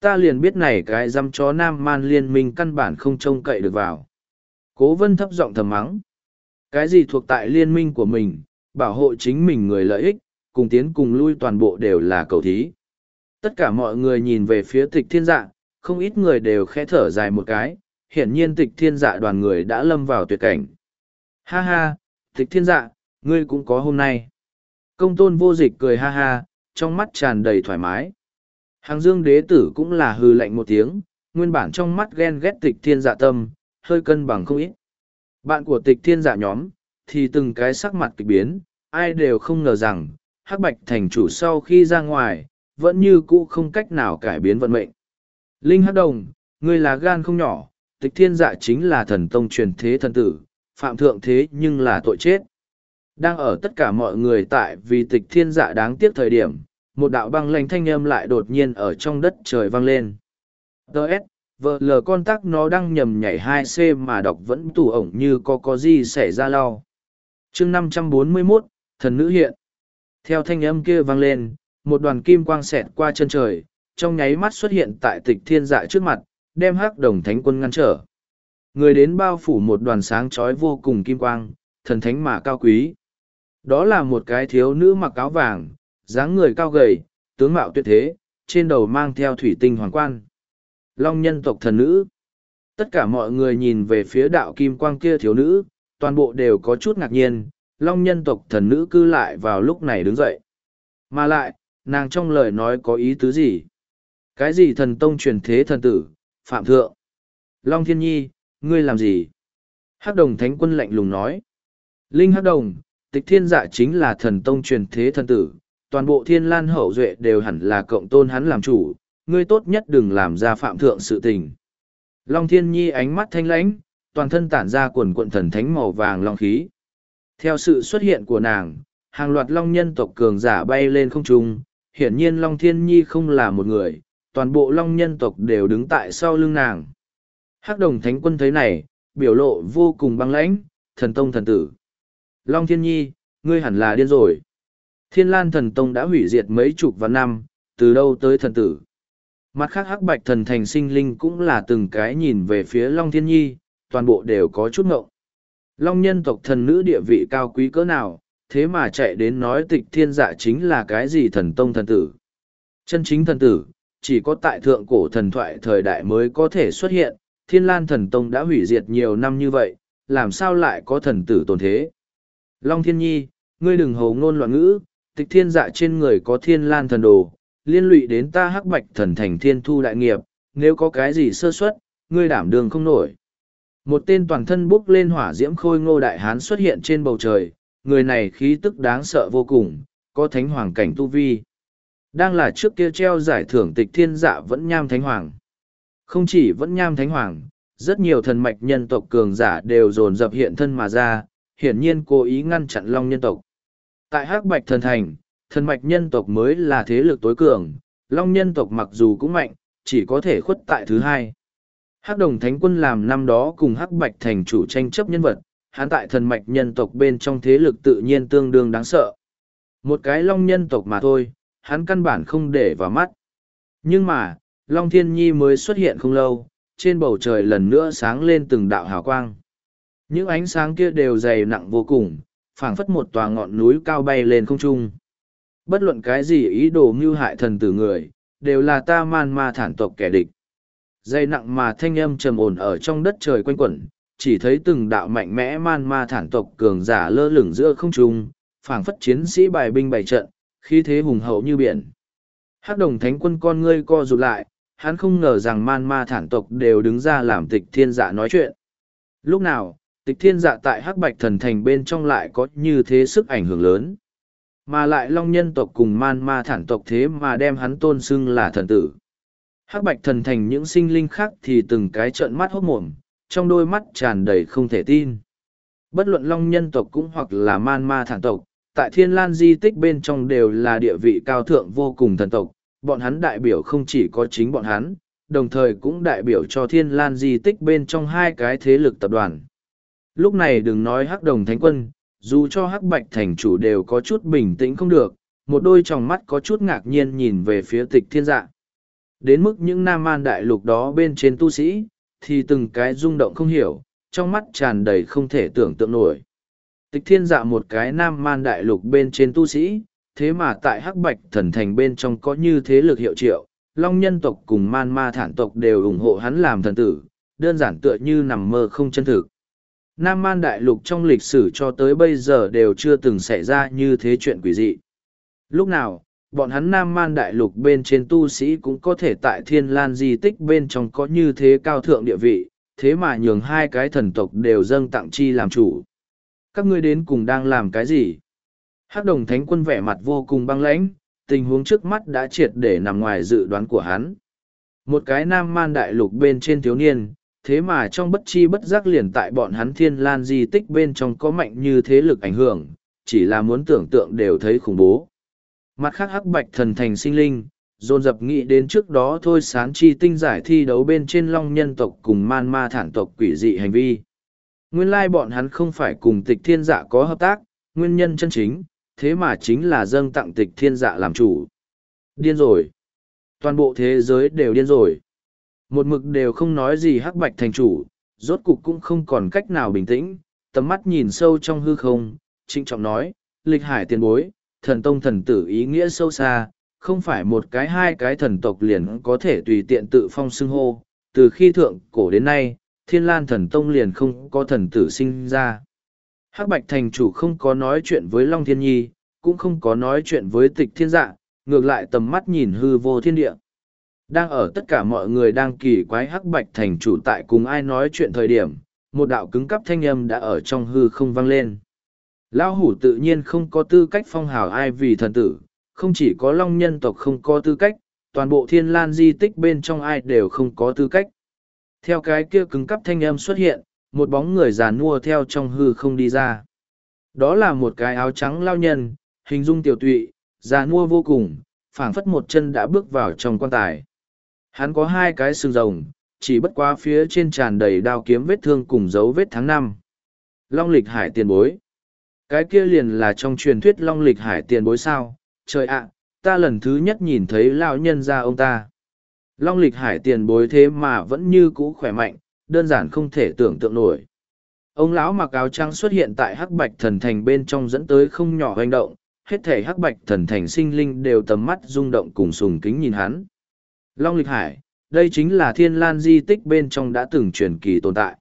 Ta liền biết này cái dăm chó nam man liên minh căn bản không trông cậy được vào. Cố vân thấp giọng thầm mắng. Cái gì thuộc tại liên minh của mình, bảo hộ chính mình người lợi ích, cùng tiến cùng lui toàn bộ đều là cầu thí. Tất cả mọi người nhìn về phía tịch thiên dạ, không ít người đều khẽ thở dài một cái, hiển nhiên tịch thiên dạ đoàn người đã lâm vào tuyệt cảnh. Ha ha, tịch thiên dạ, ngươi cũng có hôm nay. Công tôn vô dịch cười ha ha, trong mắt tràn đầy thoải mái. Hàng dương đế tử cũng là hư lạnh một tiếng, nguyên bản trong mắt ghen ghét tịch thiên dạ tâm, hơi cân bằng không ít. Bạn của tịch thiên dạ nhóm, thì từng cái sắc mặt kịch biến, ai đều không ngờ rằng, hắc bạch thành chủ sau khi ra ngoài, vẫn như cũ không cách nào cải biến vận mệnh. Linh hắc đồng, ngươi là gan không nhỏ, tịch thiên dạ chính là thần tông truyền thế thần tử, phạm thượng thế nhưng là tội chết. Đang ở tất cả mọi người tại vì tịch thiên dạ đáng tiếc thời điểm, một đạo băng lanh thanh âm lại đột nhiên ở trong đất trời vang lên. Đợt, vợ lờ con tắc nó đang nhầm nhảy hai c mà đọc vẫn tủ ổng như có có gì xảy ra lau. chương năm trăm bốn mươi 541, thần nữ hiện. Theo thanh âm kia vang lên, một đoàn kim quang xẹt qua chân trời, trong nháy mắt xuất hiện tại tịch thiên dạ trước mặt, đem hắc đồng thánh quân ngăn trở. Người đến bao phủ một đoàn sáng chói vô cùng kim quang, thần thánh mà cao quý. Đó là một cái thiếu nữ mặc áo vàng, dáng người cao gầy, tướng mạo tuyệt thế, trên đầu mang theo thủy tinh hoàng quan. Long nhân tộc thần nữ. Tất cả mọi người nhìn về phía đạo kim quang kia thiếu nữ, toàn bộ đều có chút ngạc nhiên, long nhân tộc thần nữ cư lại vào lúc này đứng dậy. Mà lại, nàng trong lời nói có ý tứ gì? Cái gì thần tông truyền thế thần tử, phạm thượng? Long thiên nhi, ngươi làm gì? Hắc đồng thánh quân lạnh lùng nói. Linh hắc đồng, tịch thiên dạ chính là thần tông truyền thế thần tử, toàn bộ thiên lan hậu duệ đều hẳn là cộng tôn hắn làm chủ, ngươi tốt nhất đừng làm ra phạm thượng sự tình. Long thiên nhi ánh mắt thanh lãnh, toàn thân tản ra quần quận thần thánh màu vàng long khí. Theo sự xuất hiện của nàng, hàng loạt long nhân tộc cường giả bay lên không trung, hiển nhiên long thiên nhi không là một người, toàn bộ long nhân tộc đều đứng tại sau lưng nàng. Hắc đồng thánh quân thấy này, biểu lộ vô cùng băng lãnh, thần tông thần tử. Long thiên nhi, ngươi hẳn là điên rồi. Thiên lan thần tông đã hủy diệt mấy chục vạn năm, từ đâu tới thần tử. Mặt khác hắc bạch thần thành sinh linh cũng là từng cái nhìn về phía Long Thiên Nhi, toàn bộ đều có chút ngộng. Long nhân tộc thần nữ địa vị cao quý cỡ nào, thế mà chạy đến nói tịch thiên dạ chính là cái gì thần tông thần tử. Chân chính thần tử, chỉ có tại thượng cổ thần thoại thời đại mới có thể xuất hiện, thiên lan thần tông đã hủy diệt nhiều năm như vậy, làm sao lại có thần tử tồn thế. Long thiên nhi, ngươi đừng hầu ngôn loạn ngữ, tịch thiên dạ trên người có thiên lan thần đồ, liên lụy đến ta hắc bạch thần thành thiên thu đại nghiệp, nếu có cái gì sơ suất, ngươi đảm đường không nổi. Một tên toàn thân bốc lên hỏa diễm khôi ngô đại hán xuất hiện trên bầu trời, người này khí tức đáng sợ vô cùng, có thánh hoàng cảnh tu vi. Đang là trước kia treo giải thưởng tịch thiên dạ vẫn nham thánh hoàng. Không chỉ vẫn nham thánh hoàng, rất nhiều thần mạch nhân tộc cường giả đều dồn dập hiện thân mà ra, hiển nhiên cố ý ngăn chặn long nhân tộc. Tại hắc bạch thần thành, thần mạch nhân tộc mới là thế lực tối cường, long nhân tộc mặc dù cũng mạnh, chỉ có thể khuất tại thứ hai. Hắc đồng thánh quân làm năm đó cùng hắc bạch thành chủ tranh chấp nhân vật, hán tại thần mạch nhân tộc bên trong thế lực tự nhiên tương đương đáng sợ. Một cái long nhân tộc mà thôi, hắn căn bản không để vào mắt. Nhưng mà, Long Thiên Nhi mới xuất hiện không lâu, trên bầu trời lần nữa sáng lên từng đạo hào quang. Những ánh sáng kia đều dày nặng vô cùng, phảng phất một tòa ngọn núi cao bay lên không trung. Bất luận cái gì ý đồ mưu hại thần tử người, đều là ta man ma thản tộc kẻ địch. Dày nặng mà thanh âm trầm ổn ở trong đất trời quanh quẩn, chỉ thấy từng đạo mạnh mẽ man ma thản tộc cường giả lơ lửng giữa không trung, phảng phất chiến sĩ bài binh bày trận, khí thế hùng hậu như biển. Hắc đồng thánh quân con ngươi co rụt lại, hắn không ngờ rằng man ma thản tộc đều đứng ra làm tịch thiên dạ nói chuyện. Lúc nào, tịch thiên dạ tại hắc bạch thần thành bên trong lại có như thế sức ảnh hưởng lớn. Mà lại long nhân tộc cùng man ma thản tộc thế mà đem hắn tôn xưng là thần tử. Hắc bạch thần thành những sinh linh khác thì từng cái trợn mắt hốt mồm, trong đôi mắt tràn đầy không thể tin. Bất luận long nhân tộc cũng hoặc là man ma thản tộc, tại thiên lan di tích bên trong đều là địa vị cao thượng vô cùng thần tộc, bọn hắn đại biểu không chỉ có chính bọn hắn, đồng thời cũng đại biểu cho thiên lan di tích bên trong hai cái thế lực tập đoàn. Lúc này đừng nói hắc đồng thánh quân, dù cho hắc bạch thành chủ đều có chút bình tĩnh không được, một đôi tròng mắt có chút ngạc nhiên nhìn về phía tịch thiên dạ. Đến mức những nam man đại lục đó bên trên tu sĩ, thì từng cái rung động không hiểu, trong mắt tràn đầy không thể tưởng tượng nổi. Tịch thiên dạ một cái nam man đại lục bên trên tu sĩ, thế mà tại hắc bạch thần thành bên trong có như thế lực hiệu triệu, long nhân tộc cùng man ma thản tộc đều ủng hộ hắn làm thần tử, đơn giản tựa như nằm mơ không chân thực. Nam man đại lục trong lịch sử cho tới bây giờ đều chưa từng xảy ra như thế chuyện quỷ dị. Lúc nào, bọn hắn Nam man đại lục bên trên tu sĩ cũng có thể tại thiên lan di tích bên trong có như thế cao thượng địa vị, thế mà nhường hai cái thần tộc đều dâng tặng chi làm chủ. Các ngươi đến cùng đang làm cái gì? hắc đồng thánh quân vẻ mặt vô cùng băng lãnh, tình huống trước mắt đã triệt để nằm ngoài dự đoán của hắn. Một cái nam man đại lục bên trên thiếu niên, thế mà trong bất chi bất giác liền tại bọn hắn thiên lan di tích bên trong có mạnh như thế lực ảnh hưởng, chỉ là muốn tưởng tượng đều thấy khủng bố. Mặt khác hắc bạch thần thành sinh linh, dồn dập nghĩ đến trước đó thôi sán chi tinh giải thi đấu bên trên long nhân tộc cùng man ma thản tộc quỷ dị hành vi nguyên lai bọn hắn không phải cùng tịch thiên dạ có hợp tác, nguyên nhân chân chính, thế mà chính là dâng tặng tịch thiên dạ làm chủ. Điên rồi. Toàn bộ thế giới đều điên rồi. Một mực đều không nói gì hắc bạch thành chủ, rốt cục cũng không còn cách nào bình tĩnh, tầm mắt nhìn sâu trong hư không, trịnh trọng nói, lịch hải tiền bối, thần tông thần tử ý nghĩa sâu xa, không phải một cái hai cái thần tộc liền có thể tùy tiện tự phong xưng hô, từ khi thượng cổ đến nay thiên lan thần tông liền không có thần tử sinh ra. Hắc bạch thành chủ không có nói chuyện với long thiên nhi, cũng không có nói chuyện với tịch thiên dạ ngược lại tầm mắt nhìn hư vô thiên địa. Đang ở tất cả mọi người đang kỳ quái hắc bạch thành chủ tại cùng ai nói chuyện thời điểm, một đạo cứng cắp thanh âm đã ở trong hư không vang lên. Lão hủ tự nhiên không có tư cách phong hào ai vì thần tử, không chỉ có long nhân tộc không có tư cách, toàn bộ thiên lan di tích bên trong ai đều không có tư cách theo cái kia cứng cắp thanh âm xuất hiện, một bóng người già nua theo trong hư không đi ra. Đó là một cái áo trắng lao nhân, hình dung tiểu tụy, già nua vô cùng, phảng phất một chân đã bước vào trong quan tài. Hắn có hai cái sừng rồng, chỉ bất quá phía trên tràn đầy đao kiếm vết thương cùng dấu vết tháng năm. Long lịch hải tiền bối. Cái kia liền là trong truyền thuyết long lịch hải tiền bối sao? Trời ạ, ta lần thứ nhất nhìn thấy lão nhân ra ông ta long lịch hải tiền bối thế mà vẫn như cũ khỏe mạnh, đơn giản không thể tưởng tượng nổi. Ông lão mặc áo trắng xuất hiện tại hắc bạch thần thành bên trong dẫn tới không nhỏ hành động, hết thể hắc bạch thần thành sinh linh đều tầm mắt rung động cùng sùng kính nhìn hắn. Long lịch hải, đây chính là thiên lan di tích bên trong đã từng truyền kỳ tồn tại.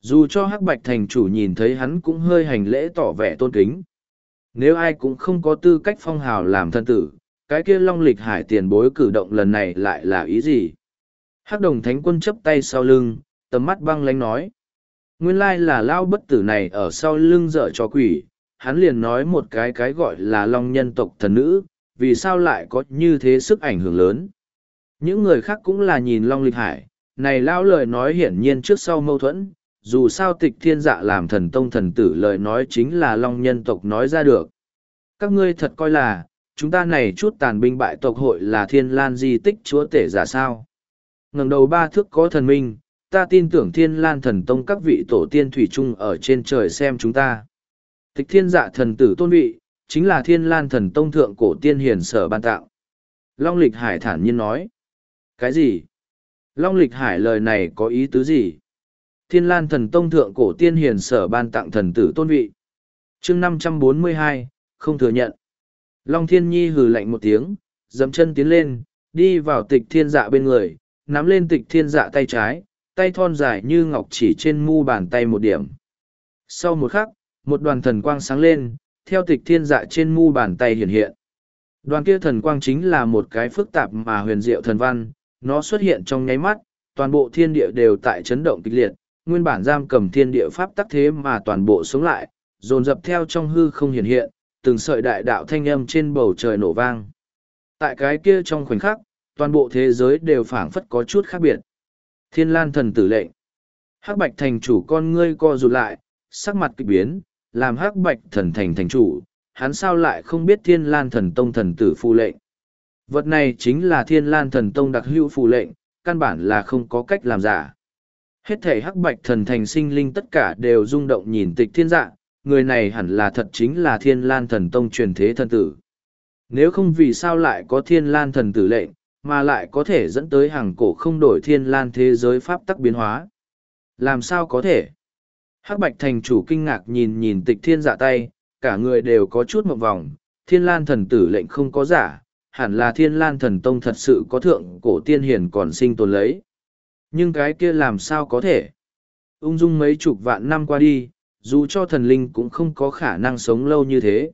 Dù cho hắc bạch thành chủ nhìn thấy hắn cũng hơi hành lễ tỏ vẻ tôn kính. Nếu ai cũng không có tư cách phong hào làm thân tử cái kia long lịch hải tiền bối cử động lần này lại là ý gì? Hắc đồng thánh quân chấp tay sau lưng, tầm mắt băng lánh nói, nguyên lai là lao bất tử này ở sau lưng dở cho quỷ, hắn liền nói một cái cái gọi là long nhân tộc thần nữ, vì sao lại có như thế sức ảnh hưởng lớn? Những người khác cũng là nhìn long lịch hải, này lao lời nói hiển nhiên trước sau mâu thuẫn, dù sao tịch thiên dạ làm thần tông thần tử lời nói chính là long nhân tộc nói ra được. Các ngươi thật coi là chúng ta này chút tàn binh bại tộc hội là thiên lan di tích chúa tể giả sao? Ngẩng đầu ba thước có thần minh, ta tin tưởng thiên lan thần tông các vị tổ tiên thủy chung ở trên trời xem chúng ta. Tịch thiên dạ thần tử tôn vị, chính là thiên lan thần tông thượng cổ tiên hiền sở ban tạo. Long lịch hải thản nhiên nói. Cái gì? Long lịch hải lời này có ý tứ gì? Thiên lan thần tông thượng cổ tiên hiền sở ban tặng thần tử tôn vị. Chương năm trăm bốn mươi hai, không thừa nhận long thiên nhi hừ lạnh một tiếng dẫm chân tiến lên đi vào tịch thiên dạ bên người nắm lên tịch thiên dạ tay trái tay thon dài như ngọc chỉ trên mu bàn tay một điểm. Sau một khắc một đoàn thần quang sáng lên theo tịch thiên dạ trên mu bàn tay hiện hiện. Đoàn kia thần quang chính là một cái phức tạp mà huyền diệu thần văn nó xuất hiện trong nháy mắt toàn bộ thiên địa đều tại chấn động kịch liệt nguyên bản giam cầm thiên địa pháp tắc thế mà toàn bộ sống lại, dồn dập theo trong hư không hiện hiện, từng sợi đại đạo thanh âm trên bầu trời nổ vang. Tại cái kia trong khoảnh khắc, toàn bộ thế giới đều phảng phất có chút khác biệt. Thiên lan thần tử lệnh. Hắc bạch thành chủ con ngươi co rụt lại, sắc mặt kịch biến, làm hắc bạch thần thành thành chủ, hắn sao lại không biết thiên lan thần tông thần tử phù lệnh. Vật này chính là thiên lan thần tông đặc hữu phù lệnh, căn bản là không có cách làm giả. Hết thể hắc bạch thần thành sinh linh tất cả đều rung động nhìn tịch thiên dạ, người này hẳn là thật chính là thiên lan thần tông truyền thế thần tử. Nếu không vì sao lại có thiên lan thần tử lệnh, mà lại có thể dẫn tới hàng cổ không đổi thiên lan thế giới pháp tắc biến hóa. Làm sao có thể? Hắc bạch thành chủ kinh ngạc nhìn nhìn tịch thiên dạ tay, cả người đều có chút một vòng, thiên lan thần tử lệnh không có giả, hẳn là thiên lan thần tông thật sự có thượng cổ tiên hiền còn sinh tồn lấy. Nhưng cái kia làm sao có thể? Ung dung mấy chục vạn năm qua đi, dù cho thần linh cũng không có khả năng sống lâu như thế.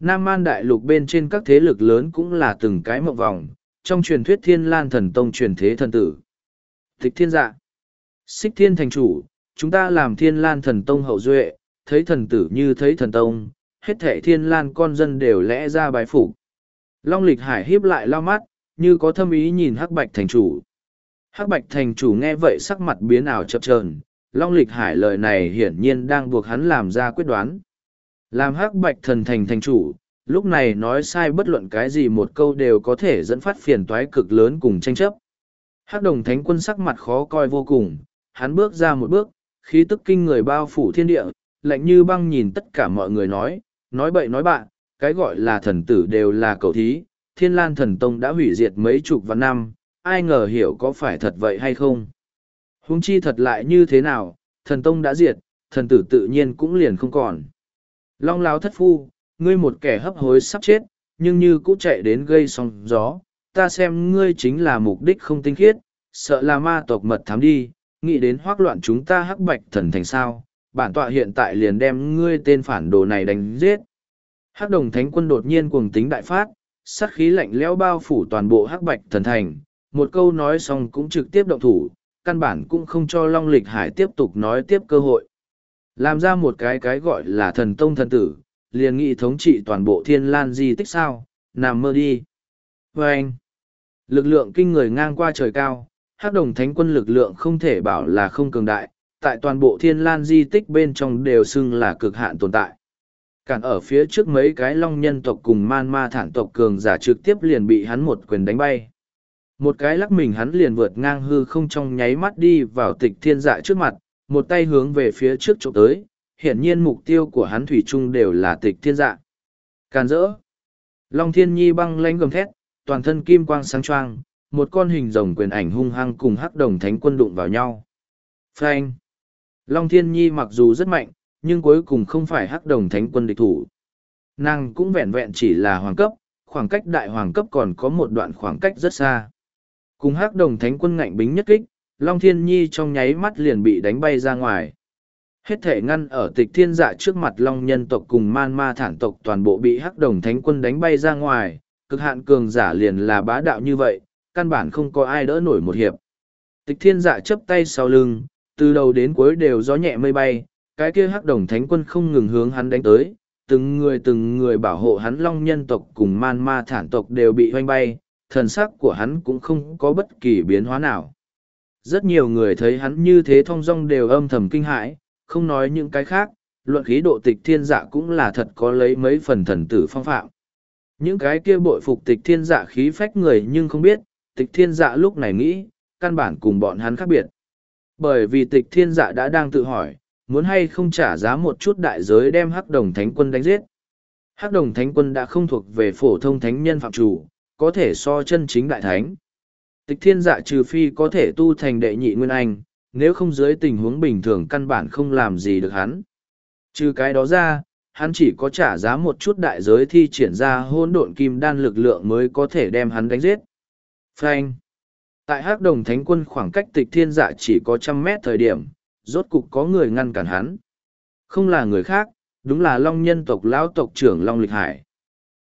Nam Man Đại Lục bên trên các thế lực lớn cũng là từng cái mộng vòng, trong truyền thuyết thiên lan thần tông truyền thế thần tử. Thích thiên dạ. Xích thiên thành chủ, chúng ta làm thiên lan thần tông hậu duệ, thấy thần tử như thấy thần tông, hết thể thiên lan con dân đều lẽ ra bài phục long lịch hải híp lại lao mắt như có thâm ý nhìn hắc bạch thành chủ hắc bạch thành chủ nghe vậy sắc mặt biến ảo chập trờn long lịch hải lời này hiển nhiên đang buộc hắn làm ra quyết đoán. Làm hắc bạch thần thành thành chủ, lúc này nói sai bất luận cái gì một câu đều có thể dẫn phát phiền toái cực lớn cùng tranh chấp. Hắc đồng thánh quân sắc mặt khó coi vô cùng, hắn bước ra một bước, khí tức kinh người bao phủ thiên địa, lạnh như băng nhìn tất cả mọi người nói nói bậy nói bạn, cái gọi là thần tử đều là cầu thí, thiên lan thần tông đã hủy diệt mấy chục vạn năm, ai ngờ hiểu có phải thật vậy hay không? Huống chi thật lại như thế nào, thần tông đã diệt, thần tử tự nhiên cũng liền không còn. Long láo thất phu, ngươi một kẻ hấp hối sắp chết, nhưng như cũ chạy đến gây sóng gió, ta xem ngươi chính là mục đích không tinh khiết, sợ là ma tộc mật thám đi, nghĩ đến hoác loạn chúng ta hắc bạch thần thành sao, bản tọa hiện tại liền đem ngươi tên phản đồ này đánh giết. Hắc đồng thánh quân đột nhiên cuồng tính đại phát, sát khí lạnh lẽo bao phủ toàn bộ hắc bạch thần thành, một câu nói xong cũng trực tiếp động thủ căn bản cũng không cho long lịch hải tiếp tục nói tiếp cơ hội. Làm ra một cái cái gọi là thần tông thần tử, liền nghị thống trị toàn bộ thiên lan di tích sao, nằm mơ đi. Vâng! anh, lực lượng kinh người ngang qua trời cao, hắc đồng thánh quân lực lượng không thể bảo là không cường đại, tại toàn bộ thiên lan di tích bên trong đều xưng là cực hạn tồn tại. Cản ở phía trước mấy cái long nhân tộc cùng man ma thản tộc cường giả trực tiếp liền bị hắn một quyền đánh bay một cái lắc mình hắn liền vượt ngang hư không trong nháy mắt đi vào tịch thiên dạ trước mặt một tay hướng về phía trước chỗ tới hiển nhiên mục tiêu của hắn thủy chung đều là tịch thiên dạ càn rỡ long thiên nhi băng lanh gầm thét toàn thân kim quang sáng choang một con hình rồng quyền ảnh hung hăng cùng hắc đồng thánh quân đụng vào nhau phanh long thiên nhi mặc dù rất mạnh nhưng cuối cùng không phải hắc đồng thánh quân địch thủ. Nàng cũng vẹn vẹn chỉ là hoàng cấp, khoảng cách đại hoàng cấp còn có một đoạn khoảng cách rất xa. Cùng hắc đồng thánh quân ngạnh bính nhất kích, Long Thiên Nhi trong nháy mắt liền bị đánh bay ra ngoài. Hết thể ngăn ở tịch thiên dạ trước mặt Long nhân tộc cùng man ma thản tộc toàn bộ bị hắc đồng thánh quân đánh bay ra ngoài, cực hạn cường giả liền là bá đạo như vậy, căn bản không có ai đỡ nổi một hiệp. Tịch thiên dạ chấp tay sau lưng, từ đầu đến cuối đều gió nhẹ mây bay, cái kia hắc đồng thánh quân không ngừng hướng hắn đánh tới, từng người từng người bảo hộ hắn long nhân tộc cùng man ma thản tộc đều bị hoanh bay, thần sắc của hắn cũng không có bất kỳ biến hóa nào. Rất nhiều người thấy hắn như thế thong dong đều âm thầm kinh hãi, không nói những cái khác, luận khí độ tịch thiên dạ cũng là thật có lấy mấy phần thần tử phong phạm. Những cái kia bội phục tịch thiên dạ khí phách người nhưng không biết, tịch thiên dạ lúc này nghĩ, căn bản cùng bọn hắn khác biệt. Bởi vì tịch thiên dạ đã đang tự hỏi, muốn hay không trả giá một chút đại giới đem hắc đồng thánh quân đánh giết hắc đồng thánh quân đã không thuộc về phổ thông thánh nhân phạm chủ có thể so chân chính đại thánh tịch thiên dạ trừ phi có thể tu thành đệ nhị nguyên anh nếu không dưới tình huống bình thường căn bản không làm gì được hắn trừ cái đó ra hắn chỉ có trả giá một chút đại giới thi triển ra hôn độn kim đan lực lượng mới có thể đem hắn đánh giết phanh tại hắc đồng thánh quân khoảng cách tịch thiên dạ chỉ có trăm mét thời điểm rốt cục có người ngăn cản hắn. Không là người khác, đúng là Long nhân tộc lão tộc trưởng Long Lịch Hải.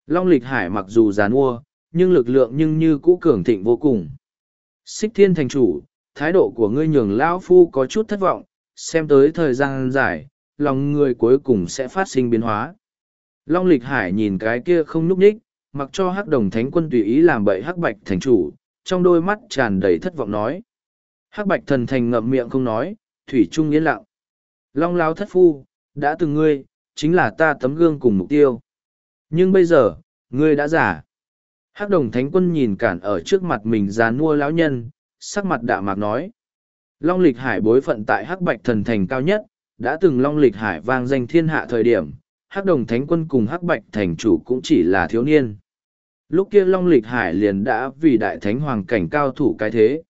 Long Lịch Hải mặc dù giàn nua, nhưng lực lượng nhưng như cũ cường thịnh vô cùng. Xích thiên thành chủ, thái độ của ngươi nhường lão phu có chút thất vọng, xem tới thời gian dài, lòng người cuối cùng sẽ phát sinh biến hóa. Long Lịch Hải nhìn cái kia không núp ních, mặc cho hắc đồng thánh quân tùy ý làm bậy hắc bạch thành chủ, trong đôi mắt tràn đầy thất vọng nói. Hắc bạch thần thành ngậm miệng không nói, thủy trung yên lặng. Long lao thất phu, đã từng ngươi, chính là ta tấm gương cùng mục tiêu. Nhưng bây giờ, ngươi đã giả. Hắc đồng thánh quân nhìn cản ở trước mặt mình già nua lão nhân, sắc mặt đạ mạc nói. Long lịch hải bối phận tại hắc bạch thần thành cao nhất, đã từng long lịch hải vang danh thiên hạ thời điểm, hắc đồng thánh quân cùng hắc bạch thành chủ cũng chỉ là thiếu niên. Lúc kia long lịch hải liền đã vì đại thánh hoàng cảnh cao thủ cái thế.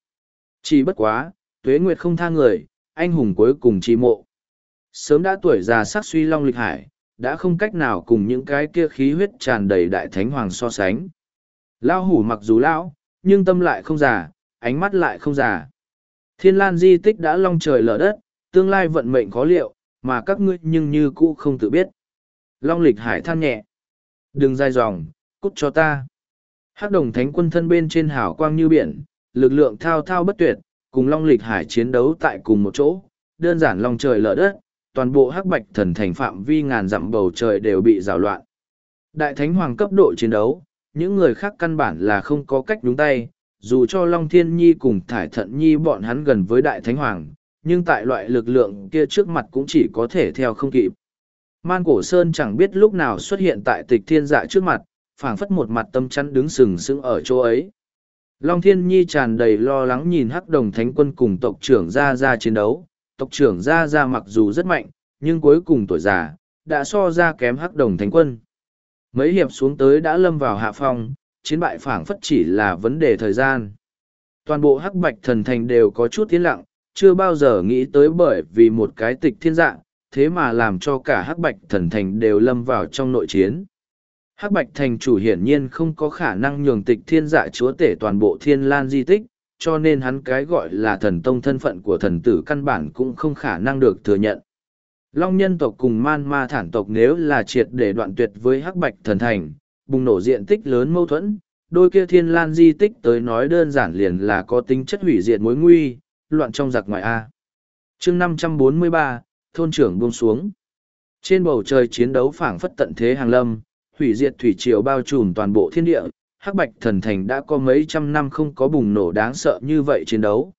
Chỉ bất quá, tuế nguyệt không tha người, anh hùng cuối cùng chi mộ. Sớm đã tuổi già sắc suy long lịch hải, đã không cách nào cùng những cái kia khí huyết tràn đầy đại thánh hoàng so sánh. Lao hủ mặc dù lão, nhưng tâm lại không già, ánh mắt lại không già. Thiên lan di tích đã long trời lở đất, tương lai vận mệnh khó liệu, mà các ngươi nhưng như cũ không tự biết. Long lịch hải than nhẹ. Đừng dai dòng, cút cho ta. Hắc đồng thánh quân thân bên trên hào quang như biển, lực lượng thao thao bất tuyệt, cùng Long Lịch Hải chiến đấu tại cùng một chỗ, đơn giản long trời lở đất, toàn bộ hắc bạch thần thành phạm vi ngàn dặm bầu trời đều bị rào loạn. Đại thánh hoàng cấp độ chiến đấu, những người khác căn bản là không có cách đúng tay, dù cho Long Thiên Nhi cùng Thải Thận Nhi bọn hắn gần với Đại Thánh Hoàng, nhưng tại loại lực lượng kia trước mặt cũng chỉ có thể theo không kịp. Man Cổ Sơn chẳng biết lúc nào xuất hiện tại tịch thiên dạ trước mặt, phảng phất một mặt tâm chắn đứng sừng sững ở chỗ ấy. Long Thiên Nhi tràn đầy lo lắng nhìn hắc đồng thánh quân cùng tộc trưởng Gia Gia chiến đấu, tộc trưởng Gia Gia mặc dù rất mạnh, nhưng cuối cùng tuổi già, đã so ra kém hắc đồng thánh quân. Mấy hiệp xuống tới đã lâm vào hạ phong, chiến bại phảng phất chỉ là vấn đề thời gian. Toàn bộ hắc bạch thần thành đều có chút tiến lặng, chưa bao giờ nghĩ tới bởi vì một cái tịch thiên dạng, thế mà làm cho cả hắc bạch thần thành đều lâm vào trong nội chiến. Hắc bạch thành chủ hiển nhiên không có khả năng nhường tịch thiên dạ chúa tể toàn bộ thiên lan di tích, cho nên hắn cái gọi là thần tông thân phận của thần tử căn bản cũng không khả năng được thừa nhận. Long nhân tộc cùng man ma thản tộc nếu là triệt để đoạn tuyệt với hắc bạch thần thành, bùng nổ diện tích lớn mâu thuẫn, đôi kia thiên lan di tích tới nói đơn giản liền là có tính chất hủy diệt mối nguy, loạn trong giặc ngoại A. chương năm trăm bốn mươi ba thôn trưởng buông xuống. Trên bầu trời chiến đấu phảng phất tận thế hàng lâm, hủy diệt thủy triều bao trùm toàn bộ thiên địa, hắc bạch thần thành đã có mấy trăm năm không có bùng nổ đáng sợ như vậy chiến đấu.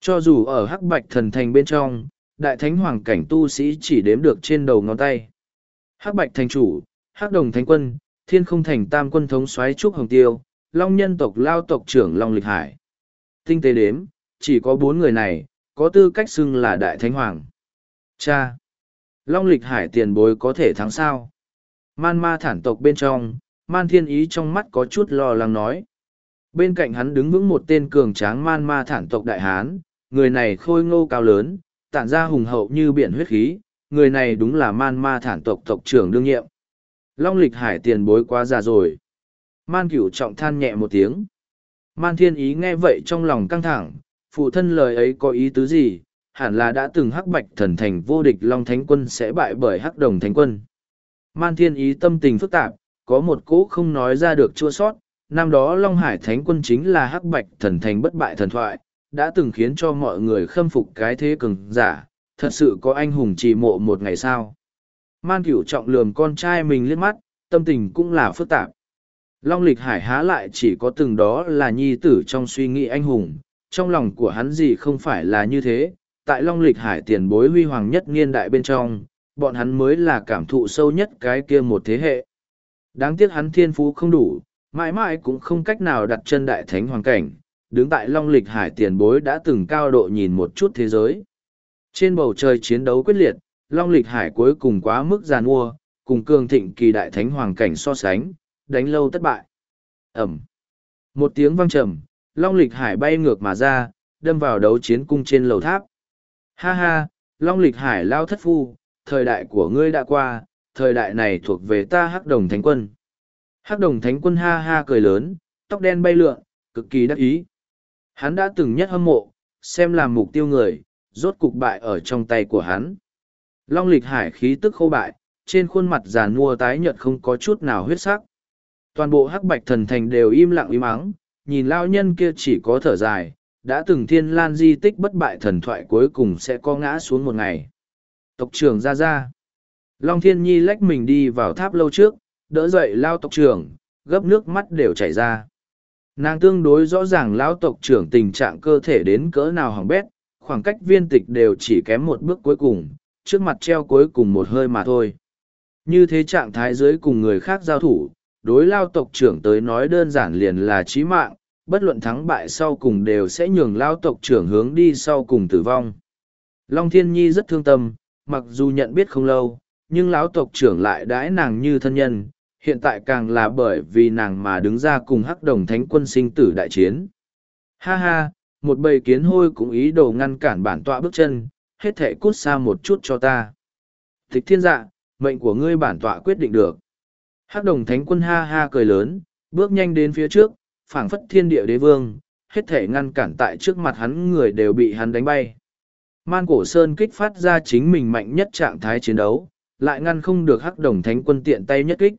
Cho dù ở hắc bạch thần thành bên trong, đại thánh hoàng cảnh tu sĩ chỉ đếm được trên đầu ngón tay. Hắc bạch thành chủ, hắc đồng thánh quân, thiên không thành tam quân thống soái trúc hồng tiêu, long nhân tộc lao tộc trưởng long lịch hải. Tinh tế đếm, chỉ có bốn người này, có tư cách xưng là đại thánh hoàng. Cha! Long lịch hải tiền bối có thể thắng sao? Man ma thản tộc bên trong, man thiên ý trong mắt có chút lo lắng nói. Bên cạnh hắn đứng vững một tên cường tráng man ma thản tộc đại hán, người này khôi ngô cao lớn, tản ra hùng hậu như biển huyết khí, người này đúng là man ma thản tộc tộc trưởng đương nhiệm. Long lịch hải tiền bối quá già rồi. Man cửu trọng than nhẹ một tiếng. Man thiên ý nghe vậy trong lòng căng thẳng, phụ thân lời ấy có ý tứ gì, hẳn là đã từng hắc bạch thần thành vô địch Long Thánh Quân sẽ bại bởi hắc đồng Thánh Quân. Man thiên ý tâm tình phức tạp, có một cỗ không nói ra được chua sót, năm đó Long Hải Thánh Quân chính là hắc bạch thần thành bất bại thần thoại, đã từng khiến cho mọi người khâm phục cái thế cường giả, thật sự có anh hùng trì mộ một ngày sao. Man cửu trọng lườm con trai mình liếc mắt, tâm tình cũng là phức tạp. Long lịch hải há lại chỉ có từng đó là nhi tử trong suy nghĩ anh hùng, trong lòng của hắn gì không phải là như thế. Tại Long lịch hải tiền bối huy hoàng nhất niên đại bên trong, bọn hắn mới là cảm thụ sâu nhất cái kia một thế hệ. Đáng tiếc hắn thiên phú không đủ, mãi mãi cũng không cách nào đặt chân đại thánh hoàng cảnh, đứng tại Long lịch hải tiền bối đã từng cao độ nhìn một chút thế giới. Trên bầu trời chiến đấu quyết liệt, Long lịch hải cuối cùng quá mức giàn mua, cùng cường thịnh kỳ đại thánh hoàng cảnh so sánh, đánh lâu thất bại. Ẩm. Một tiếng vang trầm, Long lịch hải bay ngược mà ra, đâm vào đấu chiến cung trên lầu tháp. Ha ha, Long lịch hải lao thất phu, thời đại của ngươi đã qua, thời đại này thuộc về ta hắc đồng thánh quân. Hắc đồng thánh quân ha ha cười lớn, tóc đen bay lượn, cực kỳ đắc ý. Hắn đã từng nhất hâm mộ, xem làm mục tiêu người, rốt cục bại ở trong tay của hắn. Long lịch hải khí tức khô bại, trên khuôn mặt giàn mua tái nhợt không có chút nào huyết sắc. Toàn bộ hắc bạch thần thành đều im lặng im ắng, nhìn lao nhân kia chỉ có thở dài, đã từng thiên lan di tích bất bại thần thoại cuối cùng sẽ có ngã xuống một ngày. Tộc trưởng ra ra. Long thiên nhi lách mình đi vào tháp lâu trước, đỡ dậy lao tộc trưởng, gấp nước mắt đều chảy ra. Nàng tương đối rõ ràng lão tộc trưởng tình trạng cơ thể đến cỡ nào hỏng bét, khoảng cách viên tịch đều chỉ kém một bước cuối cùng, trước mặt treo cuối cùng một hơi mà thôi. Như thế trạng thái dưới cùng người khác giao thủ, đối lao tộc trưởng tới nói đơn giản liền là chí mạng, bất luận thắng bại sau cùng đều sẽ nhường lao tộc trưởng hướng đi sau cùng tử vong. Long Thiên Nhi rất thương tâm, mặc dù nhận biết không lâu, nhưng lão tộc trưởng lại đãi nàng như thân nhân, hiện tại càng là bởi vì nàng mà đứng ra cùng hắc đồng thánh quân sinh tử đại chiến. Ha ha, một bầy kiến hôi cũng ý đồ ngăn cản bản tọa bước chân, hết thể cút xa một chút cho ta. Thích thiên dạ, mệnh của ngươi bản tọa quyết định được. Hắc đồng thánh quân ha ha cười lớn, bước nhanh đến phía trước, phảng phất thiên địa đế vương, hết thể ngăn cản tại trước mặt hắn người đều bị hắn đánh bay. Man cổ sơn kích phát ra chính mình mạnh nhất trạng thái chiến đấu, lại ngăn không được hắc đồng thánh quân tiện tay nhất kích.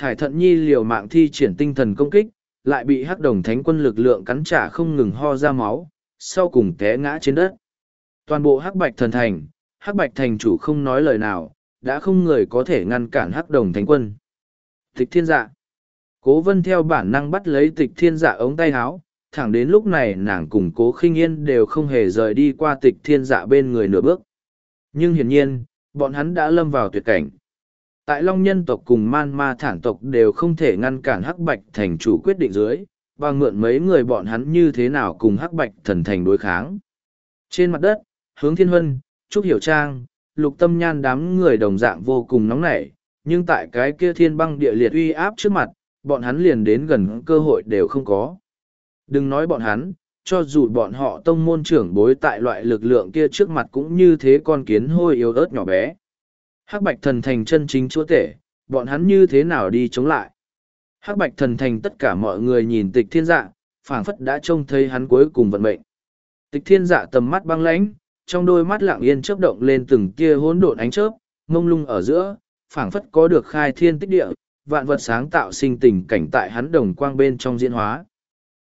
Thải thận nhi liều mạng thi triển tinh thần công kích, lại bị hắc đồng thánh quân lực lượng cắn trả không ngừng ho ra máu, sau cùng té ngã trên đất. Toàn bộ hắc bạch thần thành, hắc bạch thành chủ không nói lời nào, đã không người có thể ngăn cản hắc đồng thánh quân. Tịch thiên dạ. Cố vân theo bản năng bắt lấy tịch thiên dạ ống tay háo, thẳng đến lúc này nàng cùng cố khinh yên đều không hề rời đi qua tịch thiên dạ bên người nửa bước. Nhưng hiển nhiên, bọn hắn đã lâm vào tuyệt cảnh. Tại Long nhân tộc cùng man ma thản tộc đều không thể ngăn cản hắc bạch thành chủ quyết định dưới, và mượn mấy người bọn hắn như thế nào cùng hắc bạch thần thành đối kháng. Trên mặt đất, hướng thiên huân, trúc hiểu trang, lục tâm nhan đám người đồng dạng vô cùng nóng nảy, nhưng tại cái kia thiên băng địa liệt uy áp trước mặt, bọn hắn liền đến gần cơ hội đều không có. Đừng nói bọn hắn, cho dù bọn họ tông môn trưởng bối tại loại lực lượng kia trước mặt cũng như thế con kiến hôi yếu ớt nhỏ bé. Hắc bạch thần thành chân chính chúa tể, bọn hắn như thế nào đi chống lại. Hắc bạch thần thành tất cả mọi người nhìn tịch thiên dạ, phảng phất đã trông thấy hắn cuối cùng vận mệnh. Tịch thiên dạ tầm mắt băng lãnh, trong đôi mắt lặng yên chớp động lên từng tia hỗn độn ánh chớp, mông lung ở giữa, phảng phất có được khai thiên tích địa, vạn vật sáng tạo sinh tình cảnh tại hắn đồng quang bên trong diễn hóa.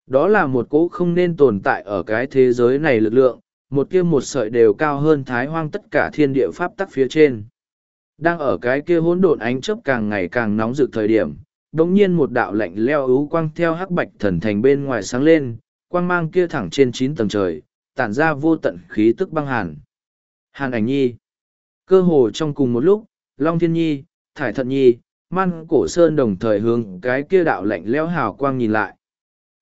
Đó là một cỗ không nên tồn tại ở cái thế giới này lực lượng, một kia một sợi đều cao hơn thái hoang tất cả thiên địa pháp tắc phía trên. Đang ở cái kia hỗn độn ánh chớp càng ngày càng nóng rực thời điểm, đống nhiên một đạo lạnh leo ú quang theo hắc bạch thần thành bên ngoài sáng lên, quang mang kia thẳng trên chín tầng trời, tản ra vô tận khí tức băng hàn. Hàn ảnh nhi. Cơ hồ trong cùng một lúc, Long Thiên Nhi, Thải Thận Nhi, Man Cổ Sơn đồng thời hướng cái kia đạo lạnh leo hào quang nhìn lại.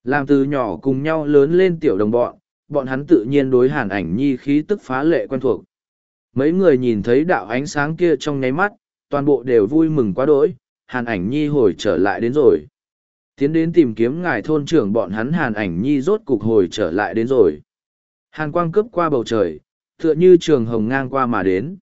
Làm từ nhỏ cùng nhau lớn lên tiểu đồng bọn, bọn hắn tự nhiên đối hàn ảnh nhi khí tức phá lệ quen thuộc. Mấy người nhìn thấy đạo ánh sáng kia trong nháy mắt, toàn bộ đều vui mừng quá đỗi, hàn ảnh nhi hồi trở lại đến rồi. Tiến đến tìm kiếm ngài thôn trưởng bọn hắn hàn ảnh nhi rốt cục hồi trở lại đến rồi. Hàn quang cướp qua bầu trời, tựa như trường hồng ngang qua mà đến.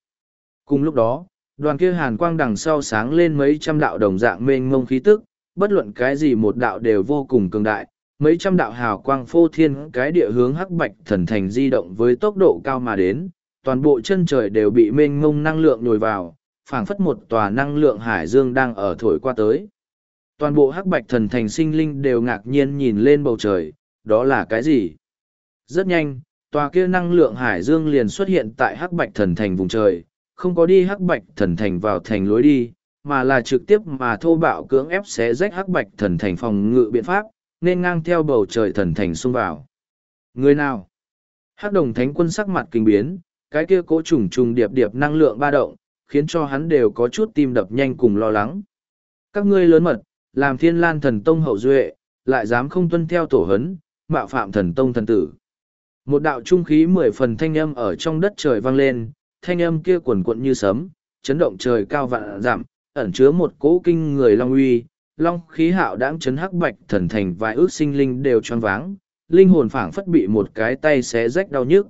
Cùng lúc đó, đoàn kia hàn quang đằng sau sáng lên mấy trăm đạo đồng dạng mênh mông khí tức, bất luận cái gì một đạo đều vô cùng cường đại, mấy trăm đạo hào quang phô thiên cái địa hướng hắc bạch thần thành di động với tốc độ cao mà đến, toàn bộ chân trời đều bị mênh mông năng lượng nhồi vào, phảng phất một tòa năng lượng hải dương đang ở thổi qua tới. Toàn bộ hắc bạch thần thành sinh linh đều ngạc nhiên nhìn lên bầu trời, đó là cái gì? Rất nhanh, tòa kia năng lượng hải dương liền xuất hiện tại hắc bạch thần thành vùng trời, không có đi hắc bạch thần thành vào thành lối đi, mà là trực tiếp mà thô bạo cưỡng ép xé rách hắc bạch thần thành phòng ngự biện pháp, nên ngang theo bầu trời thần thành xung vào. Người nào? Hắc đồng thánh quân sắc mặt kinh biến, cái kia cố trùng trùng điệp điệp năng lượng ba động, khiến cho hắn đều có chút tim đập nhanh cùng lo lắng. Các ngươi lớn mật, làm thiên lan thần tông hậu duệ, lại dám không tuân theo tổ hấn, mạo phạm thần tông thần tử. Một đạo trung khí mười phần thanh âm ở trong đất trời vang lên, thanh âm kia quần cuộn như sấm, chấn động trời cao vạn giảm, ẩn chứa một cỗ kinh người long uy, long khí hạo đãng chấn hắc bạch thần thành vài ước sinh linh đều choáng váng, linh hồn phảng phất bị một cái tay xé rách đau nhức.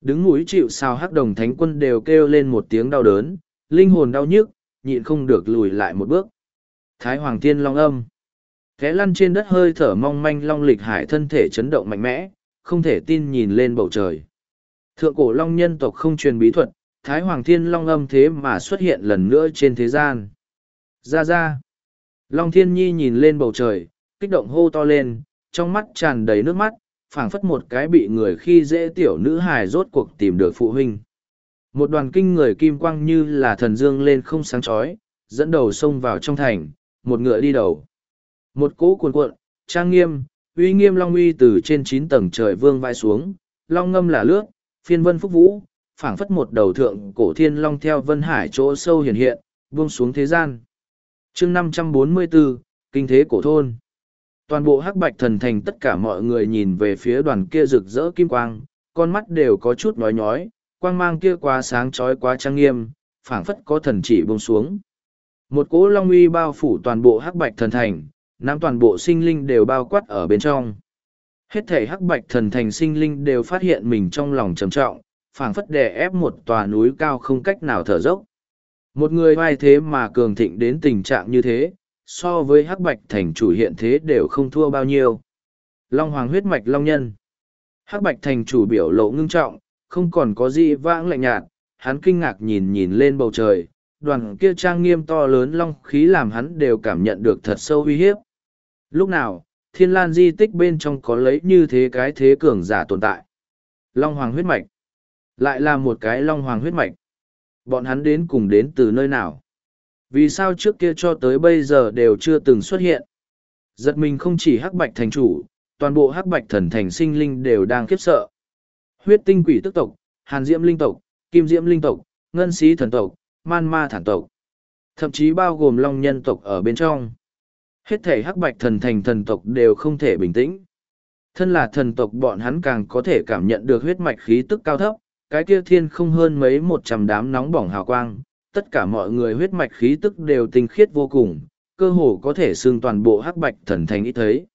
Đứng núi chịu sao hắc đồng thánh quân đều kêu lên một tiếng đau đớn, linh hồn đau nhức, nhịn không được lùi lại một bước. Thái Hoàng thiên Long âm. Thế lăn trên đất hơi thở mong manh long lịch hải thân thể chấn động mạnh mẽ, không thể tin nhìn lên bầu trời. Thượng cổ long nhân tộc không truyền bí thuật, Thái Hoàng Thiên Long âm thế mà xuất hiện lần nữa trên thế gian. Ra ra. Long Thiên Nhi nhìn lên bầu trời, kích động hô to lên, trong mắt tràn đầy nước mắt, phảng phất một cái bị người khi dễ tiểu nữ hài rốt cuộc tìm được phụ huynh. Một đoàn kinh người kim quang như là thần dương lên không sáng chói, dẫn đầu xông vào trong thành, một ngựa đi đầu. Một cỗ cuồn cuộn, trang nghiêm, uy nghiêm long uy từ trên chín tầng trời vương vai xuống, long ngâm là lướt, phiên vân phúc vũ, phảng phất một đầu thượng cổ thiên long theo vân hải chỗ sâu hiện hiện, buông xuống thế gian chương năm trăm bốn mươi bốn kinh thế cổ thôn toàn bộ hắc bạch thần thành tất cả mọi người nhìn về phía đoàn kia rực rỡ kim quang con mắt đều có chút nói nhói quang mang kia quá sáng trói quá trang nghiêm phảng phất có thần chỉ bông xuống. Một cỗ long uy bao phủ toàn bộ hắc bạch thần thành nắm toàn bộ sinh linh đều bao quát ở bên trong. Hết thể hắc bạch thần thành sinh linh đều phát hiện mình trong lòng trầm trọng phảng phất đè ép một tòa núi cao không cách nào thở dốc. Một người vai thế mà cường thịnh đến tình trạng như thế, so với hắc bạch thành chủ hiện thế đều không thua bao nhiêu. Long hoàng huyết mạch long nhân. Hắc bạch thành chủ biểu lộ ngưng trọng, không còn có gì vãng lạnh nhạt, hắn kinh ngạc nhìn nhìn lên bầu trời, đoàn kia trang nghiêm to lớn long khí làm hắn đều cảm nhận được thật sâu uy hiếp. Lúc nào, thiên lan di tích bên trong có lấy như thế cái thế cường giả tồn tại. Long hoàng huyết mạch. Lại là một cái long hoàng huyết mạch. Bọn hắn đến cùng đến từ nơi nào? Vì sao trước kia cho tới bây giờ đều chưa từng xuất hiện? Giật mình không chỉ hắc bạch thành chủ, toàn bộ hắc bạch thần thành sinh linh đều đang khiếp sợ. Huyết tinh quỷ tức tộc, hàn diễm linh tộc, kim diễm linh tộc, ngân sĩ thần tộc, man ma thản tộc. Thậm chí bao gồm long nhân tộc ở bên trong. Hết thể hắc bạch thần thành thần tộc đều không thể bình tĩnh. Thân là thần tộc bọn hắn càng có thể cảm nhận được huyết mạch khí tức cao thấp, cái kia thiên không hơn mấy một trăm đám nóng bỏng hào quang, tất cả mọi người huyết mạch khí tức đều tinh khiết vô cùng, cơ hồ có thể xương toàn bộ hắc bạch thần thành ít thấy.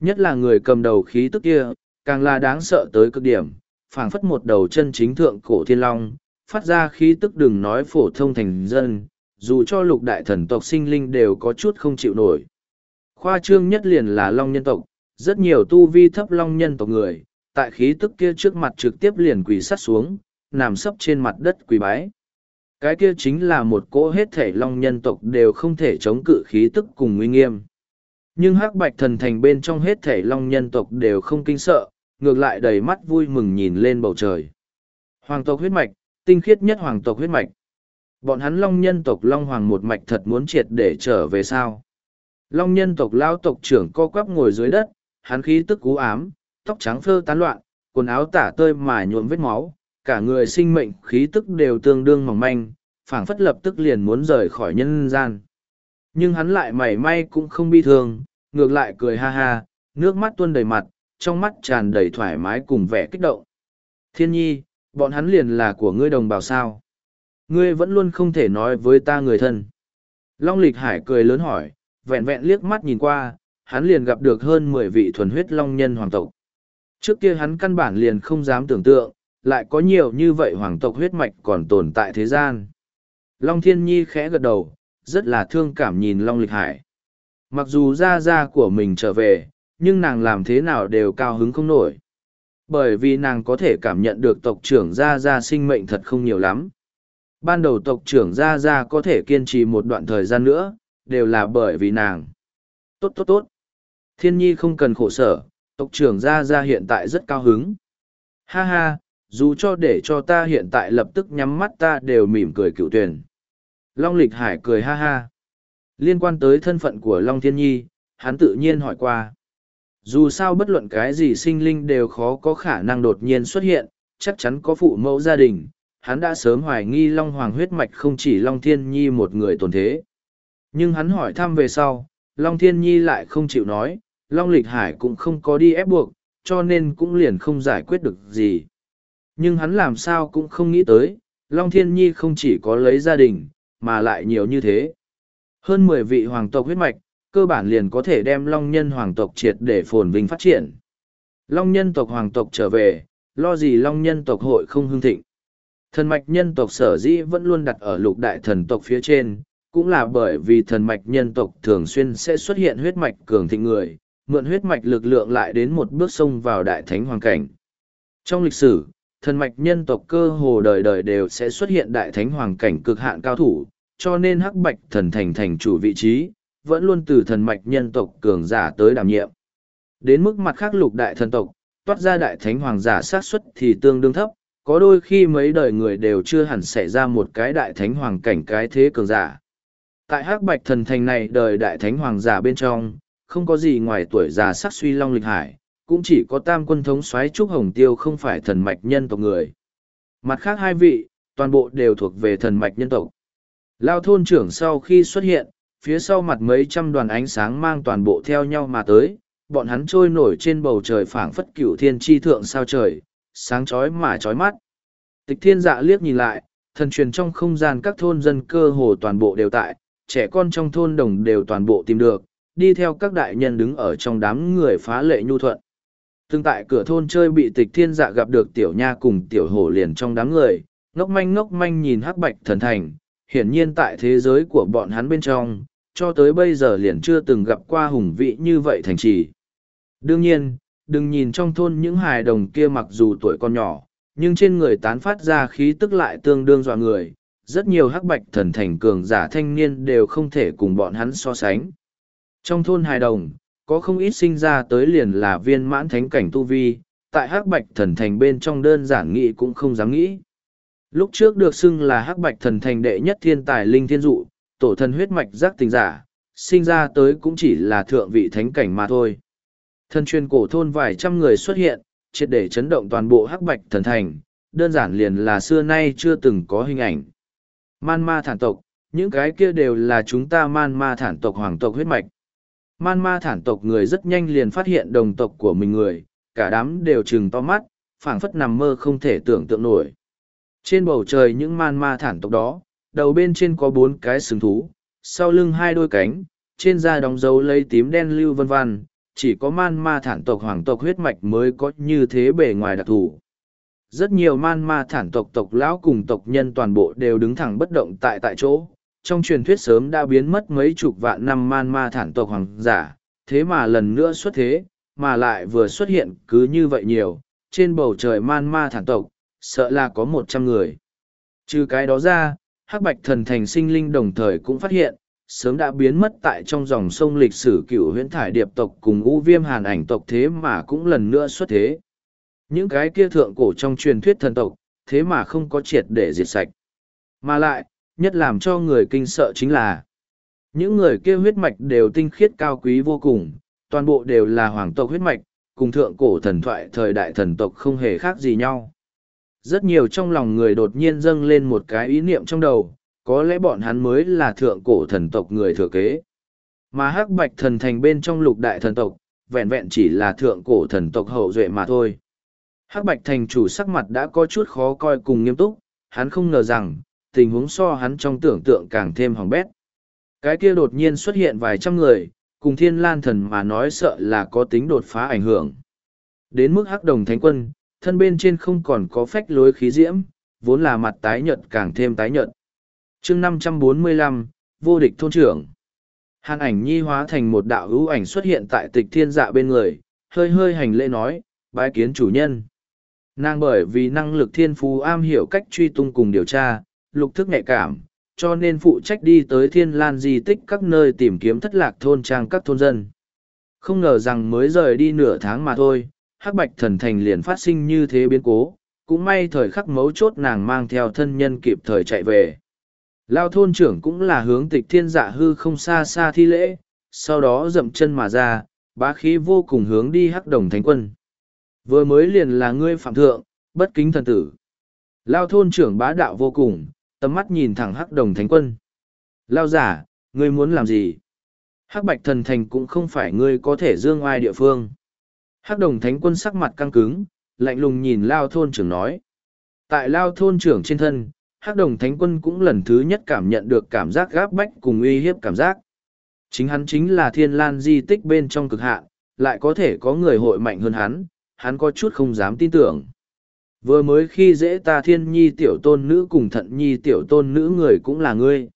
Nhất là người cầm đầu khí tức kia, càng là đáng sợ tới cực điểm, phảng phất một đầu chân chính thượng cổ thiên long, phát ra khí tức đừng nói phổ thông thành dân, dù cho lục đại thần tộc sinh linh đều có chút không chịu nổi. Khoa trương nhất liền là long nhân tộc, rất nhiều tu vi thấp long nhân tộc người, tại khí tức kia trước mặt trực tiếp liền quỳ sắt xuống, nằm sấp trên mặt đất quỳ bái. Cái kia chính là một cỗ hết thể long nhân tộc đều không thể chống cự khí tức cùng nguy nghiêm. Nhưng hắc bạch thần thành bên trong hết thể long nhân tộc đều không kinh sợ, ngược lại đầy mắt vui mừng nhìn lên bầu trời. Hoàng tộc huyết mạch, tinh khiết nhất hoàng tộc huyết mạch. Bọn hắn long nhân tộc long hoàng một mạch thật muốn triệt để trở về sao. Long nhân tộc lao tộc trưởng co quắp ngồi dưới đất, hắn khí tức cú ám, tóc trắng phơ tán loạn, quần áo tả tơi mà nhuộm vết máu, cả người sinh mệnh khí tức đều tương đương mỏng manh, phảng phất lập tức liền muốn rời khỏi nhân gian. Nhưng hắn lại mảy may cũng không bi thương, ngược lại cười ha ha, nước mắt tuôn đầy mặt, trong mắt tràn đầy thoải mái cùng vẻ kích động. Thiên nhi, bọn hắn liền là của ngươi đồng bào sao. Ngươi vẫn luôn không thể nói với ta người thân. Long lịch hải cười lớn hỏi, vẹn vẹn liếc mắt nhìn qua, hắn liền gặp được hơn mười vị thuần huyết long nhân hoàng tộc. Trước kia hắn căn bản liền không dám tưởng tượng, lại có nhiều như vậy hoàng tộc huyết mạch còn tồn tại thế gian. Long Thiên Nhi khẽ gật đầu, rất là thương cảm nhìn Long Lịch Hải. Mặc dù gia gia của mình trở về, nhưng nàng làm thế nào đều cao hứng không nổi. Bởi vì nàng có thể cảm nhận được tộc trưởng gia gia sinh mệnh thật không nhiều lắm. Ban đầu tộc trưởng gia gia có thể kiên trì một đoạn thời gian nữa, đều là bởi vì nàng. Tốt tốt tốt. Thiên nhi không cần khổ sở, tộc trưởng gia gia hiện tại rất cao hứng. Ha ha, dù cho để cho ta hiện tại lập tức nhắm mắt ta đều mỉm cười cựu tuyển. Long lịch hải cười ha ha. Liên quan tới thân phận của Long Thiên Nhi, hắn tự nhiên hỏi qua. Dù sao bất luận cái gì sinh linh đều khó có khả năng đột nhiên xuất hiện, chắc chắn có phụ mẫu gia đình, hắn đã sớm hoài nghi Long Hoàng huyết mạch không chỉ Long Thiên Nhi một người tồn thế. Nhưng hắn hỏi thăm về sau, Long Thiên Nhi lại không chịu nói, Long Lịch Hải cũng không có đi ép buộc, cho nên cũng liền không giải quyết được gì. Nhưng hắn làm sao cũng không nghĩ tới, Long Thiên Nhi không chỉ có lấy gia đình, mà lại nhiều như thế. Hơn mười vị hoàng tộc huyết mạch, cơ bản liền có thể đem Long nhân hoàng tộc triệt để phồn vinh phát triển. Long nhân tộc hoàng tộc trở về, lo gì Long nhân tộc hội không hưng thịnh. Thần mạch nhân tộc sở dĩ vẫn luôn đặt ở lục đại thần tộc phía trên, cũng là bởi vì thần mạch nhân tộc thường xuyên sẽ xuất hiện huyết mạch cường thịnh người, mượn huyết mạch lực lượng lại đến một bước sông vào đại thánh hoàng cảnh. Trong lịch sử, thần mạch nhân tộc cơ hồ đời đời đều sẽ xuất hiện đại thánh hoàng cảnh cực hạn cao thủ, cho nên hắc bạch thần thành thành chủ vị trí, vẫn luôn từ thần mạch nhân tộc cường giả tới đảm nhiệm. Đến mức mặt khác lục đại thần tộc, toát ra đại thánh hoàng giả sát suất thì tương đương thấp, có đôi khi mấy đời người đều chưa hẳn xảy ra một cái đại thánh hoàng cảnh cái thế cường giả. Tại hắc bạch thần thành này đời đại thánh hoàng giả bên trong, không có gì ngoài tuổi già sắc suy long lịch hải, cũng chỉ có tam quân thống soái trúc hồng tiêu không phải thần mạch nhân tộc người. Mặt khác hai vị, toàn bộ đều thuộc về thần mạch nhân tộc. Lao thôn trưởng sau khi xuất hiện, phía sau mặt mấy trăm đoàn ánh sáng mang toàn bộ theo nhau mà tới, bọn hắn trôi nổi trên bầu trời phảng phất cửu thiên tri thượng sao trời, sáng chói mà chói mắt. Tịch thiên dạ liếc nhìn lại, thần truyền trong không gian các thôn dân cơ hồ toàn bộ đều tại, trẻ con trong thôn đồng đều toàn bộ tìm được, đi theo các đại nhân đứng ở trong đám người phá lệ nhu thuận. Từng tại cửa thôn chơi bị tịch thiên dạ gặp được tiểu nha cùng tiểu hổ liền trong đám người, ngốc manh ngốc manh nhìn hắc bạch thần thành, hiển nhiên tại thế giới của bọn hắn bên trong, cho tới bây giờ liền chưa từng gặp qua hùng vị như vậy thành trì. Đương nhiên, đừng nhìn trong thôn những hài đồng kia mặc dù tuổi còn nhỏ, nhưng trên người tán phát ra khí tức lại tương đương dọa người. Rất nhiều hắc bạch thần thành cường giả thanh niên đều không thể cùng bọn hắn so sánh. Trong thôn hài đồng, có không ít sinh ra tới liền là viên mãn thánh cảnh tu vi, tại hắc bạch thần thành bên trong đơn giản nghĩ cũng không dám nghĩ. Lúc trước được xưng là hắc bạch thần thành đệ nhất thiên tài linh thiên dụ, tổ thần huyết mạch giác tình giả, sinh ra tới cũng chỉ là thượng vị thánh cảnh mà thôi. Thần truyền cổ thôn vài trăm người xuất hiện, triệt để chấn động toàn bộ hắc bạch thần thành, đơn giản liền là xưa nay chưa từng có hình ảnh. Man ma thản tộc, những cái kia đều là chúng ta man ma thản tộc hoàng tộc huyết mạch. Man ma thản tộc người rất nhanh liền phát hiện đồng tộc của mình người, cả đám đều trừng to mắt, phảng phất nằm mơ không thể tưởng tượng nổi. Trên bầu trời những man ma thản tộc đó, đầu bên trên có bốn cái sừng thú, sau lưng hai đôi cánh, trên da đóng dấu lấy tím đen lưu vân vân, chỉ có man ma thản tộc hoàng tộc huyết mạch mới có như thế bề ngoài đặc thù. Rất nhiều man ma thản tộc tộc lão cùng tộc nhân toàn bộ đều đứng thẳng bất động tại tại chỗ. Trong truyền thuyết sớm đã biến mất mấy chục vạn năm man ma thản tộc hoàng giả, thế mà lần nữa xuất thế, mà lại vừa xuất hiện cứ như vậy nhiều, trên bầu trời man ma thản tộc, sợ là có một trăm người. Trừ cái đó ra, hắc bạch thần thành sinh linh đồng thời cũng phát hiện, sớm đã biến mất tại trong dòng sông lịch sử cựu huyễn thải điệp tộc cùng u viêm hàn ảnh tộc thế mà cũng lần nữa xuất thế. Những cái kia thượng cổ trong truyền thuyết thần tộc, thế mà không có triệt để diệt sạch. Mà lại, nhất làm cho người kinh sợ chính là những người kia huyết mạch đều tinh khiết cao quý vô cùng, toàn bộ đều là hoàng tộc huyết mạch, cùng thượng cổ thần thoại thời đại thần tộc không hề khác gì nhau. Rất nhiều trong lòng người đột nhiên dâng lên một cái ý niệm trong đầu, có lẽ bọn hắn mới là thượng cổ thần tộc người thừa kế. Mà hắc bạch thần thành bên trong lục đại thần tộc, vẹn vẹn chỉ là thượng cổ thần tộc hậu duệ mà thôi. Hắc bạch thành chủ sắc mặt đã có chút khó coi cùng nghiêm túc, hắn không ngờ rằng, tình huống so hắn trong tưởng tượng càng thêm hỏng bét. Cái kia đột nhiên xuất hiện vài trăm người, cùng thiên lan thần mà nói sợ là có tính đột phá ảnh hưởng. Đến mức hắc đồng thánh quân, thân bên trên không còn có phách lối khí diễm, vốn là mặt tái nhợt càng thêm tái nhợt. chương năm trăm bốn mươi lăm vô địch thôn trưởng. Hàn ảnh nhi hóa thành một đạo hữu ảnh xuất hiện tại tịch thiên dạ bên người, hơi hơi hành lễ nói, bái kiến chủ nhân. Nàng bởi vì năng lực thiên phú am hiểu cách truy tung cùng điều tra, lục thức nhạy cảm, cho nên phụ trách đi tới thiên lan di tích các nơi tìm kiếm thất lạc thôn trang các thôn dân. Không ngờ rằng mới rời đi nửa tháng mà thôi, hắc bạch thần thành liền phát sinh như thế biến cố, cũng may thời khắc mấu chốt nàng mang theo thân nhân kịp thời chạy về. Lao thôn trưởng cũng là hướng tịch thiên dạ hư không xa xa thi lễ, sau đó dậm chân mà ra, bá khí vô cùng hướng đi hắc đồng thánh quân. Vừa mới liền là ngươi phạm thượng, bất kính thần tử. Lao thôn trưởng bá đạo vô cùng, tầm mắt nhìn thẳng hắc đồng thánh quân. Lao giả, ngươi muốn làm gì? Hắc bạch thần thành cũng không phải ngươi có thể dương ai địa phương. Hắc đồng thánh quân sắc mặt căng cứng, lạnh lùng nhìn Lao thôn trưởng nói. Tại Lao thôn trưởng trên thân, Hắc đồng thánh quân cũng lần thứ nhất cảm nhận được cảm giác gáp bách cùng uy hiếp cảm giác. Chính hắn chính là thiên lan di tích bên trong cực hạn, lại có thể có người hội mạnh hơn hắn, hắn có chút không dám tin tưởng. Vừa mới khi dễ ta thiên nhi tiểu tôn nữ cùng thận nhi tiểu tôn nữ người cũng là ngươi.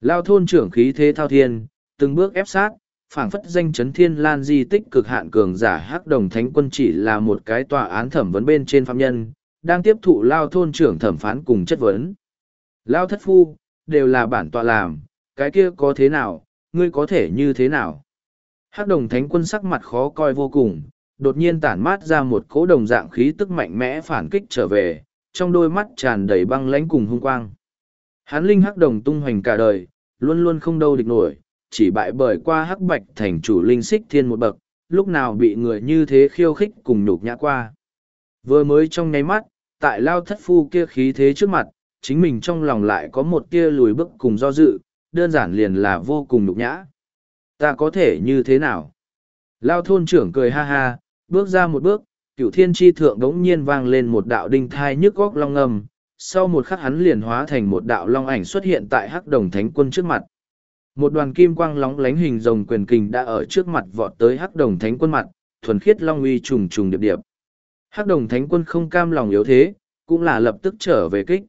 Lao thôn trưởng khí thế thao thiên, từng bước ép sát, phảng phất danh chấn thiên lan di tích cực hạn cường giả hắc đồng thánh quân chỉ là một cái tòa án thẩm vấn bên trên phạm nhân, đang tiếp thụ lao thôn trưởng thẩm phán cùng chất vấn. Lao thất phu, đều là bản tọa làm, cái kia có thế nào, ngươi có thể như thế nào. Hắc đồng thánh quân sắc mặt khó coi vô cùng, đột nhiên tản mát ra một cỗ đồng dạng khí tức mạnh mẽ phản kích trở về, trong đôi mắt tràn đầy băng lãnh cùng hung quang. Hắn linh hắc đồng tung hoành cả đời, luôn luôn không đâu địch nổi, chỉ bại bởi qua hắc bạch thành chủ linh xích thiên một bậc, lúc nào bị người như thế khiêu khích cùng nhục nhã qua. Vừa mới trong nháy mắt, tại lao thất phu kia khí thế trước mặt, chính mình trong lòng lại có một tia lùi bước cùng do dự, đơn giản liền là vô cùng nhục nhã. Ta có thể như thế nào? Lao thôn trưởng cười ha ha, Bước ra một bước, cựu thiên tri thượng đống nhiên vang lên một đạo đinh thai nhức góc long ngầm, sau một khắc hắn liền hóa thành một đạo long ảnh xuất hiện tại hắc đồng thánh quân trước mặt. Một đoàn kim quang lóng lánh hình rồng quyền kình đã ở trước mặt vọt tới hắc đồng thánh quân mặt, thuần khiết long uy trùng trùng điệp điệp. Hắc đồng thánh quân không cam lòng yếu thế, cũng là lập tức trở về kích.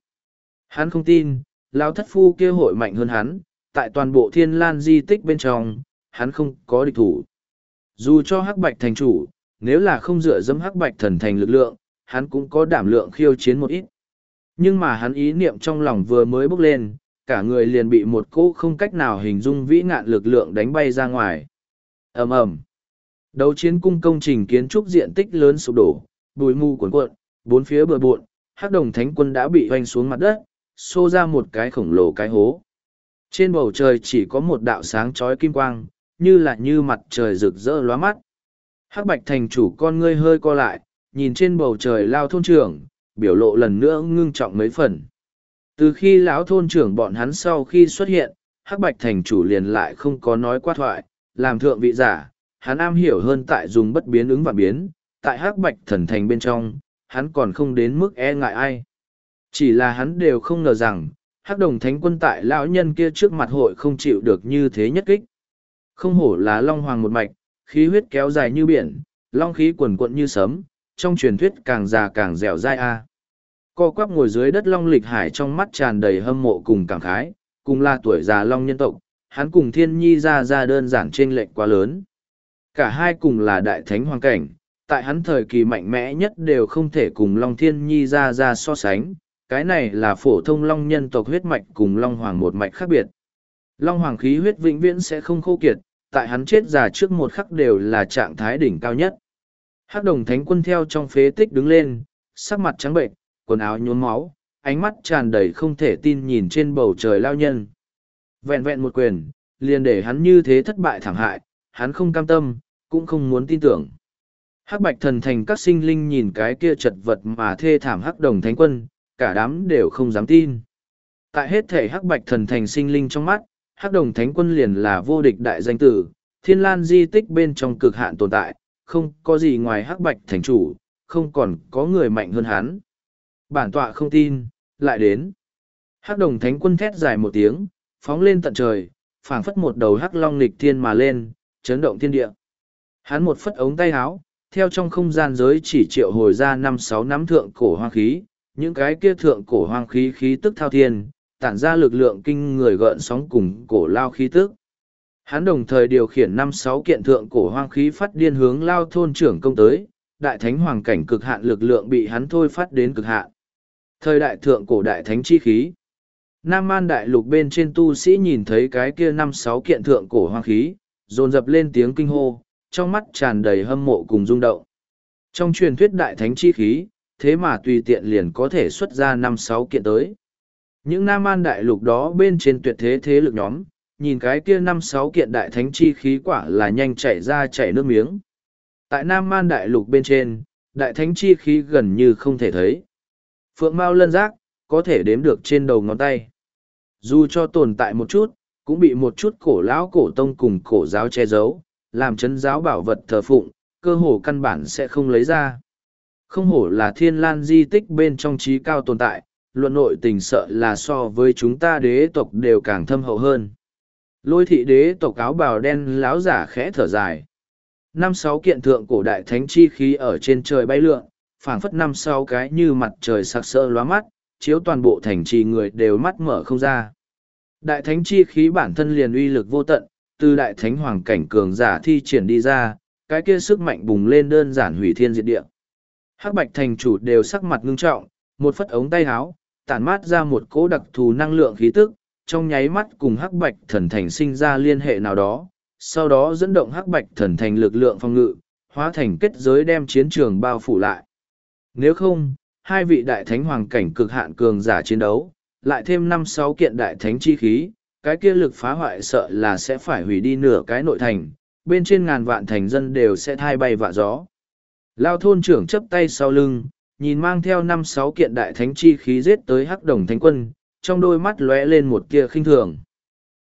Hắn không tin, lao thất phu kia hội mạnh hơn hắn, tại toàn bộ thiên lan di tích bên trong, hắn không có địch thủ. Dù cho hắc bạch thành chủ, nếu là không dựa dẫm hắc bạch thần thành lực lượng, hắn cũng có đảm lượng khiêu chiến một ít. Nhưng mà hắn ý niệm trong lòng vừa mới bốc lên, cả người liền bị một cỗ không cách nào hình dung vĩ ngạn lực lượng đánh bay ra ngoài. ầm ầm Đấu chiến cung công trình kiến trúc diện tích lớn sụp đổ, bùi mù cuồn cuộn, bốn phía bừa bộn, hắc đồng thánh quân đã bị hoanh xuống mặt đất, xô ra một cái khổng lồ cái hố. Trên bầu trời chỉ có một đạo sáng chói kim quang, như là như mặt trời rực rỡ lóa mắt. Hắc bạch thành chủ con ngươi hơi co lại, nhìn trên bầu trời lao thôn trưởng, biểu lộ lần nữa ngưng trọng mấy phần. Từ khi lão thôn trưởng bọn hắn sau khi xuất hiện, Hắc bạch thành chủ liền lại không có nói qua thoại, làm thượng vị giả, hắn am hiểu hơn tại dùng bất biến ứng và biến, tại Hắc bạch thần thành bên trong, hắn còn không đến mức e ngại ai. Chỉ là hắn đều không ngờ rằng, hắc đồng thánh quân tại lão nhân kia trước mặt hội không chịu được như thế nhất kích. Không hổ là long hoàng một mạch, khí huyết kéo dài như biển, long khí quần quận như sấm, trong truyền thuyết càng già càng dẻo dai a. Co quắp ngồi dưới đất long lịch hải trong mắt tràn đầy hâm mộ cùng cảm khái, cùng là tuổi già long nhân tộc, hắn cùng thiên nhi ra ra đơn giản trên lệnh quá lớn. Cả hai cùng là đại thánh hoàng cảnh, tại hắn thời kỳ mạnh mẽ nhất đều không thể cùng long thiên nhi ra ra so sánh, cái này là phổ thông long nhân tộc huyết mạch cùng long hoàng một mạch khác biệt. Long hoàng khí huyết vĩnh viễn sẽ không khô kiệt, tại hắn chết già trước một khắc đều là trạng thái đỉnh cao nhất. Hắc đồng thánh quân theo trong phế tích đứng lên, sắc mặt trắng bệnh, quần áo nhuốm máu, ánh mắt tràn đầy không thể tin nhìn trên bầu trời lao nhân. Vẹn vẹn một quyền, liền để hắn như thế thất bại thảm hại, hắn không cam tâm, cũng không muốn tin tưởng. Hắc bạch thần thành các sinh linh nhìn cái kia chật vật mà thê thảm hắc đồng thánh quân, cả đám đều không dám tin. Tại hết thể hắc bạch thần thành sinh linh trong mắt, hắc đồng thánh quân liền là vô địch đại danh tử, thiên lan di tích bên trong cực hạn tồn tại, không có gì ngoài hắc bạch thành chủ, không còn có người mạnh hơn hắn. Bản tọa không tin, lại đến. Hắc đồng thánh quân thét dài một tiếng, phóng lên tận trời, phảng phất một đầu hắc long lịch thiên mà lên, chấn động thiên địa. Hắn một phất ống tay háo, theo trong không gian giới chỉ triệu hồi ra năm sáu nắm thượng cổ hoang khí, những cái kia thượng cổ hoang khí khí tức thao thiên, tản ra lực lượng kinh người gợn sóng cùng cổ lao khí tức. Hắn đồng thời điều khiển năm sáu kiện thượng cổ hoang khí phát điên hướng lao thôn trưởng công tới, đại thánh hoàng cảnh cực hạn lực lượng bị hắn thôi phát đến cực hạn. Thời đại thượng cổ đại thánh chi khí. Nam man đại lục bên trên tu sĩ nhìn thấy cái kia năm sáu kiện thượng cổ hoang khí, dồn dập lên tiếng kinh hô, trong mắt tràn đầy hâm mộ cùng rung động. Trong truyền thuyết đại thánh chi khí, thế mà tùy tiện liền có thể xuất ra năm sáu kiện tới. Những Nam An đại lục đó bên trên tuyệt thế thế lực nhóm, nhìn cái kia năm sáu kiện đại thánh chi khí quả là nhanh chảy ra chảy nước miếng. Tại Nam Man đại lục bên trên, đại thánh chi khí gần như không thể thấy. Phượng Mao lân giác, có thể đếm được trên đầu ngón tay. Dù cho tồn tại một chút, cũng bị một chút cổ lão cổ tông cùng cổ giáo che giấu, làm chấn giáo bảo vật thờ phụng, cơ hồ căn bản sẽ không lấy ra. Không hổ là thiên lan di tích bên trong trí cao tồn tại, luận nội tình sợ là so với chúng ta đế tộc đều càng thâm hậu hơn. Lôi thị đế tộc áo bào đen láo giả khẽ thở dài. Năm sáu kiện thượng cổ đại thánh chi khí ở trên trời bay lượn, phảng phất năm sáu cái như mặt trời sặc sỡ lóa mắt, chiếu toàn bộ thành trì người đều mắt mở không ra. Đại thánh chi khí bản thân liền uy lực vô tận, từ đại thánh hoàng cảnh cường giả thi triển đi ra, cái kia sức mạnh bùng lên đơn giản hủy thiên diệt địa. Hắc bạch thành chủ đều sắc mặt ngưng trọng, một phất ống tay áo, tản mát ra một cỗ đặc thù năng lượng khí tức, trong nháy mắt cùng hắc bạch thần thành sinh ra liên hệ nào đó, sau đó dẫn động hắc bạch thần thành lực lượng phong ngự, hóa thành kết giới đem chiến trường bao phủ lại. Nếu không, hai vị đại thánh hoàng cảnh cực hạn cường giả chiến đấu, lại thêm năm sáu kiện đại thánh chi khí, cái kia lực phá hoại sợ là sẽ phải hủy đi nửa cái nội thành, bên trên ngàn vạn thành dân đều sẽ thai bay vạ gió. Lao thôn trưởng chấp tay sau lưng, nhìn mang theo năm sáu kiện đại thánh chi khí giết tới hắc đồng thánh quân, trong đôi mắt lóe lên một tia khinh thường.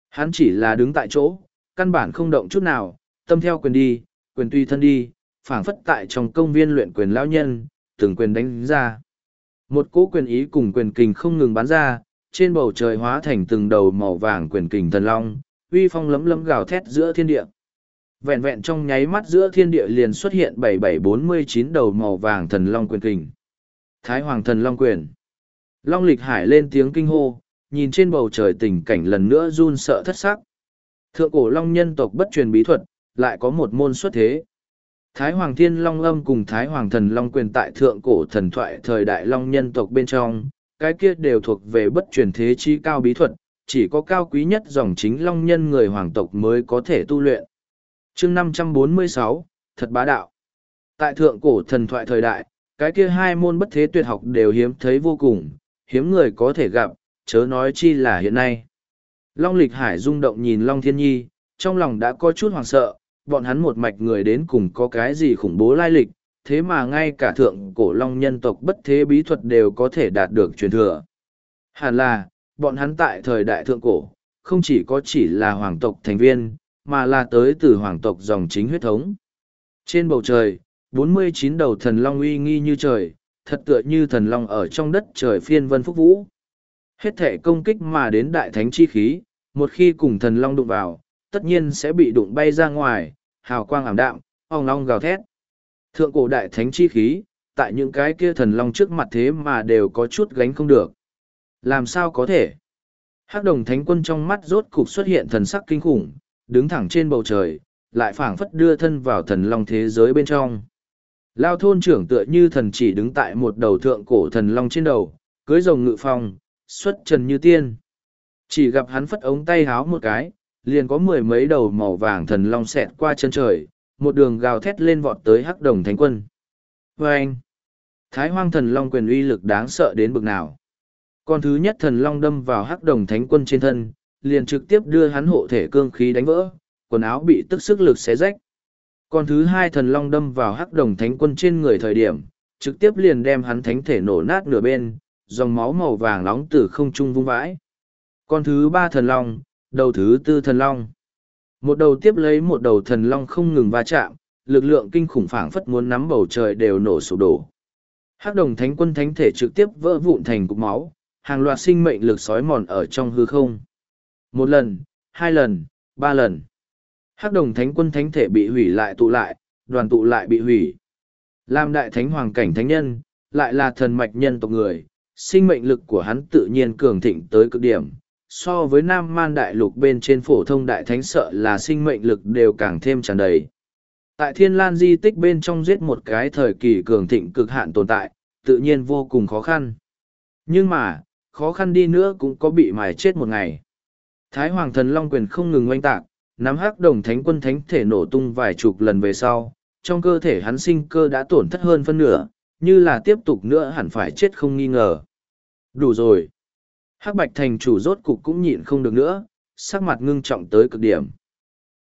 Hắn chỉ là đứng tại chỗ, căn bản không động chút nào, tâm theo quyền đi, quyền tùy thân đi, phảng phất tại trong công viên luyện quyền lão nhân, từng quyền đánh ra. Một cỗ quyền ý cùng quyền kình không ngừng bắn ra, trên bầu trời hóa thành từng đầu màu vàng quyền kình thần long, uy phong lấm lấm gào thét giữa thiên địa. Vẹn vẹn trong nháy mắt giữa thiên địa liền xuất hiện 7749 đầu màu vàng thần long quyền kình. Thái Hoàng thần long quyền. Long lịch hải lên tiếng kinh hô, nhìn trên bầu trời tình cảnh lần nữa run sợ thất sắc. Thượng cổ long nhân tộc bất truyền bí thuật, lại có một môn xuất thế. Thái Hoàng Thiên Long Âm cùng Thái Hoàng Thần Long quyền tại thượng cổ thần thoại thời đại long nhân tộc bên trong, cái kia đều thuộc về bất truyền thế chi cao bí thuật, chỉ có cao quý nhất dòng chính long nhân người hoàng tộc mới có thể tu luyện. chương 546, thật bá đạo. Tại thượng cổ thần thoại thời đại, cái kia hai môn bất thế tuyệt học đều hiếm thấy vô cùng, hiếm người có thể gặp, chớ nói chi là hiện nay. Long lịch hải rung động nhìn Long Thiên Nhi, trong lòng đã có chút hoảng sợ, bọn hắn một mạch người đến cùng có cái gì khủng bố lai lịch, thế mà ngay cả thượng cổ Long nhân tộc bất thế bí thuật đều có thể đạt được truyền thừa. Hẳn là, bọn hắn tại thời đại thượng cổ, không chỉ có chỉ là hoàng tộc thành viên, mà là tới từ hoàng tộc dòng chính huyết thống. Trên bầu trời, 49 đầu thần long uy nghi như trời, thật tựa như thần long ở trong đất trời phiên vân phúc vũ. Hết thể công kích mà đến đại thánh chi khí, một khi cùng thần long đụng vào, tất nhiên sẽ bị đụng bay ra ngoài, hào quang ảm đạm, ong long gào thét. Thượng cổ đại thánh chi khí, tại những cái kia thần long trước mặt thế mà đều có chút gánh không được. Làm sao có thể? Hắc đồng thánh quân trong mắt rốt cục xuất hiện thần sắc kinh khủng, đứng thẳng trên bầu trời, lại phảng phất đưa thân vào thần long thế giới bên trong. Lao thôn trưởng tựa như thần chỉ đứng tại một đầu thượng cổ thần long trên đầu, cưới rồng ngự phong, xuất trần như tiên. Chỉ gặp hắn phất ống tay háo một cái, liền có mười mấy đầu màu vàng thần long xẹt qua chân trời, một đường gào thét lên vọt tới hắc đồng thánh quân. Và anh, Thái hoang thần long quyền uy lực đáng sợ đến bực nào. Con thứ nhất thần long đâm vào hắc đồng thánh quân trên thân, liền trực tiếp đưa hắn hộ thể cương khí đánh vỡ, quần áo bị tức sức lực xé rách. Con thứ hai thần long đâm vào hắc đồng thánh quân trên người thời điểm, trực tiếp liền đem hắn thánh thể nổ nát nửa bên, dòng máu màu vàng nóng từ không trung vung vãi. Con thứ ba thần long, đầu thứ tư thần long. Một đầu tiếp lấy một đầu thần long không ngừng va chạm, lực lượng kinh khủng phảng phất muốn nắm bầu trời đều nổ sụp đổ. Hắc đồng thánh quân thánh thể trực tiếp vỡ vụn thành cục máu, hàng loạt sinh mệnh lực sói mòn ở trong hư không. Một lần, hai lần, ba lần. Hắc đồng thánh quân thánh thể bị hủy lại tụ lại, đoàn tụ lại bị hủy. Làm đại thánh hoàng cảnh thánh nhân, lại là thần mạch nhân tộc người, sinh mệnh lực của hắn tự nhiên cường thịnh tới cực điểm. So với Nam Man Đại Lục bên trên phổ thông đại thánh sợ là sinh mệnh lực đều càng thêm tràn đầy. Tại Thiên Lan di tích bên trong giết một cái thời kỳ cường thịnh cực hạn tồn tại, tự nhiên vô cùng khó khăn. Nhưng mà, khó khăn đi nữa cũng có bị mài chết một ngày. Thái Hoàng Thần Long Quyền không ngừng oanh tạc, nắm hắc đồng thánh quân thánh thể nổ tung vài chục lần về sau, trong cơ thể hắn sinh cơ đã tổn thất hơn phân nửa, như là tiếp tục nữa hẳn phải chết không nghi ngờ. Đủ rồi. Hắc Bạch Thành chủ rốt cục cũng nhịn không được nữa, sắc mặt ngưng trọng tới cực điểm.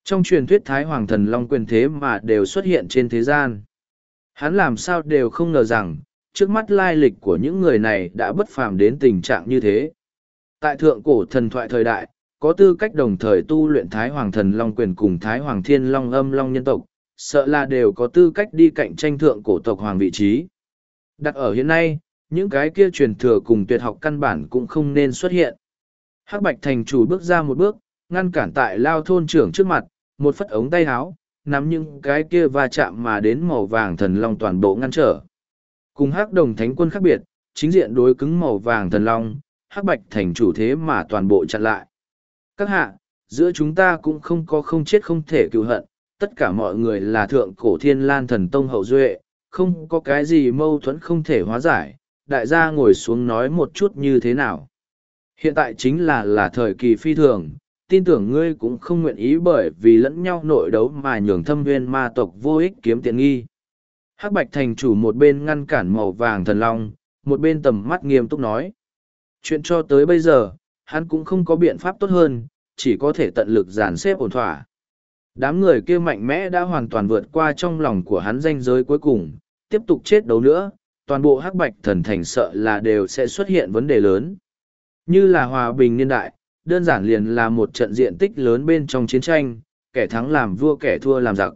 Trong truyền thuyết Thái Hoàng Thần Long quyền thế mà đều xuất hiện trên thế gian. Hắn làm sao đều không ngờ rằng, trước mắt lai lịch của những người này đã bất phàm đến tình trạng như thế. Tại thượng cổ thần thoại thời đại, có tư cách đồng thời tu luyện Thái Hoàng Thần Long quyền cùng Thái Hoàng Thiên Long âm Long nhân tộc, sợ là đều có tư cách đi cạnh tranh thượng cổ tộc hoàng vị trí. Đặt ở hiện nay, những cái kia truyền thừa cùng tuyệt học căn bản cũng không nên xuất hiện. Hắc Bạch Thành chủ bước ra một bước, ngăn cản tại lao thôn trưởng trước mặt, một phất ống tay háo, nắm những cái kia va chạm mà đến màu vàng thần long toàn bộ ngăn trở. Cùng hắc đồng thánh quân khác biệt, chính diện đối cứng màu vàng thần long, hắc bạch thành chủ thế mà toàn bộ chặn lại. Các hạ, giữa chúng ta cũng không có không chết không thể cứu hận, tất cả mọi người là thượng cổ thiên lan thần tông hậu duệ, không có cái gì mâu thuẫn không thể hóa giải, đại gia ngồi xuống nói một chút như thế nào. Hiện tại chính là là thời kỳ phi thường, tin tưởng ngươi cũng không nguyện ý bởi vì lẫn nhau nội đấu mà nhường thâm viên ma tộc vô ích kiếm tiện nghi. Hắc Bạch Thành chủ một bên ngăn cản màu vàng thần long, một bên tầm mắt nghiêm túc nói. Chuyện cho tới bây giờ, hắn cũng không có biện pháp tốt hơn, chỉ có thể tận lực giàn xếp ổn thỏa. Đám người kia mạnh mẽ đã hoàn toàn vượt qua trong lòng của hắn danh giới cuối cùng, tiếp tục chết đấu nữa, toàn bộ hắc bạch thần thành sợ là đều sẽ xuất hiện vấn đề lớn. Như là hòa bình niên đại, đơn giản liền là một trận diện tích lớn bên trong chiến tranh, kẻ thắng làm vua kẻ thua làm giặc.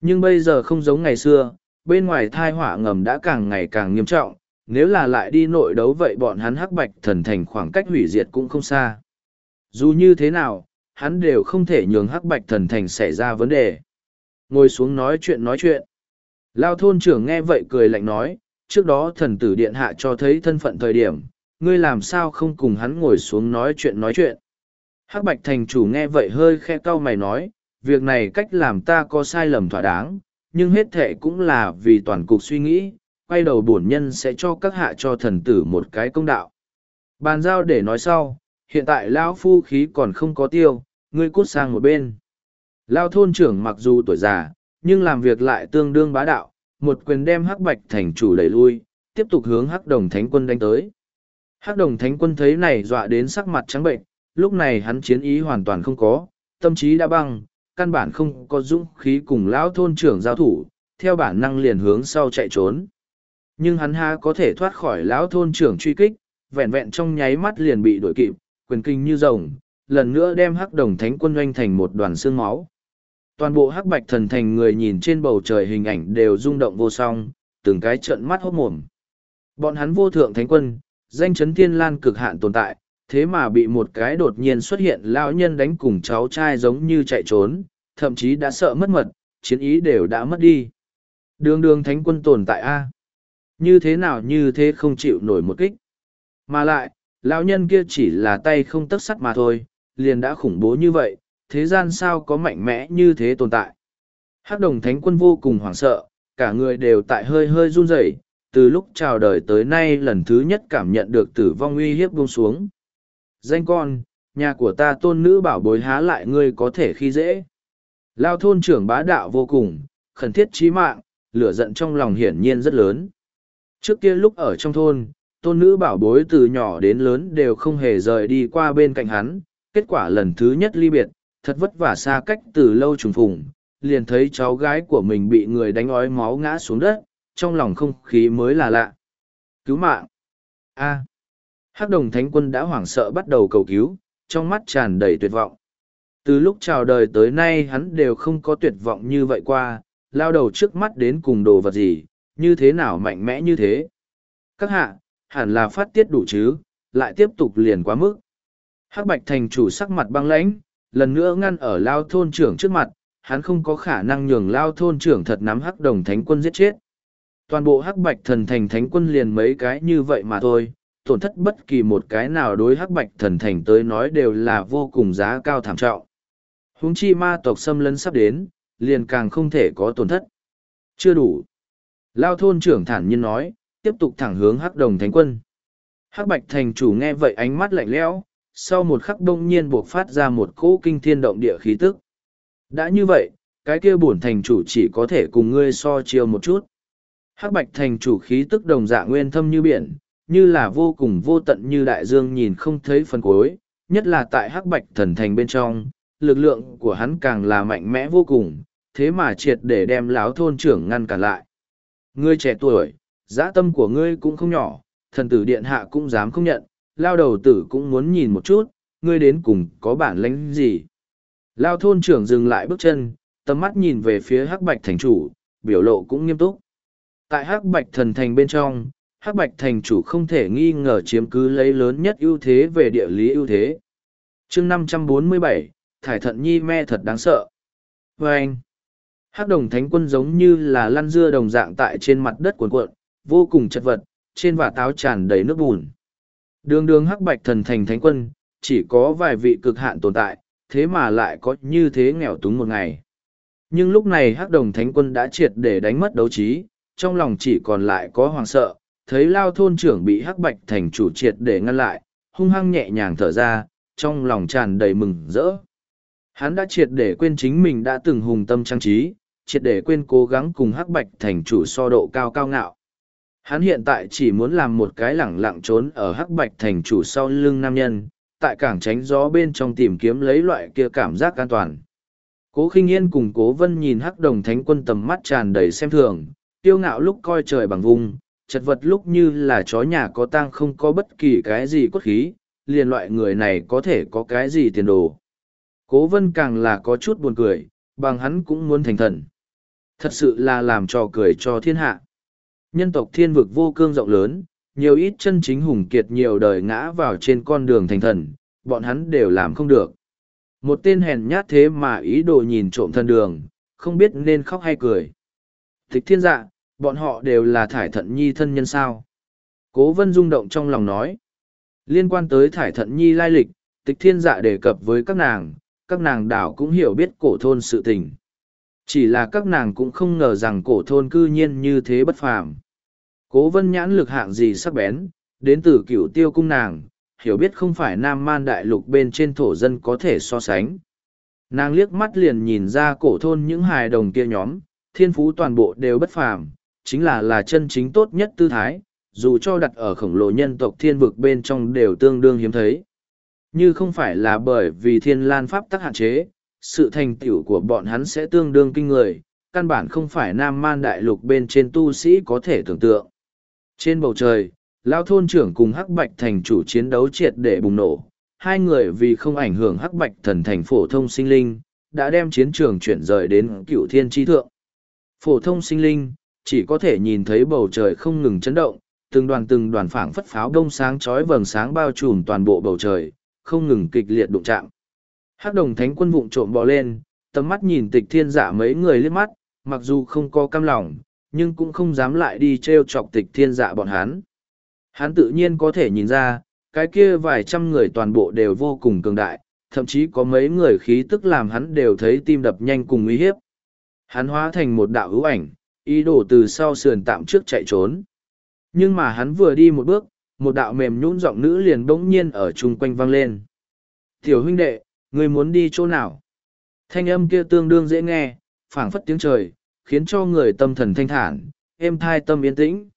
Nhưng bây giờ không giống ngày xưa, bên ngoài thai họa ngầm đã càng ngày càng nghiêm trọng, nếu là lại đi nội đấu vậy bọn hắn hắc bạch thần thành khoảng cách hủy diệt cũng không xa. Dù như thế nào, hắn đều không thể nhường hắc bạch thần thành xảy ra vấn đề. Ngồi xuống nói chuyện nói chuyện. Lao thôn trưởng nghe vậy cười lạnh nói, trước đó thần tử điện hạ cho thấy thân phận thời điểm, ngươi làm sao không cùng hắn ngồi xuống nói chuyện nói chuyện. Hắc bạch thành chủ nghe vậy hơi khe cau mày nói, việc này cách làm ta có sai lầm thỏa đáng, nhưng hết thệ cũng là vì toàn cục suy nghĩ, quay đầu bổn nhân sẽ cho các hạ cho thần tử một cái công đạo. Bàn giao để nói sau, hiện tại lão phu khí còn không có tiêu, ngươi cút sang một bên. Lao thôn trưởng mặc dù tuổi già, nhưng làm việc lại tương đương bá đạo, một quyền đem hắc bạch thành chủ đẩy lui, tiếp tục hướng hắc đồng thánh quân đánh tới. Hắc đồng thánh quân thấy này dọa đến sắc mặt trắng bệnh, lúc này hắn chiến ý hoàn toàn không có, tâm trí đã băng, căn bản không có dũng khí cùng lão thôn trưởng giao thủ, theo bản năng liền hướng sau chạy trốn. Nhưng hắn ha có thể thoát khỏi lão thôn trưởng truy kích, vẹn vẹn trong nháy mắt liền bị đuổi kịp, quyền kinh như rồng, lần nữa đem hắc đồng thánh quân doanh thành một đoàn xương máu. Toàn bộ hắc bạch thần thành người nhìn trên bầu trời hình ảnh đều rung động vô song, từng cái trợn mắt hốt mồm. Bọn hắn vô thượng thánh quân, danh chấn thiên lan cực hạn tồn tại, thế mà bị một cái đột nhiên xuất hiện lão nhân đánh cùng cháu trai giống như chạy trốn, thậm chí đã sợ mất mật, chiến ý đều đã mất đi. Đường đường thánh quân tồn tại A. Như thế nào như thế không chịu nổi một kích. Mà lại, lão nhân kia chỉ là tay không tấc sắt mà thôi, liền đã khủng bố như vậy, thế gian sao có mạnh mẽ như thế tồn tại. Hắc đồng thánh quân vô cùng hoảng sợ, cả người đều tại hơi hơi run rẩy. từ lúc chào đời tới nay lần thứ nhất cảm nhận được tử vong uy hiếp buông xuống. Danh con, nhà của ta tôn nữ bảo bối há lại ngươi có thể khi dễ. Lao thôn trưởng bá đạo vô cùng, khẩn thiết chí mạng, lửa giận trong lòng hiển nhiên rất lớn. Trước kia lúc ở trong thôn, tôn nữ bảo bối từ nhỏ đến lớn đều không hề rời đi qua bên cạnh hắn, kết quả lần thứ nhất ly biệt, thật vất vả xa cách từ lâu trùng phùng, liền thấy cháu gái của mình bị người đánh ói máu ngã xuống đất, trong lòng không khí mới là lạ. Cứu mạng! A! Hắc đồng thánh quân đã hoảng sợ bắt đầu cầu cứu, trong mắt tràn đầy tuyệt vọng. Từ lúc chào đời tới nay hắn đều không có tuyệt vọng như vậy qua, lao đầu trước mắt đến cùng đồ vật gì, như thế nào mạnh mẽ như thế. Các hạ, hẳn là phát tiết đủ chứ, lại tiếp tục liền quá mức. Hắc Bạch thành chủ sắc mặt băng lãnh, lần nữa ngăn ở lao thôn trưởng trước mặt, hắn không có khả năng nhường lao thôn trưởng thật nắm hắc đồng thánh quân giết chết. Toàn bộ hắc bạch thần thành thánh quân liền mấy cái như vậy mà thôi, tổn thất bất kỳ một cái nào đối hắc bạch thần thành tới nói đều là vô cùng giá cao thảm trọng. Huống chi ma tộc xâm lấn sắp đến, liền càng không thể có tổn thất. Chưa đủ. Lao thôn trưởng thản nhiên nói, tiếp tục thẳng hướng hắc đồng thánh quân. Hắc bạch thành chủ nghe vậy ánh mắt lạnh lẽo, sau một khắc đông nhiên buộc phát ra một cỗ kinh thiên động địa khí tức. Đã như vậy, cái kia bổn thành chủ chỉ có thể cùng ngươi so chiêu một chút. Hắc bạch thành chủ khí tức đồng dạng nguyên thâm như biển, như là vô cùng vô tận như đại dương nhìn không thấy phần cuối, nhất là tại hắc bạch thần thành bên trong, lực lượng của hắn càng là mạnh mẽ vô cùng, thế mà triệt để đem lão thôn trưởng ngăn cản lại. Ngươi trẻ tuổi, dã tâm của ngươi cũng không nhỏ, thần tử điện hạ cũng dám không nhận, lao đầu tử cũng muốn nhìn một chút, ngươi đến cùng có bản lĩnh gì. Lao thôn trưởng dừng lại bước chân, tầm mắt nhìn về phía hắc bạch thành chủ, biểu lộ cũng nghiêm túc. Tại hắc bạch thần thành bên trong, hắc bạch thành chủ không thể nghi ngờ chiếm cứ lấy lớn nhất ưu thế về địa lý ưu thế. chương năm trăm bốn mươi bảy thải thận nhi me thật đáng sợ. Vâng! anh, hắc đồng thánh quân giống như là lăn dưa đồng dạng tại trên mặt đất cuộn cuộn, vô cùng chật vật, trên vả táo tràn đầy nước bùn. Đường đường hắc bạch thần thành thánh quân, chỉ có vài vị cực hạn tồn tại, thế mà lại có như thế nghèo túng một ngày. Nhưng lúc này hắc đồng thánh quân đã triệt để đánh mất đấu trí, trong lòng chỉ còn lại có hoàng sợ, thấy lao thôn trưởng bị hắc bạch thành chủ triệt để ngăn lại, hung hăng nhẹ nhàng thở ra, trong lòng tràn đầy mừng rỡ. Hắn đã triệt để quên chính mình đã từng hùng tâm trang trí, triệt để quên cố gắng cùng hắc bạch thành chủ so độ cao cao ngạo. Hắn hiện tại chỉ muốn làm một cái lẳng lặng trốn ở hắc bạch thành chủ sau lưng nam nhân, tại cảng tránh gió bên trong tìm kiếm lấy loại kia cảm giác an toàn. Cố khinh yên cùng cố vân nhìn hắc đồng thánh quân tầm mắt tràn đầy xem thường, tiêu ngạo lúc coi trời bằng vùng, chật vật lúc như là chó nhà có tang không có bất kỳ cái gì cốt khí, liền loại người này có thể có cái gì tiền đồ. Cố vân càng là có chút buồn cười, bằng hắn cũng muốn thành thần. Thật sự là làm trò cười cho thiên hạ. Nhân tộc thiên vực vô cương rộng lớn, nhiều ít chân chính hùng kiệt nhiều đời ngã vào trên con đường thành thần, bọn hắn đều làm không được. Một tên hèn nhát thế mà ý đồ nhìn trộm thân đường, không biết nên khóc hay cười. Thích thiên dạ, bọn họ đều là thải thận nhi thân nhân sao. Cố vân rung động trong lòng nói. Liên quan tới thải thận nhi lai lịch, tịch thiên dạ đề cập với các nàng, các nàng đảo cũng hiểu biết cổ thôn sự tình. Chỉ là các nàng cũng không ngờ rằng cổ thôn cư nhiên như thế bất phàm. Cố vân nhãn lực hạng gì sắc bén, đến từ cửu tiêu cung nàng, hiểu biết không phải nam man đại lục bên trên thổ dân có thể so sánh. Nàng liếc mắt liền nhìn ra cổ thôn những hài đồng kia nhóm, thiên phú toàn bộ đều bất phàm, chính là là chân chính tốt nhất tư thái, dù cho đặt ở khổng lồ nhân tộc thiên vực bên trong đều tương đương hiếm thấy. Như không phải là bởi vì thiên lan pháp tắc hạn chế, sự thành tựu của bọn hắn sẽ tương đương kinh người, căn bản không phải nam man đại lục bên trên tu sĩ có thể tưởng tượng. Trên bầu trời, Lao thôn trưởng cùng Hắc Bạch thành chủ chiến đấu triệt để bùng nổ. Hai người vì không ảnh hưởng Hắc Bạch thần thành phổ thông sinh linh, đã đem chiến trường chuyển rời đến cựu thiên tri thượng. Phổ thông sinh linh, chỉ có thể nhìn thấy bầu trời không ngừng chấn động, từng đoàn từng đoàn phảng phất pháo đông sáng chói vầng sáng bao trùm toàn bộ bầu trời, không ngừng kịch liệt đụng chạm. Hắc đồng thánh quân vụng trộm bò lên, tầm mắt nhìn tịch thiên giả mấy người liếc mắt, mặc dù không có cam lòng, nhưng cũng không dám lại đi treo chọc tịch thiên dạ bọn hắn. Hắn tự nhiên có thể nhìn ra, cái kia vài trăm người toàn bộ đều vô cùng cường đại, thậm chí có mấy người khí tức làm hắn đều thấy tim đập nhanh cùng uy hiếp. Hắn hóa thành một đạo hữu ảnh, ý đồ từ sau sườn tạm trước chạy trốn. Nhưng mà hắn vừa đi một bước, một đạo mềm nhũn giọng nữ liền bỗng nhiên ở chung quanh vang lên. Tiểu huynh đệ, người muốn đi chỗ nào? Thanh âm kia tương đương dễ nghe, phảng phất tiếng trời, khiến cho người tâm thần thanh thản, êm thai tâm yên tĩnh.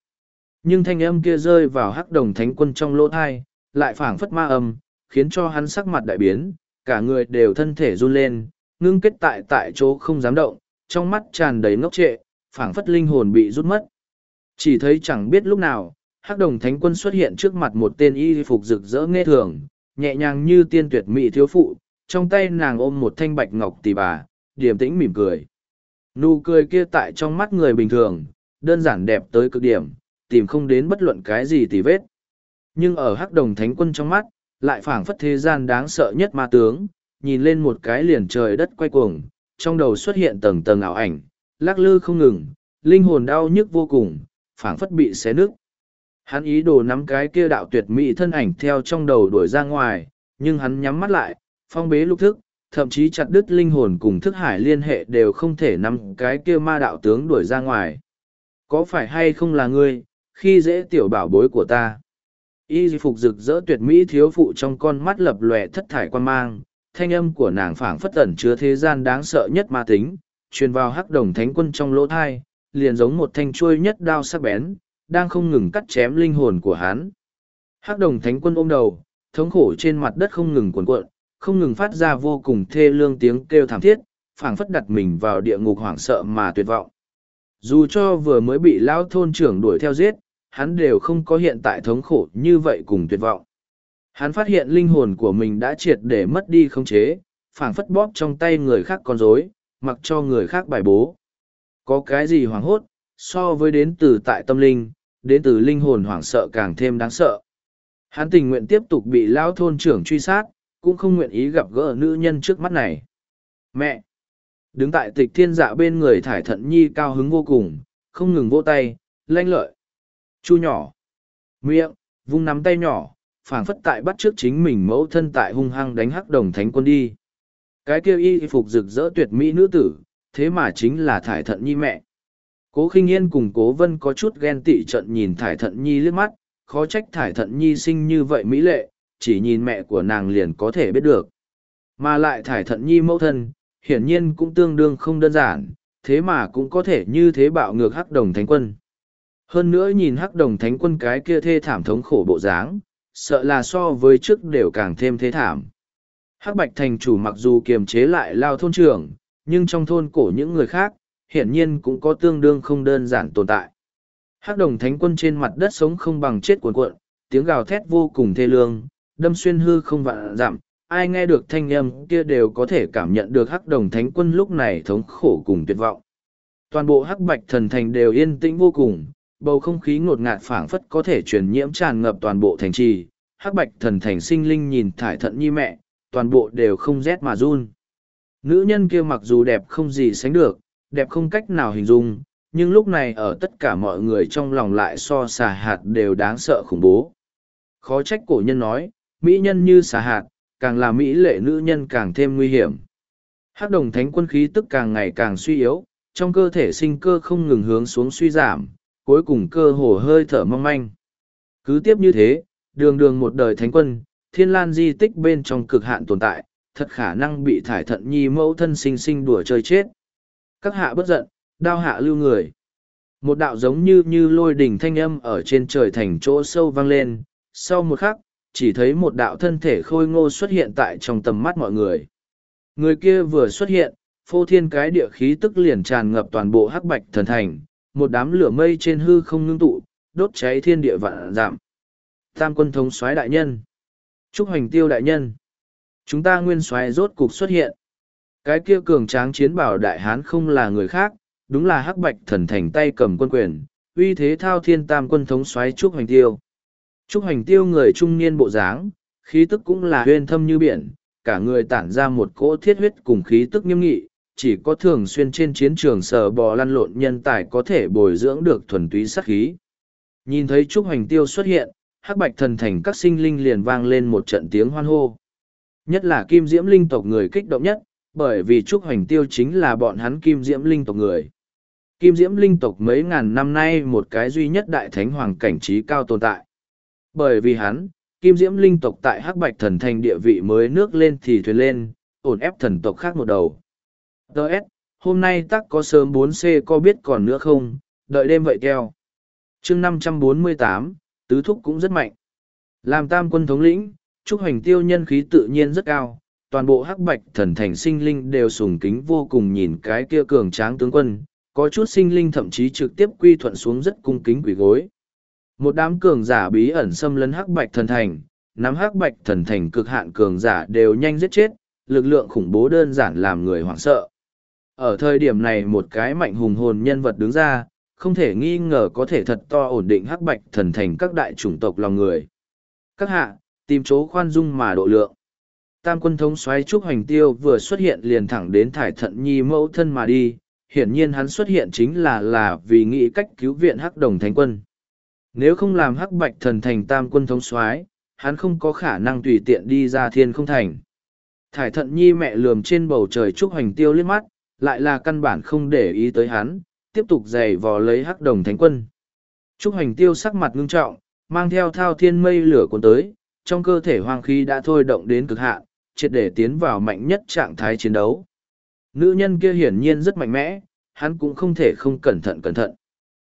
Nhưng thanh âm kia rơi vào hắc đồng thánh quân trong lỗ thai, lại phảng phất ma âm, khiến cho hắn sắc mặt đại biến, cả người đều thân thể run lên, ngưng kết tại tại chỗ không dám động, trong mắt tràn đầy ngốc trệ, phảng phất linh hồn bị rút mất. Chỉ thấy chẳng biết lúc nào, hắc đồng thánh quân xuất hiện trước mặt một tên y phục rực rỡ nghe thường, nhẹ nhàng như tiên tuyệt mỹ thiếu phụ, trong tay nàng ôm một thanh bạch ngọc tỷ bà, điềm tĩnh mỉm cười. Nụ cười kia tại trong mắt người bình thường, đơn giản đẹp tới cực điểm, tìm không đến bất luận cái gì tì vết. Nhưng ở hắc đồng thánh quân trong mắt, lại phảng phất thế gian đáng sợ nhất ma tướng, nhìn lên một cái liền trời đất quay cuồng, trong đầu xuất hiện tầng tầng ảo ảnh, lắc lư không ngừng, linh hồn đau nhức vô cùng, phảng phất bị xé nứt. Hắn ý đồ nắm cái kia đạo tuyệt mỹ thân ảnh theo trong đầu đuổi ra ngoài, nhưng hắn nhắm mắt lại, phong bế lục thức, thậm chí chặt đứt linh hồn cùng thức hải liên hệ đều không thể nắm cái kia ma đạo tướng đuổi ra ngoài. Có phải hay không là ngươi, khi dễ tiểu bảo bối của ta? Y phục rực rỡ tuyệt mỹ thiếu phụ trong con mắt lập lòe thất thải quan mang, thanh âm của nàng phảng phất tẩn chứa thế gian đáng sợ nhất ma tính, truyền vào hắc đồng thánh quân trong lỗ thai, liền giống một thanh chuôi nhất đao sắc bén, đang không ngừng cắt chém linh hồn của hắn. Hắc đồng thánh quân ôm đầu, thống khổ trên mặt đất không ngừng cuộn cuộn, không ngừng phát ra vô cùng thê lương tiếng kêu thảm thiết, phảng phất đặt mình vào địa ngục hoảng sợ mà tuyệt vọng. Dù cho vừa mới bị lão thôn trưởng đuổi theo giết, hắn đều không có hiện tại thống khổ như vậy cùng tuyệt vọng. Hắn phát hiện linh hồn của mình đã triệt để mất đi khống chế, phảng phất bóp trong tay người khác con rối, mặc cho người khác bài bố. Có cái gì hoảng hốt, so với đến từ tại tâm linh, đến từ linh hồn hoảng sợ càng thêm đáng sợ. Hắn tình nguyện tiếp tục bị lão thôn trưởng truy sát, cũng không nguyện ý gặp gỡ nữ nhân trước mắt này. Mẹ! Đứng tại tịch thiên dạ bên người thải thận nhi cao hứng vô cùng, không ngừng vỗ tay, lanh lợi. Chu nhỏ! Miệng, vung nắm tay nhỏ, phảng phất tại bắt trước chính mình mẫu thân tại hung hăng đánh hắc đồng thánh quân đi. Cái kêu y phục rực rỡ tuyệt mỹ nữ tử, thế mà chính là thải thận nhi mẹ. Cố khinh yên cùng cố vân có chút ghen tị trận nhìn thải thận nhi liếc mắt, khó trách thải thận nhi sinh như vậy mỹ lệ, chỉ nhìn mẹ của nàng liền có thể biết được. Mà lại thải thận nhi mẫu thân, hiển nhiên cũng tương đương không đơn giản, thế mà cũng có thể như thế bạo ngược hắc đồng thánh quân. Hơn nữa nhìn hắc đồng thánh quân cái kia thê thảm thống khổ bộ dáng, sợ là so với trước đều càng thêm thế thảm. Hắc bạch thành chủ mặc dù kiềm chế lại lao thôn trưởng, nhưng trong thôn cổ những người khác, hiển nhiên cũng có tương đương không đơn giản tồn tại. Hắc đồng thánh quân trên mặt đất sống không bằng chết cuộn cuộn, tiếng gào thét vô cùng thê lương, đâm xuyên hư không vạn giảm, ai nghe được thanh âm kia đều có thể cảm nhận được hắc đồng thánh quân lúc này thống khổ cùng tuyệt vọng. Toàn bộ hắc bạch thần thành đều yên tĩnh vô cùng, bầu không khí ngột ngạt phảng phất có thể truyền nhiễm tràn ngập toàn bộ thành trì. Hắc bạch thần thành sinh linh nhìn thải thận như mẹ, toàn bộ đều không rét mà run. Nữ nhân kia mặc dù đẹp không gì sánh được, đẹp không cách nào hình dung, nhưng lúc này ở tất cả mọi người trong lòng lại so xà hạt đều đáng sợ khủng bố. Khó trách cổ nhân nói, mỹ nhân như xà hạt, càng là mỹ lệ nữ nhân càng thêm nguy hiểm. Hắc đồng thánh quân khí tức càng ngày càng suy yếu, trong cơ thể sinh cơ không ngừng hướng xuống suy giảm, cuối cùng cơ hồ hơi thở mong manh. Cứ tiếp như thế, đường đường một đời thánh quân, thiên lan di tích bên trong cực hạn tồn tại, thật khả năng bị thải thận nhi mẫu thân sinh sinh đùa chơi chết. Các hạ bất giận, đao hạ lưu người. một đạo giống như như lôi đỉnh thanh âm ở trên trời thành chỗ sâu vang lên sau một khắc chỉ thấy một đạo thân thể khôi ngô xuất hiện tại trong tầm mắt mọi người. Người kia vừa xuất hiện phô thiên cái địa khí tức liền tràn ngập toàn bộ hắc bạch thần thành một đám lửa mây trên hư không ngưng tụ đốt cháy thiên địa vạn giảm. Tam quân thống soái đại nhân trúc hoành tiêu đại nhân chúng ta nguyên soái rốt cục xuất hiện. Cái kia cường tráng chiến bảo đại hán không là người khác đúng là hắc bạch thần thành tay cầm quân quyền, uy thế thao thiên tam quân thống xoáy Trúc Hoành Tiêu. Trúc Hoành Tiêu người trung niên bộ dáng, khí tức cũng là huyên thâm như biển, cả người tản ra một cỗ thiết huyết cùng khí tức nghiêm nghị, chỉ có thường xuyên trên chiến trường sờ bò lăn lộn nhân tài có thể bồi dưỡng được thuần túy sát khí. Nhìn thấy Trúc Hoành Tiêu xuất hiện, hắc bạch thần thành các sinh linh liền vang lên một trận tiếng hoan hô. Nhất là kim diễm linh tộc người kích động nhất, bởi vì Trúc Hoành Tiêu chính là bọn hắn kim diễm linh tộc người. Kim diễm linh tộc mấy ngàn năm nay một cái duy nhất đại thánh hoàng cảnh trí cao tồn tại. Bởi vì hắn, kim diễm linh tộc tại hắc bạch thần thành địa vị mới nước lên thì thuyền lên, ổn ép thần tộc khác một đầu. Đợt, hôm nay tắc có sớm bốn c có biết còn nữa không, đợi đêm vậy keo. chương năm trăm bốn mươi tám tứ thúc cũng rất mạnh. Làm tam quân thống lĩnh, trúc hoành tiêu nhân khí tự nhiên rất cao, toàn bộ hắc bạch thần thành sinh linh đều sùng kính vô cùng nhìn cái kia cường tráng tướng quân, có chút sinh linh thậm chí trực tiếp quy thuận xuống rất cung kính quỷ gối. Một đám cường giả bí ẩn xâm lấn hắc bạch thần thành, nắm hắc bạch thần thành cực hạn cường giả đều nhanh giết chết, lực lượng khủng bố đơn giản làm người hoảng sợ. Ở thời điểm này một cái mạnh hùng hồn nhân vật đứng ra, không thể nghi ngờ có thể thật to ổn định hắc bạch thần thành các đại chủng tộc lòng người. Các hạ, tìm chỗ khoan dung mà độ lượng. Tam quân thống xoáy trúc hoành tiêu vừa xuất hiện liền thẳng đến thải thận nhi mẫu thân mà đi, hiển nhiên hắn xuất hiện chính là là vì nghĩ cách cứu viện hắc đồng thánh quân. Nếu không làm hắc bạch thần thành tam quân thống soái hắn không có khả năng tùy tiện đi ra thiên không thành. Thải thận nhi mẹ lườm trên bầu trời trúc hoành tiêu liếc mắt, lại là căn bản không để ý tới hắn, tiếp tục giày vò lấy hắc đồng thánh quân. Trúc hoành tiêu sắc mặt ngưng trọng, mang theo thao thiên mây lửa cuốn tới, trong cơ thể hoang khí đã thôi động đến cực hạn, triệt để tiến vào mạnh nhất trạng thái chiến đấu. Nữ nhân kia hiển nhiên rất mạnh mẽ, hắn cũng không thể không cẩn thận cẩn thận.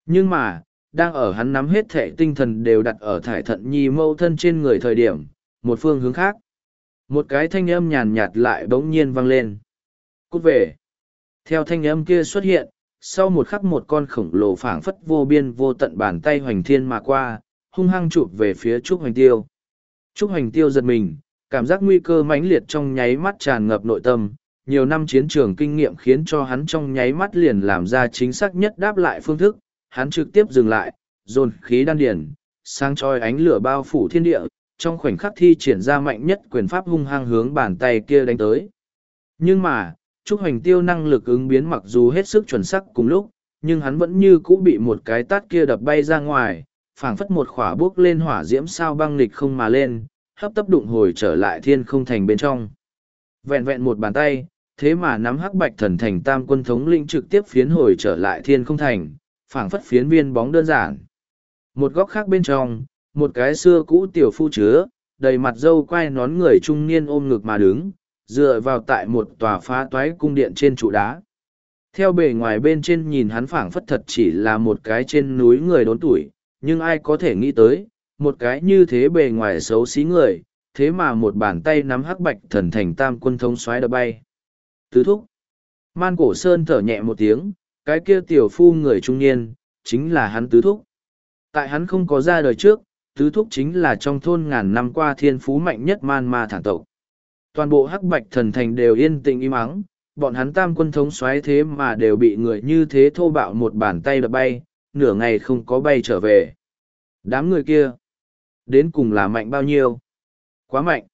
Nhưng mà, đang ở hắn nắm hết thể tinh thần đều đặt ở thải thận nhi mâu thân trên người thời điểm, một phương hướng khác. Một cái thanh âm nhàn nhạt lại bỗng nhiên vang lên. Cút về. Theo thanh âm kia xuất hiện, sau một khắc một con khổng lồ phảng phất vô biên vô tận bàn tay hoành thiên mà qua, hung hăng chụp về phía Trúc Hoành Tiêu. Trúc Hoành Tiêu giật mình, cảm giác nguy cơ mãnh liệt trong nháy mắt tràn ngập nội tâm, nhiều năm chiến trường kinh nghiệm khiến cho hắn trong nháy mắt liền làm ra chính xác nhất đáp lại phương thức, hắn trực tiếp dừng lại, dồn khí đan điển, sang choi ánh lửa bao phủ thiên địa, trong khoảnh khắc thi triển ra mạnh nhất quyền pháp hung hăng hướng bàn tay kia đánh tới. Nhưng mà, Trúc Hoành Tiêu năng lực ứng biến mặc dù hết sức chuẩn xác cùng lúc, nhưng hắn vẫn như cũ bị một cái tát kia đập bay ra ngoài, phảng phất một khỏa bước lên hỏa diễm sao băng lịch không mà lên, hấp tấp đụng hồi trở lại thiên không thành bên trong. Vẹn vẹn một bàn tay, thế mà nắm hắc bạch thần thành tam quân thống lĩnh trực tiếp phiến hồi trở lại thiên không thành, phảng phất phiến viên bóng đơn giản. Một góc khác bên trong, một cái xưa cũ tiểu phu chứa, đầy mặt dâu quai nón người trung niên ôm ngực mà đứng, dựa vào tại một tòa phá toái cung điện trên trụ đá. Theo bề ngoài bên trên nhìn hắn phảng phất thật chỉ là một cái trên núi người đốn tuổi, nhưng ai có thể nghĩ tới, một cái như thế bề ngoài xấu xí người, thế mà một bàn tay nắm hắc bạch thần thành tam quân thống xoáy đập bay. Tứ thúc. Man cổ sơn thở nhẹ một tiếng, cái kia tiểu phu người trung niên, chính là hắn tứ thúc. Tại hắn không có ra đời trước, tứ thúc chính là trong thôn ngàn năm qua thiên phú mạnh nhất man ma thản tộc. Toàn bộ hắc bạch thần thành đều yên tĩnh im ắng, bọn hắn tam quân thống xoáy thế mà đều bị người như thế thô bạo một bàn tay đập bay, nửa ngày không có bay trở về. Đám người kia, đến cùng là mạnh bao nhiêu? Quá mạnh.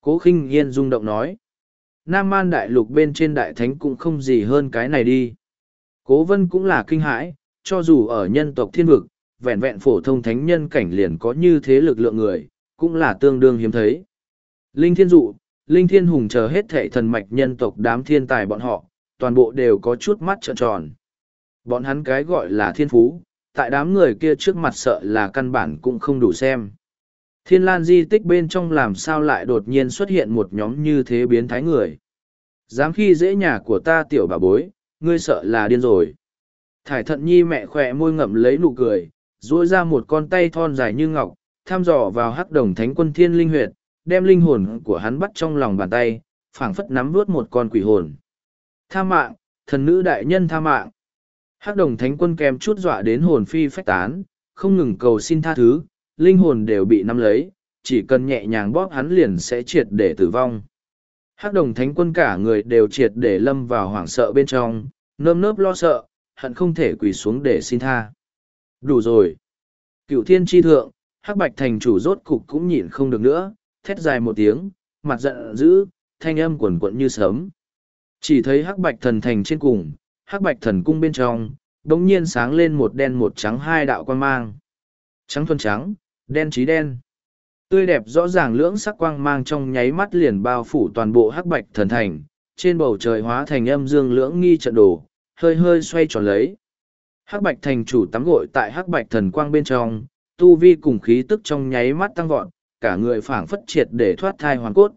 Cố khinh yên rung động nói. Nam Man đại lục bên trên đại thánh cũng không gì hơn cái này đi. Cố vân cũng là kinh hãi, cho dù ở nhân tộc thiên vực, vẹn vẹn phổ thông thánh nhân cảnh liền có như thế lực lượng người, cũng là tương đương hiếm thấy. Linh thiên dụ, linh thiên hùng chờ hết thệ thần mạch nhân tộc đám thiên tài bọn họ, toàn bộ đều có chút mắt trợn tròn. Bọn hắn cái gọi là thiên phú, tại đám người kia trước mặt sợ là căn bản cũng không đủ xem. Thiên lan di tích bên trong làm sao lại đột nhiên xuất hiện một nhóm như thế biến thái người. Dám khi dễ nhà của ta tiểu bà bối, ngươi sợ là điên rồi. Thải thận nhi mẹ khỏe môi ngậm lấy nụ cười, duỗi ra một con tay thon dài như ngọc, thăm dò vào hắc đồng thánh quân thiên linh huyệt, đem linh hồn của hắn bắt trong lòng bàn tay, phảng phất nắm vuốt một con quỷ hồn. Tha mạng, thần nữ đại nhân tha mạng. Hắc đồng thánh quân kèm chút dọa đến hồn phi phách tán, không ngừng cầu xin tha thứ, linh hồn đều bị nắm lấy, chỉ cần nhẹ nhàng bóp hắn liền sẽ triệt để tử vong. Hắc đồng thánh quân cả người đều triệt để lâm vào hoảng sợ bên trong, nơm nớp lo sợ, hận không thể quỳ xuống để xin tha. Đủ rồi. Cựu thiên tri thượng, hắc bạch thành chủ rốt cục cũng nhịn không được nữa, thét dài một tiếng, mặt giận dữ, thanh âm quần quận như sớm. Chỉ thấy hắc bạch thần thành trên cùng, hắc bạch thần cung bên trong, đống nhiên sáng lên một đen một trắng hai đạo quan mang. Trắng thuần trắng, đen trí đen. Tươi đẹp rõ ràng lưỡng sắc quang mang trong nháy mắt liền bao phủ toàn bộ hắc bạch thần thành, trên bầu trời hóa thành âm dương lưỡng nghi trận đồ, hơi hơi xoay tròn lấy. Hắc bạch thành chủ tắm gội tại hắc bạch thần quang bên trong, tu vi cùng khí tức trong nháy mắt tăng vọt, cả người phảng phất triệt để thoát thai hoàn cốt.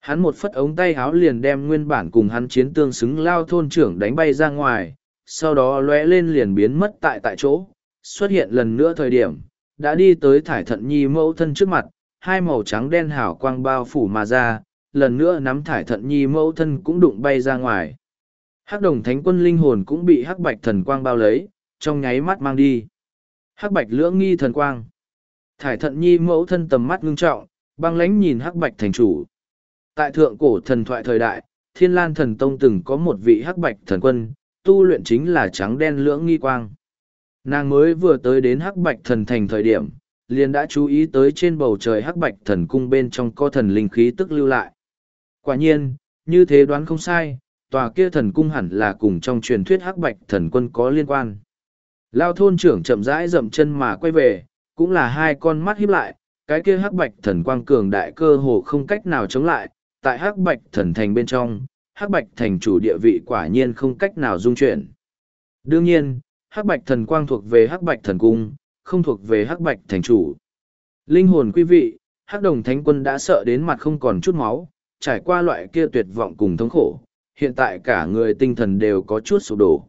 Hắn một phất ống tay háo liền đem nguyên bản cùng hắn chiến tương xứng lao thôn trưởng đánh bay ra ngoài, sau đó lóe lên liền biến mất tại tại chỗ, xuất hiện lần nữa thời điểm, đã đi tới thải thận nhi mẫu thân trước mặt, hai màu trắng đen hào quang bao phủ mà ra, lần nữa nắm thải thận nhi mẫu thân cũng đụng bay ra ngoài. Hắc đồng thánh quân linh hồn cũng bị hắc bạch thần quang bao lấy, trong nháy mắt mang đi. Hắc bạch lưỡng nghi thần quang. Thải thận nhi mẫu thân tầm mắt ngưng trọng, băng lánh nhìn hắc bạch thành chủ. Tại thượng cổ thần thoại thời đại, thiên lan thần tông từng có một vị hắc bạch thần quân, tu luyện chính là trắng đen lưỡng nghi quang. Nàng mới vừa tới đến hắc bạch thần thành thời điểm, liền đã chú ý tới trên bầu trời hắc bạch thần cung bên trong có thần linh khí tức lưu lại. Quả nhiên, như thế đoán không sai, tòa kia thần cung hẳn là cùng trong truyền thuyết hắc bạch thần quân có liên quan. Lao thôn trưởng chậm rãi dậm chân mà quay về, cũng là hai con mắt híp lại, cái kia hắc bạch thần quang cường đại cơ hồ không cách nào chống lại, tại hắc bạch thần thành bên trong, hắc bạch thành chủ địa vị quả nhiên không cách nào dung chuyển. Đương nhiên, hắc bạch thần quang thuộc về hắc bạch thần cung, không thuộc về hắc bạch thành chủ. Linh hồn quý vị, hắc đồng thánh quân đã sợ đến mặt không còn chút máu, trải qua loại kia tuyệt vọng cùng thống khổ, hiện tại cả người tinh thần đều có chút sụp đổ.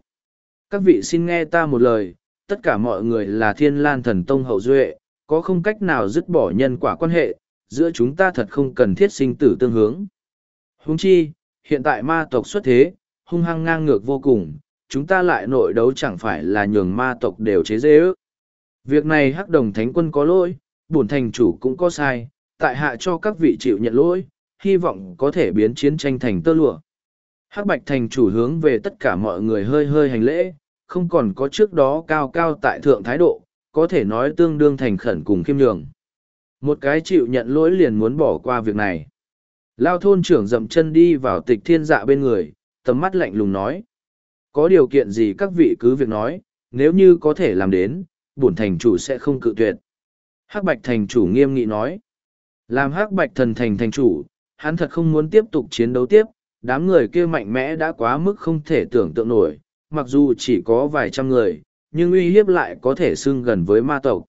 Các vị xin nghe ta một lời, tất cả mọi người là thiên lan thần tông hậu duệ, có không cách nào dứt bỏ nhân quả quan hệ, giữa chúng ta thật không cần thiết sinh tử tương hướng. Huống chi, hiện tại ma tộc xuất thế, hung hăng ngang ngược vô cùng, chúng ta lại nội đấu chẳng phải là nhường ma tộc đều chế dễ ước. Việc này hắc đồng thánh quân có lỗi, bổn thành chủ cũng có sai, tại hạ cho các vị chịu nhận lỗi, hy vọng có thể biến chiến tranh thành tơ lụa. Hắc bạch thành chủ hướng về tất cả mọi người hơi hơi hành lễ, không còn có trước đó cao cao tại thượng thái độ, có thể nói tương đương thành khẩn cùng khiêm nhường. Một cái chịu nhận lỗi liền muốn bỏ qua việc này. Lao thôn trưởng dậm chân đi vào tịch thiên dạ bên người, tầm mắt lạnh lùng nói. Có điều kiện gì các vị cứ việc nói, nếu như có thể làm đến, bổn thành chủ sẽ không cự tuyệt. Hắc bạch thành chủ nghiêm nghị nói. Làm hắc bạch thần thành thành chủ, hắn thật không muốn tiếp tục chiến đấu tiếp, đám người kia mạnh mẽ đã quá mức không thể tưởng tượng nổi, mặc dù chỉ có vài trăm người, nhưng uy hiếp lại có thể xưng gần với ma tộc.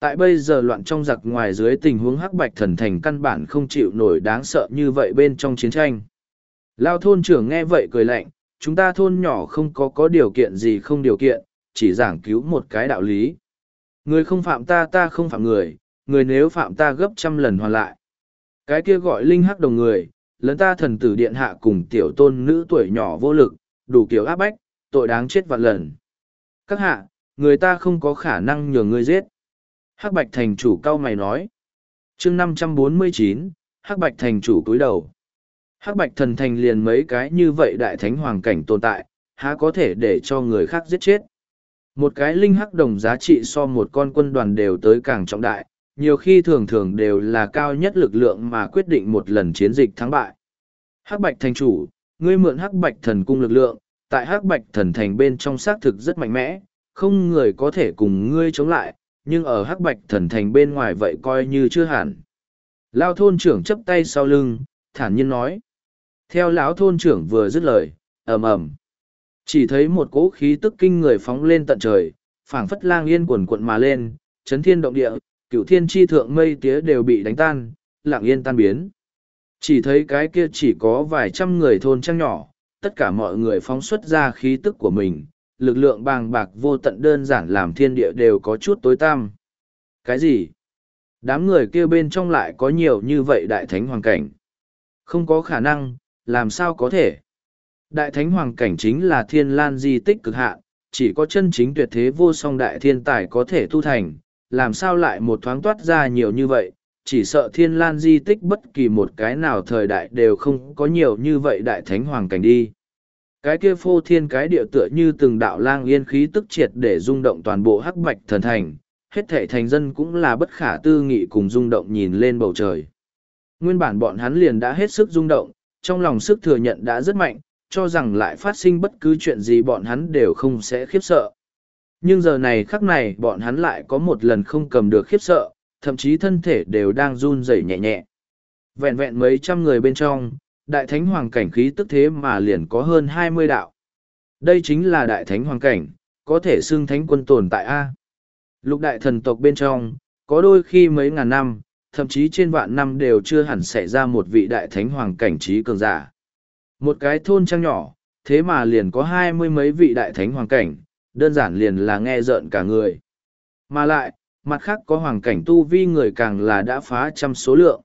Tại bây giờ loạn trong giặc ngoài dưới tình huống hắc bạch thần thành căn bản không chịu nổi đáng sợ như vậy bên trong chiến tranh. Lao thôn trưởng nghe vậy cười lạnh, chúng ta thôn nhỏ không có có điều kiện gì không điều kiện, chỉ giảng cứu một cái đạo lý. Người không phạm ta ta không phạm người, người nếu phạm ta gấp trăm lần hoàn lại. Cái kia gọi linh hắc đồng người, lấn ta thần tử điện hạ cùng tiểu tôn nữ tuổi nhỏ vô lực, đủ kiểu áp bách, tội đáng chết vạn lần. Các hạ, người ta không có khả năng nhờ ngươi giết. Hắc Bạch thành chủ cao mày nói. chương năm trăm bốn mươi chín Hắc Bạch thành chủ cúi đầu. Hắc Bạch thần thành liền mấy cái như vậy đại thánh hoàng cảnh tồn tại, há có thể để cho người khác giết chết. Một cái linh hắc đồng giá trị so một con quân đoàn đều tới càng trọng đại, nhiều khi thường thường đều là cao nhất lực lượng mà quyết định một lần chiến dịch thắng bại. Hắc Bạch thành chủ, ngươi mượn Hắc Bạch thần cung lực lượng, tại Hắc Bạch thần thành bên trong xác thực rất mạnh mẽ, không người có thể cùng ngươi chống lại, nhưng ở hắc bạch thần thành bên ngoài vậy coi như chưa hẳn. Lao thôn trưởng chấp tay sau lưng thản nhiên nói. Theo lão thôn trưởng vừa dứt lời ầm ầm chỉ thấy một cỗ khí tức kinh người phóng lên tận trời phảng phất lang yên quần quận mà lên chấn thiên động địa cựu thiên tri thượng mây tía đều bị đánh tan lặng yên tan biến chỉ thấy cái kia chỉ có vài trăm người thôn trang nhỏ tất cả mọi người phóng xuất ra khí tức của mình lực lượng bàng bạc vô tận đơn giản làm thiên địa đều có chút tối tăm. Cái gì? Đám người kia bên trong lại có nhiều như vậy đại thánh hoàng cảnh. Không có khả năng, làm sao có thể? Đại thánh hoàng cảnh chính là thiên lan di tích cực hạn, chỉ có chân chính tuyệt thế vô song đại thiên tài có thể tu thành, làm sao lại một thoáng toát ra nhiều như vậy, chỉ sợ thiên lan di tích bất kỳ một cái nào thời đại đều không có nhiều như vậy đại thánh hoàng cảnh đi. Cái kia phô thiên cái địa tựa như từng đạo lang yên khí tức triệt để rung động toàn bộ hắc bạch thần thành, hết thệ thành dân cũng là bất khả tư nghị cùng rung động nhìn lên bầu trời. Nguyên bản bọn hắn liền đã hết sức rung động, trong lòng sức thừa nhận đã rất mạnh, cho rằng lại phát sinh bất cứ chuyện gì bọn hắn đều không sẽ khiếp sợ. Nhưng giờ này khắc này bọn hắn lại có một lần không cầm được khiếp sợ, thậm chí thân thể đều đang run rẩy nhẹ nhẹ. Vẹn vẹn mấy trăm người bên trong, đại thánh hoàng cảnh khí tức thế mà liền có hơn hai mươi đạo. Đây chính là đại thánh hoàng cảnh, có thể xưng thánh quân tồn tại A. Lục đại thần tộc bên trong, có đôi khi mấy ngàn năm, thậm chí trên vạn năm đều chưa hẳn xảy ra một vị đại thánh hoàng cảnh trí cường giả. Một cái thôn trang nhỏ, thế mà liền có hai mươi mấy vị đại thánh hoàng cảnh, đơn giản liền là nghe rợn cả người. Mà lại, mặt khác có hoàng cảnh tu vi người càng là đã phá trăm số lượng.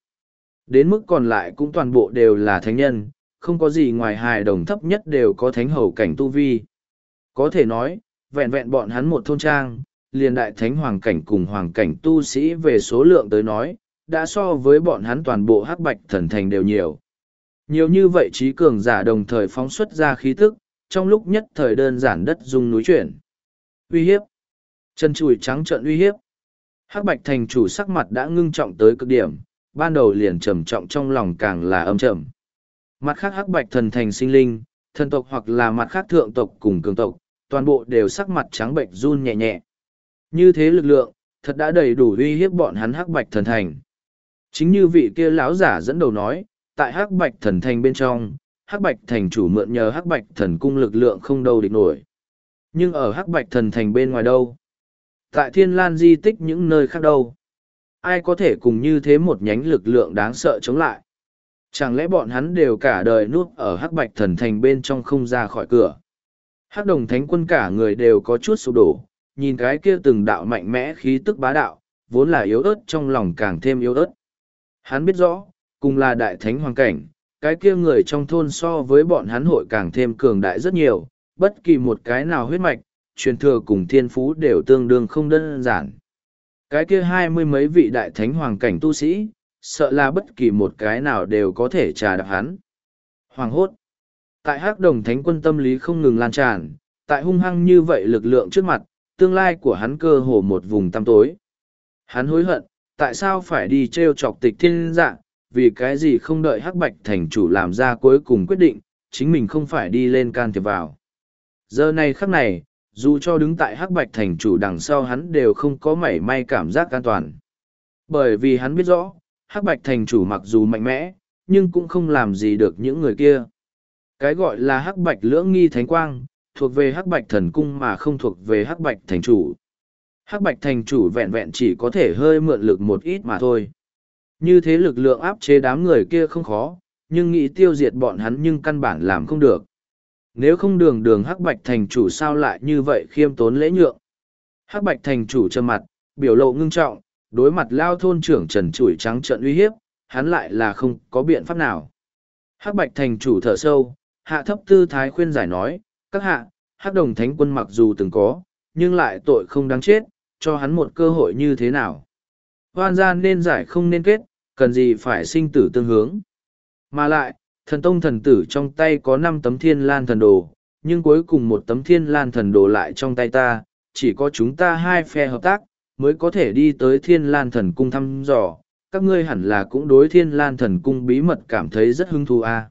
Đến mức còn lại cũng toàn bộ đều là thánh nhân, không có gì ngoài hài đồng thấp nhất đều có thánh hầu cảnh tu vi. Có thể nói, vẹn vẹn bọn hắn một thôn trang, liền đại thánh hoàng cảnh cùng hoàng cảnh tu sĩ về số lượng tới nói, đã so với bọn hắn toàn bộ hắc bạch thần thành đều nhiều. Nhiều như vậy trí cường giả đồng thời phóng xuất ra khí tức, trong lúc nhất thời đơn giản đất dung núi chuyển. Uy hiếp. Chân chùi trắng trợn uy hiếp. Hắc bạch thành chủ sắc mặt đã ngưng trọng tới cực điểm, ban đầu liền trầm trọng trong lòng càng là âm trầm. Mặt khác hắc bạch thần thành sinh linh, thần tộc hoặc là mặt khác thượng tộc cùng cường tộc, toàn bộ đều sắc mặt trắng bệnh run nhẹ nhẹ. Như thế lực lượng, thật đã đầy đủ uy hiếp bọn hắn hắc bạch thần thành. Chính như vị kia lão giả dẫn đầu nói, tại hắc bạch thần thành bên trong, hắc bạch thành chủ mượn nhờ hắc bạch thần cung lực lượng không đâu địch nổi. Nhưng ở hắc bạch thần thành bên ngoài đâu? Tại thiên lan di tích những nơi khác đâu? Ai có thể cùng như thế một nhánh lực lượng đáng sợ chống lại? Chẳng lẽ bọn hắn đều cả đời nuốt ở hắc bạch thần thành bên trong không ra khỏi cửa? Hắc đồng thánh quân cả người đều có chút sụp đổ, nhìn cái kia từng đạo mạnh mẽ khí tức bá đạo, vốn là yếu ớt trong lòng càng thêm yếu ớt. Hắn biết rõ, cùng là đại thánh hoàng cảnh, cái kia người trong thôn so với bọn hắn hội càng thêm cường đại rất nhiều, bất kỳ một cái nào huyết mạch, truyền thừa cùng thiên phú đều tương đương không đơn giản. Cái kia hai mươi mấy vị đại thánh hoàng cảnh tu sĩ, sợ là bất kỳ một cái nào đều có thể trà đạp hắn. Hoàng hốt. Tại hắc đồng thánh quân tâm lý không ngừng lan tràn, tại hung hăng như vậy lực lượng trước mặt, tương lai của hắn cơ hồ một vùng tăm tối. Hắn hối hận, tại sao phải đi t r e o chọc tịch thiên dạng vì cái gì không đợi hắc bạch thành chủ làm ra cuối cùng quyết định, chính mình không phải đi lên can thiệp vào. Giờ này khắc này, dù cho đứng tại hắc bạch thành chủ đằng sau hắn đều không có mảy may cảm giác an toàn. Bởi vì hắn biết rõ, hắc bạch thành chủ mặc dù mạnh mẽ, nhưng cũng không làm gì được những người kia. Cái gọi là hắc bạch lưỡng nghi thánh quang, thuộc về hắc bạch thần cung mà không thuộc về hắc bạch thành chủ. Hắc bạch thành chủ vẹn vẹn chỉ có thể hơi mượn lực một ít mà thôi như thế lực lượng áp chế đám người kia không khó nhưng nghĩ tiêu diệt bọn hắn nhưng căn bản làm không được. Nếu không đường đường hắc bạch thành chủ sao lại như vậy khiêm tốn lễ nhượng? Hắc bạch thành chủ trầm mặt biểu lộ ngưng trọng đối mặt lao thôn trưởng trần trụi trắng trợn uy hiếp hắn lại là không có biện pháp nào. Hắc bạch thành chủ thở sâu hạ thấp tư thái khuyên giải nói các hạ hắc đồng thánh quân mặc dù từng có nhưng lại tội không đáng chết cho hắn một cơ hội như thế nào. Hoan gian nên giải không nên kết, cần gì phải sinh tử tương hướng. Mà lại, thần tông thần tử trong tay có năm tấm thiên lan thần đồ, nhưng cuối cùng một tấm thiên lan thần đồ lại trong tay ta, chỉ có chúng ta hai phe hợp tác, mới có thể đi tới thiên lan thần cung thăm dò. Các ngươi hẳn là cũng đối thiên lan thần cung bí mật cảm thấy rất hứng thú a. À.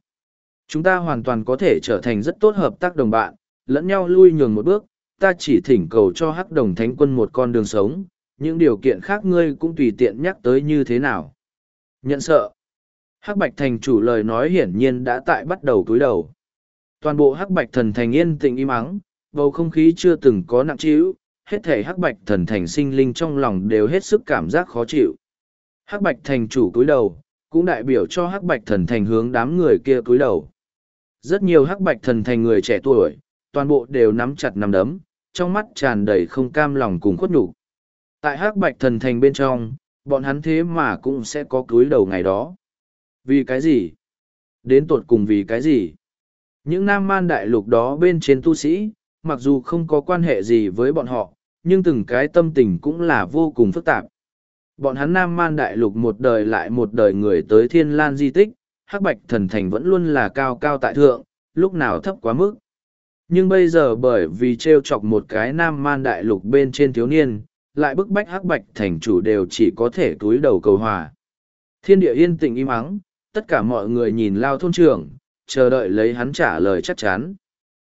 Chúng ta hoàn toàn có thể trở thành rất tốt hợp tác đồng bạn, lẫn nhau lui nhường một bước, ta chỉ thỉnh cầu cho hắc đồng thánh quân một con đường sống, những điều kiện khác ngươi cũng tùy tiện nhắc tới như thế nào. Nhận sợ. Hắc bạch thành chủ lời nói hiển nhiên đã tại bắt đầu túi đầu. Toàn bộ hắc bạch thần thành yên tĩnh im ắng, bầu không khí chưa từng có nặng trĩu, hết thể hắc bạch thần thành sinh linh trong lòng đều hết sức cảm giác khó chịu. Hắc bạch thành chủ túi đầu, cũng đại biểu cho hắc bạch thần thành hướng đám người kia túi đầu. Rất nhiều hắc bạch thần thành người trẻ tuổi, toàn bộ đều nắm chặt nắm đấm, trong mắt tràn đầy không cam lòng cùng khuất nhục. Tại hắc bạch thần thành bên trong, bọn hắn thế mà cũng sẽ có cúi đầu ngày đó. Vì cái gì? Đến tột cùng vì cái gì? Những nam man đại lục đó bên trên tu sĩ, mặc dù không có quan hệ gì với bọn họ, nhưng từng cái tâm tình cũng là vô cùng phức tạp. Bọn hắn nam man đại lục một đời lại một đời người tới thiên lan di tích, hắc bạch thần thành vẫn luôn là cao cao tại thượng, lúc nào thấp quá mức. Nhưng bây giờ bởi vì trêu chọc một cái nam man đại lục bên trên thiếu niên, lại bức bách hắc bạch thành chủ đều chỉ có thể túi đầu cầu hòa. Thiên địa yên tĩnh im ắng, tất cả mọi người nhìn lao thôn trưởng, chờ đợi lấy hắn trả lời chắc chắn.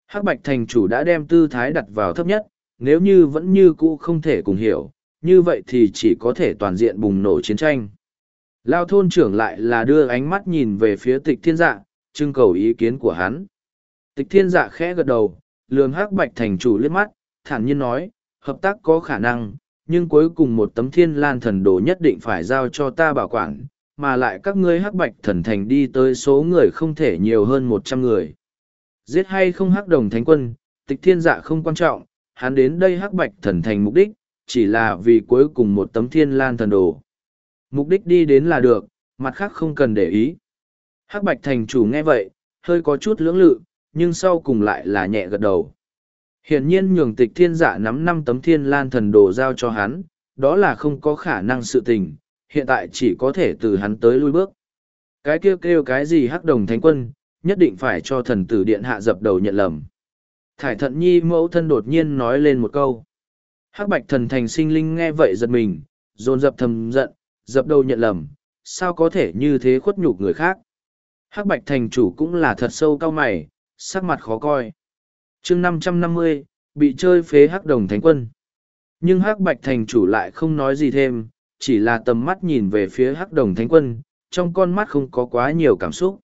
Hắc bạch thành chủ đã đem tư thái đặt vào thấp nhất, nếu như vẫn như cũ không thể cùng hiểu, như vậy thì chỉ có thể toàn diện bùng nổ chiến tranh. Lao thôn trưởng lại là đưa ánh mắt nhìn về phía tịch thiên dạ, trưng cầu ý kiến của hắn. Tịch thiên dạ khẽ gật đầu, lường hắc bạch thành chủ liếc mắt, thản nhiên nói, hợp tác có khả năng, nhưng cuối cùng một tấm thiên lan thần đồ nhất định phải giao cho ta bảo quản, mà lại các ngươi hắc bạch thần thành đi tới số người không thể nhiều hơn một trăm người. Giết hay không hắc đồng thánh quân, tịch thiên dạ không quan trọng, hắn đến đây hắc bạch thần thành mục đích, chỉ là vì cuối cùng một tấm thiên lan thần đồ. Mục đích đi đến là được, mặt khác không cần để ý. Hắc bạch thành chủ nghe vậy, hơi có chút lưỡng lự, nhưng sau cùng lại là nhẹ gật đầu. Hiển nhiên nhường tịch thiên giả nắm năm tấm thiên lan thần đồ giao cho hắn, đó là không có khả năng sự tình, hiện tại chỉ có thể từ hắn tới lui bước. Cái kêu kêu cái gì hắc đồng thánh quân, nhất định phải cho thần tử điện hạ dập đầu nhận lầm. Thải thận nhi mẫu thân đột nhiên nói lên một câu. Hắc bạch thần thành sinh linh nghe vậy giật mình, dồn dập thầm giận, dập đầu nhận lầm, sao có thể như thế khuất nhục người khác. Hắc bạch thành chủ cũng là thật sâu cao mày, sắc mặt khó coi chương năm trăm năm mươi bị chơi phế hắc đồng thánh quân. Nhưng hắc bạch thành chủ lại không nói gì thêm, chỉ là tầm mắt nhìn về phía hắc đồng thánh quân, trong con mắt không có quá nhiều cảm xúc.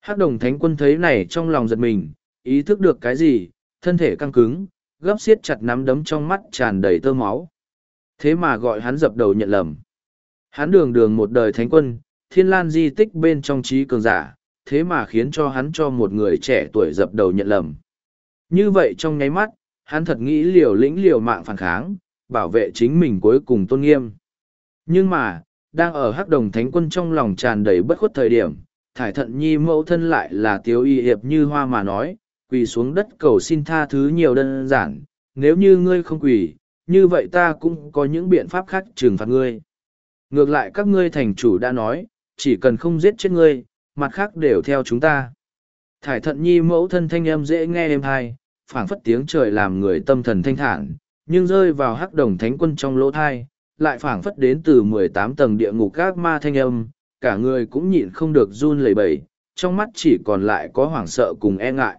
Hắc đồng thánh quân thấy này trong lòng giật mình, ý thức được cái gì, thân thể căng cứng, gấp xiết chặt nắm đấm trong mắt tràn đầy tơ máu. Thế mà gọi hắn dập đầu nhận lầm. Hắn đường đường một đời thánh quân, thiên lan di tích bên trong trí cường giả, thế mà khiến cho hắn cho một người trẻ tuổi dập đầu nhận lầm. Như vậy trong nháy mắt, hắn thật nghĩ liều lĩnh liều mạng phản kháng, bảo vệ chính mình cuối cùng tôn nghiêm. Nhưng mà, đang ở hắc đồng thánh quân trong lòng tràn đầy bất khuất thời điểm, thải thận nhi mẫu thân lại là tiếu y hiệp như hoa mà nói, quỳ xuống đất cầu xin tha thứ nhiều đơn giản, nếu như ngươi không quỳ, như vậy ta cũng có những biện pháp khác trừng phạt ngươi. Ngược lại các ngươi thành chủ đã nói, chỉ cần không giết chết ngươi, mặt khác đều theo chúng ta. Thải thận nhi mẫu thân thanh âm dễ nghe êm hay phảng phất tiếng trời làm người tâm thần thanh thản, nhưng rơi vào hắc đồng thánh quân trong lỗ thai, lại phảng phất đến từ mười tám tầng địa ngục các ma thanh âm, cả người cũng nhịn không được run lẩy bẩy, trong mắt chỉ còn lại có hoảng sợ cùng e ngại.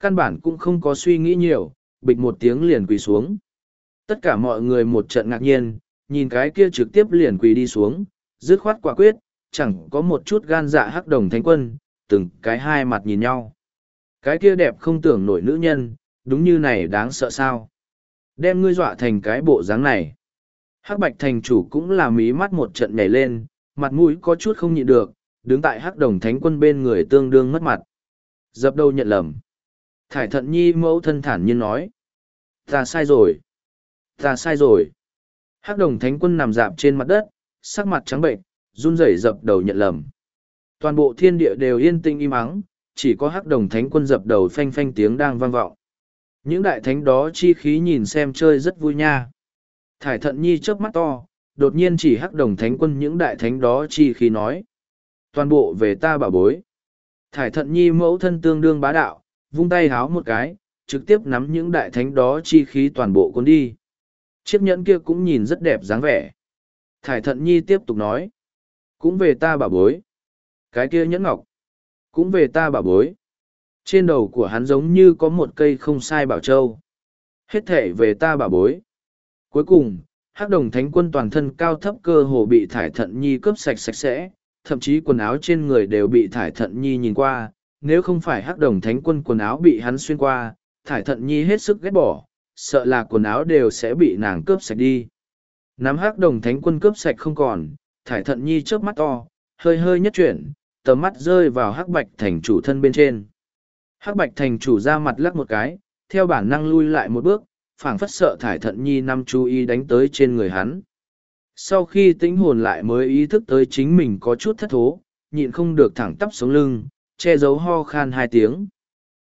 Căn bản cũng không có suy nghĩ nhiều, bịch một tiếng liền quỳ xuống. Tất cả mọi người một trận ngạc nhiên, nhìn cái kia trực tiếp liền quỳ đi xuống, dứt khoát quả quyết, chẳng có một chút gan dạ hắc đồng thánh quân, từng cái hai mặt nhìn nhau. Cái kia đẹp không tưởng nổi nữ nhân, đúng như này đáng sợ sao. Đem ngươi dọa thành cái bộ dáng này. Hắc bạch thành chủ cũng là mí mắt một trận nhảy lên, mặt mũi có chút không nhịn được, đứng tại hắc đồng thánh quân bên người tương đương mất mặt. Dập đầu nhận lầm. Thải thận nhi mẫu thân thản nhiên nói. Ta sai rồi. Ta sai rồi. Hắc đồng thánh quân nằm dạp trên mặt đất, sắc mặt trắng bệnh, run rẩy dập đầu nhận lầm. Toàn bộ thiên địa đều yên tĩnh im ắng, chỉ có hắc đồng thánh quân dập đầu phanh phanh tiếng đang vang vọng. Những đại thánh đó chi khí nhìn xem chơi rất vui nha. Thải thận nhi chớp mắt to, đột nhiên chỉ hắc đồng thánh quân những đại thánh đó chi khí nói. Toàn bộ về ta bảo bối. Thải thận nhi mẫu thân tương đương bá đạo, vung tay háo một cái, trực tiếp nắm những đại thánh đó chi khí toàn bộ cuốn đi. Chiếc nhẫn kia cũng nhìn rất đẹp dáng vẻ. Thải thận nhi tiếp tục nói. Cũng về ta bảo bối. Cái kia nhẫn ngọc. Cũng về ta bảo bối. Trên đầu của hắn giống như có một cây không sai bảo châu. Hết thể về ta bảo bối. Cuối cùng, hắc đồng thánh quân toàn thân cao thấp cơ hồ bị thải thận nhi cướp sạch sạch sẽ, thậm chí quần áo trên người đều bị thải thận nhi nhìn qua. Nếu không phải hắc đồng thánh quân quần áo bị hắn xuyên qua, thải thận nhi hết sức ghét bỏ, sợ là quần áo đều sẽ bị nàng cướp sạch đi. Nắm hắc đồng thánh quân cướp sạch không còn, thải thận nhi trước mắt to, hơi hơi nhất chuyển, tầm mắt rơi vào hắc bạch thành chủ thân bên trên. Hắc bạch thành chủ ra mặt lắc một cái, theo bản năng lui lại một bước, phảng phất sợ thải thận nhi năm chú ý đánh tới trên người hắn. Sau khi tĩnh hồn lại mới ý thức tới chính mình có chút thất thố, nhịn không được thẳng tắp xuống lưng, che giấu ho khan hai tiếng.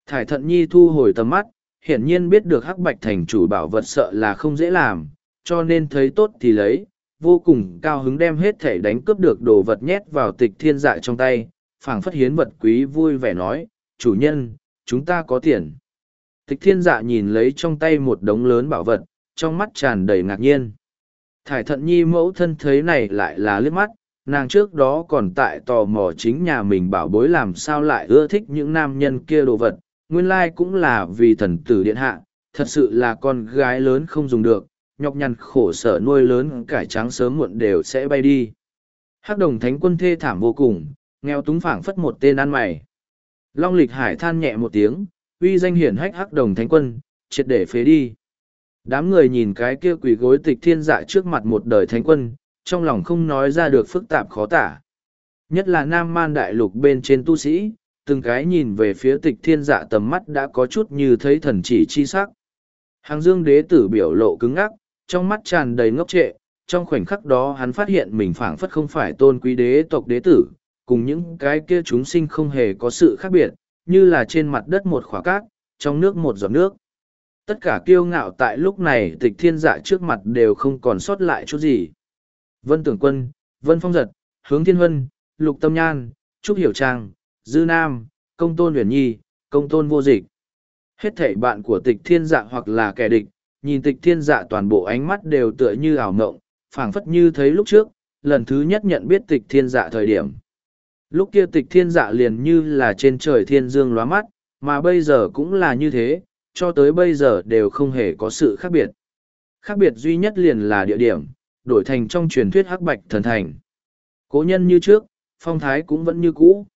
Thải thận nhi thu hồi tầm mắt, hiển nhiên biết được hắc bạch thành chủ bảo vật sợ là không dễ làm, cho nên thấy tốt thì lấy, vô cùng cao hứng đem hết thể đánh cướp được đồ vật nhét vào tịch thiên dạ trong tay, phảng phất hiến vật quý vui vẻ nói, chủ nhân, chúng ta có tiền. Tịch thiên dạ nhìn lấy trong tay một đống lớn bảo vật, trong mắt tràn đầy ngạc nhiên. Thải thận nhi mẫu thân thấy này lại là liếc mắt, nàng trước đó còn tại tò mò chính nhà mình bảo bối làm sao lại ưa thích những nam nhân kia đồ vật, nguyên lai cũng là vì thần tử điện hạ, thật sự là con gái lớn không dùng được, nhọc nhằn khổ sở nuôi lớn cải trắng sớm muộn đều sẽ bay đi. Hắc đồng thánh quân thê thảm vô cùng, nghèo túng phảng phất một tên ăn mày. Long lịch hải than nhẹ một tiếng, uy danh hiển hách hắc đồng thánh quân, triệt để phế đi. Đám người nhìn cái kia quỷ gối tịch thiên dạ trước mặt một đời thánh quân, trong lòng không nói ra được phức tạp khó tả. Nhất là nam man đại lục bên trên tu sĩ, từng cái nhìn về phía tịch thiên dạ tầm mắt đã có chút như thấy thần chỉ chi sắc. Hàng dương đế tử biểu lộ cứng ngắc, trong mắt tràn đầy ngốc trệ, trong khoảnh khắc đó hắn phát hiện mình phảng phất không phải tôn quý đế tộc đế tử, cùng những cái kia chúng sinh không hề có sự khác biệt, như là trên mặt đất một khóa cát, trong nước một giọt nước. Tất cả kiêu ngạo tại lúc này tịch thiên dạ trước mặt đều không còn sót lại chút gì. Vân Tưởng Quân, Vân Phong Giật, Hướng Thiên Huân, Lục Tâm Nhan, Trúc Hiểu Trang, Dư Nam, Công Tôn Huyền Nhi, Công Tôn Vô Dịch. Hết thảy bạn của tịch thiên dạ hoặc là kẻ địch, nhìn tịch thiên dạ toàn bộ ánh mắt đều tựa như ảo ngộng, phảng phất như thấy lúc trước, lần thứ nhất nhận biết tịch thiên dạ thời điểm. Lúc kia tịch thiên dạ liền như là trên trời thiên dương lóa mắt, mà bây giờ cũng là như thế, cho tới bây giờ đều không hề có sự khác biệt. Khác biệt duy nhất liền là địa điểm, đổi thành trong truyền thuyết hắc bạch thần thành. Cố nhân như trước, phong thái cũng vẫn như cũ.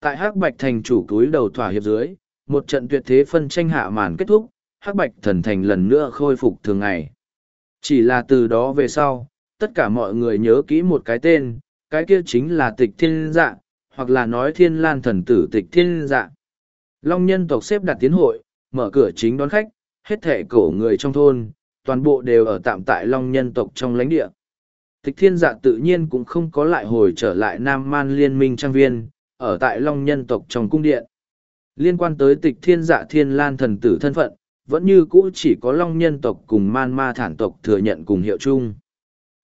Tại hắc bạch thành chủ túi đầu thỏa hiệp dưới, một trận tuyệt thế phân tranh hạ màn kết thúc, hắc bạch thần thành lần nữa khôi phục thường ngày. Chỉ là từ đó về sau, tất cả mọi người nhớ kỹ một cái tên, cái kia chính là tịch thiên dạ, hoặc là nói thiên lan thần tử tịch thiên dạ. Long nhân tộc xếp đặt tiến hội, mở cửa chính đón khách, hết thệ cổ người trong thôn, toàn bộ đều ở tạm tại Long nhân tộc trong lãnh địa. Tịch thiên dạ tự nhiên cũng không có lại hồi trở lại Nam Man Liên minh trang viên, ở tại Long nhân tộc trong cung điện. Liên quan tới tịch thiên dạ thiên lan thần tử thân phận, vẫn như cũ chỉ có Long nhân tộc cùng Man ma thản tộc thừa nhận cùng hiệu chung.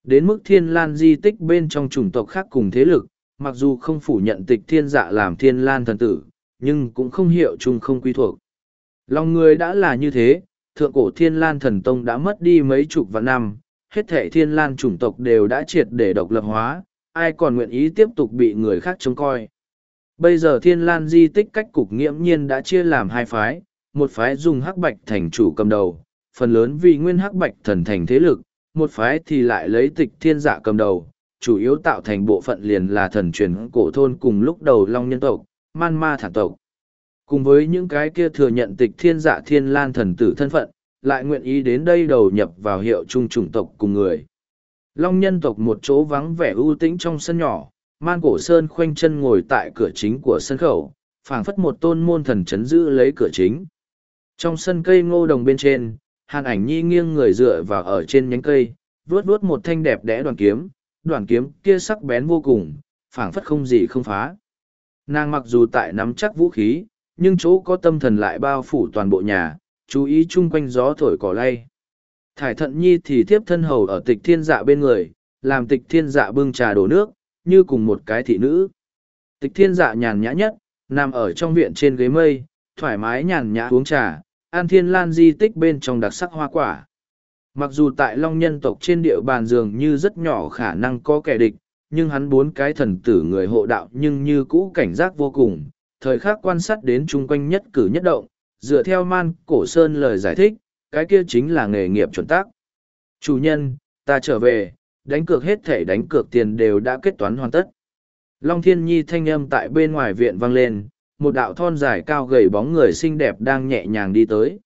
Đến mức thiên lan di tích bên trong chủng tộc khác cùng thế lực, mặc dù không phủ nhận tịch thiên dạ làm thiên lan thần tử, nhưng cũng không hiệu chung không quy thuộc. Lòng người đã là như thế, thượng cổ thiên lan thần tông đã mất đi mấy chục vạn năm, hết thể thiên lan chủng tộc đều đã triệt để độc lập hóa, ai còn nguyện ý tiếp tục bị người khác trông coi. Bây giờ thiên lan di tích cách cục nghiễm nhiên đã chia làm hai phái, một phái dùng hắc bạch thành chủ cầm đầu, phần lớn vì nguyên hắc bạch thần thành thế lực, một phái thì lại lấy tịch thiên dạ cầm đầu, chủ yếu tạo thành bộ phận liền là thần truyền cổ thôn cùng lúc đầu long nhân tộc, man ma thản tộc. Cùng với những cái kia thừa nhận tịch thiên dạ thiên lan thần tử thân phận, lại nguyện ý đến đây đầu nhập vào hiệu trung chủng tộc cùng người. Long nhân tộc một chỗ vắng vẻ ưu tĩnh trong sân nhỏ, man cổ sơn khoanh chân ngồi tại cửa chính của sân khẩu, phảng phất một tôn môn thần chấn giữ lấy cửa chính. Trong sân cây ngô đồng bên trên, hàn ảnh nhi nghiêng người dựa vào ở trên nhánh cây, vuốt vuốt một thanh đẹp đẽ đoàn kiếm, đoàn kiếm kia sắc bén vô cùng, phảng phất không gì không phá. Nàng mặc dù tại nắm chắc vũ khí, nhưng chỗ có tâm thần lại bao phủ toàn bộ nhà, chú ý chung quanh gió thổi cỏ lay. Thải thận nhi thì tiếp thân hầu ở tịch thiên dạ bên người, làm tịch thiên dạ bưng trà đổ nước, như cùng một cái thị nữ. Tịch thiên dạ nhàn nhã nhất, nằm ở trong viện trên ghế mây, thoải mái nhàn nhã uống trà, an thiên lan di tích bên trong đặc sắc hoa quả. Mặc dù tại long nhân tộc trên địa bàn dường như rất nhỏ khả năng có kẻ địch, nhưng hắn bốn cái thần tử người hộ đạo nhưng như cũ cảnh giác vô cùng, thời khắc quan sát đến chung quanh nhất cử nhất động, dựa theo man cổ sơn lời giải thích, cái kia chính là nghề nghiệp chuẩn tác. Chủ nhân, ta trở về, đánh cược hết thể đánh cược tiền đều đã kết toán hoàn tất. Long Thiên Nhi thanh âm tại bên ngoài viện vang lên, một đạo thon dài cao gầy bóng người xinh đẹp đang nhẹ nhàng đi tới.